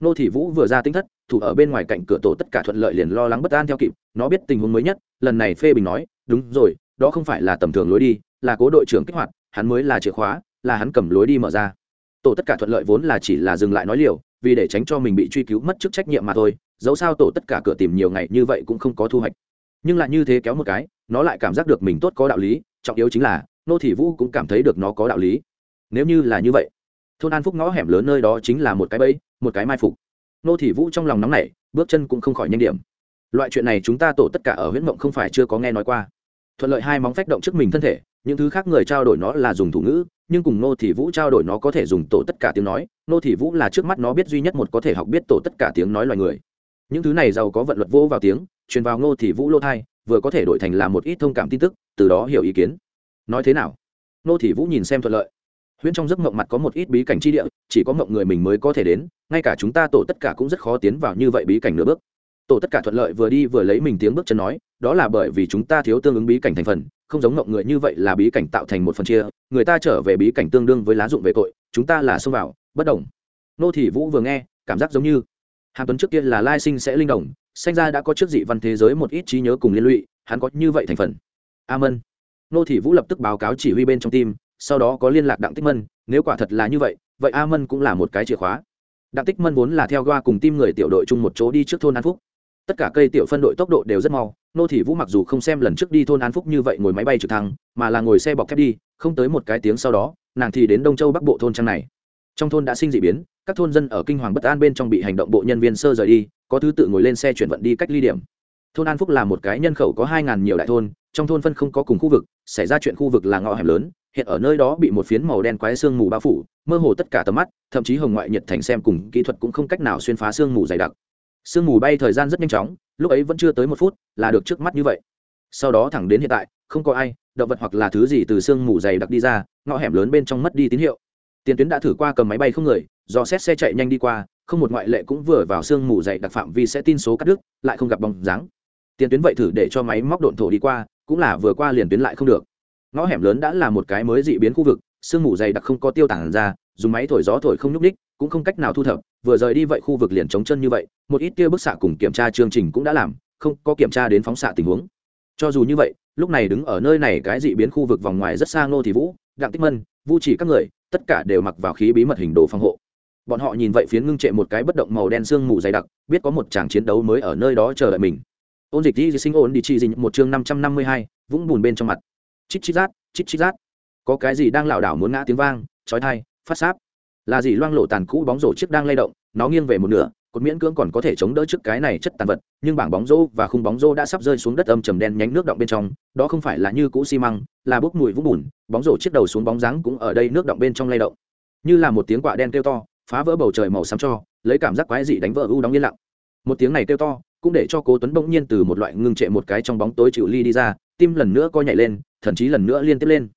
Nô thị vũ vừa ra tinh thất, thủ ở bên ngoài cạnh cửa tổ tất cả thuận lợi liền lo lắng bất an theo kịp, nó biết tình huống mới nhất, lần này phê bình nói, đúng rồi đó không phải là tầm thường lối đi, là cố đội trưởng kích hoạt, hắn mới là chìa khóa, là hắn cầm lối đi mở ra. Tổ tất cả thuận lợi vốn là chỉ là dừng lại nói liều, vì để tránh cho mình bị truy cứu mất chức trách nhiệm mà thôi, dẫu sao tổ tất cả cửa tìm nhiều ngày như vậy cũng không có thu hoạch. Nhưng lại như thế kéo một cái, nó lại cảm giác được mình tốt có đạo lý, trọng yếu chính là, nô thị vũ cũng cảm thấy được nó có đạo lý. Nếu như là như vậy, thôn an phúc ngõ hẻm lớn nơi đó chính là một cái bẫy, một cái mai phục. Nô thị vũ trong lòng nóng nảy, bước chân cũng không khỏi nhanh điểm. Loại chuyện này chúng ta tổ tất cả ở huyện mộng không phải chưa có nghe nói qua thuận lợi hai móng phách động trước mình thân thể, những thứ khác người trao đổi nó là dùng thủ ngữ, nhưng cùng nô thị vũ trao đổi nó có thể dùng tổ tất cả tiếng nói nô thị vũ là trước mắt nó biết duy nhất một có thể học biết tổ tất cả tiếng nói loài người. Những thứ này giàu có vận luật vô vào tiếng, truyền vào nô thị vũ lô thai vừa có thể đổi thành là một ít thông cảm tin tức, từ đó hiểu ý kiến. Nói thế nào? Nô thị vũ nhìn xem thuận lợi. Huyễn trong giấc mộng mặt có một ít bí cảnh chi địa, chỉ có mộng người mình mới có thể đến, ngay cả chúng ta tổ tất cả cũng rất khó tiến vào như vậy bí cảnh nửa bước. Tổ tất cả thuận lợi vừa đi vừa lấy mình tiếng bước chân nói đó là bởi vì chúng ta thiếu tương ứng bí cảnh thành phần, không giống mộng người như vậy là bí cảnh tạo thành một phần chia, người ta trở về bí cảnh tương đương với lá dụng về tội, chúng ta là xông vào, bất đồng. Nô thị vũ vừa nghe, cảm giác giống như hàm tuấn trước kia là lai sinh sẽ linh đồng sanh ra đã có trước dị văn thế giới một ít trí nhớ cùng liên lụy, hắn có như vậy thành phần. A mân nô thị vũ lập tức báo cáo chỉ huy bên trong tim sau đó có liên lạc đặng tích mân, nếu quả thật là như vậy vậy a mân cũng là một cái chìa khóa. Đặng tích mân vốn là theo goa cùng tim người tiểu đội chung một chỗ đi trước thôn an phúc. Tất cả cây tiểu phân đội tốc độ đều rất mau nô thị vũ mặc dù không xem lần trước đi thôn an phúc như vậy ngồi máy bay trực thăng, mà là ngồi xe bọc thép đi, không tới một cái tiếng sau đó, nàng thì đến đông châu bắc bộ thôn trang này. Trong thôn đã sinh d ị biến, các thôn dân ở kinh hoàng bất an bên trong bị hành động bộ nhân viên sơ rời đi, có thứ tự ngồi lên xe chuyển vận đi cách ly điểm. Thôn an phúc là một cái nhân khẩu có hai ngàn nhiều đại thôn, trong thôn phân không có cùng khu vực, xảy ra chuyện khu vực là ngõ hẻm lớn, hiện ở nơi đó bị một phiến màu đen quái sương mù bao phủ, mơ hồ tất cả tầm mắt, thậm chí hồng ngoại nhiệt thành xem cùng kỹ thuật cũng không cách nào xuyên phá sương mù dày đặc sương mù bay thời gian rất nhanh chóng, lúc ấy vẫn chưa tới một phút là được trước mắt như vậy. Sau đó thẳng đến hiện tại, không có ai, động vật hoặc là thứ gì từ sương mù dày đặc đi ra, ngõ hẻm lớn bên trong mất đi tín hiệu. Tiền tuyến đã thử qua cầm máy bay không người, do xét xe chạy nhanh đi qua, không một ngoại lệ cũng vừa vào sương mù dày đặc phạm vi sẽ tin số cắt đứt, lại không gặp bóng dáng. Tiền tuyến vậy thử để cho máy móc độn thổ đi qua, cũng là vừa qua liền tuyến lại không được. Ngõ hẻm lớn đã là một cái mới dị biến khu vực, sương mù dày đặc không có tiêu tản ra dùng máy thổi gió thổi không nhúc ních cũng không cách nào thu thập, vừa rời đi vậy khu vực liền trống chân như vậy, một ít tia bức xạ cùng kiểm tra chương trình cũng đã làm, không có kiểm tra đến phóng xạ tình huống. Cho dù như vậy, lúc này đứng ở nơi này cái dị biến khu vực vòng ngoài rất xa ngô thì vũ, đặng tích mân, vu chỉ các người, tất cả đều mặc vào khí bí mật hình đồ phòng hộ. Bọn họ nhìn vậy phiến ngưng trệ một cái bất động màu đen sương mù dày đặc, biết có một tràng chiến đấu mới ở nơi đó chờ đợi mình. Ôn dịch di sinh ôn đi chi dinh một chương năm trăm năm mươi hai, vũng bùn bên trong mặt. Chít chít rát chít chít rát. Có cái gì đang lảo đảo muốn ngã tiếng vang trói thai phát sáp. Là gì loang lộ tàn cũ bóng rổ chiếc đang lay động, nó nghiêng về một nửa, cột miễn cưỡng còn có thể chống đỡ trước cái này chất tàn vật, nhưng bảng bóng rô và khung bóng rô đã sắp rơi xuống đất âm trầm đen nhánh nước động bên trong, đó không phải là như cũ xi măng, là bốc mùi vũng bùn, bóng rổ chiếc đầu xuống bóng dáng cũng ở đây nước động bên trong lay động. Như là một tiếng quạ đen kêu to, phá vỡ bầu trời màu xám cho, lấy cảm giác quái dị đánh vỡ u đóng yên lặng. Một tiếng này kêu to, cũng để cho cố tuấn bỗng nhiên từ một loại ngưng trệ một cái trong bóng tối chịu ly đi ra, tim lần nữa co nhảy lên, thậm chí lần nữa liên tiếp lên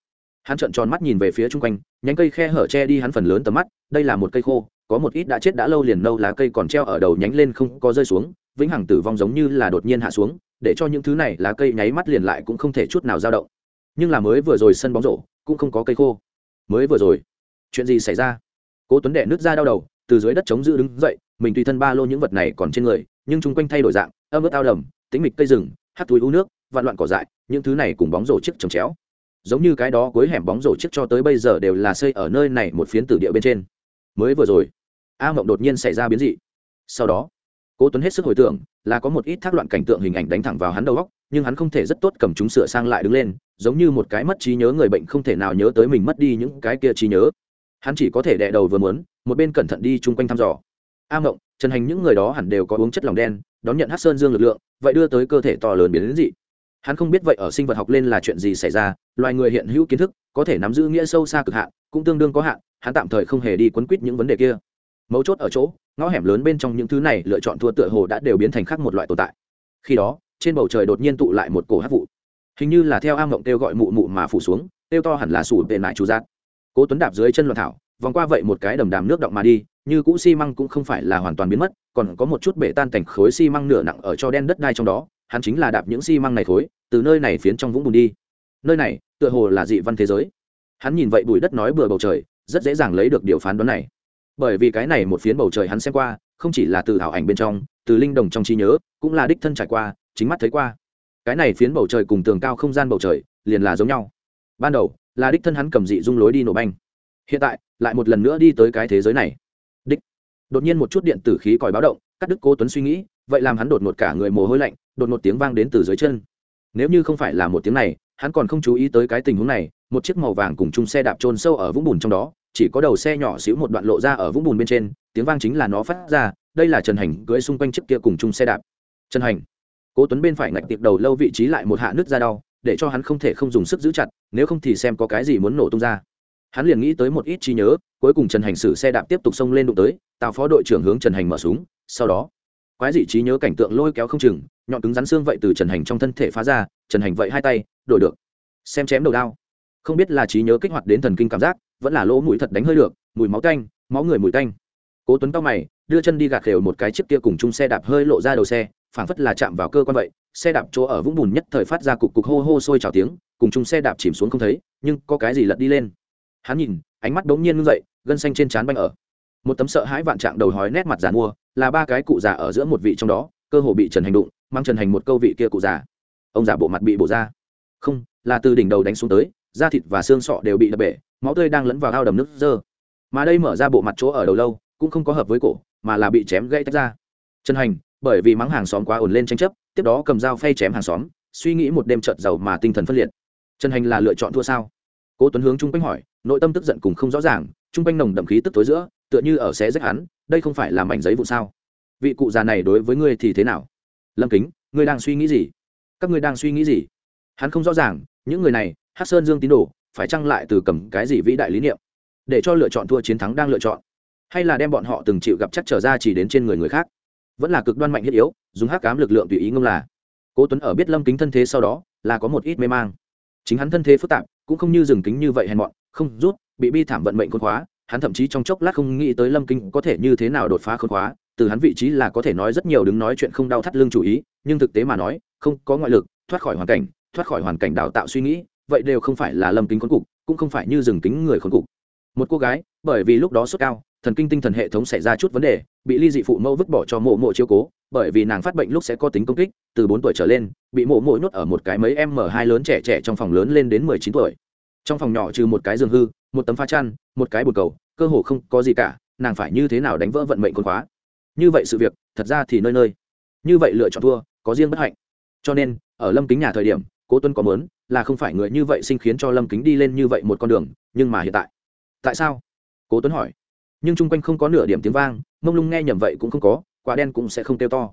hắn trợn tròn mắt nhìn về phía chung quanh, nhánh cây khe hở che đi hắn phần lớn tầm mắt, đây là một cây khô, có một ít đã chết đã lâu liền nâu lá cây còn treo ở đầu nhánh lên không có rơi xuống, vĩnh hằng tử vong giống như là đột nhiên hạ xuống, để cho những thứ này lá cây nháy mắt liền lại cũng không thể chút nào dao động. Nhưng là mới vừa rồi sân bóng rổ, cũng không có cây khô. Mới vừa rồi, chuyện gì xảy ra? Cố tuấn đệ nước ra đau đầu, từ dưới đất chống giữ đứng dậy, mình tùy thân ba lô những vật này còn trên người, nhưng chung quanh thay đổi dạng, âm ướt ao đầm, tĩnh mịch cây rừng, hát túi u nước, vạn loạn cỏ dại, những thứ này cùng bóng rổ chiếc trồng chéo giống như cái đó cuối hẻm bóng rổ chiếc cho tới bây giờ đều là xây ở nơi này một phiến tử địa bên trên. Mới vừa rồi, a mộng đột nhiên xảy ra biến dị. Sau đó, cố tuấn hết sức hồi tưởng là có một ít thác loạn cảnh tượng hình ảnh đánh thẳng vào hắn đầu góc nhưng hắn không thể rất tốt cầm chúng sửa sang lại đứng lên, giống như một cái mất trí nhớ người bệnh không thể nào nhớ tới mình mất đi những cái kia trí nhớ. Hắn chỉ có thể đè đầu vừa muốn, một bên cẩn thận đi chung quanh thăm dò. A mộng trần hành những người đó hẳn đều có uống chất lòng đen, đón nhận hát sơn dương lực lượng, vậy đưa tới cơ thể to lớn biến đến dị hắn không biết vậy ở sinh vật học lên là chuyện gì xảy ra, loài người hiện hữu kiến thức, có thể nắm giữ nghĩa sâu xa cực hạn, cũng tương đương có hạn, hắn tạm thời không hề đi quấn quýt những vấn đề kia. Mấu chốt ở chỗ, ngõ hẻm lớn bên trong những thứ này lựa chọn thua tựa hồ đã đều biến thành khác một loại tồn tại. Khi đó, trên bầu trời đột nhiên tụ lại một cổ hát vụ. Hình như là theo am ngộng kêu gọi mụ mụ mà phủ xuống, kêu to hẳn là sủ tệ lại chú giác. Cố tuấn đạp dưới chân loạn thảo, vòng qua vậy một cái đầm đàm nước động mà đi, như cũ xi măng cũng không phải là hoàn toàn biến mất, còn có một chút bể tan cảnh khối xi măng nửa nặng ở cho đen đất đai trong đó hắn chính là đạp những xi măng này khối, từ nơi này phiến trong vũng bùn đi. Nơi này, tựa hồ là dị văn thế giới. Hắn nhìn vậy bụi đất nói bừa bầu trời, rất dễ dàng lấy được điều phán đoán này. Bởi vì cái này một phiến bầu trời hắn xem qua, không chỉ là từ ảo ảnh bên trong, từ linh đồng trong trí nhớ, cũng là đích thân trải qua, chính mắt thấy qua. Cái này phiến bầu trời cùng tường cao không gian bầu trời, liền là giống nhau. Ban đầu, là đích thân hắn cầm dị dung lối đi nổ banh. Hiện tại, lại một lần nữa đi tới cái thế giới này. Đích. Đột nhiên một chút điện tử khí còi báo động cắt đứt cố tuấn suy nghĩ, vậy làm hắn đột ngột cả người mồ hôi lạnh, đột ngột tiếng vang đến từ dưới chân. Nếu như không phải là một tiếng này, hắn còn không chú ý tới cái tình huống này, một chiếc màu vàng cùng chung xe đạp trôn sâu ở vũng bùn trong đó, chỉ có đầu xe nhỏ xíu một đoạn lộ ra ở vũng bùn bên trên, tiếng vang chính là nó phát ra, đây là trần hành cưỡi xung quanh chiếc kia cùng chung xe đạp. Trần hành. Cố tuấn bên phải ngạch tiệp đầu lâu vị trí lại một hạ nước ra đau, để cho hắn không thể không dùng sức giữ chặt, nếu không thì xem có cái gì muốn nổ tung ra. Hắn liền nghĩ tới một ít trí nhớ, cuối cùng trần hành xử xe đạp tiếp tục xông lên đụng tới tào phó đội trưởng hướng trần hành mở súng sau đó, quái dị trí nhớ cảnh tượng lôi kéo không chừng, nhọn cứng rắn xương vậy từ trần hành trong thân thể phá ra, trần hành vậy hai tay, đổi được. Xem chém đầu đao. Không biết là trí nhớ kích hoạt đến thần kinh cảm giác, vẫn là lỗ mũi thật đánh hơi được, mùi máu tanh, máu người mùi tanh. Cố tuấn cao mày, đưa chân đi gạt khều một cái chiếc kia cùng chung xe đạp hơi lộ ra đầu xe, phảng phất là chạm vào cơ quan vậy, xe đạp chỗ ở vũng bùn nhất thời phát ra cục cục hô hô sôi trào tiếng, cùng chung xe đạp chìm xuống không thấy, nhưng có cái gì lật đi lên. Hắn nhìn, ánh mắt đống nhiên ngưng dậy, gân xanh trên trán banh ở. Một tấm sợ hãi vạn trạng đầu hói nét mặt giàn mua là ba cái cụ già ở giữa một vị trong đó, cơ hồ bị trần hành đụng, mang trần hành một câu vị kia cụ già. Ông già bộ mặt bị bổ ra. Không, là từ đỉnh đầu đánh xuống tới, da thịt và xương sọ đều bị đập bể, máu tươi đang lẫn vào ao đầm nước dơ. Mà đây mở ra bộ mặt chỗ ở đầu lâu, cũng không có hợp với cổ, mà là bị chém gãy tách ra. Trần hành, bởi vì mắng hàng xóm quá ổn lên tranh chấp, tiếp đó cầm dao phay chém hàng xóm, suy nghĩ một đêm trợt giàu mà tinh thần phân liệt. Trần hành là lựa chọn thua sao? Cố tuấn hướng trung quanh hỏi, nội tâm tức giận cùng không rõ ràng, trung quanh nồng đậm khí tức tối giữa, tựa như ở xé rách hắn đây không phải là mảnh giấy vụ sao? Vị cụ già này đối với ngươi thì thế nào? Lâm kính, ngươi đang suy nghĩ gì? Các ngươi đang suy nghĩ gì? Hắn không rõ ràng, những người này hát sơn dương tín đồ, phải chăng lại từ cầm cái gì vĩ đại lý niệm? Để cho lựa chọn thua chiến thắng đang lựa chọn. Hay là đem bọn họ từng chịu gặp chắc trở ra chỉ đến trên người người khác? Vẫn là cực đoan mạnh thiết yếu, dùng hắc cám lực lượng tùy ý ngông là. Cố tuấn ở biết lâm kính thân thế sau đó, là có một ít mê mang. Chính hắn thân thế phức tạp, cũng không như rừng kính như vậy hèn mọn, không rút, bị bi thảm vận mệnh khôn khóa hắn thậm chí trong chốc lát không nghĩ tới lâm kinh có thể như thế nào đột phá khôn khóa từ hắn vị trí là có thể nói rất nhiều đứng nói chuyện không đau thắt lưng chủ ý nhưng thực tế mà nói không có ngoại lực thoát khỏi hoàn cảnh thoát khỏi hoàn cảnh đào tạo suy nghĩ vậy đều không phải là lâm kính khốn cục cũng không phải như rừng kính người khốn cục một cô gái bởi vì lúc đó sốt cao thần kinh tinh thần hệ thống xảy ra chút vấn đề bị ly dị phụ mẫu vứt bỏ cho mộ mộ chiếu cố bởi vì nàng phát bệnh lúc sẽ có tính công kích từ bốn tuổi trở lên bị mộ mộ nhốt ở một cái mấy em m hai lớn trẻ trẻ trong phòng lớn lên đến mười chín tuổi trong phòng nhỏ trừ một cái giường hư một tấm pha chăn, một cái bồn cầu, cơ hồ không có gì cả, nàng phải như thế nào đánh vỡ vận mệnh côn khóa? Như vậy sự việc, thật ra thì nơi nơi. Như vậy lựa chọn thua, có riêng bất hạnh. Cho nên, ở lâm kính nhà thời điểm, cố tuân có mớn là không phải người như vậy sinh khiến cho lâm kính đi lên như vậy một con đường, nhưng mà hiện tại tại sao? Cố tuấn hỏi. Nhưng chung quanh không có nửa điểm tiếng vang, mông lung nghe nhầm vậy cũng không có, quả đen cũng sẽ không kêu to.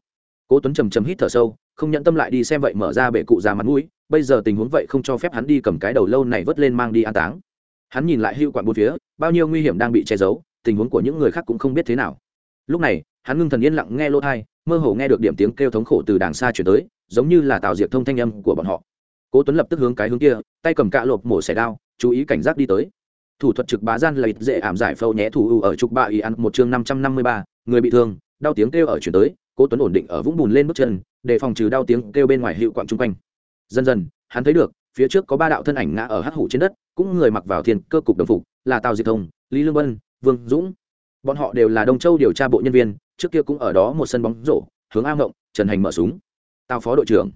Cố tuấn trầm trầm hít thở sâu, không nhận tâm lại đi xem vậy mở ra bệ cụ già mặt mũi, bây giờ tình huống vậy không cho phép hắn đi cầm cái đầu lâu này vớt lên mang đi an táng hắn nhìn lại hưu quản bốn phía, bao nhiêu nguy hiểm đang bị che giấu, tình huống của những người khác cũng không biết thế nào. Lúc này, hắn ngưng thần yên lặng nghe lỗ thai, mơ hồ nghe được điểm tiếng kêu thống khổ từ đàng xa chuyển tới, giống như là tạo diệt thông thanh âm của bọn họ. Cố tuấn lập tức hướng cái hướng kia, tay cầm cạ lộp mổ xẻ đao, chú ý cảnh giác đi tới. Thủ thuật trực bá gian lợi dễ ảm giải phâu nhé thủ ưu ở trục bạ ý ăn một chương năm trăm năm mươi ba, người bị thương, đau tiếng kêu ở chuyển tới, cố tuấn ổn định ở vũng bùn lên bước chân, để phòng trừ đau tiếng kêu bên ngoài hiệu quạng chung quanh. Dần dần, hắn thấy được phía trước có ba đạo thân ảnh ngã ở hắc hủ trên đất, cũng người mặc vào thiên cơ cục đồng phục, là tào diệt thông, lý lương vân vương dũng. Bọn họ đều là đông châu điều tra bộ nhân viên, trước kia cũng ở đó một sân bóng rổ, hướng a ngộng, trần hành mở súng. Tào phó đội trưởng.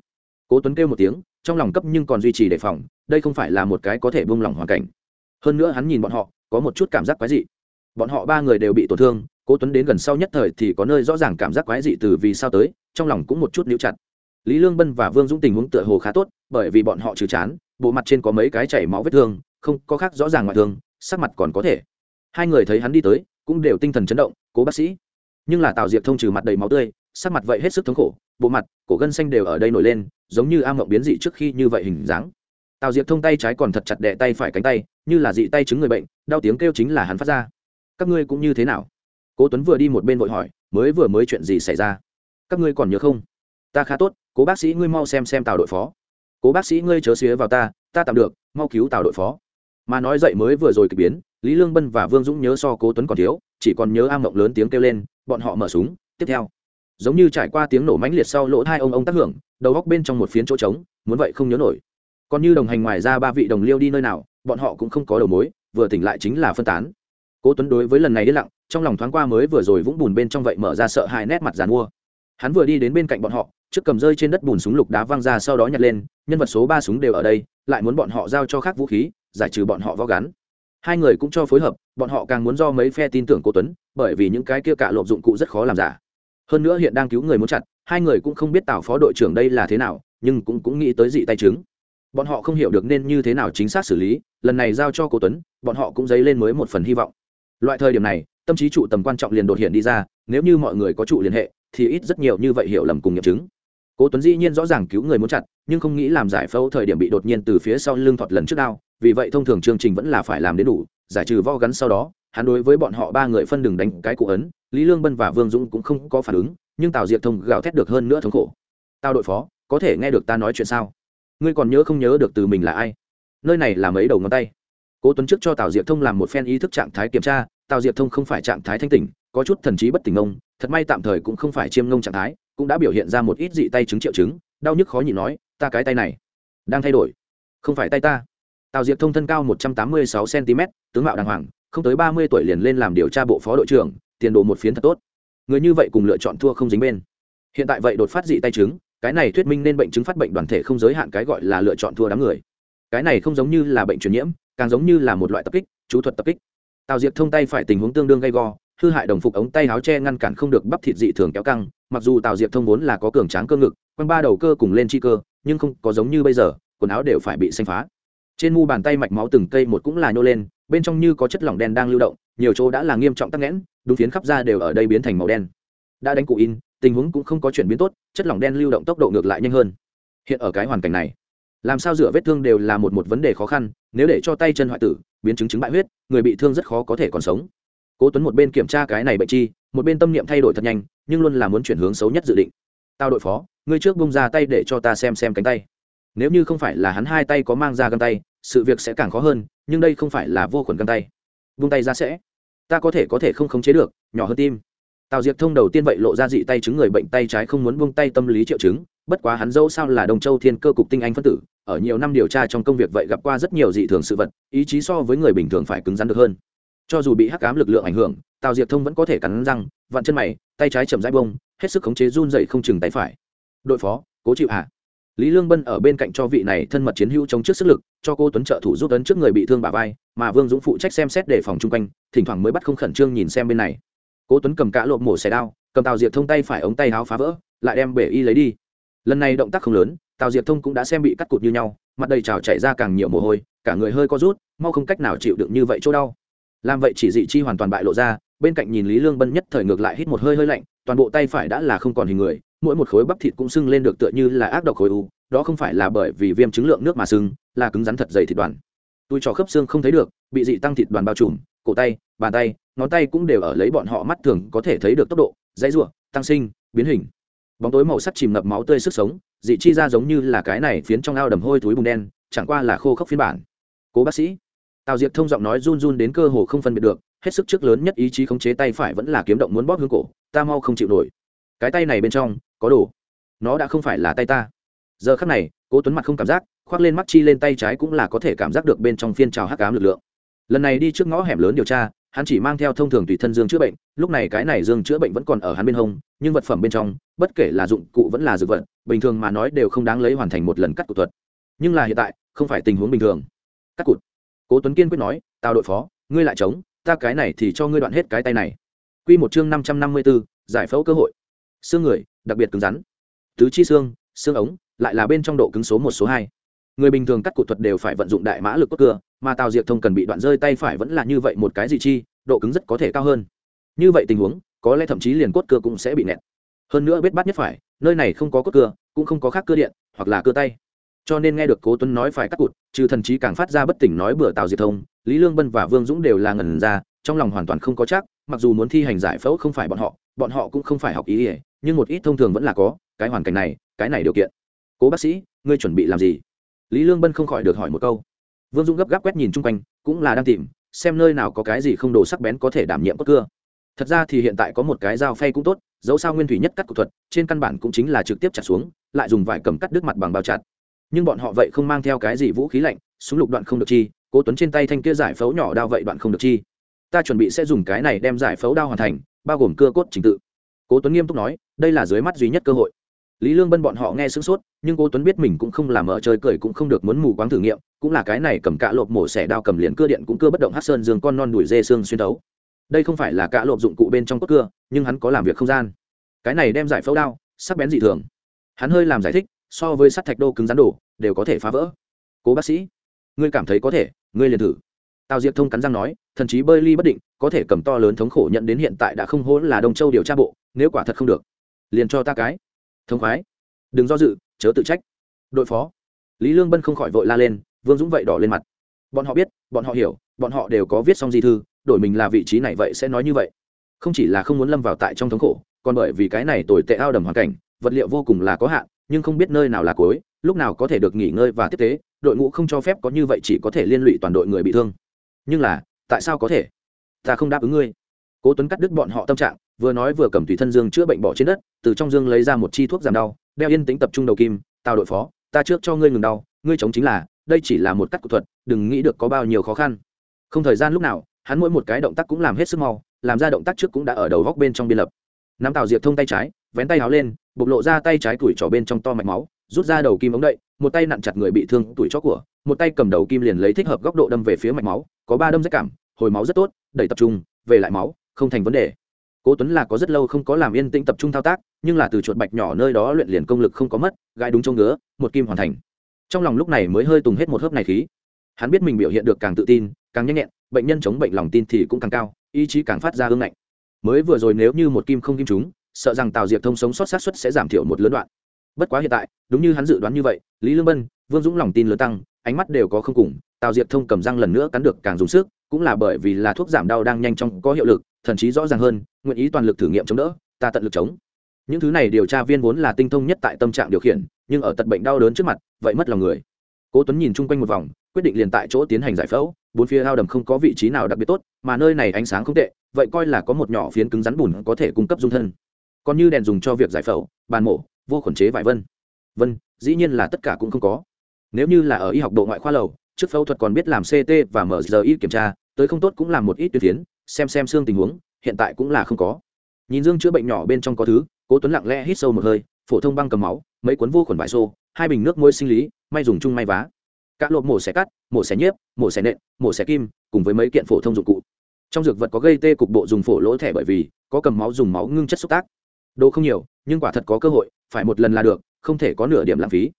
Cố tuấn kêu một tiếng, trong lòng cấp nhưng còn duy trì đề phòng, đây không phải là một cái có thể buông lỏng hoàn cảnh. Hơn nữa hắn nhìn bọn họ, có một chút cảm giác quái dị. Bọn họ ba người đều bị tổn thương, cố tuấn đến gần sau nhất thời thì có nơi rõ ràng cảm giác quái dị từ vì sao tới, trong lòng cũng một chút níu chặt lý lương bân và vương dũng tình huống tựa hồ khá tốt, bởi vì bọn họ trừ chán, bộ mặt trên có mấy cái chảy máu vết thương, không có khác rõ ràng ngoại thương, sắc mặt còn có thể. Hai người thấy hắn đi tới, cũng đều tinh thần chấn động, cố bác sĩ. Nhưng là tào diệp thông trừ mặt đầy máu tươi, sắc mặt vậy hết sức thống khổ, bộ mặt, cổ gân xanh đều ở đây nổi lên, giống như am mộng biến dị trước khi như vậy hình dáng. Tào diệp thông tay trái còn thật chặt đẻ tay phải cánh tay, như là dị tay chứng người bệnh, đau tiếng kêu chính là hắn phát ra. Các ngươi cũng như thế nào? Cố tuấn vừa đi một bên vội hỏi, mới vừa mới chuyện gì xảy ra? Các ngươi còn nhớ không? Ta khá tốt cố bác sĩ ngươi mau xem xem tào đội phó. Cố bác sĩ ngươi chớ xía vào ta ta tạm được, mau cứu tào đội phó. Mà nói dậy mới vừa rồi k ỳ biến, lý lương bân và vương dũng nhớ so cố tuấn còn thiếu, chỉ còn nhớ a mộng lớn tiếng kêu lên, bọn họ mở súng, tiếp theo. Giống như trải qua tiếng nổ mãnh liệt sau lỗ hai ông ông tác hưởng, đầu góc bên trong một phiến chỗ trống, muốn vậy không nhớ nổi. Còn như đồng hành ngoài ra ba vị đồng liêu đi nơi nào, bọn họ cũng không có đầu mối, vừa tỉnh lại chính là phân tán. Cố tuấn đối với lần này đi lặng, trong lòng thoáng qua mới vừa rồi vũng bùn bên trong vậy mở ra sợ hai nét mặt giàn mua hắn vừa đi đến bên cạnh bọn họ, trước cầm rơi trên đất bùn súng lục đá văng ra sau đó nhặt lên, nhân vật số ba súng đều ở đây, lại muốn bọn họ giao cho khác vũ khí, giải trừ bọn họ vó gắn. Hai người cũng cho phối hợp, bọn họ càng muốn do mấy phe tin tưởng cô tuấn, bởi vì những cái kia cả lộp dụng cụ rất khó làm giả. Hơn nữa hiện đang cứu người muốn chặt, hai người cũng không biết tào phó đội trưởng đây là thế nào, nhưng cũng cũng nghĩ tới dị tay chứng. Bọn họ không hiểu được nên như thế nào chính xác xử lý, lần này giao cho cô tuấn, bọn họ cũng dấy lên mới một phần hy vọng. Loại thời điểm này, tâm trí trụ tầm quan trọng liền đột hiện đi ra, nếu như mọi người có trụ liên hệ thì ít rất nhiều như vậy hiểu lầm cùng nghiệm chứng. Cố tuấn dĩ nhiên rõ ràng cứu người muốn chặt, nhưng không nghĩ làm giải phẫu thời điểm bị đột nhiên từ phía sau lưng thọt lần trước đao, vì vậy thông thường chương trình vẫn là phải làm đến đủ, giải trừ vo gắn sau đó, hắn đối với bọn họ ba người phân đường đánh cái cụ ấn, lý lương bân và vương dũng cũng không có phản ứng, nhưng tào diệp thông gào thét được hơn nữa thống khổ. Tao đội phó, có thể nghe được ta nói chuyện sao? Ngươi còn nhớ không nhớ được từ mình là ai? Nơi này là mấy đầu ngón tay. Cố tuấn trước cho tào diệp thông làm một phen ý thức trạng thái kiểm tra, tào diệp thông không phải trạng thái thanh tỉnh có chút thần trí bất tỉnh ông, thật may tạm thời cũng không phải chiêm ngông trạng thái, cũng đã biểu hiện ra một ít dị tay chứng triệu chứng, đau nhức khó nhịn nói, ta cái tay này đang thay đổi, không phải tay ta. Tào diệp thông thân cao một trăm tám mươi sáu cm tướng mạo đàng hoàng, không tới ba mươi tuổi liền lên làm điều tra bộ phó đội trưởng, tiền đồ một phiến thật tốt. Người như vậy cùng lựa chọn thua không dính bên. Hiện tại vậy đột phát dị tay chứng, cái này thuyết minh nên bệnh chứng phát bệnh đoàn thể không giới hạn cái gọi là lựa chọn thua đám người. Cái này không giống như là bệnh truyền nhiễm, càng giống như là một loại tập kích, chú thuật tập kích. Tào diệp thông tay phải tình huống tương đương gay go hư hại đồng phục ống tay áo che ngăn cản không được bắp thịt dị thường kéo căng, mặc dù tào diệp thông vốn là có cường tráng cơ ngực, quanh ba đầu cơ cùng lên chi cơ, nhưng không có giống như bây giờ, quần áo đều phải bị xanh phá. Trên mu bàn tay mạch máu từng cây một cũng là nhô lên, bên trong như có chất lỏng đen đang lưu động, nhiều chỗ đã là nghiêm trọng tắc nghẽn, đúng phiến khắp ra đều ở đây biến thành màu đen. Đã đánh cụ in, tình huống cũng không có chuyển biến tốt, chất lỏng đen lưu động tốc độ ngược lại nhanh hơn. Hiện ở cái hoàn cảnh này, làm sao rửa vết thương đều là một một vấn đề khó khăn, nếu để cho tay chân hoại tử, biến chứng chứng bại huyết, người bị thương rất khó có thể còn sống cố tuấn một bên kiểm tra cái này bệnh chi, một bên tâm niệm thay đổi thật nhanh, nhưng luôn là muốn chuyển hướng xấu nhất dự định. Tao đội phó, ngươi trước bung ra tay để cho ta xem xem cánh tay. Nếu như không phải là hắn hai tay có mang ra găng tay, sự việc sẽ càng khó hơn, nhưng đây không phải là vô khuẩn găng tay. Vung tay ra sẽ. Ta có thể có thể không khống chế được, nhỏ hơn tim. Tào diệp thông đầu tiên vậy lộ ra dị tay chứng người bệnh tay trái không muốn buông tay tâm lý triệu chứng, bất quá hắn dẫu sao là đồng châu thiên cơ cục tinh anh phân tử, ở nhiều năm điều tra trong công việc vậy gặp qua rất nhiều dị thường sự vật, ý chí so với người bình thường phải cứng rắn được hơn cho dù bị hắc ám lực lượng ảnh hưởng, tào diệp thông vẫn có thể cắn răng, vặn chân mày, tay trái chầm rãi bông hết sức khống chế run dậy không chừng tay phải. Đội phó, cố chịu hạ lý lương bân ở bên cạnh cho vị này thân mật chiến hữu chống trước sức lực, cho cô tuấn trợ thủ giúp tấn trước người bị thương bà vai, mà vương dũng phụ trách xem xét đề phòng chung quanh, thỉnh thoảng mới bắt không khẩn trương nhìn xem bên này. Cố tuấn cầm cả lộp mổ xẻ đao, cầm tào diệp thông tay phải ống tay áo phá vỡ, lại đem bể y lấy đi. Lần này động tác không lớn, tào diệp thông cũng đã xem bị cắt cụt như nhau, mặt đầy trào chảy ra càng nhiều mồ hôi, cả người hơi co rút, mau không cách nào chịu đựng như vậy chỗ đau làm vậy chỉ dị chi hoàn toàn bại lộ ra, bên cạnh nhìn lý lương bân nhất thời ngược lại hít một hơi hơi lạnh, toàn bộ tay phải đã là không còn hình người, mỗi một khối bắp thịt cũng sưng lên được tựa như là ác độc khối u, đó không phải là bởi vì viêm chứng lượng nước mà sưng, là cứng rắn thật dày thịt đoàn. Tôi cho khớp xương không thấy được, bị dị tăng thịt đoàn bao trùm, cổ tay, bàn tay, ngón tay cũng đều ở lấy bọn họ mắt thường có thể thấy được tốc độ, dãy ruộng tăng sinh, biến hình. Bóng tối màu sắc chìm ngập máu tươi sức sống, dị chi ra giống như là cái này phiến trong ao đầm hôi túi bùn đen, chẳng qua là khô khốc phiên bản. Cố bác sĩ tào diệp thông giọng nói run run đến cơ hồ không phân biệt được, hết sức trước lớn nhất ý chí khống chế tay phải vẫn là kiếm động muốn bóp hướng cổ, ta mau không chịu nổi. Cái tay này bên trong, có đồ. Nó đã không phải là tay ta. Giờ khắc này, cố tuấn mặt không cảm giác, khoác lên mắt chi lên tay trái cũng là có thể cảm giác được bên trong phiên trào hắc ám lực lượng. Lần này đi trước ngõ hẻm lớn điều tra, hắn chỉ mang theo thông thường tùy thân dương chữa bệnh, lúc này cái này dương chữa bệnh vẫn còn ở hắn bên hông, nhưng vật phẩm bên trong, bất kể là dụng cụ vẫn là dược vật, bình thường mà nói đều không đáng lấy hoàn thành một lần cắt cụt thuật. Nhưng là hiện tại, không phải tình huống bình thường. Cắt cụt cố tuấn kiên quyết nói tao đội phó ngươi lại chống ta cái này thì cho ngươi đoạn hết cái tay này. Quy một chương năm trăm năm mươi 554, giải phẫu cơ hội. Xương người đặc biệt cứng rắn. Tứ chi xương xương ống lại là bên trong độ cứng số một số hai. Người bình thường cắt cụt thuật đều phải vận dụng đại mã lực cốt cưa mà tào diệp thông cần bị đoạn rơi tay phải vẫn là như vậy một cái gì chi độ cứng rất có thể cao hơn. Như vậy tình huống có lẽ thậm chí liền cốt cưa cũng sẽ bị nẹt hơn nữa biết bắt nhất phải nơi này không có cốt cưa cũng không có khác cưa điện hoặc là cưa tay cho nên nghe được cố tuấn nói phải cắt cụt, trừ thần trí càng phát ra bất tỉnh nói bừa tào diệt thông, lý lương bân và vương dũng đều là ngẩn ra, trong lòng hoàn toàn không có chắc, mặc dù muốn thi hành giải phẫu không phải bọn họ bọn họ cũng không phải học ý ỉa nhưng một ít thông thường vẫn là có, cái hoàn cảnh này, cái này điều kiện. Cố bác sĩ, ngươi chuẩn bị làm gì? Lý lương bân không khỏi được hỏi một câu. Vương dũng gấp gáp quét nhìn chung quanh, cũng là đang tìm, xem nơi nào có cái gì không đồ sắc bén có thể đảm nhiệm cốt cưa. Thật ra thì hiện tại có một cái dao phay cũng tốt dẫu sao nguyên thủy nhất cắt kỹ thuật, trên căn bản cũng chính là trực tiếp chặt xuống, lại dùng vải cầm cắt đứt mặt bằng bao chặt nhưng bọn họ vậy không mang theo cái gì vũ khí lạnh, súng lục đoạn không được chi, cố tuấn trên tay thanh kia giải phẫu nhỏ đao vậy đoạn không được chi. Ta chuẩn bị sẽ dùng cái này đem giải phẫu đao hoàn thành, bao gồm cưa cốt trình tự. Cố tuấn nghiêm túc nói, đây là dưới mắt duy nhất cơ hội. Lý lương bân bọn họ nghe sửng sốt, nhưng cố tuấn biết mình cũng không làm ở chơi cười cũng không được muốn mù quáng thử nghiệm, cũng là cái này cầm cạ lộp mổ xẻ đao cầm liền cưa điện cũng cưa bất động hát sơn dương con non đuổi dê xương xuyên tấu đây không phải là cạ lộp dụng cụ bên trong cốt cưa, nhưng hắn có làm việc không gian. Cái này đem giải phẫu đao, sắc bén dị thường. Hắn hơi làm giải thích so với sắt thạch đô cứng rắn đổ đều có thể phá vỡ. Cố bác sĩ, ngươi cảm thấy có thể, ngươi liền thử. Tào diệp thông cắn răng nói, thần chí bơi ly bất định, có thể cầm to lớn thống khổ nhận đến hiện tại đã không hỗn là đông châu điều tra bộ, nếu quả thật không được, liền cho ta cái. Thống khoái, đừng do dự, chớ tự trách. Đội phó, lý lương bân không khỏi vội la lên, vương dũng vậy đỏ lên mặt. Bọn họ biết, bọn họ hiểu, bọn họ đều có viết xong di thư, đổi mình là vị trí này vậy sẽ nói như vậy. Không chỉ là không muốn lâm vào tại trong thống khổ, còn bởi vì cái này tồi tệ ao đầm hoàn cảnh, vật liệu vô cùng là có hạn nhưng không biết nơi nào là cuối, lúc nào có thể được nghỉ ngơi và tiếp tế đội ngũ không cho phép có như vậy chỉ có thể liên lụy toàn đội người bị thương. Nhưng là tại sao có thể? Ta không đáp ứng ngươi. Cố tuấn cắt đứt bọn họ tâm trạng vừa nói vừa cầm tùy thân dương chữa bệnh bỏ trên đất từ trong dương lấy ra một chi thuốc giảm đau đeo yên tĩnh tập trung đầu kim tào đội phó ta trước cho ngươi ngừng đau ngươi chống chính là đây chỉ là một cắt cụ thuật đừng nghĩ được có bao nhiêu khó khăn. Không thời gian lúc nào hắn mỗi một cái động tác cũng làm hết sức mau làm ra động tác trước cũng đã ở đầu góc bên trong biên lập. Nắm tào diệp thông tay trái vén tay áo lên, bộc lộ ra tay trái tuổi trỏ bên trong to mạch máu, rút ra đầu kim ống đậy, một tay nặn chặt người bị thương tuổi chó của, một tay cầm đầu kim liền lấy thích hợp góc độ đâm về phía mạch máu, có ba đâm rách cảm, hồi máu rất tốt, đẩy tập trung, về lại máu, không thành vấn đề. Cố tuấn là có rất lâu không có làm yên tĩnh tập trung thao tác, nhưng là từ chuột bạch nhỏ nơi đó luyện liền công lực không có mất gai đúng trong ngứa, một kim hoàn thành. Trong lòng lúc này mới hơi tùng hết một hớp này khí. Hắn biết mình biểu hiện được càng tự tin, càng nhanh nhẹn, bệnh nhân chống bệnh lòng tin thì cũng càng cao, ý chí càng phát ra hương ngạnh. Mới vừa rồi nếu như một kim không kim chúng sợ rằng tào diệp thông sống sót sát xuất sẽ giảm thiểu một lớn đoạn. Bất quá hiện tại, đúng như hắn dự đoán như vậy, lý lương bân, vương dũng lòng tin lớn tăng, ánh mắt đều có không cùng, tào diệp thông cầm răng lần nữa cắn được càng dùng sức, cũng là bởi vì là thuốc giảm đau đang nhanh chóng có hiệu lực thậm chí rõ ràng hơn, nguyện ý toàn lực thử nghiệm chống đỡ, ta tận lực chống. Những thứ này điều tra viên vốn là tinh thông nhất tại tâm trạng điều khiển, nhưng ở tận bệnh đau đớn trước mặt, vậy mất lòng người. Cố tuấn nhìn chung quanh một vòng, quyết định liền tại chỗ tiến hành giải phẫu, bốn phía ao đầm không có vị trí nào đặc biệt tốt, mà nơi này ánh sáng không tệ, vậy coi là có một nhỏ phiến cứng rắn bùn có thể cung cấp dung thân còn như đèn dùng cho việc giải phẫu, bàn mổ, vô khuẩn chế vải vân. Vân, dĩ nhiên là tất cả cũng không có. Nếu như là ở y học độ ngoại khoa lầu, trước phẫu thuật còn biết làm ct và MRI kiểm tra, tới không tốt cũng làm một ít tuyệt tiến xem xem xương tình huống, hiện tại cũng là không có. Nhìn dương chữa bệnh nhỏ bên trong có thứ, cố tuấn lặng lẽ hít sâu một hơi, phổ thông băng cầm máu, mấy cuốn vô khuẩn vải xô, hai bình nước muối sinh lý, may dùng chung may vá. Các lộp mổ xẻ cắt, mổ xẻ nhiếp, mổ xẻ nện, mổ xẻ kim, cùng với mấy kiện phổ thông dụng cụ. Trong dược vật có gây tê cục bộ dùng phổ lỗ thẻ bởi vì có cầm máu dùng máu ngưng chất xúc tác đồ không nhiều, nhưng quả thật có cơ hội, phải một lần là được, không thể có nửa điểm lãng phí.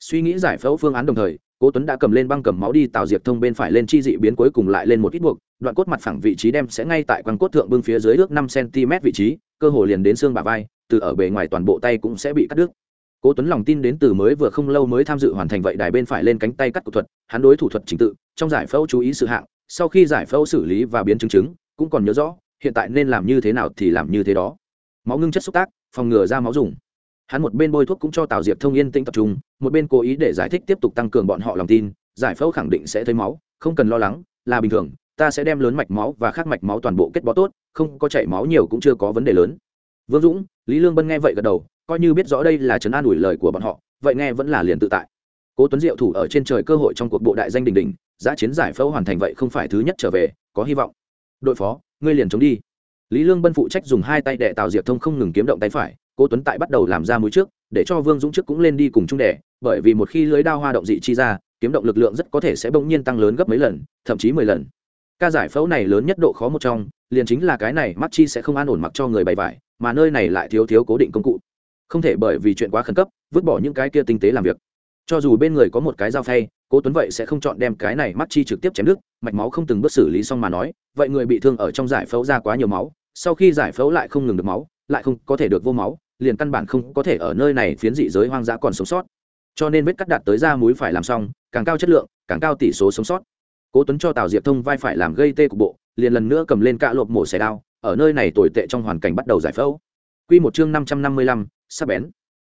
Suy nghĩ giải phẫu phương án đồng thời, cố tuấn đã cầm lên băng cầm máu đi tạo diệp thông bên phải lên chi dị biến cuối cùng lại lên một ít buộc, đoạn cốt mặt phẳng vị trí đem sẽ ngay tại quanh cốt thượng bưng phía dưới ước năm cm vị trí, cơ hồ liền đến xương bả vai, từ ở bề ngoài toàn bộ tay cũng sẽ bị cắt đứt. Cố tuấn lòng tin đến từ mới vừa không lâu mới tham dự hoàn thành vậy đài bên phải lên cánh tay cắt kỹ thuật, hắn đối thủ thuật trình tự, trong giải phẫu chú ý sự hạng, sau khi giải phẫu xử lý và biến chứng chứng, cũng còn nhớ rõ, hiện tại nên làm như thế nào thì làm như thế đó máu ngưng chất xúc tác, phòng ngừa ra máu dùng. Hắn một bên bôi thuốc cũng cho tào diệp thông yên tĩnh tập trung, một bên cố ý để giải thích tiếp tục tăng cường bọn họ lòng tin, giải phẫu khẳng định sẽ thấy máu, không cần lo lắng, là bình thường, ta sẽ đem lớn mạch máu và khác mạch máu toàn bộ kết bó tốt, không có chảy máu nhiều cũng chưa có vấn đề lớn. Vương dũng, lý lương bân nghe vậy gật đầu, coi như biết rõ đây là trấn an ủi lời của bọn họ, vậy nghe vẫn là liền tự tại. Cố tuấn diệu thủ ở trên trời cơ hội trong cuộc bộ đại danh đình đình giã chiến giải phẫu hoàn thành vậy không phải thứ nhất trở về, có hy vọng. Đội phó, ngươi liền chống đi lý lương bân phụ trách dùng hai tay đệ tào diệp thông không ngừng kiếm động tay phải, cố tuấn tại bắt đầu làm ra mũi trước, để cho vương dũng trước cũng lên đi cùng chung đệ. bởi vì một khi lưới đao hoa động dị chi ra, kiếm động lực lượng rất có thể sẽ bỗng nhiên tăng lớn gấp mấy lần, thậm chí mười lần ca giải phẫu này lớn nhất độ khó một trong, liền chính là cái này mắt chi sẽ không an ổn mặc cho người bày vải, mà nơi này lại thiếu thiếu cố định công cụ không thể bởi vì chuyện quá khẩn cấp, vứt bỏ những cái kia tinh tế làm việc cho dù bên người có một cái dao phay, cố tuấn vậy sẽ không chọn đem cái này mắt chi trực tiếp chém đứt, mạch máu không từng bước xử lý xong mà nói, vậy người bị thương ở trong giải phẫu ra quá nhiều máu sau khi giải phẫu lại không ngừng được máu lại không có thể được vô máu liền căn bản không có thể ở nơi này phiến dị giới hoang dã còn sống sót. Cho nên vết cắt đạt tới da muối phải làm xong càng cao chất lượng càng cao tỷ số sống sót. Cố tuấn cho tào diệp thông vai phải làm gây tê cục bộ liền lần nữa cầm lên cạ lộp mổ xẻ đao ở nơi này tồi tệ trong hoàn cảnh bắt đầu giải phẫu. Quy một chương năm trăm năm mươi lăm, sắc bén.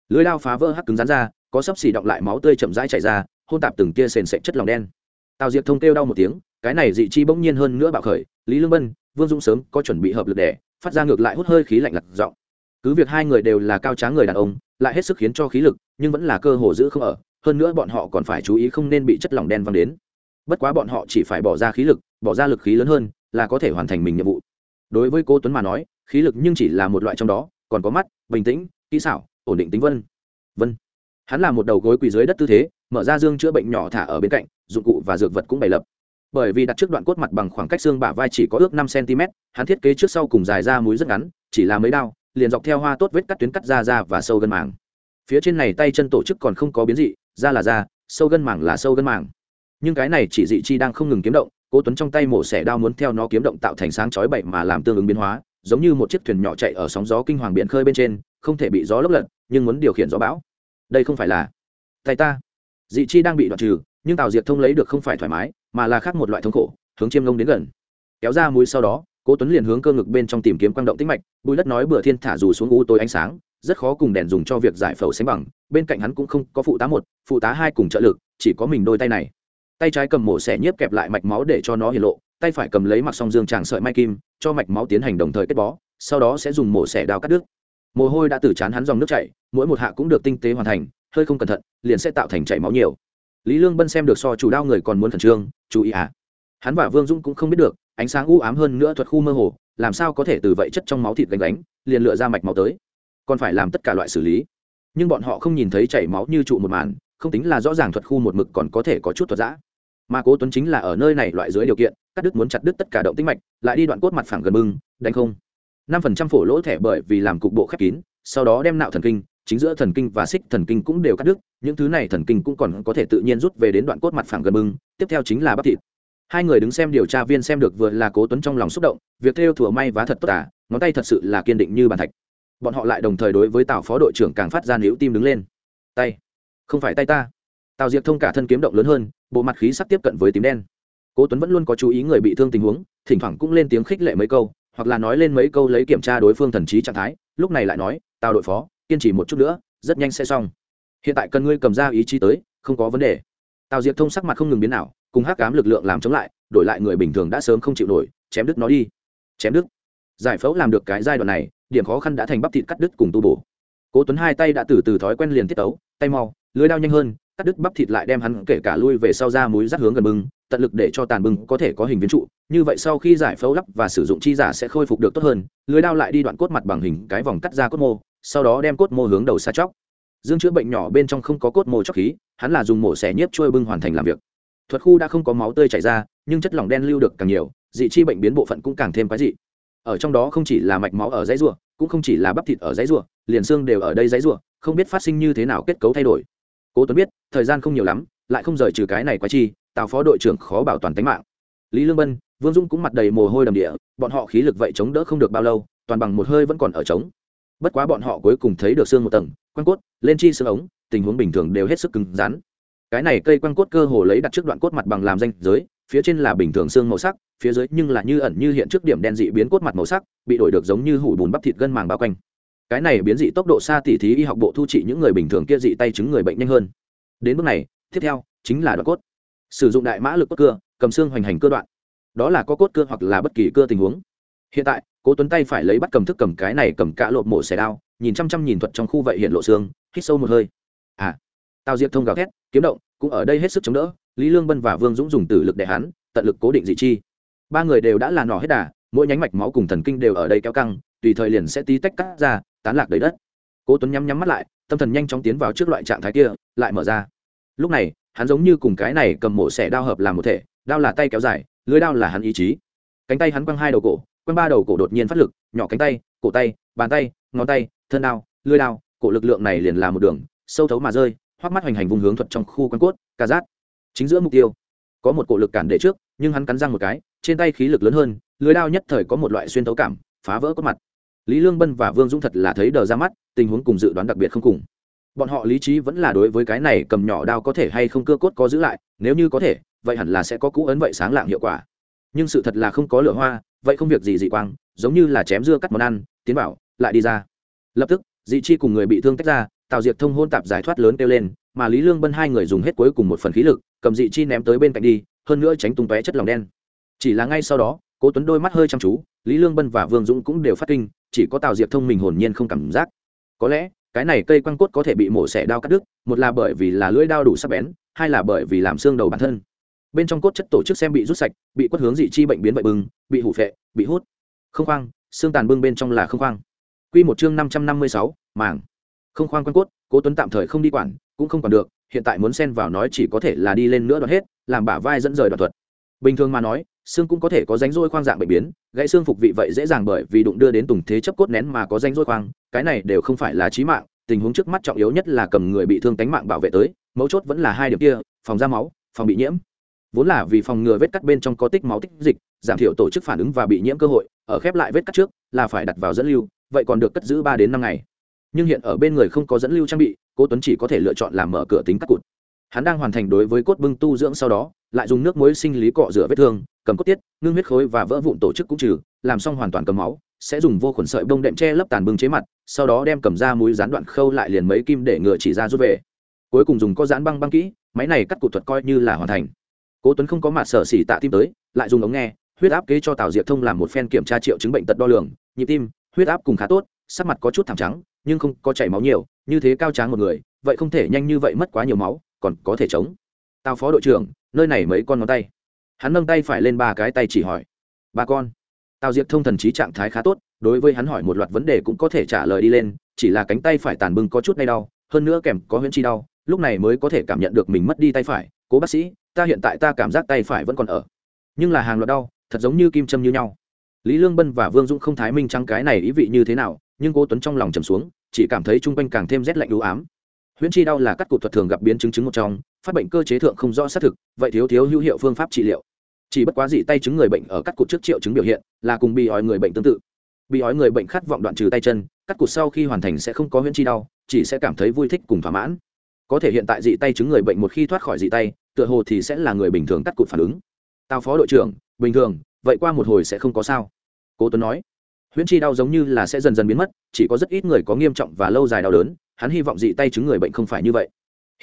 Lưới đao phá vỡ hắc cứng rán ra có sấp xỉ động lại máu tươi chậm rãi chảy ra hôn tạp từng tia sền sệt chất lòng đen. Tào diệp thông kêu đau một tiếng cái này dị chi bỗng nhiên hơn nữa bạo khởi, lý lương bân, vương dũng sớm có chuẩn bị hợp lực để, phát ra ngược lại hút hơi khí lạnh lặt giọng. Cứ việc hai người đều là cao tráng người đàn ông, lại hết sức khiến cho khí lực, nhưng vẫn là cơ hồ giữ không ở, hơn nữa bọn họ còn phải chú ý không nên bị chất lỏng đen văng đến. Bất quá bọn họ chỉ phải bỏ ra khí lực, bỏ ra lực khí lớn hơn, là có thể hoàn thành mình nhiệm vụ. Đối với cô tuấn mà nói, khí lực nhưng chỉ là một loại trong đó, còn có mắt, bình tĩnh, kỹ xảo, ổn định tính vân. Vân. Hắn là một đầu gối quỳ dưới đất tư thế, mở ra dương chữa bệnh nhỏ thả ở bên cạnh, dụng cụ và dược vật cũng bày lập bởi vì đặt trước đoạn cốt mặt bằng khoảng cách xương bả vai chỉ có ước năm cm, hắn thiết kế trước sau cùng dài ra múi rất ngắn, chỉ là mấy đao, liền dọc theo hoa tốt vết cắt tuyến cắt ra ra và sâu gân màng. Phía trên này tay chân tổ chức còn không có biến dị da là da sâu gân màng là sâu gân màng. Nhưng cái này chỉ dị chi đang không ngừng kiếm động, cố tuấn trong tay mổ xẻ đao muốn theo nó kiếm động tạo thành sáng chói bậy mà làm tương ứng biến hóa, giống như một chiếc thuyền nhỏ chạy ở sóng gió kinh hoàng biển khơi bên trên, không thể bị gió lốc lật, nhưng muốn điều khiển gió bão. Đây không phải là tay ta. Dị chi đang bị đoạn trừ nhưng tào diệt thông lấy được không phải thoải mái, mà là khác một loại thống khổ, hướng chiêm ngông đến gần. Kéo ra mũi sau đó, cố tuấn liền hướng cơ ngực bên trong tìm kiếm quang động tĩnh mạch, bùi đất nói bừa thiên thả dù xuống u tối ánh sáng, rất khó cùng đèn dùng cho việc giải phẫu sánh bằng, bên cạnh hắn cũng không có phụ tá một, phụ tá hai cùng trợ lực, chỉ có mình đôi tay này. Tay trái cầm mổ xẻ nhiếp kẹp lại mạch máu để cho nó hiện lộ, tay phải cầm lấy mặc song dương tràng sợi mai kim, cho mạch máu tiến hành đồng thời kết bó, sau đó sẽ dùng mổ xẻ đào cắt đứt. Mồ hôi đã từ chán hắn dòng nước chảy, mỗi một hạ cũng được tinh tế hoàn thành, hơi không cẩn thận, liền sẽ tạo thành chảy máu nhiều lý lương bân xem được so chủ đao người còn muốn khẩn trương, chú ý à. Hắn và vương dũng cũng không biết được, ánh sáng u ám hơn nữa thuật khu mơ hồ, làm sao có thể từ vậy chất trong máu thịt gánh gánh, liền lựa ra mạch máu tới. Còn phải làm tất cả loại xử lý. Nhưng bọn họ không nhìn thấy chảy máu như trụ một màn, không tính là rõ ràng thuật khu một mực còn có thể có chút thuật giã. Mà cố tuấn chính là ở nơi này loại dưới điều kiện, cắt đứt muốn chặt đứt tất cả động tĩnh mạch, lại đi đoạn cốt mặt phẳng gần bưng, đánh không. Năm phần trăm phổ lỗ thẻ bởi vì làm cục bộ khép kín, sau đó đem nạo thần kinh chính giữa thần kinh và xích thần kinh cũng đều cắt đứt, những thứ này thần kinh cũng còn có thể tự nhiên rút về đến đoạn cốt mặt phẳng gần bưng, tiếp theo chính là bắp thịt. Hai người đứng xem điều tra viên xem được vừa là cố tuấn trong lòng xúc động, việc theo thủa may vá thật tốt à ngón tay thật sự là kiên định như bàn thạch. Bọn họ lại đồng thời đối với tào phó đội trưởng càng phát ra níu tim đứng lên. Tay, không phải tay ta. Tào diệp thông cả thân kiếm động lớn hơn, bộ mặt khí sắc tiếp cận với tím đen. Cố tuấn vẫn luôn có chú ý người bị thương tình huống, thỉnh thoảng cũng lên tiếng khích lệ mấy câu, hoặc là nói lên mấy câu lấy kiểm tra đối phương thần trí trạng thái, lúc này lại nói, tào đội phó kiên trì một chút nữa, rất nhanh sẽ xong. Hiện tại cần ngươi cầm ra ý chí tới, không có vấn đề. Tào diệp thông sắc mặt không ngừng biến nào cùng hắc cám lực lượng làm chống lại, đổi lại người bình thường đã sớm không chịu nổi, chém đứt nó đi. Chém đứt. Giải phẫu làm được cái giai đoạn này, điểm khó khăn đã thành bắp thịt cắt đứt cùng tu bổ. Cố tuấn hai tay đã từ từ thói quen liền tiết tấu, tay mau, lưới đao nhanh hơn, cắt đứt bắp thịt lại đem hắn kể cả lui về sau ra múi rắt hướng gần bưng, tận lực để cho tàn bưng có thể có hình viên trụ, như vậy sau khi giải phẫu lắp và sử dụng chi giả sẽ khôi phục được tốt hơn, lưới đao lại đi đoạn cốt mặt bằng hình cái vòng cắt ra cốt mô sau đó đem cốt mô hướng đầu xa chóc. Dương chữa bệnh nhỏ bên trong không có cốt mô chóc khí, hắn là dùng mổ xẻ nhiếp trôi bưng hoàn thành làm việc. Thuật khu đã không có máu tươi chảy ra, nhưng chất lỏng đen lưu được càng nhiều, dị chi bệnh biến bộ phận cũng càng thêm quái dị. Ở trong đó không chỉ là mạch máu ở dãy rùa, cũng không chỉ là bắp thịt ở dãy rùa, liền xương đều ở đây dãy rùa, không biết phát sinh như thế nào kết cấu thay đổi. Cố tuấn biết, thời gian không nhiều lắm, lại không rời trừ cái này quái chi, tào phó đội trưởng khó bảo toàn tính mạng. Lý lương bân, vương dung cũng mặt đầy mồ hôi đầm địa, bọn họ khí lực vậy chống đỡ không được bao lâu, toàn bằng một hơi vẫn còn ở trống bất quá bọn họ cuối cùng thấy được xương một tầng, quăng cốt, lên chi xương ống, tình huống bình thường đều hết sức cứng rắn. Cái này cây quăng cốt cơ hồ lấy đặt trước đoạn cốt mặt bằng làm danh giới, phía trên là bình thường xương màu sắc, phía dưới nhưng là như ẩn như hiện trước điểm đen dị biến cốt mặt màu sắc, bị đổi được giống như hủ bùn bắp thịt gân màng bao quanh. Cái này biến dị tốc độ xa tỉ thí y học bộ thu trị những người bình thường kia dị tay chứng người bệnh nhanh hơn. Đến bước này, tiếp theo, chính là đoạn cốt. Sử dụng đại mã lực cốt cưa cầm xương hoành hành cơ đoạn. Đó là có cốt cưa hoặc là bất kỳ cưa tình huống. Hiện tại cố tuấn tay phải lấy bắt cầm thức cầm cái này cầm cả lộp mổ xẻ đao, nhìn chăm chăm nhìn thuật trong khu vậy hiện lộ xương, hít sâu một hơi. À tào diệp thông gào thét, kiếm động, cũng ở đây hết sức chống đỡ, lý lương bân và vương dũng dùng tử lực để hắn, tận lực cố định dị chi. Ba người đều đã là nỏ hết đà, mỗi nhánh mạch máu cùng thần kinh đều ở đây kéo căng, tùy thời liền sẽ tí tách cắt ra, tán lạc đầy đất. Cố tuấn nhắm nhắm mắt lại, tâm thần nhanh chóng tiến vào trước loại trạng thái kia, lại mở ra. Lúc này, hắn giống như cùng cái này cầm mổ xẻ đao hợp làm một thể, đao là tay kéo dài, lưới đao là hắn ý chí. Cánh tay hắn quăng hai đầu cổ quanh ba đầu cổ đột nhiên phát lực, nhỏ cánh tay, cổ tay, bàn tay, ngón tay, thân đao lưới đao, cổ lực lượng này liền là một đường, sâu thấu mà rơi hoắc mắt hoành hành vùng hướng thuật trong khu quanh cốt ca giác chính giữa mục tiêu, có một cổ lực cản để trước, nhưng hắn cắn răng một cái, trên tay khí lực lớn hơn lưới đao nhất thời có một loại xuyên thấu cảm, phá vỡ cốt mặt. Lý lương bân và vương dũng thật là thấy đờ ra mắt, tình huống cùng dự đoán đặc biệt không cùng. Bọn họ lý trí vẫn là đối với cái này cầm nhỏ đao có thể hay không cưa cốt có giữ lại, nếu như có thể, vậy hẳn là sẽ có cũ ấn vậy sáng lạng hiệu quả. Nhưng sự thật là không có lửa hoa vậy không việc gì dị quang, giống như là chém dưa cắt món ăn, tiến bảo lại đi ra. Lập tức, dị chi cùng người bị thương tách ra, tào diệt thông hôn tạp giải thoát lớn kêu lên, mà lý lương bân hai người dùng hết cuối cùng một phần khí lực, cầm dị chi ném tới bên cạnh đi, hơn nữa tránh tung tóe chất lòng đen. Chỉ là ngay sau đó, cố tuấn đôi mắt hơi chăm chú, lý lương bân và vương dũng cũng đều phát kinh, chỉ có tào diệp thông mình hồn nhiên không cảm giác. Có lẽ, cái này cây quăng cốt có thể bị mổ xẻ đao cắt đứt, một là bởi vì là lưỡi đao đủ sắc bén, hai là bởi vì làm xương đầu bản thân bên trong cốt chất tổ chức xem bị rút sạch, bị quất hướng dị chi bệnh biến vậy bừng, bị hủ phệ, bị hút. Không khoang, xương tàn bưng bên trong là không khoang. Quy một chương năm trăm năm mươi sáu mảng không khoang quan cốt, cố tuấn tạm thời không đi quản, cũng không còn được, hiện tại muốn xen vào nói chỉ có thể là đi lên nữa đoạn hết, làm bả vai dẫn rời đoạn thuật. Bình thường mà nói, xương cũng có thể có ránh rôi khoang dạng bệnh biến, gãy xương phục vị vậy dễ dàng bởi vì đụng đưa đến tùng thế chấp cốt nén mà có ránh rôi khoang, cái này đều không phải là chí mạng, tình huống trước mắt trọng yếu nhất là cầm người bị thương tánh mạng bảo vệ tới, mấu chốt vẫn là hai điểm kia, phòng ra máu, phòng bị nhiễm vốn là vì phòng ngừa vết cắt bên trong có tích máu tích dịch, giảm thiểu tổ chức phản ứng và bị nhiễm cơ hội, ở khép lại vết cắt trước là phải đặt vào dẫn lưu, vậy còn được cất giữ ba đến năm ngày. Nhưng hiện ở bên người không có dẫn lưu trang bị, cố tuấn chỉ có thể lựa chọn làm mở cửa tính cắt cụt. Hắn đang hoàn thành đối với cốt bưng tu dưỡng sau đó, lại dùng nước muối sinh lý cọ rửa vết thương, cầm cốt tiết, ngưng huyết khối và vỡ vụn tổ chức cũng trừ, làm xong hoàn toàn cầm máu, sẽ dùng vô khuẩn sợi bông đệm che lấp tàn bưng chế mặt, sau đó đem cầm ra mũi rán đoạn khâu lại liền mấy kim để ngựa chỉ ra rút về. Cuối cùng dùng có dán băng băng kỹ, máy này cắt cụt thuật coi như là hoàn thành cố tuấn không có mặt sở xỉ tạ tim tới, lại dùng ống nghe, huyết áp kế cho tào diệp thông làm một phen kiểm tra triệu chứng bệnh tật đo lường, nhịp tim, huyết áp cùng khá tốt, sắc mặt có chút thảm trắng, nhưng không có chảy máu nhiều, như thế cao tráng một người, vậy không thể nhanh như vậy mất quá nhiều máu, còn có thể chống. Tào phó đội trưởng, nơi này mấy con ngón tay. Hắn nâng tay phải lên ba cái tay chỉ hỏi. Ba con. Tào diệp thông thần trí trạng thái khá tốt, đối với hắn hỏi một loạt vấn đề cũng có thể trả lời đi lên, chỉ là cánh tay phải tàn bưng có chút ngay đau, hơn nữa kèm có huyễn chi đau, lúc này mới có thể cảm nhận được mình mất đi tay phải, cố bác sĩ ta hiện tại ta cảm giác tay phải vẫn còn ở. Nhưng là hàng loạt đau, thật giống như kim châm như nhau. Lý lương bân và vương dũng không thái minh trăng cái này ý vị như thế nào, nhưng cô tuấn trong lòng trầm xuống, chỉ cảm thấy chung quanh càng thêm rét lạnh ưu ám. Huyễn chi đau là cắt cụt thuật thường gặp biến chứng chứng một trong, phát bệnh cơ chế thượng không rõ xác thực, vậy thiếu thiếu hữu hiệu phương pháp trị liệu. Chỉ bất quá dị tay chứng người bệnh ở cắt cụt trước triệu chứng biểu hiện, là cùng bị ói người bệnh tương tự. Bị ói người bệnh khát vọng đoạn trừ tay chân cắt cụt sau khi hoàn thành sẽ không có huyễn chi đau, chỉ sẽ cảm thấy vui thích cùng thỏa mãn. Có thể hiện tại dị tay chứng người bệnh một khi thoát khỏi dị tay tựa hồ thì sẽ là người bình thường cắt cụt phản ứng. Tào phó đội trưởng, bình thường, vậy qua một hồi sẽ không có sao. Cố tuấn nói. Huyễn chi đau giống như là sẽ dần dần biến mất, chỉ có rất ít người có nghiêm trọng và lâu dài đau đớn, hắn hy vọng dị tay chứng người bệnh không phải như vậy.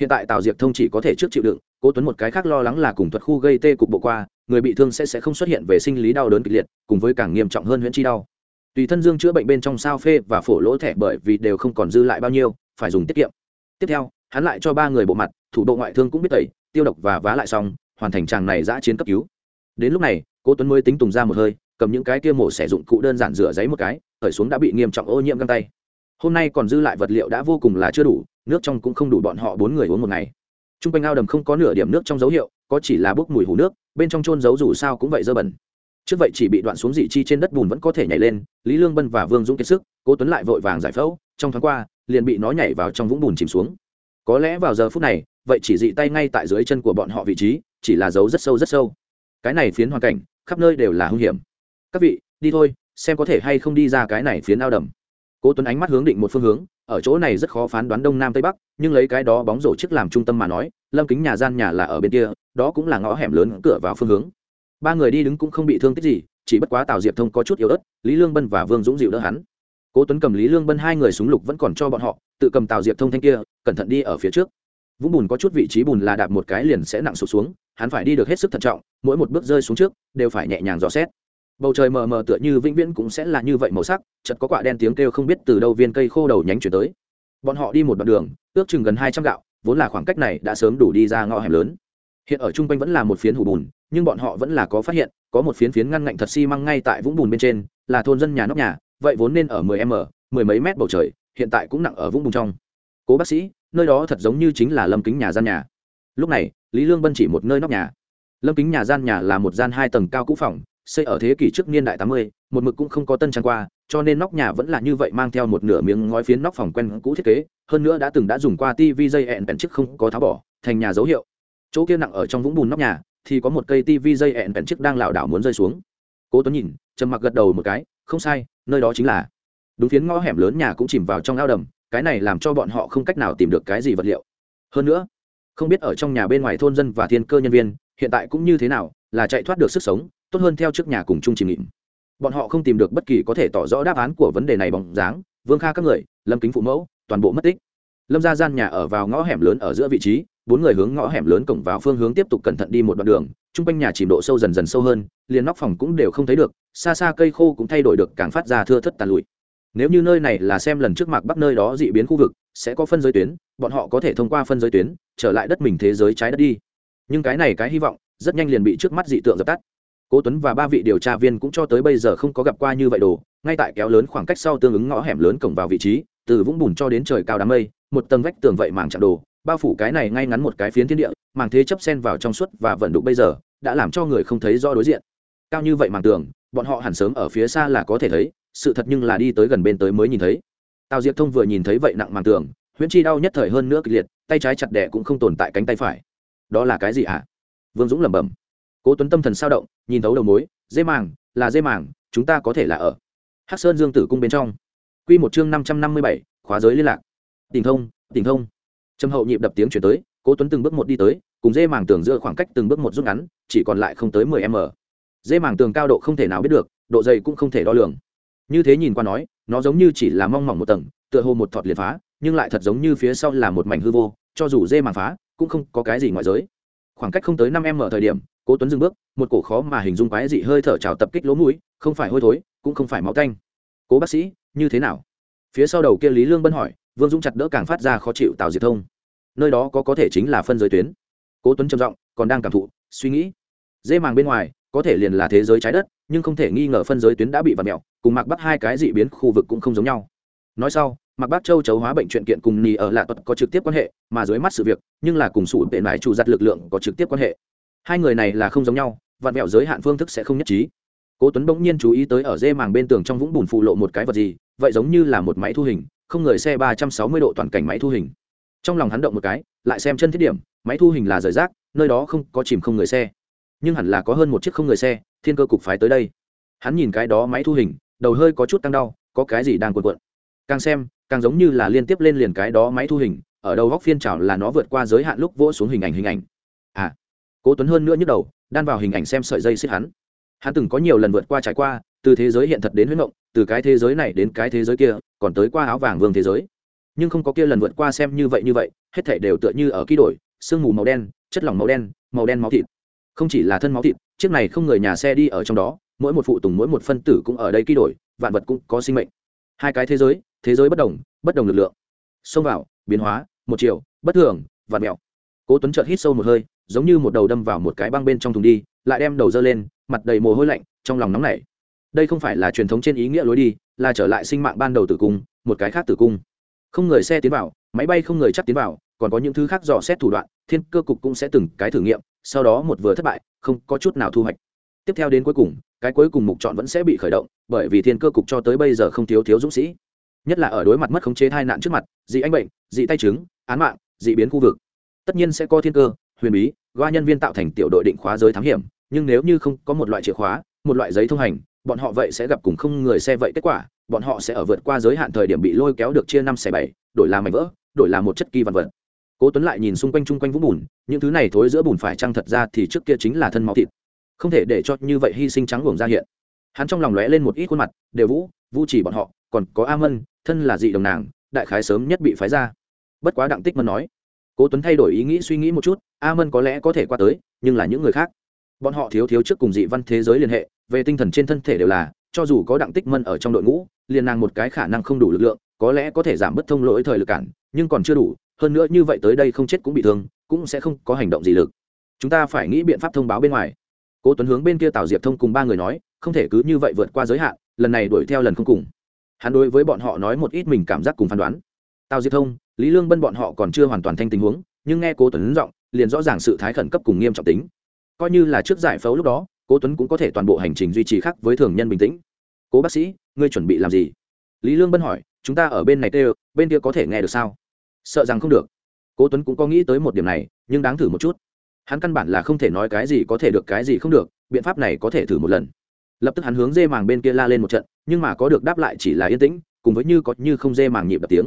Hiện tại tào diệp thông chỉ có thể trước chịu đựng, cố tuấn một cái khác lo lắng là cùng thuật khu gây tê cục bộ qua, người bị thương sẽ sẽ không xuất hiện về sinh lý đau đớn kịch liệt, cùng với càng nghiêm trọng hơn huyễn chi đau. Tùy thân dương chữa bệnh bên trong sao phê và phổ lỗ thẻ bởi vì đều không còn dư lại bao nhiêu, phải dùng tiết kiệm. Tiếp theo, hắn lại cho ba người bộ mặt thủ độ ngoại thương cũng biết tẩy, tiêu độc và vá lại xong, hoàn thành tràng này giã chiến cấp cứu. Đến lúc này, cố tuấn mới tính tùng ra một hơi, cầm những cái kia mổ xẻ dụng cụ đơn giản rửa giấy một cái, khởi xuống đã bị nghiêm trọng ô nhiễm găng tay. Hôm nay còn dư lại vật liệu đã vô cùng là chưa đủ, nước trong cũng không đủ bọn họ bốn người uống một ngày. T r u n g quanh ao đầm không có nửa điểm nước trong dấu hiệu, có chỉ là bốc mùi hủ nước, bên trong trôn giấu dù sao cũng vậy dơ bẩn. Trước vậy chỉ bị đoạn xuống dị chi trên đất bùn vẫn có thể nhảy lên, lý lương bân và vương dũng kiệt sức, cố tuấn lại vội vàng giải phẫu, trong tháng qua, liền bị nó nhảy vào trong vũng bùn chìm xuống. Có lẽ vào giờ phút này vậy chỉ dị tay ngay tại dưới chân của bọn họ vị trí, chỉ là dấu rất sâu rất sâu. Cái này phiến hoàn cảnh, khắp nơi đều là hung hiểm. Các vị, đi thôi, xem có thể hay không đi ra cái này phiến ao đầm. Cố tuấn ánh mắt hướng định một phương hướng, ở chỗ này rất khó phán đoán đông nam tây bắc, nhưng lấy cái đó bóng rổ trước làm trung tâm mà nói, lâm kính nhà gian nhà là ở bên kia, đó cũng là ngõ hẻm lớn cửa vào phương hướng. Ba người đi đứng cũng không bị thương tích gì, chỉ bất quá tào diệp thông có chút yếu ớt, lý lương bân và vương dũng dịu đỡ hắn. Cố tuấn cầm lý lương bân hai người súng lục vẫn còn cho bọn họ, tự cầm tào diệp thông thanh kia, cẩn thận đi ở phía trước vũng bùn có chút vị trí bùn là đạp một cái liền sẽ nặng sụt xuống, hắn phải đi được hết sức thận trọng, mỗi một bước rơi xuống trước đều phải nhẹ nhàng dò xét. Bầu trời mờ mờ tựa như vĩnh viễn cũng sẽ là như vậy màu sắc chật có quả đen tiếng kêu không biết từ đâu viên cây khô đầu nhánh chuyển tới. Bọn họ đi một đoạn đường, ước chừng gần hai trăm gạo, vốn là khoảng cách này đã sớm đủ đi ra ngõ hẻm lớn. Hiện ở chung quanh vẫn là một phiến hủ bùn, nhưng bọn họ vẫn là có phát hiện, có một phiến phiến ngăn ngạnh thật xi măng ngay tại vũng bùn bên trên, là thôn dân nhà nóc nhà, vậy vốn nên ở mười m, mười mấy mét bầu trời, hiện tại cũng nặng ở vũng bùn trong. Cố bác sĩ nơi đó thật giống như chính là lâm kính nhà gian nhà. Lúc này, lý lương bân chỉ một nơi nóc nhà. Lâm kính nhà gian nhà là một gian hai tầng cao cũ phòng, xây ở thế kỷ trước niên đại tám mươi, một mực cũng không có tân trang qua, cho nên nóc nhà vẫn là như vậy mang theo một nửa miếng ngói phiến nóc phòng quen cũ thiết kế, hơn nữa đã từng đã dùng qua tivi dây ẹn bèn trước không có tháo bỏ, thành nhà dấu hiệu. Chỗ kia nặng ở trong vũng bùn nóc nhà, thì có một cây tivi dây ẹn bèn trước đang lảo đảo muốn rơi xuống. Cố tuấn nhìn, trầm mặc gật đầu một cái, không sai, nơi đó chính là. Đúng phiến ngõ hẻm lớn nhà cũng chìm vào trong ao đầm cái này làm cho bọn họ không cách nào tìm được cái gì vật liệu. Hơn nữa, không biết ở trong nhà bên ngoài thôn dân và thiên cơ nhân viên, hiện tại cũng như thế nào, là chạy thoát được sức sống, tốt hơn theo trước nhà cùng chung chìm nghịm. Bọn họ không tìm được bất kỳ có thể tỏ rõ đáp án của vấn đề này bóng dáng, vương kha các người, lâm kính phụ mẫu, toàn bộ mất tích. Lâm ra gian nhà ở vào ngõ hẻm lớn ở giữa vị trí, bốn người hướng ngõ hẻm lớn cổng vào phương hướng tiếp tục cẩn thận đi một đoạn đường trung quanh nhà chìm độ sâu dần dần sâu hơn, liền nóc phòng cũng đều không thấy được, xa xa cây khô cũng thay đổi được càng phát ra thưa thất tàn lụi nếu như nơi này là xem lần trước mạc bắc nơi đó dị biến khu vực, sẽ có phân giới tuyến, bọn họ có thể thông qua phân giới tuyến, trở lại đất mình thế giới trái đất đi. Nhưng cái này cái hy vọng, rất nhanh liền bị trước mắt dị tượng dập tắt. Cố tuấn và ba vị điều tra viên cũng cho tới bây giờ không có gặp qua như vậy đồ, ngay tại kéo lớn khoảng cách sau tương ứng ngõ hẻm lớn cổng vào vị trí, từ vũng bùn cho đến trời cao đám mây, một tầng vách tường vậy màng chạm đồ, bao phủ cái này ngay ngắn một cái phiến thiên địa, màng thế chấp sen vào trong suốt và vận đục bây giờ, đã làm cho người không thấy do đối diện. Cao như vậy màng tường, bọn họ hẳn sớm ở phía xa là có thể thấy sự thật nhưng là đi tới gần bên tới mới nhìn thấy. Tào diệp thông vừa nhìn thấy vậy nặng màng tường huyễn chi đau nhất thời hơn nữa kịch liệt, tay trái chặt đẻ cũng không tồn tại cánh tay phải. Đó là cái gì ạ? À? vương dũng lẩm bẩm. Cố tuấn tâm thần sao động, nhìn thấu đầu mối, dê màng, là dê màng, chúng ta có thể là ở. Hắc sơn dương tử cung bên trong. Quy một chương năm trăm năm mươi bảy, khóa giới liên lạc. Tình thông tình thông. Trầm hậu nhịp đập tiếng chuyển tới, cố tuấn từng bước một đi tới, cùng dê màng tường giữa khoảng cách từng bước một rút ngắn, chỉ còn lại không tới mười m. Dê màng tường cao độ không thể nào biết được, độ dày cũng không thể đo lường như thế nhìn qua nói, nó giống như chỉ là mong mỏng một tầng, tựa hồ một thọt liền phá, nhưng lại thật giống như phía sau là một mảnh hư vô, cho dù dê màng phá, cũng không có cái gì ngoại giới. Khoảng cách không tới năm em ở thời điểm, cố tuấn dừng bước, một cổ khó mà hình dung quái dị hơi thở trào tập kích lỗ mũi, không phải hôi thối, cũng không phải máu tanh. Cố bác sĩ, như thế nào? Phía sau đầu kia lý lương bân hỏi, vương dũng chặt đỡ càng phát ra khó chịu tào diệt thông. Nơi đó có có thể chính là phân giới tuyến. Cố tuấn trầm giọng, còn đang cảm thụ, suy nghĩ. Dê màng bên ngoài, có thể liền là thế giới trái đất nhưng không thể nghi ngờ phân giới tuyến đã bị vặt mẹo, cùng mặc bắc hai cái dị biến khu vực cũng không giống nhau. Nói sau mặc bắc châu chấu hóa bệnh chuyện kiện cùng nì ở lạ tuật có trực tiếp quan hệ, mà dưới mắt sự việc, nhưng là cùng sụp tệ mải chủ giặt lực lượng có trực tiếp quan hệ. Hai người này là không giống nhau vặt mẹo giới hạn phương thức sẽ không nhất trí. Cố tuấn bỗng nhiên chú ý tới ở dê màng bên tường trong vũng bùn phụ lộ một cái vật gì, vậy giống như là một máy thu hình, không người xe ba trăm sáu mươi độ toàn cảnh máy thu hình. Trong lòng hắn động một cái, lại xem chân thiết điểm, máy thu hình là rời rác, nơi đó không có chìm không người xe nhưng hẳn là có hơn một chiếc không người xe, thiên cơ cục phái tới đây. Hắn nhìn cái đó máy thu hình, đầu hơi có chút tăng đau, có cái gì đang cuộn cuộn. Càng xem, càng giống như là liên tiếp lên liền cái đó máy thu hình, ở đầu góc phiên trào là nó vượt qua giới hạn lúc vỗ xuống hình ảnh hình ảnh. À cố tuấn hơn nữa nhức đầu, đan vào hình ảnh xem sợi dây xích hắn. Hắn từng có nhiều lần vượt qua trải qua, từ thế giới hiện thật đến huyết mộng, từ cái thế giới này đến cái thế giới kia, còn tới qua áo vàng vương thế giới. Nhưng không có kia lần vượt qua xem như vậy như vậy, hết thể đều tựa như ở ký đổi, sương mù màu đen, chất lỏng màu đen màu đen máu thịt không chỉ là thân máu thịt, chiếc này không người nhà xe đi ở trong đó, mỗi một phụ tùng, mỗi một phân tử cũng ở đây ký đổi, vạn vật cũng có sinh mệnh. Hai cái thế giới thế giới bất đồng bất đồng lực lượng. Xông vào, biến hóa, một chiều, bất thường, vạn mẹo. Cố tuấn chợt hít sâu một hơi, giống như một đầu đâm vào một cái băng bên trong thùng đi, lại đem đầu dơ lên, mặt đầy mồ hôi lạnh, trong lòng nóng nảy. Đây không phải là truyền thống trên ý nghĩa lối đi, là trở lại sinh mạng ban đầu tử cung, một cái khác tử cung. Không người xe tiến vào, máy bay không người chắc tiến vào còn có những thứ khác dò xét thủ đoạn, thiên cơ cục cũng sẽ từng cái thử nghiệm, sau đó một vừa thất bại, không có chút nào thu hoạch. Tiếp theo đến cuối cùng, cái cuối cùng mục chọn vẫn sẽ bị khởi động, bởi vì thiên cơ cục cho tới bây giờ không thiếu thiếu dũng sĩ. Nhất là ở đối mặt mất khống chế tai nạn trước mặt, dị anh bệnh, dị tay chứng án mạng, dị biến khu vực. Tất nhiên sẽ có thiên cơ, huyền bí goa nhân viên tạo thành tiểu đội định khóa giới thám hiểm, nhưng nếu như không có một loại chìa khóa, một loại giấy thông hành, bọn họ vậy sẽ gặp cùng không người xe vậy kết quả, bọn họ sẽ ở vượt qua giới hạn thời điểm bị lôi kéo được chia năm xẻ bảy, đổi làm mảnh vỡ, đổi làm một chất kỳ vật vật cố tuấn lại nhìn xung quanh chung quanh vũng bùn, những thứ này thối giữa bùn phải chăng thật ra thì trước kia chính là thân máu thịt. Không thể để cho như vậy hy sinh trắng luồng ra hiện. Hắn trong lòng lóe lên một ít khuôn mặt, đều vũ vũ chỉ bọn họ, còn có a mân, thân là dị đồng nàng, đại khái sớm nhất bị phái ra. Bất quá đặng tích mân nói, cố tuấn thay đổi ý nghĩ suy nghĩ một chút, a mân có lẽ có thể qua tới, nhưng là những người khác. Bọn họ thiếu thiếu trước cùng dị văn thế giới liên hệ, về tinh thần trên thân thể đều là, cho dù có đặng tích mân ở trong đội ngũ, liền nàng một cái khả năng không đủ lực lượng, có lẽ có thể giảm bớt thông lỗi thời lực cản, nhưng còn chưa đủ hơn nữa như vậy tới đây không chết cũng bị thương, cũng sẽ không có hành động gì lực. Chúng ta phải nghĩ biện pháp thông báo bên ngoài. Cố tuấn hướng bên kia tào diệp thông cùng ba người nói, không thể cứ như vậy vượt qua giới hạn, lần này đuổi theo lần không cùng. Hắn đối với bọn họ nói một ít mình cảm giác cùng phán đoán. Tào diệp thông, lý lương bân bọn họ còn chưa hoàn toàn thanh tình huống, nhưng nghe cố tuấn giọng, liền rõ ràng sự thái khẩn cấp cùng nghiêm trọng tính. Coi như là trước giải phẫu lúc đó, cố tuấn cũng có thể toàn bộ hành trình duy trì khác với thường nhân bình tĩnh. Cố bác sĩ, ngươi chuẩn bị làm gì? Lý lương bân hỏi, chúng ta ở bên này tê, bên kia có thể nghe được sao? Sợ rằng không được. Cố tuấn cũng có nghĩ tới một điểm này, nhưng đáng thử một chút. Hắn căn bản là không thể nói cái gì có thể được, cái gì không được, biện pháp này có thể thử một lần. Lập tức hắn hướng dê màng bên kia la lên một trận, nhưng mà có được đáp lại chỉ là yên tĩnh, cùng với như có như không dê màng nhịp đập tiếng.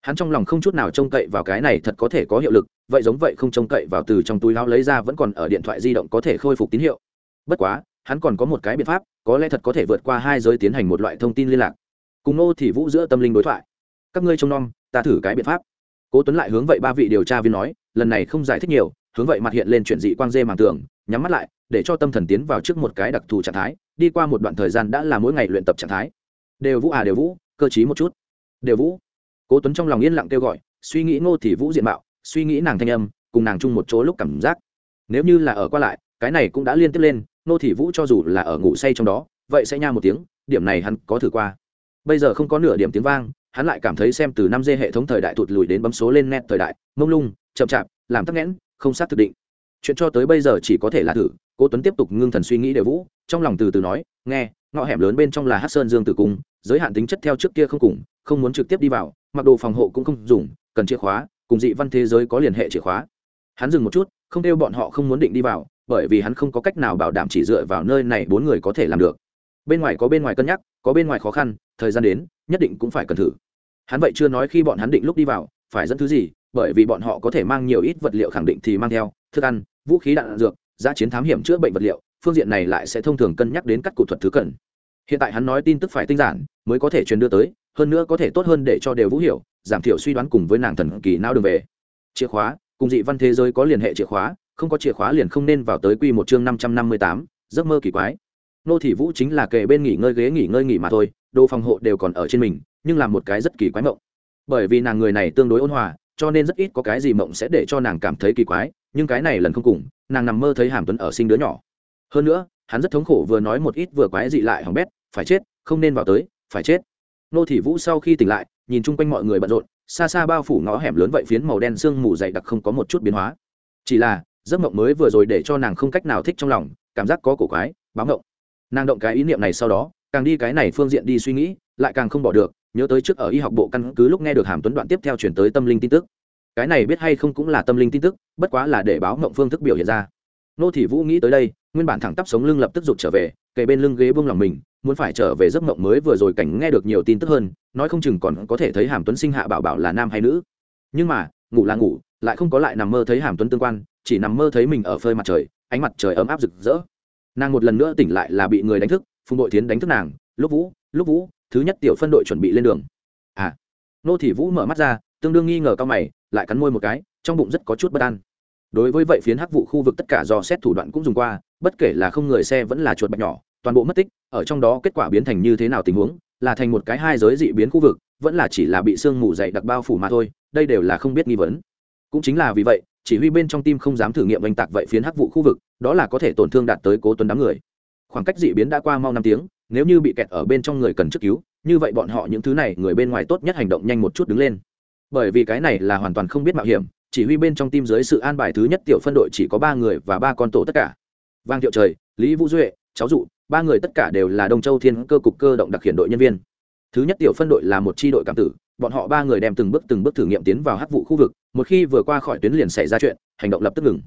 Hắn trong lòng không chút nào trông cậy vào cái này thật có thể có hiệu lực, vậy giống vậy không trông cậy vào từ trong túi lao lấy ra vẫn còn ở điện thoại di động có thể khôi phục tín hiệu. Bất quá, hắn còn có một cái biện pháp, có lẽ thật có thể vượt qua hai giới tiến hành một loại thông tin liên lạc. Cùng nô thì vũ giữa tâm linh đối thoại. Các ngươi trông nom, ta thử cái biện pháp cố tuấn lại hướng vậy ba vị điều tra viên nói, lần này không giải thích nhiều, hướng vậy mặt hiện lên chuyện dị quang dê màng tường, nhắm mắt lại, để cho tâm thần tiến vào trước một cái đặc thù trạng thái, đi qua một đoạn thời gian đã là mỗi ngày luyện tập trạng thái. Đều vũ à đều vũ, cơ chí một chút. Đều vũ. Cố tuấn trong lòng yên lặng kêu gọi, suy nghĩ ngô thì vũ diện mạo, suy nghĩ nàng thanh âm, cùng nàng chung một chỗ lúc cảm giác. Nếu như là ở qua lại, cái này cũng đã liên tiếp lên, ngô thì vũ cho dù là ở ngủ say trong đó, vậy sẽ nha một tiếng, điểm này hắn có thử qua bây giờ không có nửa điểm tiếng vang, hắn lại cảm thấy xem từ năm d hệ thống thời đại thụt lùi đến bấm số lên net thời đại, mông lung, chậm chạp, làm tắc nghẽn, không xác thực định. Chuyện cho tới bây giờ chỉ có thể là thử, cố tuấn tiếp tục ngưng thần suy nghĩ để vũ, trong lòng từ từ nói, nghe, ngõ hẻm lớn bên trong là hát sơn dương tử cung, giới hạn tính chất theo trước kia không cùng, không muốn trực tiếp đi vào, mặc đồ phòng hộ cũng không dùng, cần chìa khóa, cùng dị văn thế giới có liên hệ chìa khóa. Hắn dừng một chút, không kêu bọn họ không muốn định đi vào, bởi vì hắn không có cách nào bảo đảm chỉ dựa vào nơi này bốn người có thể làm được. Bên ngoài có bên ngoài cân nhắc, có bên ngoài khó khăn thời gian đến, nhất định cũng phải cần thử. Hắn vậy chưa nói khi bọn hắn định lúc đi vào, phải dẫn thứ gì, bởi vì bọn họ có thể mang nhiều ít vật liệu khẳng định thì mang theo, thức ăn, vũ khí đạn dược, giá chiến thám hiểm chữa bệnh vật liệu, phương diện này lại sẽ thông thường cân nhắc đến các cụ thuật thứ cần. Hiện tại hắn nói tin tức phải tinh giản, mới có thể truyền đưa tới, hơn nữa có thể tốt hơn để cho đều vũ hiểu, giảm thiểu suy đoán cùng với nàng thần kỳ não đường về. Chìa khóa, cùng dị văn thế giới có liên hệ chìa khóa, không có chìa khóa liền không nên vào tới quy một chương năm trăm năm mươi tám, giấc mơ kỳ quái nô thị vũ chính là kề bên nghỉ ngơi ghế nghỉ ngơi nghỉ mà thôi, đồ phòng hộ đều còn ở trên mình, nhưng là một cái rất kỳ quái mộng. Bởi vì nàng người này tương đối ôn hòa, cho nên rất ít có cái gì mộng sẽ để cho nàng cảm thấy kỳ quái, nhưng cái này lần không cùng, nàng nằm mơ thấy hàm tuấn ở sinh đứa nhỏ. Hơn nữa, hắn rất thống khổ vừa nói một ít vừa quái dị lại hỏng bét, phải chết, không nên vào tới, phải chết. Nô thị vũ sau khi tỉnh lại, nhìn chung quanh mọi người bận rộn, xa xa bao phủ ngõ hẻm lớn vậy phiến màu đen sương mù dày đặc không có một chút biến hóa. Chỉ là, giấc mộng mới vừa rồi để cho nàng không cách nào thích trong lòng, cảm giác có cổ quái, báo mộng nàng động cái ý niệm này sau đó, càng đi cái này phương diện đi suy nghĩ, lại càng không bỏ được, nhớ tới trước ở y học bộ căn cứ lúc nghe được hàm tuấn đoạn tiếp theo chuyển tới tâm linh tin tức. Cái này biết hay không cũng là tâm linh tin tức, bất quá là để báo mộng phương thức biểu hiện ra. Nô thị vũ nghĩ tới đây, nguyên bản thẳng tắp sống lưng lập tức rụt trở về, kề bên lưng ghế buông lòng mình, muốn phải trở về giấc mộng mới vừa rồi cảnh nghe được nhiều tin tức hơn, nói không chừng còn có thể thấy hàm tuấn sinh hạ bảo bảo là nam hay nữ. Nhưng mà, ngủ là ngủ, lại không có lại nằm mơ thấy hàm tuấn tương quan, chỉ nằm mơ thấy mình ở phơi mặt trời, ánh mặt trời ấm áp rực rỡ nàng một lần nữa tỉnh lại là bị người đánh thức, phùng đội tiến đánh thức nàng, lúc vũ lúc vũ, thứ nhất tiểu phân đội chuẩn bị lên đường. À nô thị vũ mở mắt ra, tương đương nghi ngờ cao mày, lại cắn môi một cái, trong bụng rất có chút bất an. Đối với vậy phiến hắc vụ khu vực tất cả do xét thủ đoạn cũng dùng qua, bất kể là không người xe vẫn là chuột bạch nhỏ, toàn bộ mất tích, ở trong đó kết quả biến thành như thế nào tình huống, là thành một cái hai giới dị biến khu vực, vẫn là chỉ là bị sương mù dày đặc bao phủ mà thôi, đây đều là không biết nghi vấn. Cũng chính là vì vậy chỉ huy bên trong tim không dám thử nghiệm oanh tạc vậy phiến hắc vụ khu vực, đó là có thể tổn thương đạt tới cố tuấn đám người. Khoảng cách dị biến đã qua mau năm tiếng, nếu như bị kẹt ở bên trong người cần chức cứu, như vậy bọn họ những thứ này, người bên ngoài tốt nhất hành động nhanh một chút đứng lên. Bởi vì cái này là hoàn toàn không biết mạo hiểm, chỉ huy bên trong tim dưới sự an bài thứ nhất tiểu phân đội chỉ có ba người và ba con tổ tất cả. Vang thiệu trời, lý vũ duệ, cháu dụ, ba người tất cả đều là đông châu thiên cơ cục cơ động đặc hiện đội nhân viên. Thứ nhất tiểu phân đội là một tri đội cảm tử bọn họ ba người đem từng bước từng bước thử nghiệm tiến vào hắc vụ khu vực, một khi vừa qua khỏi tuyến liền xảy ra chuyện, hành động lập tức ngừng.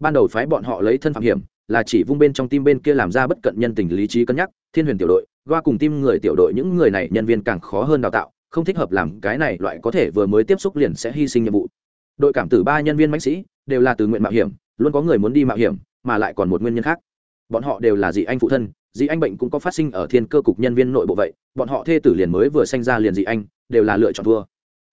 Ban đầu phái bọn họ lấy thân phạm hiểm, là chỉ vung bên trong tim bên kia làm ra bất cận nhân tình lý trí cân nhắc, thiên huyền tiểu đội qua cùng tim người tiểu đội những người này nhân viên càng khó hơn đào tạo, không thích hợp làm cái này loại có thể vừa mới tiếp xúc liền sẽ hy sinh nhiệm vụ. Đội cảm tử ba nhân viên mãnh sĩ đều là từ nguyện mạo hiểm, luôn có người muốn đi mạo hiểm, mà lại còn một nguyên nhân khác. Bọn họ đều là dị anh phụ thân dị anh bệnh cũng có phát sinh ở thiên cơ cục nhân viên nội bộ vậy, bọn họ thê tử liền mới vừa sanh ra liền dị anh, đều là lựa chọn thua.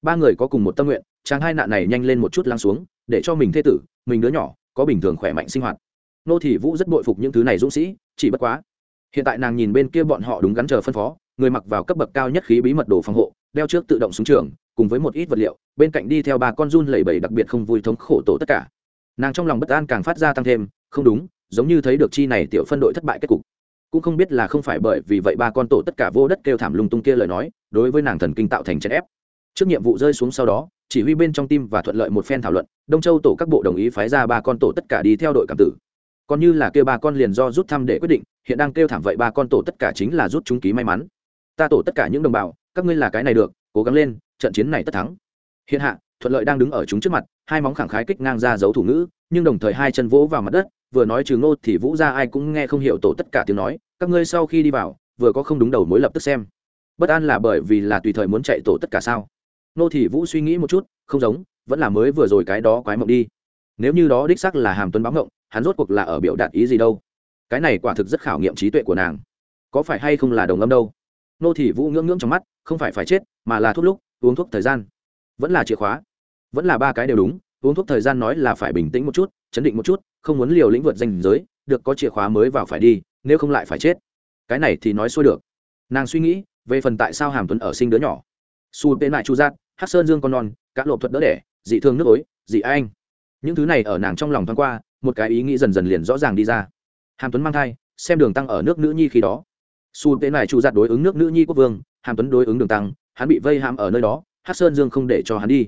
Ba người có cùng một tâm nguyện, chàng hai nạn này nhanh lên một chút lắng xuống, để cho mình thê tử, mình đứa nhỏ, có bình thường khỏe mạnh sinh hoạt. Nô thị vũ rất bội phục những thứ này dũng sĩ, chỉ bất quá, hiện tại nàng nhìn bên kia bọn họ đúng gắn chờ phân phó, người mặc vào cấp bậc cao nhất khí bí mật đồ phòng hộ, đeo trước tự động súng trường, cùng với một ít vật liệu, bên cạnh đi theo ba con run lẩy bẩy đặc biệt không vui thống khổ tổ tất cả. Nàng trong lòng bất an càng phát ra tăng thêm, không đúng, giống như thấy được chi này tiểu phân đội thất bại kết cục cũng không biết là không phải bởi vì vậy ba con tổ tất cả vô đất kêu thảm lung tung kia lời nói, đối với nàng thần kinh tạo thành chèn ép. Trước nhiệm vụ rơi xuống sau đó, chỉ huy bên trong tim và thuận lợi một phen thảo luận, đông châu tổ các bộ đồng ý phái ra ba con tổ tất cả đi theo đội cảm tử. Còn như là kêu ba con liền do rút thăm để quyết định, hiện đang kêu thảm vậy ba con tổ tất cả chính là rút chúng ký may mắn. Ta tổ tất cả những đồng bào, các ngươi là cái này được, cố gắng lên, trận chiến này tất thắng. Hiện hạ, thuận lợi đang đứng ở chúng trước mặt, hai móng khẳng khái kích ngang ra dấu thủ ngữ, nhưng đồng thời hai chân vỗ vào mặt đất vừa nói trừ ngô thì vũ ra ai cũng nghe không hiểu tổ tất cả tiếng nói, các ngươi sau khi đi vào, vừa có không đúng đầu mối lập tức xem. Bất an là bởi vì là tùy thời muốn chạy tổ tất cả sao. Nô thì vũ suy nghĩ một chút, không giống, vẫn là mới vừa rồi cái đó quái mộng đi. Nếu như đó đích xác là hàm tuấn báo mộng hắn rốt cuộc là ở biểu đạt ý gì đâu? Cái này quả thực rất khảo nghiệm trí tuệ của nàng. Có phải hay không là đồng âm đâu? Nô thị vũ ngưỡng ngưỡng trong mắt, không phải phải chết, mà là thuốc lúc, uống thuốc thời gian. Vẫn là chìa khóa. Vẫn là ba cái đều đúng uống thuốc thời gian nói là phải bình tĩnh một chút, chấn định một chút, không muốn liều lĩnh vượt danh giới, được có chìa khóa mới vào phải đi, nếu không lại phải chết. Cái này thì nói xuôi được. Nàng suy nghĩ về phần tại sao hàm tuấn ở sinh đứa nhỏ. Su tên lại chu giác hát sơn dương con non, cá lộ thuật đỡ đẻ, dị thương nước ối, dị anh. Những thứ này ở nàng trong lòng thoáng qua, một cái ý nghĩ dần dần liền rõ ràng đi ra. Hàm tuấn mang thai, xem đường tăng ở nước nữ nhi khi đó. Su tên lại chu giác đối ứng nước nữ nhi quốc vương, hàm tuấn đối ứng đường tăng, hắn bị vây hãm ở nơi đó hát sơn dương không để cho hắn đi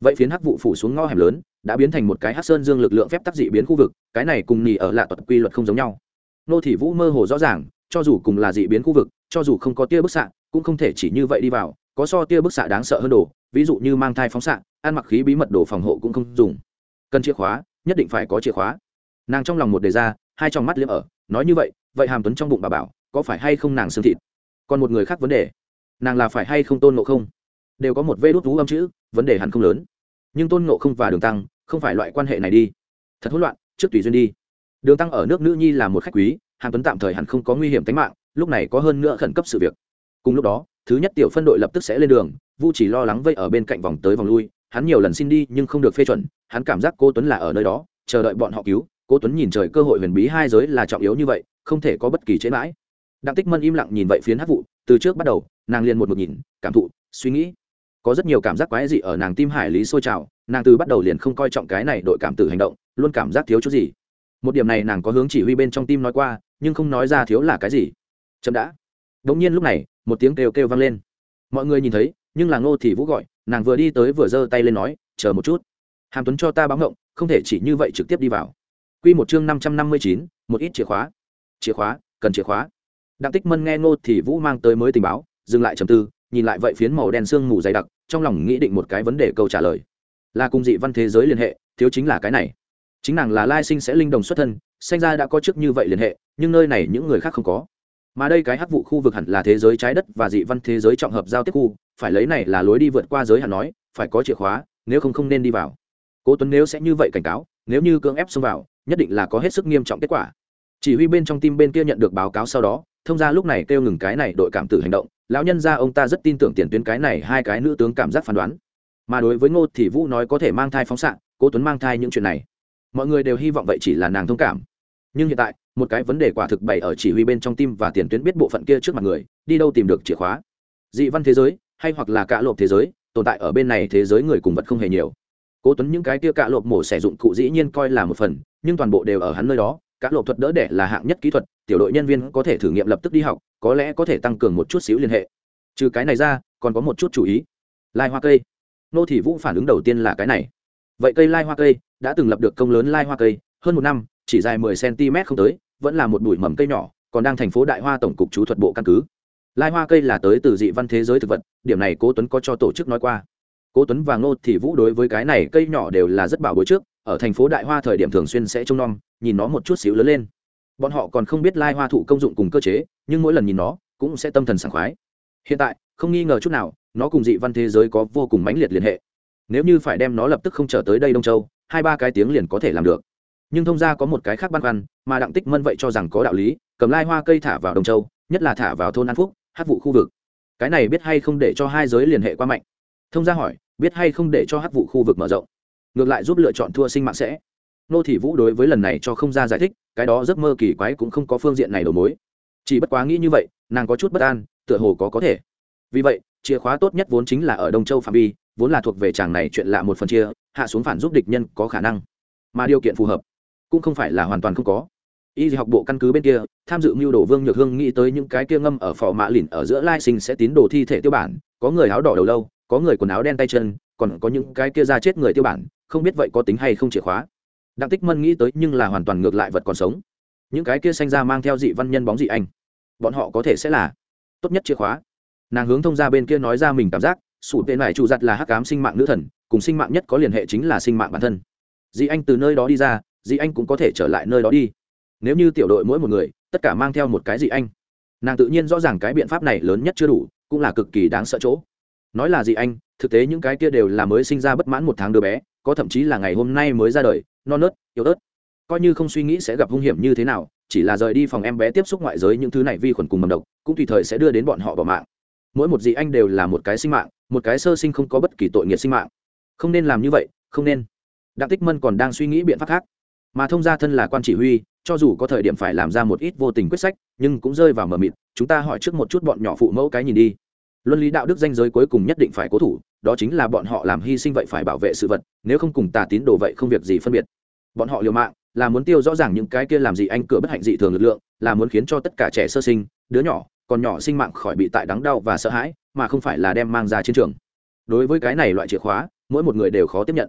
vậy phiến hắc vụ phủ xuống ngõ hẻm lớn, đã biến thành một cái hắc sơn dương lực lượng phép tắc dị biến khu vực, cái này cùng nhì ở lạ thuật quy luật không giống nhau. Nô thị vũ mơ hồ rõ ràng, cho dù cùng là dị biến khu vực, cho dù không có tia bức xạ, cũng không thể chỉ như vậy đi vào, có so tia bức xạ đáng sợ hơn đồ, ví dụ như mang thai phóng xạ, ăn mặc khí bí mật đồ phòng hộ cũng không dùng. Cần chìa khóa, nhất định phải có chìa khóa. Nàng trong lòng một đề ra, hai trong mắt liếm ở, nói như vậy vậy hàm tuấn trong bụng bà bảo, có phải hay không nàng xương thịt? Còn một người khác vấn đề, nàng là phải hay không tôn ngộ không? Đều có một vê đốt vú âm chữ, vấn đề hẳn không lớn. Nhưng tôn ngộ không và đường tăng, không phải loại quan hệ này đi. Thật hỗn loạn, trước tùy duyên đi. Đường tăng ở nước nữ nhi là một khách quý, hàn tuấn tạm thời hẳn không có nguy hiểm tính mạng, lúc này có hơn nữa khẩn cấp sự việc. Cùng lúc đó, thứ nhất tiểu phân đội lập tức sẽ lên đường, vu chỉ lo lắng vây ở bên cạnh vòng tới vòng lui, hắn nhiều lần xin đi nhưng không được phê chuẩn, hắn cảm giác cô tuấn là ở nơi đó, chờ đợi bọn họ cứu. Cô tuấn nhìn trời cơ hội huyền bí hai giới là trọng yếu như vậy, không thể có bất kỳ chế mãi. Đặng tích mân im lặng nhìn vậy phiến hát vụ, từ trước bắt đầu, nàng liền một một nhìn, cảm thụ, suy nghĩ có rất nhiều cảm giác quái dị ở nàng tim hải lý sôi trào, nàng từ bắt đầu liền không coi trọng cái này đội cảm tử hành động, luôn cảm giác thiếu chút gì. Một điểm này nàng có hướng chỉ huy bên trong tim nói qua, nhưng không nói ra thiếu là cái gì. Chậm đã. Đ ỗ n g nhiên lúc này, một tiếng kêu kêu vang lên. Mọi người nhìn thấy, nhưng là ngô thì vũ gọi, nàng vừa đi tới vừa giơ tay lên nói, chờ một chút. Hàm tuấn cho ta báo ngộng, không thể chỉ như vậy trực tiếp đi vào. Q một chương năm trăm năm mươi chín, một ít chìa khóa. Chìa khóa, cần chìa khóa. Đặng tích mân nghe ngô thì vũ mang tới mới tình báo, dừng lại chầm tư nhìn lại vậy phiến màu đen sương mù dày đặc, trong lòng nghĩ định một cái vấn đề câu trả lời. Là cùng dị văn thế giới liên hệ, thiếu chính là cái này. Chính nàng là lai sinh sẽ linh đồng xuất thân sinh ra đã có trước như vậy liên hệ, nhưng nơi này những người khác không có. Mà đây cái hắc vụ khu vực hẳn là thế giới trái đất và dị văn thế giới trọng hợp giao tiếp khu, phải lấy này là lối đi vượt qua giới hạn nói, phải có chìa khóa, nếu không không nên đi vào. Cố tuấn nếu sẽ như vậy cảnh cáo, nếu như cưỡng ép xông vào, nhất định là có hết sức nghiêm trọng kết quả. Chỉ huy bên trong tim bên kia nhận được báo cáo sau đó, thông ra lúc này kêu ngừng cái này đội cảm tử hành động lão nhân ra ông ta rất tin tưởng tiền tuyến cái này, hai cái nữ tướng cảm giác phán đoán. Mà đối với ngô thì vũ nói có thể mang thai phóng xạ, cố tuấn mang thai những chuyện này. Mọi người đều hy vọng vậy chỉ là nàng thông cảm. Nhưng hiện tại, một cái vấn đề quả thực bày ở chỉ huy bên trong tim và tiền tuyến biết bộ phận kia trước mặt người, đi đâu tìm được chìa khóa. Dị văn thế giới, hay hoặc là cả lộp thế giới, tồn tại ở bên này thế giới người cùng vật không hề nhiều. Cố tuấn những cái kia cả lộp mổ xẻ dụng cụ dĩ nhiên coi là một phần, nhưng toàn bộ đều ở hắn nơi đó các lộp thuật đỡ đẻ là hạng nhất kỹ thuật tiểu đội nhân viên có thể thử nghiệm lập tức đi học, có lẽ có thể tăng cường một chút xíu liên hệ. Trừ cái này ra, còn có một chút chú ý. Lai hoa cây. Nô thị vũ phản ứng đầu tiên là cái này. Vậy cây lai hoa cây đã từng lập được công lớn lai hoa cây, hơn một năm, chỉ dài mười cm không tới, vẫn là một bụi mầm cây nhỏ, còn đang thành phố đại hoa tổng cục chú thuật bộ căn cứ. Lai hoa cây là tới từ dị văn thế giới thực vật, điểm này cố tuấn có cho tổ chức nói qua. Cố tuấn và ngô thị vũ đối với cái này cây nhỏ đều là rất bảo bối trước, ở thành phố đại hoa thời điểm thường xuyên sẽ trông nom, nhìn nó một chút xíu lớn lên bọn họ còn không biết lai hoa thụ công dụng cùng cơ chế, nhưng mỗi lần nhìn nó, cũng sẽ tâm thần sảng khoái. Hiện tại, không nghi ngờ chút nào, nó cùng dị văn thế giới có vô cùng mãnh liệt liên hệ. Nếu như phải đem nó lập tức không trở tới đây đông châu, hai ba cái tiếng liền có thể làm được. Nhưng thông ra có một cái khác băn khoăn, mà đặng tích mân vậy cho rằng có đạo lý, cầm lai hoa cây thả vào đông châu, nhất là thả vào thôn an phúc hát vụ khu vực. Cái này biết hay không để cho hai giới liên hệ qua mạnh? Thông ra hỏi, biết hay không để cho hát vụ khu vực mở rộng? Ngược lại giúp lựa chọn thua sinh mạng sẽ nô thị vũ đối với lần này cho không ra giải thích, cái đó giấc mơ kỳ quái cũng không có phương diện này đầu mối. Chỉ bất quá nghĩ như vậy, nàng có chút bất an, tựa hồ có có thể. Vì vậy, chìa khóa tốt nhất vốn chính là ở đông châu phạm vi, vốn là thuộc về chàng này chuyện lạ một phần chia, hạ xuống phản giúp địch nhân có khả năng. Mà điều kiện phù hợp, cũng không phải là hoàn toàn không có. Y học bộ căn cứ bên kia, tham dự mưu đồ vương nhược hương nghĩ tới những cái kia ngâm ở phò mã lìn ở giữa lai sinh sẽ tín đồ thi thể tiêu bản, có người áo đỏ đầu lâu, có người quần áo đen tay chân, còn có những cái kia ra chết người tiêu bản, không biết vậy có tính hay không chìa khóa đặng tích mân nghĩ tới nhưng là hoàn toàn ngược lại vật còn sống. Những cái kia sanh ra mang theo dị văn nhân bóng dị anh, bọn họ có thể sẽ là tốt nhất chìa khóa. Nàng hướng thông ra bên kia nói ra mình cảm giác, sủ tên này trụ giặt là hắc cám sinh mạng nữ thần, cùng sinh mạng nhất có liên hệ chính là sinh mạng bản thân. Dị anh từ nơi đó đi ra, dị anh cũng có thể trở lại nơi đó đi. Nếu như tiểu đội mỗi một người, tất cả mang theo một cái dị anh, nàng tự nhiên rõ ràng cái biện pháp này lớn nhất chưa đủ, cũng là cực kỳ đáng sợ chỗ. Nói là dị anh, thực tế những cái kia đều là mới sinh ra bất mãn một tháng đứa bé, có thậm chí là ngày hôm nay mới ra đời non nớt, yếu ớt. Coi như không suy nghĩ sẽ gặp hung hiểm như thế nào, chỉ là rời đi phòng em bé tiếp xúc ngoại giới những thứ này vi khuẩn cùng mầm độc, cũng tùy thời sẽ đưa đến bọn họ bỏ mạng. Mỗi một dị anh đều là một cái sinh mạng, một cái sơ sinh không có bất kỳ tội nghiệt sinh mạng. Không nên làm như vậy, không nên. Đặng tích mân còn đang suy nghĩ biện pháp khác. Mà thông gia thân là quan chỉ huy, cho dù có thời điểm phải làm ra một ít vô tình quyết sách, nhưng cũng rơi vào mờ mịt, chúng ta hỏi trước một chút bọn nhỏ phụ mẫu cái nhìn đi. Luân lý đạo đức danh giới cuối cùng nhất định phải cố thủ đó chính là bọn họ làm hy sinh vậy phải bảo vệ sự vật, nếu không cùng tà tín đồ vậy không việc gì phân biệt. Bọn họ liều mạng, là muốn tiêu rõ ràng những cái kia làm gì anh cửa bất hạnh dị thường lực lượng, là muốn khiến cho tất cả trẻ sơ sinh, đứa nhỏ, còn nhỏ sinh mạng khỏi bị tại đắng đau và sợ hãi, mà không phải là đem mang ra chiến trường. Đối với cái này loại chìa khóa, mỗi một người đều khó tiếp nhận.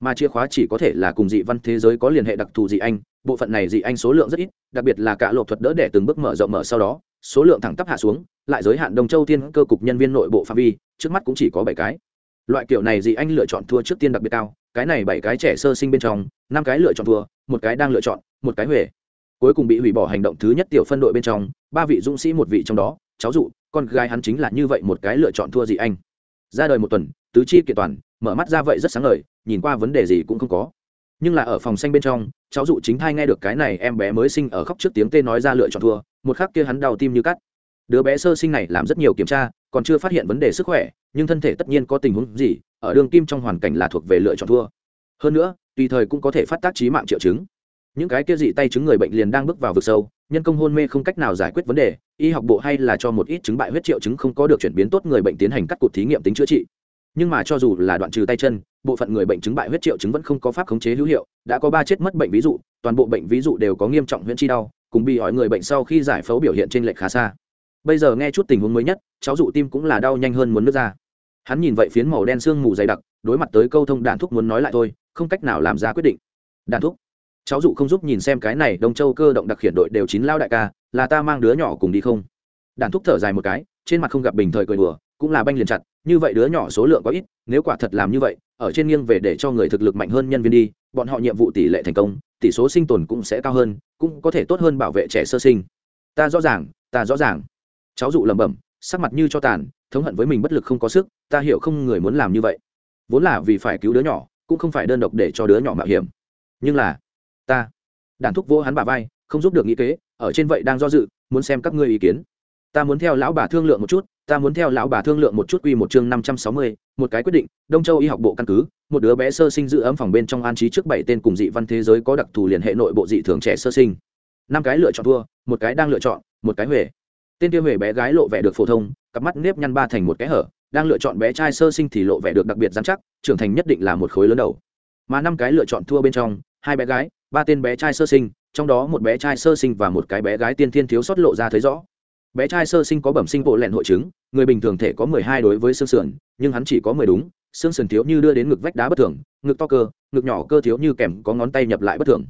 Mà chìa khóa chỉ có thể là cùng dị văn thế giới có liên hệ đặc thù dị anh, bộ phận này dị anh số lượng rất ít, đặc biệt là cả lộ thuật đỡ để từng bước mở rộng mở sau đó, số lượng thẳng tắp hạ xuống, lại giới hạn đông châu tiên cơ cục nhân viên nội bộ phạm vi, trước mắt cũng chỉ có bảy cái loại kiểu này dị anh lựa chọn thua trước tiên đặc biệt cao, cái này bảy cái trẻ sơ sinh bên trong, năm cái lựa chọn thua, một cái đang lựa chọn, một cái huề. Cuối cùng bị hủy bỏ hành động thứ nhất tiểu phân đội bên trong, ba vị dũng sĩ một vị trong đó, cháu dụ, con gái hắn chính là như vậy một cái lựa chọn thua dị anh. Ra đời một tuần, tứ chi kiện toàn, mở mắt ra vậy rất sáng lời nhìn qua vấn đề gì cũng không có. Nhưng là ở phòng xanh bên trong, cháu dụ chính thai nghe được cái này em bé mới sinh ở khóc trước tiếng tê nói ra lựa chọn thua, một khắc kia hắn đau tim như cắt đứa bé sơ sinh này làm rất nhiều kiểm tra, còn chưa phát hiện vấn đề sức khỏe, nhưng thân thể tất nhiên có tình huống gì, ở đường kim trong hoàn cảnh là thuộc về lựa chọn thua. Hơn nữa, tùy thời cũng có thể phát tác trí mạng triệu chứng. Những cái kia dị tay chứng người bệnh liền đang bước vào vực sâu, nhân công hôn mê không cách nào giải quyết vấn đề, y học bộ hay là cho một ít chứng bại huyết triệu chứng không có được chuyển biến tốt người bệnh tiến hành cắt cụt thí nghiệm tính chữa trị. Nhưng mà cho dù là đoạn trừ tay chân, bộ phận người bệnh chứng bại huyết triệu chứng vẫn không có pháp khống chế hữu hiệu, đã có ba chết mất bệnh ví dụ, toàn bộ bệnh ví dụ đều có nghiêm trọng huyễn chi đau, cùng bị hỏi người bệnh sau khi giải phẫu biểu hiện trên lệch khá xa bây giờ nghe chút tình huống mới nhất, cháu dụ tim cũng là đau nhanh hơn muốn nước ra. Hắn nhìn vậy phiến màu đen sương mù dày đặc, đối mặt tới câu thông đạn thúc muốn nói lại thôi, không cách nào làm ra quyết định. Đạn thúc, cháu dụ không giúp nhìn xem cái này, đông châu cơ động đặc khiển đội đều chín lao đại ca, là ta mang đứa nhỏ cùng đi không? Đạn thúc thở dài một cái, trên mặt không gặp bình thời cười đùa, cũng là banh liền chặt, như vậy đứa nhỏ số lượng có ít, nếu quả thật làm như vậy, ở trên nghiêng về để cho người thực lực mạnh hơn nhân viên đi, bọn họ nhiệm vụ tỷ lệ thành công, tỷ số sinh tồn cũng sẽ cao hơn, cũng có thể tốt hơn bảo vệ trẻ sơ sinh. Ta rõ ràng, ta rõ ràng cháu dụ lẩm bẩm, sắc mặt như cho tàn, thống hận với mình bất lực không có sức, ta hiểu không người muốn làm như vậy. Vốn là vì phải cứu đứa nhỏ, cũng không phải đơn độc để cho đứa nhỏ mạo hiểm. Nhưng là, ta đàn thúc vô hắn bà vai, không giúp được nghĩ kế, ở trên vậy đang do dự, muốn xem các ngươi ý kiến. Ta muốn theo lão bà thương lượng một chút, ta muốn theo lão bà thương lượng một chút quy một chương năm trăm sáu mươi, một cái quyết định, đông châu y học bộ căn cứ, một đứa bé sơ sinh giữ ấm phòng bên trong an trí trước bảy tên cùng dị văn thế giới có đặc thù liên hệ nội bộ dị thường trẻ sơ sinh. Năm cái lựa chọn thua, một cái đang lựa chọn, một cái huệ tên tiêu huệ bé gái lộ vẻ được phổ thông, cặp mắt nếp nhăn ba thành một cái hở, đang lựa chọn bé trai sơ sinh thì lộ vẻ được đặc biệt dán chắc, trưởng thành nhất định là một khối lớn đầu. Mà năm cái lựa chọn thua bên trong, hai bé gái, ba tên bé trai sơ sinh, trong đó một bé trai sơ sinh và một cái bé gái tiên thiên thiếu sót lộ ra thấy rõ. Bé trai sơ sinh có bẩm sinh bộ lẹn hội chứng, người bình thường thể có mười hai đối với xương sườn, nhưng hắn chỉ có mười đúng, xương sườn thiếu như đưa đến ngực vách đá bất thường, ngực to cơ, ngực nhỏ cơ thiếu như kèm có ngón tay nhập lại bất thường.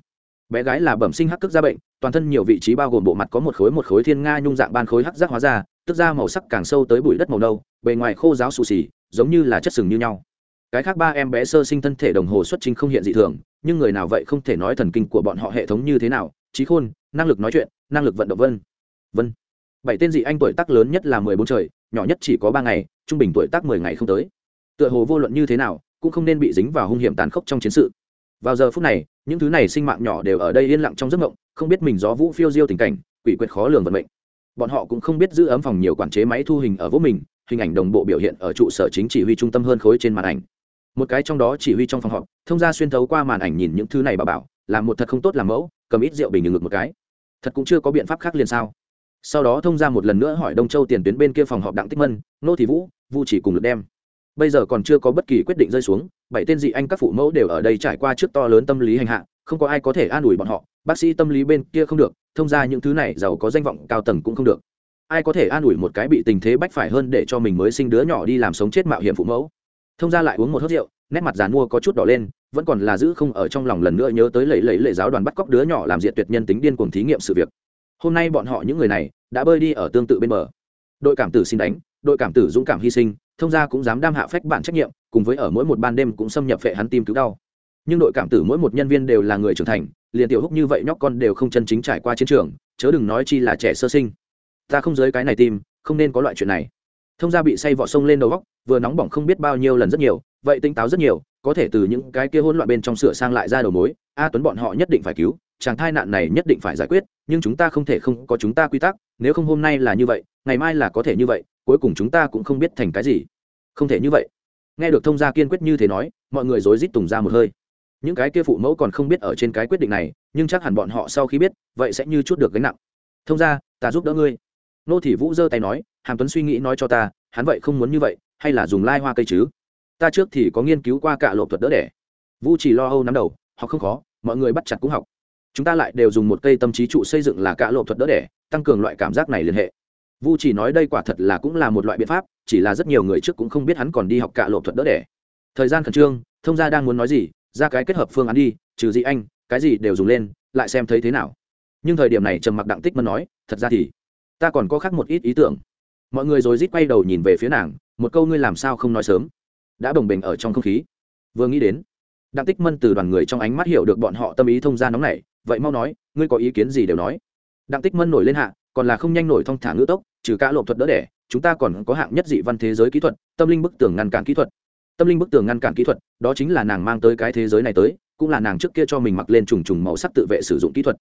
Bé gái là bẩm sinh hắc cước da bệnh toàn thân nhiều vị trí bao gồm bộ mặt có một khối một khối thiên nga nhung dạng ban khối hắc giác hóa ra, tức da màu sắc càng sâu tới bụi đất màu nâu, bề ngoài khô giáo xù xì, giống như là chất sừng như nhau. Cái khác ba em bé sơ sinh thân thể đồng hồ xuất trình không hiện dị thường, nhưng người nào vậy không thể nói thần kinh của bọn họ hệ thống như thế nào, trí khôn, năng lực nói chuyện, năng lực vận động vân vân. Bảy tên dị anh tuổi tác lớn nhất là mười bốn trời, nhỏ nhất chỉ có ba ngày, trung bình tuổi tác mười ngày không tới. Tựa hồ vô luận như thế nào, cũng không nên bị dính vào hung hiểm tàn khốc trong chiến sự vào giờ phút này, những thứ này sinh mạng nhỏ đều ở đây yên lặng trong giấc mộng, không biết mình gió vũ phiêu diêu tình cảnh, quỷ quyệt khó lường vận mệnh. Bọn họ cũng không biết giữ ấm phòng nhiều quản chế máy thu hình ở vỗ mình, hình ảnh đồng bộ biểu hiện ở trụ sở chính chỉ huy trung tâm hơn khối trên màn ảnh. Một cái trong đó chỉ huy trong phòng họp, thông ra xuyên thấu qua màn ảnh nhìn những thứ này bà bảo làm một thật không tốt làm mẫu, cầm ít rượu bình ngực một cái. Thật cũng chưa có biện pháp khác liền sao? Sau đó thông ra một lần nữa hỏi đông châu tiền tuyến bên kia phòng họp đặng tích mân, nô thị vũ, vu chỉ cùng lực đem bây giờ còn chưa có bất kỳ quyết định rơi xuống, bảy tên dị anh các phụ mẫu đều ở đây trải qua trước to lớn tâm lý hành hạ, không có ai có thể an ủi bọn họ, bác sĩ tâm lý bên kia không được, thông ra những thứ này giàu có danh vọng cao tầng cũng không được. Ai có thể an ủi một cái bị tình thế bách phải hơn để cho mình mới sinh đứa nhỏ đi làm sống chết mạo hiểm phụ mẫu? Thông ra lại uống một hớt rượu, nét mặt dàn mua có chút đỏ lên, vẫn còn là giữ không ở trong lòng lần nữa nhớ tới lẫy lẫy lệ giáo đoàn bắt cóc đứa nhỏ làm diện tuyệt nhân tính điên cuồng thí nghiệm sự việc. Hôm nay bọn họ những người này đã bơi đi ở tương tự bên bờ. Đội cảm tử xin đánh, đội cảm tử dũng cảm hy sinh thông gia cũng dám đam hạ phách bản trách nhiệm, cùng với ở mỗi một ban đêm cũng xâm nhập phệ hắn tim cứu đau. Nhưng đội cảm tử mỗi một nhân viên đều là người trưởng thành, liền tiểu húc như vậy nhóc con đều không chân chính trải qua chiến trường, chớ đừng nói chi là trẻ sơ sinh. Ta không giới cái này tim không nên có loại chuyện này. Thông gia bị say vọ sông lên đầu góc, vừa nóng bỏng không biết bao nhiêu lần rất nhiều, vậy tinh táo rất nhiều, có thể từ những cái kia hỗn loạn bên trong sửa sang lại ra đầu mối, a tuấn bọn họ nhất định phải cứu, chàng thai nạn này nhất định phải giải quyết, nhưng chúng ta không thể không có chúng ta quy tắc, nếu không hôm nay là như vậy, ngày mai là có thể như vậy cuối cùng chúng ta cũng không biết thành cái gì. Không thể như vậy. Nghe được thông gia kiên quyết như thế nói, mọi người rối rít tùng ra một hơi. Những cái kia phụ mẫu còn không biết ở trên cái quyết định này, nhưng chắc hẳn bọn họ sau khi biết, vậy sẽ như chút được gánh nặng. Thông ra ta giúp đỡ ngươi. Nô thị vũ giơ tay nói, hàm tuấn suy nghĩ nói cho ta, hắn vậy không muốn như vậy, hay là dùng lai hoa cây chứ? Ta trước thì có nghiên cứu qua cả lộ thuật đỡ đẻ. Vũ chỉ lo âu nắm đầu, học không khó, mọi người bắt chặt cũng học. Chúng ta lại đều dùng một cây tâm trí trụ xây dựng là cả lộ thuật đỡ đẻ, tăng cường loại cảm giác này liên hệ vu chỉ nói đây quả thật là cũng là một loại biện pháp, chỉ là rất nhiều người trước cũng không biết hắn còn đi học cả lộ thuật đỡ đẻ. Thời gian khẩn trương, thông gia đang muốn nói gì, ra cái kết hợp phương án đi, trừ gì anh, cái gì đều dùng lên, lại xem thấy thế nào. Nhưng thời điểm này trầm mặc đặng tích mân nói, thật ra thì, ta còn có khác một ít ý tưởng. Mọi người rồi rít quay đầu nhìn về phía nàng, một câu ngươi làm sao không nói sớm? Đã bồng bềnh ở trong không khí. Vừa nghĩ đến, đặng tích mân từ đoàn người trong ánh mắt hiểu được bọn họ tâm ý thông gia nóng này vậy mau nói, ngươi có ý kiến gì đều nói. Đặng tích mân nổi lên hạ, còn là không nhanh nổi thong thả ngữ tốc trừ cả lộ thuật đỡ đẻ, chúng ta còn có hạng nhất dị văn thế giới kỹ thuật, tâm linh bức tường ngăn cản kỹ thuật. Tâm linh bức tường ngăn cản kỹ thuật, đó chính là nàng mang tới cái thế giới này tới, cũng là nàng trước kia cho mình mặc lên trùng trùng màu sắc tự vệ sử dụng kỹ thuật.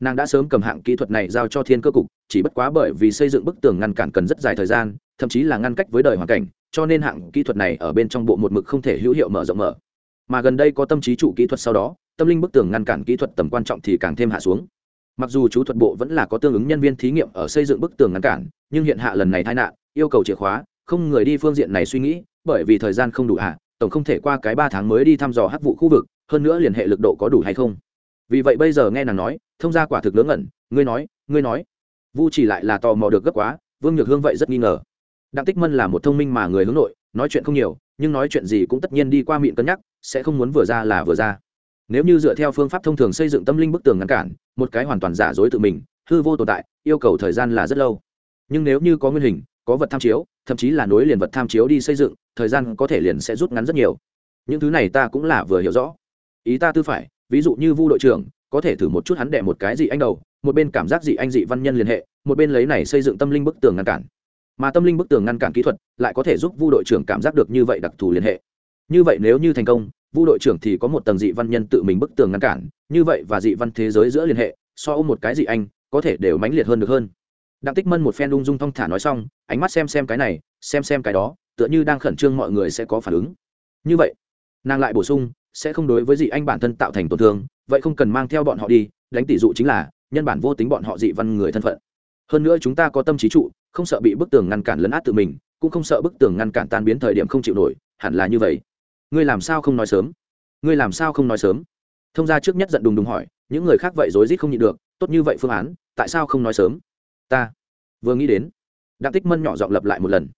Nàng đã sớm cầm hạng kỹ thuật này giao cho thiên cơ cục, chỉ bất quá bởi vì xây dựng bức tường ngăn cản cần rất dài thời gian, thậm chí là ngăn cách với đời hoàn cảnh, cho nên hạng kỹ thuật này ở bên trong bộ một mực không thể hữu hiệu mở rộng mở. Mà gần đây có tâm trí trụ kỹ thuật sau đó, tâm linh bức tường ngăn cản kỹ thuật tầm quan trọng thì càng thêm hạ xuống mặc dù chú thuật bộ vẫn là có tương ứng nhân viên thí nghiệm ở xây dựng bức tường ngăn cản, nhưng hiện hạ lần này tai nạn, yêu cầu chìa khóa, không người đi phương diện này suy nghĩ, bởi vì thời gian không đủ hạ tổng không thể qua cái ba tháng mới đi thăm dò hắc vụ khu vực, hơn nữa liên hệ lực độ có đủ hay không. Vì vậy bây giờ nghe nàng nói, thông ra quả thực lớn ngẩn, ngươi nói ngươi nói. Vu chỉ lại là tò mò được gấp quá, vương nhược hương vậy rất nghi ngờ. Đặng tích mân là một thông minh mà người hướng nội, nói chuyện không nhiều, nhưng nói chuyện gì cũng tất nhiên đi qua miệng cân nhắc, sẽ không muốn vừa ra là vừa ra nếu như dựa theo phương pháp thông thường xây dựng tâm linh bức tường ngăn cản, một cái hoàn toàn giả dối tự mình, hư vô tồn tại, yêu cầu thời gian là rất lâu. Nhưng nếu như có nguyên hình, có vật tham chiếu, thậm chí là nối liền vật tham chiếu đi xây dựng, thời gian có thể liền sẽ rút ngắn rất nhiều. Những thứ này ta cũng là vừa hiểu rõ. Ý ta tư phải, ví dụ như vu đội trưởng, có thể thử một chút hắn đẻ một cái gì anh đầu, một bên cảm giác dị anh dị văn nhân liên hệ, một bên lấy này xây dựng tâm linh bức tường ngăn cản. Mà tâm linh bức tường ngăn cản kỹ thuật, lại có thể giúp vu đội trưởng cảm giác được như vậy đặc thù liên hệ. Như vậy nếu như thành công vu đội trưởng thì có một tầng dị văn nhân tự mình bức tường ngăn cản, như vậy và dị văn thế giới giữa liên hệ, so ôm một cái dị anh, có thể đều mãnh liệt hơn được hơn. Đặng tích mân một phen ung dung thong thả nói xong, ánh mắt xem xem cái này, xem xem cái đó, tựa như đang khẩn trương mọi người sẽ có phản ứng. Như vậy, nàng lại bổ sung, sẽ không đối với dị anh bản thân tạo thành tổn thương, vậy không cần mang theo bọn họ đi, đánh tỷ dụ chính là, nhân bản vô tính bọn họ dị văn người thân phận. Hơn nữa chúng ta có tâm trí trụ, không sợ bị bức tường ngăn cản lấn át tự mình, cũng không sợ bức tường ngăn cản tan biến thời điểm không chịu nổi, hẳn là như vậy ngươi làm sao không nói sớm? Ngươi làm sao không nói sớm? Thông gia trước nhất giận đùng đùng hỏi, những người khác vậy rối rít không nhịn được, tốt như vậy phương án, tại sao không nói sớm? Ta vừa nghĩ đến. Đặng tích mân nhỏ giọng lập lại một lần.